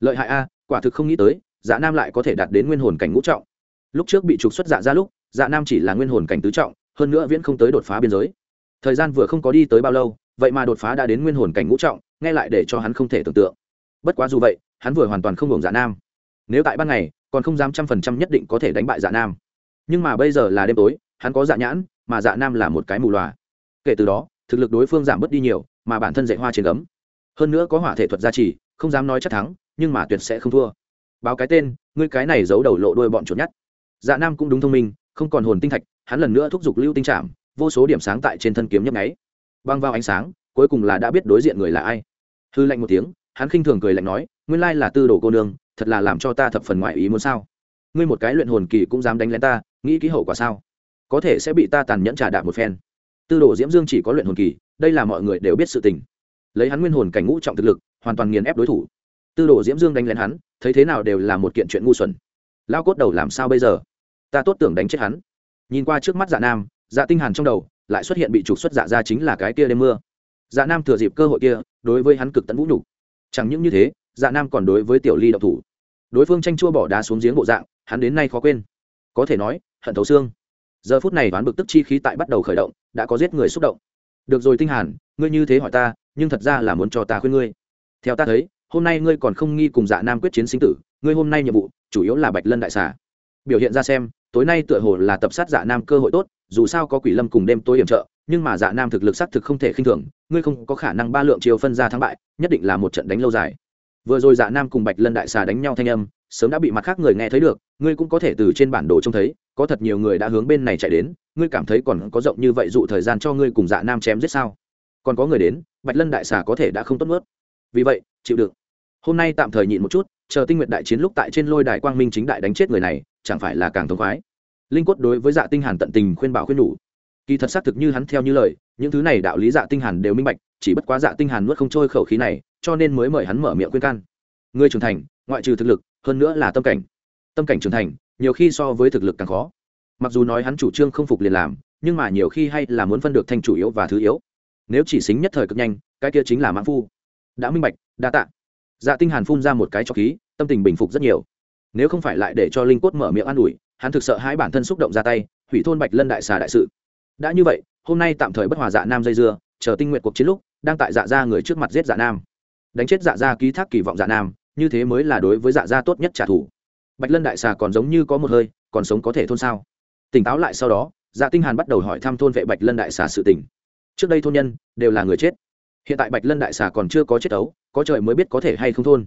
lợi hại a, quả thực không nghĩ tới dạ nam lại có thể đạt đến nguyên hồn cảnh ngũ trọng. Lúc trước bị trục xuất dạ ra lúc dạ nam chỉ là nguyên hồn cảnh tứ trọng, hơn nữa viễn không tới đột phá biên giới. Thời gian vừa không có đi tới bao lâu, vậy mà đột phá đã đến nguyên hồn cảnh ngũ trọng, nghe lại để cho hắn không thể tưởng tượng. Bất quá dù vậy, hắn vừa hoàn toàn không hưởng dạ nam. Nếu tại ban ngày, còn không dám trăm phần trăm nhất định có thể đánh bại dạ nam. Nhưng mà bây giờ là đêm tối, hắn có dạ nhãn, mà dạ nam là một cái mù loà. Kể từ đó, thực lực đối phương giảm bớt đi nhiều, mà bản thân dạy hoa trên ấm hơn nữa có hỏa thể thuật gia trì, không dám nói chắc thắng nhưng mà tuyệt sẽ không thua. Báo cái tên, ngươi cái này giấu đầu lộ đuôi bọn chuột nhát dạ nam cũng đúng thông minh, không còn hồn tinh thạch, hắn lần nữa thúc giục lưu tinh trạm vô số điểm sáng tại trên thân kiếm nhấp nháy. Băng vào ánh sáng, cuối cùng là đã biết đối diện người là ai. Hư lạnh một tiếng, hắn khinh thường cười lạnh nói, nguyên lai là tư đồ cô nương, thật là làm cho ta thập phần ngoại ý muốn sao? Ngươi một cái luyện hồn kỳ cũng dám đánh lén ta, nghĩ ký hậu quả sao? Có thể sẽ bị ta tàn nhẫn trả đạp một phen. Tư đồ diễm dương chỉ có luyện hồn kỳ, đây là mọi người đều biết sự tình. Lấy hắn nguyên hồn cảnh ngũ trọng thực lực, hoàn toàn nghiền ép đối thủ tư đồ diễm dương đánh lén hắn, thấy thế nào đều là một kiện chuyện ngu xuẩn. Lao cốt đầu làm sao bây giờ? Ta tốt tưởng đánh chết hắn. Nhìn qua trước mắt dạ nam dạ tinh hàn trong đầu lại xuất hiện bị trục xuất dạ ra chính là cái kia đêm mưa. Dạ nam thừa dịp cơ hội kia, đối với hắn cực tận vũ nhục. Chẳng những như thế dạ nam còn đối với tiểu ly độc thủ. Đối phương tranh chua bỏ đá xuống giếng bộ dạng, hắn đến nay khó quên. Có thể nói, hận thấu xương. Giờ phút này đoán bực tức chi khí tại bắt đầu khởi động, đã có giết người xúc động. Được rồi tinh hàn, ngươi như thế hỏi ta, nhưng thật ra là muốn cho ta khuyên ngươi. Theo ta thấy hôm nay ngươi còn không nghi cùng dạ nam quyết chiến sinh tử ngươi hôm nay nhiệm vụ chủ yếu là bạch lân đại xà. Biểu hiện ra xem tối nay tựa hồ là tập sát dạ nam cơ hội tốt dù sao có quỷ lâm cùng đêm tối hiểm trợ nhưng mà dạ nam thực lực xác thực không thể khinh thường ngươi không có khả năng ba lượng chiều phân ra thắng bại nhất định là một trận đánh lâu dài. Vừa rồi dạ nam cùng bạch lân đại xà đánh nhau thanh âm sớm đã bị mặt khác người nghe thấy được ngươi cũng có thể từ trên bản đồ trông thấy có thật nhiều người đã hướng bên này chạy đến ngươi cảm thấy còn có rộng như vậy dụ thời gian cho ngươi cùng dạ nam chém giết sao? Còn có người đến bạch lân đại xà có thể đã không tốt mướt, vì vậy chịu được hôm nay tạm thời nhịn một chút, chờ tinh nguyện đại chiến lúc tại trên lôi đài quang minh chính đại đánh chết người này, chẳng phải là càng thống khoái. Linh quất đối với dạ tinh hàn tận tình khuyên bảo khuyên nhủ. Kỳ thật xác thực như hắn theo như lời, những thứ này đạo lý dạ tinh hàn đều minh bạch, chỉ bất quá dạ tinh hàn nuốt không trôi khẩu khí này, cho nên mới mời hắn mở miệng khuyên can. Người trưởng thành, ngoại trừ thực lực, hơn nữa là tâm cảnh. Tâm cảnh trưởng thành, nhiều khi so với thực lực càng khó. Mặc dù nói hắn chủ trương không phục liền làm, nhưng mà nhiều khi hay là muốn phân được thanh chủ yếu và thứ yếu. Nếu chỉ xính nhất thời cực nhanh, cái kia chính là mãn phu đã minh bạch, đa tạ. Dạ tinh hàn phun ra một cái cho khí, tâm tình bình phục rất nhiều. Nếu không phải lại để cho linh cốt mở miệng an ủi, hắn thực sợ hai bản thân xúc động ra tay, hủy thôn bạch lân đại xà đại sự. Đã như vậy, hôm nay tạm thời bất hòa dạ nam dây dưa, chờ tinh nguyện cuộc chiến lúc, đang tại dạ gia người trước mặt giết dạ nam. Đánh chết dạ gia ký thác kỳ vọng dạ nam, như thế mới là đối với dạ gia tốt nhất trả thù. Bạch lân đại xà còn giống như có một hơi, còn sống có thể thôn sao? Tỉnh táo lại sau đó dạ tinh hàn bắt đầu hỏi thăm thôn vệ bạch lân đại xà sự tình. Trước đây thôn nhân, đều là người chết hiện tại bạch lân đại xà còn chưa có chết ấu, có trời mới biết có thể hay không thôn.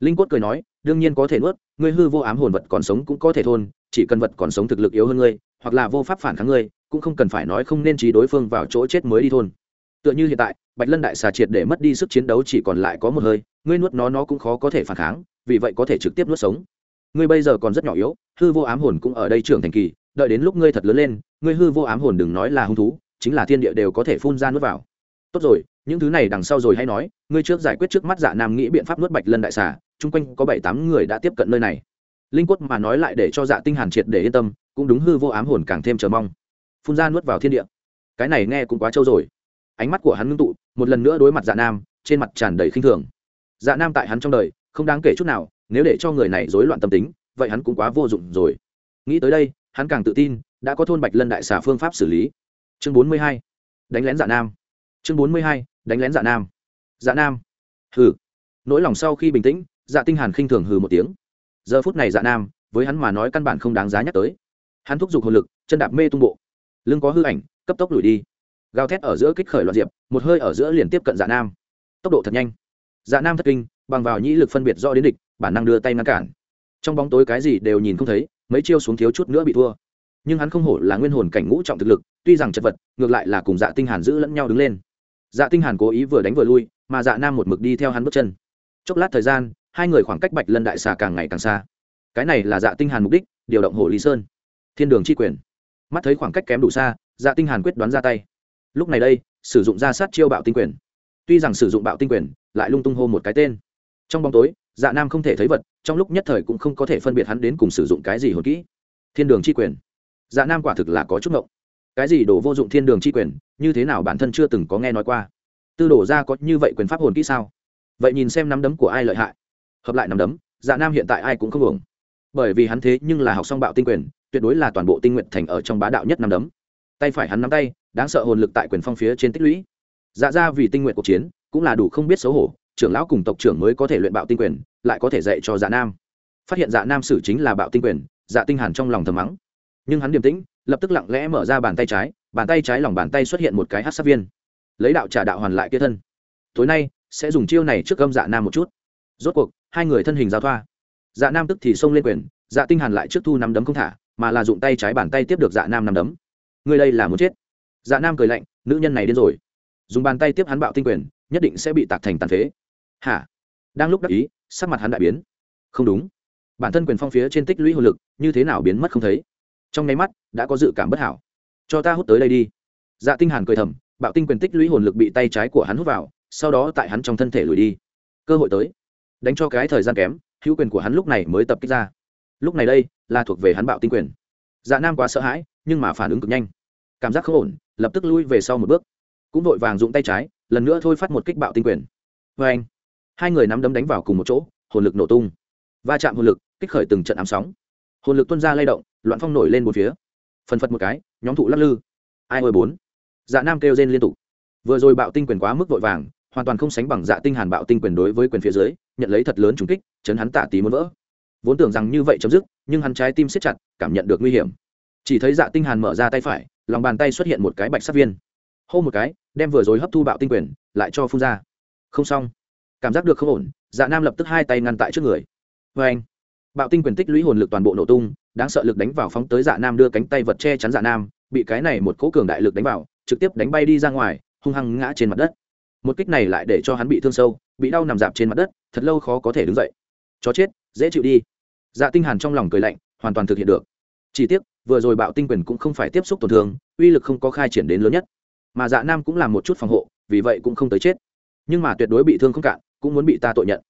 Linh quất cười nói, đương nhiên có thể nuốt, ngươi hư vô ám hồn vật còn sống cũng có thể thôn, chỉ cần vật còn sống thực lực yếu hơn ngươi, hoặc là vô pháp phản kháng ngươi, cũng không cần phải nói không nên trí đối phương vào chỗ chết mới đi thôn. Tựa như hiện tại, bạch lân đại xà triệt để mất đi sức chiến đấu chỉ còn lại có một hơi, ngươi nuốt nó nó cũng khó có thể phản kháng, vì vậy có thể trực tiếp nuốt sống. Ngươi bây giờ còn rất nhỏ yếu, hư vô ám hồn cũng ở đây trưởng thành kỳ, đợi đến lúc ngươi thật lớn lên, ngươi hư vô ám hồn đừng nói là hung thú, chính là thiên địa đều có thể phun ra nuốt vào. Tốt rồi những thứ này đằng sau rồi hay nói, ngươi trước giải quyết trước mắt dạ nam nghĩ biện pháp nuốt bạch lân đại xà, chung quanh có bảy tám người đã tiếp cận nơi này. Linh quất mà nói lại để cho dạ tinh hàn triệt để yên tâm, cũng đúng hư vô ám hồn càng thêm chờ mong. Phun ra nuốt vào thiên địa. Cái này nghe cũng quá trâu rồi. Ánh mắt của hắn ngưng tụ, một lần nữa đối mặt dạ nam, trên mặt tràn đầy khinh thường. Dạ nam tại hắn trong đời, không đáng kể chút nào, nếu để cho người này rối loạn tâm tính, vậy hắn cũng quá vô dụng rồi. Nghĩ tới đây, hắn càng tự tin, đã có thôn bạch lân đại xà phương pháp xử lý. Chương bốn mươi hai. Đánh lén dạ nam. Chương bốn mươi hai đánh lén dạ nam. Dạ nam? Hừ. Nỗi lòng sau khi bình tĩnh dạ tinh hàn khinh thường hừ một tiếng. Giờ phút này dạ nam, với hắn mà nói căn bản không đáng giá nhắc tới. Hắn thúc giục hồn lực, chân đạp mê tung bộ. Lưng có hư ảnh, cấp tốc lùi đi. Gào thét ở giữa kích khởi loạn diệp, một hơi ở giữa liền tiếp cận dạ nam. Tốc độ thật nhanh. Dạ nam thất kinh, bằng vào nhĩ lực phân biệt do đến địch, bản năng đưa tay ngăn cản. Trong bóng tối cái gì đều nhìn không thấy, mấy chiêu xuống thiếu chút nữa bị thua. Nhưng hắn không hổ là nguyên hồn cảnh ngũ trọng thực lực, tuy rằng chật vật, ngược lại là cùng dạ tinh hàn giữ lẫn nhau đứng lên dạ tinh hàn cố ý vừa đánh vừa lui, mà dạ nam một mực đi theo hắn bước chân. Chốc lát thời gian, hai người khoảng cách bạch lân đại xà càng ngày càng xa. Cái này là dạ tinh hàn mục đích, điều động hồ lý sơn. Thiên đường chi quyền. Mắt thấy khoảng cách kém đủ xa dạ tinh hàn quyết đoán ra tay. Lúc này đây, sử dụng ra sát chiêu bạo tinh quyền. Tuy rằng sử dụng bạo tinh quyền, lại lung tung hô một cái tên. Trong bóng tối dạ nam không thể thấy vật, trong lúc nhất thời cũng không có thể phân biệt hắn đến cùng sử dụng cái gì hồn kỹ. Thiên đường chi quyền. Dạ nam quả thực là có chút ngộng cái gì đổ vô dụng thiên đường chi quyền, như thế nào bản thân chưa từng có nghe nói qua? Tư đổ ra có như vậy quyền pháp hồn kỹ sao? Vậy nhìn xem nắm đấm của ai lợi hại. Hợp lại nắm đấm dạ nam hiện tại ai cũng không hưởng. Bởi vì hắn thế nhưng là học xong bạo tinh quyền, tuyệt đối là toàn bộ tinh nguyện thành ở trong bá đạo nhất nắm đấm. Tay phải hắn nắm tay, đáng sợ hồn lực tại quyền phong phía trên tích lũy. Dạ ra vì tinh nguyện cuộc chiến, cũng là đủ không biết xấu hổ, trưởng lão cùng tộc trưởng mới có thể luyện bạo tinh quyền, lại có thể dạy cho dạ nam. Phát hiện dạ nam sử chính là bạo tinh quyền dạ tinh hàn trong lòng thầm mắng. Nhưng hắn điềm tĩnh lập tức lặng lẽ mở ra bàn tay trái, bàn tay trái lòng bàn tay xuất hiện một cái hát sát viên. Lấy đạo trả đạo hoàn lại kia thân. Tối nay, sẽ dùng chiêu này trước gâm dạ nam một chút. Rốt cuộc, hai người thân hình giao thoa. Dạ nam tức thì xông lên quyền dạ tinh hàn lại trước thu nắm đấm không thả, mà là dụng tay trái bàn tay tiếp được dạ nam nắm đấm. Người đây là muốn chết. Dạ nam cười lạnh, nữ nhân này đến rồi. Dùng bàn tay tiếp hắn bạo tinh quyền, nhất định sẽ bị tạc thành tàn phế. Hả? Đang lúc đắc ý, sắc mặt hắn đại biến. Không đúng. Bản thân quyền phong phía trên tích lũy hồn lực, như thế nào biến mất không thấy. Trong nháy mắt đã có dự cảm bất hảo. Cho ta hút tới đây đi. Dạ tinh hàn cười thầm, bạo tinh quyền tích lũy hồn lực bị tay trái của hắn hút vào, sau đó tại hắn trong thân thể lùi đi. Cơ hội tới. Đánh cho cái thời gian kém, hữu quyền của hắn lúc này mới tập kích ra. Lúc này đây, là thuộc về hắn bạo tinh quyền. Dạ nam quá sợ hãi, nhưng mà phản ứng cực nhanh. Cảm giác không ổn, lập tức lui về sau một bước. Cũng vội vàng dụng tay trái, lần nữa thôi phát một kích bạo tinh quyền. Vê anh, hai người nắm đấm đánh vào cùng một chỗ, hồn lực nổ tung. Va chạm hồn lực, kích khởi từng trận ám sóng. Hồn lực tuân ra lay động, loạn phong nổi lên một phía phần phật một cái, nhóm thụ lắc lư. Ai ôi bốn? Dạ nam kêu rên liên tục. Vừa rồi bạo tinh quyền quá mức vội vàng, hoàn toàn không sánh bằng dạ tinh hàn bạo tinh quyền đối với quyền phía dưới, nhận lấy thật lớn trùng kích, chấn hắn tạ tí muốn vỡ. Vốn tưởng rằng như vậy chấm dứt, nhưng hắn trái tim siết chặt, cảm nhận được nguy hiểm. Chỉ thấy dạ tinh hàn mở ra tay phải, lòng bàn tay xuất hiện một cái bạch sắc viên. Hô một cái, đem vừa rồi hấp thu bạo tinh quyền, lại cho phun ra. Không xong. Cảm giác được không ổn dạ nam lập tức hai tay ngăn tại trước người. Vê anh bạo tinh quyền tích lũy hồn lực toàn bộ nổ tung đáng sợ lực đánh vào phóng tới dạ nam đưa cánh tay vật che chắn dạ nam, bị cái này một cỗ cường đại lực đánh vào, trực tiếp đánh bay đi ra ngoài, hung hăng ngã trên mặt đất. Một kích này lại để cho hắn bị thương sâu, bị đau nằm dạp trên mặt đất, thật lâu khó có thể đứng dậy. Chó chết, dễ chịu đi. Dạ tinh hàn trong lòng cười lạnh, hoàn toàn thực hiện được. Chỉ tiếc, vừa rồi bạo tinh quyền cũng không phải tiếp xúc tổn thương, uy lực không có khai triển đến lớn nhất. Mà dạ nam cũng làm một chút phòng hộ, vì vậy cũng không tới chết. Nhưng mà tuyệt đối bị thương không cạn, cũng muốn bị ta tội nhận.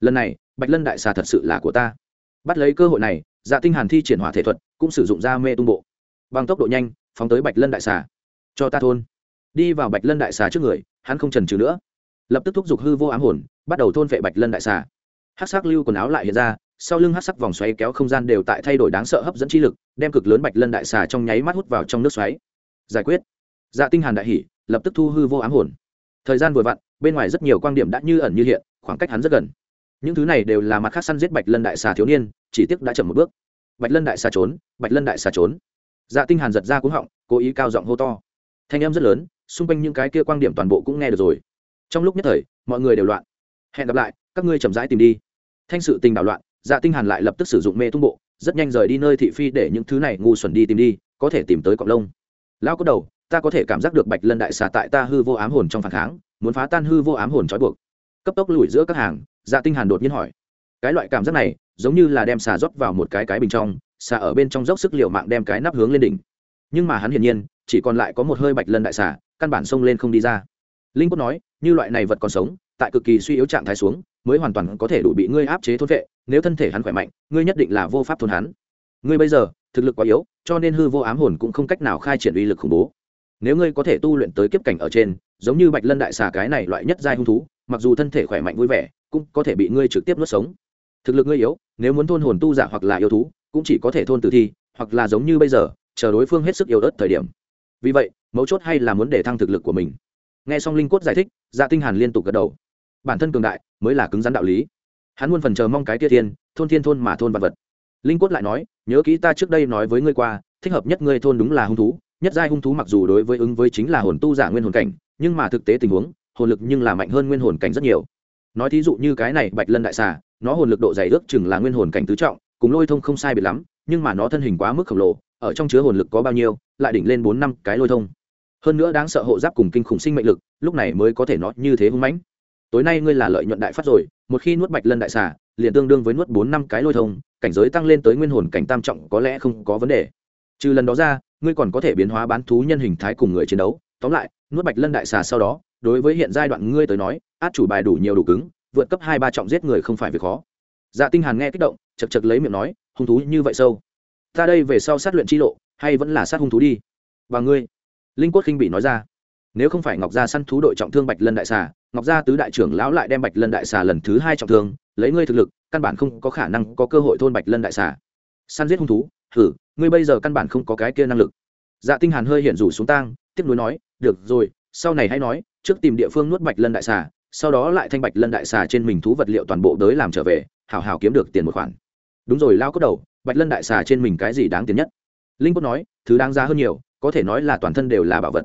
Lần này, bạch lân đại xà thật sự là của ta. Bắt lấy cơ hội này dạ tinh hàn thi triển hỏa thể thuật, cũng sử dụng ra mê tung bộ. Bằng tốc độ nhanh, phóng tới bạch lân đại xà. Cho ta thôn. Đi vào bạch lân đại xà trước người, hắn không chần chừ nữa. Lập tức thúc giục hư vô ám hồn, bắt đầu thôn vệ bạch lân đại xà. Hắc sắc lưu quần áo lại hiện ra, sau lưng hắc sắc vòng xoáy kéo không gian đều tại thay đổi đáng sợ hấp dẫn chi lực, đem cực lớn bạch lân đại xà trong nháy mắt hút vào trong nước xoáy. Giải quyết. Dạ tinh hàn đại hỉ, lập tức thu hư vô ám hồn. Thời gian vừa vặn, bên ngoài rất nhiều quan điểm đã như ẩn như hiện, khoảng cách hắn rất gần. Những thứ này đều là mặt khác săn giết bạch lân đại xà thiếu niên chỉ tiếc đã chậm một bước. Bạch lân đại xà trốn, bạch lân đại xà trốn. Dạ tinh hàn giật ra cúng họng, cố ý cao giọng hô to. Thanh âm rất lớn, xung quanh những cái kia quan điểm toàn bộ cũng nghe được rồi. Trong lúc nhất thời, mọi người đều loạn. Hẹn gặp lại, các ngươi chậm rãi tìm đi. Thanh sự tình đảo loạn dạ tinh hàn lại lập tức sử dụng mê tung bộ, rất nhanh rời đi nơi thị phi để những thứ này ngu xuẩn đi tìm đi, có thể tìm tới cọng lông. Lão có đầu, ta có thể cảm giác được bạch lân đại xà tại ta hư vô ám hồn trong phản kháng, muốn phá tan hư vô ám hồn trói buộc. Cấp tốc lùi giữa các hàng dạ tinh hàn đột nhiên hỏi. Cái loại cảm giác này giống như là đem xà rót vào một cái cái bình trong, xà ở bên trong dốc sức liều mạng đem cái nắp hướng lên đỉnh. Nhưng mà hắn hiển nhiên, chỉ còn lại có một hơi bạch lân đại xà, căn bản xông lên không đi ra. Linh cốt nói, như loại này vật còn sống, tại cực kỳ suy yếu trạng thái xuống, mới hoàn toàn có thể đủ bị ngươi áp chế thôn vệ, nếu thân thể hắn khỏe mạnh, ngươi nhất định là vô pháp thôn hắn. Ngươi bây giờ, thực lực quá yếu, cho nên hư vô ám hồn cũng không cách nào khai triển uy lực khủng bố. Nếu ngươi có thể tu luyện tới kiếp cảnh ở trên, giống như bạch lân đại xà cái này loại nhất giai hung thú, mặc dù thân thể khỏe mạnh vui vẻ, cũng có thể bị ngươi trực tiếp nuốt sống thực lực ngươi yếu, nếu muốn thôn hồn tu giả hoặc là yêu thú, cũng chỉ có thể thôn tử thi, hoặc là giống như bây giờ, chờ đối phương hết sức yếu ớt thời điểm. Vì vậy, mấu chốt hay là muốn để thăng thực lực của mình. Nghe xong linh cốt giải thích dạ tinh hàn liên tục gật đầu. Bản thân cường đại, mới là cứng rắn đạo lý. Hắn luôn phần chờ mong cái tia thiên, thôn thiên thôn mà thôn vật vật. Linh cốt lại nói, nhớ kỹ ta trước đây nói với ngươi qua, thích hợp nhất ngươi thôn đúng là hung thú. Nhất giai hung thú mặc dù đối với ứng với chính là hồn tu giả nguyên hồn cảnh, nhưng mà thực tế tình huống, hồn lực nhưng là mạnh hơn nguyên hồn cảnh rất nhiều nói thí dụ như cái này bạch lân đại xà, nó hồn lực độ dày ước chừng là nguyên hồn cảnh tứ trọng, cùng lôi thông không sai biệt lắm, nhưng mà nó thân hình quá mức khổng lồ, ở trong chứa hồn lực có bao nhiêu, lại đỉnh lên bốn năm cái lôi thông. Hơn nữa đáng sợ hộ giáp cùng kinh khủng sinh mệnh lực, lúc này mới có thể nó như thế hung mãnh. Tối nay ngươi là lợi nhuận đại phát rồi, một khi nuốt bạch lân đại xà, liền tương đương với nuốt bốn năm cái lôi thông, cảnh giới tăng lên tới nguyên hồn cảnh tam trọng có lẽ không có vấn đề. Trừ lần đó ra, ngươi còn có thể biến hóa bán thú nhân hình thái cùng người chiến đấu. Tóm lại, nuốt bạch lân đại xà sau đó, đối với hiện giai đoạn ngươi tới nói át chủ bài đủ nhiều đủ cứng, vượt cấp hai ba trọng giết người không phải việc khó. Dạ tinh hàn nghe kích động chật chật lấy miệng nói, hung thú như vậy sâu? Ta đây về sau sát luyện chi lộ, hay vẫn là sát hung thú đi? Và ngươi? Linh quất khinh bị nói ra. Nếu không phải ngọc gia săn thú đội trọng thương bạch lân đại xà, ngọc gia tứ đại trưởng lão lại đem bạch lân đại xà lần thứ hai trọng thương, lấy ngươi thực lực, căn bản không có khả năng có cơ hội thôn bạch lân đại xà. Săn giết hung thú? Thử ngươi bây giờ căn bản không có cái kia năng lực. Dạ tinh hàn hơi hiện rủ xuống tang, tiếp nối nói, được rồi, sau này hãy nói, trước tìm địa phương nuốt bạch lân đại xà sau đó lại thanh bạch lân đại xà trên mình thú vật liệu toàn bộ đới làm trở về hào hào kiếm được tiền một khoản. Đúng rồi lao cốt đầu, bạch lân đại xà trên mình cái gì đáng tiền nhất? Linh cốt nói, thứ đáng giá hơn nhiều, có thể nói là toàn thân đều là bảo vật.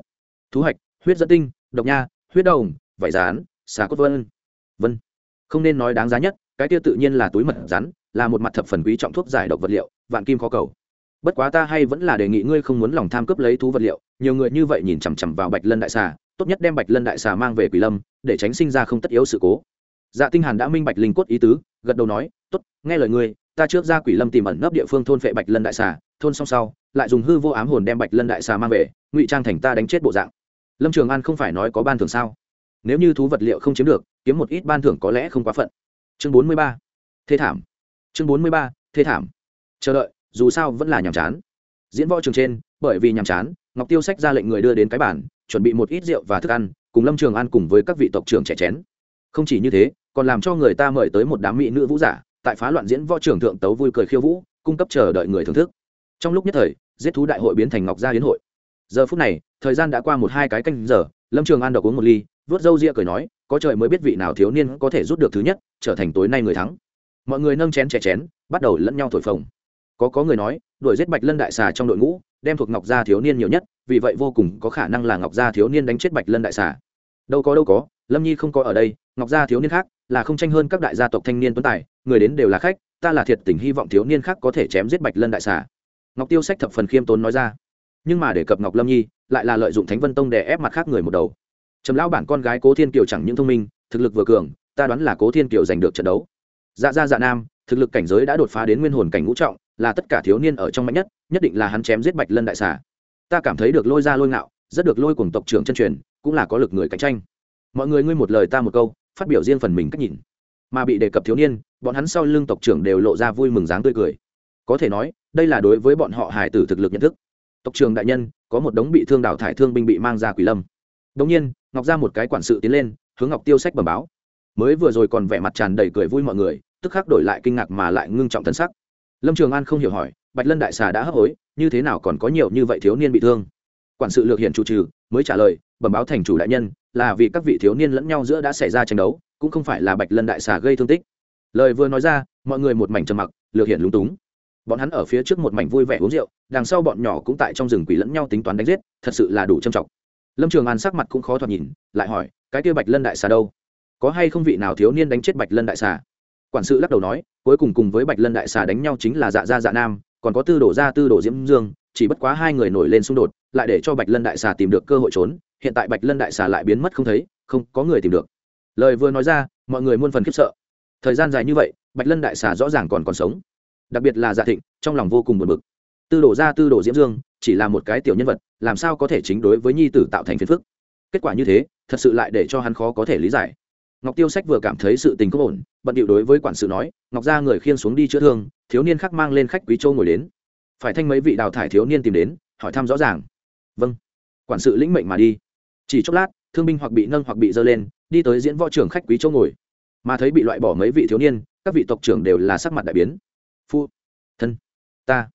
Thú hạch, huyết dẫn tinh, độc nha, huyết đồng, vải rán, xà cốt vân. Vân. Không nên nói đáng giá nhất, cái kia tự nhiên là túi mật rắn, là một mặt thập phần quý trọng thuốc giải độc vật liệu, vạn kim khó cầu. Bất quá ta hay vẫn là đề nghị ngươi không muốn lòng tham cướp lấy thú vật liệu, nhiều người như vậy nhìn chằm chằm vào bạch lân đại xà, tốt nhất đem bạch lân đại xà mang về quỷ lâm để tránh sinh ra không tất yếu sự cố. Dạ tinh hàn đã minh bạch linh cốt ý tứ, gật đầu nói, tốt, nghe lời ngươi, ta trước ra quỷ lâm tìm ẩn nấp địa phương thôn phệ bạch lân đại xà, thôn xong sau, lại dùng hư vô ám hồn đem bạch lân đại xà mang về, ngụy trang thành ta đánh chết bộ dạng. Lâm trường an không phải nói có ban thưởng sao? Nếu như thú vật liệu không chiếm được, kiếm một ít ban thưởng có lẽ không quá phận. Chương bốn mươi ba thế thảm. Chương bốn mươi ba thế thảm. Chờ đợi, dù sao vẫn là nhàm chán. Diễn võ trường trên, bởi vì nhàm chán, ngọc tiêu sách ra lệnh người đưa đến cái bản chuẩn bị một ít rượu và thức ăn cùng lâm trường an cùng với các vị tộc trưởng trẻ chén. Không chỉ như thế, còn làm cho người ta mời tới một đám mỹ nữ vũ giả, tại phá loạn diễn võ trường thượng tấu vui cười khiêu vũ, cung cấp chờ đợi người thưởng thức. Trong lúc nhất thời, giết thú đại hội biến thành ngọc gia hiến hội. Giờ phút này, thời gian đã qua một hai cái canh giờ, lâm trường an đọc uống một ly, vớt râu ria cười nói, có trời mới biết vị nào thiếu niên có thể rút được thứ nhất, trở thành tối nay người thắng. Mọi người nâng chén chè chén, bắt đầu lẫn nhau thổi phồng. Có có người nói đuổi giết bạch lân đại xà trong đội ngũ, đem thuộc ngọc gia thiếu niên nhiều nhất, vì vậy vô cùng có khả năng là ngọc gia thiếu niên đánh chết bạch lân đại xà. Đâu có đâu có, lâm nhi không có ở đây, ngọc gia thiếu niên khác là không tranh hơn các đại gia tộc thanh niên tuấn tài, người đến đều là khách, ta là thiệt tình hy vọng thiếu niên khác có thể chém giết bạch lân đại xà. Ngọc tiêu sách thập phần khiêm tốn nói ra. Nhưng mà để cập ngọc lâm nhi, lại là lợi dụng thánh vân tông để ép mặt khác người một đầu. Trầm lão bản con gái cố thiên kiều chẳng những thông minh, thực lực vừa cường, ta đoán là cố thiên kiều giành được trận đấu. Dạ gia dạ nam, thực lực cảnh giới đã đột phá đến nguyên hồn cảnh ngũ trọng là tất cả thiếu niên ở trong mạnh nhất nhất định là hắn chém giết bạch lân đại xà. Ta cảm thấy được lôi ra lôi ngạo, rất được lôi cùng tộc trưởng chân truyền, cũng là có lực người cạnh tranh. Mọi người ngươi một lời ta một câu, phát biểu riêng phần mình cách nhìn. Mà bị đề cập thiếu niên, bọn hắn sau lưng tộc trưởng đều lộ ra vui mừng dáng tươi cười. Có thể nói, đây là đối với bọn họ hải tử thực lực nhận thức. Tộc trưởng đại nhân, có một đống bị thương đảo thải thương binh bị mang ra quỷ lâm. Đống nhiên, ngọc ra một cái quản sự tiến lên, hướng ngọc tiêu sách bẩm báo. Mới vừa rồi còn vẻ mặt tràn đầy cười vui mọi người, tức khắc đổi lại kinh ngạc mà lại ngưng trọng thân sắc lâm trường an không hiểu hỏi, bạch lân đại xà đã hấp hối, như thế nào còn có nhiều như vậy thiếu niên bị thương? Quản sự lược hiện chủ trừ, mới trả lời, bẩm báo thành chủ đại nhân, là vì các vị thiếu niên lẫn nhau giữa đã xảy ra tranh đấu, cũng không phải là bạch lân đại xà gây thương tích. Lời vừa nói ra, mọi người một mảnh trầm mặc, lược hiện lúng túng. Bọn hắn ở phía trước một mảnh vui vẻ uống rượu, đằng sau bọn nhỏ cũng tại trong rừng quỷ lẫn nhau tính toán đánh giết, thật sự là đủ trầm trọng. Lâm trường an sắc mặt cũng khó thoạt nhìn, lại hỏi, cái kia bạch lân đại xà đâu? Có hay không vị nào thiếu niên đánh chết bạch lân đại xà? Quản sự lắc đầu nói, cuối cùng cùng với bạch lân đại xà đánh nhau chính là dạ gia dạ nam, còn có tư đổ gia, tư đổ diễm dương, chỉ bất quá hai người nổi lên xung đột, lại để cho bạch lân đại xà tìm được cơ hội trốn, hiện tại bạch lân đại xà lại biến mất không thấy, không có người tìm được. Lời vừa nói ra, mọi người muôn phần khiếp sợ. Thời gian dài như vậy, bạch lân đại xà rõ ràng còn còn sống. Đặc biệt là dạ thịnh, trong lòng vô cùng buồn bực. Tư đổ gia, tư đổ diễm dương, chỉ là một cái tiểu nhân vật, làm sao có thể chính đối với nhi tử tạo thành phiền phức? Kết quả như thế, thật sự lại để cho hắn khó có thể lý giải ngọc tiêu sách vừa cảm thấy sự tình không ổn, bận điệu đối với quản sự nói, ngọc gia người khiêng xuống đi chữa thương, thiếu niên khác mang lên khách quý châu ngồi đến. Phải thanh mấy vị đào thải thiếu niên tìm đến, hỏi thăm rõ ràng. Vâng. Quản sự lĩnh mệnh mà đi. Chỉ chốc lát, thương binh hoặc bị nâng hoặc bị dơ lên, đi tới diễn võ trưởng khách quý châu ngồi. Mà thấy bị loại bỏ mấy vị thiếu niên, các vị tộc trưởng đều là sắc mặt đại biến. Phu, thân, ta,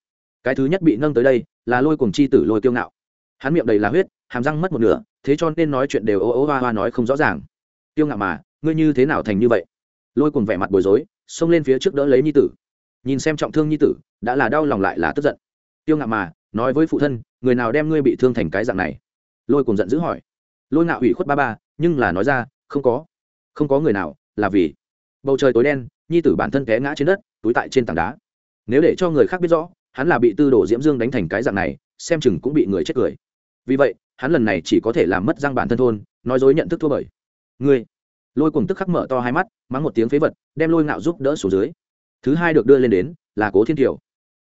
cái thứ nhất bị nâng tới đây, là lôi cùng chi tử lôi kiêu ngạo. Hắn miệng đầy là huyết, hàm răng mất một nửa, thế cho nên nói chuyện đều ô ô hoa hoa nói không rõ ràng. Tiêu ngạo mà ngươi như thế nào thành như vậy? Lôi cùng vẻ mặt bối rối, xông lên phía trước đỡ lấy nhi tử. Nhìn xem trọng thương nhi tử, đã là đau lòng lại là tức giận. Tiêu ngạo mà, nói với phụ thân, người nào đem ngươi bị thương thành cái dạng này? Lôi cùng giận dữ hỏi. Lôi ngạo ủy khuất ba ba, nhưng là nói ra, không có. Không có người nào, là vì bầu trời tối đen, nhi tử bản thân té ngã trên đất, túi tại trên tảng đá. Nếu để cho người khác biết rõ, hắn là bị tư đồ diễm dương đánh thành cái dạng này, xem chừng cũng bị người chết cười. Vì vậy, hắn lần này chỉ có thể làm mất răng bản thân thôn, nói dối nhận thức thua bởi. Ngươi lôi cùng tức khắc mở to hai mắt, mắng một tiếng phế vật, đem lôi ngạo giúp đỡ xuống dưới. Thứ hai được đưa lên đến, là cố thiên kiều.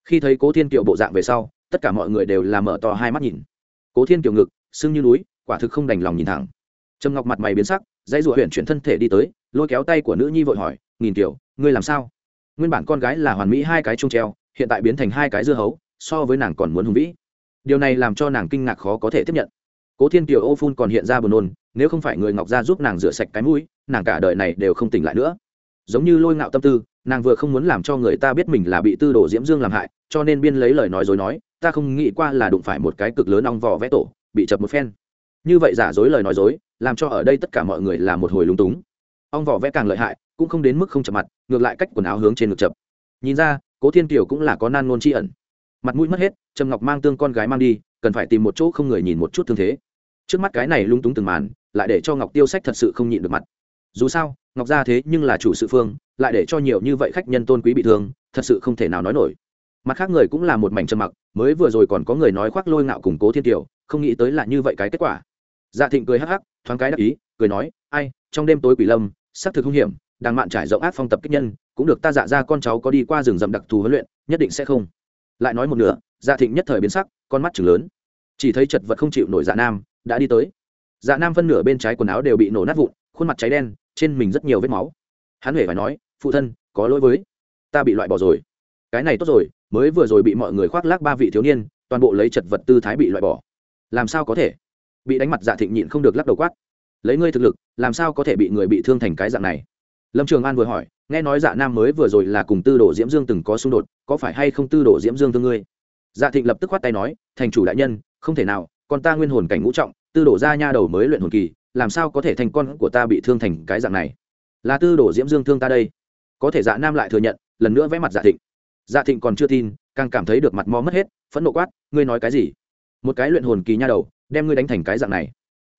Khi thấy cố thiên kiều bộ dạng về sau, tất cả mọi người đều là mở to hai mắt nhìn. Cố thiên kiều ngực, sưng như núi, quả thực không đành lòng nhìn thẳng. Trầm ngọc mặt mày biến sắc, dãy rủa huyện chuyển thân thể đi tới, lôi kéo tay của nữ nhi vội hỏi, nghìn kiều, ngươi làm sao? Nguyên bản con gái là hoàn mỹ hai cái trông treo, hiện tại biến thành hai cái dưa hấu, so với nàng còn muốn hùng vĩ. Điều này làm cho nàng kinh ngạc khó có thể tiếp nhận. Cố thiên kiều ô phun còn hiện ra buồn nôn nếu không phải người ngọc gia giúp nàng rửa sạch cái mũi, nàng cả đời này đều không tỉnh lại nữa. Giống như lôi ngạo tâm tư, nàng vừa không muốn làm cho người ta biết mình là bị tư đồ diễm dương làm hại, cho nên biên lấy lời nói dối nói, ta không nghĩ qua là đụng phải một cái cực lớn ong vò vẽ tổ, bị chập một phen. Như vậy giả dối lời nói dối, làm cho ở đây tất cả mọi người là một hồi lúng túng. Ong vỏ vẽ càng lợi hại, cũng không đến mức không chập mặt, ngược lại cách quần áo hướng trên ngực chập. Nhìn ra, cố thiên kiều cũng là có nan ngôn tri ẩn. Mặt mũi mất hết, trầm ngọc mang tương con gái mang đi, cần phải tìm một chỗ không người nhìn một chút thương thế. Trước mắt cái này lung túng từng màn lại để cho ngọc tiêu sách thật sự không nhịn được mặt. Dù sao, ngọc gia thế nhưng là chủ sự phương, lại để cho nhiều như vậy khách nhân tôn quý bị thương, thật sự không thể nào nói nổi. Mặt khác người cũng là một mảnh trầm mặc, mới vừa rồi còn có người nói khoác lôi ngạo củng cố thiên tiểu không nghĩ tới là như vậy cái kết quả. Dạ thịnh cười hắc hắc, thoáng cái đắc ý, cười nói, ai, trong đêm tối quỷ lâm xác thực hung hiểm đang mạn trải rộng ác phong tập kích nhân, cũng được ta dạ ra con cháu có đi qua rừng rậm đặc thù huấn luyện, nhất định sẽ không. Lại nói một nửa dạ thịnh nhất thời biến sắc, con mắt chừng lớn. Chỉ thấy chật vật không chịu nổi dạ nam, đã đi tới dạ nam phân nửa bên trái quần áo đều bị nổ nát vụn, khuôn mặt cháy đen, trên mình rất nhiều vết máu. Hắn huệ phải nói, phụ thân, có lỗi với ta bị loại bỏ rồi. Cái này tốt rồi, mới vừa rồi bị mọi người khoác lác ba vị thiếu niên, toàn bộ lấy chật vật tư thái bị loại bỏ. Làm sao có thể? Bị đánh mặt dạ thịnh nhịn không được lắc đầu quát, lấy ngươi thực lực, làm sao có thể bị người bị thương thành cái dạng này? Lâm trường an vừa hỏi, nghe nói dạ nam mới vừa rồi là cùng tư đồ diễm dương từng có xung đột, có phải hay không tư đồ diễm dương thương ngươi? Dạ thịnh lập tức khoát tay nói, thành chủ đại nhân, không thể nào còn ta nguyên hồn cảnh ngũ trọng tư đổ ra nha đầu mới luyện hồn kỳ, làm sao có thể thành con của ta bị thương thành cái dạng này? Là tư đổ diễm dương thương ta đây. Có thể dạ nam lại thừa nhận, lần nữa vẽ mặt dạ thịnh. Dạ thịnh còn chưa tin, càng cảm thấy được mặt mò mất hết, phẫn nộ quát, ngươi nói cái gì? Một cái luyện hồn kỳ nha đầu, đem ngươi đánh thành cái dạng này.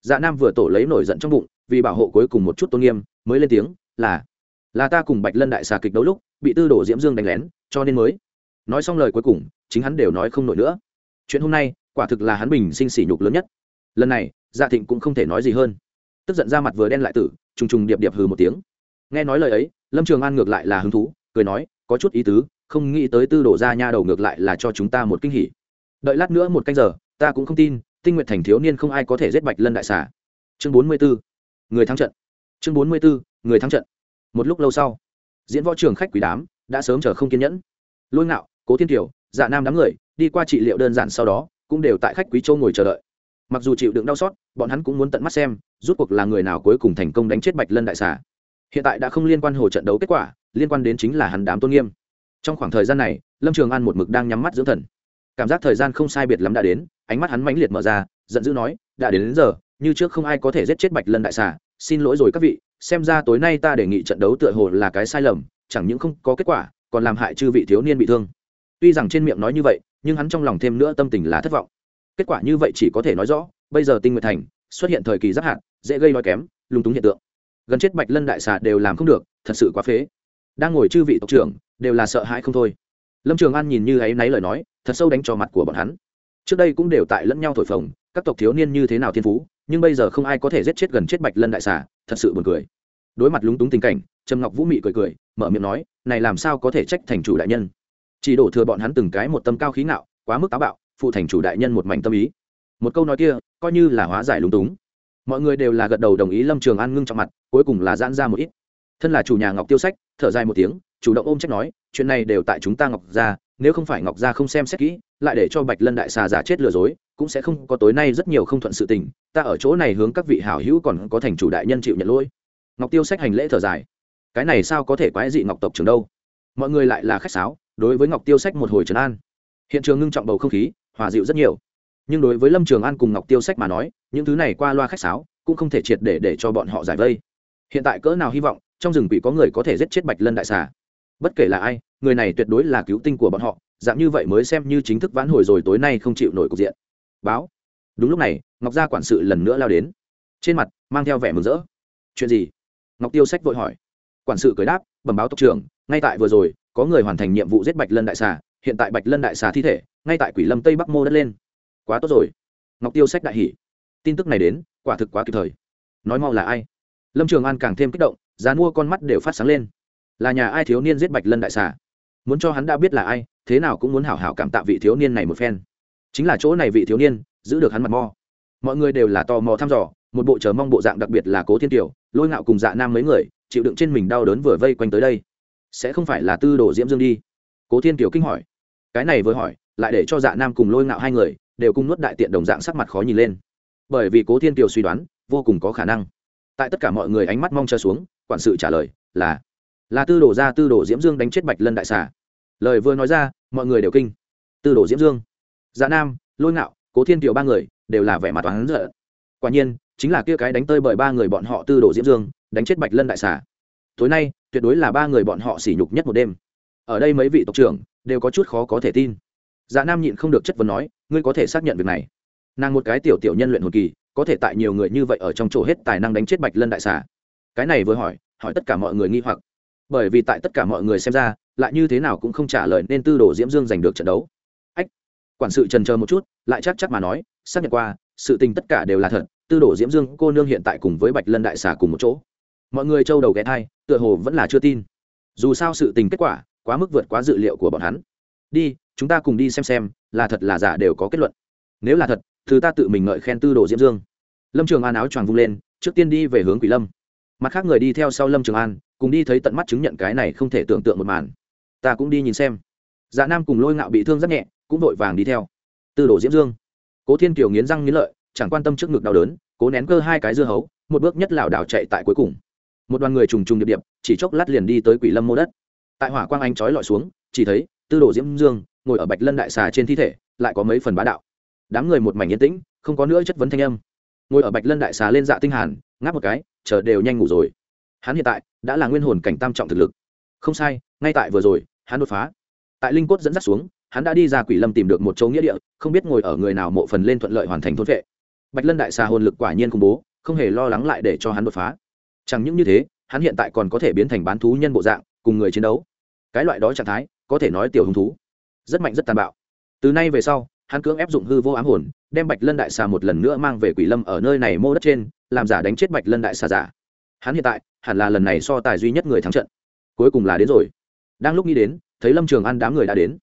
Dạ nam vừa tổ lấy nổi giận trong bụng, vì bảo hộ cuối cùng một chút tôn nghiêm, mới lên tiếng, là là ta cùng bạch lân đại xà kịch đấu lúc, bị tư đổ diễm dương đánh lén, cho nên mới. Nói xong lời cuối cùng, chính hắn đều nói không nổi nữa. Chuyện hôm nay, quả thực là hắn bình sinh sỉ nhục lớn nhất lần này dạ thịnh cũng không thể nói gì hơn tức giận ra mặt vừa đen lại tử trùng trùng điệp điệp hừ một tiếng nghe nói lời ấy lâm trường an ngược lại là hứng thú cười nói có chút ý tứ không nghĩ tới tư đổ ra nha đầu ngược lại là cho chúng ta một kinh hỉ đợi lát nữa một canh giờ ta cũng không tin tinh nguyện thành thiếu niên không ai có thể giết bạch lân đại xà chương bốn mươi b người thắng trận chương bốn mươi b người thắng trận một lúc lâu sau diễn võ trường khách quý đám đã sớm chờ không kiên nhẫn lôi ngạo cố thiên kiều dạ nam đám người đi qua trị liệu đơn giản sau đó cũng đều tại khách quý châu ngồi chờ đợi mặc dù chịu đựng đau xót bọn hắn cũng muốn tận mắt xem rút cuộc là người nào cuối cùng thành công đánh chết bạch lân đại xà. Hiện tại đã không liên quan hồ trận đấu kết quả liên quan đến chính là hắn đám tôn nghiêm. Trong khoảng thời gian này lâm trường an một mực đang nhắm mắt dưỡng thần. Cảm giác thời gian không sai biệt lắm đã đến ánh mắt hắn mãnh liệt mở ra giận dữ nói đã đến, đến giờ như trước không ai có thể giết chết bạch lân đại xà xin lỗi rồi các vị xem ra tối nay ta đề nghị trận đấu tựa hồ là cái sai lầm chẳng những không có kết quả còn làm hại chư vị thiếu niên bị thương. Tuy rằng trên miệng nói như vậy nhưng hắn trong lòng thêm nữa tâm tình là thất vọng kết quả như vậy chỉ có thể nói rõ, bây giờ tinh nguyệt thành xuất hiện thời kỳ giáp hạn dễ gây nói kém, lung túng hiện tượng. Gần chết bạch lân đại xà đều làm không được, thật sự quá phế. Đang ngồi chư vị tộc trưởng đều là sợ hãi không thôi. Lâm trường an nhìn như ấy náy lời nói, thật sâu đánh trò mặt của bọn hắn. Trước đây cũng đều tại lẫn nhau thổi phồng, các tộc thiếu niên như thế nào thiên phú, nhưng bây giờ không ai có thể giết chết gần chết bạch lân đại xà, thật sự buồn cười. Đối mặt lúng túng tình cảnh, trầm ngọc vũ mị cười cười, mở miệng nói, này làm sao có thể trách thành chủ đại nhân? Chỉ đổ thừa bọn hắn từng cái một tâm cao khí ngạo, quá mức táo bạo phụ thành chủ đại nhân một mảnh tâm ý. Một câu nói kia, coi như là hóa giải lúng túng. Mọi người đều là gật đầu đồng ý lâm trường an ngưng trong mặt, cuối cùng là giãn ra một ít. Thân là chủ nhà ngọc tiêu sách, thở dài một tiếng, chủ động ôm trách nói, chuyện này đều tại chúng ta ngọc gia, nếu không phải ngọc gia không xem xét kỹ, lại để cho bạch lân đại xà giả chết lừa dối, cũng sẽ không có tối nay rất nhiều không thuận sự tình, ta ở chỗ này hướng các vị hảo hữu còn có thành chủ đại nhân chịu nhận lỗi. Ngọc tiêu sách hành lễ thở dài. Cái này sao có thể quái dị ngọc tộc trường đâu? Mọi người lại là khách sáo, đối với ngọc tiêu sách một hồi trấn an. Hiện trường ngưng trọng bầu không khí hòa dịu rất nhiều. Nhưng đối với lâm trường an cùng ngọc tiêu sách mà nói, những thứ này qua loa khách sáo, cũng không thể triệt để để cho bọn họ giải vây. Hiện tại cỡ nào hy vọng, trong rừng bị có người có thể giết chết bạch lân đại xà. Bất kể là ai, người này tuyệt đối là cứu tinh của bọn họ, dạng như vậy mới xem như chính thức vãn hồi rồi tối nay không chịu nổi cục diện. Báo. Đúng lúc này, ngọc gia quản sự lần nữa lao đến. Trên mặt, mang theo vẻ mừng rỡ. Chuyện gì? Ngọc tiêu sách vội hỏi. Quản sự cười đáp, bẩm báo tộc trưởng, ngay tại vừa rồi, có người hoàn thành nhiệm vụ giết bạch lân đại xà hiện tại bạch lân đại xà thi thể, ngay tại quỷ lâm tây bắc mô đất lên. Quá tốt rồi. Ngọc tiêu sách đại Hỷ. tin tức này đến, quả thực quá kịp thời. Nói mau là ai? Lâm trường an càng thêm kích động dán mua con mắt đều phát sáng lên. Là nhà ai thiếu niên giết bạch lân đại xà? Muốn cho hắn đã biết là ai, thế nào cũng muốn hảo hảo cảm tạ vị thiếu niên này một phen. Chính là chỗ này vị thiếu niên, giữ được hắn mặt mo. Mọi người đều là tò mò thăm dò, một bộ chờ mong bộ dạng đặc biệt là cố thiên tiểu lôi ngạo cùng dạ nam mấy người, chịu đựng trên mình đau đớn vừa vây quanh tới đây. Sẽ không phải là tư đồ diễm dương đi cố thiên Kiều kinh hỏi. Cái này vừa hỏi, lại để cho dạ nam cùng lôi ngạo hai người đều cùng nuốt đại tiện đồng dạng sắc mặt khó nhìn lên. Bởi vì cố thiên kiều suy đoán, vô cùng có khả năng. Tại tất cả mọi người ánh mắt mong chờ xuống, quản sự trả lời là là tư đồ ra tư đồ diễm dương đánh chết bạch lân đại xà. Lời vừa nói ra, mọi người đều kinh. Tư đồ diễm dương dạ nam, lôi ngạo, cố thiên kiều ba người đều là vẻ mặt toán giận. Quả nhiên, chính là kia cái đánh tơi bởi ba người bọn họ tư đồ diễm dương, đánh chết bạch lân đại xà. Tối nay, tuyệt đối là ba người bọn họ sỉ nhục nhất một đêm ở đây mấy vị tộc trưởng đều có chút khó có thể tin. Dạ nam nhịn không được chất vấn nói, ngươi có thể xác nhận việc này? Nàng một cái tiểu tiểu nhân luyện hồn kỳ, có thể tại nhiều người như vậy ở trong chỗ hết tài năng đánh chết bạch lân đại xà. Cái này vừa hỏi hỏi tất cả mọi người nghi hoặc. Bởi vì tại tất cả mọi người xem ra, lại như thế nào cũng không trả lời nên tư đồ diễm dương giành được trận đấu. Ách, quản sự trần chờ một chút, lại chắc chắc mà nói, xác nhận qua, sự tình tất cả đều là thật, tư đồ diễm dương, cô nương hiện tại cùng với bạch lân đại xà cùng một chỗ. Mọi người trâu đầu ghé thai, tựa hồ vẫn là chưa tin. Dù sao sự tình kết quả quá mức vượt quá dự liệu của bọn hắn. Đi, chúng ta cùng đi xem xem, là thật là giả đều có kết luận. Nếu là thật, thứ ta tự mình ngợi khen tư đồ diễm dương. Lâm trường an áo choàng vung lên, trước tiên đi về hướng quỷ lâm. Mặt khác người đi theo sau lâm trường an, cùng đi thấy tận mắt chứng nhận cái này không thể tưởng tượng một màn. Ta cũng đi nhìn xem. Dạ nam cùng lôi ngạo bị thương rất nhẹ, cũng vội vàng đi theo. Tư đồ diễm dương. Cố thiên kiều nghiến răng nghiến lợi, chẳng quan tâm trước ngực đau đớn, cố nén cơ hai cái dưa hấu, một bước nhất lảo đảo chạy tại cuối cùng. Một đoàn người trùng trùng điệp điệp, chỉ chốc lát liền đi tới quỷ lâm mô đất tại hỏa quang anh trói lọi xuống, chỉ thấy tư đồ diễm dương ngồi ở bạch lân đại xà trên thi thể, lại có mấy phần bá đạo. Đám người một mảnh yên tĩnh, không có nữa chất vấn thanh âm. Ngồi ở bạch lân đại xà lên dạ tinh hàn, ngáp một cái, chờ đều nhanh ngủ rồi. Hắn hiện tại đã là nguyên hồn cảnh tam trọng thực lực. Không sai, ngay tại vừa rồi, hắn đột phá. Tại linh cốt dẫn dắt xuống, hắn đã đi ra quỷ lâm tìm được một chỗ nghĩa địa, không biết ngồi ở người nào mộ phần lên thuận lợi hoàn thành thôn vệ. Bạch lân đại xà hồn lực quả nhiên khủng bố, không hề lo lắng lại để cho hắn đột phá. Chẳng những như thế, hắn hiện tại còn có thể biến thành bán thú nhân bộ dạng cùng người chiến đấu. Cái loại đó trạng thái, có thể nói tiểu hứng thú. Rất mạnh, rất tàn bạo. Từ nay về sau, hắn cưỡng ép dụng hư vô ám hồn, đem bạch lân đại xà một lần nữa mang về quỷ lâm ở nơi này mô đất trên, làm giả đánh chết bạch lân đại xà giả. Hắn hiện tại, hẳn là lần này so tài duy nhất người thắng trận. Cuối cùng là đến rồi. Đang lúc nghĩ đến, thấy lâm trường an đám người đã đến.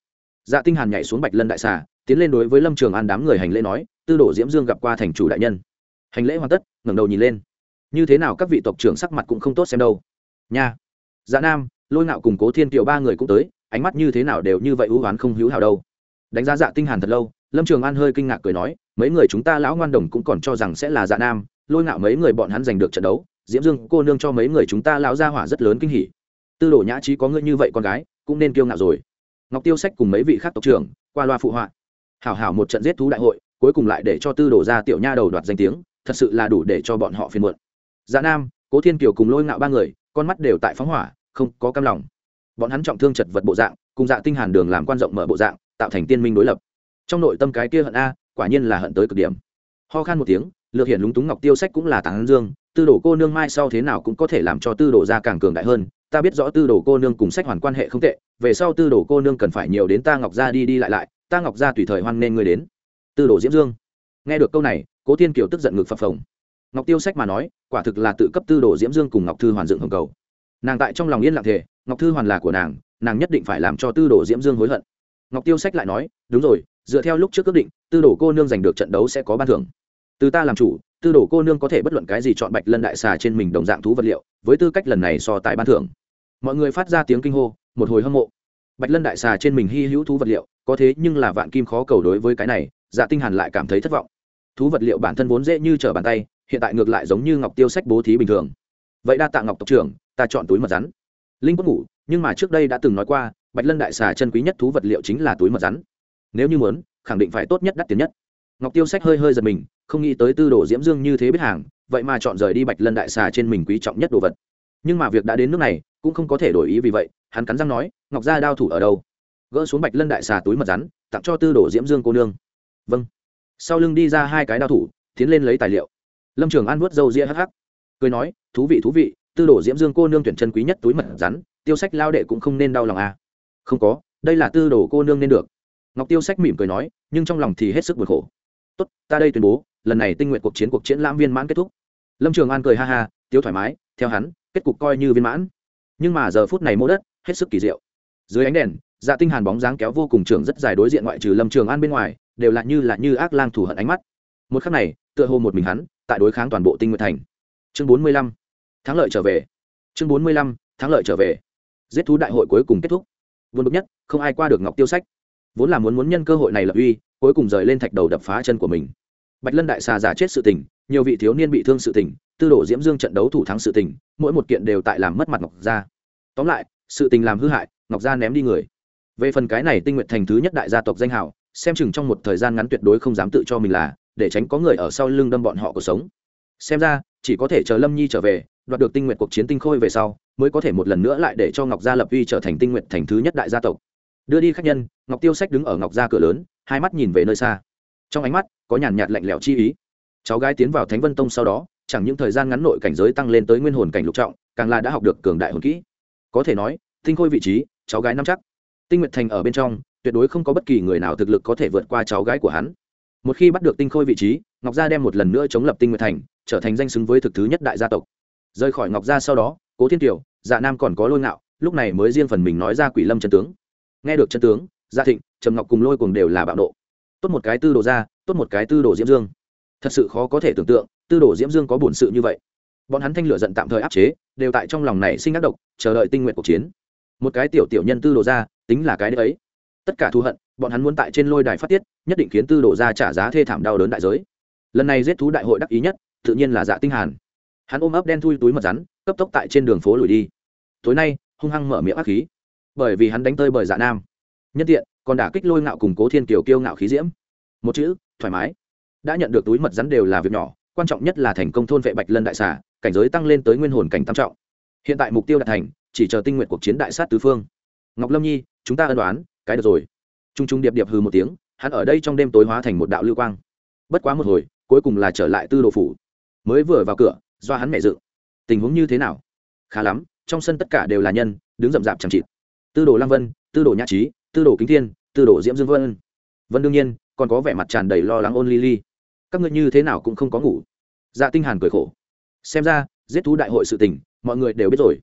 Dạ tinh hàn nhảy xuống bạch lân đại xà, tiến lên đối với lâm trường an đám người hành lễ nói, tư đồ diễm dương gặp qua thành chủ đại nhân. Hành lễ hoàn tất, ngẩng đầu nhìn lên. Như thế nào các vị tộc trưởng sắc mặt cũng không tốt xem đâu. Nha. Dạ nam lôi ngạo cùng cố thiên kiều ba người cũng tới, ánh mắt như thế nào đều như vậy hữu oán không hữu hảo đâu. Đánh giá dạ tinh hàn thật lâu, lâm trường an hơi kinh ngạc cười nói, mấy người chúng ta lão ngoan đồng cũng còn cho rằng sẽ là dạ nam, lôi ngạo mấy người bọn hắn giành được trận đấu, diễm dương cô nương cho mấy người chúng ta lão gia hỏa rất lớn kinh hỉ. Tư đồ nhã trí có ngươi như vậy con gái, cũng nên kiêu ngạo rồi. Ngọc tiêu sách cùng mấy vị khác tộc trưởng, qua loa phụ họa. Hảo hảo một trận giết thú đại hội, cuối cùng lại để cho tư đồ ra tiểu nha đầu đoạt danh tiếng, thật sự là đủ để cho bọn họ phiền muộn. Dạ nam, cố thiên kiều cùng lôi ngạo ba người, con mắt đều tại phóng hỏa không có cam lòng. Bọn hắn trọng thương chật vật bộ dạng, cùng dạ tinh hàn đường làm quan rộng mở bộ dạng, tạo thành tiên minh đối lập. Trong nội tâm cái kia hận a, quả nhiên là hận tới cực điểm. Ho khan một tiếng, lược hiện lúng túng ngọc tiêu sách cũng là tán dương, tư đồ cô nương mai sau thế nào cũng có thể làm cho tư đồ gia càng cường đại hơn, ta biết rõ tư đồ cô nương cùng sách hoàn quan hệ không tệ, về sau tư đồ cô nương cần phải nhiều đến ta ngọc gia đi đi lại lại, ta ngọc gia tùy thời hoan nên người đến. Tư đồ diễm dương. Nghe được câu này, cố thiên kiều tức giận ngực phập phồng. Ngọc tiêu sách mà nói, quả thực là tự cấp tư đồ diễm dương cùng ngọc thư hoàn dựng hồng cầu nàng tại trong lòng yên lặng thể ngọc thư hoàn là của nàng nàng nhất định phải làm cho tư đồ diễm dương hối hận. Ngọc tiêu sách lại nói, đúng rồi, dựa theo lúc trước ước định, tư đồ cô nương giành được trận đấu sẽ có ban thưởng. Từ ta làm chủ, tư đồ cô nương có thể bất luận cái gì chọn bạch lân đại xà trên mình đồng dạng thú vật liệu, với tư cách lần này so tài ban thưởng. Mọi người phát ra tiếng kinh hô, một hồi hâm mộ. Bạch lân đại xà trên mình hy hữu thú vật liệu, có thế nhưng là vạn kim khó cầu đối với cái này dạ tinh hàn lại cảm thấy thất vọng. Thú vật liệu bản thân vốn dễ như trở bàn tay, hiện tại ngược lại giống như ngọc tiêu sách bố thí bình thường vậy đa tạ ngọc tộc trưởng, ta chọn túi mật rắn. Linh quất ngủ, nhưng mà trước đây đã từng nói qua, bạch lân đại xà chân quý nhất thú vật liệu chính là túi mật rắn. Nếu như muốn, khẳng định phải tốt nhất đắt tiền nhất. Ngọc tiêu sách hơi hơi giật mình, không nghĩ tới tư đồ diễm dương như thế biết hàng, vậy mà chọn rời đi bạch lân đại xà trên mình quý trọng nhất đồ vật. Nhưng mà việc đã đến nước này, cũng không có thể đổi ý vì vậy, hắn cắn răng nói, ngọc gia đao thủ ở đâu? Gỡ xuống bạch lân đại xà túi mật rắn, tặng cho tư đồ diễm dương cô nương. Vâng. Sau lưng đi ra hai cái đao thủ, tiến lên lấy tài liệu. Lâm trường an vuốt râu ria hắc hắc cười nói, thú vị thú vị, tư đồ diễm dương cô nương tuyển chân quý nhất túi mật rắn, tiêu sách lao đệ cũng không nên đau lòng à. không có, đây là tư đồ cô nương nên được. Ngọc tiêu sách mỉm cười nói, nhưng trong lòng thì hết sức buồn khổ. Tốt, ta đây tuyên bố, lần này tinh nguyện cuộc chiến cuộc chiến lãm viên mãn kết thúc. Lâm trường an cười ha ha tiêu thoải mái, theo hắn, kết cục coi như viên mãn. Nhưng mà giờ phút này mô đất, hết sức kỳ diệu. Dưới ánh đèn dạ tinh hàn bóng dáng kéo vô cùng trường rất dài đối diện ngoại trừ lâm trường an bên ngoài, đều là như là như ác lang thủ hận ánh mắt. Một khắc này, tựa hồ một mình hắn, tại đối kháng toàn bộ tinh nguyện thành chương bốn mươi lăm, thắng lợi trở về. Chương bốn mươi lăm, thắng lợi trở về. Giết thú đại hội cuối cùng kết thúc. Vốn bực nhất, không ai qua được ngọc tiêu sách. Vốn là muốn muốn nhân cơ hội này lập uy, cuối cùng rời lên thạch đầu đập phá chân của mình. Bạch lân đại xà giả chết sự tình, nhiều vị thiếu niên bị thương sự tình, tư đổ diễm dương trận đấu thủ thắng sự tình, mỗi một kiện đều tại làm mất mặt ngọc gia. Tóm lại, sự tình làm hư hại, ngọc gia ném đi người. Về phần cái này tinh nguyện thành thứ nhất đại gia tộc danh hào, xem chừng trong một thời gian ngắn tuyệt đối không dám tự cho mình là, để tránh có người ở sau lưng đâm bọn họ cuộc sống. Xem ra chỉ có thể chờ lâm nhi trở về, đoạt được tinh nguyện cuộc chiến tinh khôi về sau, mới có thể một lần nữa lại để cho ngọc gia lập uy trở thành tinh nguyện thành thứ nhất đại gia tộc. Đưa đi khách nhân, ngọc tiêu sách đứng ở ngọc gia cửa lớn, hai mắt nhìn về nơi xa. Trong ánh mắt, có nhàn nhạt lạnh lẽo chi ý. Cháu gái tiến vào thánh vân tông sau đó, chẳng những thời gian ngắn nội cảnh giới tăng lên tới nguyên hồn cảnh lục trọng, càng là đã học được cường đại hồn kỹ. Có thể nói, tinh khôi vị trí, cháu gái nắm chắc. Tinh nguyệt thành ở bên trong, tuyệt đối không có bất kỳ người nào thực lực có thể vượt qua cháu gái của hắn một khi bắt được tinh khôi vị trí, ngọc gia đem một lần nữa chống lập tinh nguyệt thành, trở thành danh xứng với thực thứ nhất đại gia tộc. Rời khỏi ngọc gia sau đó, cố thiên kiều dạ nam còn có lôi ngạo, lúc này mới riêng phần mình nói ra quỷ lâm chân tướng. Nghe được chân tướng gia thịnh, trầm ngọc cùng lôi cùng đều là bạo độ tốt một cái tư đồ ra, tốt một cái tư đồ diễm dương. Thật sự khó có thể tưởng tượng, tư đồ diễm dương có bổn sự như vậy. Bọn hắn thanh lửa giận tạm thời áp chế, đều tại trong lòng này sinh ác độc, chờ đợi tinh nguyện cuộc chiến. Một cái tiểu tiểu nhân tư đồ ra, tính là cái đấy. Tất cả thù hận bọn hắn muốn tại trên lôi đài phát tiết, nhất định khiến tư đổ ra trả giá thê thảm đau đớn đại giới. Lần này giết thú đại hội đắc ý nhất, tự nhiên là dạ tinh hàn. Hắn ôm ấp đen thui túi mật rắn, cấp tốc tại trên đường phố lùi đi. Tối nay, hung hăng mở miệng ác khí. Bởi vì hắn đánh tơi bởi dạ nam. Nhân tiện, còn đả kích lôi ngạo cùng cố thiên kiều kiêu ngạo khí diễm. Một chữ, thoải mái. Đã nhận được túi mật rắn đều là việc nhỏ, quan trọng nhất là thành công thôn vệ bạch lân đại xà, cảnh giới tăng lên tới nguyên hồn cảnh tam trọng. Hiện tại mục tiêu đạt thành, chỉ chờ tinh nguyện cuộc chiến đại sát tứ phương. Ngọc lâm nhi, chúng ta ân đoán cái được rồi t r u n g t r u n g điệp điệp hư một tiếng, hắn ở đây trong đêm tối hóa thành một đạo lưu quang. Bất quá một hồi, cuối cùng là trở lại tư đồ phủ. Mới vừa vào cửa, do hắn mẹ dự tình huống như thế nào? Khá lắm, trong sân tất cả đều là nhân, đứng rậm rạp chẳng chịt. Tư đồ lăng vân, tư đồ nhã trí, tư đồ kính thiên, tư đồ diễm dương vân. Vân đương nhiên, còn có vẻ mặt tràn đầy lo lắng ôn ly ly các ngươi như thế nào cũng không có ngủ. Dạ tinh hàn cười khổ. Xem ra, giết thú đại hội sự tình, mọi người đều biết rồi.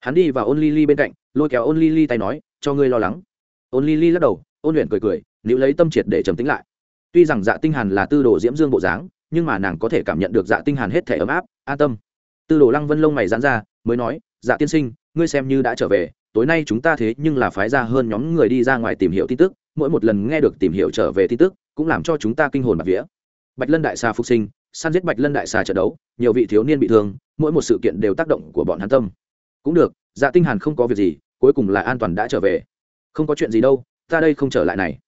Hắn đi vào ôn ly ly bên cạnh, lôi kéo ôn ly ly tay nói, cho ngươi lo lắng. Ôn ly ly lắc đầu ôn luyện cười cười nếu lấy tâm triệt để trầm tính lại. Tuy rằng dạ tinh hàn là tư đồ diễm dương bộ dáng, nhưng mà nàng có thể cảm nhận được dạ tinh hàn hết thể ấm áp, an tâm. Tư đồ lăng vân lông mày giãn ra, mới nói dạ tiên sinh, ngươi xem như đã trở về, tối nay chúng ta thế nhưng là phái ra hơn nhóm người đi ra ngoài tìm hiểu tin tức, mỗi một lần nghe được tìm hiểu trở về tin tức, cũng làm cho chúng ta kinh hồn bạc vía. Bạch lân đại xà phục sinh, săn giết bạch lân đại xà trận đấu, nhiều vị thiếu niên bị thương, mỗi một sự kiện đều tác động của bọn hắn tâm. Cũng được dạ tinh hàn không có việc gì, cuối cùng là an toàn đã trở về. Không có chuyện gì đâu ta đây không trở lại này.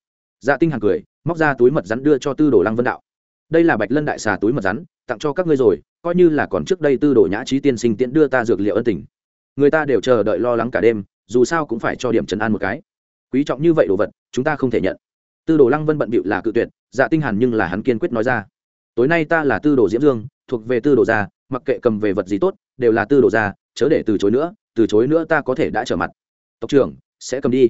Dạ tinh hàn cười, móc ra túi mật rắn đưa cho tư đồ lăng vân đạo. Đây là bạch lân đại xà túi mật rắn, tặng cho các ngươi rồi, coi như là còn trước đây tư đồ nhã trí tiên sinh tiễn đưa ta dược liệu ân tình. Người ta đều chờ đợi lo lắng cả đêm, dù sao cũng phải cho điểm trấn an một cái. Quý trọng như vậy đồ vật, chúng ta không thể nhận. Tư đồ lăng vân bận bịu là cự tuyệt dạ tinh hàn nhưng là hắn kiên quyết nói ra. Tối nay ta là tư đồ diễm dương, thuộc về tư đồ gia, mặc kệ cầm về vật gì tốt, đều là tư đồ gia, chớ để từ chối nữa, từ chối nữa ta có thể đã trở mặt. Tộc trưởng, sẽ cầm đi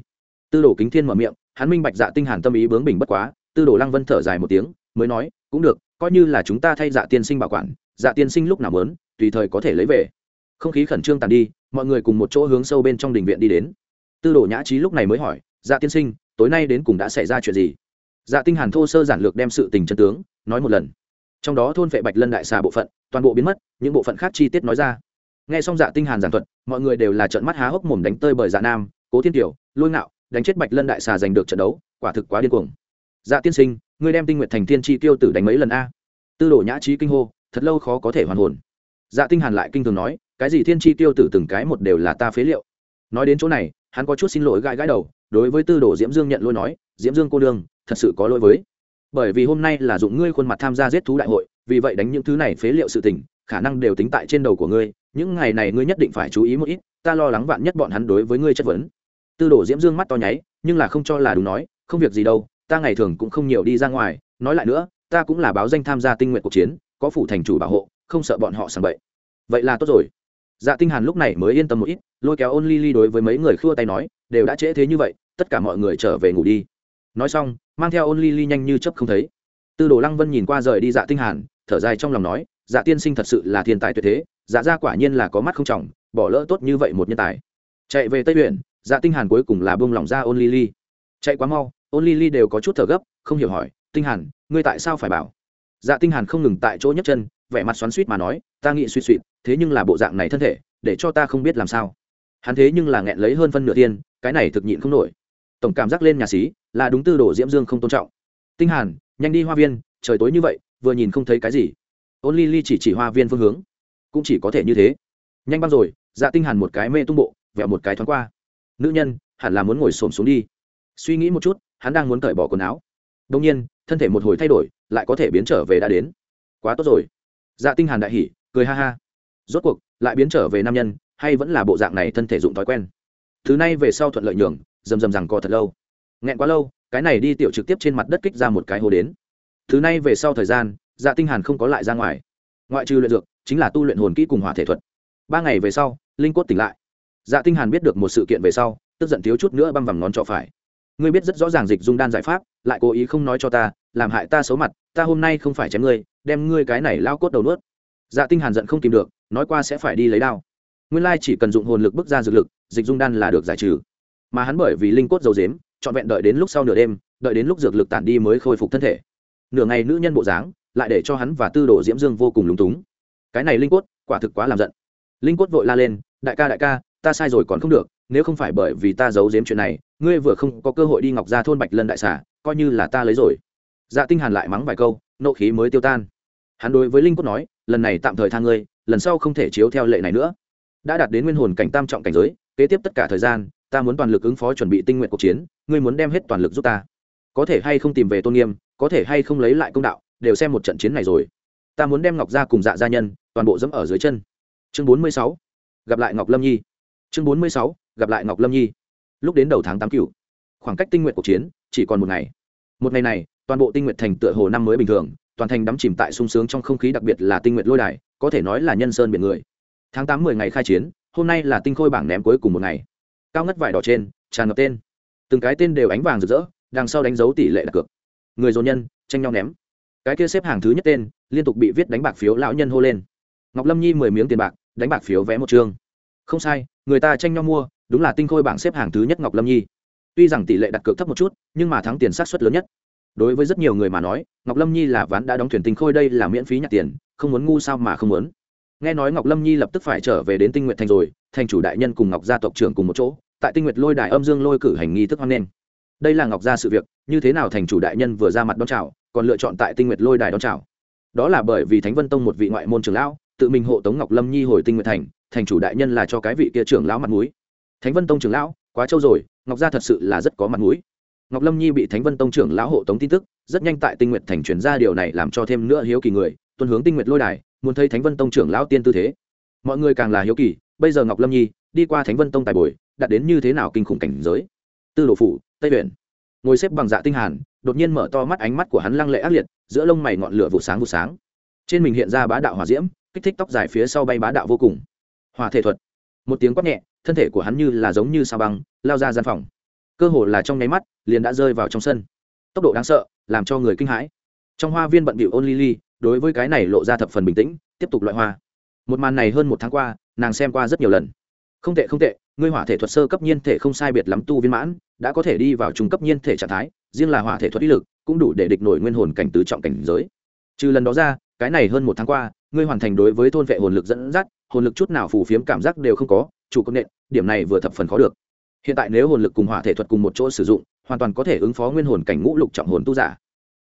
tư đồ kính thiên mở miệng, hắn minh bạch dạ tinh hàn tâm ý bướng bỉnh bất quá, tư đồ lăng vân thở dài một tiếng, mới nói, cũng được, coi như là chúng ta thay dạ tiên sinh bảo quản dạ tiên sinh lúc nào muốn, tùy thời có thể lấy về. Không khí khẩn trương tàn đi, mọi người cùng một chỗ hướng sâu bên trong đình viện đi đến. Tư đồ nhã trí lúc này mới hỏi dạ tiên sinh, tối nay đến cùng đã xảy ra chuyện gì? Dạ tinh hàn thô sơ giản lược đem sự tình chân tướng, nói một lần. Trong đó thôn vệ bạch lân đại xà bộ phận, toàn bộ biến mất, những bộ phận khác chi tiết nói ra. Nghe xong dạ tinh hàn giảng thuật, mọi người đều là trợn mắt há hốc mồm đánh tơi bởi dạ nam, cố thiên tiểu lôi ngạo đánh chết bạch lân đại xà giành được trận đấu, quả thực quá điên cuồng. Dạ tiên sinh, ngươi đem tinh nguyện thành thiên chi tiêu tử đánh mấy lần a? Tư đồ nhã trí kinh hô, thật lâu khó có thể hoàn hồn. Dạ tinh hàn lại kinh thường nói, cái gì thiên chi tiêu tử từng cái một đều là ta phế liệu. Nói đến chỗ này, hắn có chút xin lỗi gãi gãi đầu, đối với tư đồ diễm dương nhận lỗi nói, diễm dương cô đương thật sự có lỗi với. Bởi vì hôm nay là dụng ngươi khuôn mặt tham gia giết thú đại hội, vì vậy đánh những thứ này phế liệu sự tình, khả năng đều tính tại trên đầu của ngươi, những ngày này ngươi nhất định phải chú ý một ít, ta lo lắng vạn nhất bọn hắn đối với ngươi chất vấn tư đồ diễm dương mắt to nháy, nhưng là không cho là đúng nói, không việc gì đâu, ta ngày thường cũng không nhiều đi ra ngoài, nói lại nữa, ta cũng là báo danh tham gia tinh nguyện cuộc chiến, có phủ thành chủ bảo hộ, không sợ bọn họ sàng bậy. Vậy là tốt rồi. Dạ tinh hàn lúc này mới yên tâm một ít, lôi kéo ôn ly ly đối với mấy người khua tay nói, đều đã trễ thế như vậy, tất cả mọi người trở về ngủ đi. Nói xong, mang theo ôn ly ly nhanh như chớp không thấy. Tư đồ lăng vân nhìn qua rời đi dạ tinh hàn, thở dài trong lòng nói dạ tiên sinh thật sự là thiên tài tuyệt thế dạ gia quả nhiên là có mắt không trọng, bỏ lỡ tốt như vậy một nhân tài. Chạy về tây huyện dạ tinh hàn cuối cùng là buông lỏng ra ôn ly ly chạy quá mau ôn ly ly đều có chút thở gấp không hiểu hỏi tinh hàn ngươi tại sao phải bảo? Dạ tinh hàn không ngừng tại chỗ nhấc chân vẻ mặt xoắn xuýt mà nói ta nghĩ suy sụt, thế nhưng là bộ dạng này thân thể để cho ta không biết làm sao. Hắn thế nhưng là nghẹn lấy hơn phân nửa tiền cái này thực nhịn không nổi. Tổng cảm giác lên nhà xí là đúng tư đồ diễm dương không tôn trọng. Tinh hàn nhanh đi hoa viên trời tối như vậy vừa nhìn không thấy cái gì. Ôn ly ly chỉ chỉ hoa viên phương hướng. Cũng chỉ có thể như thế. Nhanh băng rồi. Dạ tinh hàn một cái mê tung bộ vẹo một cái thoáng qua nữ nhân, hẳn là muốn ngồi xổm xuống đi. Suy nghĩ một chút, hắn đang muốn cởi bỏ quần áo. Đông nhiên, thân thể một hồi thay đổi, lại có thể biến trở về đã đến. Quá tốt rồi. Dạ tinh hàn đại hỉ, cười ha ha. Rốt cuộc, lại biến trở về nam nhân, hay vẫn là bộ dạng này thân thể dụng thói quen? Thứ này về sau thuận lợi nhường dầm dầm rằng co thật lâu. Nghẹn quá lâu, cái này đi tiểu trực tiếp trên mặt đất kích ra một cái hồ đến. Thứ này về sau thời gian dạ tinh hàn không có lại ra ngoài. Ngoại trừ luyện dược, chính là tu luyện hồn kỹ cùng hỏa thể thuật. Ba ngày về sau, linh cốt tỉnh lại dạ tinh hàn biết được một sự kiện về sau, tức giận thiếu chút nữa băm vằm ngón trỏ phải. Ngươi biết rất rõ ràng dịch dung đan giải pháp, lại cố ý không nói cho ta, làm hại ta xấu mặt, ta hôm nay không phải chém ngươi, đem ngươi cái này lao cốt đầu nuốt. Dạ tinh hàn giận không kìm được, nói qua sẽ phải đi lấy đao. Nguyên lai chỉ cần dụng hồn lực bước ra dược lực, dịch dung đan là được giải trừ. Mà hắn bởi vì linh cốt dầu dếm, trọn vẹn đợi đến lúc sau nửa đêm, đợi đến lúc dược lực tản đi mới khôi phục thân thể. Nửa ngày nữ nhân bộ dáng, lại để cho hắn và tư đồ diễm dương vô cùng lúng túng. Cái này linh cốt, quả thực quá làm giận. Linh cốt vội la lên, đại ca đại ca ta sai rồi còn không được, nếu không phải bởi vì ta giấu giếm chuyện này, ngươi vừa không có cơ hội đi ngọc ra thôn bạch lân đại xả coi như là ta lấy rồi. Dạ tinh hàn lại mắng vài câu, nộ khí mới tiêu tan. Hắn đối với linh cốt nói, lần này tạm thời tha ngươi, lần sau không thể chiếu theo lệ này nữa. Đã đạt đến nguyên hồn cảnh tam trọng cảnh giới, kế tiếp tất cả thời gian, ta muốn toàn lực ứng phó chuẩn bị tinh nguyện cuộc chiến, ngươi muốn đem hết toàn lực giúp ta. Có thể hay không tìm về tôn nghiêm, có thể hay không lấy lại công đạo, đều xem một trận chiến này rồi. Ta muốn đem ngọc gia cùng dạ gia nhân toàn bộ dẫm ở dưới chân. Chương bốn mươi sáu. Gặp lại ngọc lâm nhi chương bốn mươi sáu, gặp lại ngọc lâm nhi. Lúc đến đầu tháng tám cửu, khoảng cách tinh nguyện cuộc chiến chỉ còn một ngày. Một ngày này, toàn bộ tinh nguyện thành tựa hồ năm mới bình thường, toàn thành đắm chìm tại sung sướng trong không khí đặc biệt là tinh nguyện lôi đài, có thể nói là nhân sơn biển người. Tháng tám mười ngày khai chiến, hôm nay là tinh khôi bảng ném cuối cùng một ngày. Cao ngất vải đỏ trên, tràn ngập tên. Từng cái tên đều ánh vàng rực rỡ, đằng sau đánh dấu tỷ lệ đặt cược. Người dồn nhân, tranh nhau ném. Cái kia xếp hàng thứ nhất tên, liên tục bị viết đánh bạc phiếu lão nhân hô lên. Ngọc lâm nhi mười miếng tiền bạc, đánh bạc phiếu vé một chương. Không sai người ta tranh nhau mua, đúng là tinh khôi bảng xếp hàng thứ nhất ngọc lâm nhi. Tuy rằng tỷ lệ đặt cược thấp một chút, nhưng mà thắng tiền sát suất lớn nhất. Đối với rất nhiều người mà nói, ngọc lâm nhi là ván đã đóng thuyền tinh khôi đây là miễn phí nhặt tiền, không muốn ngu sao mà không muốn. Nghe nói ngọc lâm nhi lập tức phải trở về đến tinh nguyện thành rồi, thành chủ đại nhân cùng ngọc gia tộc trưởng cùng một chỗ, tại tinh nguyệt lôi đài âm dương lôi cử hành nghi thức hoan nghênh. Đây là ngọc gia sự việc, như thế nào thành chủ đại nhân vừa ra mặt đón chào, còn lựa chọn tại tinh nguyệt lôi đài đón chào. Đó là bởi vì thánh vân tông một vị ngoại môn trưởng lão, tự mình hộ tống ngọc lâm nhi hồi tinh nguyệt thành thành chủ đại nhân là cho cái vị kia trưởng lão mặt mũi. Thánh vân tông trưởng lão, quá trâu rồi, ngọc gia thật sự là rất có mặt mũi. Ngọc lâm nhi bị thánh vân tông trưởng lão hộ tống tin tức, rất nhanh tại tinh nguyệt thành truyền ra điều này làm cho thêm nữa hiếu kỳ người, tuân hướng tinh nguyệt lôi đài, muốn thấy thánh vân tông trưởng lão tiên tư thế. Mọi người càng là hiếu kỳ, bây giờ ngọc lâm nhi đi qua thánh vân tông tài bồi, đạt đến như thế nào kinh khủng cảnh giới? Tư đồ phủ, tây huyện ngồi xếp bằng dạ tinh hàn, đột nhiên mở to mắt, ánh mắt của hắn lăng lệ ác liệt, giữa lông mày ngọn lửa vụ sáng vụ sáng. Trên mình hiện ra bá đạo hỏa diễm, kích thích tóc dài phía sau bay bá đạo vô cùng hỏa thể thuật. Một tiếng quát nhẹ, thân thể của hắn như là giống như sao băng, lao ra gian phòng. Cơ hồ là trong nháy mắt, liền đã rơi vào trong sân. Tốc độ đáng sợ, làm cho người kinh hãi. Trong hoa viên bận bịu ôn lily, đối với cái này lộ ra thập phần bình tĩnh, tiếp tục loại hoa. Một màn này hơn một tháng qua, nàng xem qua rất nhiều lần. Không tệ không tệ, ngươi hỏa thể thuật sơ cấp nhiên thể không sai biệt lắm tu viên mãn, đã có thể đi vào trung cấp nhiên thể trạng thái, riêng là hỏa thể thuật ý lực cũng đủ để địch nổi nguyên hồn cảnh tứ trọng cảnh giới. Trừ lần đó ra, cái này hơn một tháng qua, ngươi hoàn thành đối với thôn vệ hồn lực dẫn dắt hồn lực chút nào phù phiếm cảm giác đều không có, chủ công nện, điểm này vừa thập phần khó được. Hiện tại nếu hồn lực cùng hỏa thể thuật cùng một chỗ sử dụng, hoàn toàn có thể ứng phó nguyên hồn cảnh ngũ lục trọng hồn tu giả.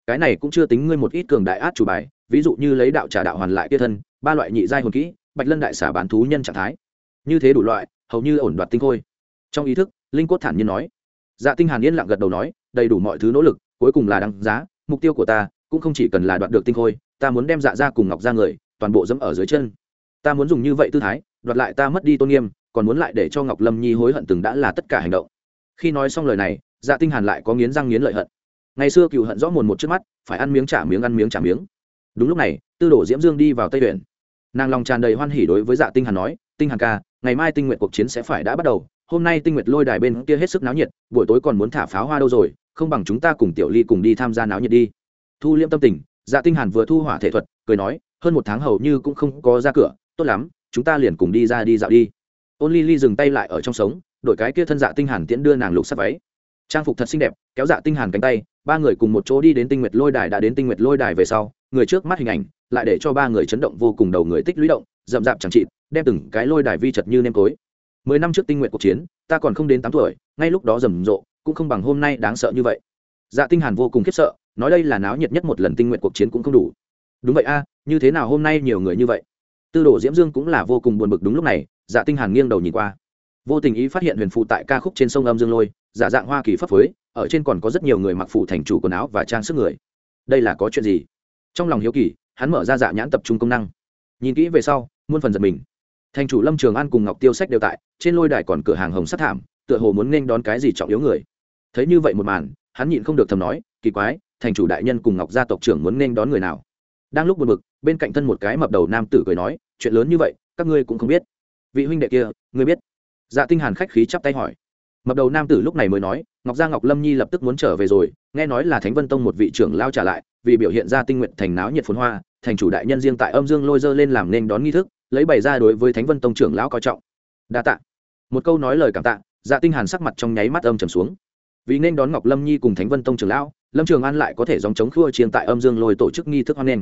Cái này cũng chưa tính ngươi một ít cường đại át chủ bài, ví dụ như lấy đạo trả đạo hoàn lại kia thân, ba loại nhị giai hồn kỹ, bạch lân đại xả bán thú nhân trạng thái. Như thế đủ loại, hầu như ổn đoạt tinh khôi. Trong ý thức, linh cốt thản nhiên nói. Dạ tinh hàn yên lặng gật đầu nói, đầy đủ mọi thứ nỗ lực, cuối cùng là đăng giá, mục tiêu của ta cũng không chỉ cần là đoạt được tinh khôi, ta muốn đem dạ ra cùng ngọc ra người toàn bộ dẫm ở dưới chân ta muốn dùng như vậy tư thái, đoạt lại ta mất đi tôn nghiêm, còn muốn lại để cho ngọc lâm nhi hối hận từng đã là tất cả hành động. Khi nói xong lời này dạ tinh hàn lại có nghiến răng nghiến lợi hận. Ngày xưa cựu hận rõ mồn một trước mắt, phải ăn miếng trả miếng ăn miếng trả miếng. Đúng lúc này, tư đổ diễm dương đi vào tây huyện nàng lòng tràn đầy hoan hỉ đối với dạ tinh hàn nói, tinh hàn ca, ngày mai tinh nguyện cuộc chiến sẽ phải đã bắt đầu. Hôm nay tinh nguyệt lôi đài bên kia hết sức náo nhiệt, buổi tối còn muốn thả pháo hoa đâu rồi, không bằng chúng ta cùng tiểu ly cùng đi tham gia náo nhiệt đi. Thu liêm tâm tình dạ tinh hàn vừa thu hỏa thể thuật, cười nói, hơn một tháng hầu như cũng không có ra cửa tốt lắm, chúng ta liền cùng đi ra đi dạo đi. Ôn ly ly dừng tay lại ở trong sống, đổi cái kia thân dạ tinh hàn tiễn đưa nàng lục sắc váy. Trang phục thật xinh đẹp, kéo dạ tinh hàn cánh tay, ba người cùng một chỗ đi đến tinh nguyệt lôi đài đã đến tinh nguyệt lôi đài về sau, người trước mắt hình ảnh, lại để cho ba người chấn động vô cùng đầu người tích lũy động, rậm rạp chẳng trị đem từng cái lôi đài vi chật như nêm tối mười năm trước tinh nguyện cuộc chiến, ta còn không đến tám tuổi, ngay lúc đó rầm rộ, cũng không bằng hôm nay đáng sợ như vậy. Dạ tinh hàn vô cùng khiếp sợ, nói đây là náo nhiệt nhất một lần tinh nguyện cuộc chiến cũng không đủ. Đúng vậy a, như thế nào hôm nay nhiều người như vậy? Tư đồ diễm dương cũng là vô cùng buồn bực đúng lúc này dạ tinh hàn nghiêng đầu nhìn qua. Vô tình ý phát hiện huyền phụ tại ca khúc trên sông âm dương lôi, giả dạng hoa kỳ phấp phới, ở trên còn có rất nhiều người mặc phụ thành chủ quần áo và trang sức người. Đây là có chuyện gì? Trong lòng hiếu kỳ, hắn mở ra dạ nhãn tập trung công năng. Nhìn kỹ về sau, muôn phần giật mình. Thành chủ lâm trường an cùng ngọc tiêu sách đều tại, trên lôi đài còn cửa hàng hồng sắt thảm, tựa hồ muốn nên đón cái gì trọng yếu người. Thấy như vậy một màn, hắn nhịn không được thầm nói, kỳ quái, thành chủ đại nhân cùng ngọc gia tộc trưởng muốn nên đón người nào? Đang lúc buồn bực, bên cạnh thân một cái mập đầu nam tử cười nói chuyện lớn như vậy, các ngươi cũng không biết. Vị huynh đệ kia, ngươi biết? Dạ tinh hàn khách khí chắp tay hỏi. Mập đầu nam tử lúc này mới nói, ngọc gia ngọc lâm nhi lập tức muốn trở về rồi, nghe nói là thánh vân tông một vị trưởng lao trả lại, vì biểu hiện ra tinh nguyện thành náo nhiệt phồn hoa, thành chủ đại nhân riêng tại âm dương lôi dơ lên làm nên đón nghi thức, lấy bày ra đối với thánh vân tông trưởng lão coi trọng. Đa tạ. Một câu nói lời cảm tạ dạ tinh hàn sắc mặt trong nháy mắt âm trầm xuống. Vì nên đón ngọc lâm nhi cùng thánh vân tông trưởng lão, lâm trường an lại có thể dòng chống khua chiên tại âm dương lôi tổ chức nghi thức hoan nghênh.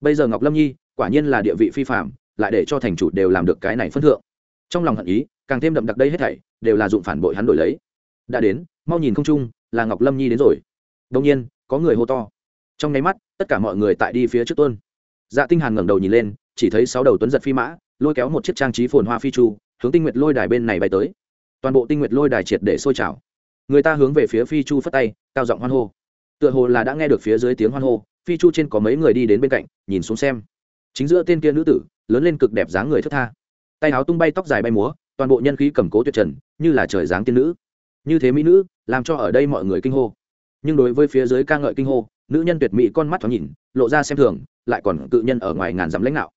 Bây giờ ngọc lâm nhi, quả nhiên là địa vị phi phạm lại để cho thành chủ đều làm được cái này phân thượng. Trong lòng hận ý, càng thêm đậm đặc đây hết thảy, đều là dụng phản bội hắn đổi lấy. Đã đến, mau nhìn không chung là ngọc lâm nhi đến rồi. Đông nhiên, có người hô to. Trong nháy mắt, tất cả mọi người tại đi phía trước tuân dạ tinh hàn ngẩng đầu nhìn lên, chỉ thấy sáu đầu tuấn giật phi mã, lôi kéo một chiếc trang trí phồn hoa phi chu, hướng tinh nguyệt lôi đài bên này bay tới. Toàn bộ tinh nguyệt lôi đài triệt để sôi trào. Người ta hướng về phía phi chu phất tay, cao giọng hoan hô. Tựa hồ là đã nghe được phía dưới tiếng hoan hô, phi chu trên có mấy người đi đến bên cạnh, nhìn xuống xem. Chính giữa tên kia nữ tử lớn lên cực đẹp dáng người thất tha. Tay áo tung bay, tóc dài bay múa, toàn bộ nhân khí cầm cố tuyệt trần, như là trời dáng tiên nữ. Như thế mỹ nữ, làm cho ở đây mọi người kinh hô. Nhưng đối với phía dưới ca ngợi kinh hô, nữ nhân tuyệt mỹ con mắt thoáng nhìn, lộ ra xem thường, lại còn tự nhân ở ngoài ngàn dặm lãnh đạo.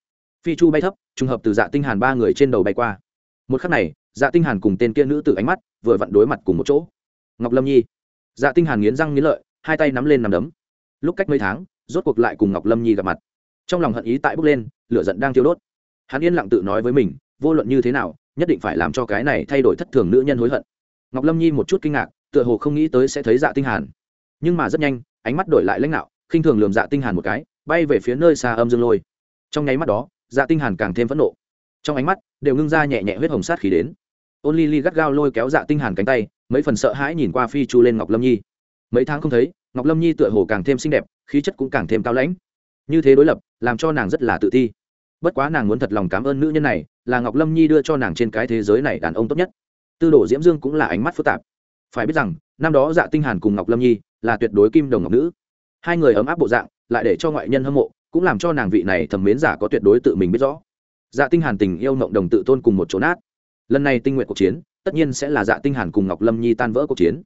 Phi chu bay thấp, trùng hợp từ dạ tinh hàn ba người trên đầu bay qua. Một khắc này dạ tinh hàn cùng tên kia nữ tử ánh mắt vừa vặn đối mặt cùng một chỗ. Ngọc lâm nhi. Dạ tinh hàn nghiến răng nghiến lợi, hai tay nắm lên nắm đấm. Lúc cách mấy tháng, rốt cuộc lại cùng ngọc lâm nhi gặp mặt. Trong lòng hận ý tại bốc lên lửa giận đang thiêu đốt. Hắn yên lặng tự nói với mình, vô luận như thế nào, nhất định phải làm cho cái này thay đổi thất thường nữ nhân hối hận. Ngọc lâm nhi một chút kinh ngạc, tựa hồ không nghĩ tới sẽ thấy dạ tinh hàn. Nhưng mà rất nhanh, ánh mắt đổi lại lãnh đạo, khinh thường lườm dạ tinh hàn một cái, bay về phía nơi xa âm dương lôi. Trong nháy mắt đó dạ tinh hàn càng thêm phẫn nộ. Trong ánh mắt, đều ngưng ra nhẹ nhẹ huyết hồng sát khí đến. Ôn ly ly gắt gao lôi kéo dạ tinh hàn cánh tay, mấy phần sợ hãi nhìn qua phi chu lên ngọc lâm nhi. Mấy tháng không thấy, ngọc lâm nhi tựa hồ càng thêm xinh đẹp, khí chất cũng càng thêm cao lãnh như thế đối lập, làm cho nàng rất là tự ti. Bất quá nàng muốn thật lòng cảm ơn nữ nhân này, là ngọc lâm nhi đưa cho nàng trên cái thế giới này đàn ông tốt nhất. Tư đồ diễm dương cũng là ánh mắt phức tạp. Phải biết rằng, năm đó dạ tinh hàn cùng ngọc lâm nhi là tuyệt đối kim đồng ngọc nữ. Hai người ấm áp bộ dạng, lại để cho ngoại nhân hâm mộ, cũng làm cho nàng vị này thầm mến giả có tuyệt đối tự mình biết rõ. Dạ tinh hàn tình yêu mộng đồng tự tôn cùng một chỗ nát. Lần này tinh nguyện cuộc chiến, tất nhiên sẽ là dạ tinh hàn cùng ngọc lâm nhi tan vỡ cuộc chiến.